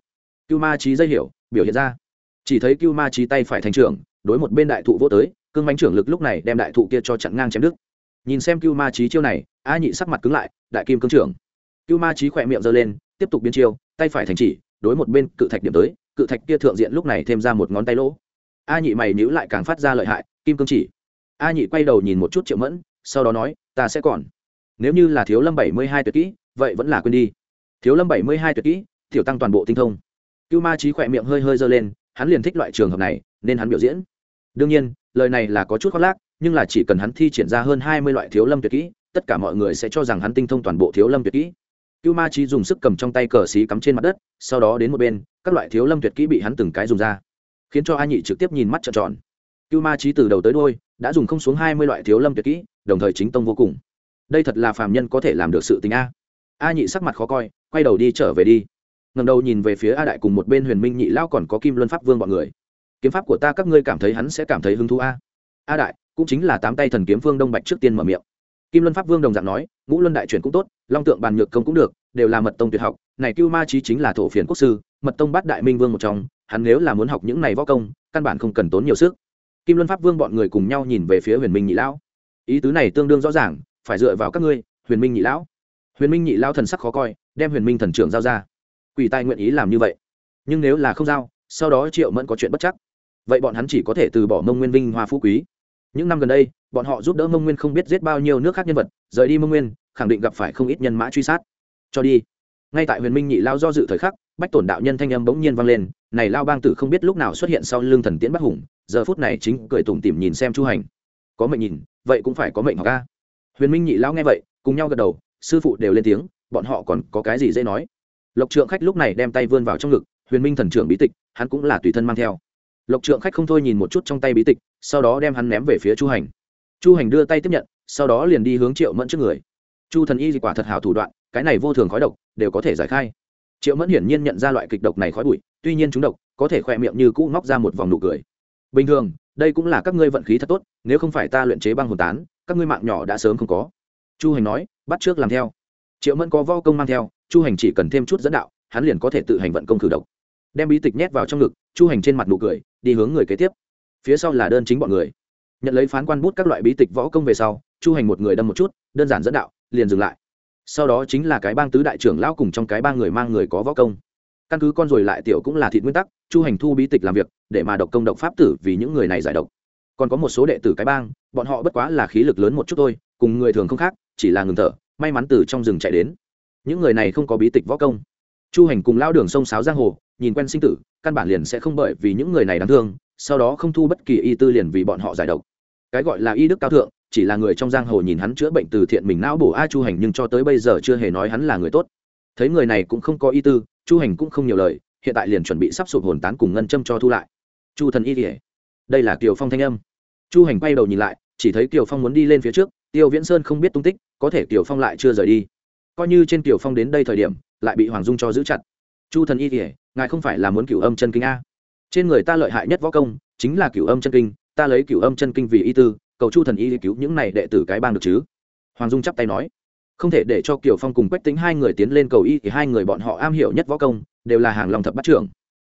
cưu ma trí dây hiểu, biểu hiện ra. Chỉ thấy cưu ma trí tay phải thành trưởng, đối một bên đại thụ vô tới, cương bánh trưởng lực lúc này đem đại thụ kia cho chặn ngang chém đứt. Nhìn xem cưu ma trí chiêu này a nhị sắc mặt cứng lại, đại kim cương trưởng. Cưu ma trí khỏe miệng giơ lên, tiếp tục biến chiêu, tay phải thành chỉ, đối một bên cự thạch điểm tới, cự thạch kia thượng diện lúc này thêm ra một ngón tay lỗ. A nhị mày níu lại càng phát ra lợi hại, kim cương chỉ. A nhị quay đầu nhìn một chút triệu mẫn, sau đó nói, ta sẽ còn. Nếu như là thiếu lâm bảy mươi hai tuyệt kỹ, vậy vẫn là quên đi. Thiếu lâm bảy mươi hai tuyệt kỹ, tiểu tăng toàn bộ tinh thông. Cưu ma trí khỏe miệng hơi hơi giơ lên, hắn liền thích loại trường hợp này, nên hắn biểu diễn. Đương nhiên, lời này là có chút khoác lác, nhưng là chỉ cần hắn thi triển ra hơn hai mươi loại thiếu lâm tuyệt kỹ tất cả mọi người sẽ cho rằng hắn tinh thông toàn bộ thiếu lâm tuyệt kỹ. Cưu ma trí dùng sức cầm trong tay cờ xí cắm trên mặt đất, sau đó đến một bên, các loại thiếu lâm tuyệt kỹ bị hắn từng cái dùng ra, khiến cho a nhị trực tiếp nhìn mắt trợn tròn. Cưu ma trí từ đầu tới đôi đã dùng không xuống hai mươi loại thiếu lâm tuyệt kỹ, đồng thời chính tông vô cùng. Đây thật là phàm nhân có thể làm được sự tình a. A nhị sắc mặt khó coi, quay đầu đi trở về đi. Ngầm đầu nhìn về phía a đại cùng một bên huyền minh nhị lao còn có kim luân pháp vương b ọ n người. Kiếm pháp của ta các ngươi cảm thấy hắn sẽ cảm thấy hứng thú a. A đại, cũng chính là tám tay thần kiếm vương đông bạch trước tiên mở miệng kim luân pháp vương đồng dạng nói, ngũ luân đại chuyển cũng tốt, long tượng bàn nhược công cũng được, đều là mật tông tuyệt học, này cưu ma trí chính là thổ phiền quốc sư, mật tông bát đại minh vương một trong, hắn nếu là muốn học những này võ công, căn bản không cần tốn nhiều sức. Kim luân pháp vương bọn người cùng nhau nhìn về phía huyền minh nhị lão. Ý tứ này tương đương rõ ràng, phải dựa vào các ngươi, huyền minh nhị lão. Huyền minh nhị lão thần sắc khó coi, đem huyền minh thần trưởng giao ra. Quỷ tài nguyện ý làm như vậy. Nhưng nếu là không giao, sau đó triệu mẫn có chuyện bất chắc. Vậy bọn hắn chỉ có thể từ bỏ mông nguyên vinh hoa phú quý những năm gần đây, bọn họ giúp đỡ mông nguyên không biết giết bao nhiêu nước khác nhân vật, rời đi mông nguyên, khẳng định gặp phải không ít nhân mã truy sát. Cho đi. Ngay tại huyền minh nhị lao do dự thời khắc, bách tổn đạo nhân thanh âm bỗng nhiên vang lên, này lao bang tử không biết lúc nào xuất hiện sau lưng thần tiễn bắc hùng, giờ phút này chính cười tủm tỉm nhìn xem chu hành. Có mệnh nhìn, vậy cũng phải có mệnh học ca huyền minh nhị lao nghe vậy, cùng nhau gật đầu, sư phụ đều lên tiếng, bọn họ còn có cái gì dễ nói. Lộc trượng khách lúc này đem tay vươn vào trong ngực, huyền minh thần trưởng bí tịch, hắn cũng là tùy thân mang theo lộc trượng khách không thôi nhìn một chút trong tay bí tịch, sau đó đem hắn ném về phía chu hành. Chu hành đưa tay tiếp nhận, sau đó liền đi hướng triệu mẫn trước người. Chu thần y quả thật hảo thủ đoạn, cái này vô thường khói độc, đều có thể giải khai. Triệu mẫn hiển nhiên nhận ra loại kịch độc này khói bụi, tuy nhiên chúng độc, có thể khỏe miệng như cũ móc ra một vòng nụ cười. Bình thường, đây cũng là các ngươi vận khí thật tốt, nếu không phải ta luyện chế băng hồn tán, các ngươi mạng nhỏ đã sớm không có. Chu hành nói, bắt trước làm theo. Triệu mẫn có vo công mang theo, chu hành chỉ cần thêm chút dẫn đạo, hắn liền có thể tự hành vận công cử độc. Đem bí tịch nhét vào trong ngực chu hành trên mặt nụ cười, đi hướng người kế tiếp. Phía sau là đơn chính bọn người. Nhận lấy phán quan bút các loại bí tịch võ công về sau, chu hành một người đâm một chút, đơn giản dẫn đạo, liền dừng lại. Sau đó chính là cái bang tứ đại trưởng lão cùng trong cái bang người mang người có võ công. Căn cứ con rồi lại tiểu cũng là thịt nguyên tắc, chu hành thu bí tịch làm việc, để mà độc công độc pháp tử vì những người này giải độc. Còn có một số đệ tử cái bang, bọn họ bất quá là khí lực lớn một chút thôi, cùng người thường không khác, chỉ là ngừng thở, may mắn từ trong rừng chạy đến. Những người này không có bí tịch võ công chu hành cùng lao đường sông sáo giang hồ, nhìn quen sinh tử, căn bản liền sẽ không bởi vì những người này đáng thương, sau đó không thu bất kỳ y tư liền vì bọn họ giải độc. Cái gọi là y đức cao thượng, chỉ là người trong giang hồ nhìn hắn chữa bệnh từ thiện mình não bổ a chu hành nhưng cho tới bây giờ chưa hề nói hắn là người tốt. Thấy người này cũng không có y tư, chu hành cũng không nhiều lời, hiện tại liền chuẩn bị sắp sụp hồn tán cùng ngân châm cho thu lại. Chu thần y kỉa đây là kiều phong thanh âm. Chu hành quay đầu nhìn lại, chỉ thấy kiều phong muốn đi lên phía trước, tiêu viễn sơn không biết tung tích, có thể kiều phong lại chưa rời đi coi như trên tiểu phong đến đây thời điểm, lại bị hoàng dung cho giữ chặt. Chu thần y kỉa ngài không phải là muốn cửu âm chân kinh a? Trên người ta lợi hại nhất võ công, chính là cửu âm chân kinh, ta lấy cửu âm chân kinh vì y tư, cầu chu thần y cứu những này đệ tử cái bang được chứ? Hoàng dung chắp tay nói. Không thể để cho kiều phong cùng quách tính hai người tiến lên cầu y thì hai người bọn họ am hiểu nhất võ công, đều là hàng long thập bát trưởng.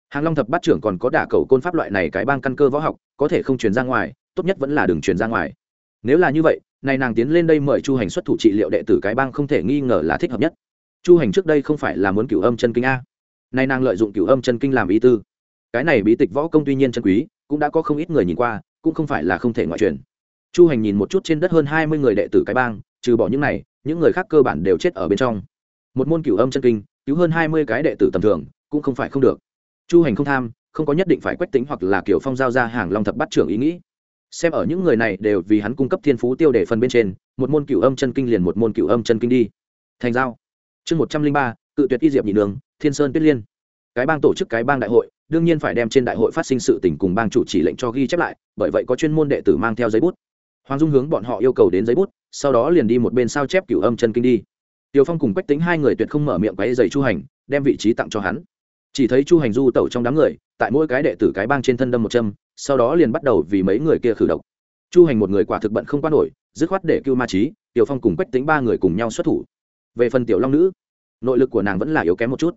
Hàng long thập bát trưởng còn có đả cầu côn pháp loại này cái bang căn cơ võ học, có thể không truyền ra ngoài, tốt nhất vẫn là đừng truyền ra ngoài. Nếu là như vậy này nàng tiến lên đây mời chu hành xuất thủ trị liệu đệ tử cái bang không thể nghi ngờ là thích hợp nhất. Chu hành trước đây không phải là muốn cửu âm chân kinh a. Nay nàng lợi dụng cửu âm chân kinh làm ý tư. Cái này bí tịch võ công tuy nhiên chân quý, cũng đã có không ít người nhìn qua, cũng không phải là không thể ngoại truyền. Chu hành nhìn một chút trên đất hơn hai mươi người đệ tử cái bang, trừ bỏ những này, những người khác cơ bản đều chết ở bên trong. Một môn cửu âm chân kinh, cứu hơn hai mươi cái đệ tử tầm thường, cũng không phải không được. Chu hành không tham, không có nhất định phải quách tính hoặc là kiểu phong giao ra hàng long thập bắt trưởng ý nghĩ xem ở những người này đều vì hắn cung cấp thiên phú tiêu để phần bên trên một môn cửu âm chân kinh liền một môn cửu âm chân kinh đi. Thành giao. Chương một trăm linh ba cự tuyệt y diệp nhị đường thiên sơn tuyết liên. Cái bang tổ chức cái bang đại hội đương nhiên phải đem trên đại hội phát sinh sự tình cùng bang chủ chỉ lệnh cho ghi chép lại bởi vậy có chuyên môn đệ tử mang theo giấy bút. Hoàng dung hướng bọn họ yêu cầu đến giấy bút sau đó liền đi một bên sao chép cửu âm chân kinh đi. Tiêu Phong cùng Quách Tính hai người tuyệt không mở miệng quấy dày Chu Hành, đem vị trí tặng cho hắn. Chỉ thấy Chu Hành du tẩu trong đám người, tại mỗi cái đệ tử cái bang trên thân đâm một châm, sau đó liền bắt đầu vì mấy người kia khử độc. Chu Hành một người quả thực bận không qua nổi, dứt khoát để Cưu Ma Chí, tiểu Phong cùng Quách Tính ba người cùng nhau xuất thủ. Về phần Tiểu Long nữ, nội lực của nàng vẫn là yếu kém một chút.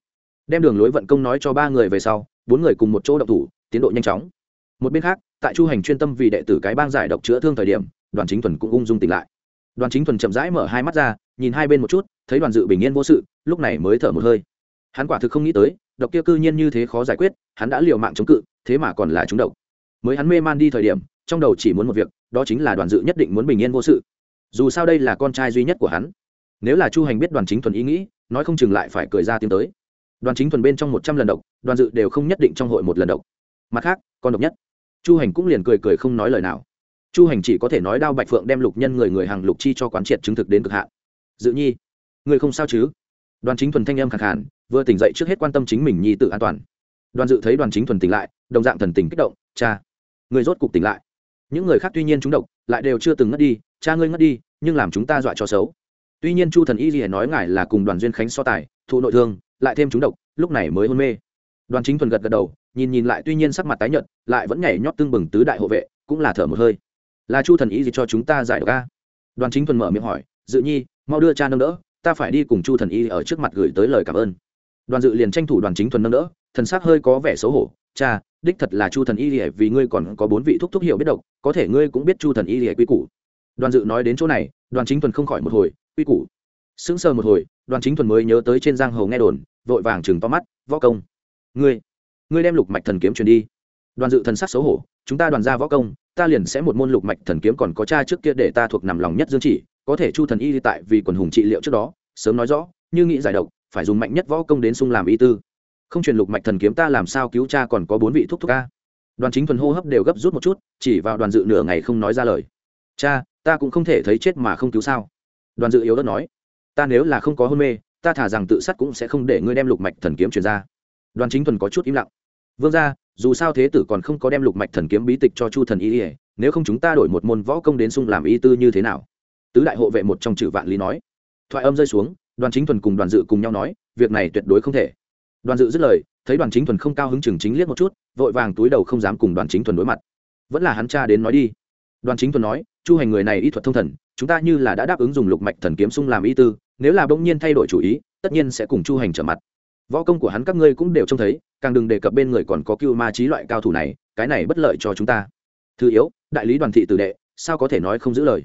Đem đường lối vận công nói cho ba người về sau, bốn người cùng một chỗ động thủ, tiến độ nhanh chóng. Một bên khác, tại Chu Hành chuyên tâm vì đệ tử cái bang giải độc chữa thương thời điểm, Đoàn Chính Thuần cũng ung dung tỉnh lại. Đoàn Chính Thuần chậm rãi mở hai mắt ra, nhìn hai bên một chút thấy đoàn dự bình yên vô sự lúc này mới thở một hơi hắn quả thực không nghĩ tới độc kia cư nhiên như thế khó giải quyết hắn đã liều mạng chống cự thế mà còn là chúng độc mới hắn mê man đi thời điểm, trong đầu chỉ muốn một việc, đó chính là đoàn dự nhất định muốn bình yên vô sự. Dù sao đây là con trai duy nhất của hắn. Nếu là chu hành biết đoàn chính thuần ý nghĩ, nói không chừng lại phải cười ra tiếng tới. Đoàn chính thuần bên trong một trăm lần độc, đoàn dự đều không nhất định trong hội một lần độc. Mặt khác, con độc nhất. Chu hành cũng liền cười cười không nói lời nào. Chu hành chỉ có thể nói đao bạch phượng đem lục nhân người người hàng lục chi cho quán triệt chứng thực đến cực hạn. Dự nhi, người không sao chứ? Đoàn chính thuần thanh âm khẳng hạn vừa tỉnh dậy trước hết quan tâm chính mình nhi tự an toàn. Đoàn dự thấy đoàn chính thuần tỉnh lại, đồng dạng thần tình kích động, cha người rốt cục tỉnh lại. Những người khác tuy nhiên chúng độc, lại đều chưa từng ngất đi, cha ngươi ngất đi, nhưng làm chúng ta dọa cho xấu. Tuy nhiên chu thần y gì nói ngài là cùng đoàn duyên khánh so tài, thụ nội thương, lại thêm chúng độc, lúc này mới hôn mê. Đoàn chính thuần gật gật đầu, nhìn nhìn lại tuy nhiên sắc mặt tái nhợt, lại vẫn nhảy nhót tương bừng tứ đại hộ vệ, cũng là thở một hơi. Là chu thần y gì cho chúng ta giải độc a? Đoàn chính thuần mở miệng hỏi, dự nhi, mau đưa cha nâng đỡ, ta phải đi cùng chu thần y ở trước mặt gửi tới lời cảm ơn. Đoàn dự liền tranh thủ đoàn chính thuần nâng đỡ, thần sắc hơi có vẻ xấu hổ, cha đích thật là chu thần y lìa, vì ngươi còn có bốn vị thúc thúc hiểu biết độc, có thể ngươi cũng biết chu thần y lìa quy củ. Đoàn dự nói đến chỗ này, đoàn chính thuần không khỏi một hồi, quy củ. Sững sờ một hồi, đoàn chính thuần mới nhớ tới trên giang hầu nghe đồn, vội vàng chừng to mắt, võ công, ngươi ngươi đem lục mạch thần kiếm truyền đi. Đoàn dự thần sắc xấu hổ, chúng ta đoàn ra võ công, ta liền sẽ một môn lục mạch thần kiếm còn có cha trước kia để ta thuộc nằm lòng nhất dương chỉ, có thể chu thần y tại vì quần hùng trị liệu trước đó, sớm nói rõ, như nghĩ giải độc, phải dùng mạnh nhất võ công đến sung làm y tư không truyền lục mạch thần kiếm ta làm sao cứu cha còn có bốn vị thúc thúc ca? Đoàn chính thuần hô hấp đều gấp rút một chút, chỉ vào đoàn dự nửa ngày không nói ra lời. Cha, ta cũng không thể thấy chết mà không cứu sao? Đoàn dự yếu đất nói. Ta nếu là không có hôn mê, ta thả rằng tự sát cũng sẽ không để ngươi đem lục mạch thần kiếm truyền ra. Đoàn chính thuần có chút im lặng. Vương ra dù sao thế tử còn không có đem lục mạch thần kiếm bí tịch cho chu thần y ỉa nếu không chúng ta đổi một môn võ công đến sung làm y tư như thế nào? Tứ đại hộ vệ một trong chữ vạn lý nói. Thoại âm rơi xuống, đoàn chính thuần cùng đoàn dự cùng nhau nói, việc này tuyệt đối không thể đoàn dự dứt lời, thấy đoàn chính thuần không cao hứng chừng chính liếc một chút, vội vàng túi đầu không dám cùng đoàn chính thuần đối mặt. Vẫn là hắn cha đến nói đi. Đoàn chính thuần nói, chu hành người này y thuật thông thần, chúng ta như là đã đáp ứng dùng lục mạch thần kiếm sung làm y tư, nếu là bỗng nhiên thay đổi chủ ý, tất nhiên sẽ cùng chu hành trở mặt. Võ công của hắn các ngươi cũng đều trông thấy, càng đừng đề cập bên người còn có cưu ma trí loại cao thủ này, cái này bất lợi cho chúng ta. Thứ yếu, đại lý đoàn thị tử đệ, sao có thể nói không giữ lời?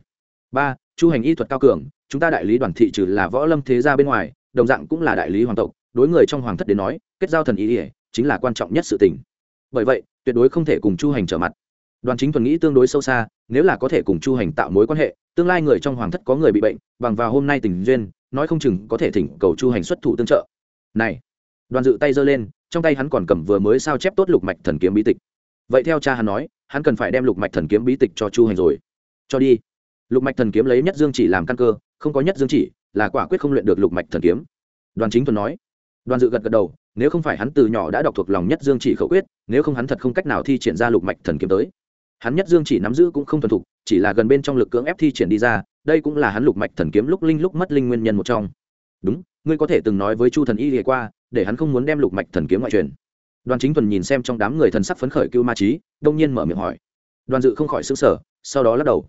Ba, chu hành y thuật cao cường, chúng ta đại lý đoàn thị trừ là võ lâm thế gia bên ngoài, đồng dạng cũng là đại lý hoàng tộc đối người trong hoàng thất đến nói, kết giao thần ý ỉa, chính là quan trọng nhất sự tình. Bởi vậy, tuyệt đối không thể cùng chu hành trở mặt. Đoàn chính thuần nghĩ tương đối sâu xa, nếu là có thể cùng chu hành tạo mối quan hệ, tương lai người trong hoàng thất có người bị bệnh, bằng vào hôm nay tình duyên, nói không chừng có thể thỉnh cầu chu hành xuất thủ tương trợ. Này, đoàn dự tay giơ lên, trong tay hắn còn cầm vừa mới sao chép tốt lục mạch thần kiếm bí tịch. Vậy theo cha hắn nói, hắn cần phải đem lục mạch thần kiếm bí tịch cho chu hành rồi. Cho đi. Lục mạch thần kiếm lấy nhất dương chỉ làm căn cơ, không có nhất dương chỉ, là quả quyết không luyện được lục mạch thần kiếm. Đoàn chính thuần nói đoàn dự gật gật đầu, nếu không phải hắn từ nhỏ đã đọc thuộc lòng nhất dương chỉ khẩu quyết, nếu không hắn thật không cách nào thi triển ra lục mạch thần kiếm tới. Hắn nhất dương chỉ nắm giữ cũng không thuần thục, chỉ là gần bên trong lực cưỡng ép thi triển đi ra, đây cũng là hắn lục mạch thần kiếm lúc linh lúc mất linh nguyên nhân một trong. Đúng, ngươi có thể từng nói với chu thần y lìa qua, để hắn không muốn đem lục mạch thần kiếm ngoại truyền. Đoàn chính thuần nhìn xem trong đám người thần sắc phấn khởi cưu ma trí đông nhiên mở miệng hỏi. Đoàn dự không khỏi xứng sở sau đó lắc đầu.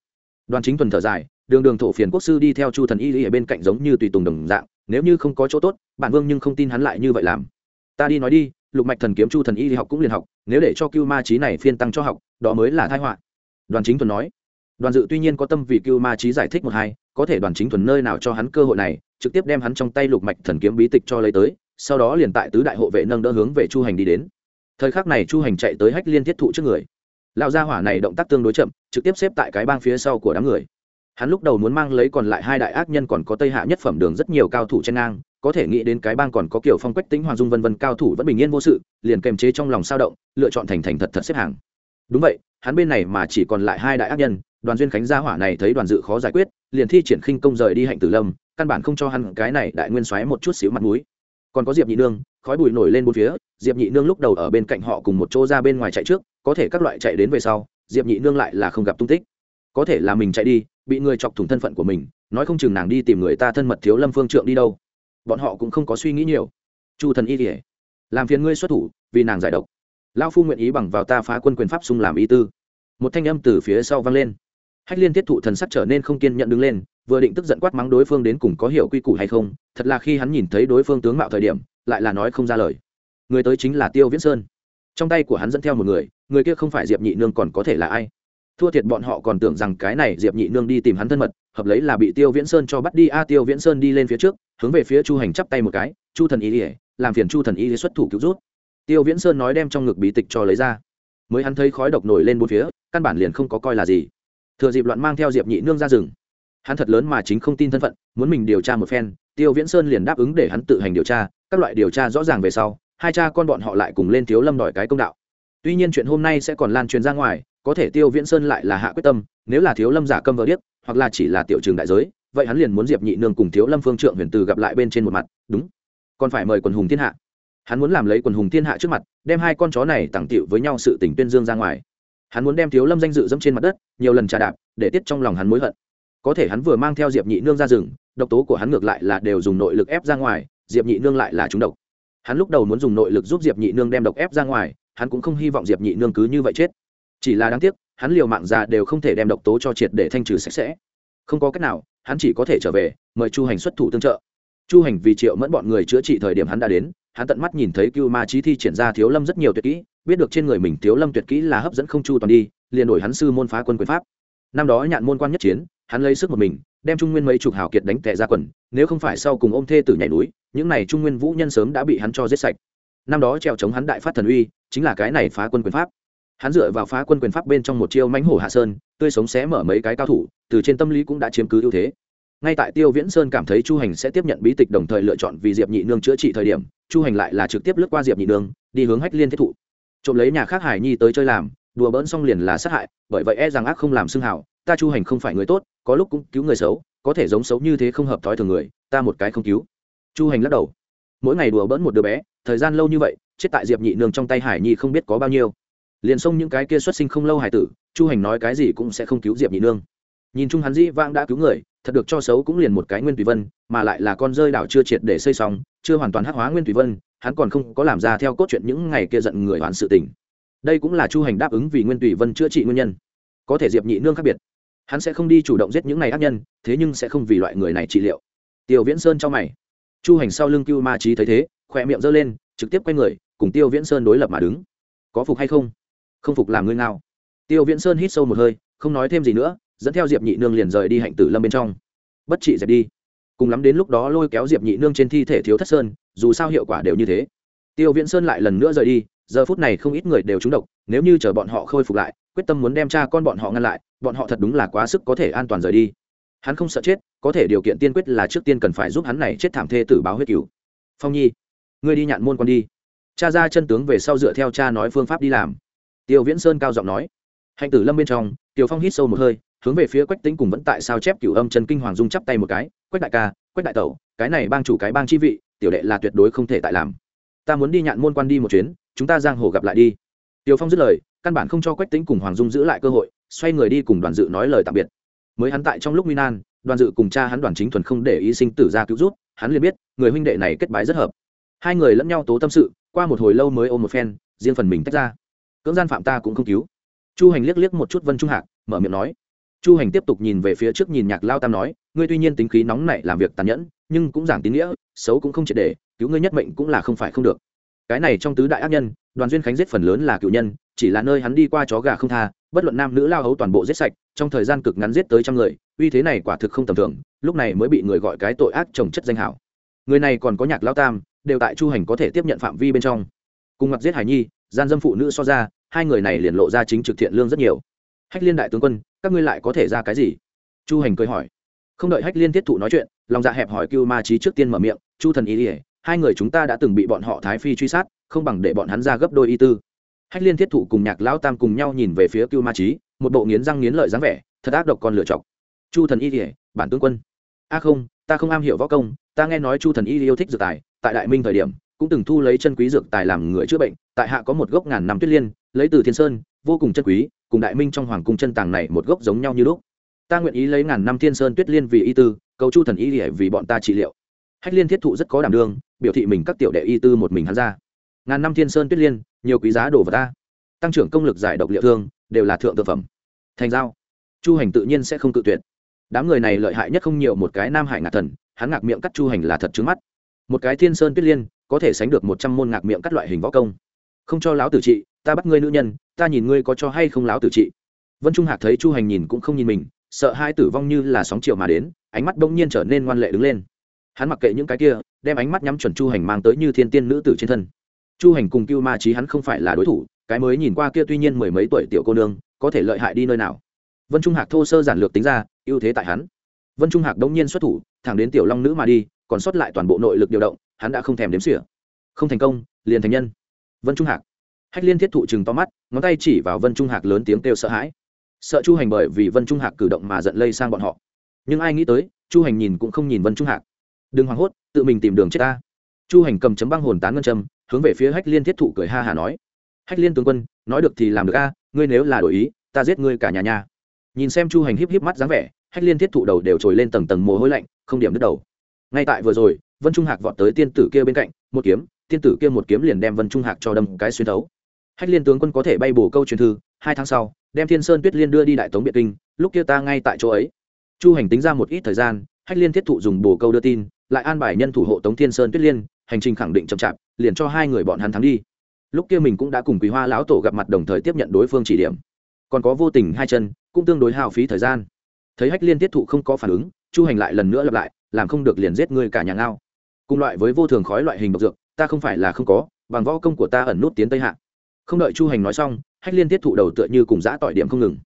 Đoàn chính thuần thở dài, đường đường thổ phiền quốc sư đi theo chu thần y ở bên cạnh giống như tùy tùng đồng dạng nếu như không có chỗ tốt bản vương nhưng không tin hắn lại như vậy làm. Ta đi nói đi, lục mạch thần kiếm chu thần y học cũng liền học, nếu để cho cưu ma trí này phiên tăng cho học, đó mới là thái họa. Đoàn chính thuần nói. Đoàn dự tuy nhiên có tâm vì cưu ma trí giải thích một hai, có thể đoàn chính thuần nơi nào cho hắn cơ hội này, trực tiếp đem hắn trong tay lục mạch thần kiếm bí tịch cho lấy tới, sau đó liền tại tứ đại hộ vệ nâng đỡ hướng về chu hành đi đến. Thời khắc này chu hành chạy tới hách liên thiết thụ trước người. Lão gia hỏa này động tác tương đối chậm, trực tiếp xếp tại cái bang phía sau của đám người hắn lúc đầu muốn mang lấy còn lại hai đại ác nhân còn có tây hạ nhất phẩm đường rất nhiều cao thủ trên ngang, có thể nghĩ đến cái bang còn có kiểu phong quách tính hoàng dung vân vân cao thủ vẫn bình yên vô sự, liền kềm chế trong lòng sao động, lựa chọn thành thành thật thật xếp hàng. Đúng vậy, hắn bên này mà chỉ còn lại hai đại ác nhân, đoàn duyên khánh gia hỏa này thấy đoàn dự khó giải quyết, liền thi triển khinh công rời đi hạnh tử lâm, căn bản không cho hắn cái này đại nguyên xoáy một chút xíu mặt mũi. Còn có diệp nhị nương, khói bụi nổi lên bốn phía, diệp nhị nương lúc đầu ở bên cạnh họ cùng một chỗ ra bên ngoài chạy trước, có thể các loại chạy đến về sau, diệp nhị nương lại là không gặp tung tích có thể là mình chạy đi, bị người chọc thủng thân phận của mình, nói không chừng nàng đi tìm người ta thân mật thiếu lâm phương trượng đi đâu. Bọn họ cũng không có suy nghĩ nhiều. Chu thần y kỉa làm phiền ngươi xuất thủ, vì nàng giải độc. Lao phu nguyện ý bằng vào ta phá quân quyền pháp xung làm ý tư. Một thanh âm từ phía sau vang lên. Hách liên thiết thụ thần sắc trở nên không kiên nhận đứng lên, vừa định tức giận quát mắng đối phương đến cùng có hiểu quy củ hay không, thật là khi hắn nhìn thấy đối phương tướng mạo thời điểm, lại là nói không ra lời. Người tới chính là tiêu viễn sơn. Trong tay của hắn dẫn theo một người người kia không phải diệp nhị nương còn có thể là ai? Thua thiệt bọn họ còn tưởng rằng cái này diệp nhị nương đi tìm hắn thân mật, hợp lấy là bị tiêu viễn sơn cho bắt đi. A, tiêu viễn sơn đi lên phía trước, hướng về phía chu hành chắp tay một cái, chu thần y ỉa làm phiền chu thần y xuất thủ cứu rút. Tiêu viễn sơn nói đem trong ngực bí tịch cho lấy ra. Mới hắn thấy khói độc nổi lên bốn phía, căn bản liền không có coi là gì. Thừa dịp loạn mang theo diệp nhị nương ra rừng, hắn thật lớn mà chính không tin thân phận, muốn mình điều tra một phen, tiêu viễn sơn liền đáp ứng để hắn tự hành điều tra. Các loại điều tra rõ ràng về sau, hai cha con bọn họ lại cùng lên thiếu lâm đòi cái công đạo. Tuy nhiên chuyện hôm nay sẽ còn lan truyền ra ngoài có thể tiêu viễn sơn lại là hạ quyết tâm, nếu là thiếu lâm giả câm vỡ điếc, hoặc là chỉ là tiểu trường đại giới, vậy hắn liền muốn diệp nhị nương cùng thiếu lâm phương trượng huyền từ gặp lại bên trên một mặt, đúng. Còn phải mời quần hùng thiên hạ. Hắn muốn làm lấy quần hùng thiên hạ trước mặt, đem hai con chó này tặng tiệu với nhau sự tình tuyên dương ra ngoài. Hắn muốn đem thiếu lâm danh dự dẫm trên mặt đất, nhiều lần trà đạp, để tiết trong lòng hắn mối hận. Có thể hắn vừa mang theo diệp nhị nương ra rừng, độc tố của hắn ngược lại là đều dùng nội lực ép ra ngoài, diệp nhị nương lại là trúng độc. Hắn lúc đầu muốn dùng nội lực giúp diệp nhị nương đem độc ép ra ngoài, hắn cũng không hy vọng diệp nhị nương cứ như vậy chết chỉ là đáng tiếc, hắn liều mạng già đều không thể đem độc tố cho triệt để thanh trừ sạch sẽ. Không có cách nào, hắn chỉ có thể trở về, mời chu hành xuất thủ tương trợ. Chu hành vì triệu mẫn bọn người chữa trị thời điểm hắn đã đến, hắn tận mắt nhìn thấy cưu ma trí thi triển ra thiếu lâm rất nhiều tuyệt kỹ, biết được trên người mình thiếu lâm tuyệt kỹ là hấp dẫn không chu toàn đi, liền đổi hắn sư môn phá quân quyền pháp. Năm đó nhạn môn quan nhất chiến, hắn lấy sức một mình, đem trung nguyên mấy chục hào kiệt đánh tệ ra quần, nếu không phải sau cùng ôm thê tử nhảy núi, những này trung nguyên vũ nhân sớm đã bị hắn cho giết sạch. Năm đó treo chống hắn đại phát thần uy, chính là cái này phá quân quyền pháp hắn dựa vào phá quân quyền pháp bên trong một chiêu mánh hổ hạ sơn, tươi sống xé mở mấy cái cao thủ, từ trên tâm lý cũng đã chiếm cứ ưu thế. Ngay tại tiêu viễn sơn cảm thấy chu hành sẽ tiếp nhận bí tịch đồng thời lựa chọn vì diệp nhị nương chữa trị thời điểm, chu hành lại là trực tiếp lướt qua diệp nhị nương, đi hướng hách liên thiết thụ. Trộm lấy nhà khác hải nhi tới chơi làm, đùa bỡn xong liền là sát hại, bởi vậy e rằng ác không làm xưng hảo, ta chu hành không phải người tốt, có lúc cũng cứu người xấu, có thể giống xấu như thế không hợp thói thường người, ta một cái không cứu. Chu hành lắc đầu. Mỗi ngày đùa bỡn một đứa bé, thời gian lâu như vậy, chết tại diệp nhị nương trong tay hải nhi không biết có bao nhiêu liền xông những cái kia xuất sinh không lâu hải tử, chu hành nói cái gì cũng sẽ không cứu diệp nhị nương. Nhìn chung hắn dĩ vãng đã cứu người, thật được cho xấu cũng liền một cái nguyên tùy vân, mà lại là con rơi đảo chưa triệt để xây xong, chưa hoàn toàn hắc hóa nguyên tùy vân, hắn còn không có làm ra theo cốt truyện những ngày kia giận người hoàn sự tình. Đây cũng là chu hành đáp ứng vì nguyên tùy vân chữa trị nguyên nhân. Có thể diệp nhị nương khác biệt. Hắn sẽ không đi chủ động giết những ngày ác nhân, thế nhưng sẽ không vì loại người này trị liệu. Tiêu viễn sơn cho mày. Chu hành sau lưng cưu ma trí thấy thế, khỏe miệng giơ lên, trực tiếp quay người, cùng tiêu viễn sơn đối lập mà đứng. Có phục hay không? Không phục làm ngươi ngao. Tiêu viễn sơn hít sâu một hơi, không nói thêm gì nữa, dẫn theo diệp nhị nương liền rời đi hạnh tử lâm bên trong. Bất trị dẹp đi. Cùng lắm đến lúc đó lôi kéo diệp nhị nương trên thi thể thiếu thất sơn, dù sao hiệu quả đều như thế. Tiêu viễn sơn lại lần nữa rời đi, giờ phút này không ít người đều trúng độc, nếu như chờ bọn họ khôi phục lại, quyết tâm muốn đem cha con bọn họ ngăn lại, bọn họ thật đúng là quá sức có thể an toàn rời đi. Hắn không sợ chết, có thể điều kiện tiên quyết là trước tiên cần phải giúp hắn này chết thảm thê tử báo huyết cứu phong nhi, ngươi đi nhạn môn con đi. Cha ra chân tướng về sau dựa theo cha nói phương pháp đi làm tiêu viễn sơn cao giọng nói. Hạnh tử lâm bên trong, tiểu phong hít sâu một hơi, hướng về phía quách tính cùng vẫn tại sao chép cửu âm trần kinh hoàng dung chắp tay một cái, quách đại ca, quách đại tẩu, cái này bang chủ cái bang chi vị, tiểu đệ là tuyệt đối không thể tại làm. Ta muốn đi nhạn môn quan đi một chuyến, chúng ta giang hồ gặp lại đi. Tiểu phong dứt lời, căn bản không cho quách tính cùng hoàng dung giữ lại cơ hội, xoay người đi cùng đoàn dự nói lời tạm biệt. Mới hắn tại trong lúc nguy nan, đoàn dự cùng cha hắn đoàn chính thuần không để ý sinh tử ra cứu rút, hắn liền biết, người huynh đệ này kết bái rất hợp. Hai người lẫn nhau tố tâm sự, qua một hồi lâu mới ôm một phen, riêng phần mình tách ra cưỡng gian phạm ta cũng không cứu. Chu hành liếc liếc một chút vân trung hạc, mở miệng nói. Chu hành tiếp tục nhìn về phía trước nhìn nhạc lao tam nói, ngươi tuy nhiên tính khí nóng nảy làm việc tàn nhẫn, nhưng cũng giảng tín nghĩa, xấu cũng không triệt để, cứu ngươi nhất mệnh cũng là không phải không được. Cái này trong tứ đại ác nhân, đoàn duyên khánh giết phần lớn là cựu nhân, chỉ là nơi hắn đi qua chó gà không tha, bất luận nam nữ lao hấu toàn bộ giết sạch, trong thời gian cực ngắn giết tới trăm người, uy thế này quả thực không tầm thường, lúc này mới bị người gọi cái tội ác trồng chất danh hảo. Người này còn có nhạc lao tam, đều tại chu hành có thể tiếp nhận phạm vi bên trong. Cùng mặt giết hải nhi, gian dâm phụ nữ so ra hai người này liền lộ ra chính trực thiện lương rất nhiều. Hách liên đại tướng quân, các ngươi lại có thể ra cái gì? Chu hành cười hỏi. Không đợi hách liên thiết thụ nói chuyện, lòng dạ hẹp hỏi cưu ma trí trước tiên mở miệng, chu thần ý ỉa hai người chúng ta đã từng bị bọn họ thái phi truy sát, không bằng để bọn hắn ra gấp đôi y tư. Hách liên thiết thụ cùng nhạc lão tam cùng nhau nhìn về phía cưu ma trí một bộ nghiến răng nghiến lợi dáng vẻ, thật ác độc còn lựa chọc. Chu thần y kỉa bản tướng quân. A à không, ta không am hiểu võ công, ta nghe nói chu thần y yêu thích dược tài, tại đại minh thời điểm, cũng từng thu lấy chân quý dược tài làm người chữa bệnh, tại hạ có một gốc ngàn năm tuyết liên lấy từ thiên sơn, vô cùng chân quý, cùng đại minh trong hoàng cung chân tàng này một gốc giống nhau như lúc. Ta nguyện ý lấy ngàn năm thiên sơn tuyết liên vì y tư, cầu chu thần y để vì bọn ta trị liệu. Hách liên thiết thụ rất có đảm đương, biểu thị mình các tiểu đệ y tư một mình hắn ra. Ngàn năm thiên sơn tuyết liên, nhiều quý giá đồ vật ta. Tăng trưởng công lực giải độc liệu thương, đều là thượng thực phẩm. Thành giao. Chu hành tự nhiên sẽ không cự tuyệt. Đám người này lợi hại nhất không nhiều một cái nam hải ngạc thần, hắn ngạc miệng cắt chu hành là thật trứng mắt. Một cái thiên sơn tuyết liên, có thể sánh được một trăm môn ngạc miệng cắt loại hình võ công. Không cho láo tử trị ta bắt ngươi nữ nhân, ta nhìn ngươi có cho hay không láo tử trị. Vân trung hạc thấy chu hành nhìn cũng không nhìn mình, sợ hai tử vong như là sóng chiều mà đến, ánh mắt bỗng nhiên trở nên ngoan lệ đứng lên. Hắn mặc kệ những cái kia, đem ánh mắt nhắm chuẩn chu hành mang tới như thiên tiên nữ tử trên thân. Chu hành cùng cưu ma trí hắn không phải là đối thủ, cái mới nhìn qua kia tuy nhiên mười mấy tuổi tiểu cô nương, có thể lợi hại đi nơi nào. Vân trung hạc thô sơ giản lược tính ra, ưu thế tại hắn. Vân trung hạc đông nhiên xuất thủ, thẳng đến tiểu long nữ mà đi, còn sót lại toàn bộ nội lực điều động, hắn đã không thèm đếm xỉa. Không thành công, liền thành nhân. Vân trung hạc hách liên thiết thụ chừng to mắt, ngón tay chỉ vào vân trung hạc lớn tiếng kêu sợ hãi. Sợ chu hành bởi vì vân trung hạc cử động mà giận lây sang bọn họ. Nhưng ai nghĩ tới, chu hành nhìn cũng không nhìn vân trung hạc. Đừng hoảng hốt, tự mình tìm đường chết ta. Chu hành cầm chấm băng hồn tán ngân châm, hướng về phía hách liên thiết thụ cười ha hà nói. Hách liên tướng quân, nói được thì làm được a, ngươi nếu là đổi ý, ta giết ngươi cả nhà nhà. Nhìn xem chu hành híp híp mắt dáng vẻ, hách liên thiết thụ đầu đều trồi lên tầng tầng mồ hôi lạnh, không điểm đứt đầu. Ngay tại vừa rồi, vân trung hạc vọt tới tiên tử kia bên cạnh, một kiếm, tiên tử kia một kiếm liền đem vân trung hạc cho đâm cái xuyên thấu hách liên tướng quân có thể bay bổ câu truyền thư, hai tháng sau, đem thiên sơn tuyết liên đưa đi đại tống biệt kinh, lúc kia ta ngay tại chỗ ấy. Chu hành tính ra một ít thời gian, hách liên thiết thụ dùng bổ câu đưa tin, lại an bài nhân thủ hộ tống thiên sơn tuyết liên, hành trình khẳng định chậm chạp, liền cho hai người bọn hắn thắng đi. Lúc kia mình cũng đã cùng quý hoa lão tổ gặp mặt đồng thời tiếp nhận đối phương chỉ điểm. Còn có vô tình hai chân, cũng tương đối hao phí thời gian. Thấy hách liên tiết thụ không có phản ứng, chu hành lại lần nữa lặp lại, làm không được liền giết ngươi cả nhà ngao. Cùng loại với vô thường khói loại hình độc dược, ta không phải là không có, bằng võ công của ta ẩn nút tiến tây hạ không đợi chu hành nói xong, hách liên tiết thụ đầu tựa như cùng giã tỏi điểm không ngừng.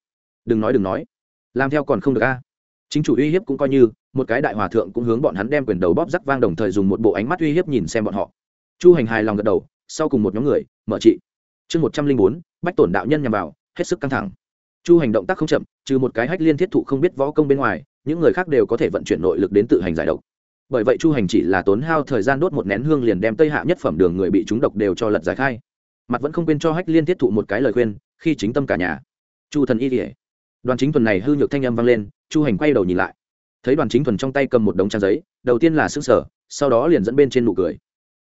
Đừng nói đừng nói, làm theo còn không được a. Chính chủ uy hiếp cũng coi như, một cái đại hòa thượng cũng hướng bọn hắn đem quyền đầu bóp rắc vang đồng thời dùng một bộ ánh mắt uy hiếp nhìn xem bọn họ. Chu hành hài lòng gật đầu, sau cùng một nhóm người, mở trị chương một trăm linh bốn, bách tổn đạo nhân nhằm vào, hết sức căng thẳng. Chu hành động tác không chậm, trừ một cái hách liên thiết thụ không biết võ công bên ngoài, những người khác đều có thể vận chuyển nội lực đến tự hành giải độc. Bởi vậy chu hành chỉ là tốn hao thời gian đốt một nén hương liền đem tây hạ nhất phẩm đường người bị trúng độc đều cho lật giải khai mặt vẫn không quên cho hách liên thiết thụ một cái lời khuyên, khi chính tâm cả nhà. Chu thần y kỉa đoàn chính thuần này hư nhược thanh âm vang lên, chu hành quay đầu nhìn lại. Thấy đoàn chính thuần trong tay cầm một đống trang giấy, đầu tiên là xương sở, sau đó liền dẫn bên trên nụ cười.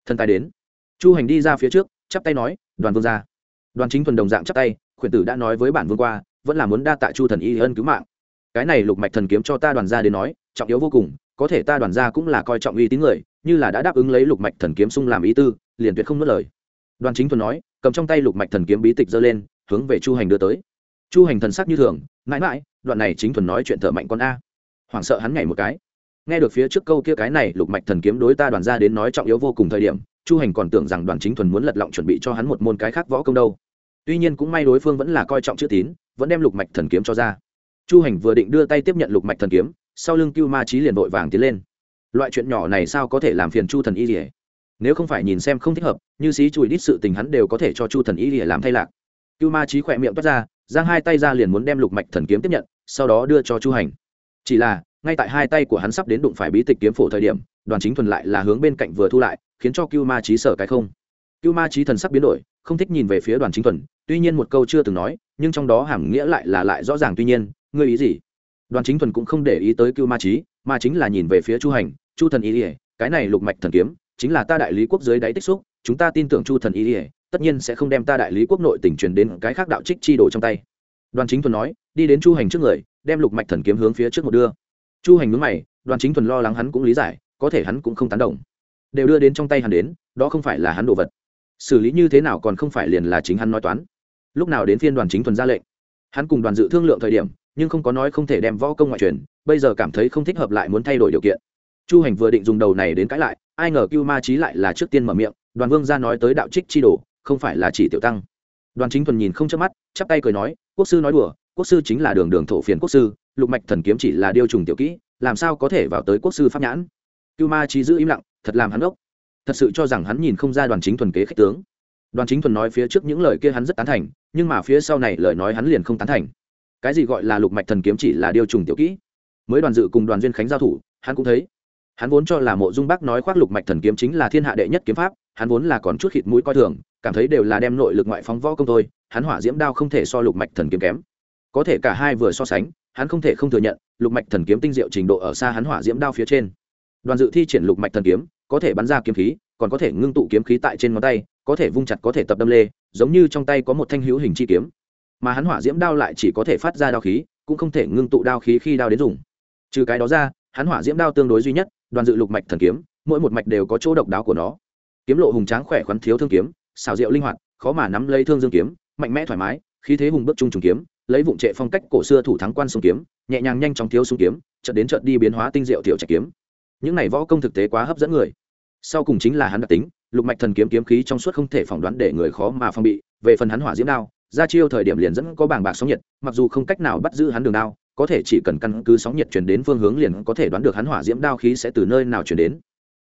Thân tài đến. Chu hành đi ra phía trước, chắp tay nói, đoàn vương ra đoàn chính thuần đồng dạng chắp tay, khuyển tử đã nói với bản vương qua, vẫn là muốn đa tạ chu thần y ân cứu mạng. Cái này lục mạch thần kiếm cho ta đoàn ra đến nói, trọng yếu vô cùng, có thể ta đoàn ra cũng là coi trọng uy tín người, như là đã đáp ứng lấy lục mạch thần kiếm sung làm ý tư, liền tuyệt không nuốt lời. Đoàn chính thuần nói cầm trong tay lục mạch thần kiếm bí tịch giơ lên, hướng về chu hành đưa tới. Chu hành thần sắc như thường, mãi mãi, đoạn này chính thuần nói chuyện thở mạnh con a. Hoảng sợ hắn nhảy một cái. Nghe được phía trước câu kia cái này, lục mạch thần kiếm đối ta đoàn ra đến nói trọng yếu vô cùng thời điểm, chu hành còn tưởng rằng đoàn chính thuần muốn lật lọng chuẩn bị cho hắn một môn cái khác võ công đâu. Tuy nhiên cũng may đối phương vẫn là coi trọng chữ tín, vẫn đem lục mạch thần kiếm cho ra. Chu hành vừa định đưa tay tiếp nhận lục mạch thần kiếm, sau lưng cưu ma trí liền vội vàng tiến lên. Loại chuyện nhỏ này sao có thể làm phiền chu thần y lìa nếu không phải nhìn xem không thích hợp, như xí chùi đít sự tình hắn đều có thể cho chu thần y lìa làm thay lạc. Cưu ma trí khỏe miệng toát ra, giang hai tay ra liền muốn đem lục mạch thần kiếm tiếp nhận, sau đó đưa cho chu hành. Chỉ là, ngay tại hai tay của hắn sắp đến đụng phải bí tịch kiếm phổ thời điểm, đoàn chính thuần lại là hướng bên cạnh vừa thu lại, khiến cho cưu ma trí sở cái không. Cưu ma trí thần sắp biến đổi, không thích nhìn về phía đoàn chính thuần, tuy nhiên một câu chưa từng nói, nhưng trong đó hàm nghĩa lại là lại rõ ràng tuy nhiên, ngươi ý gì? Đoàn chính thuần cũng không để ý tới cưu ma trí mà chính là nhìn về phía chu hành, chu thần ý ỉa cái này lục mạch thần kiếm chính là ta đại lý quốc dưới đáy tích xúc, chúng ta tin tưởng chu thần ý ỉa tất nhiên sẽ không đem ta đại lý quốc nội tỉnh truyền đến cái khác đạo trích chi đồ trong tay. Đoàn chính thuần nói, đi đến chu hành trước người, đem lục mạch thần kiếm hướng phía trước một đưa. Chu hành mướn mày, đoàn chính thuần lo lắng hắn cũng lý giải, có thể hắn cũng không tán động đều đưa đến trong tay hắn đến, đó không phải là hắn đồ vật. Xử lý như thế nào còn không phải liền là chính hắn nói toán. Lúc nào đến phiên đoàn chính thuần ra lệnh. Hắn cùng đoàn dự thương lượng thời điểm, nhưng không có nói không thể đem võ công ngoại truyền, bây giờ cảm thấy không thích hợp lại muốn thay đổi điều kiện. Chu hành vừa định dùng đầu này đến cãi lại ai ngờ cưu ma trí lại là trước tiên mở miệng, đoàn vương ra nói tới đạo trích chi đồ, không phải là chỉ tiểu tăng. Đoàn chính thuần nhìn không chớp mắt, chắp tay cười nói, quốc sư nói đùa, quốc sư chính là đường đường thổ phiền quốc sư, lục mạch thần kiếm chỉ là điêu trùng tiểu kỹ, làm sao có thể vào tới quốc sư pháp nhãn? Cưu ma trí giữ im lặng, thật làm hắn ốc thật sự cho rằng hắn nhìn không ra đoàn chính thuần kế khích tướng. Đoàn chính thuần nói phía trước những lời kia hắn rất tán thành, nhưng mà phía sau này lời nói hắn liền không tán thành. Cái gì gọi là lục mạch thần kiếm chỉ là điêu trùng tiểu kỹ? Mới đoàn dự cùng đoàn duyên khánh giao thủ, hắn cũng thấy hắn vốn cho là mộ dung bác nói khoác lục mạch thần kiếm chính là thiên hạ đệ nhất kiếm pháp, hắn vốn là còn chút khịt mũi coi thường, cảm thấy đều là đem nội lực ngoại phóng võ công thôi, hắn hỏa diễm đao không thể so lục mạch thần kiếm kém. Có thể cả hai vừa so sánh, hắn không thể không thừa nhận, lục mạch thần kiếm tinh diệu trình độ ở xa hắn hỏa diễm đao phía trên. Đoàn dự thi triển lục mạch thần kiếm, có thể bắn ra kiếm khí, còn có thể ngưng tụ kiếm khí tại trên ngón tay, có thể vung chặt có thể tập đâm lê, giống như trong tay có một thanh hữu hình chi kiếm. Mà hắn hỏa diễm đao lại chỉ có thể phát ra đao khí, cũng không thể ngưng tụ đao khí khi đao đến dùng. Trừ cái đó ra, hắn hỏa diễm đao tương đối duy nhất đoàn dự lục mạch thần kiếm, mỗi một mạch đều có chỗ độc đáo của nó. Kiếm lộ hùng tráng khỏe khoắn thiếu thương kiếm xào rượu linh hoạt, khó mà nắm lấy thương dương kiếm, mạnh mẽ thoải mái, khí thế hùng bước trung trùng kiếm, lấy vụng trệ phong cách cổ xưa thủ thắng quan sông kiếm, nhẹ nhàng nhanh chóng thiếu sung kiếm trận đến trận đi biến hóa tinh diệu tiểu trạch kiếm. Những này võ công thực tế quá hấp dẫn người. Sau cùng chính là hắn đặc tính, lục mạch thần kiếm kiếm khí trong suốt không thể phỏng đoán để người khó mà phong bị. Về phần hắn hỏa diễm đao, ra chiêu thời điểm liền dẫn có bảng bạc sóng nhiệt, mặc dù không cách nào bắt giữ hắn đường đao có thể chỉ cần căn cứ sóng nhiệt chuyển đến phương hướng liền có thể đoán được hắn hỏa diễm đao khí sẽ từ nơi nào chuyển đến.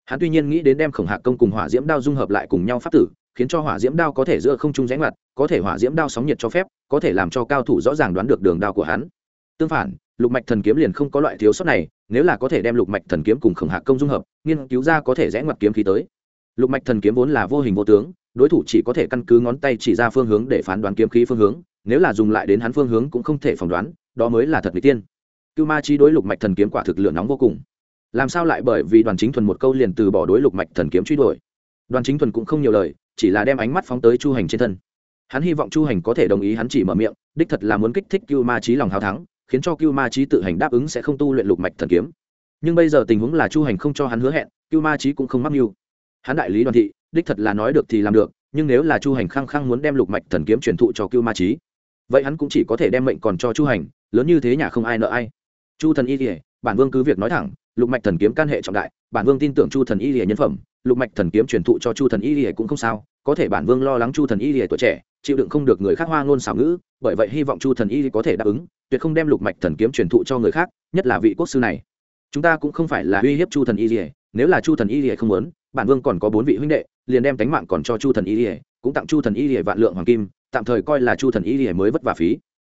Hắn tuy nhiên nghĩ đến đem khổng hạ công cùng hỏa diễm đao dung hợp lại cùng nhau pháp tử, khiến cho hỏa diễm đao có thể giữa không trung rẽ ngoặt, có thể hỏa diễm đao sóng nhiệt cho phép, có thể làm cho cao thủ rõ ràng đoán được đường đao của hắn. Tương phản, lục mạch thần kiếm liền không có loại thiếu sót này, nếu là có thể đem lục mạch thần kiếm cùng khổng hạ công dung hợp, nghiên cứu ra có thể rẽ ngoặt kiếm khí tới. Lục mạch thần kiếm vốn là vô hình vô tướng, đối thủ chỉ có thể căn cứ ngón tay chỉ ra phương hướng để phán đoán kiếm khí phương hướng, nếu là dùng lại đến hắn phương hướng cũng không thể phỏng đoán đó mới là thật vị tiên. Cưu ma chi đối lục mạch thần kiếm quả thực lửa nóng vô cùng. Làm sao lại bởi vì đoàn chính thuần một câu liền từ bỏ đối lục mạch thần kiếm truy đuổi? Đoàn chính thuần cũng không nhiều lời, chỉ là đem ánh mắt phóng tới chu hành trên thân. Hắn hy vọng chu hành có thể đồng ý hắn chỉ mở miệng, đích thật là muốn kích thích cưu ma trí lòng hào thắng, khiến cho cưu ma trí tự hành đáp ứng sẽ không tu luyện lục mạch thần kiếm. Nhưng bây giờ tình huống là chu hành không cho hắn hứa hẹn, cưu ma trí cũng không mắc mưu. Hắn đại lý đoàn thị, đích thật là nói được thì làm được, nhưng nếu là chu hành khăng khăng muốn đem lục mạch thần kiếm truyền thụ cho cưu ma trí vậy hắn cũng chỉ có thể đem mệnh còn cho chu hành, lớn như thế nhà không ai nợ ai. Chu thần y thì bản vương cứ việc nói thẳng, lục mạch thần kiếm can hệ trọng đại, bản vương tin tưởng chu thần y lìa nhân phẩm, lục mạch thần kiếm truyền thụ cho chu thần y lìa cũng không sao, có thể bản vương lo lắng chu thần y lìa tuổi trẻ, chịu đựng không được người khác hoa ngôn xảo ngữ, bởi vậy hy vọng chu thần y có thể đáp ứng, tuyệt không đem lục mạch thần kiếm truyền thụ cho người khác, nhất là vị quốc sư này. Chúng ta cũng không phải là uy hiếp chu thần y lìa, nếu là chu thần y lìa không muốn, bản vương còn có bốn vị huynh đệ, liền đem tánh mạng còn cho chu thần y lìa, cũng tặng chu thần y lìa vạn lượng hoàng kim tạm thời coi là chu thần y lìa mới vất vả phí.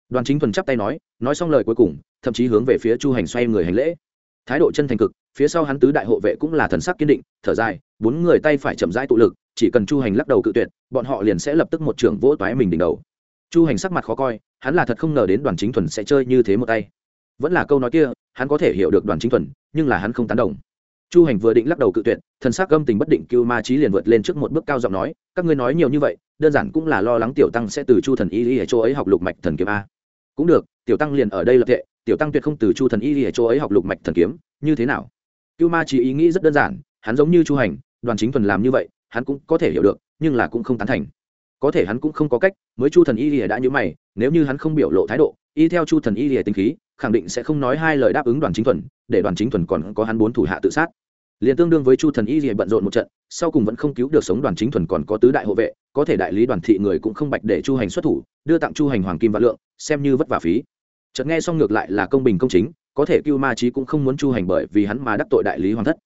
Đoàn chính thuần chắp tay nói nói xong lời cuối cùng, thậm chí hướng về phía chu hành xoay người hành lễ. Thái độ chân thành cực, phía sau hắn tứ đại hộ vệ cũng là thần sắc kiên định, thở dài, bốn người tay phải chậm rãi tụ lực, chỉ cần chu hành lắc đầu cự tuyệt, bọn họ liền sẽ lập tức một trưởng vỗ toái mình đỉnh đầu. Chu hành sắc mặt khó coi, hắn là thật không ngờ đến đoàn chính thuần sẽ chơi như thế một tay. Vẫn là câu nói kia, hắn có thể hiểu được đoàn chính thuần, nhưng là hắn không tán đồng chu hành vừa định lắc đầu cự tuyệt, thần sắc gâm tình bất định cưu ma trí liền vượt lên trước một bước cao giọng nói, các ngươi nói nhiều như vậy, đơn giản cũng là lo lắng tiểu tăng sẽ từ chu thần y y ở chỗ ấy học lục mạch thần kiếm a. Cũng được, tiểu tăng liền ở đây lập tệ tiểu tăng tuyệt không từ chu thần y ở chỗ ấy học lục mạch thần kiếm, như thế nào? Cưu ma trí ý nghĩ rất đơn giản, hắn giống như chu hành, đoàn chính thuần làm như vậy, hắn cũng có thể hiểu được, nhưng là cũng không tán thành. Có thể hắn cũng không có cách, mới chu thần y lìa đã như mày, nếu như hắn không biểu lộ thái độ, y theo chu thần y lìa tính khí khẳng định sẽ không nói hai lời đáp ứng đoàn chính thuần, để đoàn chính thuần còn có hắn bốn thủ hạ tự sát. Liền tương đương với chu thần y gì bận rộn một trận, sau cùng vẫn không cứu được sống đoàn chính thuần còn có tứ đại hộ vệ, có thể đại lý đoàn thị người cũng không bạch để chu hành xuất thủ, đưa tặng chu hành hoàng kim và lượng, xem như vất vả phí. Chợt nghe xong ngược lại là công bình công chính, có thể cưu ma trí cũng không muốn chu hành bởi vì hắn mà đắc tội đại lý hoàng thất.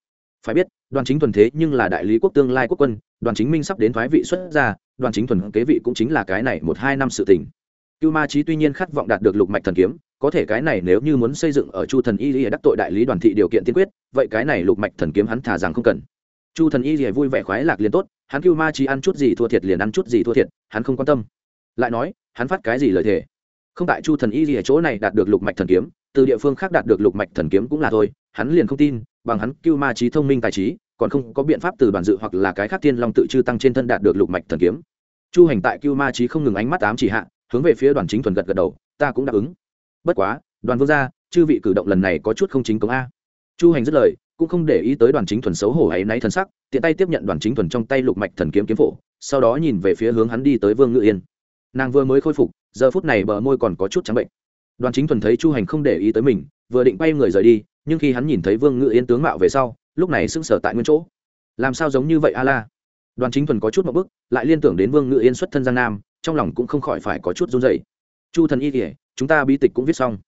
Phải biết, đoàn chính thuần thế nhưng là đại lý quốc tương lai quốc quân, đoàn chính minh sắp đến thoái vị xuất ra đoàn chính thuần kế vị cũng chính là cái này một hai năm sự tình. Cưu ma trí tuy nhiên khát vọng đạt được lục mạch thần kiếm có thể cái này nếu như muốn xây dựng ở chu thần y lìa đắc tội đại lý đoàn thị điều kiện tiên quyết, vậy cái này lục mạch thần kiếm hắn thả rằng không cần. Chu thần y lìa vui vẻ khoái lạc liền tốt, hắn kêu ma trí ăn chút gì thua thiệt liền ăn chút gì thua thiệt, hắn không quan tâm. Lại nói, hắn phát cái gì lời thề? Không tại chu thần y lìa chỗ này đạt được lục mạch thần kiếm, từ địa phương khác đạt được lục mạch thần kiếm cũng là thôi, hắn liền không tin, bằng hắn kêu ma trí thông minh tài trí, còn không có biện pháp từ đoàn dự hoặc là cái khác tiên long tự chư tăng trên thân đạt được lục mạch thần kiếm. Chu hành tại kêu ma trí không ngừng ánh mắt ám chỉ hạ, hướng về phía đoàn chính thuần gật gật đầu, ta cũng đáp ứng bất quá, đoàn vương gia, chư vị cử động lần này có chút không chính công a. Chu hành dứt lời, cũng không để ý tới đoàn chính thuần xấu hổ hay náy thân sắc, tiện tay tiếp nhận đoàn chính thuần trong tay lục mạch thần kiếm kiếm phổ, sau đó nhìn về phía hướng hắn đi tới vương ngự yên. Nàng vừa mới khôi phục, giờ phút này bờ môi còn có chút trắng bệnh. Đoàn chính thuần thấy chu hành không để ý tới mình, vừa định bay người rời đi, nhưng khi hắn nhìn thấy vương ngự yên tướng mạo về sau, lúc này sững sờ tại nguyên chỗ. Làm sao giống như vậy a la? Đoàn chính thuần có chút một bức, lại liên tưởng đến vương ngự yên xuất thân giang nam, trong lòng cũng không khỏi phải có chút run dày chu thần y kể chúng ta bi tịch cũng viết xong.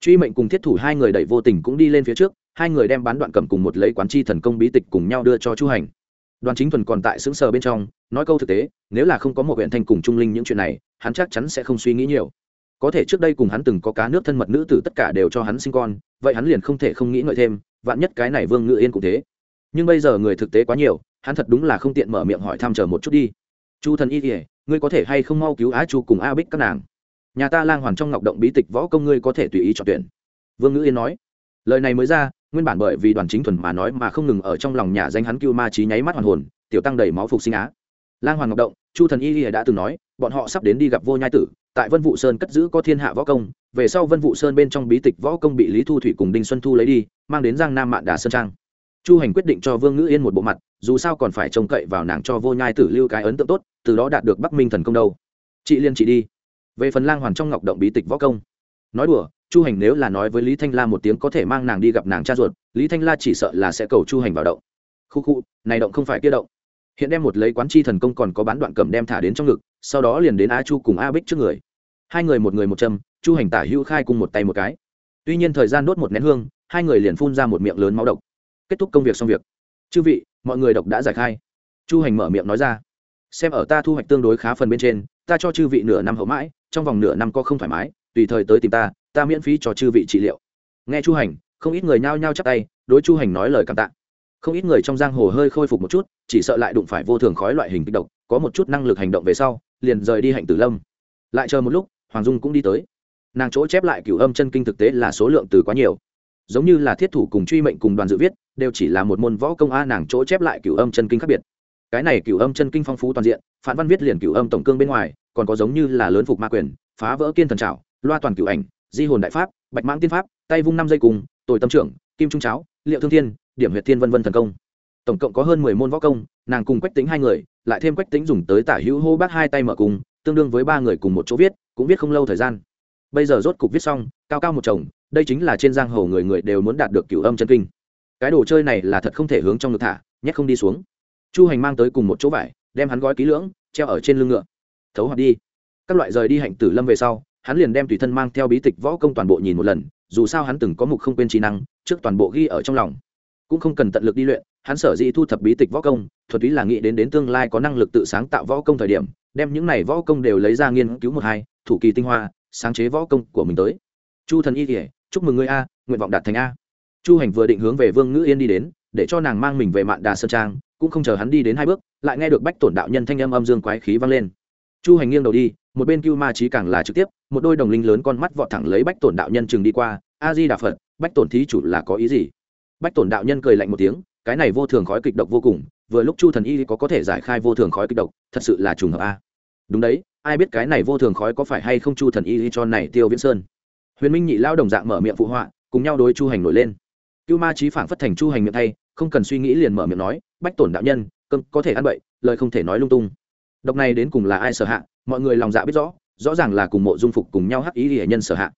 Truy mệnh cùng thiết thủ hai người đẩy vô tình cũng đi lên phía trước, hai người đem bán đoạn cầm cùng một lấy quán chi thần công bí tịch cùng nhau đưa cho chu hành. Đoàn chính thuần còn tại xứng sờ bên trong, nói câu thực tế, nếu là không có một huyện thanh cùng trung linh những chuyện này, hắn chắc chắn sẽ không suy nghĩ nhiều. Có thể trước đây cùng hắn từng có cá nước thân mật nữ tử tất cả đều cho hắn sinh con, vậy hắn liền không thể không nghĩ ngợi thêm, vạn nhất cái này vương ngự yên cũng thế. Nhưng bây giờ người thực tế quá nhiều, hắn thật đúng là không tiện mở miệng hỏi thăm chờ một chút đi. Chu thần y kỉa ngươi có thể hay không mau cứu á chu cùng a bích các nàng? Nhà ta lang hoàn trong ngọc động bí tịch võ công ngươi có thể tùy ý chọn tuyển. Vương ngữ yên nói. Lời này mới ra, nguyên bản bởi vì đoàn chính thuần mà nói mà không ngừng ở trong lòng nhà danh hắn cưu ma trí nháy mắt hoàn hồn, tiểu tăng đầy máu phục sinh á. Lang hoàng ngọc động, chu thần y đã từng nói, bọn họ sắp đến đi gặp vô nhai tử, tại vân vụ sơn cất giữ có thiên hạ võ công, về sau vân vụ sơn bên trong bí tịch võ công bị lý thu thủy cùng đinh xuân thu lấy đi, mang đến giang nam mạn đà sơn trang. Chu hành quyết định cho vương ngữ yên một bộ mặt, dù sao còn phải trông cậy vào nàng cho vô nhai tử lưu cái ấn tượng tốt, từ đó đạt được bắc minh thần công đâu. Chị liên, chị đi về phần lang hoàn trong ngọc động bí tịch võ công. Nói đùa, chu hành nếu là nói với lý thanh la một tiếng có thể mang nàng đi gặp nàng cha ruột, lý thanh la chỉ sợ là sẽ cầu chu hành vào động. Khu khu, này động không phải kia động. Hiện đem một lấy quán chi thần công còn có bán đoạn cầm đem thả đến trong ngực, sau đó liền đến a chu cùng a bích trước người. Hai người một người một châm, chu hành tả hữu khai cùng một tay một cái. Tuy nhiên thời gian đốt một nén hương, hai người liền phun ra một miệng lớn máu độc. Kết thúc công việc xong việc. Chư vị, mọi người độc đã giải khai. Chu hành mở miệng nói ra. Xem ở ta thu hoạch tương đối khá phần bên trên ta cho chư vị nửa năm hậu mãi, trong vòng nửa năm có không thoải mái, tùy thời tới tìm ta ta miễn phí cho chư vị trị liệu. Nghe chu hành, không ít người nhao nhao chắp tay, đối chu hành nói lời cảm tạ. Không ít người trong giang hồ hơi khôi phục một chút, chỉ sợ lại đụng phải vô thường khói loại hình kích độc, có một chút năng lực hành động về sau, liền rời đi hạnh tử lâm. Lại chờ một lúc, hoàng dung cũng đi tới. Nàng chỗ chép lại cửu âm chân kinh thực tế là số lượng từ quá nhiều. Giống như là thiết thủ cùng truy mệnh cùng đoàn dự viết, đều chỉ là một môn võ công a, nàng chỗ chép lại cửu âm chân kinh khác biệt cái này cửu âm chân kinh phong phú toàn diện phản văn viết liền cửu âm tổng cương bên ngoài, còn có giống như là lớn phục ma quyền, phá vỡ kiên thần trảo, loa toàn cửu ảnh, di hồn đại pháp, bạch mãng tiên pháp, tay vung năm dây cùng tội tâm trưởng, kim trung cháo, liệu thương thiên, điểm huyệt thiên vân vân thần công. Tổng cộng có hơn mười môn võ công, nàng cùng quách tính hai người, lại thêm quách tính dùng tới tả hữu hô bác hai tay mở cùng, tương đương với ba người cùng một chỗ viết, cũng viết không lâu thời gian. Bây giờ rốt cục viết xong, cao cao một chồng, đây chính là trên giang hồ người người đều muốn đạt được cửu âm chân kinh. Cái đồ chơi này là thật không thể hướng trong ngực thả, nhét không đi xuống chu hành mang tới cùng một chỗ vải, đem hắn gói ký lưỡng, treo ở trên lưng ngựa. Thấu hoặc đi. Các loại rời đi hạnh tử lâm về sau, hắn liền đem tùy thân mang theo bí tịch võ công toàn bộ nhìn một lần, dù sao hắn từng có mục không quên trí năng, trước toàn bộ ghi ở trong lòng. Cũng không cần tận lực đi luyện, hắn sở dĩ thu thập bí tịch võ công thuật ý là nghĩ đến đến tương lai có năng lực tự sáng tạo võ công thời điểm, đem những này võ công đều lấy ra nghiên cứu một hai, thủ kỳ tinh hoa, sáng chế võ công của mình tới. Chu thần y kể chúc mừng ngươi a, nguyện vọng đạt thành a. Chu hành vừa định hướng về vương ngữ yên đi đến, để cho nàng mang mình về mạn đà sơn trang cũng không chờ hắn đi đến hai bước, lại nghe được bách tổn đạo nhân thanh âm âm dương quái khí vang lên. Chu hành nghiêng đầu đi, một bên cưu ma trí càng là trực tiếp, một đôi đồng linh lớn con mắt vọt thẳng lấy bách tổn đạo nhân chừng đi qua, a di đà phật, bách tổn thí chủ là có ý gì? Bách tổn đạo nhân cười lạnh một tiếng, cái này vô thường khói kịch độc vô cùng, vừa lúc chu thần y có có thể giải khai vô thường khói kịch độc, thật sự là trùng hợp a. Đúng đấy, ai biết cái này vô thường khói có phải hay không chu thần y cho này tiêu viễn sơn. Huyền minh nhị lao đồng dạng mở miệng phụ họa, cùng nhau đối chu hành nổi lên. Cưu ma trí phảng phất thành chu hành miệng thay không cần suy nghĩ liền mở miệng nói, bách tổn đạo nhân, cơm có thể ăn bậy, lời không thể nói lung tung. Độc này đến cùng là ai sở hạ, mọi người lòng dạ biết rõ rõ ràng là cùng mộ dung phục cùng nhau hắc ý hiển nhân sở hạ.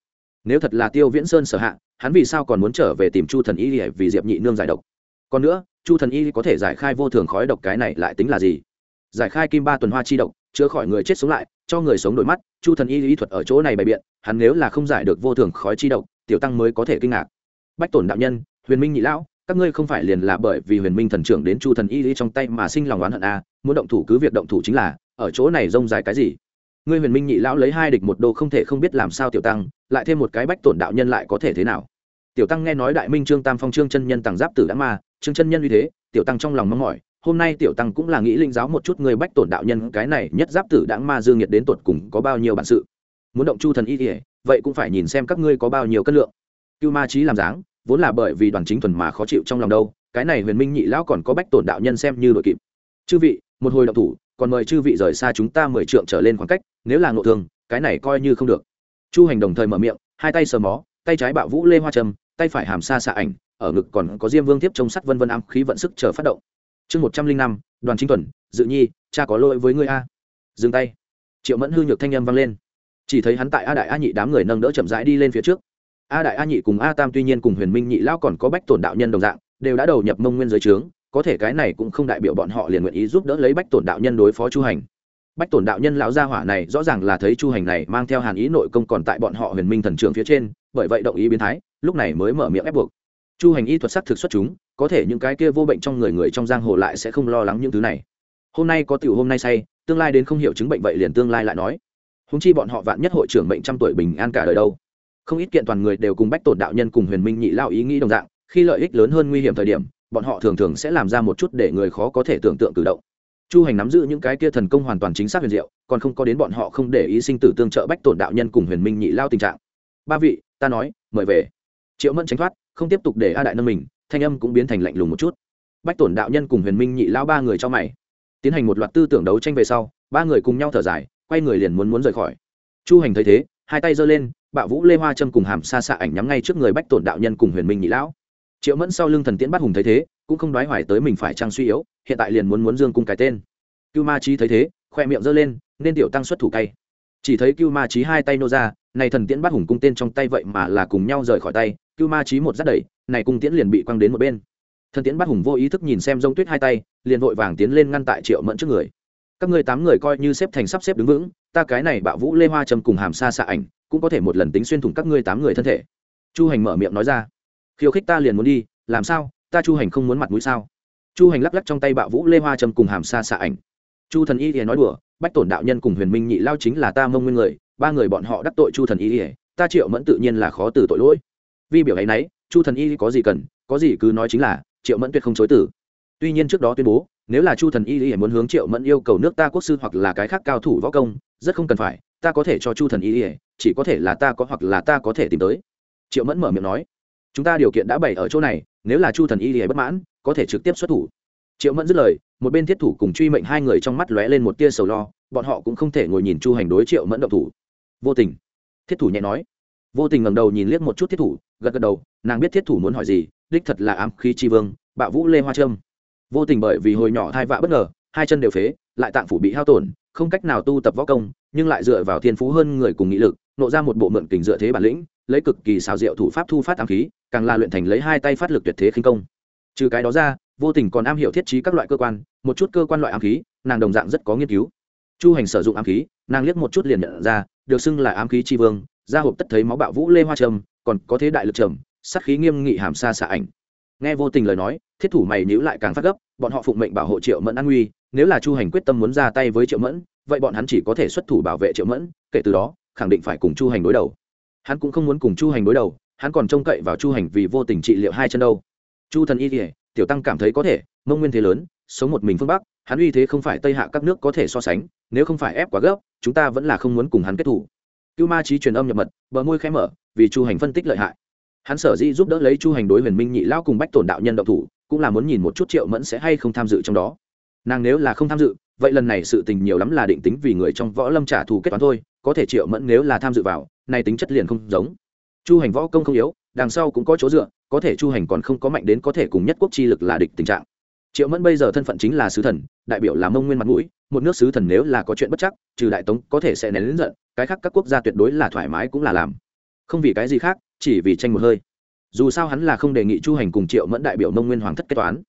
Nếu thật là tiêu viễn sơn sở hạ, hắn vì sao còn muốn trở về tìm chu thần y hệ vì diệp nhị nương giải độc? Còn nữa, chu thần y có thể giải khai vô thường khói độc cái này lại tính là gì? Giải khai kim ba tuần hoa chi độc, chữa khỏi người chết sống lại, cho người sống đổi mắt, chu thần y lý thuật ở chỗ này bày biện, hắn nếu là không giải được vô thường khói chi độc, tiểu tăng mới có thể kinh ngạc. Bách tổn đạo nhân, huyền minh nhị lão các ngươi không phải liền là bởi vì huyền minh thần trưởng đến chu thần y lý trong tay mà sinh lòng oán hận a à, muốn động thủ cứ việc động thủ chính là ở chỗ này rông dài cái gì? Ngươi huyền minh nhị lão lấy hai địch một đô không thể không biết làm sao tiểu tăng lại thêm một cái bách tổn đạo nhân lại có thể thế nào? Tiểu tăng nghe nói đại minh trương tam phong trương chân nhân tàng giáp tử đã ma trương chân nhân như thế tiểu tăng trong lòng mong mỏi hôm nay tiểu tăng cũng là nghĩ linh giáo một chút người bách tổn đạo nhân cái này nhất giáp tử đãng ma dương nhiệt đến tột cùng có bao nhiêu bản sự? Muốn động chu thần y vậy cũng phải nhìn xem các ngươi có bao nhiêu cân lượng. Cưu ma trí làm dáng vốn là bởi vì đoàn chính thuần mà khó chịu trong lòng đâu, cái này huyền minh nhị lão còn có bách tổn đạo nhân xem như đội kịp. Chư vị, một hồi động thủ, còn mời chư vị rời xa chúng ta mười trượng trở lên khoảng cách, nếu là ngộ thương, cái này coi như không được. Chu hành đồng thời mở miệng, hai tay sờ mó, tay trái bạo vũ lê hoa trầm tay phải hàm xa xạ ảnh, ở ngực còn có diêm vương tiếp trông sắt vân vân ám khí vận sức chờ phát động. Chương một trăm linh năm, đoàn chính tuần dự nhi, cha có lỗi với ngươi a. Dừng tay. Triệu mẫn hư nhược thanh âm vang lên. Chỉ thấy hắn tại a đại a nhị đám người nâng đỡ chậm rãi đi lên phía trước a đại a nhị cùng a tam tuy nhiên cùng huyền minh nhị lão còn có bách tổn đạo nhân đồng dạng, đều đã đầu nhập mông nguyên giới trướng, có thể cái này cũng không đại biểu bọn họ liền nguyện ý giúp đỡ lấy bách tổn đạo nhân đối phó chu hành. Bách tổn đạo nhân lão gia hỏa này rõ ràng là thấy chu hành này mang theo hàn ý nội công còn tại bọn họ huyền minh thần trường phía trên, bởi vậy động ý biến thái, lúc này mới mở miệng ép buộc. Chu hành y thuật sắc thực xuất chúng, có thể những cái kia vô bệnh trong người người trong giang hồ lại sẽ không lo lắng những thứ này. Hôm nay có tiểu hôm nay say, tương lai đến không hiểu chứng bệnh vậy liền tương lai lại nói. Húng chi bọn họ vạn nhất hội trưởng bệnh trăm tuổi bình an cả đời đâu không ít kiện toàn người đều cùng bách tổn đạo nhân cùng huyền minh nhị lao ý nghĩ đồng dạng, khi lợi ích lớn hơn nguy hiểm thời điểm, bọn họ thường thường sẽ làm ra một chút để người khó có thể tưởng tượng cử động. Chu hành nắm giữ những cái kia thần công hoàn toàn chính xác huyền diệu, còn không có đến bọn họ không để ý sinh tử tương trợ bách tổn đạo nhân cùng huyền minh nhị lao tình trạng. Ba vị, ta nói, mời về. Triệu mẫn tránh thoát, không tiếp tục để a đại nâng mình, thanh âm cũng biến thành lạnh lùng một chút. Bách tổn đạo nhân cùng huyền minh nhị lao ba người cho mày. Tiến hành một loạt tư tưởng đấu tranh về sau, ba người cùng nhau thở dài, quay người liền muốn muốn rời khỏi. Chu hành thấy thế hai tay giơ lên, bạo vũ lê hoa châm cùng hàm xa xạ ảnh nhắm ngay trước người bách tổn đạo nhân cùng huyền minh nhị lão. Triệu mẫn sau lưng thần tiễn bắt hùng thấy thế, cũng không đoái hoài tới mình phải trang suy yếu, hiện tại liền muốn muốn dương cung cái tên. Cưu ma trí thấy thế, khoe miệng giơ lên, nên tiểu tăng xuất thủ cay. Chỉ thấy cưu ma trí hai tay nô ra, này thần tiễn bắt hùng cung tên trong tay vậy mà là cùng nhau rời khỏi tay, cưu ma trí một dắt đẩy, này cung tiễn liền bị quăng đến một bên. Thần tiễn bắt hùng vô ý thức nhìn xem g tuyết hai tay, liền vội vàng tiến lên ngăn tại triệu mẫn trước người các ngươi tám người coi như xếp thành sắp xếp đứng vững, ta cái này bạo vũ lê hoa trầm cùng hàm xa xạ ảnh, cũng có thể một lần tính xuyên thủng các ngươi tám người thân thể. Chu hành mở miệng nói ra. Khiêu khích ta liền muốn đi, làm sao? Ta chu hành không muốn mặt mũi sao? Chu hành lắc lắc trong tay bạo vũ lê hoa trầm cùng hàm xa xạ ảnh. Chu thần y thì nói đùa, bách tổn đạo nhân cùng huyền minh nhị lao chính là ta mông nguyên người, ba người bọn họ đắc tội chu thần y thì ta triệu mẫn tự nhiên là khó từ tội lỗi. Vì biểu ấy nấy, chu thần y có gì cần, có gì cứ nói chính là, triệu mẫn tuyệt không chối tử tuy nhiên trước đó tuyên bố nếu là chu thần y y muốn hướng triệu mẫn yêu cầu nước ta quốc sư hoặc là cái khác cao thủ võ công, rất không cần phải, ta có thể cho chu thần y y, chỉ có thể là ta có hoặc là ta có thể tìm tới. Triệu mẫn mở miệng nói, chúng ta điều kiện đã bày ở chỗ này, nếu là chu thần y y bất mãn, có thể trực tiếp xuất thủ. Triệu mẫn dứt lời, một bên thiết thủ cùng truy mệnh hai người trong mắt lóe lên một tia sầu lo, bọn họ cũng không thể ngồi nhìn chu hành đối triệu mẫn động thủ. Vô tình. Thiết thủ nhẹ nói. Vô tình ngẩng đầu nhìn liếc một chút thiết thủ, gật gật đầu, nàng biết thiết thủ muốn hỏi gì, đích thật là ám khí tri vương, bạo vũ lê hoa trâm vô tình bởi vì hồi nhỏ thai vạ bất ngờ, hai chân đều phế, lại tạng phủ bị hao tổn, không cách nào tu tập võ công, nhưng lại dựa vào thiên phú hơn người cùng nghị lực, nộ ra một bộ mượn kình dựa thế bản lĩnh, lấy cực kỳ xào diệu thủ pháp thu phát ám khí, càng là luyện thành lấy hai tay phát lực tuyệt thế khinh công. Trừ cái đó ra, vô tình còn am hiểu thiết trí các loại cơ quan, một chút cơ quan loại ám khí, nàng đồng dạng rất có nghiên cứu. Chu hành sử dụng ám khí, nàng liếc một chút liền nhận ra, được xưng là ám khí tri vương ra hộp tất thấy máu bạo vũ lê hoa trầm, còn có thế đại lực trầm, sát khí nghiêm nghị hàm xa xạ ảnh. Nghe vô tình lời nói, thiết thủ mày nhíu lại càng phát gấp bọn họ phụng mệnh bảo hộ triệu mẫn an nguy, nếu là chu hành quyết tâm muốn ra tay với triệu mẫn, vậy bọn hắn chỉ có thể xuất thủ bảo vệ triệu mẫn, kể từ đó, khẳng định phải cùng chu hành đối đầu. Hắn cũng không muốn cùng chu hành đối đầu, hắn còn trông cậy vào chu hành vì vô tình trị liệu hai chân đâu. Chu thần y kỉa tiểu tăng cảm thấy có thể, mông nguyên thế lớn, sống một mình phương bắc, hắn uy thế không phải tây hạ các nước có thể so sánh, nếu không phải ép quá gấp, chúng ta vẫn là không muốn cùng hắn kết thủ. Cưu ma trí truyền âm nhập mật, bờ môi khẽ mở, vì chu hành phân tích lợi hại. Hắn sở dĩ giúp đỡ lấy chu hành đối huyền minh nhị lao cùng bách tổn đạo nhân động thủ cũng là muốn nhìn một chút triệu mẫn sẽ hay không tham dự trong đó. Nàng nếu là không tham dự, vậy lần này sự tình nhiều lắm là định tính vì người trong võ lâm trả thù kết toán thôi, có thể triệu mẫn nếu là tham dự vào, này tính chất liền không giống. Chu hành võ công không yếu, đằng sau cũng có chỗ dựa, có thể chu hành còn không có mạnh đến có thể cùng nhất quốc chi lực là địch tình trạng. Triệu mẫn bây giờ thân phận chính là sứ thần, đại biểu là mông nguyên mặt mũi, một nước sứ thần nếu là có chuyện bất chắc, trừ đại tống có thể sẽ nén lính giận, cái khác các quốc gia tuyệt đối là thoải mái cũng là làm. Không vì cái gì khác, chỉ vì tranh một hơi dù sao hắn là không đề nghị chu hành cùng triệu mẫn đại biểu mông nguyên hoàng thất kết toán.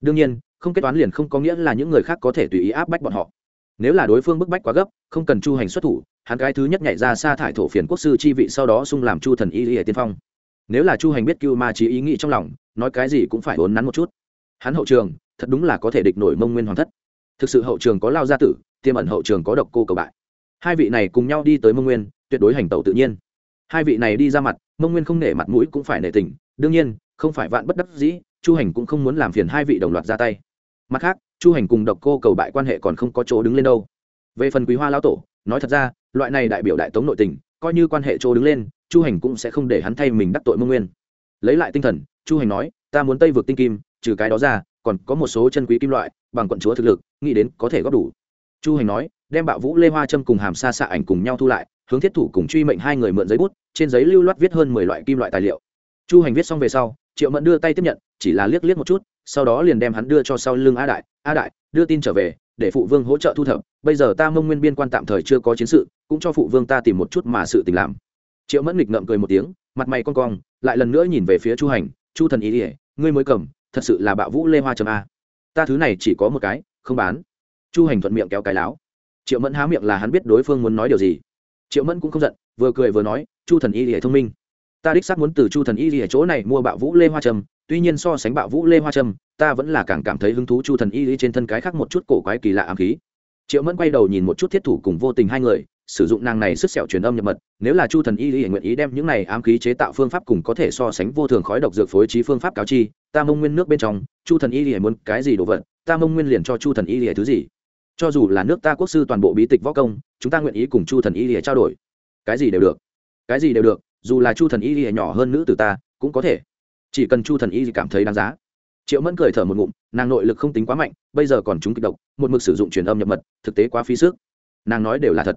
Đương nhiên, không kết toán liền không có nghĩa là những người khác có thể tùy ý áp bách bọn họ. Nếu là đối phương bức bách quá gấp, không cần chu hành xuất thủ, hắn cái thứ nhất nhảy ra sa thải thổ phiền quốc sư chi vị sau đó xung làm chu thần y y tiên phong. Nếu là chu hành biết cưu ma trí ý nghĩ trong lòng, nói cái gì cũng phải ốn nắn một chút. Hắn hậu trường, thật đúng là có thể địch nổi mông nguyên hoàng thất. Thực sự hậu trường có lao gia tử tiêm ẩn hậu trường có độc cô cầu bại. Hai vị này cùng nhau đi tới mông nguyên, tuyệt đối hành tẩu tự nhiên. Hai vị này đi ra mặt mông nguyên không nể mặt mũi cũng phải nể tình, đương nhiên, không phải vạn bất đắc dĩ, chu hành cũng không muốn làm phiền hai vị đồng loạt ra tay. Mặt khác, chu hành cùng độc cô cầu bại quan hệ còn không có chỗ đứng lên đâu. Về phần quý hoa lão tổ, nói thật ra, loại này đại biểu đại tống nội tình, coi như quan hệ chỗ đứng lên, chu hành cũng sẽ không để hắn thay mình đắc tội mông nguyên. Lấy lại tinh thần, chu hành nói, ta muốn tây vượt tinh kim, trừ cái đó ra, còn có một số chân quý kim loại, bằng quận chúa thực lực, nghĩ đến có thể góp đủ. Chu hành nói, đem bạo vũ lê hoa trâm cùng hàm xa xạ ảnh cùng nhau thu lại, hướng thiết thủ cùng truy mệnh hai người mượn giấy bút trên giấy lưu loát viết hơn mười loại kim loại tài liệu. Chu hành viết xong về sau, triệu mẫn đưa tay tiếp nhận, chỉ là liếc liếc một chút, sau đó liền đem hắn đưa cho sau lưng a đại a đại, đưa tin trở về, để phụ vương hỗ trợ thu thập, bây giờ ta mông nguyên biên quan tạm thời chưa có chiến sự, cũng cho phụ vương ta tìm một chút mà sự tình làm. Triệu mẫn nghịch ngợm cười một tiếng, mặt mày con cong, lại lần nữa nhìn về phía chu hành, chu thần ý ỉa ngươi mới cầm, thật sự là bạo vũ lê hoa chấm a. Ta thứ này chỉ có một cái, không bán. Chu hành thuận miệng kéo cái láo. Triệu mẫn há miệng là hắn biết đối phương muốn nói điều gì triệu mẫn cũng không giận, vừa cười vừa nói, chu thần y lìa thông minh. Ta đích xác muốn từ chu thần y lìa chỗ này mua bạo vũ lê hoa trầm tuy nhiên so sánh bạo vũ lê hoa trâm, ta vẫn là càng cảm thấy hứng thú chu thần y trên thân cái khác một chút cổ quái kỳ lạ ám khí. Triệu mẫn quay đầu nhìn một chút thiết thủ cùng vô tình hai người, sử dụng nàng này sức sẹo truyền âm nhập mật, nếu là chu thần y lìa nguyện ý đem những này ám khí chế tạo phương pháp cùng có thể so sánh vô thường khói độc dược phối trí phương pháp cáo chi, ta mông nguyên nước bên trong, chu thần y lìa muốn cái gì đồ vật, ta mông nguyên liền cho chu thần y lìa thứ gì cho dù là nước ta quốc sư toàn bộ bí tịch võ công, chúng ta nguyện ý cùng chu thần y lìa trao đổi. Cái gì đều được. Cái gì đều được, dù là chu thần y lìa nhỏ hơn nữ từ ta, cũng có thể. Chỉ cần chu thần y cảm thấy đáng giá. Triệu mẫn cười thở một ngụm, nàng nội lực không tính quá mạnh, bây giờ còn chúng kịch độc, một mực sử dụng truyền âm nhập mật, thực tế quá phí sức. Nàng nói đều là thật.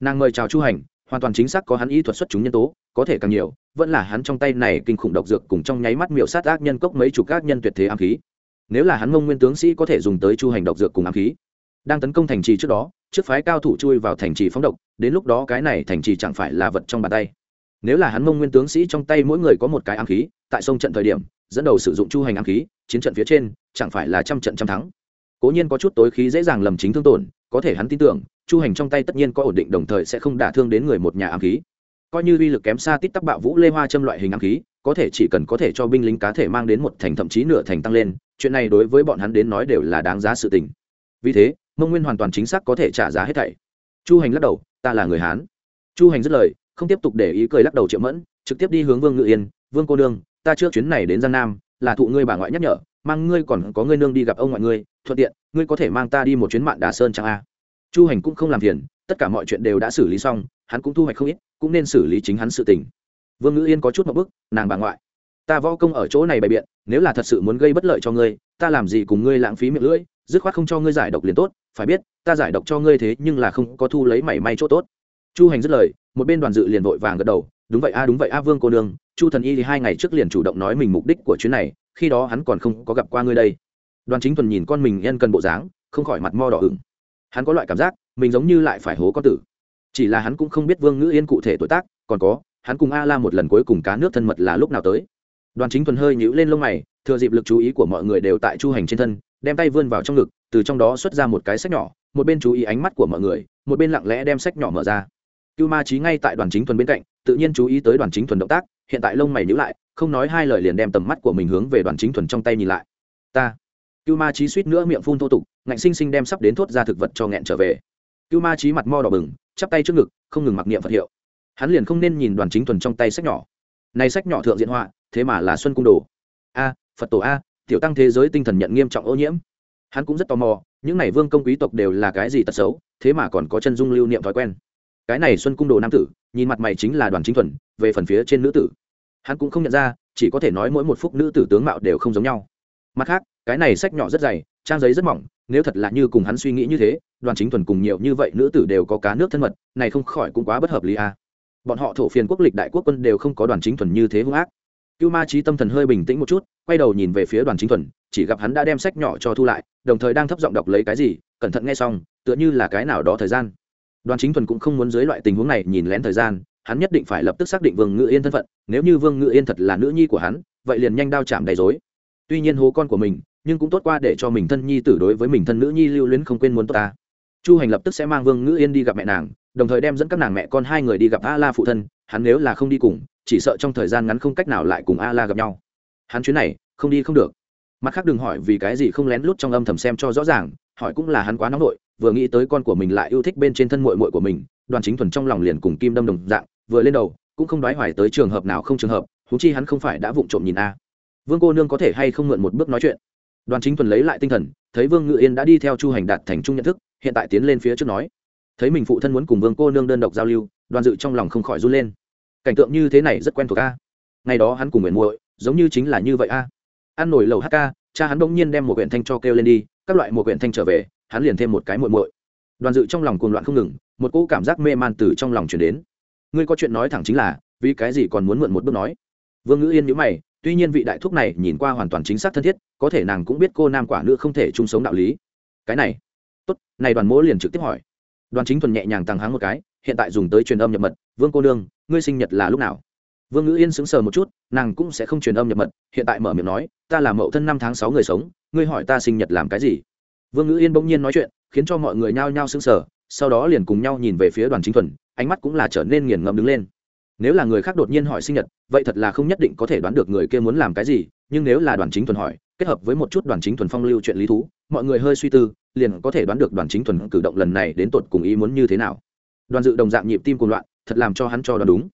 Nàng mời chào chu hành, hoàn toàn chính xác có hắn y thuật xuất chúng nhân tố, có thể càng nhiều, vẫn là hắn trong tay này kinh khủng độc dược cùng trong nháy mắt miệu sát ác nhân cốc mấy chục ác nhân tuyệt thế ám khí. Nếu là hắn mông nguyên tướng sĩ có thể dùng tới chu hành độc dược cùng ám khí đang tấn công thành trì trước đó, trước phái cao thủ chui vào thành trì phóng độc, đến lúc đó cái này thành trì chẳng phải là vật trong bàn tay. Nếu là hắn mông nguyên tướng sĩ trong tay mỗi người có một cái ám khí, tại sông trận thời điểm, dẫn đầu sử dụng chu hành ám khí, chiến trận phía trên, chẳng phải là trăm trận trăm thắng. Cố nhiên có chút tối khí dễ dàng lầm chính thương tổn, có thể hắn tin tưởng, chu hành trong tay tất nhiên có ổn định, đồng thời sẽ không đả thương đến người một nhà ám khí. Coi như uy lực kém xa tít tắc bạo vũ lê hoa châm loại hình ám khí, có thể chỉ cần có thể cho binh lính cá thể mang đến một thành thậm chí nửa thành tăng lên, chuyện này đối với bọn hắn đến nói đều là đáng giá sự tình. Vì thế mông nguyên hoàn toàn chính xác có thể trả giá hết thảy. Chu hành lắc đầu, ta là người hán. Chu hành dứt lời, không tiếp tục để ý cười lắc đầu triệu mẫn, trực tiếp đi hướng vương ngự yên, vương cô nương, ta trước chuyến này đến giang nam, là thụ ngươi bà ngoại nhắc nhở, mang ngươi còn có ngươi nương đi gặp ông ngoại ngươi, thuận tiện, ngươi có thể mang ta đi một chuyến mạn đà sơn chẳng a? Chu hành cũng không làm phiền, tất cả mọi chuyện đều đã xử lý xong, hắn cũng thu hoạch không ít, cũng nên xử lý chính hắn sự tình. Vương ngữ yên có chút một bức, nàng bà ngoại, ta võ công ở chỗ này bày biện, nếu là thật sự muốn gây bất lợi cho ngươi, ta làm gì cùng ngươi lãng phí miệng lưỡi? Dứt khoát không cho ngươi giải độc liền tốt, phải biết, ta giải độc cho ngươi thế nhưng là không có thu lấy mảy may chỗ tốt. Chu hành dứt lời, một bên đoàn dự liền vội vàng gật đầu, đúng vậy a, đúng vậy a, vương cô nương, chu thần y thì hai ngày trước liền chủ động nói mình mục đích của chuyến này, khi đó hắn còn không có gặp qua ngươi đây. Đoàn chính thuần nhìn con mình yên cần bộ dáng, không khỏi mặt mo đỏ ửng. Hắn có loại cảm giác, mình giống như lại phải hố con tử. Chỉ là hắn cũng không biết vương ngữ yên cụ thể tuổi tác, còn có, hắn cùng a la một lần cuối cùng cá nước thân mật là lúc nào tới. Đoàn chính thuần hơi nhíu lên lông mày, thừa dịp lực chú ý của mọi người đều tại chu hành trên thân đem tay vươn vào trong ngực, từ trong đó xuất ra một cái sách nhỏ, một bên chú ý ánh mắt của mọi người, một bên lặng lẽ đem sách nhỏ mở ra. Cưu ma trí ngay tại đoàn chính thuần bên cạnh, tự nhiên chú ý tới đoàn chính thuần động tác, hiện tại lông mày nhíu lại, không nói hai lời liền đem tầm mắt của mình hướng về đoàn chính thuần trong tay nhìn lại. Ta. Cưu ma trí suýt nữa miệng phun thô tục, ngạnh sinh sinh đem sắp đến thốt ra thực vật cho nghẹn trở về. Cưu ma trí mặt mo đỏ bừng, chắp tay trước ngực, không ngừng mặc niệm phật hiệu. Hắn liền không nên nhìn đoàn chính thuần trong tay sách nhỏ. Này sách nhỏ thượng diện họa, thế mà là xuân cung đồ. A, phật tổ a tiểu tăng thế giới tinh thần nhận nghiêm trọng ô nhiễm. Hắn cũng rất tò mò, những này vương công quý tộc đều là cái gì tật xấu, thế mà còn có chân dung lưu niệm thói quen. Cái này xuân cung đồ nam tử, nhìn mặt mày chính là đoàn chính thuần, về phần phía trên nữ tử. Hắn cũng không nhận ra, chỉ có thể nói mỗi một phút nữ tử tướng mạo đều không giống nhau. Mặt khác, cái này sách nhỏ rất dày, trang giấy rất mỏng, nếu thật là như cùng hắn suy nghĩ như thế, đoàn chính thuần cùng nhiều như vậy nữ tử đều có cá nước thân mật, này không khỏi cũng quá bất hợp lý à. bọn họ thổ phiền quốc lịch đại quốc quân đều không có đoàn chính thuần như thế hung ác cưu ma trí tâm thần hơi bình tĩnh một chút, quay đầu nhìn về phía đoàn chính thuần, chỉ gặp hắn đã đem sách nhỏ cho thu lại, đồng thời đang thấp giọng đọc lấy cái gì, cẩn thận nghe xong, tựa như là cái nào đó thời gian. Đoàn chính thuần cũng không muốn dưới loại tình huống này nhìn lén thời gian, hắn nhất định phải lập tức xác định vương ngự yên thân phận, nếu như vương ngự yên thật là nữ nhi của hắn, vậy liền nhanh đao chạm đầy dối tuy nhiên hố con của mình, nhưng cũng tốt qua để cho mình thân nhi tử đối với mình thân nữ nhi lưu luyến không quên muốn tốt ta. Chu hành lập tức sẽ mang vương ngữ yên đi gặp mẹ nàng đồng thời đem dẫn các nàng mẹ con hai người đi gặp a la phụ thân, hắn nếu là không đi cùng, chỉ sợ trong thời gian ngắn không cách nào lại cùng a la gặp nhau. Hắn chuyến này, không đi không được. Mặt khác đừng hỏi vì cái gì không lén lút trong âm thầm xem cho rõ ràng, hỏi cũng là hắn quá nóng nổi vừa nghĩ tới con của mình lại yêu thích bên trên thân mội mội của mình, đoàn chính thuần trong lòng liền cùng kim đâm đồng dạng, vừa lên đầu, cũng không đoái hoài tới trường hợp nào không trường hợp thú chi hắn không phải đã vụng trộm nhìn a. Vương cô nương có thể hay không mượn một bước nói chuyện? Đoàn chính thuần lấy lại tinh thần, thấy vương ngự yên đã đi theo chu hành đạt thành trung nhận thức, hiện tại tiến lên phía trước nói thấy mình phụ thân muốn cùng vương cô nương đơn độc giao lưu, đoàn dự trong lòng không khỏi run lên. Cảnh tượng như thế này rất quen thuộc a. Ngày đó hắn cùng nguyện muội, giống như chính là như vậy a. Ăn nổi lầu hk cha hắn bỗng nhiên đem một quyển thanh cho kêu lên đi, các loại một quyển thanh trở về, hắn liền thêm một cái muội muội. Đoàn dự trong lòng cuồng loạn không ngừng, một cỗ cảm giác mê man từ trong lòng chuyển đến. Ngươi có chuyện nói thẳng chính là, vì cái gì còn muốn mượn một bước nói? Vương ngữ yên nhữ mày, tuy nhiên vị đại thúc này nhìn qua hoàn toàn chính xác thân thiết, có thể nàng cũng biết cô nam quả nữ không thể chung sống đạo lý. Cái này, tốt, này đoàn mỗ liền trực tiếp hỏi đoàn chính thuần nhẹ nhàng tăng háng một cái, hiện tại dùng tới truyền âm nhập mật, vương cô nương, ngươi sinh nhật là lúc nào? Vương ngữ yên sững sờ một chút, nàng cũng sẽ không truyền âm nhập mật, hiện tại mở miệng nói, ta là mậu thân năm tháng sáu người sống, ngươi hỏi ta sinh nhật làm cái gì? Vương ngữ yên bỗng nhiên nói chuyện, khiến cho mọi người nhao nhao sững sờ, sau đó liền cùng nhau nhìn về phía đoàn chính thuần, ánh mắt cũng là trở nên nghiền ngẫm đứng lên. Nếu là người khác đột nhiên hỏi sinh nhật, vậy thật là không nhất định có thể đoán được người kia muốn làm cái gì, nhưng nếu là đoàn chính thuần hỏi, kết hợp với một chút đoàn chính thuần phong lưu chuyện lý thú, mọi người hơi suy tư liền có thể đoán được đoàn chính thuần cử động lần này đến tột cùng ý muốn như thế nào. Đoàn dự đồng dạng nhịp tim cùng loạn, thật làm cho hắn cho đoán đúng.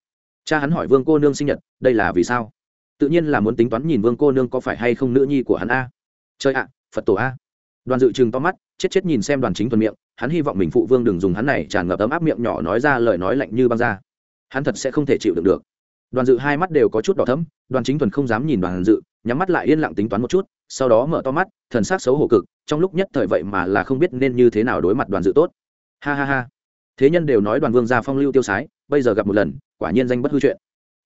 Cha hắn hỏi vương cô nương sinh nhật, đây là vì sao? Tự nhiên là muốn tính toán nhìn vương cô nương có phải hay không nữ nhi của hắn a. Chơi ạ, phật tổ a. Đoàn dự chừng to mắt, chết chết nhìn xem đoàn chính thuần miệng, hắn hy vọng mình phụ vương đừng dùng hắn này tràn ngập ấm áp miệng nhỏ nói ra lời nói lạnh như băng ra. Hắn thật sẽ không thể chịu đựng được. Đoàn dự hai mắt đều có chút đỏ thấm đoàn chính thuần không dám nhìn đoàn dự nhắm mắt lại yên lặng tính toán một chút, sau đó mở to mắt, thần s á c xấu hổ cực, trong lúc nhất thời vậy mà là không biết nên như thế nào đối mặt đoàn dự tốt. Ha ha ha. Thế nhân đều nói đoàn vương gia phong lưu tiêu sái, bây giờ gặp một lần, quả nhiên danh bất hư chuyện.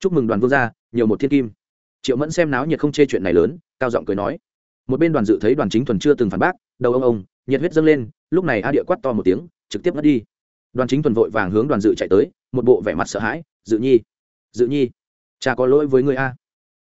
Chúc mừng đoàn vương gia, nhiều một thiên kim. Triệu mẫn xem náo nhiệt không chê chuyện này lớn, cao giọng cười nói. Một bên đoàn dự thấy đoàn chính thuần chưa từng phản bác, đầu ông ông, nhiệt huyết dâng lên, lúc này a địa quát to một tiếng, trực tiếp mất đi. Đoàn chính thuần vội vàng hướng đoàn dự chạy tới, một bộ vẻ mặt sợ hãi, dự nhi dự nhi, cha có lỗi với người a?